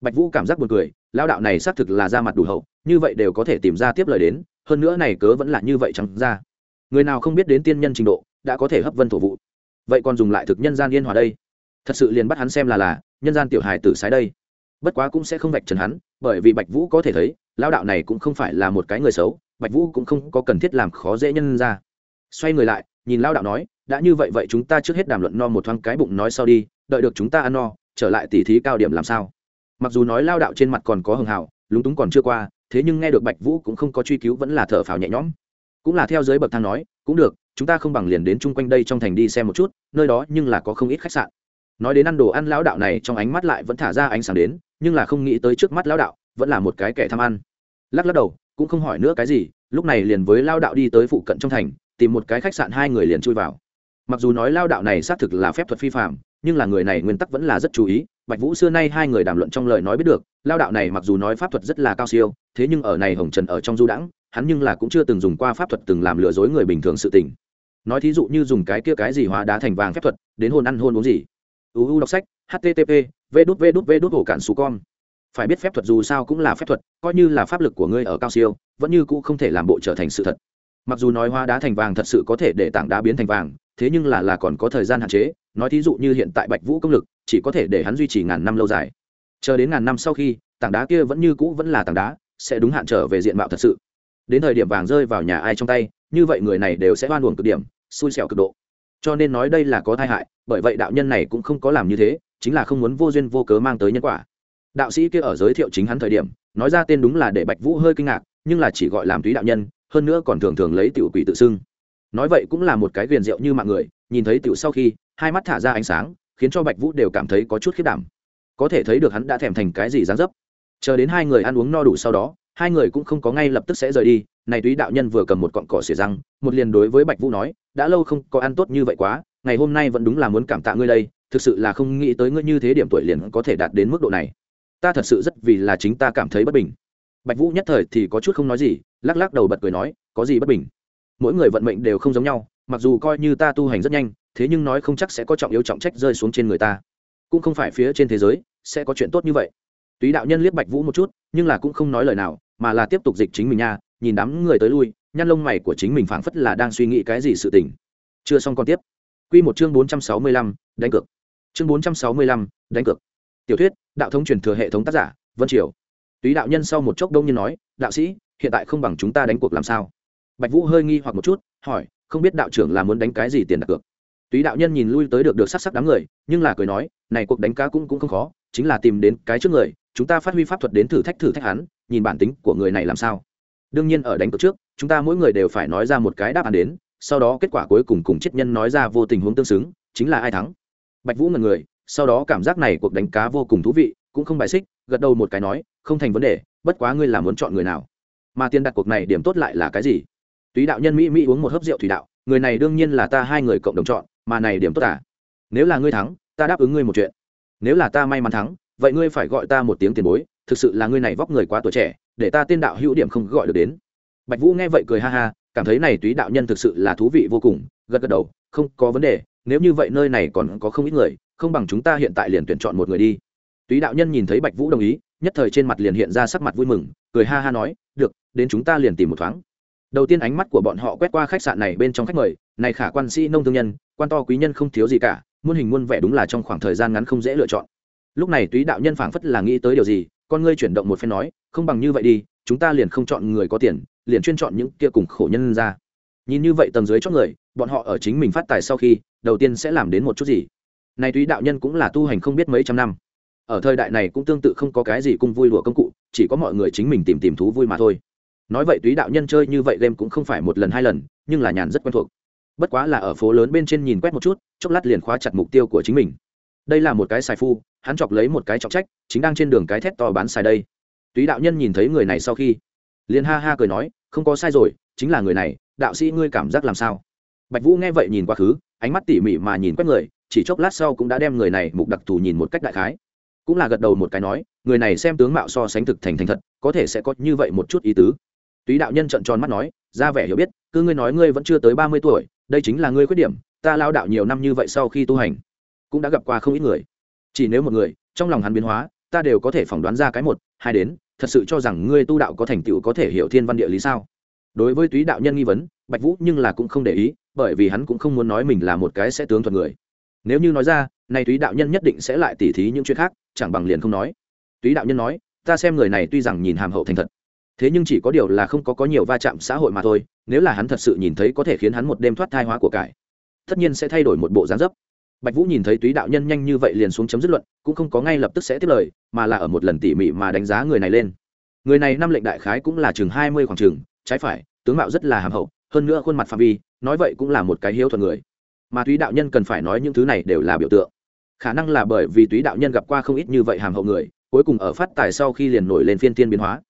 Bạch vũ cảm giác buồn cười lao đạo này xác thực là ra mặt đủ hậu, như vậy đều có thể tìm ra tiếp lời đến, hơn nữa này cớ vẫn là như vậy chẳng ra. Người nào không biết đến tiên nhân trình độ, đã có thể hấp vân thổ vụ. Vậy còn dùng lại thực nhân gian yên hòa đây. Thật sự liền bắt hắn xem là là, nhân gian tiểu hài tử sái đây. Bất quá cũng sẽ không vạch trần hắn, bởi vì bạch vũ có thể thấy lao đạo này cũng không phải là một cái người xấu, bạch vũ cũng không có cần thiết làm khó dễ nhân ra xoay người lại, nhìn lao đạo nói, đã như vậy vậy chúng ta trước hết đàm luận no một thoáng cái bụng nói sau đi, đợi được chúng ta ăn no, trở lại tỉ thí cao điểm làm sao? Mặc dù nói lao đạo trên mặt còn có hưng hào, lúng túng còn chưa qua, thế nhưng nghe được bạch vũ cũng không có truy cứu vẫn là thở phào nhẹ nhõm. Cũng là theo giới bậc thang nói, cũng được, chúng ta không bằng liền đến chung quanh đây trong thành đi xem một chút, nơi đó nhưng là có không ít khách sạn. Nói đến ăn đồ ăn, lão đạo này trong ánh mắt lại vẫn thả ra ánh sáng đến, nhưng là không nghĩ tới trước mắt lão đạo, vẫn là một cái kẻ tham ăn. Lắc lắc đầu, cũng không hỏi nữa cái gì, lúc này liền với lao đạo đi tới phụ cận trong thành tìm một cái khách sạn hai người liền chui vào. Mặc dù nói lao đạo này xác thực là phép thuật phi phạm, nhưng là người này nguyên tắc vẫn là rất chú ý. Bạch vũ xưa nay hai người đàm luận trong lời nói biết được, lao đạo này mặc dù nói pháp thuật rất là cao siêu, thế nhưng ở này hồng trần ở trong du đãng, hắn nhưng là cũng chưa từng dùng qua pháp thuật từng làm lừa dối người bình thường sự tình. Nói thí dụ như dùng cái kia cái gì hóa đá thành vàng phép thuật, đến hôn ăn hôn uống gì. Uu đọc sách http v đút v đút v đút hổ cản xù con. Phải biết phép thuật dù sao cũng là phép thuật, coi như là pháp lực của ngươi ở cao siêu, vẫn như cũ không thể làm bộ trở thành sự thật mặc dù nói hóa đá thành vàng thật sự có thể để tảng đá biến thành vàng, thế nhưng là là còn có thời gian hạn chế. Nói thí dụ như hiện tại bạch vũ công lực chỉ có thể để hắn duy trì ngàn năm lâu dài. Chờ đến ngàn năm sau khi, tảng đá kia vẫn như cũ vẫn là tảng đá, sẽ đúng hạn trở về diện mạo thật sự. Đến thời điểm vàng rơi vào nhà ai trong tay, như vậy người này đều sẽ oan uổng cực điểm, xui xẻo cực độ. Cho nên nói đây là có tai hại, bởi vậy đạo nhân này cũng không có làm như thế, chính là không muốn vô duyên vô cớ mang tới nhân quả. Đạo sĩ kia ở giới thiệu chính hắn thời điểm, nói ra tên đúng là để bạch vũ hơi kinh ngạc, nhưng là chỉ gọi làm túy đạo nhân hơn nữa còn thường thường lấy tiểu quỷ tự xưng. Nói vậy cũng là một cái viền rượu như mạng người, nhìn thấy tiểu sau khi, hai mắt thả ra ánh sáng, khiến cho bạch vũ đều cảm thấy có chút khiết đảm. Có thể thấy được hắn đã thèm thành cái gì dán dấp. Chờ đến hai người ăn uống no đủ sau đó, hai người cũng không có ngay lập tức sẽ rời đi, này túy đạo nhân vừa cầm một cọn cỏ xỉa răng, một liền đối với bạch vũ nói, đã lâu không có ăn tốt như vậy quá, ngày hôm nay vẫn đúng là muốn cảm tạ ngươi đây, thực sự là không nghĩ tới ngươi như thế điểm tuổi liền có thể đạt đến mức độ này. Ta thật sự rất vì là chính ta cảm thấy bất bình bạch vũ nhất thời thì có chút không nói gì lắc lắc đầu bật cười nói có gì bất bình? Mỗi người vận mệnh đều không giống nhau mặc dù coi như ta tu hành rất nhanh thế nhưng nói không chắc sẽ có trọng yếu trọng trách rơi xuống trên người ta. Cũng không phải phía trên thế giới sẽ có chuyện tốt như vậy. Túy đạo nhân liếc bạch vũ một chút nhưng là cũng không nói lời nào mà là tiếp tục dịch chính mình nha nhìn đám người tới lui nhăn lông mày của chính mình phảng phất là đang suy nghĩ cái gì sự tình. Chưa xong còn tiếp. Quy một chương bốn trăm sáu mươi lăm, đánh cược. Chương bốn trăm sáu mươi lăm, đánh cược. Tiểu thuyết đạo thống truyền thừa hệ thống tác giả vân triều túy đạo nhân sau một chốc đông nhiên nói, đạo sĩ, hiện tại không bằng chúng ta đánh cuộc làm sao? Bạch vũ hơi nghi hoặc một chút, hỏi, không biết đạo trưởng là muốn đánh cái gì tiền đặt cược? Túy đạo nhân nhìn lui tới được được sắc sắc đám người, nhưng là cười nói, này cuộc đánh cá cũng cũng không khó, chính là tìm đến cái trước người, chúng ta phát huy pháp thuật đến thử thách thử thách hắn, nhìn bản tính của người này làm sao. Đương nhiên ở đánh cược trước, chúng ta mỗi người đều phải nói ra một cái đáp án đến, sau đó kết quả cuối cùng cùng chết nhân nói ra vô tình huống tương xứng, chính là ai thắng? Bạch vũ ngần người, sau đó cảm giác này cuộc đánh cá vô cùng thú vị cũng không bài xích, gật đầu một cái nói, không thành vấn đề, bất quá ngươi là muốn chọn người nào? Mà tiền đặt cuộc này điểm tốt lại là cái gì? Túy đạo nhân mỹ mỹ uống một hớp rượu thủy đạo, người này đương nhiên là ta hai người cộng đồng chọn, mà này điểm tốt à? Nếu là ngươi thắng, ta đáp ứng ngươi một chuyện. Nếu là ta may mắn thắng, vậy ngươi phải gọi ta một tiếng tiền bối, thực sự là ngươi này vóc người quá tuổi trẻ, để ta tên đạo hữu điểm không gọi được đến. Bạch vũ nghe vậy cười ha ha, cảm thấy này túy đạo nhân thực sự là thú vị vô cùng, gật gật đầu, không có vấn đề, nếu như vậy nơi này còn có không ít người, không bằng chúng ta hiện tại liền tuyển chọn một người đi túy đạo nhân nhìn thấy bạch vũ đồng ý, nhất thời trên mặt liền hiện ra sắc mặt vui mừng, cười ha ha nói, được, đến chúng ta liền tìm một thoáng. Đầu tiên ánh mắt của bọn họ quét qua khách sạn này bên trong khách mời, này khả quan sĩ nông thương nhân, quan to quý nhân không thiếu gì cả, muôn hình muôn vẻ đúng là trong khoảng thời gian ngắn không dễ lựa chọn. Lúc này túy đạo nhân phảng phất là nghĩ tới điều gì, con ngươi chuyển động một phen nói, không bằng như vậy đi, chúng ta liền không chọn người có tiền, liền chuyên chọn những kia cùng khổ nhân ra. Nhìn như vậy tầng dưới chót người, bọn họ ở chính mình phát tài sau khi, đầu tiên sẽ làm đến một chút gì. Này túy đạo nhân cũng là tu hành không biết mấy trăm năm ở thời đại này cũng tương tự không có cái gì cung vui lụa công cụ, chỉ có mọi người chính mình tìm tìm thú vui mà thôi. Nói vậy túy đạo nhân chơi như vậy game cũng không phải một lần hai lần, nhưng là nhàn rất quen thuộc. Bất quá là ở phố lớn bên trên nhìn quét một chút, chốc lát liền khóa chặt mục tiêu của chính mình. Đây là một cái xài phu, hắn chọc lấy một cái trọng trách, chính đang trên đường cái thét to bán xài đây. Túy đạo nhân nhìn thấy người này sau khi, liền ha ha cười nói, không có sai rồi, chính là người này, đạo sĩ ngươi cảm giác làm sao? Bạch vũ nghe vậy nhìn quá khứ, ánh mắt tỉ mỉ mà nhìn quét người, chỉ chốc lát sau cũng đã đem người này mục đặc thù nhìn một cách đại khái cũng là gật đầu một cái nói, người này xem tướng mạo so sánh thực thành thành thật, có thể sẽ có như vậy một chút ý tứ. Túy đạo nhân trận tròn mắt nói, ra vẻ hiểu biết, cứ ngươi nói ngươi vẫn chưa tới ba mươi tuổi, đây chính là ngươi khuyết điểm, ta lao đạo nhiều năm như vậy sau khi tu hành, cũng đã gặp qua không ít người. Chỉ nếu một người, trong lòng hắn biến hóa, ta đều có thể phỏng đoán ra cái một, hai đến, thật sự cho rằng ngươi tu đạo có thành tựu có thể hiểu thiên văn địa lý sao? Đối với túy đạo nhân nghi vấn, bạch vũ nhưng là cũng không để ý, bởi vì hắn cũng không muốn nói mình là một cái sẽ tướng thuật người. Nếu như nói ra này túy đạo nhân nhất định sẽ lại tỉ thí những chuyện khác, chẳng bằng liền không nói. Túy đạo nhân nói, ta xem người này tuy rằng nhìn hàm hậu thành thật, thế nhưng chỉ có điều là không có có nhiều va chạm xã hội mà thôi, nếu là hắn thật sự nhìn thấy có thể khiến hắn một đêm thoát thai hóa của cải, tất nhiên sẽ thay đổi một bộ dáng dấp. Bạch vũ nhìn thấy túy đạo nhân nhanh như vậy liền xuống chấm dứt luận, cũng không có ngay lập tức sẽ tiếp lời, mà là ở một lần tỉ mỉ mà đánh giá người này lên. Người này năm lệnh đại khái cũng là chừng hai mươi khoảng chừng, trái phải, tướng mạo rất là hàm hậu, hơn nữa khuôn mặt phạm vi, nói vậy cũng là một cái hiếu thuận người mà túy đạo nhân cần phải nói những thứ này đều là biểu tượng. Khả năng là bởi vì túy đạo nhân gặp qua không ít như vậy hàm hậu người, cuối cùng ở phát tài sau khi liền nổi lên phiên tiên biến hóa.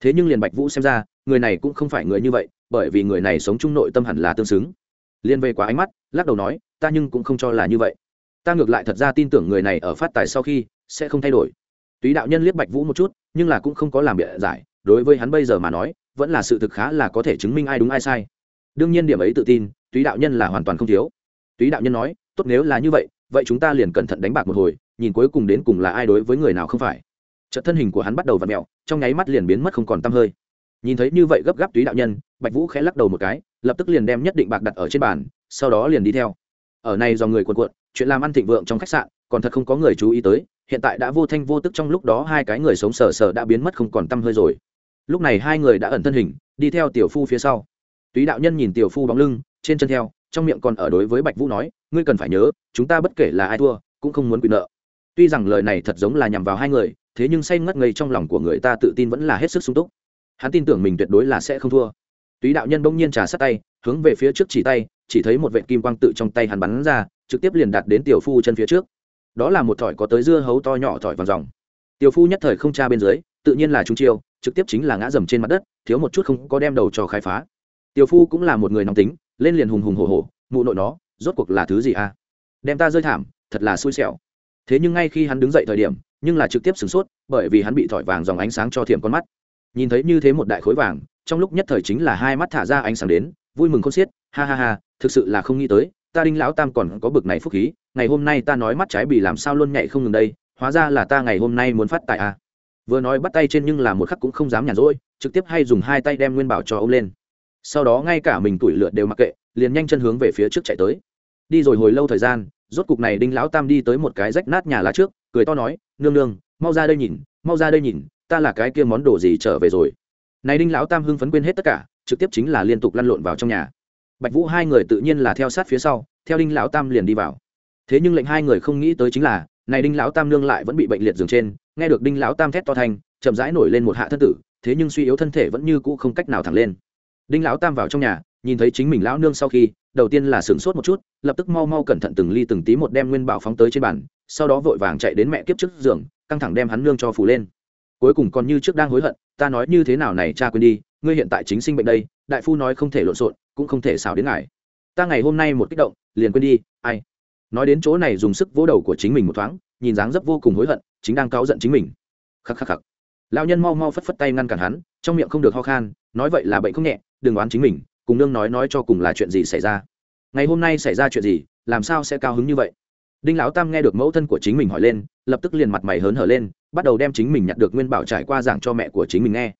Thế nhưng liền bạch vũ xem ra, người này cũng không phải người như vậy, bởi vì người này sống chung nội tâm hẳn là tương xứng. Liên về quá ánh mắt, lắc đầu nói, ta nhưng cũng không cho là như vậy. Ta ngược lại thật ra tin tưởng người này ở phát tài sau khi sẽ không thay đổi. Túy đạo nhân liếc bạch vũ một chút, nhưng là cũng không có làm bịa giải, đối với hắn bây giờ mà nói, vẫn là sự thực khá là có thể chứng minh ai đúng ai sai. Đương nhiên điểm ấy tự tin túy đạo nhân là hoàn toàn không thiếu túy đạo nhân nói, tốt nếu là như vậy vậy chúng ta liền cẩn thận đánh bạc một hồi, nhìn cuối cùng đến cùng là ai đối với người nào không phải. Trận thân hình của hắn bắt đầu v ặ mẹo, trong nháy mắt liền biến mất không còn t hơi. Nhìn thấy như vậy gấp gáp túy đạo nhân, bạch vũ khẽ lắc đầu một cái, lập tức liền đem nhất định bạc đặt ở trên bàn, sau đó liền đi theo. Ở này do người quần quận chuyện làm ăn thịnh vượng trong khách sạn, còn thật không có người chú ý tới, hiện tại đã vô thanh vô tức trong lúc đó hai cái người sống sờ sờ đã biến mất không còn t hơi rồi. Lúc này hai người đã ẩn thân hình, đi theo tiểu phu phía sau. Túy đạo nhân nhìn tiểu phu bóng lưng, trên chân theo trong miệng còn ở đối với bạch vũ nói, ngươi cần phải nhớ, chúng ta bất kể là ai thua, cũng không muốn quyền nợ. Tuy rằng lời này thật giống là nhằm vào hai người, thế nhưng say ngất ngây trong lòng của người ta tự tin vẫn là hết sức sung túc. Hắn tin tưởng mình tuyệt đối là sẽ không thua. Túy đạo nhân bỗng nhiên trà sát tay, hướng về phía trước chỉ tay, chỉ thấy một vệ kim quang tự trong tay hắn bắn ra, trực tiếp liền đạt đến tiểu phu chân phía trước. Đó là một thỏi có tới dưa hấu to nhỏ thỏi vàng dòng. Tiểu phu nhất thời không tra bên dưới, tự nhiên là chúng chiêu, trực tiếp chính là ngã dầm trên mặt đất, thiếu một chút không có đem đầu cho khai phá. Tiểu phu cũng là một người nóng tính lên liền hùng hùng hổ hổ, mụ nội nó, rốt cuộc là thứ gì à? Đem ta rơi thảm, thật là xui xẻo. Thế nhưng ngay khi hắn đứng dậy thời điểm, nhưng là trực tiếp sửng sốt, bởi vì hắn bị thỏi vàng dòng ánh sáng cho thiệm con mắt. Nhìn thấy như thế một đại khối vàng, trong lúc nhất thời chính là hai mắt thả ra ánh sáng đến, vui mừng khôn xiết, ha ha ha, thực sự là không nghĩ tới, ta đinh lão tam còn có bực này phúc khí, ngày hôm nay ta nói mắt trái bị làm sao luôn nhạy không ngừng đây, hóa ra là ta ngày hôm nay muốn phát tại a à. vừa nói bắt tay trên nhưng là một khắc cũng không dám nhàn rỗi, trực tiếp hay dùng hai tay đem nguyên bảo cho ông lên sau đó ngay cả mình tuổi lượt đều mặc kệ, liền nhanh chân hướng về phía trước chạy tới. Đi rồi hồi lâu thời gian, rốt cục này đinh lão tam đi tới một cái rách nát nhà lá trước, cười to nói, nương nương, mau ra đây nhìn, mau ra đây nhìn, ta là cái kia món đồ gì trở về rồi? Này đinh lão tam hưng phấn quên hết tất cả, trực tiếp chính là liên tục lăn lộn vào trong nhà. Bạch vũ hai người tự nhiên là theo sát phía sau, theo đinh lão tam liền đi vào. Thế nhưng lệnh hai người không nghĩ tới chính là, này đinh lão tam nương lại vẫn bị bệnh liệt giường trên, nghe được đinh lão tam thét to thành, chậm rãi nổi lên một hạ thân tử, thế nhưng suy yếu thân thể vẫn như cũ không cách nào thẳng lên đinh lão tam vào trong nhà, nhìn thấy chính mình lão nương sau khi, đầu tiên là sửng sốt một chút, lập tức mau mau cẩn thận từng ly từng tí một đem nguyên bảo phóng tới trên bàn, sau đó vội vàng chạy đến mẹ kiếp trước giường, căng thẳng đem hắn nương cho phủ lên. Cuối cùng còn như trước đang hối hận, ta nói như thế nào này, cha quên đi, ngươi hiện tại chính sinh bệnh đây, đại phu nói không thể lộn xộn, cũng không thể xào đến ngài. Ta ngày hôm nay một kích động, liền quên đi, ai? Nói đến chỗ này dùng sức vỗ đầu của chính mình một thoáng, nhìn dáng dấp vô cùng hối hận, chính đang cáu giận chính mình. Khắc khắc khắc. Lão nhân mau mau phất phất tay ngăn cản hắn, trong miệng không được ho khan, nói vậy là bệnh không nhẹ đừng oán chính mình, cùng nương nói nói cho cùng là chuyện gì xảy ra. Ngày hôm nay xảy ra chuyện gì, làm sao sẽ cao hứng như vậy? Đinh lão tam nghe được mẫu thân của chính mình hỏi lên, lập tức liền mặt mày hớn hở lên, bắt đầu đem chính mình nhặt được nguyên bảo trải qua giảng cho mẹ của chính mình nghe.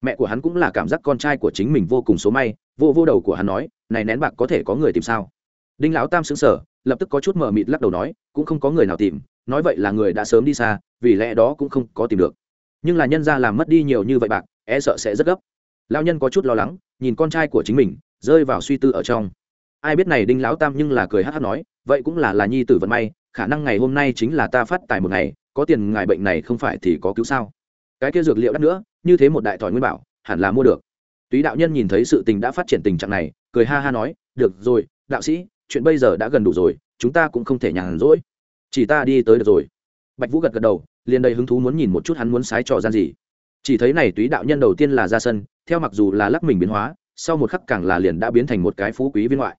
Mẹ của hắn cũng là cảm giác con trai của chính mình vô cùng số may, vô vô đầu của hắn nói, này nén bạc có thể có người tìm sao? Đinh lão tam xứng sở lập tức có chút mờ mịt lắc đầu nói, cũng không có người nào tìm, nói vậy là người đã sớm đi xa, vì lẽ đó cũng không có tìm được. Nhưng là nhân ra làm mất đi nhiều như vậy bạc e sợ sẽ rất gấp lao nhân có chút lo lắng, nhìn con trai của chính mình, rơi vào suy tư ở trong. Ai biết này đinh lão tam nhưng là cười hát hát nói, vậy cũng là là nhi tử vận may, khả năng ngày hôm nay chính là ta phát tài một ngày, có tiền ngài bệnh này không phải thì có cứu sao? Cái kia dược liệu đắt nữa, như thế một đại thỏi nguyên bảo, hẳn là mua được. Túy đạo nhân nhìn thấy sự tình đã phát triển tình trạng này, cười ha ha nói, được rồi, đạo sĩ, chuyện bây giờ đã gần đủ rồi, chúng ta cũng không thể nhàn rỗi. Chỉ ta đi tới được rồi. Bạch vũ gật gật đầu, liền đầy hứng thú muốn nhìn một chút hắn muốn sái trò gian gì. Chỉ thấy này túy đạo nhân đầu tiên là ra sân theo mặc dù là lắc mình biến hóa, sau một khắc càng là liền đã biến thành một cái phú quý viên ngoại.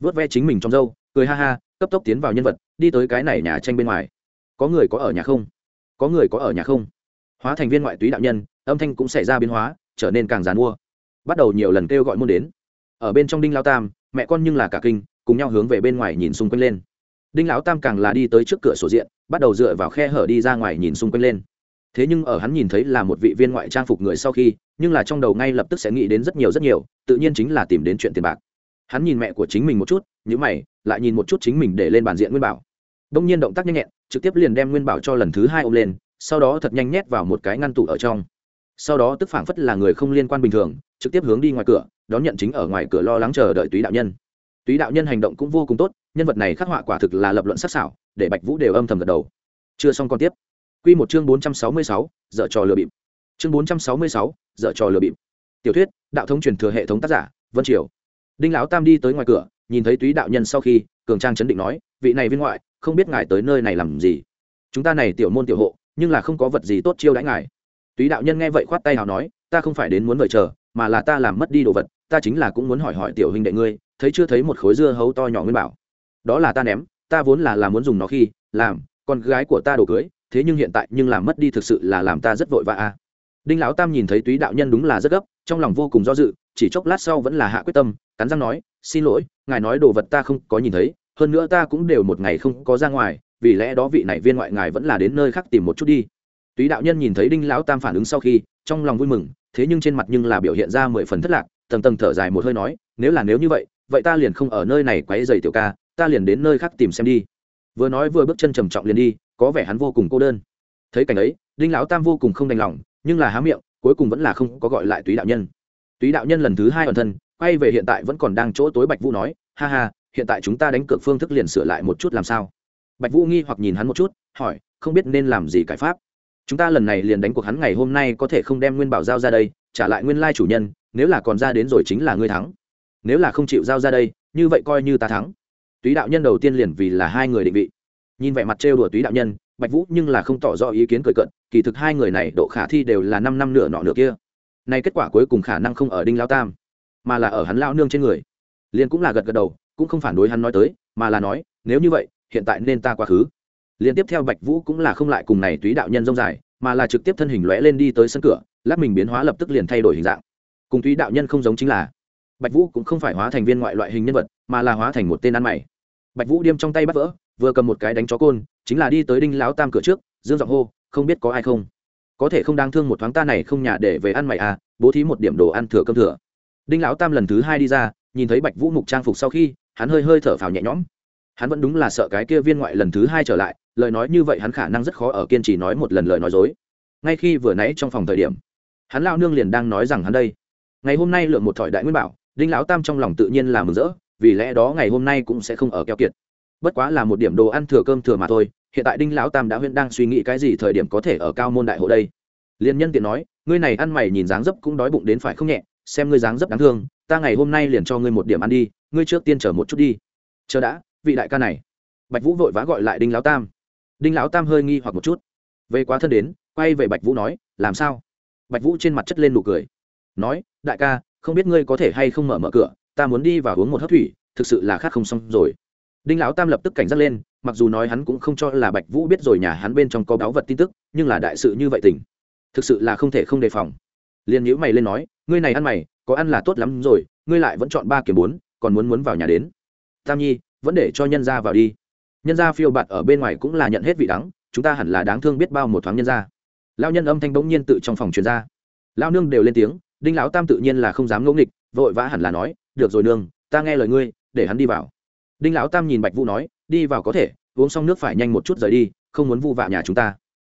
Vớt ve chính mình trong dâu cười ha ha, cấp tốc tiến vào nhân vật, đi tới cái này nhà tranh bên ngoài. Có người có ở nhà không? Có người có ở nhà không? Hóa thành viên ngoại túy đạo nhân, âm thanh cũng xảy ra biến hóa, trở nên càng dàn mua. Bắt đầu nhiều lần kêu gọi môn đến. Ở bên trong đinh lao tam, mẹ con nhưng là cả kinh, cùng nhau hướng về bên ngoài nhìn xung quanh lên. Đinh lão tam càng là đi tới trước cửa sổ diện, bắt đầu dựa vào khe hở đi ra ngoài nhìn xung quanh lên thế nhưng ở hắn nhìn thấy là một vị viên ngoại trang phục người sau khi, nhưng là trong đầu ngay lập tức sẽ nghĩ đến rất nhiều rất nhiều, tự nhiên chính là tìm đến chuyện tiền bạc. Hắn nhìn mẹ của chính mình một chút nhữ mày, lại nhìn một chút chính mình để lên bàn diện nguyên bảo. Đông nhiên động tác nhanh nhẹn, trực tiếp liền đem nguyên bảo cho lần thứ hai ôm lên, sau đó thật nhanh nhét vào một cái ngăn tủ ở trong. Sau đó tức phảng phất là người không liên quan bình thường, trực tiếp hướng đi ngoài cửa, đón nhận chính ở ngoài cửa lo lắng chờ đợi túy đạo nhân. Túy đạo nhân hành động cũng vô cùng tốt, nhân vật này khắc họa quả thực là lập luận sắc sảo, để bạch vũ đều âm thầm gật đầu. Chưa xong còn tiếp quy một chương bốn trăm sáu mươi sáu, dở trò lừa bịp. Chương bốn trăm sáu mươi sáu, dở trò lừa bịp. Tiểu thuyết đạo thông truyền thừa hệ thống tác giả vân triều. Đinh lão tam đi tới ngoài cửa nhìn thấy túy đạo nhân sau khi cường trang chấn định nói vị này viên ngoại không biết ngài tới nơi này làm gì? Chúng ta này tiểu môn tiểu hộ nhưng là không có vật gì tốt chiêu đãi ngài. Túy đạo nhân nghe vậy khoát tay hào nói ta không phải đến muốn mời chờ mà là ta làm mất đi đồ vật ta chính là cũng muốn hỏi hỏi tiểu huynh đệ ngươi thấy chưa thấy một khối dưa hấu to nhỏ nguyên bảo. Đó là ta ném ta vốn là là muốn dùng nó khi làm con gái của ta đồ cưới thế nhưng hiện tại nhưng làm mất đi thực sự là làm ta rất vội vã a. Đinh lão tam nhìn thấy túy đạo nhân đúng là rất gấp, trong lòng vô cùng do dự, chỉ chốc lát sau vẫn là hạ quyết tâm, cắn răng nói, xin lỗi, ngài nói đồ vật ta không có nhìn thấy, hơn nữa ta cũng đều một ngày không có ra ngoài, vì lẽ đó vị này viên ngoại ngài vẫn là đến nơi khác tìm một chút đi. Túy đạo nhân nhìn thấy đinh lão tam phản ứng sau khi, trong lòng vui mừng, thế nhưng trên mặt nhưng là biểu hiện ra mười phần thất lạc, tầng tầng thở dài một hơi nói, nếu là nếu như vậy vậy ta liền không ở nơi này quấy dày tiểu ca, ta liền đến nơi khác tìm xem đi. Vừa nói vừa bước chân trầm trọng liền đi có vẻ hắn vô cùng cô đơn. Thấy cảnh ấy, đinh lão tam vô cùng không đành lòng, nhưng là há miệng, cuối cùng vẫn là không có gọi lại túy đạo nhân. Túy đạo nhân lần thứ hai ẩn thân, quay về hiện tại vẫn còn đang chỗ tối bạch vũ nói, ha ha, hiện tại chúng ta đánh cược phương thức liền sửa lại một chút làm sao? Bạch vũ nghi hoặc nhìn hắn một chút, hỏi, không biết nên làm gì cải pháp? Chúng ta lần này liền đánh cuộc hắn ngày hôm nay có thể không đem nguyên bảo giao ra đây, trả lại nguyên lai chủ nhân, nếu là còn ra đến rồi chính là ngươi thắng. Nếu là không chịu giao ra đây, như vậy coi như ta thắng. Túy đạo nhân đầu tiên liền vì là hai người định vị nhìn vẻ mặt trêu đùa túy đạo nhân, bạch vũ nhưng là không tỏ rõ ý kiến cười cận kỳ thực hai người này độ khả thi đều là năm năm nửa nọ nửa kia. Nay kết quả cuối cùng khả năng không ở đinh lao tam, mà là ở hắn lao nương trên người. Liên cũng là gật gật đầu, cũng không phản đối hắn nói tới, mà là nói, nếu như vậy, hiện tại nên ta quá khứ. Liên tiếp theo bạch vũ cũng là không lại cùng này túy đạo nhân rông dài, mà là trực tiếp thân hình lóe lên đi tới sân cửa, lát mình biến hóa lập tức liền thay đổi hình dạng. Cùng túy đạo nhân không giống chính là, bạch vũ cũng không phải hóa thành viên ngoại loại hình nhân vật, mà là hóa thành một tên ăn mày. Bạch vũ điêm trong tay bắt vỡ vừa cầm một cái đánh chó côn, chính là đi tới đinh lão tam cửa trước, dương giọng hô, không biết có ai không? Có thể không đáng thương một thoáng ta này không nhà để về ăn mày à bố thí một điểm đồ ăn thừa cơm thừa. Đinh lão tam lần thứ hai đi ra, nhìn thấy bạch vũ mục trang phục sau khi, hắn hơi hơi thở phào nhẹ nhõm. Hắn vẫn đúng là sợ cái kia viên ngoại lần thứ hai trở lại, lời nói như vậy hắn khả năng rất khó ở kiên trì nói một lần lời nói dối. Ngay khi vừa nãy trong phòng thời điểm, hắn lao nương liền đang nói rằng hắn đây. Ngày hôm nay lượng một thỏi đại nguyên bảo, đinh lão tam trong lòng tự nhiên là mừng rỡ, vì lẽ đó ngày hôm nay cũng sẽ không ở keo kiệt bất quá là một điểm đồ ăn thừa cơm thừa mà thôi, hiện tại đinh lão tam đã huyên đang suy nghĩ cái gì thời điểm có thể ở cao môn đại hộ đây. Liên nhân tiện nói, ngươi này ăn mày nhìn dáng dấp cũng đói bụng đến phải không nhẹ, xem ngươi dáng dấp đáng thương, ta ngày hôm nay liền cho ngươi một điểm ăn đi, ngươi trước tiên chờ một chút đi. Chờ đã, vị đại ca này. Bạch vũ vội vã gọi lại đinh lão tam. Đinh lão tam hơi nghi hoặc một chút. Về quá thân đến, quay về bạch vũ nói, làm sao? Bạch vũ trên mặt chất lên nụ cười. Nói, đại ca, không biết ngươi có thể hay không mở mở cửa, ta muốn đi và uống một hớp thủy, thực sự là khát không xong rồi đinh lão tam lập tức cảnh giác lên, mặc dù nói hắn cũng không cho là bạch vũ biết rồi nhà hắn bên trong có báu vật tin tức, nhưng là đại sự như vậy tình. Thực sự là không thể không đề phòng. Liền nhữ mày lên nói, ngươi này ăn mày, có ăn là tốt lắm rồi, ngươi lại vẫn chọn ba kiểu bốn, còn muốn muốn vào nhà đến. Tam nhi, vẫn để cho nhân gia vào đi. Nhân gia phiêu bạt ở bên ngoài cũng là nhận hết vị đắng, chúng ta hẳn là đáng thương biết bao một thoáng nhân gia. Lao nhân âm thanh bỗng nhiên tự trong phòng truyền ra. Lao nương đều lên tiếng, đinh lão tam tự nhiên là không dám ngẫu nghịch, vội vã hẳn là nói, được rồi nương, ta nghe lời ngươi, để hắn đi vào đinh lão tam nhìn bạch vũ nói, đi vào có thể, uống xong nước phải nhanh một chút rời đi, không muốn vu vạ nhà chúng ta.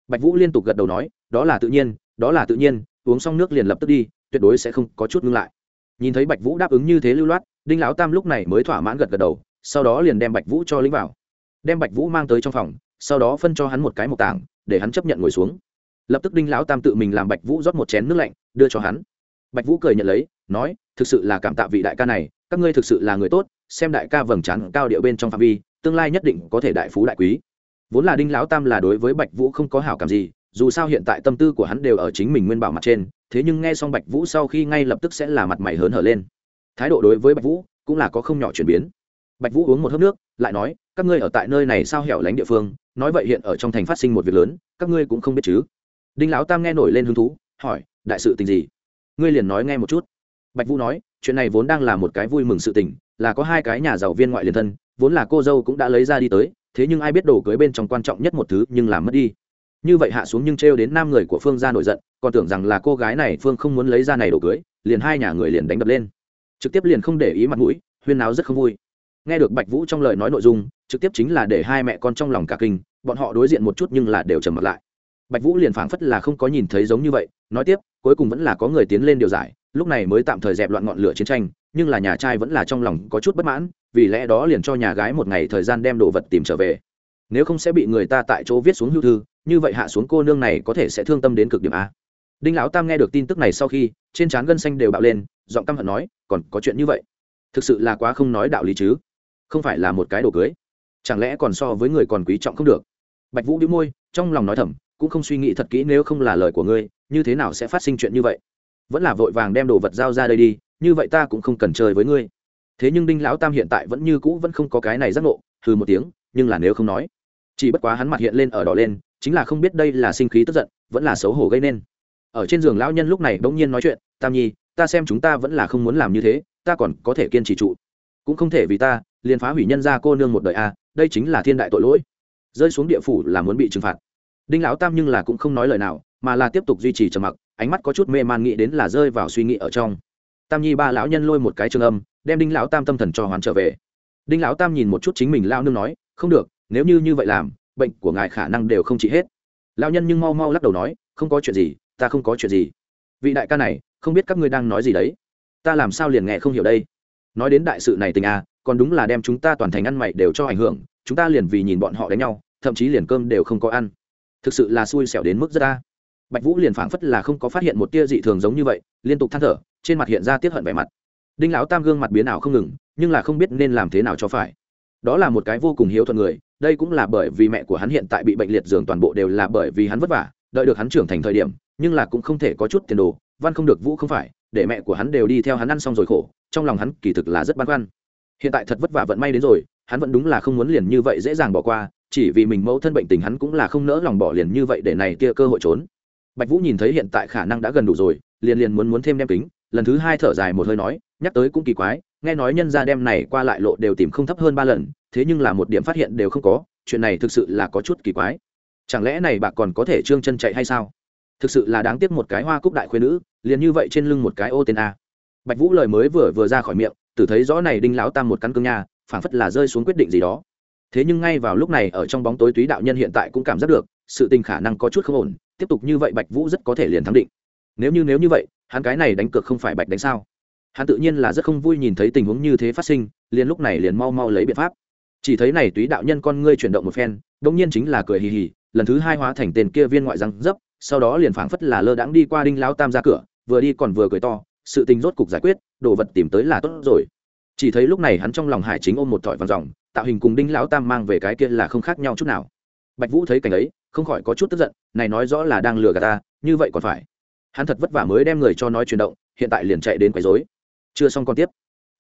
Bạch vũ liên tục gật đầu nói, đó là tự nhiên, đó là tự nhiên, uống xong nước liền lập tức đi, tuyệt đối sẽ không có chút ngưng lại. Nhìn thấy bạch vũ đáp ứng như thế lưu loát, đinh lão tam lúc này mới thỏa mãn gật gật đầu, sau đó liền đem bạch vũ cho lính vào. Đem bạch vũ mang tới trong phòng, sau đó phân cho hắn một cái mộc tảng, để hắn chấp nhận ngồi xuống. Lập tức đinh lão tam tự mình làm bạch vũ rót một chén nước lạnh, đưa cho hắn. Bạch vũ cười nhận lấy, nói, thực sự là cảm tạ vị đại ca này, các ngươi thực sự là người tốt xem đại ca vầng trán cao điệu bên trong phạm vi, tương lai nhất định có thể đại phú đại quý. Vốn là đinh lão tam là đối với bạch vũ không có hảo cảm gì, dù sao hiện tại tâm tư của hắn đều ở chính mình nguyên bảo mặt trên, thế nhưng nghe xong bạch vũ sau khi ngay lập tức sẽ là mặt mày hớn hở lên. Thái độ đối với bạch vũ cũng là có không nhỏ chuyển biến. Bạch vũ uống một hớp nước, lại nói, các ngươi ở tại nơi này sao hẻo lánh địa phương, nói vậy hiện ở trong thành phát sinh một việc lớn, các ngươi cũng không biết chứ? Đinh lão tam nghe nổi lên hứng thú, hỏi, đại sự tình gì? Ngươi liền nói nghe một chút. Bạch vũ nói chuyện này vốn đang là một cái vui mừng sự tình, là có hai cái nhà giàu viên ngoại liền thân, vốn là cô dâu cũng đã lấy ra đi tới, thế nhưng ai biết đồ cưới bên trong quan trọng nhất một thứ nhưng làm mất đi. Như vậy hạ xuống nhưng trêu đến nam người của phương ra nổi giận, còn tưởng rằng là cô gái này phương không muốn lấy ra này đồ cưới, liền hai nhà người liền đánh đập lên. Trực tiếp liền không để ý mặt mũi, huyên náo rất không vui. Nghe được bạch vũ trong lời nói nội dung, trực tiếp chính là để hai mẹ con trong lòng cả kinh, bọn họ đối diện một chút nhưng là đều trầm mặt lại. Bạch vũ liền phảng phất là không có nhìn thấy giống như vậy, nói tiếp, cuối cùng vẫn là có người tiến lên điều giải lúc này mới tạm thời dẹp loạn ngọn lửa chiến tranh, nhưng là nhà trai vẫn là trong lòng có chút bất mãn, vì lẽ đó liền cho nhà gái một ngày thời gian đem đồ vật tìm trở về. Nếu không sẽ bị người ta tại chỗ viết xuống hưu thư, như vậy hạ xuống cô nương này có thể sẽ thương tâm đến cực điểm a. Đinh lão tam nghe được tin tức này sau khi, trên trán gân xanh đều bạo lên, giọng căm hận nói, còn có chuyện như vậy? Thực sự là quá không nói đạo lý chứ. Không phải là một cái đồ cưới. Chẳng lẽ còn so với người còn quý trọng không được? Bạch vũ đĩu môi, trong lòng nói thầm, cũng không suy nghĩ thật kỹ, nếu không là lời của ngươi, như thế nào sẽ phát sinh chuyện như vậy? Vẫn là vội vàng đem đồ vật giao ra đây đi, như vậy ta cũng không cần chơi với ngươi. Thế nhưng đinh lão tam hiện tại vẫn như cũ vẫn không có cái này giác ngộ, hừ một tiếng, nhưng là nếu không nói, chỉ bất quá hắn mặt hiện lên ở đỏ lên, chính là không biết đây là sinh khí tức giận, vẫn là xấu hổ gây nên. Ở trên giường lão nhân lúc này bỗng nhiên nói chuyện, tam nhi, ta xem chúng ta vẫn là không muốn làm như thế, ta còn có thể kiên trì trụ. Cũng không thể vì ta, liền phá hủy nhân gia cô nương một đời a, đây chính là thiên đại tội lỗi. Rơi xuống địa phủ là muốn bị trừng phạt. Đinh lão tam nhưng là cũng không nói lời nào, mà là tiếp tục duy trì trầm mặc ánh mắt có chút mê man nghĩ đến là rơi vào suy nghĩ ở trong. Tam nhi ba lão nhân lôi một cái trường âm, đem đinh lão tam tâm thần cho hoàn trở về. Đinh lão tam nhìn một chút chính mình lao nương nói, không được, nếu như như vậy làm, bệnh của ngài khả năng đều không trị hết. Lao nhân nhưng mau mau lắc đầu nói, không có chuyện gì, ta không có chuyện gì. Vị đại ca này, không biết các ngươi đang nói gì đấy. Ta làm sao liền nghe không hiểu đây? Nói đến đại sự này tình à còn đúng là đem chúng ta toàn thành ăn mày đều cho ảnh hưởng, chúng ta liền vì nhìn bọn họ đánh nhau, thậm chí liền cơm đều không có ăn. Thực sự là xui xẻo đến mức rất ta bạch vũ liền phảng phất là không có phát hiện một tia dị thường giống như vậy, liên tục than thở, trên mặt hiện ra tiếp hận vẻ mặt. Đinh lão tam gương mặt biến ảo không ngừng, nhưng là không biết nên làm thế nào cho phải. Đó là một cái vô cùng hiếu thuận người, đây cũng là bởi vì mẹ của hắn hiện tại bị bệnh liệt giường toàn bộ đều là bởi vì hắn vất vả, đợi được hắn trưởng thành thời điểm, nhưng là cũng không thể có chút tiền đồ, văn không được vũ không phải, để mẹ của hắn đều đi theo hắn ăn xong rồi khổ, trong lòng hắn kỳ thực là rất băn khoăn. Hiện tại thật vất vả vận may đến rồi, hắn vẫn đúng là không muốn liền như vậy dễ dàng bỏ qua, chỉ vì mình mẫu thân bệnh tình hắn cũng là không nỡ lòng bỏ liền như vậy để này kia cơ hội trốn bạch vũ nhìn thấy hiện tại khả năng đã gần đủ rồi, liền liền muốn muốn thêm đem kính, lần thứ hai thở dài một hơi nói, nhắc tới cũng kỳ quái, nghe nói nhân gia đem này qua lại lộ đều tìm không thấp hơn ba lần, thế nhưng là một điểm phát hiện đều không có, chuyện này thực sự là có chút kỳ quái. Chẳng lẽ này bạc còn có thể trương chân chạy hay sao? Thực sự là đáng tiếc một cái hoa cúc đại khuyên nữ, liền như vậy trên lưng một cái ô tên a. Bạch vũ lời mới vừa vừa ra khỏi miệng, tử thấy rõ này đinh lão tam một căn cương nha, phảng phất là rơi xuống quyết định gì đó. Thế nhưng ngay vào lúc này ở trong bóng tối túy đạo nhân hiện tại cũng cảm giác được, sự tình khả năng có chút không ổn tiếp tục như vậy bạch vũ rất có thể liền thắng định. Nếu như nếu như vậy, hắn cái này đánh cược không phải bạch đánh sao? Hắn tự nhiên là rất không vui nhìn thấy tình huống như thế phát sinh, liền lúc này liền mau mau lấy biện pháp. Chỉ thấy này túy đạo nhân con ngươi chuyển động một phen đông nhiên chính là cười hì hì, lần thứ hai hóa thành tên kia viên ngoại răng dấp, sau đó liền phảng phất là lơ đãng đi qua đinh lão tam ra cửa, vừa đi còn vừa cười to, sự tình rốt cục giải quyết, đồ vật tìm tới là tốt rồi. Chỉ thấy lúc này hắn trong lòng hải chính ôm một thỏi vàng dòng, tạo hình cùng đinh lão tam mang về cái kia là không khác nhau chút nào. Bạch vũ thấy cảnh ấy không khỏi có chút tức giận, này nói rõ là đang lừa gạt ta, như vậy còn phải. Hắn thật vất vả mới đem người cho nói chuyển động, hiện tại liền chạy đến quấy rối. Chưa xong còn tiếp.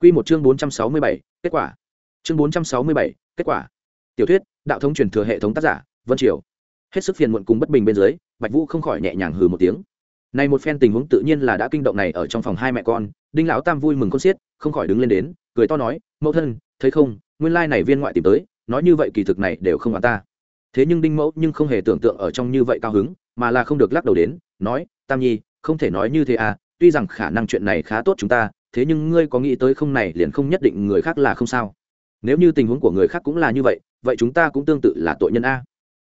Quy một chương bốn trăm sáu mươi bảy, kết quả. Chương bốn trăm sáu mươi bảy, kết quả. Tiểu thuyết, đạo thống truyền thừa hệ thống tác giả, vân triều. Hết sức phiền muộn cùng bất bình bên dưới, bạch vũ không khỏi nhẹ nhàng hừ một tiếng. Này một phen tình huống tự nhiên là đã kinh động này ở trong phòng hai mẹ con, đinh lão tam vui mừng con xiết, không khỏi đứng lên đến, cười to nói, mẫu thân, thấy không, nguyên lai này viên ngoại tìm tới, nói như vậy kỳ thực này đều không oán ta thế nhưng đinh mẫu nhưng không hề tưởng tượng ở trong như vậy cao hứng, mà là không được lắc đầu đến, nói, tam nhi, không thể nói như thế à tuy rằng khả năng chuyện này khá tốt chúng ta, thế nhưng ngươi có nghĩ tới không này liền không nhất định người khác là không sao? Nếu như tình huống của người khác cũng là như vậy vậy chúng ta cũng tương tự là tội nhân a.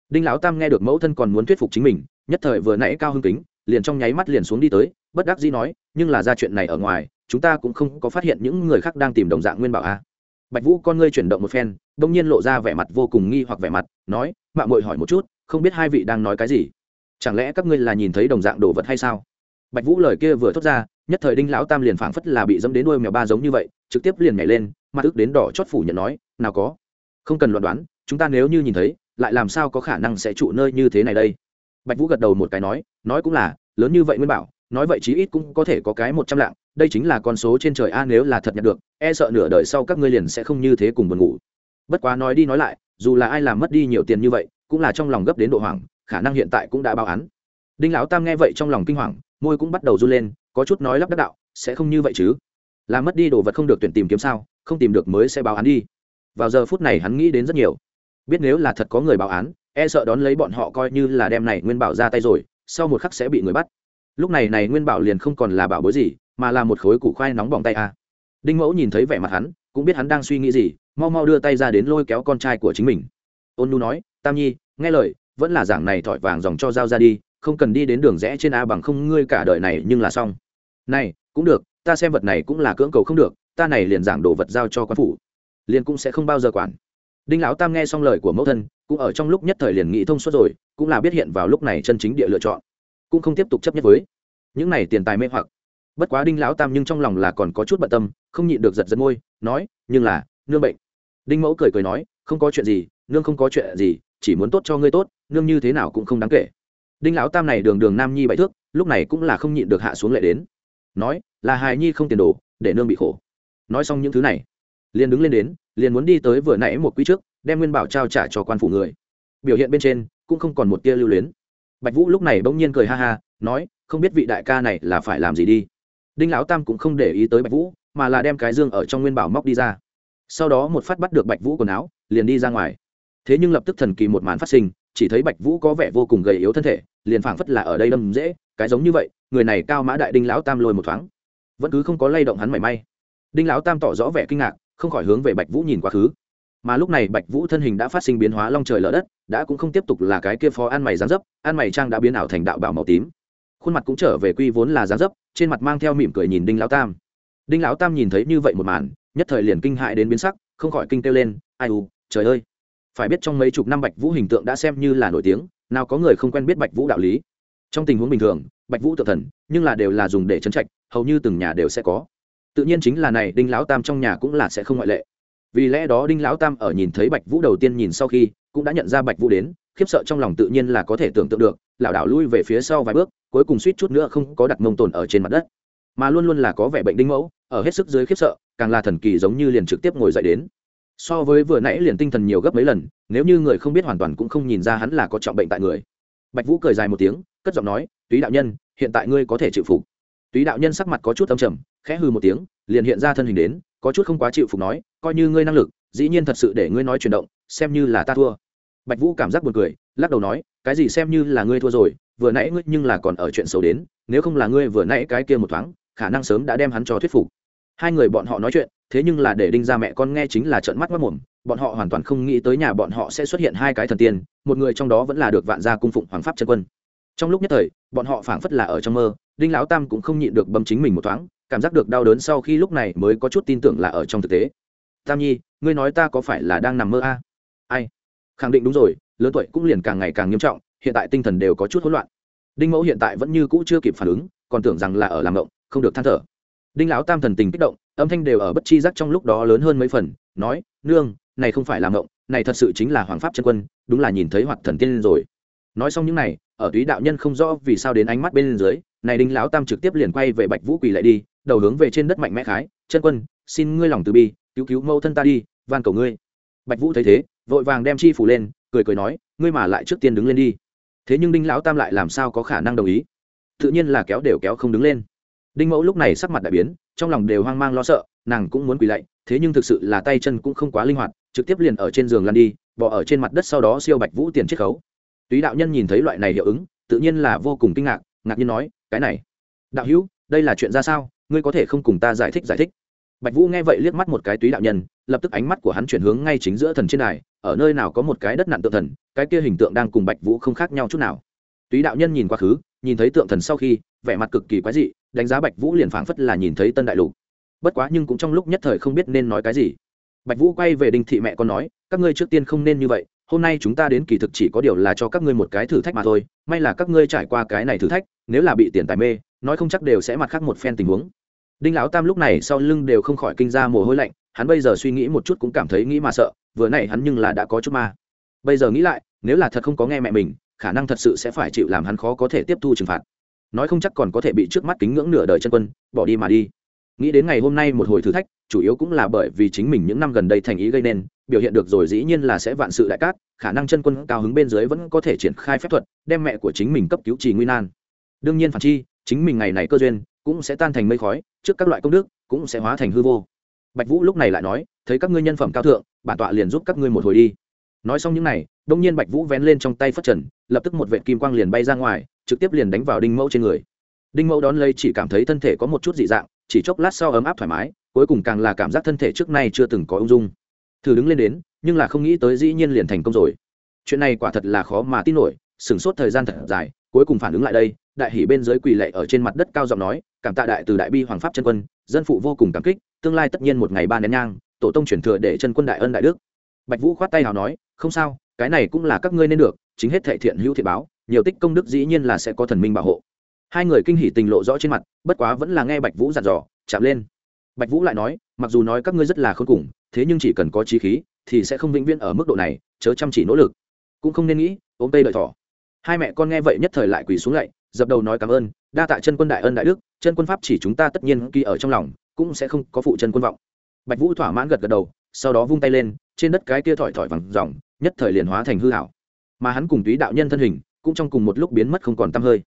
Đinh lão tam nghe được mẫu thân còn muốn thuyết phục chính mình, nhất thời vừa nãy cao hưng kính, liền trong nháy mắt liền xuống đi tới, bất đắc dĩ nói, nhưng là ra chuyện này ở ngoài, chúng ta cũng không có phát hiện những người khác đang tìm đồng dạng nguyên bảo a. Bạch vũ, con ngươi chuyển động một phen đông nhiên lộ ra vẻ mặt vô cùng nghi hoặc vẻ mặt, nói mạng mội hỏi một chút, không biết hai vị đang nói cái gì? Chẳng lẽ các ngươi là nhìn thấy đồng dạng đồ vật hay sao? Bạch vũ lời kia vừa thốt ra, nhất thời đinh lão tam liền phảng phất là bị dẫm đến đuôi mèo ba giống như vậy, trực tiếp liền nhảy lên, mặt ức đến đỏ chót phủ nhận nói, nào có. Không cần luận đoán, chúng ta nếu như nhìn thấy, lại làm sao có khả năng sẽ trụ nơi như thế này đây? Bạch vũ gật đầu một cái nói nói cũng là, lớn như vậy nguyên bảo, nói vậy chí ít cũng có thể có cái một trăm lạng, đây chính là con số trên trời a, nếu là thật nhận được e sợ nửa đời sau các ngươi liền sẽ không như thế cùng buồn ngủ bất quá nói đi nói lại, dù là ai làm mất đi nhiều tiền như vậy, cũng là trong lòng gấp đến độ hoảng, khả năng hiện tại cũng đã báo án. Đinh lão tam nghe vậy trong lòng kinh hoàng môi cũng bắt đầu run lên, có chút nói lắp đắc đạo, sẽ không như vậy chứ? Là mất đi đồ vật không được tuyển tìm kiếm sao? Không tìm được mới sẽ báo án đi. Vào giờ phút này hắn nghĩ đến rất nhiều. Biết nếu là thật có người báo án e sợ đón lấy bọn họ coi như là đem này nguyên bảo ra tay rồi, sau một khắc sẽ bị người bắt. Lúc này này nguyên bảo liền không còn là bảo bối gì, mà là một khối củ khoai nóng bỏng tay a. Đinh mẫu nhìn thấy vẻ mặt hắn cũng biết hắn đang suy nghĩ gì, mau mau đưa tay ra đến lôi kéo con trai của chính mình. Ôn nu nói, tam nhi, nghe lời, vẫn là giảng này thỏi vàng dòng cho dao ra đi, không cần đi đến đường rẽ trên a bằng không ngươi cả đời này nhưng là xong. Này, cũng được, ta xem vật này cũng là cưỡng cầu không được, ta này liền giảng đồ vật giao cho quan phủ, liền cũng sẽ không bao giờ quản. Đinh lão tam nghe xong lời của mẫu thân, cũng ở trong lúc nhất thời liền nghĩ thông suốt rồi, cũng là biết hiện vào lúc này chân chính địa lựa chọn, cũng không tiếp tục chấp nhất với. Những này tiền tài mê hoặc bất quá đinh lão tam nhưng trong lòng là còn có chút bận tâm, không nhịn được giật giật môi, nói, nhưng là, nương bệnh. Đinh mẫu cười cười nói, không có chuyện gì, nương không có chuyện gì, chỉ muốn tốt cho ngươi tốt, nương như thế nào cũng không đáng kể. Đinh lão tam này đường đường nam nhi bậy thước, lúc này cũng là không nhịn được hạ xuống lệ đến. Nói, là hài nhi không tiền đồ, để nương bị khổ. Nói xong những thứ này, liền đứng lên đến, liền muốn đi tới vừa nãy một quý trước, đem nguyên bảo trao trả cho quan phủ người. Biểu hiện bên trên, cũng không còn một tia lưu luyến. Bạch vũ lúc này bỗng nhiên cười ha ha, nói, không biết vị đại ca này là phải làm gì đi đinh lão tam cũng không để ý tới bạch vũ, mà là đem cái dương ở trong nguyên bảo móc đi ra. Sau đó một phát bắt được bạch vũ quần áo, liền đi ra ngoài. Thế nhưng lập tức thần kỳ một màn phát sinh, chỉ thấy bạch vũ có vẻ vô cùng gầy yếu thân thể, liền phảng phất là ở đây đâm dễ, cái giống như vậy, người này cao mã đại đinh lão tam lôi một thoáng. Vẫn cứ không có lay động hắn mảy may. Đinh lão tam tỏ rõ vẻ kinh ngạc, không khỏi hướng về bạch vũ nhìn quá khứ. Mà lúc này bạch vũ thân hình đã phát sinh biến hóa long trời lở đất, đã cũng không tiếp tục là cái kia phó ăn mày dáng dấp, ăn mày trang đã biến ảo thành đạo bảo màu tím khuôn mặt cũng trở về quy vốn là dáng dấp, trên mặt mang theo mỉm cười nhìn đinh lão tam. Đinh lão tam nhìn thấy như vậy một màn, nhất thời liền kinh hại đến biến sắc, không khỏi kinh kêu lên, ai u, trời ơi! Phải biết trong mấy chục năm bạch vũ hình tượng đã xem như là nổi tiếng, nào có người không quen biết bạch vũ đạo lý. Trong tình huống bình thường, bạch vũ tự thần, nhưng là đều là dùng để chấn trạch, hầu như từng nhà đều sẽ có. Tự nhiên chính là này, đinh lão tam trong nhà cũng là sẽ không ngoại lệ. Vì lẽ đó đinh lão tam ở nhìn thấy bạch vũ đầu tiên nhìn sau khi, cũng đã nhận ra bạch vũ đến, khiếp sợ trong lòng tự nhiên là có thể tưởng tượng được, lảo đảo lui về phía sau vài bước cuối cùng suýt chút nữa không có đặt mông tồn ở trên mặt đất. Mà luôn luôn là có vẻ bệnh đinh mẫu, ở hết sức dưới khiếp sợ, càng là thần kỳ giống như liền trực tiếp ngồi dậy đến. So với vừa nãy liền tinh thần nhiều gấp mấy lần, nếu như người không biết hoàn toàn cũng không nhìn ra hắn là có trọng bệnh tại người. Bạch vũ cười dài một tiếng, cất giọng nói, túy đạo nhân, hiện tại ngươi có thể chịu phục. Túy đạo nhân sắc mặt có chút âm trầm, khẽ hư một tiếng, liền hiện ra thân hình đến, có chút không quá chịu phục nói, coi như ngươi năng lực, dĩ nhiên thật sự để ngươi nói chuyển động, xem như là ta thua. Bạch vũ cảm giác buồn cười, lắc đầu nói, cái gì xem như là ngươi thua rồi vừa nãy ngươi nhưng là còn ở chuyện xấu đến, nếu không là ngươi vừa nãy cái kia một thoáng, khả năng sớm đã đem hắn cho thuyết phục. Hai người bọn họ nói chuyện, thế nhưng là để đinh ra mẹ con nghe chính là trợn mắt mất mồm, bọn họ hoàn toàn không nghĩ tới nhà bọn họ sẽ xuất hiện hai cái thần tiên, một người trong đó vẫn là được vạn gia cung phụng hoàng pháp chân quân. Trong lúc nhất thời, bọn họ phảng phất là ở trong mơ, đinh lão tam cũng không nhịn được bấm chính mình một thoáng, cảm giác được đau đớn sau khi lúc này mới có chút tin tưởng là ở trong thực tế. Tam nhi, ngươi nói ta có phải là đang nằm mơ a? À? ai? Khẳng định đúng rồi, lớn tuổi cũng liền càng ngày càng nghiêm trọng hiện tại tinh thần đều có chút hỗn loạn. Đinh mẫu hiện tại vẫn như cũ chưa kịp phản ứng, còn tưởng rằng là ở làm ngộng không được than thở. Đinh lão tam thần tình kích động, âm thanh đều ở bất chi giác trong lúc đó lớn hơn mấy phần, nói, nương, này không phải làm ngộng này thật sự chính là hoàng pháp chân quân, đúng là nhìn thấy hoạt thần tiên rồi. Nói xong những này, ở túy đạo nhân không rõ vì sao đến ánh mắt bên dưới, này đinh lão tam trực tiếp liền quay về bạch vũ quỳ lại đi, đầu hướng về trên đất mạnh mẽ khái, chân quân, xin ngươi lòng từ bi, cứu cứu mẫu thân ta đi, van cầu ngươi. Bạch vũ thấy thế, vội vàng đem chi phủ lên, cười cười nói, ngươi mà lại trước tiên đứng lên đi thế nhưng đinh lão tam lại làm sao có khả năng đồng ý tự nhiên là kéo đều kéo không đứng lên đinh mẫu lúc này sắc mặt đại biến trong lòng đều hoang mang lo sợ nàng cũng muốn quỳ lạy thế nhưng thực sự là tay chân cũng không quá linh hoạt trực tiếp liền ở trên giường lăn đi bỏ ở trên mặt đất sau đó siêu bạch vũ tiền chiết khấu túy đạo nhân nhìn thấy loại này hiệu ứng tự nhiên là vô cùng kinh ngạc ngạc nhiên nói cái này đạo hữu đây là chuyện ra sao ngươi có thể không cùng ta giải thích giải thích bạch vũ nghe vậy liếc mắt một cái túy đạo nhân lập tức ánh mắt của hắn chuyển hướng ngay chính giữa thần trên đài, ở nơi nào có một cái đất nặn tượng thần, cái kia hình tượng đang cùng bạch vũ không khác nhau chút nào. Túy đạo nhân nhìn quá khứ, nhìn thấy tượng thần sau khi, vẻ mặt cực kỳ quái dị, đánh giá bạch vũ liền phảng phất là nhìn thấy tân đại lục. Bất quá nhưng cũng trong lúc nhất thời không biết nên nói cái gì. Bạch vũ quay về đinh thị mẹ con nói, các ngươi trước tiên không nên như vậy, hôm nay chúng ta đến kỳ thực chỉ có điều là cho các ngươi một cái thử thách mà thôi, may là các ngươi trải qua cái này thử thách, nếu là bị tiền tài mê, nói không chắc đều sẽ mặt khác một phen tình huống. Đinh lão tam lúc này sau lưng đều không khỏi kinh ra mồ hôi lạnh hắn bây giờ suy nghĩ một chút cũng cảm thấy nghĩ mà sợ, vừa nãy hắn nhưng là đã có chút ma. Bây giờ nghĩ lại, nếu là thật không có nghe mẹ mình, khả năng thật sự sẽ phải chịu làm hắn khó có thể tiếp thu trừng phạt. Nói không chắc còn có thể bị trước mắt kính ngưỡng nửa đời chân quân, bỏ đi mà đi. Nghĩ đến ngày hôm nay một hồi thử thách, chủ yếu cũng là bởi vì chính mình những năm gần đây thành ý gây nên, biểu hiện được rồi dĩ nhiên là sẽ vạn sự đại cát, khả năng chân quân cao hứng bên dưới vẫn có thể triển khai phép thuật, đem mẹ của chính mình cấp cứu trì nguy nan. Đương nhiên phản chi, chính mình ngày này cơ duyên, cũng sẽ tan thành mây khói, trước các loại công đức, cũng sẽ hóa thành hư vô bạch vũ lúc này lại nói, thấy các ngươi nhân phẩm cao thượng, bản tọa liền giúp các ngươi một hồi đi. Nói xong những này đông nhiên bạch vũ vén lên trong tay phất trần, lập tức một vệ kim quang liền bay ra ngoài, trực tiếp liền đánh vào đinh mẫu trên người. Đinh mẫu đón lấy chỉ cảm thấy thân thể có một chút dị dạng, chỉ chốc lát sau ấm áp thoải mái, cuối cùng càng là cảm giác thân thể trước nay chưa từng có ung dung. Thử đứng lên đến, nhưng là không nghĩ tới dĩ nhiên liền thành công rồi. Chuyện này quả thật là khó mà tin nổi, sửng sốt thời gian thật dài, cuối cùng phản ứng lại đây đại hỷ bên dưới quỳ lệ ở trên mặt đất cao giọng nói, cảm tạ đại từ đại bi hoàng pháp chân quân, dân phụ vô cùng cảm kích, tương lai tất nhiên một ngày ba nén nhang, tổ tông chuyển thừa để chân quân đại ân đại đức. Bạch vũ khoát tay nào nói, không sao, cái này cũng là các ngươi nên được, chính hết thệ thiện hữu thiện báo, nhiều tích công đức dĩ nhiên là sẽ có thần minh bảo hộ. Hai người kinh hỉ tình lộ rõ trên mặt, bất quá vẫn là nghe bạch vũ dặn dò, chạm lên. Bạch vũ lại nói, mặc dù nói các ngươi rất là khốn cùng, thế nhưng chỉ cần có trí khí, thì sẽ không vĩnh viễn ở mức độ này, chớ chăm chỉ nỗ lực. Cũng không nên nghĩ, ôm tây đợi thỏ. Hai mẹ con nghe vậy nhất thời lại quỳ xuống lạy dập đầu nói cảm ơn, đa tạ chân quân đại ân đại đức, chân quân pháp chỉ chúng ta tất nhiên kỳ ở trong lòng, cũng sẽ không có phụ chân quân vọng. Bạch vũ thỏa mãn gật gật đầu, sau đó vung tay lên, trên đất cái kia thỏi thỏi vàng dòng nhất thời liền hóa thành hư hảo mà hắn cùng túy đạo nhân thân hình, cũng trong cùng một lúc biến mất không còn t hơi.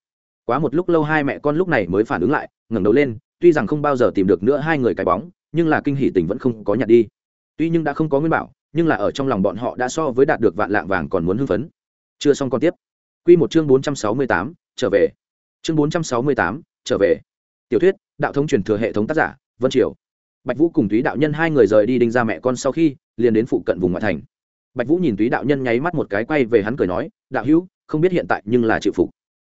Quá một lúc lâu hai mẹ con lúc này mới phản ứng lại, ngẩng đầu lên, tuy rằng không bao giờ tìm được nữa hai người cái bóng, nhưng là kinh hỷ tình vẫn không có nhặt đi. Tuy nhưng đã không có nguyên bảo, nhưng là ở trong lòng bọn họ đã so với đạt được vạn lạng vàng còn muốn hưng phấn. Chưa xong còn tiếp. Quy một chương bốn trăm sáu mươi tám trở về. Chương bốn trăm sáu mươi tám, trở về. Tiểu thuyết, đạo thống truyền thừa hệ thống tác giả, vân triều. Bạch vũ cùng túy đạo nhân hai người rời đi đinh ra mẹ con sau khi, liền đến phụ cận vùng ngoại thành. Bạch vũ nhìn túy đạo nhân nháy mắt một cái quay về hắn cười nói, đạo hữu, không biết hiện tại nhưng là chịu phục.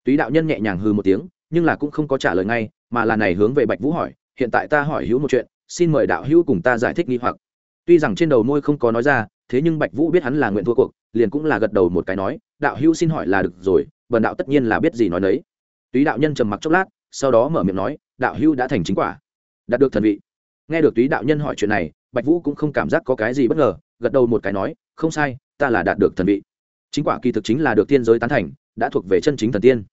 Túy đạo nhân nhẹ nhàng hư một tiếng, nhưng là cũng không có trả lời ngay, mà là này hướng về bạch vũ hỏi, hiện tại ta hỏi hữu một chuyện, xin mời đạo hữu cùng ta giải thích nghi hoặc. Tuy rằng trên đầu môi không có nói ra, thế nhưng bạch vũ biết hắn là nguyện thua cuộc, liền cũng là gật đầu một cái nói, đạo hữu xin hỏi là được rồi bần đạo tất nhiên là biết gì nói nấy. Túy đạo nhân trầm mặc chốc lát, sau đó mở miệng nói, đạo hưu đã thành chính quả. Đạt được thần vị. Nghe được túy đạo nhân hỏi chuyện này, bạch vũ cũng không cảm giác có cái gì bất ngờ, gật đầu một cái nói, không sai, ta là đạt được thần vị. Chính quả kỳ thực chính là được tiên giới tán thành, đã thuộc về chân chính thần tiên.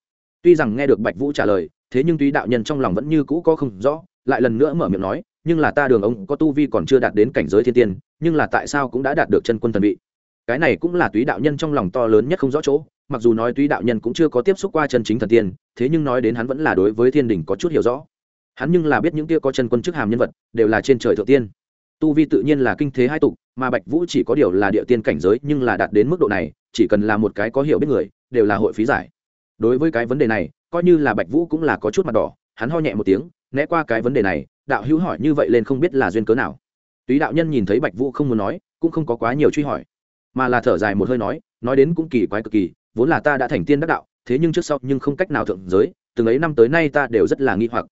Tuy rằng nghe được bạch vũ trả lời, thế nhưng túy đạo nhân trong lòng vẫn như cũ có không rõ, lại lần nữa mở miệng nói, nhưng là ta đường ông có tu vi còn chưa đạt đến cảnh giới thiên tiên, nhưng là tại sao cũng đã đạt được chân quân thần vị. Cái này cũng là túy đạo nhân trong lòng to lớn nhất không rõ chỗ mặc dù nói túy đạo nhân cũng chưa có tiếp xúc qua chân chính thần tiên, thế nhưng nói đến hắn vẫn là đối với thiên đình có chút hiểu rõ. Hắn nhưng là biết những kia có chân quân chức hàm nhân vật, đều là trên trời thượng tiên. Tu vi tự nhiên là kinh thế hai tục mà bạch vũ chỉ có điều là địa tiên cảnh giới, nhưng là đạt đến mức độ này, chỉ cần là một cái có hiểu biết người, đều là hội phí giải. Đối với cái vấn đề này, coi như là bạch vũ cũng là có chút mặt đỏ, hắn ho nhẹ một tiếng, né qua cái vấn đề này, đạo hữu hỏi như vậy lên không biết là duyên cớ nào. Túy đạo nhân nhìn thấy bạch vũ không muốn nói, cũng không có quá nhiều truy hỏi, mà là thở dài một hơi nói nói đến cũng kỳ quái cực kỳ vốn là ta đã thành tiên đắc đạo, thế nhưng trước sau nhưng không cách nào thượng giới, từng ấy năm tới nay ta đều rất là nghi hoặc.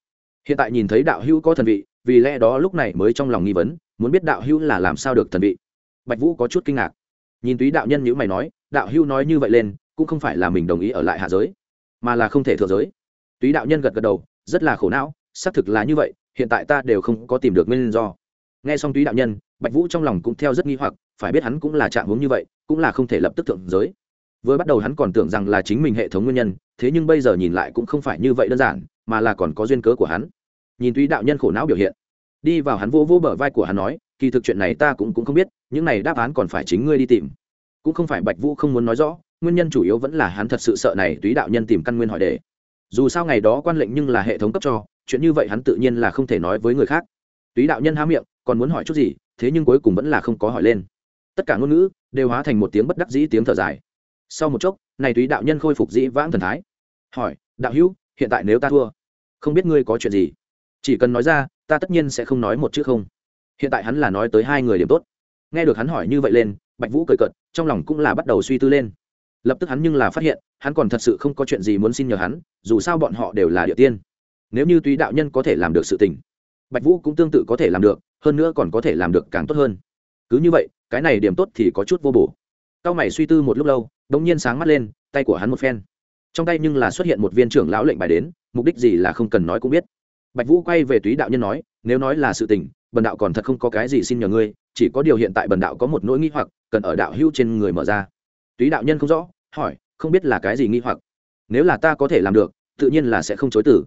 Hiện tại nhìn thấy đạo hữu có thần vị, vì lẽ đó lúc này mới trong lòng nghi vấn, muốn biết đạo hữu là làm sao được thần vị. Bạch vũ có chút kinh ngạc. Nhìn túy đạo nhân nhữ mày nói, đạo hữu nói như vậy lên, cũng không phải là mình đồng ý ở lại hạ giới, mà là không thể thượng giới. Túy đạo nhân gật gật đầu, rất là khổ não, xác thực là như vậy, hiện tại ta đều không có tìm được nguyên do. Nghe xong túy đạo nhân, bạch vũ trong lòng cũng theo rất nghi hoặc, phải biết hắn cũng là trạng hướng như vậy, cũng là không thể lập tức thượng giới vừa bắt đầu hắn còn tưởng rằng là chính mình hệ thống nguyên nhân thế nhưng bây giờ nhìn lại cũng không phải như vậy đơn giản mà là còn có duyên cớ của hắn. Nhìn túy đạo nhân khổ não biểu hiện đi vào hắn vô vô bờ vai của hắn nói kỳ thực chuyện này ta cũng, cũng không biết những này đáp án còn phải chính ngươi đi tìm. Cũng không phải bạch vũ không muốn nói rõ nguyên nhân chủ yếu vẫn là hắn thật sự sợ này túy đạo nhân tìm căn nguyên hỏi đề. Dù sao ngày đó quan lệnh nhưng là hệ thống cấp cho chuyện như vậy hắn tự nhiên là không thể nói với người khác. Túy đạo nhân há miệng còn muốn hỏi chút gì thế nhưng cuối cùng vẫn là không có hỏi lên. Tất cả ngôn ngữ đều hóa thành một tiếng bất đắc dĩ tiếng thở dài sau một chốc, này túy đạo nhân khôi phục dĩ vãng thần thái. Hỏi, đạo hữu, hiện tại nếu ta thua, không biết ngươi có chuyện gì? Chỉ cần nói ra, ta tất nhiên sẽ không nói một chữ không. Hiện tại hắn là nói tới hai người điểm tốt. Nghe được hắn hỏi như vậy lên, bạch vũ cười cợt, trong lòng cũng là bắt đầu suy tư lên. Lập tức hắn nhưng là phát hiện, hắn còn thật sự không có chuyện gì muốn xin nhờ hắn, dù sao bọn họ đều là địa tiên. Nếu như túy đạo nhân có thể làm được sự tình, bạch vũ cũng tương tự có thể làm được, hơn nữa còn có thể làm được càng tốt hơn. Cứ như vậy, cái này điểm tốt thì có chút vô bổ. Cao mày suy tư một lúc lâu đông nhiên sáng mắt lên, tay của hắn một phen. Trong tay nhưng là xuất hiện một viên trưởng lão lệnh bài đến, mục đích gì là không cần nói cũng biết. Bạch vũ quay về túy đạo nhân nói, nếu nói là sự tình, bần đạo còn thật không có cái gì xin nhờ ngươi, chỉ có điều hiện tại bần đạo có một nỗi nghi hoặc, cần ở đạo hữu trên người mở ra. Túy đạo nhân không rõ, hỏi, không biết là cái gì nghi hoặc. Nếu là ta có thể làm được, tự nhiên là sẽ không chối tử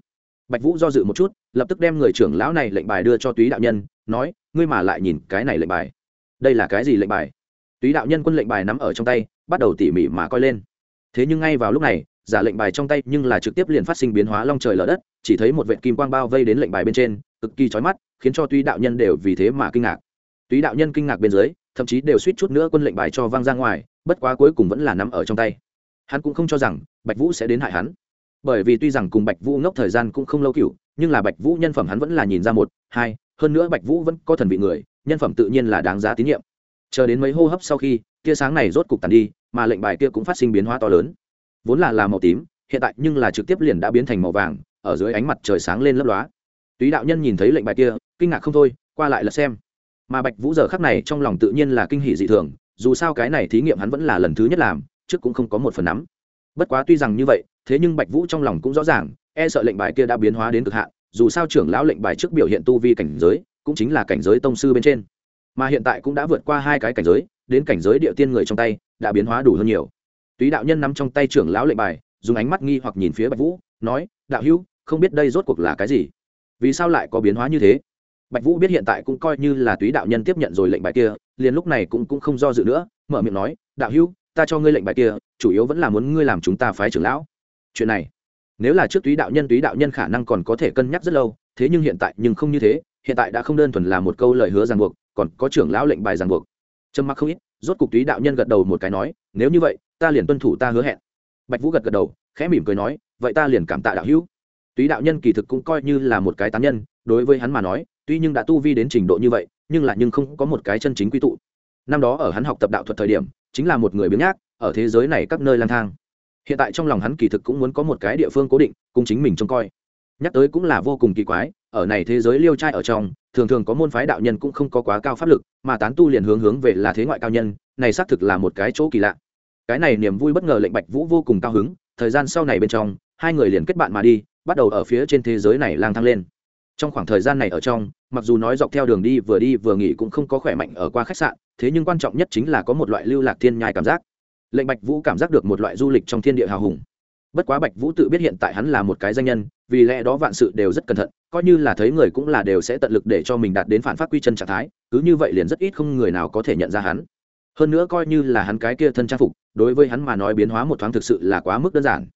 bạch vũ do dự một chút, lập tức đem người trưởng lão này lệnh bài đưa cho túy đạo nhân, nói, ngươi mà lại nhìn cái này lệnh bài. Đây là cái gì lệnh bài? Túy đạo nhân quân lệnh bài nắm ở trong tay, bắt đầu tỉ mỉ mà coi lên. Thế nhưng ngay vào lúc này, giả lệnh bài trong tay nhưng là trực tiếp liền phát sinh biến hóa long trời lở đất, chỉ thấy một vệ kim quang bao vây đến lệnh bài bên trên, cực kỳ chói mắt, khiến cho túy đạo nhân đều vì thế mà kinh ngạc. Túy đạo nhân kinh ngạc bên dưới, thậm chí đều suýt chút nữa quân lệnh bài cho vang ra ngoài, bất quá cuối cùng vẫn là nắm ở trong tay. Hắn cũng không cho rằng, bạch vũ sẽ đến hại hắn. Bởi vì tuy rằng cùng bạch vũ ngốc thời gian cũng không lâu cựu, nhưng là bạch vũ nhân phẩm hắn vẫn là nhìn ra một, hai, hơn nữa bạch vũ vẫn có thần vị người, nhân phẩm tự nhiên là đáng giá tín nhiệm chờ đến mấy hô hấp sau khi, tia sáng này rốt cục tàn đi, mà lệnh bài kia cũng phát sinh biến hóa to lớn. Vốn là là màu tím, hiện tại nhưng là trực tiếp liền đã biến thành màu vàng, ở dưới ánh mặt trời sáng lên lấp lóa. Túy đạo nhân nhìn thấy lệnh bài kia, kinh ngạc không thôi, qua lại lật xem. Mà bạch vũ giờ khắc này trong lòng tự nhiên là kinh hỷ dị thường, dù sao cái này thí nghiệm hắn vẫn là lần thứ nhất làm, trước cũng không có một phần nắm. Bất quá tuy rằng như vậy, thế nhưng bạch vũ trong lòng cũng rõ ràng e sợ lệnh bài kia đã biến hóa đến cực hạn, dù sao trưởng lão lệnh bài trước biểu hiện tu vi cảnh giới, cũng chính là cảnh giới tông sư bên trên mà hiện tại cũng đã vượt qua hai cái cảnh giới, đến cảnh giới địa tiên người trong tay, đã biến hóa đủ hơn nhiều. Túy đạo nhân nắm trong tay trưởng lão lệnh bài, dùng ánh mắt nghi hoặc nhìn phía bạch vũ, nói, đạo hữu, không biết đây rốt cuộc là cái gì? Vì sao lại có biến hóa như thế? Bạch vũ biết hiện tại cũng coi như là túy đạo nhân tiếp nhận rồi lệnh bài kia, liền lúc này cũng cũng không do dự nữa, mở miệng nói, đạo hữu, ta cho ngươi lệnh bài kia, chủ yếu vẫn là muốn ngươi làm chúng ta phái trưởng lão. Chuyện này, nếu là trước túy đạo nhân, túy đạo nhân khả năng còn có thể cân nhắc rất lâu, thế nhưng hiện tại nhưng không như thế, hiện tại đã không đơn thuần là một câu lời hứa ràng buộc còn có trưởng lão lệnh bài ràng buộc. Trâm mặc không ít, rốt cục túy đạo nhân gật đầu một cái nói, nếu như vậy, ta liền tuân thủ ta hứa hẹn. Bạch vũ gật gật đầu, khẽ mỉm cười nói, vậy ta liền cảm tạ đạo hữu. Túy đạo nhân kỳ thực cũng coi như là một cái tán nhân, đối với hắn mà nói, tuy nhưng đã tu vi đến trình độ như vậy, nhưng lại nhưng không có một cái chân chính quy tụ. Năm đó ở hắn học tập đạo thuật thời điểm, chính là một người biếng nhác, ở thế giới này các nơi lang thang. Hiện tại trong lòng hắn kỳ thực cũng muốn có một cái địa phương cố định, cùng chính mình trông coi. Nhắc tới cũng là vô cùng kỳ quái ở này thế giới liêu trai ở trong, thường thường có môn phái đạo nhân cũng không có quá cao pháp lực, mà tán tu liền hướng hướng về là thế ngoại cao nhân, này xác thực là một cái chỗ kỳ lạ. Cái này niềm vui bất ngờ lệnh bạch vũ vô cùng cao hứng, thời gian sau này bên trong, hai người liền kết bạn mà đi, bắt đầu ở phía trên thế giới này lang thang lên. Trong khoảng thời gian này ở trong, mặc dù nói dọc theo đường đi vừa đi vừa nghỉ cũng không có khỏe mạnh ở qua khách sạn, thế nhưng quan trọng nhất chính là có một loại lưu lạc thiên nhai cảm giác. Lệnh bạch vũ cảm giác được một loại du lịch trong thiên địa hào hùng. Bất quá bạch vũ tự biết hiện tại hắn là một cái danh nhân, vì lẽ đó vạn sự đều rất cẩn thận coi như là thấy người cũng là đều sẽ tận lực để cho mình đạt đến phản phát quy chân trạng thái, cứ như vậy liền rất ít không người nào có thể nhận ra hắn. Hơn nữa coi như là hắn cái kia thân trang phục, đối với hắn mà nói biến hóa một thoáng thực sự là quá mức đơn giản.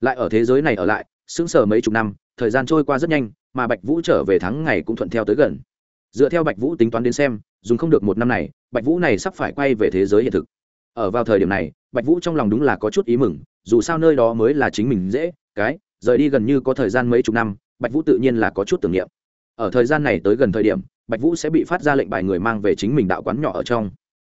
Lại ở thế giới này ở lại, sững sờ mấy chục năm, thời gian trôi qua rất nhanh, mà bạch vũ trở về tháng ngày cũng thuận theo tới gần. Dựa theo bạch vũ tính toán đến xem, dùng không được một năm này, bạch vũ này sắp phải quay về thế giới hiện thực. Ở vào thời điểm này, bạch vũ trong lòng đúng là có chút ý mừng, dù sao nơi đó mới là chính mình dễ, cái, rời đi gần như có thời gian mấy chục năm bạch vũ tự nhiên là có chút tưởng niệm. Ở thời gian này tới gần thời điểm, bạch vũ sẽ bị phát ra lệnh bài người mang về chính mình đạo quán nhỏ ở trong.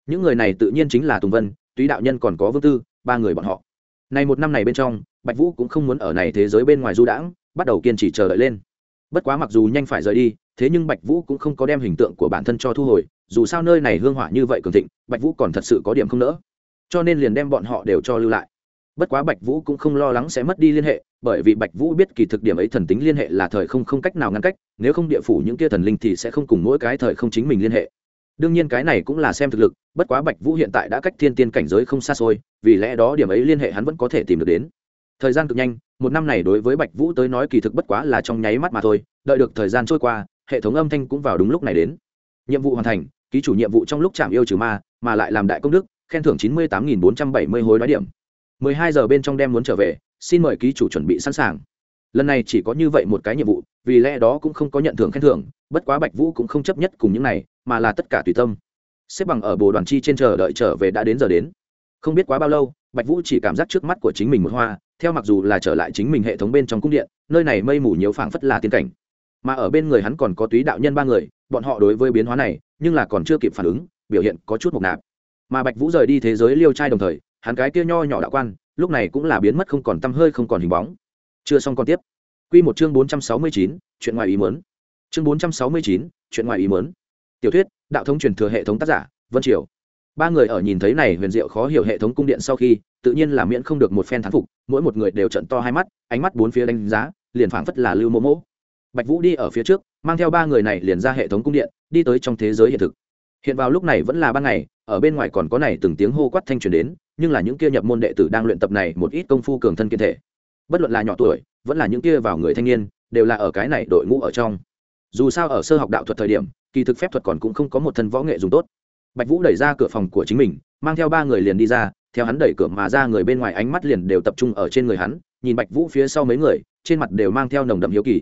Những người này tự nhiên chính là tùng vân, túy đạo nhân còn có vương tư, ba người bọn họ. Này một năm này bên trong, bạch vũ cũng không muốn ở này thế giới bên ngoài du đãng, bắt đầu kiên trì chờ đợi lên. Bất quá mặc dù nhanh phải rời đi, thế nhưng bạch vũ cũng không có đem hình tượng của bản thân cho thu hồi, dù sao nơi này hương hỏa như vậy cường thịnh, bạch vũ còn thật sự có điểm không nỡ. Cho nên liền đem bọn họ đều cho lưu lại. Bất quá bạch vũ cũng không lo lắng sẽ mất đi liên hệ bởi vì bạch vũ biết kỳ thực điểm ấy thần tính liên hệ là thời không không cách nào ngăn cách, nếu không địa phủ những kia thần linh thì sẽ không cùng mỗi cái thời không chính mình liên hệ. Đương nhiên cái này cũng là xem thực lực, bất quá bạch vũ hiện tại đã cách thiên tiên cảnh giới không xa xôi, vì lẽ đó điểm ấy liên hệ hắn vẫn có thể tìm được đến. Thời gian cực nhanh, một năm này đối với bạch vũ tới nói kỳ thực bất quá là trong nháy mắt mà thôi, đợi được thời gian trôi qua, hệ thống âm thanh cũng vào đúng lúc này đến. Nhiệm vụ hoàn thành, ký chủ nhiệm vụ trong lúc chạm yêu trừ ma, mà lại làm đại công đức, khen thưởng chín mươi tám nghìn bốn trăm bảy mươi hối đoái điểm. mười hai giờ bên trong đem muốn trở về xin mời ký chủ chuẩn bị sẵn sàng. Lần này chỉ có như vậy một cái nhiệm vụ, vì lẽ đó cũng không có nhận thưởng khen thưởng, bất quá bạch vũ cũng không chấp nhất cùng những này, mà là tất cả tùy tâm. Xếp bằng ở bồ đoàn chi trên chờ đợi trở về đã đến giờ đến. Không biết quá bao lâu, bạch vũ chỉ cảm giác trước mắt của chính mình một hoa, theo mặc dù là trở lại chính mình hệ thống bên trong cung điện, nơi này mây mù nhiều phảng phất là tiên cảnh. Mà ở bên người hắn còn có túy đạo nhân ba người, bọn họ đối với biến hóa này, nhưng là còn chưa kịp phản ứng, biểu hiện có chút mộc nạp. Mà bạch vũ rời đi thế giới liêu trai đồng thời, hắn cái kia nho nhỏ đạo quan lúc này cũng là biến mất không còn tăm hơi không còn hình bóng. Chưa xong còn tiếp. Q một chương bốn trăm sáu mươi chín, chuyện ngoài ý mớn chương bốn trăm sáu mươi chín, chuyện ngoài ý mớn tiểu thuyết, đạo thống truyền thừa hệ thống tác giả, vân triều. Ba người ở nhìn thấy này huyền diệu khó hiểu hệ thống cung điện sau khi, tự nhiên là miễn không được một phen thán phục, mỗi một người đều trận to hai mắt, ánh mắt bốn phía đánh giá, liền phảng phất là lưu mô mỗ bạch vũ đi ở phía trước, mang theo ba người này liền ra hệ thống cung điện, đi tới trong thế giới hiện thực. Hiện vào lúc này vẫn là ban ngày, ở bên ngoài còn có này từng tiếng hô quát thanh truyền đến nhưng là những kia nhập môn đệ tử đang luyện tập này một ít công phu cường thân kiên thể. Bất luận là nhỏ tuổi, vẫn là những kia vào người thanh niên, đều là ở cái này đội ngũ ở trong. Dù sao ở sơ học đạo thuật thời điểm, kỳ thực phép thuật còn cũng không có một thân võ nghệ dùng tốt. Bạch vũ đẩy ra cửa phòng của chính mình, mang theo ba người liền đi ra, theo hắn đẩy cửa mà ra người bên ngoài ánh mắt liền đều tập trung ở trên người hắn, nhìn bạch vũ phía sau mấy người, trên mặt đều mang theo nồng đậm hiếu kỳ.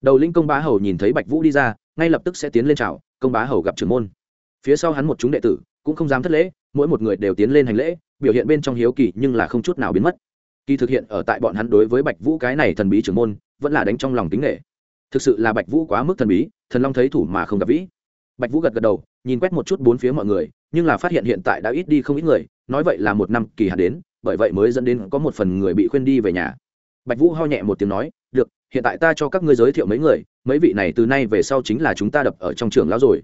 Đầu linh công bá hầu nhìn thấy bạch vũ đi ra, ngay lập tức sẽ tiến lên chào, công bá hầu gặp trưởng môn. Phía sau hắn một chúng đệ tử, cũng không dám thất lễ, mỗi một người đều tiến lên hành lễ biểu hiện bên trong hiếu kỳ nhưng là không chút nào biến mất. Kỳ thực hiện ở tại bọn hắn đối với bạch vũ cái này thần bí trưởng môn, vẫn là đánh trong lòng tính nghệ. Thực sự là bạch vũ quá mức thần bí, thần long thấy thủ mà không gặp vĩ. Bạch vũ gật gật đầu, nhìn quét một chút bốn phía mọi người, nhưng là phát hiện hiện tại đã ít đi không ít người, nói vậy là một năm kỳ hạn đến, bởi vậy mới dẫn đến có một phần người bị khuyên đi về nhà. Bạch vũ ho nhẹ một tiếng nói, được, hiện tại ta cho các ngươi giới thiệu mấy người, mấy vị này từ nay về sau chính là chúng ta đập ở trong trường lão rồi.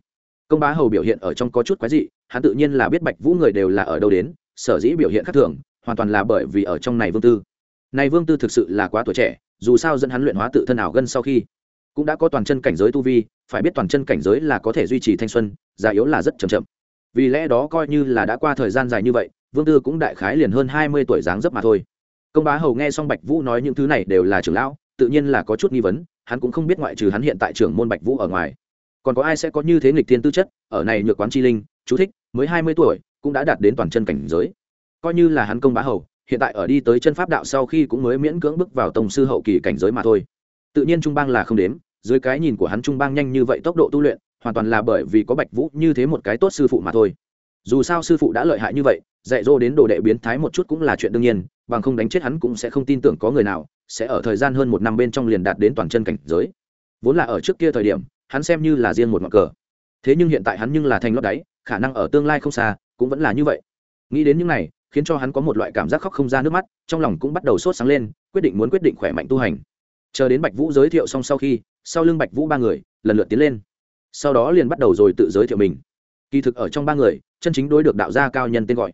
Công bá hầu biểu hiện ở trong có chút quái dị, hắn tự nhiên là biết bạch vũ người đều là ở đâu đến sở dĩ biểu hiện khác thường, hoàn toàn là bởi vì ở trong này vương tư. Này vương tư thực sự là quá tuổi trẻ, dù sao dẫn hắn luyện hóa tự thân ảo gân sau khi cũng đã có toàn chân cảnh giới tu vi, phải biết toàn chân cảnh giới là có thể duy trì thanh xuân, già yếu là rất chậm chậm. Vì lẽ đó coi như là đã qua thời gian dài như vậy, vương tư cũng đại khái liền hơn hai mươi tuổi dáng dấp mà thôi. Công bá hầu nghe xong bạch vũ nói những thứ này đều là trưởng lão, tự nhiên là có chút nghi vấn, hắn cũng không biết ngoại trừ hắn hiện tại trưởng môn bạch vũ ở ngoài, còn có ai sẽ có như thế nghịch thiên tư chất, ở này nhược quán chi linh, chú thích, mới hai mươi tuổi cũng đã đạt đến toàn chân cảnh giới. Coi như là hắn công bá hầu, hiện tại ở đi tới chân pháp đạo sau khi cũng mới miễn cưỡng bước vào tổng sư hậu kỳ cảnh giới mà thôi. Tự nhiên trung bang là không đếm, dưới cái nhìn của hắn trung bang nhanh như vậy tốc độ tu luyện, hoàn toàn là bởi vì có bạch vũ như thế một cái tốt sư phụ mà thôi. Dù sao sư phụ đã lợi hại như vậy, dạy dỗ đến đồ đệ biến thái một chút cũng là chuyện đương nhiên, bằng không đánh chết hắn cũng sẽ không tin tưởng có người nào, sẽ ở thời gian hơn một năm bên trong liền đạt đến toàn chân cảnh giới. Vốn là ở trước kia thời điểm, hắn xem như là riêng một ngọn cờ. Thế nhưng hiện tại hắn nhưng là thành lót đáy, khả năng ở tương lai không xa cũng vẫn là như vậy. Nghĩ đến những này, khiến cho hắn có một loại cảm giác khóc không ra nước mắt, trong lòng cũng bắt đầu sốt sáng lên, quyết định muốn quyết định khỏe mạnh tu hành. Chờ đến bạch vũ giới thiệu xong sau khi, sau lưng bạch vũ ba người, lần lượt tiến lên. Sau đó liền bắt đầu rồi tự giới thiệu mình. Kỳ thực ở trong ba người, chân chính đối được đạo gia cao nhân tên gọi.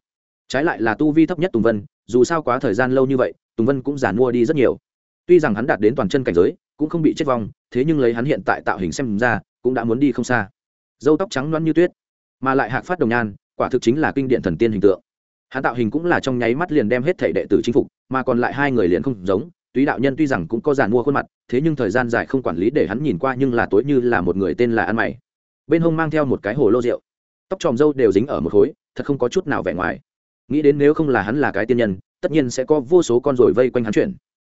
Trái lại là tu vi thấp nhất tùng vân, dù sao quá thời gian lâu như vậy, tùng vân cũng giàn mua đi rất nhiều. Tuy rằng hắn đạt đến toàn chân cảnh giới, cũng không bị chết vong, thế nhưng lấy hắn hiện tại tạo hình xem ra, cũng đã muốn đi không xa. Dâu tóc trắng loăn như tuyết, mà lại hạc phát đồng nhan quả thực chính là kinh điện thần tiên hình tượng. Hắn tạo hình cũng là trong nháy mắt liền đem hết thể đệ tử chinh phục, mà còn lại hai người liền không giống, túy đạo nhân tuy rằng cũng có giàn mua khuôn mặt, thế nhưng thời gian dài không quản lý để hắn nhìn qua nhưng là tối như là một người tên là ăn mày. Bên hông mang theo một cái hồ lô rượu. Tóc tròm râu đều dính ở một khối, thật không có chút nào vẻ ngoài. Nghĩ đến nếu không là hắn là cái tiên nhân, tất nhiên sẽ có vô số con rồi vây quanh hắn chuyển.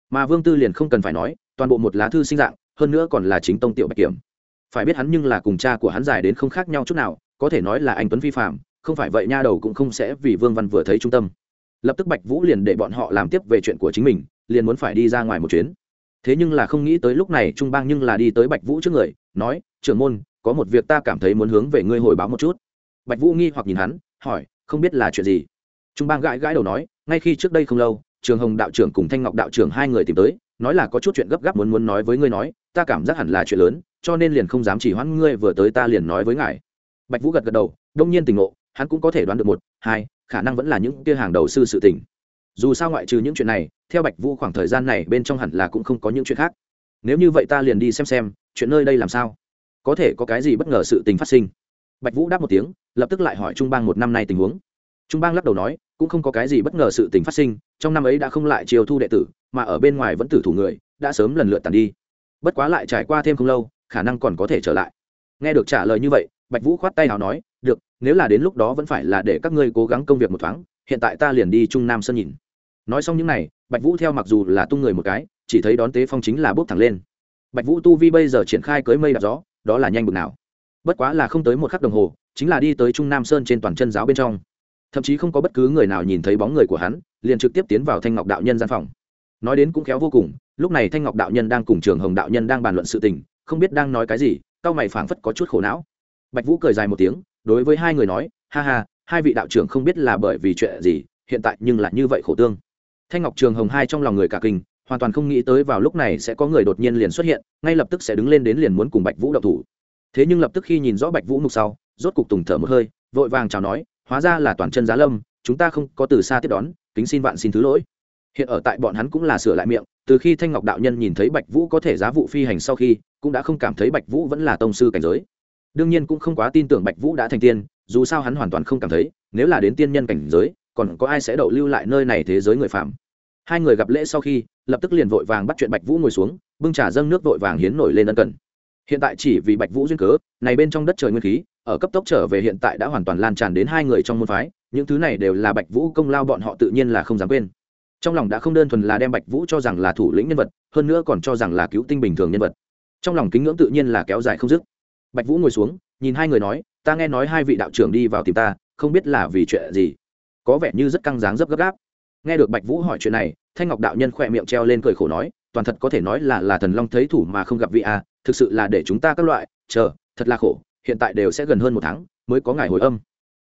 Mà vương tư liền không cần phải nói, toàn bộ một lá thư sinh dạng, hơn nữa còn là chính tông tiểu bạch kiểm. Phải biết hắn nhưng là cùng cha của hắn dài đến không khác nhau chút nào, có thể nói là anh tuấn phi phạm không phải vậy nha đầu cũng không sẽ vì vương văn vừa thấy trung tâm. Lập tức bạch vũ liền để bọn họ làm tiếp về chuyện của chính mình, liền muốn phải đi ra ngoài một chuyến. Thế nhưng là không nghĩ tới lúc này trung bang nhưng là đi tới bạch vũ trước người, nói, trưởng môn, có một việc ta cảm thấy muốn hướng về ngươi hồi báo một chút. Bạch vũ nghi hoặc nhìn hắn, hỏi, không biết là chuyện gì? Trung bang gãi gãi đầu nói, ngay khi trước đây không lâu, trường hồng đạo trưởng cùng thanh ngọc đạo trưởng hai người tìm tới, nói là có chút chuyện gấp gáp muốn muốn nói với ngươi nói, ta cảm giác hẳn là chuyện lớn, cho nên liền không dám chỉ hoãn ngươi, vừa tới ta liền nói với ngài. Bạch vũ gật gật đầu, đông nhiên tình ngộ hắn cũng có thể đoán được một, hai, khả năng vẫn là những kia hàng đầu sư sự tình. Dù sao ngoại trừ những chuyện này, theo bạch vũ khoảng thời gian này bên trong hẳn là cũng không có những chuyện khác. Nếu như vậy ta liền đi xem xem, chuyện nơi đây làm sao? Có thể có cái gì bất ngờ sự tình phát sinh? Bạch vũ đáp một tiếng, lập tức lại hỏi trung bang một năm nay tình huống. Trung bang lắc đầu nói, cũng không có cái gì bất ngờ sự tình phát sinh, trong năm ấy đã không lại chiều thu đệ tử, mà ở bên ngoài vẫn tử thủ người, đã sớm lần lượt tàn đi. Bất quá lại trải qua thêm không lâu, khả năng còn có thể trở lại. Nghe được trả lời như vậy, bạch vũ khoát tay nào nói nếu là đến lúc đó vẫn phải là để các ngươi cố gắng công việc một thoáng, hiện tại ta liền đi trung nam sơn nhìn. Nói xong những n à y bạch vũ theo mặc dù là tung người một cái, chỉ thấy đón tế phong chính là bốc thẳng lên. Bạch vũ tu vi bây giờ triển khai cưới mây đạp gió, đó là nhanh bực nào. Bất quá là không tới một khắc đồng hồ, chính là đi tới trung nam sơn trên toàn chân giáo bên trong. Thậm chí không có bất cứ người nào nhìn thấy bóng người của hắn, liền trực tiếp tiến vào thanh ngọc đạo nhân gian phòng. Nói đến cũng khéo vô cùng, lúc này thanh ngọc đạo nhân đang cùng trường hồng đạo nhân đang bàn luận sự tình, không biết đang nói cái gì, cao mày phảng phất có chút khổ não. Bạch vũ cười dài một tiếng đối với hai người nói, ha ha, hai vị đạo trưởng không biết là bởi vì chuyện gì, hiện tại nhưng là như vậy khổ tương. Thanh ngọc trường hồng hai trong lòng người cả kinh, hoàn toàn không nghĩ tới vào lúc này sẽ có người đột nhiên liền xuất hiện, ngay lập tức sẽ đứng lên đến liền muốn cùng bạch vũ đậu thủ. Thế nhưng lập tức khi nhìn rõ bạch vũ mục sau, rốt cục tùng thở một hơi, vội vàng chào nói, hóa ra là toàn chân giá lâm, chúng ta không có từ xa tiếp đón, kính xin vạn xin thứ lỗi. Hiện ở tại bọn hắn cũng là sửa lại miệng, từ khi thanh ngọc đạo nhân nhìn thấy bạch vũ có thể giá vụ phi hành sau khi, cũng đã không cảm thấy bạch vũ vẫn là tông sư cảnh giới đương nhiên cũng không quá tin tưởng bạch vũ đã thành tiên, dù sao hắn hoàn toàn không cảm thấy, nếu là đến tiên nhân cảnh giới, còn có ai sẽ đậu lưu lại nơi này thế giới người phạm hai người gặp lễ sau khi, lập tức liền vội vàng bắt chuyện bạch vũ ngồi xuống, bưng trà dâng nước vội vàng hiến nổi lên ân cần. Hiện tại chỉ vì bạch vũ duyên cớ, này bên trong đất trời nguyên khí, ở cấp tốc trở về hiện tại đã hoàn toàn lan tràn đến hai người trong môn phái, những thứ này đều là bạch vũ công lao bọn họ tự nhiên là không dám quên. Trong lòng đã không đơn thuần là đem bạch vũ cho rằng là thủ lĩnh nhân vật, hơn nữa còn cho rằng là cứu tinh bình thường nhân vật. Trong lòng kính ngưỡng tự nhiên là kéo dài không dứt bạch vũ ngồi xuống, nhìn hai người nói, ta nghe nói hai vị đạo trưởng đi vào tìm ta, không biết là vì chuyện gì. Có vẻ như rất căng dáng dấp gấp gáp. Nghe được bạch vũ hỏi chuyện này, thanh ngọc đạo nhân khỏe miệng treo lên cười khổ nói, toàn thật có thể nói là là thần long thấy thủ mà không gặp vị a, thực sự là để chúng ta các loại, chờ, thật là khổ, hiện tại đều sẽ gần hơn một tháng, mới có ngày hồi âm.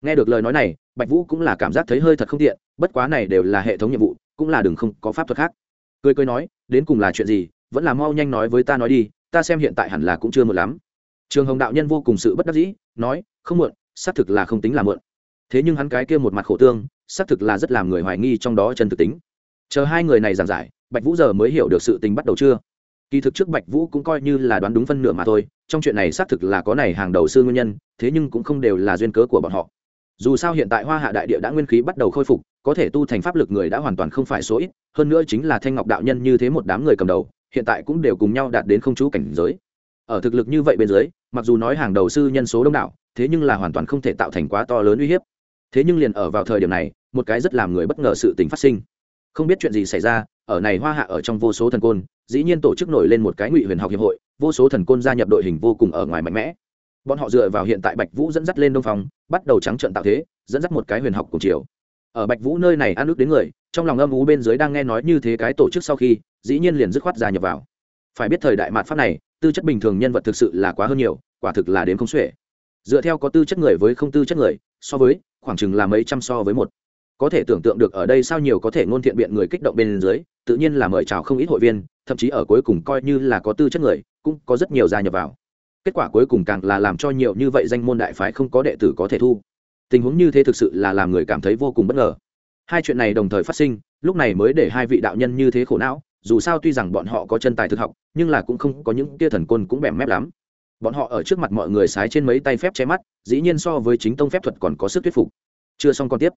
Nghe được lời nói này, bạch vũ cũng là cảm giác thấy hơi thật không tiện, bất quá này đều là hệ thống nhiệm vụ, cũng là đừng không có pháp thuật khác. Cười cười nói, đến cùng là chuyện gì, vẫn là mau nhanh nói với ta nói đi, ta xem hiện tại hẳn là cũng chưa một lắm trường hồng đạo nhân vô cùng sự bất đắc dĩ, nói, không muộn, xác thực là không tính là muộn. Thế nhưng hắn cái kia một mặt khổ tương, xác thực là rất làm người hoài nghi trong đó chân thực tính. Chờ hai người này giảng giải, bạch vũ giờ mới hiểu được sự tình bắt đầu chưa? Kỳ thực trước bạch vũ cũng coi như là đoán đúng phân nửa mà thôi, trong chuyện này xác thực là có này hàng đầu sư nguyên nhân, thế nhưng cũng không đều là duyên cớ của bọn họ. Dù sao hiện tại hoa hạ đại địa đã nguyên khí bắt đầu khôi phục, có thể tu thành pháp lực người đã hoàn toàn không phải số ít, hơn nữa chính là thanh ngọc đạo nhân như thế một đám người cầm đầu, hiện tại cũng đều cùng nhau đạt đến không chú cảnh giới ở thực lực như vậy bên dưới, mặc dù nói hàng đầu sư nhân số đông đảo, thế nhưng là hoàn toàn không thể tạo thành quá to lớn uy hiếp. Thế nhưng liền ở vào thời điểm này, một cái rất làm người bất ngờ sự tình phát sinh. Không biết chuyện gì xảy ra, ở này hoa hạ ở trong vô số thần côn, dĩ nhiên tổ chức nổi lên một cái ngụy huyền học hiệp hội, vô số thần côn gia nhập đội hình vô cùng ở ngoài mạnh mẽ. Bọn họ dựa vào hiện tại bạch vũ dẫn dắt lên đông phòng, bắt đầu trắng trận tạo thế, dẫn dắt một cái huyền học cùng chiều. Ở bạch vũ nơi này ăn ước đến người, trong lòng âm ú bên dưới đang nghe nói như thế cái tổ chức sau khi, dĩ nhiên liền dứt khoát gia nhập vào. Phải biết thời đại mạt pháp này tư chất bình thường nhân vật thực sự là quá hơn nhiều, quả thực là đến không xuể. Dựa theo có tư chất người với không tư chất người, so với, khoảng chừng là mấy trăm so với một. Có thể tưởng tượng được ở đây sao nhiều có thể ngôn thiện biện người kích động bên dưới, tự nhiên là mời chào không ít hội viên, thậm chí ở cuối cùng coi như là có tư chất người, cũng có rất nhiều gia nhập vào. Kết quả cuối cùng càng là làm cho nhiều như vậy danh môn đại phái không có đệ tử có thể thu. Tình huống như thế thực sự là làm người cảm thấy vô cùng bất ngờ. Hai chuyện này đồng thời phát sinh, lúc này mới để hai vị đạo nhân như thế khổ não dù sao tuy rằng bọn họ có chân tài thực học, nhưng là cũng không có những tia thần côn cũng bẻm mép lắm. Bọn họ ở trước mặt mọi người sái trên mấy tay phép che mắt, dĩ nhiên so với chính tông phép thuật còn có sức thuyết phục. Chưa xong còn tiếp.